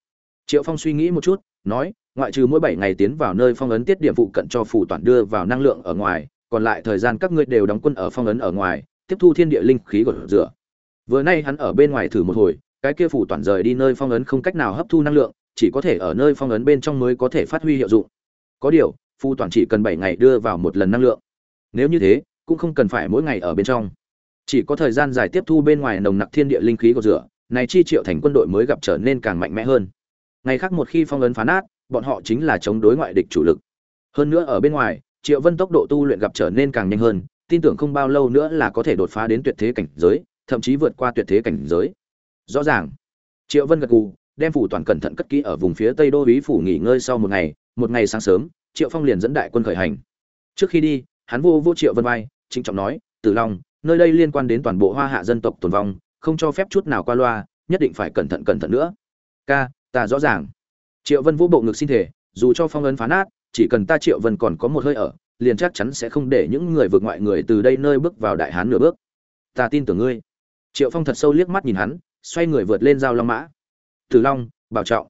Triệu phong suy nghĩ một chút, nói, ngoại trừ mỗi bảy ngày tiến vào nơi phong ấn tiết điểm phụ cận cho phủ toàn đưa vào năng lượng ở ngoài, còn lại thời gian các ngươi đều đóng quân ở phong ấn ở ngoài, tiếp thu thiên địa linh khí của rửa. Vừa nay hắn ở bên ngoài thử một hồi, cái kia phủ toàn rời đi nơi phong ấn không cách nào hấp thu năng lượng, chỉ có thể ở nơi phong ấn bên trong mới có thể phát huy hiệu dụng. Có điều Phu toàn chỉ cần bảy ngày đưa vào một lần năng lượng. Nếu như thế, cũng không cần phải mỗi ngày ở bên trong. Chỉ có thời gian dài tiếp thu bên ngoài nồng nặc thiên địa linh khí của rửa, này chi triệu thành quân đội mới gặp trở nên càng mạnh mẽ hơn. Ngày khác một khi phong ấn phá nát, bọn họ chính là chống đối ngoại địch chủ lực. Hơn nữa ở bên ngoài, triệu vân tốc độ tu luyện gặp trở nên càng nhanh hơn, tin tưởng không bao lâu nữa là có thể đột phá đến tuyệt thế cảnh giới, thậm chí vượt qua tuyệt thế cảnh giới. Rõ ràng, triệu vân gật gù, đem phủ toàn cẩn thận cất kỹ ở vùng phía tây đô ý phủ nghỉ ngơi sau một ngày một ngày sáng sớm triệu phong liền dẫn đại quân khởi hành. Trước khi đi, hắn vô vô triệu vân vai, trịnh trọng nói, tử long, nơi đây liên quan đến toàn bộ hoa hạ dân tộc tồn vong, không cho phép chút nào qua loa, nhất định phải cẩn thận cẩn thận nữa. Ca, ta rõ ràng. Triệu vân vũ bộ ngực xin thể dù cho phong ấn phá nát, chỉ cần ta triệu vân còn có một hơi ở, liền chắc chắn sẽ không để những người vượt ngoại người từ đây nơi bước vào đại hán nửa bước. Ta tin tưởng ngươi. Triệu phong thật sâu liếc mắt nhìn hắn, xoay người vượt lên giao long mã. Tử long, bảo trọng.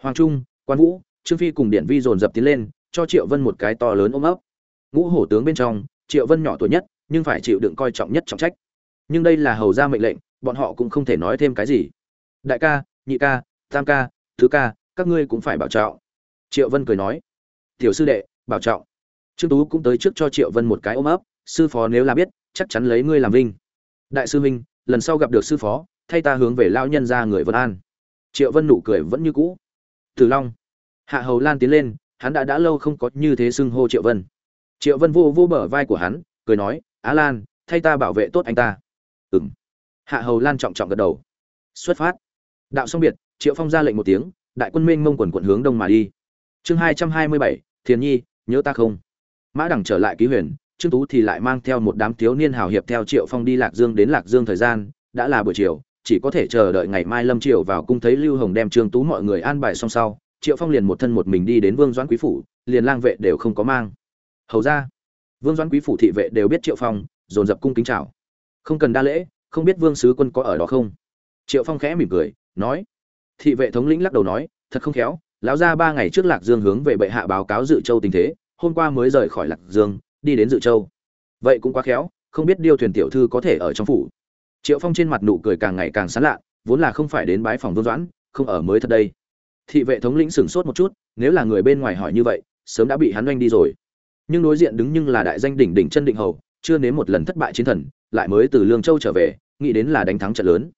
Hoàng trung, quan vũ, trương phi cùng điện vi dồn dập tiến lên cho triệu vân một cái to lớn ôm ấp. Ngũ hổ tướng bên trong, triệu vân nhỏ tuổi nhất, nhưng phải chịu đựng coi trọng nhất trọng trách. Nhưng đây là hầu gia mệnh lệnh, bọn họ cũng không thể nói thêm cái gì. Đại ca, nhị ca, tam ca, thứ ca, các ngươi cũng phải bảo trọng. Triệu vân cười nói. Tiểu sư đệ, bảo trọng. Trương tú cũng tới trước cho triệu vân một cái ôm ấp. Sư phó nếu là biết, chắc chắn lấy ngươi làm vinh. Đại sư huynh, lần sau gặp được sư phó, thay ta hướng về lao nhân ra người vân an. Triệu vân nụ cười vẫn như cũ. Từ long. Hạ hầu lan tiến lên hắn đã đã lâu không có như thế xưng hô triệu vân. Triệu vân vô vô bờ vai của hắn, cười nói, á lan, thay ta bảo vệ tốt anh ta. Ừng hạ hầu lan trọng trọng gật đầu. Xuất phát. Đạo xong biệt, triệu phong ra lệnh một tiếng, đại quân minh mông quần quận hướng đông mà đi. Chương hai trăm hai mươi bảy, thiền nhi, nhớ ta không? Mã đẳng trở lại ký huyền, trương tú thì lại mang theo một đám thiếu niên hào hiệp theo triệu phong đi lạc dương đến lạc dương thời gian, đã là buổi chiều, chỉ có thể chờ đợi ngày mai lâm triều vào cung thấy lưu hồng đem trương tú mọi người an bài xong sau triệu phong liền một thân một mình đi đến vương doãn quý phủ, liền lang vệ đều không có mang. Hầu ra, vương doãn quý phủ thị vệ đều biết triệu phong, dồn dập cung kính chào. Không cần đa lễ, không biết vương sứ quân có ở đó không? Triệu phong khẽ mỉm cười, nói. Thị vệ thống lĩnh lắc đầu nói, thật không khéo, lão ra ba ngày trước lạc dương hướng về bệ hạ báo cáo dự châu tình thế, hôm qua mới rời khỏi lạc dương, đi đến dự châu. Vậy cũng quá khéo, không biết điêu thuyền tiểu thư có thể ở trong phủ. Triệu phong trên mặt nụ cười càng ngày càng sán lạ, vốn là không phải đến bái phòng vương doãn, không ở mới thật đây thị vệ thống lĩnh sửng sốt một chút, nếu là người bên ngoài hỏi như vậy, sớm đã bị hắn oanh đi rồi. Nhưng đối diện đứng nhưng là đại danh đỉnh đỉnh chân định hầu, chưa nếm một lần thất bại chiến thần, lại mới từ lương châu trở về, nghĩ đến là đánh thắng trận lớn.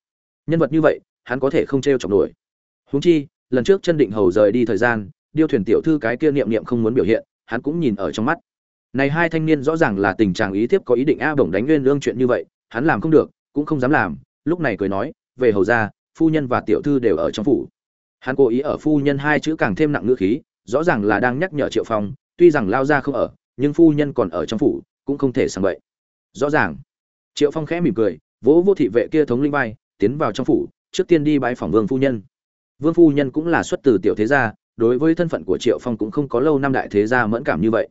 Nhân vật như vậy, hắn có thể không t r e o chọc nổi. Huống chi, lần trước chân định hầu rời đi thời gian, điêu thuyền tiểu thư cái kia niệm niệm không muốn biểu hiện, hắn cũng nhìn ở trong mắt. Này hai thanh niên rõ ràng là tình trạng ý thiếp có ý định a bổng đánh nguyên lương chuyện như vậy, hắn làm không được, cũng không dám làm, lúc này cười nói, về hầu ra phu nhân và tiểu thư đều ở trong phủ hắn cố ý ở phu nhân hai chữ càng thêm nặng ngữ khí, rõ ràng là đang nhắc nhở triệu phong, tuy rằng lao ra không ở, nhưng phu nhân còn ở trong phủ, cũng không thể sang vậy rõ ràng. Triệu phong khẽ mỉm cười, vỗ vô thị vệ kia thống linh vai, tiến vào trong phủ, trước tiên đi bãi phòng vương phu nhân. Vương phu nhân cũng là xuất từ tiểu thế gia, đối với thân phận của triệu phong cũng không có lâu năm đại thế gia mẫn cảm như vậy.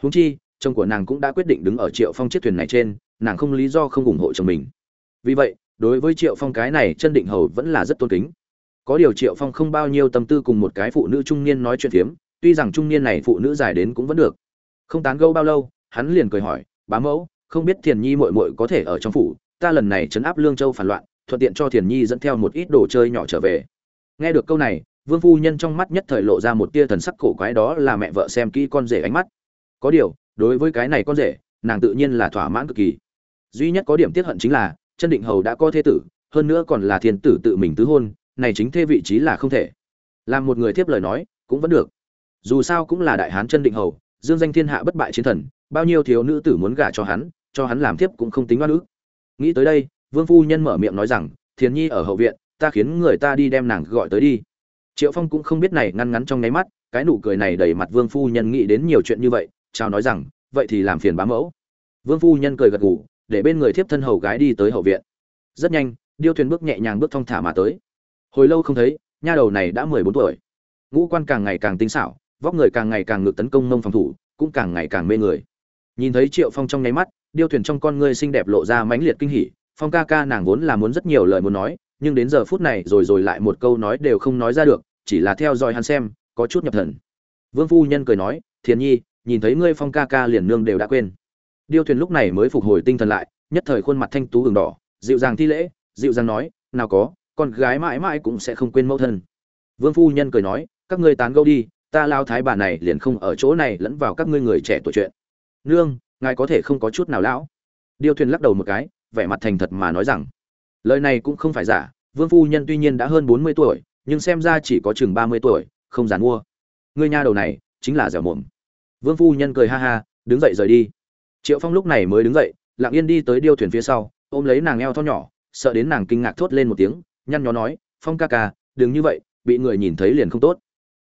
Húng chi, chồng của nàng cũng đã quyết định đứng ở triệu phong chiếc thuyền này trên, nàng không lý do không ủng hộ chồng mình. Vì vậy, đối với triệu phong cái này chân định hầu vẫn là rất tôn kính có điều triệu phong không bao nhiêu tâm tư cùng một cái phụ nữ trung niên nói chuyện phiếm, tuy rằng trung niên này phụ nữ dài đến cũng vẫn được. Không tán gẫu bao lâu, hắn liền cười hỏi, bá mẫu, không biết thiền nhi muội muội có thể ở trong phủ, ta lần này chấn áp lương châu phản loạn, thuận tiện cho thiền nhi dẫn theo một ít đồ chơi nhỏ trở về. Nghe được câu này, vương phu nhân trong mắt nhất thời lộ ra một tia thần sắc cổ quái đó là mẹ vợ xem kỹ con rể ánh mắt. Có điều, đối với cái này con rể, nàng tự nhiên là thỏa mãn cực kỳ. Duy nhất có điểm tiếc hận chính là, chân định hầu đã có thế tử, hơn nữa còn là thiên tử tự mình tứ hôn này chính thê vị trí là không thể. Làm một người tiếp lời nói, cũng vẫn được. Dù sao cũng là đại hán chân định hầu, dương danh thiên hạ bất bại chiến thần, bao nhiêu thiếu nữ tử muốn gả cho hắn cho hắn làm tiếp cũng không tính oan ức. Nghĩ tới đây, vương phu nhân mở miệng nói rằng, thiền nhi ở hậu viện, ta khiến người ta đi đem nàng gọi tới đi. Triệu phong cũng không biết này ngăn ngắn trong nháy mắt, cái nụ cười này đầy mặt vương phu nhân nghĩ đến nhiều chuyện như vậy, chào nói rằng, vậy thì làm phiền bá mẫu. Vương phu nhân cười gật gù, để bên người thiếp thân hầu gái đi tới hậu viện. Rất nhanh, điêu thuyền bước nhẹ nhàng bước thong thả mà tới hồi lâu không thấy, nha đầu này đã mười bốn tuổi. Ngũ quan càng ngày càng tinh xảo, vóc người càng ngày càng ngược tấn công mông phòng thủ, cũng càng ngày càng mê người. Nhìn thấy triệu phong trong nháy mắt, điêu thuyền trong con ngươi xinh đẹp lộ ra mãnh liệt kinh hỉ, phong ca ca nàng vốn là muốn rất nhiều lời muốn nói, nhưng đến giờ phút này rồi rồi lại một câu nói đều không nói ra được, chỉ là theo dõi hắn xem, có chút nhập thần. Vương phu nhân cười nói, thiền nhi, nhìn thấy ngươi phong ca ca liền nương đều đã quên. Điêu thuyền lúc này mới phục hồi tinh thần lại, nhất thời khuôn mặt thanh tú hừng đỏ, dịu dàng thi lễ, dịu dàng nói, nào có con gái mãi mãi cũng sẽ không quên mẫu thân. Vương phu nhân cười nói, các ngươi tán gẫu đi, ta lao thái bà này liền không ở chỗ này lẫn vào các ngươi người trẻ tuổi chuyện. Nương, ngài có thể không có chút nào lão. Điêu thuyền lắc đầu một cái, vẻ mặt thành thật mà nói rằng, lời này cũng không phải giả, vương phu nhân tuy nhiên đã hơn bốn mươi tuổi, nhưng xem ra chỉ có chừng ba mươi tuổi, không dàn mua. Ngươi nha đầu này, chính là dẻo mồm vương phu nhân cười ha ha, đứng dậy rời đi. Triệu phong lúc này mới đứng dậy, lặng yên đi tới điêu thuyền phía sau, ôm lấy nàng eo thon nhỏ, sợ đến nàng kinh ngạc thốt lên một tiếng nhăn nhó nói, phong ca ca, đừng như vậy, bị người nhìn thấy liền không tốt.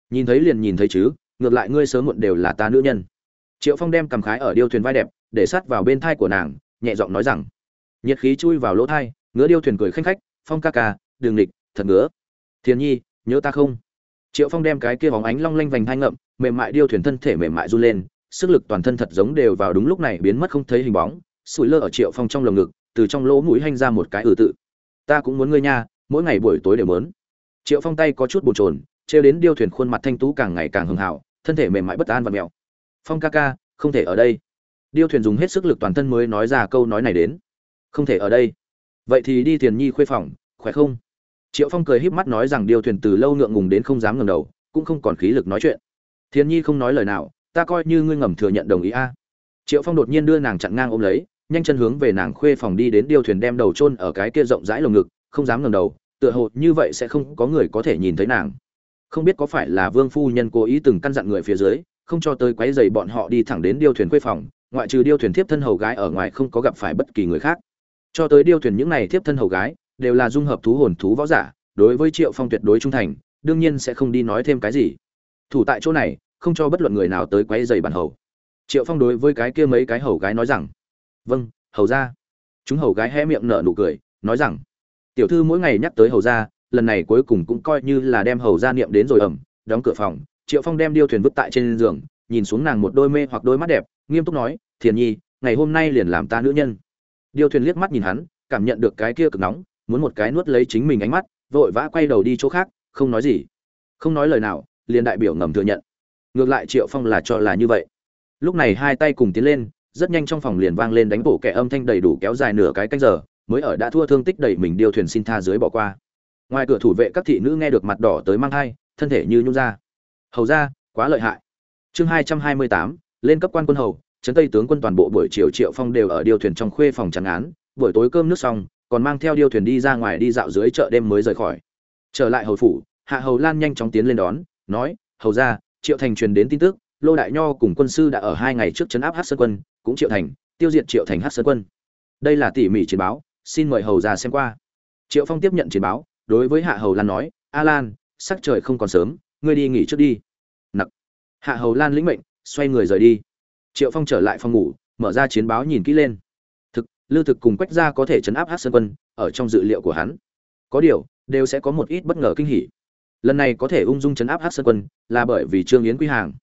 Nhìn thấy liền nhìn thấy chứ, ngược lại ngươi sớm muộn đều là ta nữ nhân. Triệu phong đem cầm khái ở điêu thuyền vai đẹp, để sát vào bên thai của nàng, nhẹ giọng nói rằng, nhiệt khí chui vào lỗ thai, ngứa điêu thuyền cười khanh khách, phong ca ca đường địch thật ngứa. Thiền nhi, nhớ ta không? Triệu phong đem cái kia bóng ánh long lanh vành thai ngậm, mềm mại điêu thuyền thân thể mềm mại run lên, sức lực toàn thân thật giống đều vào đúng lúc này biến mất không thấy hình bóng, sủi lơ ở triệu phong trong lồng ngực, từ trong lỗ mũi hanh ra một cái ừ tự. Ta cũng muốn ngươi nha mỗi ngày buổi tối đều mớn. Triệu phong tay có chút bồn chồn, trêu đến điêu thuyền khuôn mặt thanh tú càng ngày càng hưng hào, thân thể mềm mại bất an và mèo phong ca ca, không thể ở đây. Điêu thuyền dùng hết sức lực toàn thân mới nói ra câu nói này đến. Không thể ở đây. Vậy thì đi thiền nhi khuê phòng, khỏe không? Triệu phong cười híp mắt nói rằng điêu thuyền từ lâu ngượng ngùng đến không dám ngẩng đầu, cũng không còn khí lực nói chuyện. Thiền nhi không nói lời nào, ta coi như ngươi ngầm thừa nhận đồng ý a. Triệu phong đột nhiên đưa nàng chặn ngang ôm lấy, nhanh chân hướng về nàng khuê phòng đi đến điêu thuyền đem đầu chôn ở cái kia rộng rãi lồng ngực không dám ngẩng đầu, tựa hồ như vậy sẽ không có người có thể nhìn thấy nàng. Không biết có phải là vương phu nhân cố ý từng căn dặn người phía dưới, không cho tới quấy rầy bọn họ đi thẳng đến điêu thuyền quê phòng, ngoại trừ điêu thuyền thiếp thân hầu gái ở ngoài không có gặp phải bất kỳ người khác. Cho tới điêu thuyền những này thiếp thân hầu gái, đều là dung hợp thú hồn thú võ giả, đối với triệu phong tuyệt đối trung thành, đương nhiên sẽ không đi nói thêm cái gì. Thủ tại chỗ này, không cho bất luận người nào tới quấy rầy bản hầu. Triệu phong đối với cái kia mấy cái hầu gái nói rằng vâng hầu ra chúng hầu gái hé miệng nở nụ cười, nói rằng tiểu thư mỗi ngày nhắc tới hầu ra lần này cuối cùng cũng coi như là đem hầu ra niệm đến rồi ẩm, đóng cửa phòng, triệu phong đem điêu thuyền vứt tại trên giường, nhìn xuống nàng một đôi mê hoặc đôi mắt đẹp, nghiêm túc nói, thiền nhi, ngày hôm nay liền làm ta nữ nhân. Điêu thuyền liếc mắt nhìn hắn, cảm nhận được cái kia cực nóng, muốn một cái nuốt lấy chính mình ánh mắt, vội vã quay đầu đi chỗ khác, không nói gì. Không nói lời nào, liền đại biểu ngầm thừa nhận. Ngược lại triệu phong là cho là như vậy. Lúc này hai tay cùng tiến lên, rất nhanh trong phòng liền vang lên đánh bổ kẻ âm thanh đầy đủ kéo dài nửa cái canh giờ mới ở đã thua thương tích đẩy mình điêu thuyền xin tha dưới bỏ qua. Ngoài cửa thủ vệ các thị nữ nghe được mặt đỏ tới mang thai, thân thể như nhung ra. Hầu ra, quá lợi hại. Chương hai trăm hai mươi tám, lên cấp quan quân hầu trấn tây tướng quân toàn bộ buổi chiều triệu phong đều ở điêu thuyền trong khuê phòng trắng án buổi tối cơm nước xong, còn mang theo điêu thuyền đi ra ngoài đi dạo dưới chợ đêm mới rời khỏi. Trở lại hầu phủ, hạ hầu lan nhanh chóng tiến lên đón, nói, hầu ra, triệu thành truyền đến tin tức, lô đại nho cùng quân sư đã ở hai ngày trước chấn áp hát sơn quân, cũng triệu thành, tiêu diệt triệu thành hát sơn quân. Đây là tỉ mỉ chiến báo xin mời hầu ra xem qua. Triệu phong tiếp nhận chiến báo, đối với hạ hầu lan nói, a lan, sắc trời không còn sớm, ngươi đi nghỉ trước đi. Nặc. Hạ hầu lan lĩnh mệnh, xoay người rời đi. Triệu phong trở lại phòng ngủ, mở ra chiến báo nhìn kỹ lên. Thực lưu thực cùng quách gia có thể chấn áp hát sơn quân, ở trong dự liệu của hắn. Có điều, đều sẽ có một ít bất ngờ kinh hỉ. Lần này có thể ung dung chấn áp hát sơn quân là bởi vì trương yến quy hàng.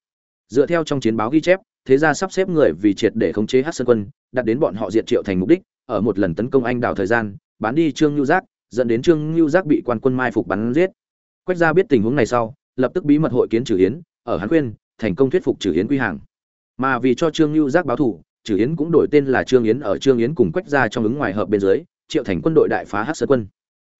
Dựa theo trong chiến báo ghi chép, thế gia sắp xếp người vì triệt để khống chế hát sơn quân đặt đến bọn họ diệt triệu thành mục đích ở một lần tấn công anh đào thời gian, bán đi trương nhu giác, dẫn đến trương nhu giác bị quan quân mai phục bắn giết. Quách gia biết tình huống này sau, lập tức bí mật hội kiến trừ hiến ở hán khuyên, thành công thuyết phục trừ hiến quy hàng. Mà vì cho trương nhu giác báo thủ trừ hiến cũng đổi tên là trương yến ở trương yến cùng quách gia trong ứng ngoài hợp bên dưới, triệu thành quân đội đại phá hát sơn quân.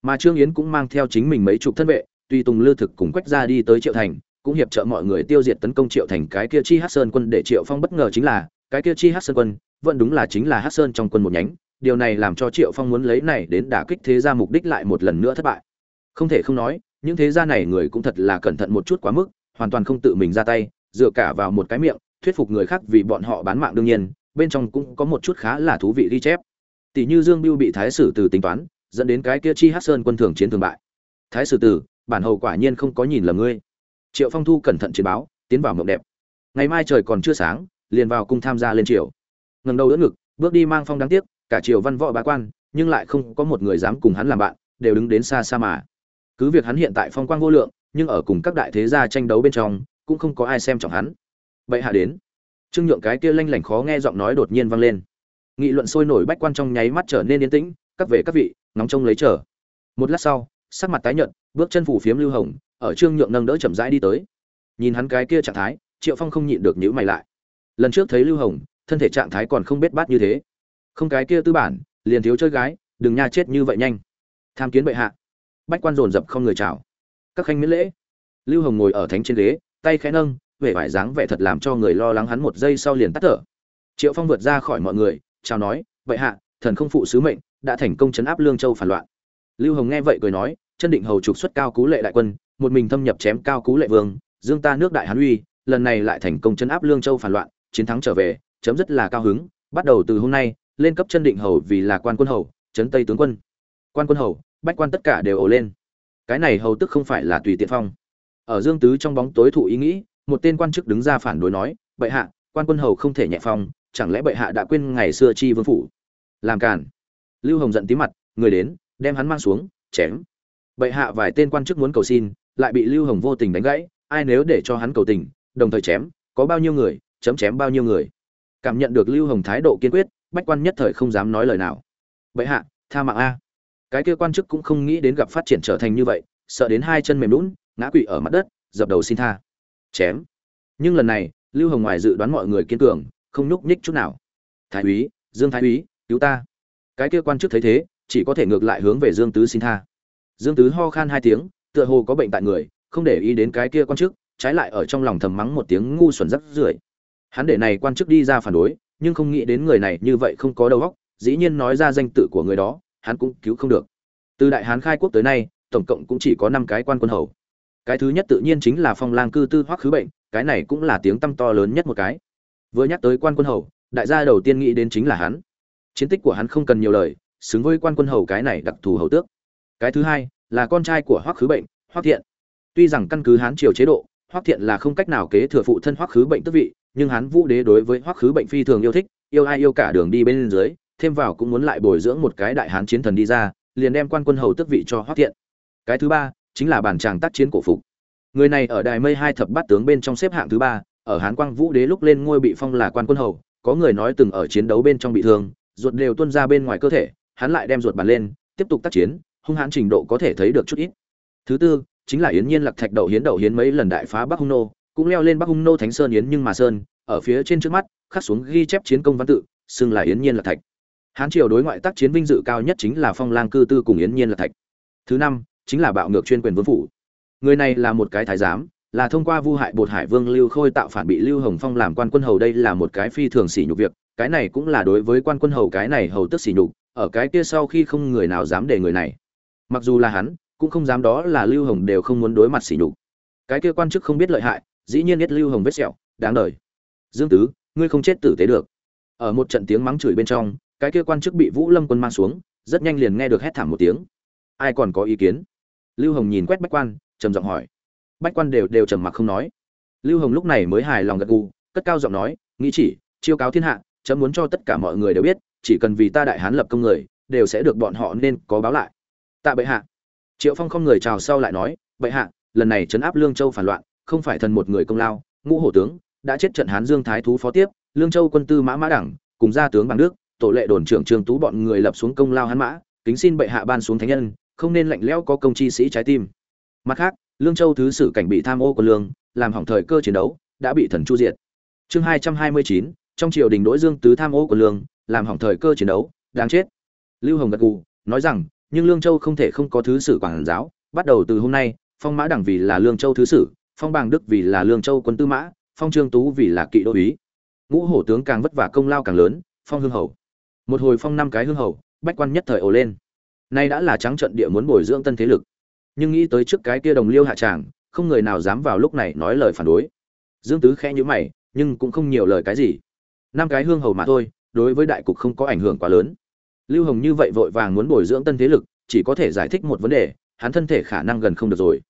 Mà trương yến cũng mang theo chính mình mấy chục thân vệ, tuy tùng lư thực cùng quách gia đi tới triệu thành, cũng hiệp trợ mọi người tiêu diệt tấn công triệu thành cái kia chi hát sơn quân để triệu phong bất ngờ chính là, cái kia chi hát sơn quân, vẫn đúng là chính là hát sơn trong quân một nhánh điều này làm cho triệu phong muốn lấy này đến đả kích thế gia mục đích lại một lần nữa thất bại. Không thể không nói, những thế gia này người cũng thật là cẩn thận một chút quá mức, hoàn toàn không tự mình ra tay, dựa cả vào một cái miệng, thuyết phục người khác vì bọn họ bán mạng đương nhiên, bên trong cũng có một chút khá là thú vị ghi chép. Tỷ như dương biêu bị thái sử từ tính toán, dẫn đến cái kia chi hát sơn quân thường chiến thường bại. Thái sử tử bản hầu quả nhiên không có nhìn lầm ngươi. Triệu phong thu cẩn thận chiến báo, tiến vào mộng đẹp. Ngày mai trời còn chưa sáng, liền vào cung tham gia lên triều. Ngầm đầu đỡ ngực, bước đi mang phong đáng tiếc cả triều văn võ bá quan, nhưng lại không có một người dám cùng hắn làm bạn, đều đứng đến xa xa mà. Cứ việc hắn hiện tại phong quang vô lượng, nhưng ở cùng các đại thế gia tranh đấu bên trong, cũng không có ai xem trọng hắn. Vậy hạ đến. Trương nhượng cái kia lanh lảnh khó nghe giọng nói đột nhiên vang lên. Nghị luận sôi nổi bách quan trong nháy mắt trở nên yên tĩnh, các về các vị ngóng trông lấy chờ. Một lát sau, sắc mặt tái nhợt, bước chân phủ phiếm lưu hồng, ở trương nhượng nâng đỡ chậm rãi đi tới. Nhìn hắn cái kia trạng thái, triệu phong không nhịn được nhíu mày lại. Lần trước thấy lưu hồng, thân thể trạng thái còn không biết bát như thế không cái kia tư bản, liền thiếu chơi gái, đừng nha chết như vậy nhanh. Tham kiến bệ hạ. Bách quan dồn dập không người chào. Các khanh miễn lễ. Lưu hồng ngồi ở thánh trên ghế, tay khẽ nâng, vẻ vải dáng vẻ thật làm cho người lo lắng hắn một giây sau liền tắt thở. Triệu phong vượt ra khỏi mọi người, chào nói, bệ hạ, thần không phụ sứ mệnh, đã thành công chấn áp lương châu phản loạn. Lưu hồng nghe vậy cười nói, chân định hầu trục xuất cao cú lệ đại quân, một mình thâm nhập chém cao cú lệ vương, dương ta nước đại hán uy, lần này lại thành công chấn áp lương châu phản loạn, chiến thắng trở về, chấm dứt là cao hứng, bắt đầu từ hôm nay lên cấp chân định hầu vì là quan quân hầu, chấn tây tướng quân. Quan quân hầu, bách quan tất cả đều ổ lên. Cái này hầu tức không phải là tùy tiện phong. Ở dương tứ trong bóng tối thụ ý nghĩ, một tên quan chức đứng ra phản đối nói, bệ hạ, quan quân hầu không thể nhẹ phong, chẳng lẽ bệ hạ đã quên ngày xưa chi vương phủ? Làm cản lưu hồng giận tí mặt, người đến, đem hắn mang xuống, chém. Bệ hạ vài tên quan chức muốn cầu xin, lại bị lưu hồng vô tình đánh gãy, ai nếu để cho hắn cầu tình, đồng thời chém, có bao nhiêu người, chấm chém bao nhiêu người? Cảm nhận được lưu hồng thái độ kiên quyết bách quan nhất thời không dám nói lời nào. Vậy hạ, tha mạng a. Cái kia quan chức cũng không nghĩ đến gặp phát triển trở thành như vậy, sợ đến hai chân mềm lún, ngã quỵ ở mặt đất, dập đầu xin tha. Chém. Nhưng lần này, lưu hồng ngoài dự đoán mọi người kiên cường, không nhúc nhích chút nào. Thái úy, dương thái úy, cứu ta. Cái kia quan chức thấy thế, chỉ có thể ngược lại hướng về dương tứ xin tha. Dương tứ ho khan hai tiếng, tựa hồ có bệnh tại người, không để ý đến cái kia quan chức, trái lại ở trong lòng thầm mắng một tiếng ngu xuẩn rắc rưởi. Hắn để này quan chức đi ra phản đối nhưng không nghĩ đến người này như vậy không có đầu óc, dĩ nhiên nói ra danh tự của người đó, hắn cũng cứu không được. Từ đại hán khai quốc tới nay, tổng cộng cũng chỉ có năm cái quan quân hầu. Cái thứ nhất tự nhiên chính là phong lang cư tư hoắc khứ bệnh, cái này cũng là tiếng tăm to lớn nhất một cái. Vừa nhắc tới quan quân hầu, đại gia đầu tiên nghĩ đến chính là hắn. Chiến tích của hắn không cần nhiều lời, xứng với quan quân hầu cái này đặc thù hầu tước. Cái thứ hai, là con trai của hoắc khứ bệnh, hoắc thiện. Tuy rằng căn cứ hán triều chế độ, hoắc thiện là không cách nào kế thừa phụ thân hoắc khứ bệnh tước vị nhưng hán vũ đế đối với hoắc khứ bệnh phi thường yêu thích, yêu ai yêu cả đường đi bên dưới, thêm vào cũng muốn lại bồi dưỡng một cái đại hán chiến thần đi ra, liền đem quan quân hầu tước vị cho hoắc thiện. Cái thứ ba, chính là bản tràng tác chiến cổ phục. Người này ở đài mây hai thập bát tướng bên trong xếp hạng thứ ba, ở hán quang vũ đế lúc lên ngôi bị phong là quan quân hầu, có người nói từng ở chiến đấu bên trong bị thương, ruột đều tuôn ra bên ngoài cơ thể, hắn lại đem ruột bàn lên, tiếp tục tác chiến, hung hãn trình độ có thể thấy được chút ít. Thứ tư, chính là yến nhiên lạc thạch đậu hiến đậu hiến mấy lần đại phá bắc hung nô cũng leo lên bắc hung nô thánh sơn yến nhưng mà sơn, ở phía trên trước mắt, khắc xuống ghi chép chiến công văn tự, xưng là yến nhiên là thạch. Hán triều đối ngoại tác chiến vinh dự cao nhất chính là phong lang cư tư cùng yến nhiên là thạch. Thứ năm, chính là bạo ngược chuyên quyền vương phủ. Người này là một cái thái giám, là thông qua vu hại bột hải vương lưu khôi tạo phản bị lưu hồng phong làm quan quân hầu đây là một cái phi thường sỉ nhục việc, cái này cũng là đối với quan quân hầu cái này hầu tức sỉ nhục, ở cái kia sau khi không người nào dám để người này. Mặc dù là hắn, cũng không dám đó là lưu hồng đều không muốn đối mặt sỉ nhục. Cái kia quan chức không biết lợi hại dĩ nhiên biết lưu hồng vết sẹo, đáng đời. Dương tứ, ngươi không chết tử tế được. Ở một trận tiếng mắng chửi bên trong, cái kia quan chức bị vũ lâm quân mang xuống, rất nhanh liền nghe được hét thảm một tiếng. Ai còn có ý kiến? Lưu hồng nhìn quét bách quan, trầm giọng hỏi. Bách quan đều đều trầm mặc không nói. Lưu hồng lúc này mới hài lòng gật gù, cất cao giọng nói, nghĩ chỉ, chiêu cáo thiên hạ, chấm muốn cho tất cả mọi người đều biết, chỉ cần vì ta đại hán lập công người, đều sẽ được bọn họ nên có báo lại. Tạ bệ hạ. Triệu phong không người chào sau lại nói, bệ hạ, lần này trấn áp lương châu phản loạn không phải thần một người công lao, ngũ hổ tướng, đã chết trận hán dương thái thú phó tiếp, lương châu quân tư mã mã đẳng, cùng gia tướng bằng đức, tổ lệ đồn trưởng trương tú bọn người lập xuống công lao hán mã, kính xin bệ hạ ban xuống thánh nhân, không nên lạnh lẽo có công chi sĩ trái tim. Mặt khác, lương châu thứ sử cảnh bị tham ô của lương, làm hỏng thời cơ chiến đấu, đã bị thần chu diệt. Chương hai trăm hai mươi chín, trong triều đình đỗ dương tứ tham ô của lương, làm hỏng thời cơ chiến đấu, đáng chết. Lưu hồng gật gù, nói rằng, nhưng lương châu không thể không có thứ sử quản giáo, bắt đầu từ hôm nay, phong mã đẳng vì là lương châu thứ sử phong bàng đức vì là lương châu quân tư mã, phong trương tú vì là kỵ đô úy. Ngũ hổ tướng càng vất vả công lao càng lớn, phong hương hầu. Một hồi phong năm cái hương hầu, bách quan nhất thời ồ lên. Nay đã là trắng trận địa muốn bồi dưỡng tân thế lực. Nhưng nghĩ tới trước cái kia đồng liêu hạ tràng, không người nào dám vào lúc này nói lời phản đối. Dương tứ khẽ nhíu mày, nhưng cũng không nhiều lời cái gì. Năm cái hương hầu mà thôi, đối với đại cục không có ảnh hưởng quá lớn. Lưu hồng như vậy vội vàng muốn bồi dưỡng tân thế lực, chỉ có thể giải thích một vấn đề, hắn thân thể khả năng gần không được rồi.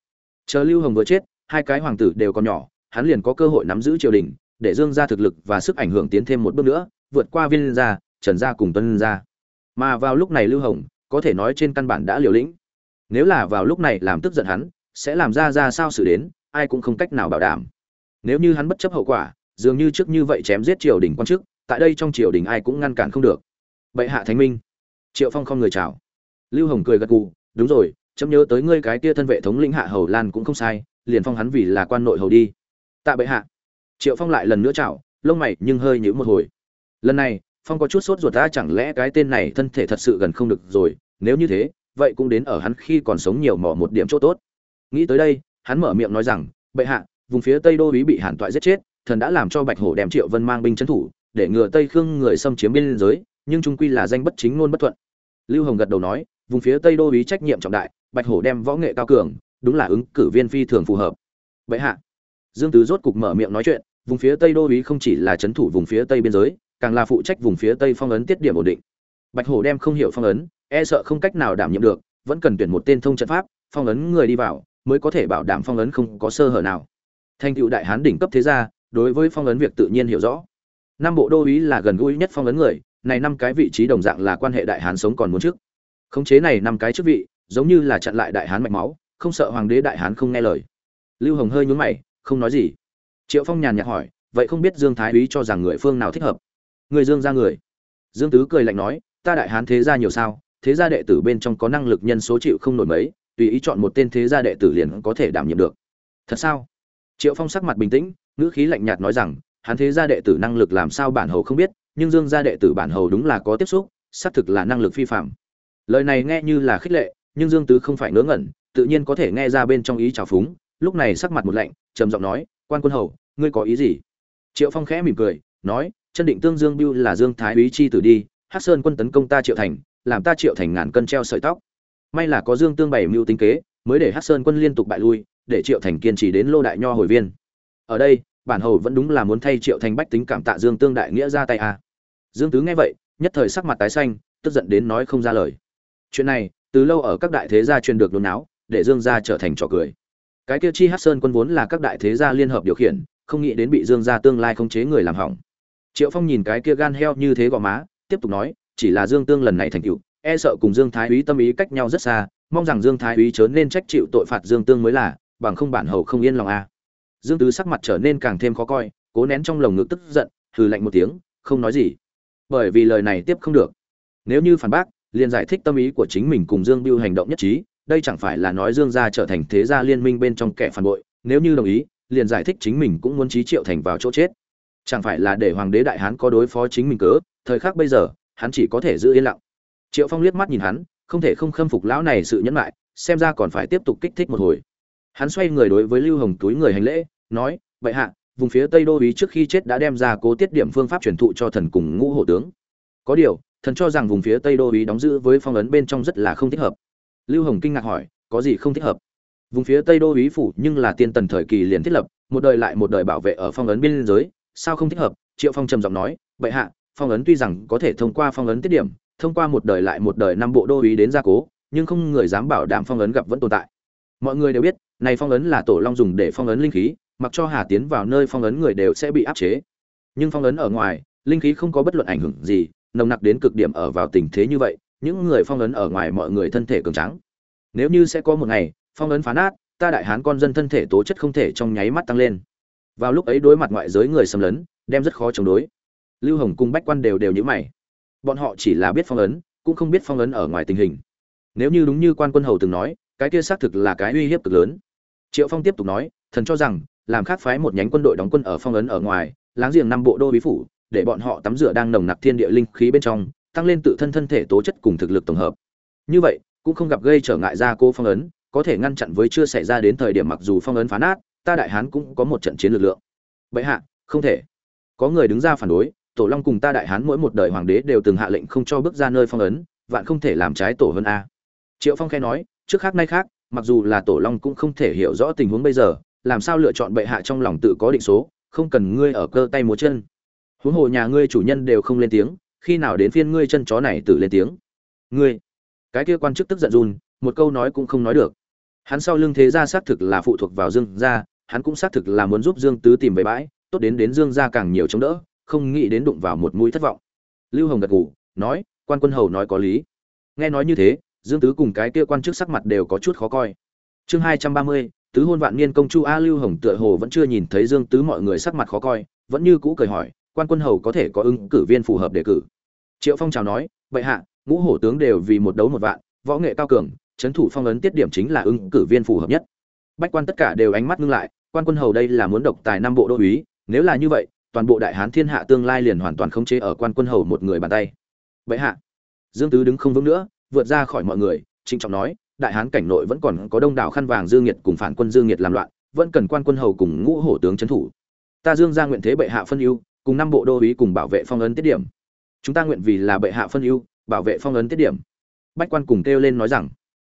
Chờ lưu hồng vừa chết hai cái hoàng tử đều còn nhỏ, hắn liền có cơ hội nắm giữ triều đình, để dương ra thực lực và sức ảnh hưởng tiến thêm một bước nữa, vượt qua viên gia, trần gia cùng tuân gia. Mà vào lúc này lưu hồng, có thể nói trên căn bản đã liều lĩnh. Nếu là vào lúc này làm tức giận hắn, sẽ làm ra ra sao xử đến, ai cũng không cách nào bảo đảm. Nếu như hắn bất chấp hậu quả, dường như trước như vậy chém giết triều đình quan chức, tại đây trong triều đình ai cũng ngăn cản không được. Bệ hạ thánh minh. Triệu phong không người chào. Lưu hồng cười gật gù, đúng rồi, chấm nhớ tới ngươi cái kia thân vệ thống lĩnh hạ hầu lan cũng không sai liền phong hắn vì là quan nội hầu đi. Tạ bệ hạ. Triệu phong lại lần nữa chảo, lông mày nhưng hơi nhữ một hồi. Lần này phong có chút sốt ruột ra chẳng lẽ cái tên này thân thể thật sự gần không được rồi nếu như thế vậy cũng đến ở hắn khi còn sống nhiều mỏ một điểm chỗ tốt. Nghĩ tới đây hắn mở miệng nói rằng bệ hạ vùng phía tây đô ý bị hàn toại giết chết thần đã làm cho bạch hổ đem triệu vân mang binh trấn thủ để ngừa tây khương người xâm chiếm biên giới nhưng trung quy là danh bất chính ngôn bất thuận. Lưu hồng gật đầu nói vùng phía tây đô ý trách nhiệm trọng đại bạch hổ đem võ nghệ cao cường đúng là ứng cử viên phi thường phù hợp. Bệ hạ, dương tứ rốt cục mở miệng nói chuyện, vùng phía tây đô ý không chỉ là trấn thủ vùng phía tây biên giới, càng là phụ trách vùng phía tây phong ấn tiết điểm ổn định. Bạch hổ đem không hiểu phong ấn e sợ không cách nào đảm nhiệm được, vẫn cần tuyển một tên thông trận pháp, phong ấn người đi vào, mới có thể bảo đảm phong ấn không có sơ hở nào. Thành cựu đại hán đỉnh cấp thế gia, đối với phong ấn việc tự nhiên hiểu rõ. Năm bộ đô ý là gần gũi nhất phong ấn người, này năm cái vị trí đồng dạng là quan hệ đại hán sống còn muốn trước. Khống chế này năm cái chức vị, giống như là chặn lại đại hán mạch máu không sợ hoàng đế đại hán không nghe lời. Lưu hồng hơi nhún mày, không nói gì. Triệu phong nhàn nhạt hỏi, vậy không biết dương thái úy cho rằng người phương nào thích hợp? Người dương ra người. Dương tứ cười lạnh nói, ta đại hán thế gia nhiều sao, thế gia đệ tử bên trong có năng lực nhân số chịu không nổi mấy, tùy ý chọn một tên thế gia đệ tử liền có thể đảm nhiệm được. Thật sao? Triệu phong sắc mặt bình tĩnh, ngữ khí lạnh nhạt nói rằng, hắn thế gia đệ tử năng lực làm sao bản hầu không biết, nhưng dương gia đệ tử bản hầu đúng là có tiếp xúc, xác thực là năng lực phi phạm lời này nghe như là khích lệ, nhưng dương tứ không phải ngớ ngẩn tự nhiên có thể nghe ra bên trong ý trào phúng, lúc này sắc mặt một lạnh, trầm giọng nói, quan quân hầu, ngươi có ý gì? Triệu phong khẽ mỉm cười, nói, chân định tương dương biêu là dương thái úy chi tử đi hát sơn quân tấn công ta triệu thành, làm ta triệu thành ngàn cân treo sợi tóc. May là có dương tương bảy mưu tính kế, mới để hát sơn quân liên tục bại lui, để triệu thành kiên trì đến lô đại nho hồi viên. Ở đây, bản hầu vẫn đúng là muốn thay triệu thành bách tính cảm tạ dương tương đại nghĩa ra tay à. dương tứ nghe vậy, nhất thời sắc mặt tái xanh, tức giận đến nói không ra lời. Chuyện này, từ lâu ở các đại thế gia truyền được đồn áo để dương gia trở thành trò cười. Cái kia chi Hắc sơn quân vốn là các đại thế gia liên hợp điều khiển, không nghĩ đến bị dương gia tương lai không chế người làm hỏng. Triệu phong nhìn cái kia gan heo như thế gò má, tiếp tục nói, chỉ là dương tương lần này thành cựu e sợ cùng dương thái úy tâm ý cách nhau rất xa, mong rằng dương thái úy chớ nên trách chịu tội phạt dương tương mới là, bằng không bản hầu không yên lòng a. À. dương tứ sắc mặt trở nên càng thêm khó coi, cố nén trong lồng ngực tức giận, hừ lạnh một tiếng, không nói gì. Bởi vì lời này tiếp không được. Nếu như phản bác, liền giải thích tâm ý của chính mình cùng dương biêu hành động nhất trí đây chẳng phải là nói dương gia trở thành thế gia liên minh bên trong kẻ phản bội nếu như đồng ý liền giải thích chính mình cũng muốn trí triệu thành vào chỗ chết. Chẳng phải là để hoàng đế đại hán có đối phó chính mình cớ thời khắc bây giờ hắn chỉ có thể giữ yên lặng. Triệu phong liếc mắt nhìn hắn không thể không khâm phục lão này sự nhẫn nại, xem ra còn phải tiếp tục kích thích một hồi. Hắn xoay người đối với lưu hồng túi người hành lễ nói Bệ hạ vùng phía tây đô ý trước khi chết đã đem ra cố tiết điểm phương pháp truyền thụ cho thần cùng ngũ hộ tướng. Có điều thần cho rằng vùng phía tây đô ý đóng giữ với phong ấn bên trong rất là không thích hợp lưu hồng kinh ngạc hỏi, có gì không thích hợp? Vùng phía tây đô ý phủ nhưng là tiên tần thời kỳ liền thiết lập, một đời lại một đời bảo vệ ở phong ấn biên giới, sao không thích hợp? Triệu phong trầm giọng nói vậy hạ, phong ấn tuy rằng có thể thông qua phong ấn tiết điểm, thông qua một đời lại một đời năm bộ đô ý đến gia cố, nhưng không người dám bảo đảm phong ấn gặp vẫn tồn tại. Mọi người đều biết, này phong ấn là tổ long dùng để phong ấn linh khí, mặc cho hà tiến vào nơi phong ấn người đều sẽ bị áp chế. Nhưng phong ấn ở ngoài, linh khí không có bất luận ảnh hưởng gì, nồng nặc đến cực điểm ở vào tình thế như vậy những người phong ấn ở ngoài mọi người thân thể cường tráng. Nếu như sẽ có một ngày, phong ấn phá nát, ta đại hán con dân thân thể tố chất không thể trong nháy mắt tăng lên. Vào lúc ấy đối mặt ngoại giới người xâm lấn, đem rất khó chống đối. Lưu hồng cùng bách quan đều đều như mày. Bọn họ chỉ là biết phong ấn, cũng không biết phong ấn ở ngoài tình hình. Nếu như đúng như quan quân hầu từng nói, cái kia xác thực là cái uy hiếp cực lớn. Triệu phong tiếp tục nói, thần cho rằng, làm khác phái một nhánh quân đội đóng quân ở phong ấn ở ngoài, láng giềng năm bộ đô bí phủ, để bọn họ tắm rửa đang nồng nặc thiên địa linh khí bên trong tăng lên tự thân thân thể tố chất cùng thực lực tổng hợp. Như vậy, cũng không gặp gây trở ngại ra cô phong ấn, có thể ngăn chặn với chưa xảy ra đến thời điểm mặc dù phong ấn phá nát, ta đại hán cũng có một trận chiến lực lượng. Bệ hạ, không thể. Có người đứng ra phản đối, tổ long cùng ta đại hán mỗi một đời hoàng đế đều từng hạ lệnh không cho bước ra nơi phong ấn, vạn không thể làm trái tổ hơn a. Triệu phong khai nói, trước khác nay khác, mặc dù là tổ long cũng không thể hiểu rõ tình huống bây giờ, làm sao lựa chọn bệ hạ trong lòng tự có định số, không cần ngươi ở cơ tay múa chân. Huống hồ nhà ngươi chủ nhân đều không lên tiếng khi nào đến phiên ngươi chân chó này tự lên tiếng? Ngươi? Cái kia quan chức tức giận run, một câu nói cũng không nói được. Hắn sau lưng thế gia xác thực là phụ thuộc vào dương gia, hắn cũng xác thực là muốn giúp dương tứ tìm về bãi, tốt đến đến dương gia càng nhiều chống đỡ, không nghĩ đến đụng vào một mũi thất vọng. Lưu hồng gật gù, nói, quan quân hầu nói có lý. Nghe nói như thế, dương tứ cùng cái kia quan chức sắc mặt đều có chút khó coi. Chương hai trăm ba mươi, tứ hôn vạn niên công chu a lưu hồng tựa hồ vẫn chưa nhìn thấy dương tứ mọi người sắc mặt khó coi, vẫn như cũ cười hỏi quan quân hầu có thể có ứng cử viên phù hợp đề cử. Triệu phong chào nói, bệ hạ, ngũ hổ tướng đều vì một đấu một vạn, võ nghệ cao cường trấn thủ phong ấn tiết điểm chính là ứng cử viên phù hợp nhất. Bách quan tất cả đều ánh mắt ngưng lại, quan quân hầu đây là muốn độc tài năm bộ đô úy nếu là như vậy, toàn bộ đại hán thiên hạ tương lai liền hoàn toàn khống chế ở quan quân hầu một người bàn tay. Bệ hạ. Dương tứ đứng không vững nữa, vượt ra khỏi mọi người, trịnh trọng nói, đại hán cảnh nội vẫn còn có đông đảo khăn vàng dương nhiệt cùng phản quân dương nhiệt làm loạn, vẫn cần quan quân hầu cùng ngũ hổ tướng trấn thủ. Ta dương ra nguyện thế bệ hạ phân ưu cùng năm bộ đô úy cùng bảo vệ phong ấn tiết điểm. Chúng ta nguyện vì là bệ hạ phân ưu, bảo vệ phong ấn tiết điểm. Bách quan cùng kêu lên nói rằng,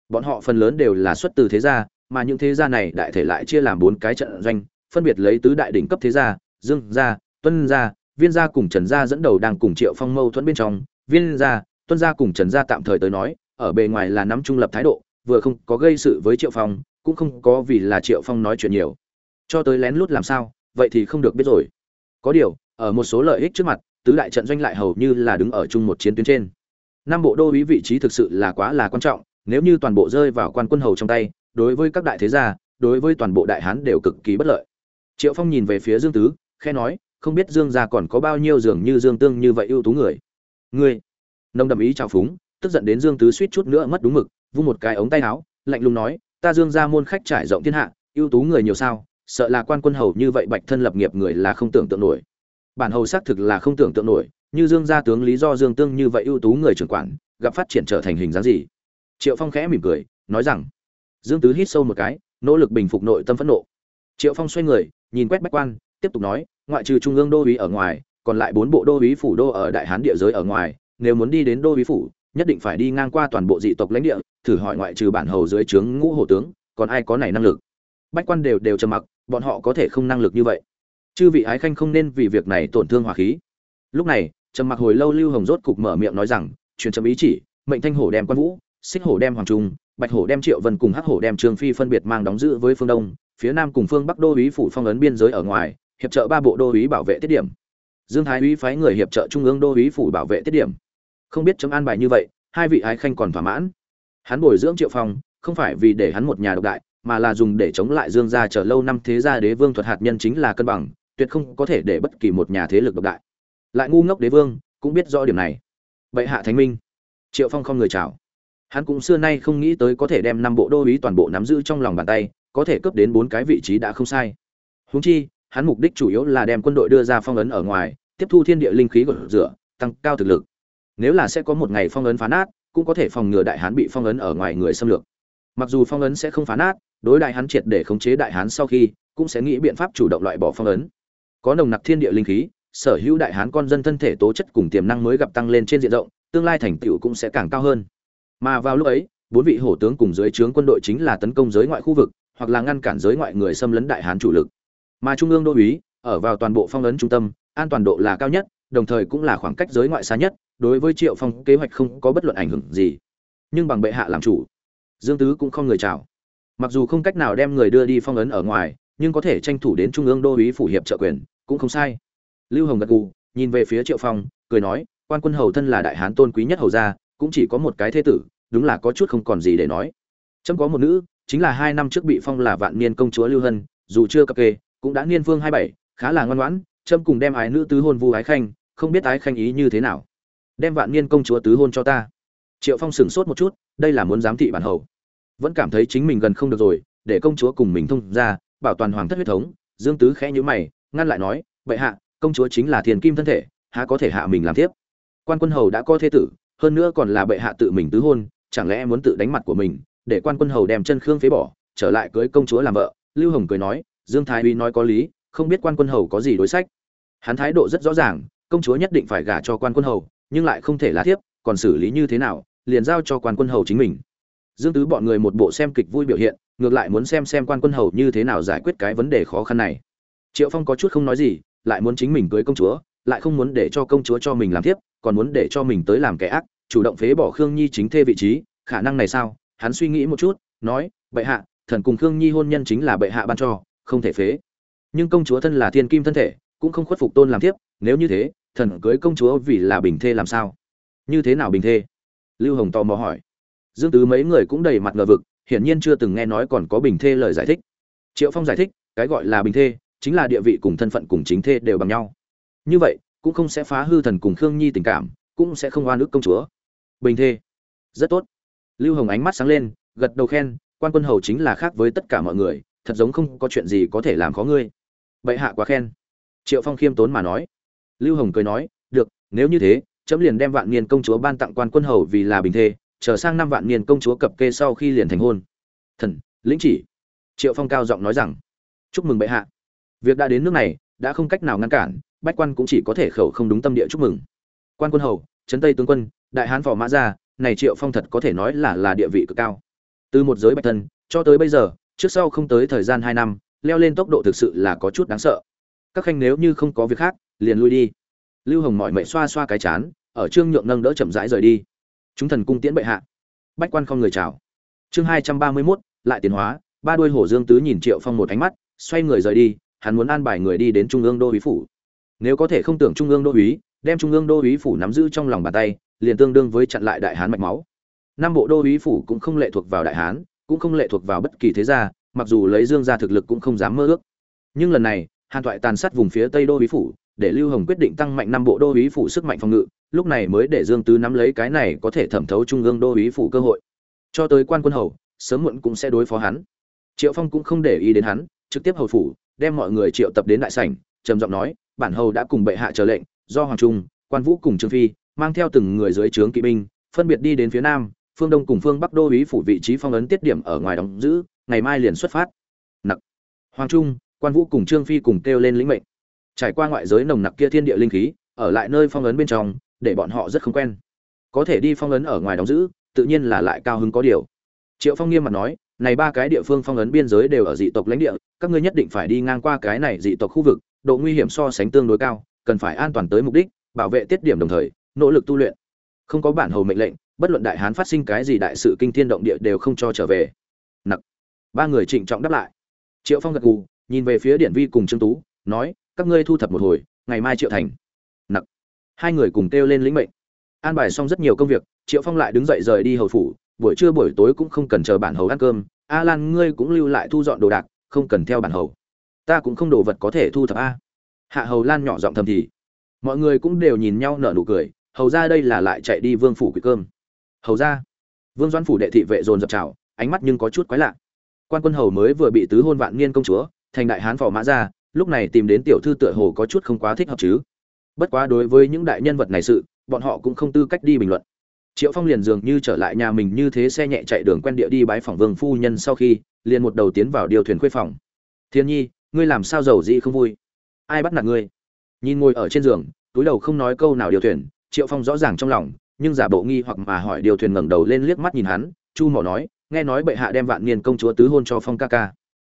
bọn họ phần lớn đều là xuất từ thế gia, mà những thế gia này đại thể lại chia làm bốn cái trận doanh, phân biệt lấy tứ đại đỉnh cấp thế gia, dương gia, tuân gia, viên gia cùng trần gia dẫn đầu đang cùng triệu phong mâu thuẫn bên trong. Viên gia, tuân gia cùng trần gia tạm thời tới nói, ở bề ngoài là nắm trung lập thái độ, vừa không có gây sự với triệu phong, cũng không có vì là triệu phong nói chuyện nhiều. Cho tới lén lút làm sao, vậy thì không được biết rồi. Có điều ở một số lợi ích trước mặt, tứ đại trận doanh lại hầu như là đứng ở chung một chiến tuyến trên. Năm bộ đô ý vị trí thực sự là quá là quan trọng, nếu như toàn bộ rơi vào quan quân hầu trong tay, đối với các đại thế gia, đối với toàn bộ đại hán đều cực kỳ bất lợi. Triệu phong nhìn về phía dương tứ khe nói, không biết dương gia còn có bao nhiêu dường như dương tương như vậy ưu tú người? Ngươi? Nông đậm ý trào phúng, tức giận đến dương tứ suýt chút nữa mất đúng mực, vung một cái ống tay áo, lạnh lùng nói, ta dương gia môn khách trải rộng thiên hạ, ưu tú người nhiều sao, sợ là quan quân hầu như vậy bạch thân lập nghiệp người là không tưởng tượng nổi bản hầu xác thực là không tưởng tượng nổi, như dương gia tướng lý do dương tương như vậy ưu tú người trưởng quản, gặp phát triển trở thành hình dáng gì? Triệu phong khẽ mỉm cười, nói rằng, dương tứ hít sâu một cái, nỗ lực bình phục nội tâm phẫn nộ. Triệu phong xoay người, nhìn quét bách quan, tiếp tục nói, ngoại trừ trung ương đô uý ở ngoài, còn lại bốn bộ đô uý phủ đô ở đại hán địa giới ở ngoài, nếu muốn đi đến đô uý phủ, nhất định phải đi ngang qua toàn bộ dị tộc lãnh địa, thử hỏi ngoại trừ bản hầu dưới trướng ngũ hổ tướng, còn ai có này năng lực? Bách quan đều đều trầm mặc, bọn họ có thể không năng lực như vậy chư vị ái khanh không nên vì việc này tổn thương hòa khí. Lúc này, trầm mặc hồi lâu lưu hồng rốt cục mở miệng nói rằng, truyền trầm ý chỉ, mệnh thanh hổ đem quan vũ, xích hổ đem hoàng trung, bạch hổ đem triệu vân cùng hắc hổ đem trương phi phân biệt mang đóng giữ với phương đông, phía nam cùng phương bắc đô úy phủ phong ấn biên giới ở ngoài, hiệp trợ ba bộ đô úy bảo vệ tiết điểm. Dương thái úy phái người hiệp trợ trung ương đô úy phủ bảo vệ tiết điểm. Không biết chấm an bài như vậy, hai vị ái khanh còn thỏa mãn. Hắn bồi dưỡng triệu phong, không phải vì để hắn một nhà độc đại, mà là dùng để chống lại dương gia chờ lâu năm thế gia đế vương thuật hạt nhân chính là cân bằng tuyệt không có thể để bất kỳ một nhà thế lực độc đại. Lại ngu ngốc đế vương, cũng biết rõ điểm này. Bệ hạ thánh minh. Triệu phong không người chào. Hắn cũng xưa nay không nghĩ tới có thể đem năm bộ đô ý toàn bộ nắm giữ trong lòng bàn tay, có thể cướp đến bốn cái vị trí đã không sai. Huống chi, hắn mục đích chủ yếu là đem quân đội đưa ra phong ấn ở ngoài, tiếp thu thiên địa linh khí của rửa, tăng cao thực lực. Nếu là sẽ có một ngày phong ấn phá nát, cũng có thể phòng ngừa đại hán bị phong ấn ở ngoài người xâm lược. Mặc dù phong ấn sẽ không phá nát, đối đại hán triệt để khống chế đại hán sau khi, cũng sẽ nghĩ biện pháp chủ động loại bỏ phong ấn có nồng nặc thiên địa linh khí, sở hữu đại hán con dân thân thể tố chất cùng tiềm năng mới gặp tăng lên trên diện rộng, tương lai thành tựu cũng sẽ càng cao hơn. Mà vào lúc ấy, bốn vị hổ tướng cùng dưới trướng quân đội chính là tấn công giới ngoại khu vực, hoặc là ngăn cản giới ngoại người xâm lấn đại hán chủ lực. Mà trung ương đô uý, ở vào toàn bộ phong ấn trung tâm, an toàn độ là cao nhất, đồng thời cũng là khoảng cách giới ngoại xa nhất, đối với triệu phong kế hoạch không có bất luận ảnh hưởng gì. Nhưng bằng bệ hạ làm chủ, dương tứ cũng không người chào. Mặc dù không cách nào đem người đưa đi phong ấn ở ngoài, nhưng có thể tranh thủ đến trung ương đô uý phủ hiệp trợ quyền cũng không sai. Lưu hồng gật gù, nhìn về phía triệu phong, cười nói, quan quân hầu thân là đại hán tôn quý nhất hầu gia, cũng chỉ có một cái thế tử, đúng là có chút không còn gì để nói. Trâm có một nữ, chính là hai năm trước bị phong là vạn niên công chúa lưu hân, dù chưa cập kê, cũng đã niên phương hai bảy, khá là ngoan ngoãn trâm cùng đem ái nữ tứ hôn vu ái khanh, không biết ái khanh ý như thế nào. Đem vạn niên công chúa tứ hôn cho ta. Triệu phong sửng sốt một chút, đây là muốn giám thị bản hầu. Vẫn cảm thấy chính mình gần không được rồi, để công chúa cùng mình thông ra, bảo toàn hoàng thất huyết thống, dương tứ khẽ nhíu mày ngăn lại nói, bệ hạ, công chúa chính là thiền kim thân thể, há có thể hạ mình làm tiếp quan quân hầu đã có thế tử, hơn nữa còn là bệ hạ tự mình tứ hôn, chẳng lẽ muốn tự đánh mặt của mình, để quan quân hầu đem chân khương phế bỏ, trở lại cưới công chúa làm vợ? Lưu hồng cười nói, dương thái uy nói có lý, không biết quan quân hầu có gì đối sách. Hắn thái độ rất rõ ràng, công chúa nhất định phải gả cho quan quân hầu, nhưng lại không thể là thiếp, còn xử lý như thế nào, liền giao cho quan quân hầu chính mình. Dương tứ bọn người một bộ xem kịch vui biểu hiện, ngược lại muốn xem xem quan quân hầu như thế nào giải quyết cái vấn đề khó khăn này triệu phong có chút không nói gì, lại muốn chính mình cưới công chúa, lại không muốn để cho công chúa cho mình làm tiếp còn muốn để cho mình tới làm kẻ ác, chủ động phế bỏ khương nhi chính thê vị trí, khả năng này sao? Hắn suy nghĩ một chút, nói, bệ hạ, thần cùng khương nhi hôn nhân chính là bệ hạ ban cho, không thể phế. Nhưng công chúa thân là thiên kim thân thể, cũng không khuất phục tôn làm tiếp nếu như thế, thần cưới công chúa vì là bình thê làm sao? Như thế nào bình thê? Lưu hồng tò mò hỏi. Dương tứ mấy người cũng đầy mặt ngờ vực, hiển nhiên chưa từng nghe nói còn có bình thê lời giải thích. Triệu phong giải thích, cái gọi là bình thê chính là địa vị cùng thân phận cùng chính thê đều bằng nhau. Như vậy, cũng không sẽ phá hư thần cùng khương nhi tình cảm, cũng sẽ không oan ức công chúa. Bình thê. Rất tốt. Lưu hồng ánh mắt sáng lên, gật đầu khen, quan quân hầu chính là khác với tất cả mọi người, thật giống không có chuyện gì có thể làm khó ngươi. Bệ hạ quá khen. Triệu phong khiêm tốn mà nói. Lưu hồng cười nói, được, nếu như thế, chấm liền đem vạn niên công chúa ban tặng quan quân hầu vì là bình thê, chờ sang năm vạn niên công chúa cập kê sau khi liền thành hôn. Thần, lĩnh chỉ. Triệu phong cao giọng nói rằng. Chúc mừng bệ hạ việc đã đến nước này, đã không cách nào ngăn cản, bách quan cũng chỉ có thể khẩu không đúng tâm địa chúc mừng. Quan quân hầu, trấn tây tướng quân, đại hán phò mã gia, này triệu phong thật có thể nói là là địa vị cực cao. Từ một giới bạch thân, cho tới bây giờ, trước sau không tới thời gian hai năm, leo lên tốc độ thực sự là có chút đáng sợ. Các khanh nếu như không có việc khác, liền lui đi. Lưu hồng mọi mệnh xoa xoa cái chán, ở trương nhượng nâng đỡ chậm rãi rời đi. Chúng thần cung tiễn bệ hạ. Bách quan không người chào. Chương hai trăm ba mươi mốt, lại tiến hóa, ba đuôi hổ dương tứ nhìn triệu phong một ánh mắt, xoay người rời đi hắn muốn an bài người đi đến trung ương đô uý phủ. Nếu có thể không tưởng trung ương đô uý, đem trung ương đô uý phủ nắm giữ trong lòng bàn tay, liền tương đương với chặn lại đại hán mạch máu. Nam bộ đô uý phủ cũng không lệ thuộc vào đại hán, cũng không lệ thuộc vào bất kỳ thế gia, mặc dù lấy dương gia thực lực cũng không dám mơ ước. Nhưng lần này, hàn thoại tàn sát vùng phía tây đô uý phủ, để lưu hồng quyết định tăng mạnh năm bộ đô úy phủ sức mạnh phòng ngự, lúc này mới để dương tứ nắm lấy cái này có thể thẩm thấu trung ương đô úy phủ cơ hội. Cho tới quan quân hầu, sớm muộn cũng sẽ đối phó hắn. Triệu phong cũng không để ý đến hắn, trực tiếp hầu phủ đem mọi người triệu tập đến đại sảnh, trầm giọng nói, bản hầu đã cùng bệ hạ chờ lệnh, do hoàng trung, quan vũ cùng trương phi, mang theo từng người dưới trướng kỵ binh, phân biệt đi đến phía nam, phương đông cùng phương bắc đô úy phủ vị trí phong ấn tiết điểm ở ngoài đóng giữ, ngày mai liền xuất phát. Nặc. Hoàng trung, quan vũ cùng trương phi cùng kêu lên lĩnh mệnh. Trải qua ngoại giới nồng nặc kia thiên địa linh khí, ở lại nơi phong ấn bên trong, để bọn họ rất không quen. Có thể đi phong ấn ở ngoài đóng giữ, tự nhiên là lại cao hứng có điều. Triệu phong nghiêm mặt nói này ba cái địa phương phong ấn biên giới đều ở dị tộc lãnh địa, các ngươi nhất định phải đi ngang qua cái này dị tộc khu vực, độ nguy hiểm so sánh tương đối cao, cần phải an toàn tới mục đích, bảo vệ tiết điểm đồng thời, nỗ lực tu luyện. Không có bản hầu mệnh lệnh, bất luận đại hán phát sinh cái gì đại sự kinh thiên động địa đều không cho trở về. Nặc. Ba người trịnh trọng đáp lại. Triệu phong gật gù, nhìn về phía Điển vi cùng trương tú, nói, các ngươi thu thập một hồi, ngày mai triệu thành. Nặc. Hai người cùng kêu lên lĩnh mệnh. An bài xong rất nhiều công việc, triệu phong lại đứng dậy rời đi hầu phủ buổi trưa buổi tối cũng không cần chờ bản hầu ăn cơm a lan ngươi cũng lưu lại thu dọn đồ đạc, không cần theo bản hầu. Ta cũng không đồ vật có thể thu thập a. Hạ hầu lan nhỏ giọng thầm thì. Mọi người cũng đều nhìn nhau nở nụ cười, hầu ra đây là lại chạy đi vương phủ quỷ cơm. Hầu ra. Vương doãn phủ đệ thị vệ dồn dập trào ánh mắt nhưng có chút quái lạ. Quan quân hầu mới vừa bị tứ hôn vạn niên công chúa, thành đại hán phò mã ra, lúc này tìm đến tiểu thư tựa hồ có chút không quá thích hợp chứ. Bất quá đối với những đại nhân vật này sự, bọn họ cũng không tư cách đi bình luận triệu phong liền dường như trở lại nhà mình như thế xe nhẹ chạy đường quen địa đi bái phỏng vương phu nhân sau khi, liền một đầu tiến vào điều thuyền khuê phòng. Thiên nhi, ngươi làm sao giàu dị không vui? Ai bắt nạt ngươi? Nhìn ngồi ở trên giường, túi đầu không nói câu nào điều thuyền, triệu phong rõ ràng trong lòng, nhưng giả bộ nghi hoặc mà hỏi điều thuyền ngẩng đầu lên liếc mắt nhìn hắn, chu mỏ nói, nghe nói bệ hạ đem vạn niên công chúa tứ hôn cho phong ca ca.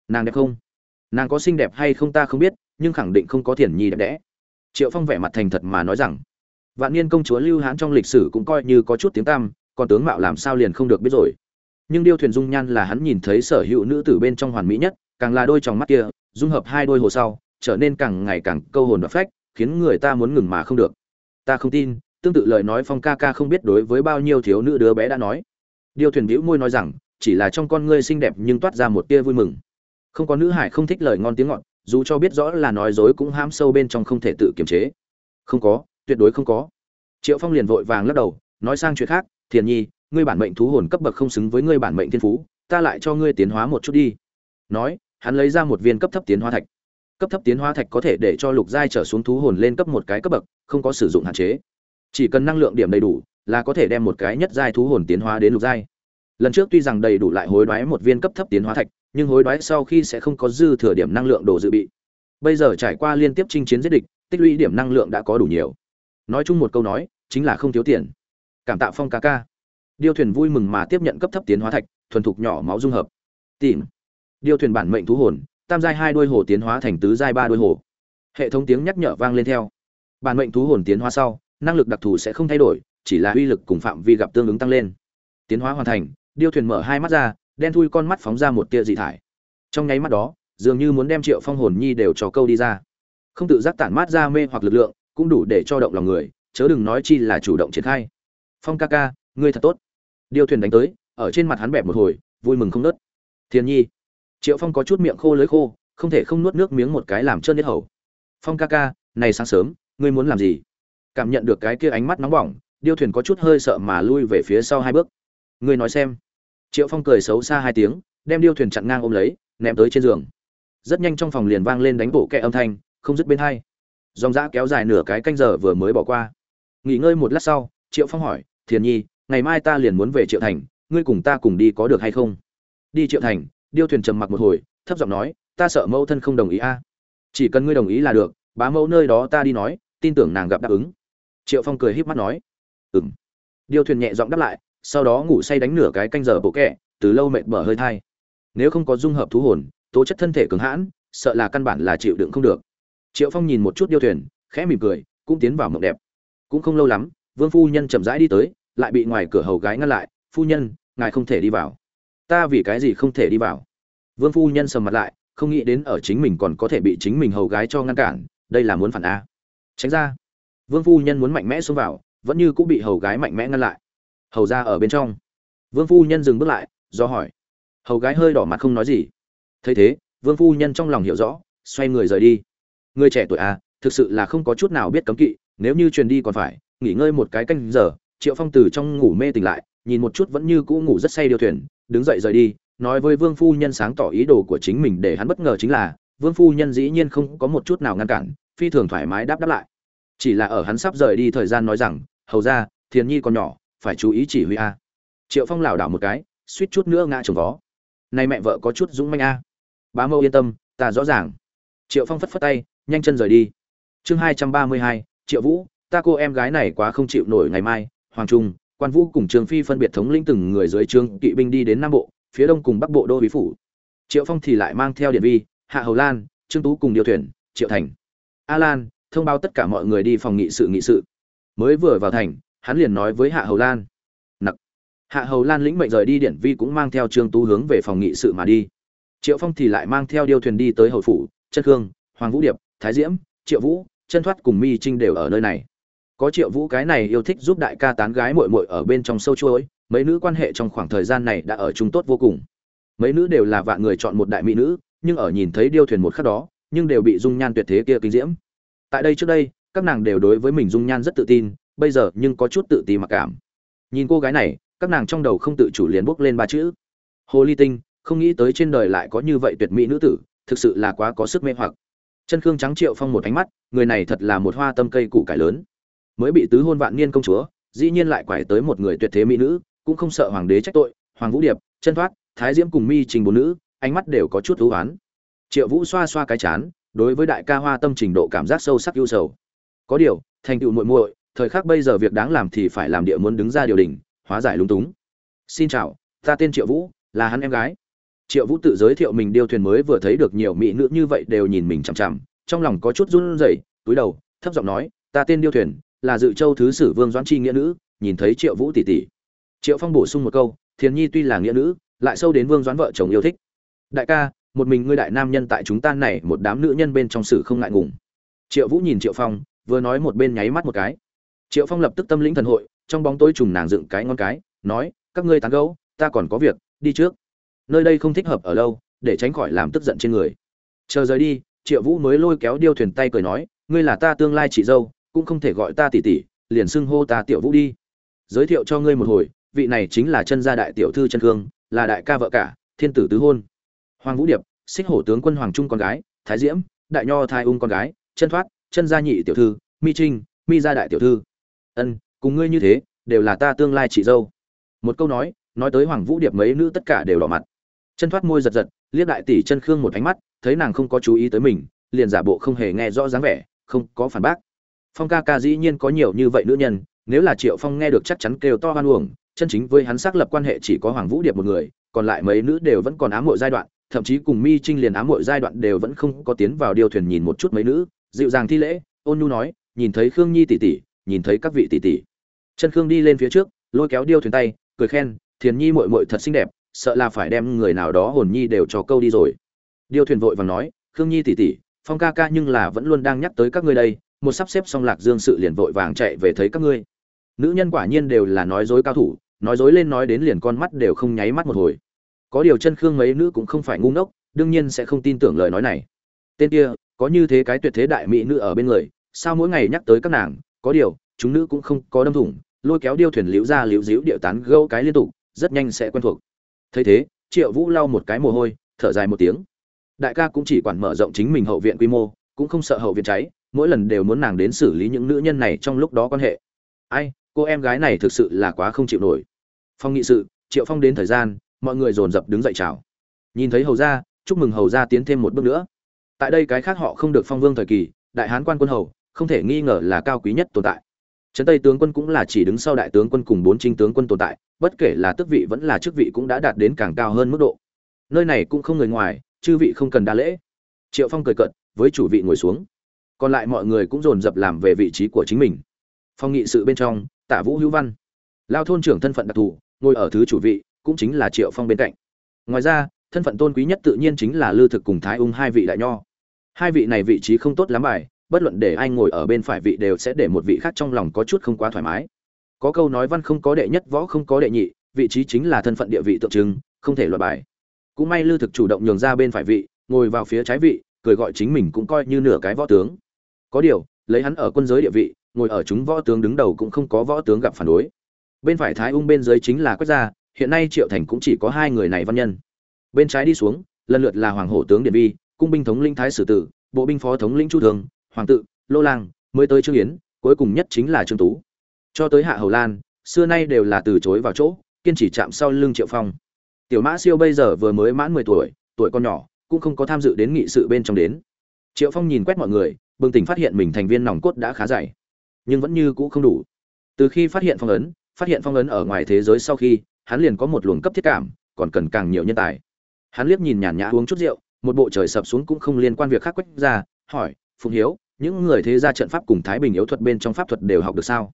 Nàng đẹp không? Nàng có xinh đẹp hay không ta không biết, nhưng khẳng định không có thiền nhi đẹp đẽ. Triệu phong vẻ mặt thành thật mà nói rằng vạn niên công chúa lưu hán trong lịch sử cũng coi như có chút tiếng tăm, còn tướng mạo làm sao liền không được biết rồi. Nhưng điêu thuyền dung nhan là hắn nhìn thấy sở hữu nữ tử bên trong hoàn mỹ nhất, càng là đôi tròng mắt kia, dung hợp hai đôi hồ sau, trở nên càng ngày càng câu hồn và phách, khiến người ta muốn ngừng mà không được. Ta không tin, tương tự lời nói phong ca ca không biết đối với bao nhiêu thiếu nữ đứa bé đã nói. Điêu thuyền bĩu môi nói rằng, chỉ là trong con ngươi xinh đẹp nhưng toát ra một tia vui mừng. Không có nữ hải không thích lời ngon tiếng ngọt, dù cho biết rõ là nói dối cũng ham sâu bên trong không thể tự kiềm chế. Không có tuyệt đối không có. Triệu phong liền vội vàng lắc đầu, nói sang chuyện khác, thiền nhi, ngươi bản mệnh thú hồn cấp bậc không xứng với ngươi bản mệnh thiên phú, ta lại cho ngươi tiến hóa một chút đi. Nói, hắn lấy ra một viên cấp thấp tiến hóa thạch. Cấp thấp tiến hóa thạch có thể để cho lục giai trở xuống thú hồn lên cấp một cái cấp bậc, không có sử dụng hạn chế. Chỉ cần năng lượng điểm đầy đủ, là có thể đem một cái nhất giai thú hồn tiến hóa đến lục giai. Lần trước tuy rằng đầy đủ lại hối đoái một viên cấp thấp tiến hóa thạch, nhưng hối đoái sau khi sẽ không có dư thừa điểm năng lượng đồ dự bị. Bây giờ trải qua liên tiếp chinh chiến giết địch, tích lũy điểm năng lượng đã có đủ nhiều nói chung một câu nói, chính là không thiếu tiền. Cảm tạ phong ca ca. Điêu thuyền vui mừng mà tiếp nhận cấp thấp tiến hóa thạch, thuần thục nhỏ máu dung hợp. Tìm. Điêu thuyền bản mệnh thú hồn, tam giai hai đuôi hồ tiến hóa thành tứ giai ba đuôi hồ. Hệ thống tiếng nhắc nhở vang lên theo. Bản mệnh thú hồn tiến hóa sau, năng lực đặc thù sẽ không thay đổi, chỉ là uy lực cùng phạm vi gặp tương ứng tăng lên. Tiến hóa hoàn thành, điêu thuyền mở hai mắt ra, đen thui con mắt phóng ra một tia dị thải. Trong nháy mắt đó, dường như muốn đem triệu phong hồn nhi đều cho câu đi ra. Không tự giác tản mát ra mê hoặc lực lượng cũng đủ để cho động lòng người, chớ đừng nói chi là chủ động triển khai. Phong ca ca, ngươi thật tốt. Điêu thuyền đánh tới, ở trên mặt hắn bẹp một hồi, vui mừng không nớt. Thiên nhi. Triệu phong có chút miệng khô lưới khô, không thể không nuốt nước miếng một cái làm trơn nhất hầu. Phong ca ca, này sáng sớm, ngươi muốn làm gì? Cảm nhận được cái kia ánh mắt nóng bỏng, điêu thuyền có chút hơi sợ mà lui về phía sau hai bước. Ngươi nói xem. Triệu phong cười xấu xa hai tiếng, đem điêu thuyền chặn ngang ôm lấy, ném tới trên giường. Rất nhanh trong phòng liền vang lên đánh bộ kẹ âm thanh, không dứt bên hai dòng dã kéo dài nửa cái canh giờ vừa mới bỏ qua. Nghỉ ngơi một lát sau, triệu phong hỏi, thiền nhi, ngày mai ta liền muốn về triệu thành, ngươi cùng ta cùng đi có được hay không? Đi triệu thành, điêu thuyền trầm mặc một hồi, thấp giọng nói, ta sợ mẫu thân không đồng ý a. Chỉ cần ngươi đồng ý là được, bá mẫu nơi đó ta đi nói, tin tưởng nàng gặp đáp ứng. Triệu phong cười híp mắt nói ừ m điêu thuyền nhẹ giọng đáp lại, sau đó ngủ say đánh nửa cái canh giờ bộ kẹ từ lâu mệt mở hơi thai. Nếu không có dung hợp thú hồn, tố chất thân thể cường hãn, sợ là căn bản là chịu đựng không được triệu phong nhìn một chút điêu thuyền, khẽ mỉm cười, cũng tiến vào mộng đẹp. Cũng không lâu lắm, vương phu nhân chậm rãi đi tới, lại bị ngoài cửa hầu gái ngăn lại, phu nhân, ngài không thể đi vào. Ta vì cái gì không thể đi vào? Vương phu nhân sầm mặt lại, không nghĩ đến ở chính mình còn có thể bị chính mình hầu gái cho ngăn cản, đây là muốn phản a. Tránh ra. Vương phu nhân muốn mạnh mẽ xông vào, vẫn như cũng bị hầu gái mạnh mẽ ngăn lại. Hầu ra ở bên trong. Vương phu nhân dừng bước lại, do hỏi. Hầu gái hơi đỏ mặt không nói gì. Thấy thế, vương phu nhân trong lòng hiểu rõ, xoay người rời đi người trẻ tuổi à thực sự là không có chút nào biết cấm kỵ, nếu như truyền đi còn phải, nghỉ ngơi một cái canh giờ, triệu phong từ trong ngủ mê tỉnh lại, nhìn một chút vẫn như cũ ngủ rất say điều thuyền, đứng dậy rời đi, nói với vương phu nhân sáng tỏ ý đồ của chính mình để hắn bất ngờ chính là, vương phu nhân dĩ nhiên không có một chút nào ngăn cản, phi thường thoải mái đáp đáp lại. Chỉ là ở hắn sắp rời đi thời gian nói rằng, hầu ra, thiền nhi còn nhỏ, phải chú ý chỉ huy a. Triệu phong lảo đảo một cái, suýt chút nữa ngã trồng vó. Nay mẹ vợ có chút dũng manh a. Bá mâu yên tâm, ta rõ ràng. Triệu phong phất phất tay nhanh chân rời đi. Chương hai trăm ba mươi hai, triệu vũ, ta cô em gái này quá không chịu nổi ngày mai. Hoàng trung, quan vũ cùng trường phi phân biệt thống lĩnh từng người dưới trương kỵ binh đi đến nam bộ, phía đông cùng bắc bộ đô bí phủ. Triệu phong thì lại mang theo điện vi, hạ hầu lan, trương tú cùng điều thuyền, triệu thành. A lan, thông báo tất cả mọi người đi phòng nghị sự nghị sự. Mới vừa vào thành, hắn liền nói với hạ hầu lan. Nặc. Hạ hầu lan lĩnh mệnh rời đi, điện vi cũng mang theo trương tú hướng về phòng nghị sự mà đi. Triệu phong thì lại mang theo điêu thuyền đi tới hầu phủ chân hương, hoàng vũ điệp thái diễm, triệu vũ, chân thoát cùng mi trinh đều ở nơi này. Có triệu vũ cái này yêu thích giúp đại ca tán gái muội muội ở bên trong sâu chuỗi, mấy nữ quan hệ trong khoảng thời gian này đã ở chung tốt vô cùng. Mấy nữ đều là vạn người chọn một đại mỹ nữ, nhưng ở nhìn thấy điêu thuyền một khắc đó, nhưng đều bị dung nhan tuyệt thế kia kinh diễm. Tại đây trước đây, các nàng đều đối với mình dung nhan rất tự tin, bây giờ nhưng có chút tự ti mặc cảm. Nhìn cô gái này, các nàng trong đầu không tự chủ liền bốc lên ba chữ. Hồ ly tinh, không nghĩ tới trên đời lại có như vậy tuyệt mỹ nữ tử, thực sự là quá có sức mê hoặc chân khương trắng, triệu phong một ánh mắt, người này thật là một hoa tâm cây củ cải lớn. Mới bị tứ hôn vạn niên công chúa, dĩ nhiên lại quải tới một người tuyệt thế mỹ nữ, cũng không sợ hoàng đế trách tội, hoàng vũ điệp, chân thoát, thái diễm cùng mi trình bốn nữ, ánh mắt đều có chút thú oán. Triệu vũ xoa xoa cái chán, đối với đại ca hoa tâm trình độ cảm giác sâu sắc ưu sầu. Có điều, thành tựu muội muội, thời khắc bây giờ việc đáng làm thì phải làm địa muốn đứng ra điều đình hóa giải lúng túng. Xin chào, ta tên triệu vũ, là hắn em gái triệu vũ tự giới thiệu mình điêu thuyền mới vừa thấy được nhiều mỹ nữ như vậy đều nhìn mình chằm chằm, trong lòng có chút run rẩy, túi đầu, thấp giọng nói, ta tên điêu thuyền, là dự châu thứ sử vương doãn chi nghĩa nữ, nhìn thấy triệu vũ tỷ tỷ. Triệu phong bổ sung một câu, thiền nhi tuy là nghĩa nữ, lại sâu đến vương doãn vợ chồng yêu thích. Đại ca, một mình ngươi đại nam nhân tại chúng ta này một đám nữ nhân bên trong sử không ngại ngùng. Triệu vũ nhìn triệu phong, vừa nói một bên nháy mắt một cái. Triệu phong lập tức tâm lĩnh thần hội, trong bóng tối trùng nàng dựng cái ngon cái, nói, các ngươi tán gấu ta còn có việc, đi trước nơi đây không thích hợp ở lâu, để tránh khỏi làm tức giận trên người. Chờ rời đi, triệu vũ mới lôi kéo điêu thuyền tay cười nói, ngươi là ta tương lai chị dâu, cũng không thể gọi ta tỷ tỷ, liền xưng hô ta tiểu vũ đi. Giới thiệu cho ngươi một hồi, vị này chính là chân gia đại tiểu thư chân khương, là đại ca vợ cả, thiên tử tứ hôn. Hoàng vũ điệp, xích hổ tướng quân hoàng trung con gái, thái diễm, đại nho thái ung con gái, chân thoát, chân gia nhị tiểu thư, mi trinh, mi gia đại tiểu thư. Ân, cùng ngươi như thế, đều là ta tương lai chị dâu. Một câu nói nói tới hoàng vũ điệp mấy nữ tất cả đều đỏ mặt chân thoát môi giật giật, liếc đại tỷ chân khương một ánh mắt, thấy nàng không có chú ý tới mình, liền giả bộ không hề nghe rõ dáng vẻ, không có phản bác. Phong ca ca dĩ nhiên có nhiều như vậy nữ nhân, nếu là triệu phong nghe được chắc chắn kêu to hoan uổng, chân chính với hắn xác lập quan hệ chỉ có hoàng vũ điệp một người, còn lại mấy nữ đều vẫn còn ám mội giai đoạn, thậm chí cùng mi trinh liền ám mội giai đoạn đều vẫn không có tiến vào điều thuyền nhìn một chút mấy nữ, dịu dàng thi lễ, ôn nhu nói, nhìn thấy khương nhi tỷ tỷ, nhìn thấy các vị tỷ tỷ. Chân khương đi lên phía trước, lôi kéo điêu thuyền tay, cười khen, thiền nhi mội mội thật xinh đẹp sợ là phải đem người nào đó hồn nhi đều cho câu đi rồi. Điêu thuyền vội và nói, khương nhi tỷ tỷ, phong ca ca nhưng là vẫn luôn đang nhắc tới các ngươi đây, một sắp xếp xong lạc dương sự liền vội vàng chạy về thấy các ngươi. Nữ nhân quả nhiên đều là nói dối cao thủ, nói dối lên nói đến liền con mắt đều không nháy mắt một hồi. Có điều chân khương mấy nữ cũng không phải ngu ngốc, đương nhiên sẽ không tin tưởng lời nói này. Tên kia, có như thế cái tuyệt thế đại mỹ nữ ở bên người, sao mỗi ngày nhắc tới các nàng? Có điều, chúng nữ cũng không có đâm thủng, lôi kéo điêu thuyền liễu ra liễu díu điệu tán gâu cái liên tục, rất nhanh sẽ quen thuộc thấy thế, triệu vũ lau một cái mồ hôi, thở dài một tiếng. Đại ca cũng chỉ quản mở rộng chính mình hậu viện quy mô, cũng không sợ hậu viện cháy, mỗi lần đều muốn nàng đến xử lý những nữ nhân này trong lúc đó quan hệ. Ai, cô em gái này thực sự là quá không chịu nổi. Phong nghị sự, triệu phong đến thời gian, mọi người dồn dập đứng dậy chào. Nhìn thấy hầu gia, chúc mừng hầu gia tiến thêm một bước nữa. Tại đây cái khác họ không được phong vương thời kỳ, đại hán quan quân hầu, không thể nghi ngờ là cao quý nhất tồn tại trấn tây tướng quân cũng là chỉ đứng sau đại tướng quân cùng bốn trinh tướng quân tồn tại, bất kể là tước vị vẫn là chức vị cũng đã đạt đến càng cao hơn mức độ. Nơi này cũng không người ngoài, chư vị không cần đa lễ. Triệu phong cười cận với chủ vị ngồi xuống. Còn lại mọi người cũng dồn dập làm về vị trí của chính mình. Phong nghị sự bên trong, tả vũ hữu văn. Lao thôn trưởng thân phận đặc thù, ngồi ở thứ chủ vị, cũng chính là triệu phong bên cạnh. Ngoài ra, thân phận tôn quý nhất tự nhiên chính là lư thực cùng thái ung hai vị đại nho. Hai vị này vị trí không tốt lắm bài bất luận để ai ngồi ở bên phải vị đều sẽ để một vị khác trong lòng có chút không quá thoải mái. Có câu nói văn không có đệ nhất võ không có đệ nhị, vị trí chính là thân phận địa vị tượng trưng, không thể loại bài. Cũng may lư thực chủ động nhường ra bên phải vị, ngồi vào phía trái vị, cười gọi chính mình cũng coi như nửa cái võ tướng. Có điều, lấy hắn ở quân giới địa vị, ngồi ở chúng võ tướng đứng đầu cũng không có võ tướng gặp phản đối. Bên phải thái ung bên dưới chính là quách gia, hiện nay triệu thành cũng chỉ có hai người này văn nhân. Bên trái đi xuống, lần lượt là hoàng hổ tướng điện vi cung binh thống linh thái sử tử, bộ binh phó thống lĩnh chu thường hoàng tự, lô lang, mới tới trương yến, cuối cùng nhất chính là trương tú. Cho tới hạ hầu lan, xưa nay đều là từ chối vào chỗ, kiên trì chạm sau lưng triệu phong. Tiểu mã siêu bây giờ vừa mới mãn mười tuổi tuổi con nhỏ, cũng không có tham dự đến nghị sự bên trong đến. Triệu phong nhìn quét mọi người, bừng tỉnh phát hiện mình thành viên nòng cốt đã khá dày. Nhưng vẫn như cũ không đủ. Từ khi phát hiện phong ấn, phát hiện phong ấn ở ngoài thế giới sau khi, hắn liền có một luồng cấp thiết cảm, còn cần càng nhiều nhân tài. Hắn liếc nhìn nhàn nhã uống chút rượu, một bộ trời sập xuống cũng không liên quan việc khác quách ra, hỏi phùng hiếu những người thế gia trận pháp cùng thái bình yếu thuật bên trong pháp thuật đều học được sao?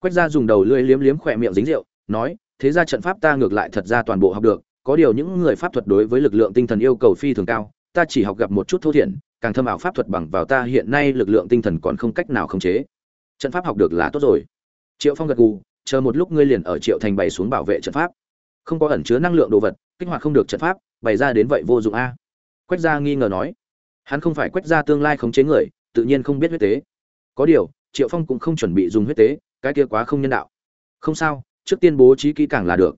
Quách gia dùng đầu lưỡi liếm liếm khỏe miệng dính rượu, nói, thế gia trận pháp ta ngược lại thật ra toàn bộ học được, có điều những người pháp thuật đối với lực lượng tinh thần yêu cầu phi thường cao, ta chỉ học gặp một chút thô thiển, càng thâm ảo pháp thuật bằng vào ta hiện nay lực lượng tinh thần còn không cách nào khống chế. Trận pháp học được là tốt rồi. Triệu phong gật gù, chờ một lúc ngươi liền ở triệu thành bày xuống bảo vệ trận pháp. Không có ẩn chứa năng lượng đồ vật, kích hoạt không được trận pháp, bày ra đến vậy vô dụng a. Quách gia nghi ngờ nói. Hắn không phải quách gia tương lai khống chế người tự nhiên không biết huyết tế. Có điều, triệu phong cũng không chuẩn bị dùng huyết tế, cái kia quá không nhân đạo. Không sao, trước tiên bố trí kỹ càng là được.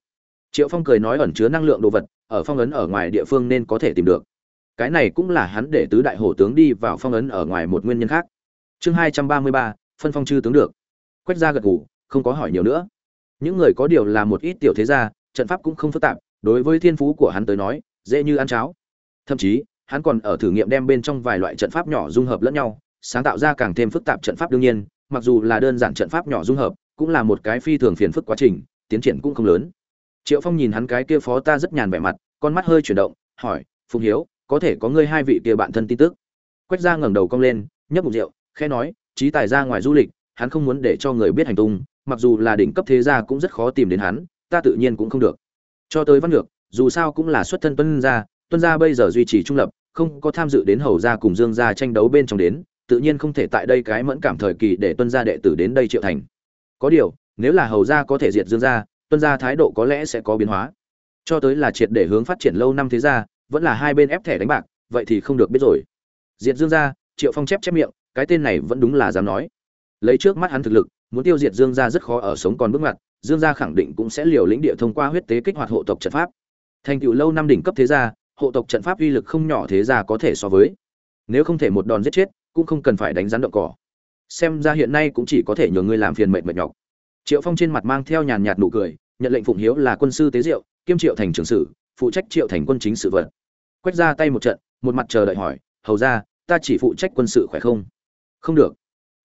Triệu phong cười nói ẩn chứa năng lượng đồ vật, ở phong ấn ở ngoài địa phương nên có thể tìm được. Cái này cũng là hắn để tứ đại hổ tướng đi vào phong ấn ở ngoài một nguyên nhân khác. Chương hai trăm ba mươi ba, phân phong chư tướng được. Quách ra gật ngủ không có hỏi nhiều nữa. Những người có điều là một ít tiểu thế gia, trận pháp cũng không phức tạp, đối với thiên phú của hắn tới nói, dễ như ăn cháo. Thậm chí, hắn còn ở thử nghiệm đem bên trong vài loại trận pháp nhỏ dung hợp lẫn nhau sáng tạo ra càng thêm phức tạp trận pháp đương nhiên, mặc dù là đơn giản trận pháp nhỏ dung hợp, cũng là một cái phi thường phiền phức quá trình, tiến triển cũng không lớn. Triệu phong nhìn hắn cái kia phó ta rất nhàn vẻ mặt, con mắt hơi chuyển động, hỏi, phùng hiếu, có thể có ngươi hai vị kia bạn thân tin tức? Quách gia ngẩng đầu cong lên, nhấp một rượu, khẽ nói trí tài ra ngoài du lịch, hắn không muốn để cho người biết hành tung, mặc dù là đỉnh cấp thế gia cũng rất khó tìm đến hắn, ta tự nhiên cũng không được. Cho tới văn ngược, dù sao cũng là xuất thân tuân gia tuân gia bây giờ duy trì trung lập, không có tham dự đến hầu gia cùng dương gia tranh đấu bên trong đến tự nhiên không thể tại đây cái mẫn cảm thời kỳ để tuân gia đệ tử đến đây triệu thành. Có điều, nếu là hầu gia có thể diệt dương gia, tuân gia thái độ có lẽ sẽ có biến hóa. Cho tới là triệt để hướng phát triển lâu năm thế gia, vẫn là hai bên ép thẻ đánh bạc, vậy thì không được biết rồi. Diệt dương gia, triệu phong chép chép miệng, cái tên này vẫn đúng là dám nói. Lấy trước mắt hắn thực lực, muốn tiêu diệt dương gia rất khó ở sống còn bước ngoặt, dương gia khẳng định cũng sẽ liều lĩnh địa thông qua huyết tế kích hoạt hộ tộc trận pháp. Thành tựu lâu năm đỉnh cấp thế gia, hộ tộc trận pháp uy lực không nhỏ thế gia có thể so với. Nếu không thể một đòn giết chết cũng không cần phải đánh rắn động cỏ. Xem ra hiện nay cũng chỉ có thể nhờ ngươi làm phiền mệt mệt nhọc. Triệu phong trên mặt mang theo nhàn nhạt nụ cười, nhận lệnh phụng hiếu là quân sư tế diệu, kiêm triệu thành trưởng sử, phụ trách triệu thành quân chính sự vật quét ra tay một trận, một mặt chờ đợi hỏi, hầu ra, ta chỉ phụ trách quân sự khỏe không? Không được.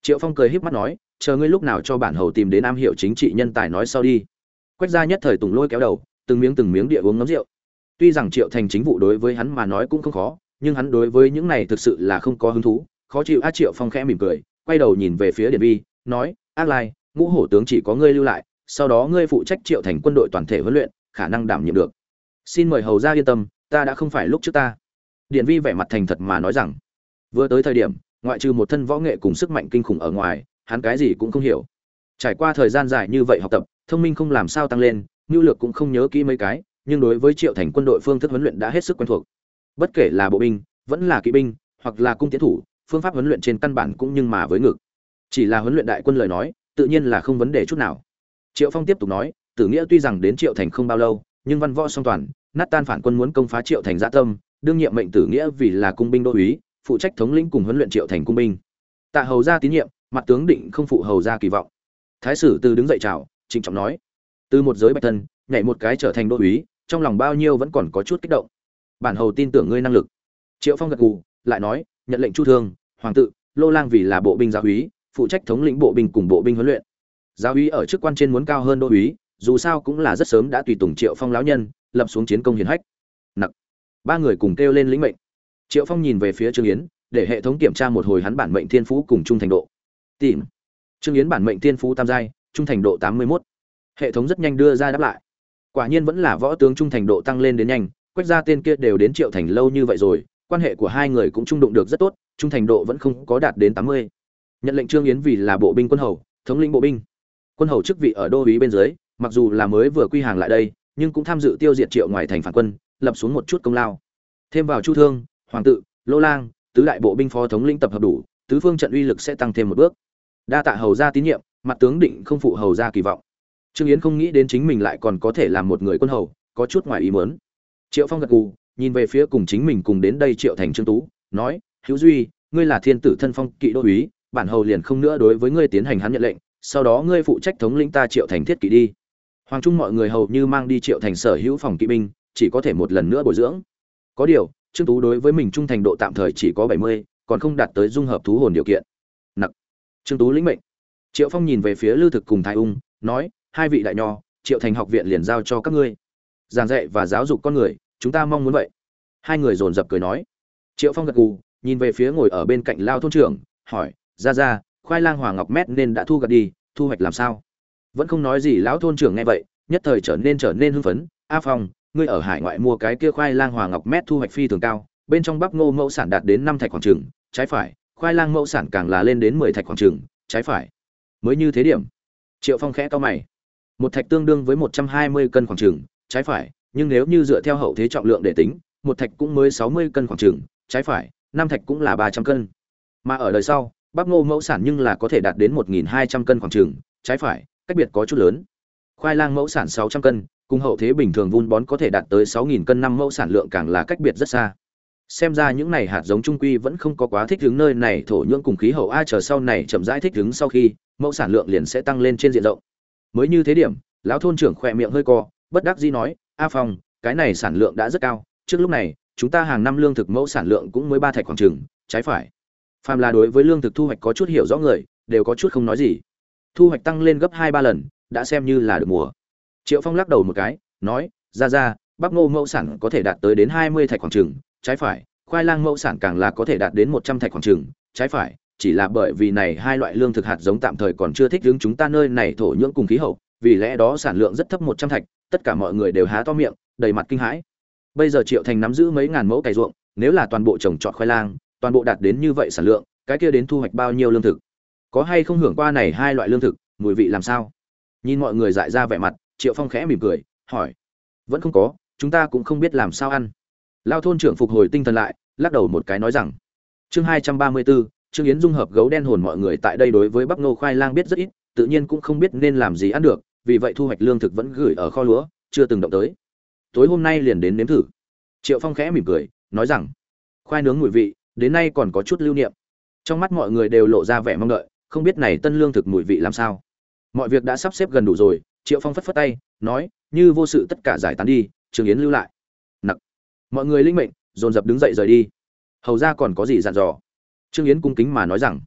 Triệu phong cười híp mắt nói, chờ ngươi lúc nào cho bản hầu tìm đến am hiệu chính trị nhân tài nói sau đi. Quét ra nhất thời tùng lôi kéo đầu, từng miếng từng miếng địa uống ngấm rượu. Tuy rằng triệu thành chính vụ đối với hắn mà nói cũng không khó, nhưng hắn đối với những này thực sự là không có hứng thú khó chịu a triệu phong khẽ mỉm cười, quay đầu nhìn về phía điện vi, nói, ác lai, ngũ hổ tướng chỉ có ngươi lưu lại, sau đó ngươi phụ trách triệu thành quân đội toàn thể huấn luyện, khả năng đảm nhiệm được. Xin mời hầu ra yên tâm, ta đã không phải lúc trước ta. Điện vi vẻ mặt thành thật mà nói rằng, vừa tới thời điểm, ngoại trừ một thân võ nghệ cùng sức mạnh kinh khủng ở ngoài, hắn cái gì cũng không hiểu. Trải qua thời gian dài như vậy học tập, thông minh không làm sao tăng lên nhu lược cũng không nhớ kỹ mấy cái, nhưng đối với triệu thành quân đội phương thức huấn luyện đã hết sức quen thuộc. Bất kể là bộ binh, vẫn là kỵ binh, hoặc là cung tiến thủ phương pháp huấn luyện trên căn bản cũng nhưng mà với ngực. Chỉ là huấn luyện đại quân lời nói, tự nhiên là không vấn đề chút nào. Triệu phong tiếp tục nói, tử nghĩa tuy rằng đến triệu thành không bao lâu, nhưng văn võ song toàn, nát tan phản quân muốn công phá triệu thành dạ tâm, đương nhiệm mệnh tử nghĩa vì là cung binh đô úy phụ trách thống lĩnh cùng huấn luyện triệu thành cung binh. Tạ hầu gia tín nhiệm, mặt tướng định không phụ hầu gia kỳ vọng. Thái sử từ đứng dậy chào, trịnh trọng nói, từ một giới bạch thân, nhảy một cái trở thành đô úy trong lòng bao nhiêu vẫn còn có chút kích động. Bản hầu tin tưởng ngươi năng lực. Triệu phong gật gù, lại nói, nhận lệnh chu thương hoàng tự, lô lang vì là bộ binh giáo úy, phụ trách thống lĩnh bộ binh cùng bộ binh huấn luyện. Giáo úy ở chức quan trên muốn cao hơn đô úy, dù sao cũng là rất sớm đã tùy tùng triệu phong lão nhân, lập xuống chiến công hiển hách. Nặc. Ba người cùng kêu lên lĩnh mệnh. Triệu phong nhìn về phía trương yến, để hệ thống kiểm tra một hồi hắn bản mệnh thiên phú cùng trung thành độ. Tìm. Trương yến bản mệnh thiên phú tam giai, trung thành độ tám mươi mốt. Hệ thống rất nhanh đưa ra đáp lại. Quả nhiên vẫn là võ tướng trung thành độ tăng lên đến nhanh quách ra tên kia đều đến triệu thành lâu như vậy rồi, quan hệ của hai người cũng trung đụng được rất tốt trung thành độ vẫn không có đạt đến tám mươi. Nhận lệnh trương yến vì là bộ binh quân hầu, thống lĩnh bộ binh. Quân hầu chức vị ở đô úy bên dưới, mặc dù là mới vừa quy hàng lại đây, nhưng cũng tham dự tiêu diệt triệu ngoài thành phản quân, lập xuống một chút công lao. Thêm vào chu thương, hoàng tự, lô lang, tứ đại bộ binh phó thống lĩnh tập hợp đủ, tứ phương trận uy lực sẽ tăng thêm một bước. Đa tạ hầu ra tín nhiệm, mặt tướng định không phụ hầu ra kỳ vọng. Trương yến không nghĩ đến chính mình lại còn có thể làm một người quân hầu, có chút ngoài ý muốn. Triệu phong gật gù, nhìn về phía cùng chính mình cùng đến đây triệu thành trương tú, nói hữu duy, ngươi là thiên tử thân phong kỵ đô úy, bản hầu liền không nữa đối với ngươi tiến hành hắn nhận lệnh, sau đó ngươi phụ trách thống lĩnh ta triệu thành thiết kỵ đi. Hoàng trung mọi người hầu như mang đi triệu thành sở hữu phòng kỵ binh, chỉ có thể một lần nữa bồi dưỡng. Có điều, trương tú đối với mình trung thành độ tạm thời chỉ có bảy mươi, còn không đạt tới dung hợp thú hồn điều kiện. Nặc. Trương tú lĩnh mệnh. Triệu phong nhìn về phía lư thực cùng thái ung, nói, hai vị đại nho, triệu thành học viện liền giao cho các ngươi. Giảng dạy và giáo dục con người, chúng ta mong muốn vậy. Hai người dồn dập cười nói. Triệu phong gật gù nhìn về phía ngồi ở bên cạnh lao thôn trưởng, hỏi ra ra khoai lang hoàng ngọc mét nên đã thu gặt đi, thu hoạch làm sao? Vẫn không nói gì, lão thôn trưởng nghe vậy, nhất thời trở nên trở nên hưng phấn. A phong, ngươi ở hải ngoại mua cái kia khoai lang hoàng ngọc mét thu hoạch phi thường cao, bên trong bắp ngô mẫu sản đạt đến năm thạch khoảng trừng trái phải, khoai lang mẫu sản càng là lên đến mười thạch khoảng trừng trái phải. Mới như thế điểm. Triệu phong khẽ to mày. Một thạch tương đương với một trăm hai mươi cân khoảng trừng trái phải, nhưng nếu như dựa theo hậu thế trọng lượng để tính, một thạch cũng mới sáu mươi cân khoảng trừng trái phải Nam thạch cũng là ba trăm cân. Mà ở đời sau, bắp ngô mẫu sản nhưng là có thể đạt đến một nghìn hai trăm cân khoảng trừng trái phải, cách biệt có chút lớn. Khoai lang mẫu sản sáu trăm cân, cùng hậu thế bình thường vun bón có thể đạt tới sáu nghìn cân, năm mẫu sản lượng càng là cách biệt rất xa. Xem ra những này hạt giống trung quy vẫn không có quá thích ứng nơi này, thổ nhưỡng cùng khí hậu ai chờ sau này chậm rãi thích ứng sau khi, mẫu sản lượng liền sẽ tăng lên trên diện rộng. Mới như thế điểm, lão thôn trưởng khỏe miệng hơi co, bất đắc dĩ nói, a phong, cái này sản lượng đã rất cao, trước lúc này chúng ta hàng năm lương thực mẫu sản lượng cũng mới ba thạch khoảng trừng trái phải. Phàm là đối với lương thực thu hoạch có chút hiểu rõ người, đều có chút không nói gì. Thu hoạch tăng lên gấp hai ba lần, đã xem như là được mùa. Triệu phong lắc đầu một cái, nói, ra ra bắp ngô mẫu sản có thể đạt tới đến hai mươi thạch khoảng trừng trái phải. Khoai lang mẫu sản càng là có thể đạt đến một trăm thạch khoảng trừng trái phải. Chỉ là bởi vì này hai loại lương thực hạt giống tạm thời còn chưa thích ứng chúng ta nơi này thổ nhưỡng cùng khí hậu, vì lẽ đó sản lượng rất thấp một trăm thạch, tất cả mọi người đều há to miệng, đầy mặt kinh hãi bây giờ triệu thành nắm giữ mấy ngàn mẫu cày ruộng, nếu là toàn bộ trồng trọt khoai lang, toàn bộ đạt đến như vậy sản lượng, cái kia đến thu hoạch bao nhiêu lương thực? Có hay không hưởng qua này hai loại lương thực, mùi vị làm sao? Nhìn mọi người dại ra vẻ mặt, triệu phong khẽ mỉm cười, hỏi. Vẫn không có, chúng ta cũng không biết làm sao ăn. Lao thôn trưởng phục hồi tinh thần lại, lắc đầu một cái nói rằng. Chương hai trăm ba mươi bốn trương yến dung hợp gấu đen hồn mọi người tại đây đối với bắp ngô khoai lang biết rất ít, tự nhiên cũng không biết nên làm gì ăn được, vì vậy thu hoạch lương thực vẫn gửi ở kho lúa, chưa từng động tới tối hôm nay liền đến nếm thử. Triệu phong khẽ mỉm cười, nói rằng, khoai nướng mùi vị, đến nay còn có chút lưu niệm. Trong mắt mọi người đều lộ ra vẻ mong đợi, không biết này tân lương thực mùi vị làm sao. Mọi việc đã sắp xếp gần đủ rồi, triệu phong phất phất tay, nói, như vô sự tất cả giải tán đi, trường yến lưu lại. Nặc. Mọi người linh mệnh, dồn dập đứng dậy rời đi. Hầu ra còn có gì dặn dò? Trương yến cung kính mà nói rằng,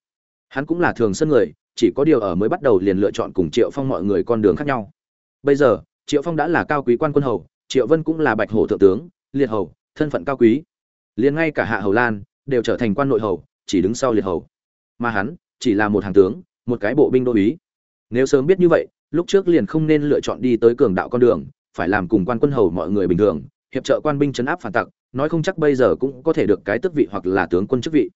hắn cũng là thường sân người, chỉ có điều ở mới bắt đầu liền lựa chọn cùng triệu phong mọi người con đường khác nhau. Bây giờ, triệu phong đã là cao quý quan quân hầu triệu vân cũng là bạch hổ thượng tướng, liệt hầu, thân phận cao quý. Liền ngay cả hạ hầu lan đều trở thành quan nội hầu, chỉ đứng sau liệt hầu. Mà hắn chỉ là một hàng tướng, một cái bộ binh đô ý. nếu sớm biết như vậy, lúc trước liền không nên lựa chọn đi tới cường đạo con đường, phải làm cùng quan quân hầu mọi người bình thường, hiệp trợ quan binh chấn áp phản tặc, nói không chắc bây giờ cũng có thể được cái tước vị hoặc là tướng quân chức vị.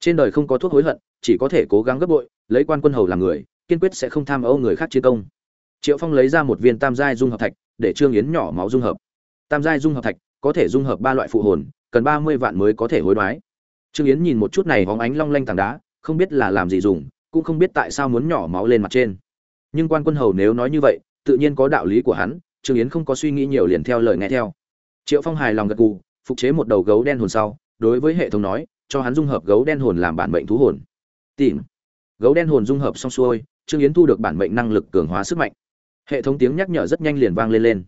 Trên đời không có thuốc hối hận, chỉ có thể cố gắng gấp bội, lấy quan quân hầu làm người, kiên quyết sẽ không tham ô người khác chiến công. Triệu phong lấy ra một viên tam giai dung hợp thạch để trương yến nhỏ máu dung hợp. Tam giai dung hợp thạch có thể dung hợp ba loại phụ hồn, cần ba mươi vạn mới có thể hối đoái. Trương yến nhìn một chút này hóng ánh long lanh tảng đá, không biết là làm gì dùng, cũng không biết tại sao muốn nhỏ máu lên mặt trên. Nhưng quan quân hầu nếu nói như vậy, tự nhiên có đạo lý của hắn, trương yến không có suy nghĩ nhiều liền theo lời nghe theo. Triệu phong hài lòng gật gù, phục chế một đầu gấu đen hồn sau, đối với hệ thống nói, cho hắn dung hợp gấu đen hồn làm bản mệnh thú hồn. Tìm. Gấu đen hồn dung hợp xong xuôi, trương yến thu được bản mệnh năng lực cường hóa sức mạnh hệ thống tiếng nhắc nhở rất nhanh liền vang lên lên.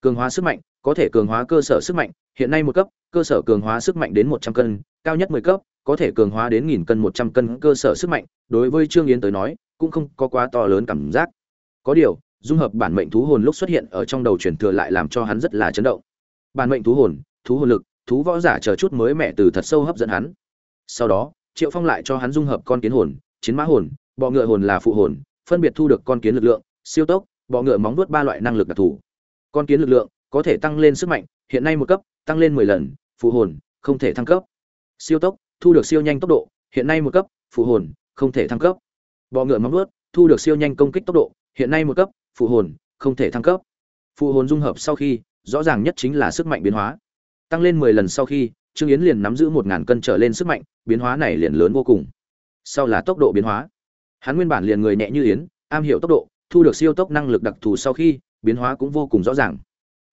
Cường hóa sức mạnh, có thể cường hóa cơ sở sức mạnh, hiện nay một cấp, cơ sở cường hóa sức mạnh đến một trăm cân, cao nhất mười cấp, có thể cường hóa đến nghìn cân, một trăm cân cơ sở sức mạnh. Đối với trương yến tới nói, cũng không có quá to lớn cảm giác. Có điều, dung hợp bản mệnh thú hồn lúc xuất hiện ở trong đầu truyền thừa lại làm cho hắn rất là chấn động. Bản mệnh thú hồn thú hồn lực, thú võ giả chờ chút mới mẹ từ thật sâu hấp dẫn hắn. Sau đó, triệu phong lại cho hắn dung hợp con kiến hồn, chiến mã hồn, bọ ngựa hồn là phụ hồn, phân biệt thu được con kiến lực lượng, siêu tốc bọ ngựa móng vuốt ba loại năng lực đặc thù. Con kiến lực lượng có thể tăng lên sức mạnh, hiện nay một cấp, tăng lên mười lần, phụ hồn không thể thăng cấp. Siêu tốc, thu được siêu nhanh tốc độ, hiện nay một cấp, phụ hồn không thể thăng cấp. Bọ ngựa móng vuốt, thu được siêu nhanh công kích tốc độ, hiện nay một cấp, phụ hồn không thể thăng cấp. Phụ hồn dung hợp sau khi, rõ ràng nhất chính là sức mạnh biến hóa. Tăng lên mười lần sau khi, trương yến liền nắm giữ một ngàn cân trở lên sức mạnh, biến hóa này liền lớn vô cùng. Sau là tốc độ biến hóa. Hắn nguyên bản liền người nhẹ như yến, am hiểu tốc độ thu được siêu tốc năng lực đặc thù sau khi, biến hóa cũng vô cùng rõ ràng.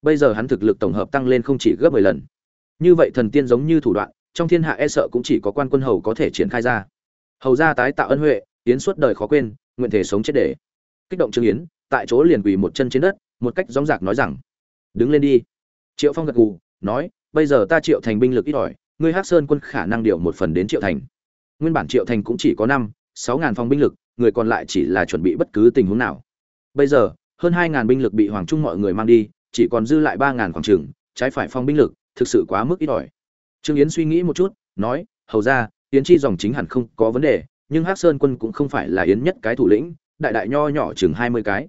Bây giờ hắn thực lực tổng hợp tăng lên không chỉ gấp mười lần. Như vậy thần tiên giống như thủ đoạn, trong thiên hạ e sợ cũng chỉ có quan quân hầu có thể triển khai ra. Hầu ra tái tạo ân huệ, yến suốt đời khó quên, nguyện thể sống chết để. Kích động trương yến, tại chỗ liền quỳ một chân trên đất, một cách dóng dạc nói rằng, đứng lên đi. Triệu phong gật gù, nói, bây giờ ta triệu thành binh lực ít ỏi, ngươi hắc sơn quân khả năng điều một phần đến triệu thành. Nguyên bản triệu thành cũng chỉ có năm, sáu ngàn phòng binh lực, người còn lại chỉ là chuẩn bị bất cứ tình huống nào bây giờ, hơn hai ngàn binh lực bị hoàng trung mọi người mang đi, chỉ còn dư lại ba ngàn khoảng trường trái phải phong binh lực, thực sự quá mức ít ỏi. Trương yến suy nghĩ một chút, nói, hầu ra, yến chi dòng chính hẳn không có vấn đề, nhưng hắc sơn quân cũng không phải là yến nhất cái thủ lĩnh, đại đại nho nhỏ chừng hai mươi cái.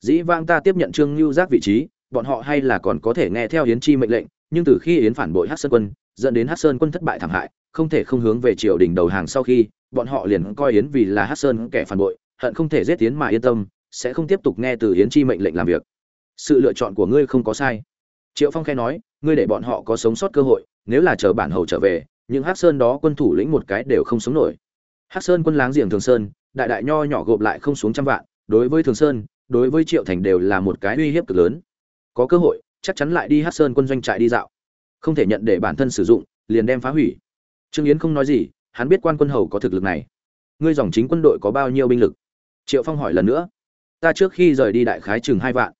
Dĩ vang ta tiếp nhận trương lưu giác vị trí, bọn họ hay là còn có thể nghe theo yến chi mệnh lệnh, nhưng từ khi yến phản bội hắc sơn quân, dẫn đến hắc sơn quân thất bại thảm hại, không thể không hướng về triều đình đầu hàng sau khi, bọn họ liền coi yến vì là hắc sơn kẻ phản bội, hận không thể giết yến mà yên tâm sẽ không tiếp tục nghe từ yến chi mệnh lệnh làm việc. Sự lựa chọn của ngươi không có sai. Triệu phong khẽ nói, ngươi để bọn họ có sống sót cơ hội, nếu là chờ bản hầu trở về, những hắc sơn đó quân thủ lĩnh một cái đều không sống nổi. Hắc sơn quân láng giềng thường sơn, đại đại nho nhỏ gộp lại không xuống trăm vạn, đối với thường sơn, đối với triệu thành đều là một cái uy hiếp cực lớn. Có cơ hội, chắc chắn lại đi hắc sơn quân doanh trại đi dạo. Không thể nhận để bản thân sử dụng, liền đem phá hủy. Trương yến không nói gì, hắn biết quan quân hầu có thực lực này. Ngươi dòng chính quân đội có bao nhiêu binh lực? Triệu phong hỏi lần nữa ta trước khi rời đi đại khái chừng hai vạn.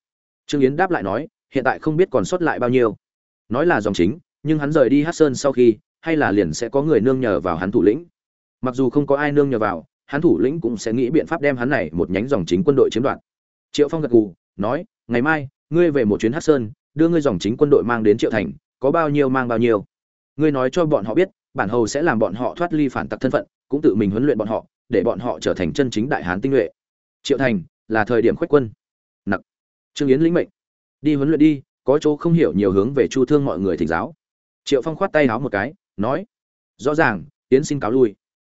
Trương yến đáp lại nói, hiện tại không biết còn sót lại bao nhiêu. Nói là dòng chính, nhưng hắn rời đi hát sơn sau khi, hay là liền sẽ có người nương nhờ vào hắn thủ lĩnh. Mặc dù không có ai nương nhờ vào, hắn thủ lĩnh cũng sẽ nghĩ biện pháp đem hắn này một nhánh dòng chính quân đội chiếm đoạt. Triệu phong gật gù, nói, ngày mai, ngươi về một chuyến hát sơn, đưa ngươi dòng chính quân đội mang đến triệu thành, có bao nhiêu mang bao nhiêu. Ngươi nói cho bọn họ biết, bản hầu sẽ làm bọn họ thoát ly phản tặc thân phận, cũng tự mình huấn luyện bọn họ, để bọn họ trở thành chân chính đại hán tinh nhuệ. Triệu thành là thời điểm khuếch quân. Nặc. Trương yến lĩnh mệnh. Đi huấn luyện đi, có chỗ không hiểu nhiều hướng về chu thương mọi người thỉnh giáo. Triệu phong khoát tay háo một cái, nói, rõ ràng, yến xin cáo lui.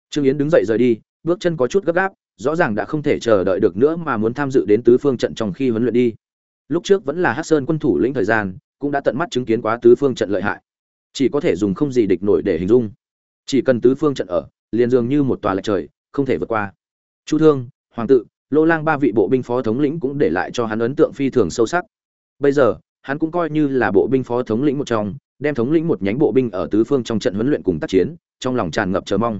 Trương yến đứng dậy rời đi, bước chân có chút gấp gáp, rõ ràng đã không thể chờ đợi được nữa mà muốn tham dự đến tứ phương trận trong khi huấn luyện đi. Lúc trước vẫn là hát sơn quân thủ lĩnh thời gian, cũng đã tận mắt chứng kiến quá tứ phương trận lợi hại. Chỉ có thể dùng không gì địch nổi để hình dung. Chỉ cần tứ phương trận ở, liền dường như một tòa lệch trời, không thể vượt qua. Chu thương, hoàng tự lô lang ba vị bộ binh phó thống lĩnh cũng để lại cho hắn ấn tượng phi thường sâu sắc. Bây giờ, hắn cũng coi như là bộ binh phó thống lĩnh một trong, đem thống lĩnh một nhánh bộ binh ở tứ phương trong trận huấn luyện cùng tác chiến, trong lòng tràn ngập chờ mong.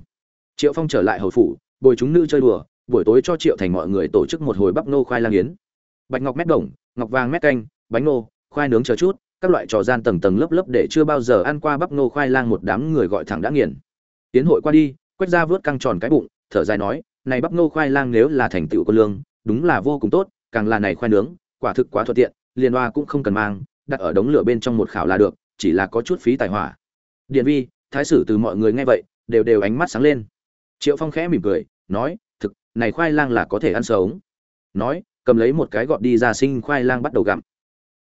Triệu phong trở lại hồi phủ, bồi chúng nữ chơi đùa, buổi tối cho triệu thành mọi người tổ chức một hồi bắp nô khoai lang yến. Bạch ngọc mét đồng, ngọc vàng mét canh, bánh nô, khoai nướng chờ chút, các loại trò gian tầng tầng lớp lớp để chưa bao giờ ăn qua bắp nô khoai lang một đám người gọi thẳng đã nghiền. Tiến hội qua đi, quét ra vớt căng tròn cái bụng, thở dài nói này bắp nô khoai lang nếu là thành tựu con lương, đúng là vô cùng tốt, càng là này khoai nướng, quả thực quá thuận tiện, liền hoa cũng không cần mang, đặt ở đống lửa bên trong một khảo là được, chỉ là có chút phí tài hỏa. Điền vi, thái sử từ mọi người nghe vậy, đều đều ánh mắt sáng lên. Triệu phong khẽ mỉm cười, nói, thực, này khoai lang là có thể ăn sống. Nói, cầm lấy một cái gọt đi ra sinh khoai lang bắt đầu gặm.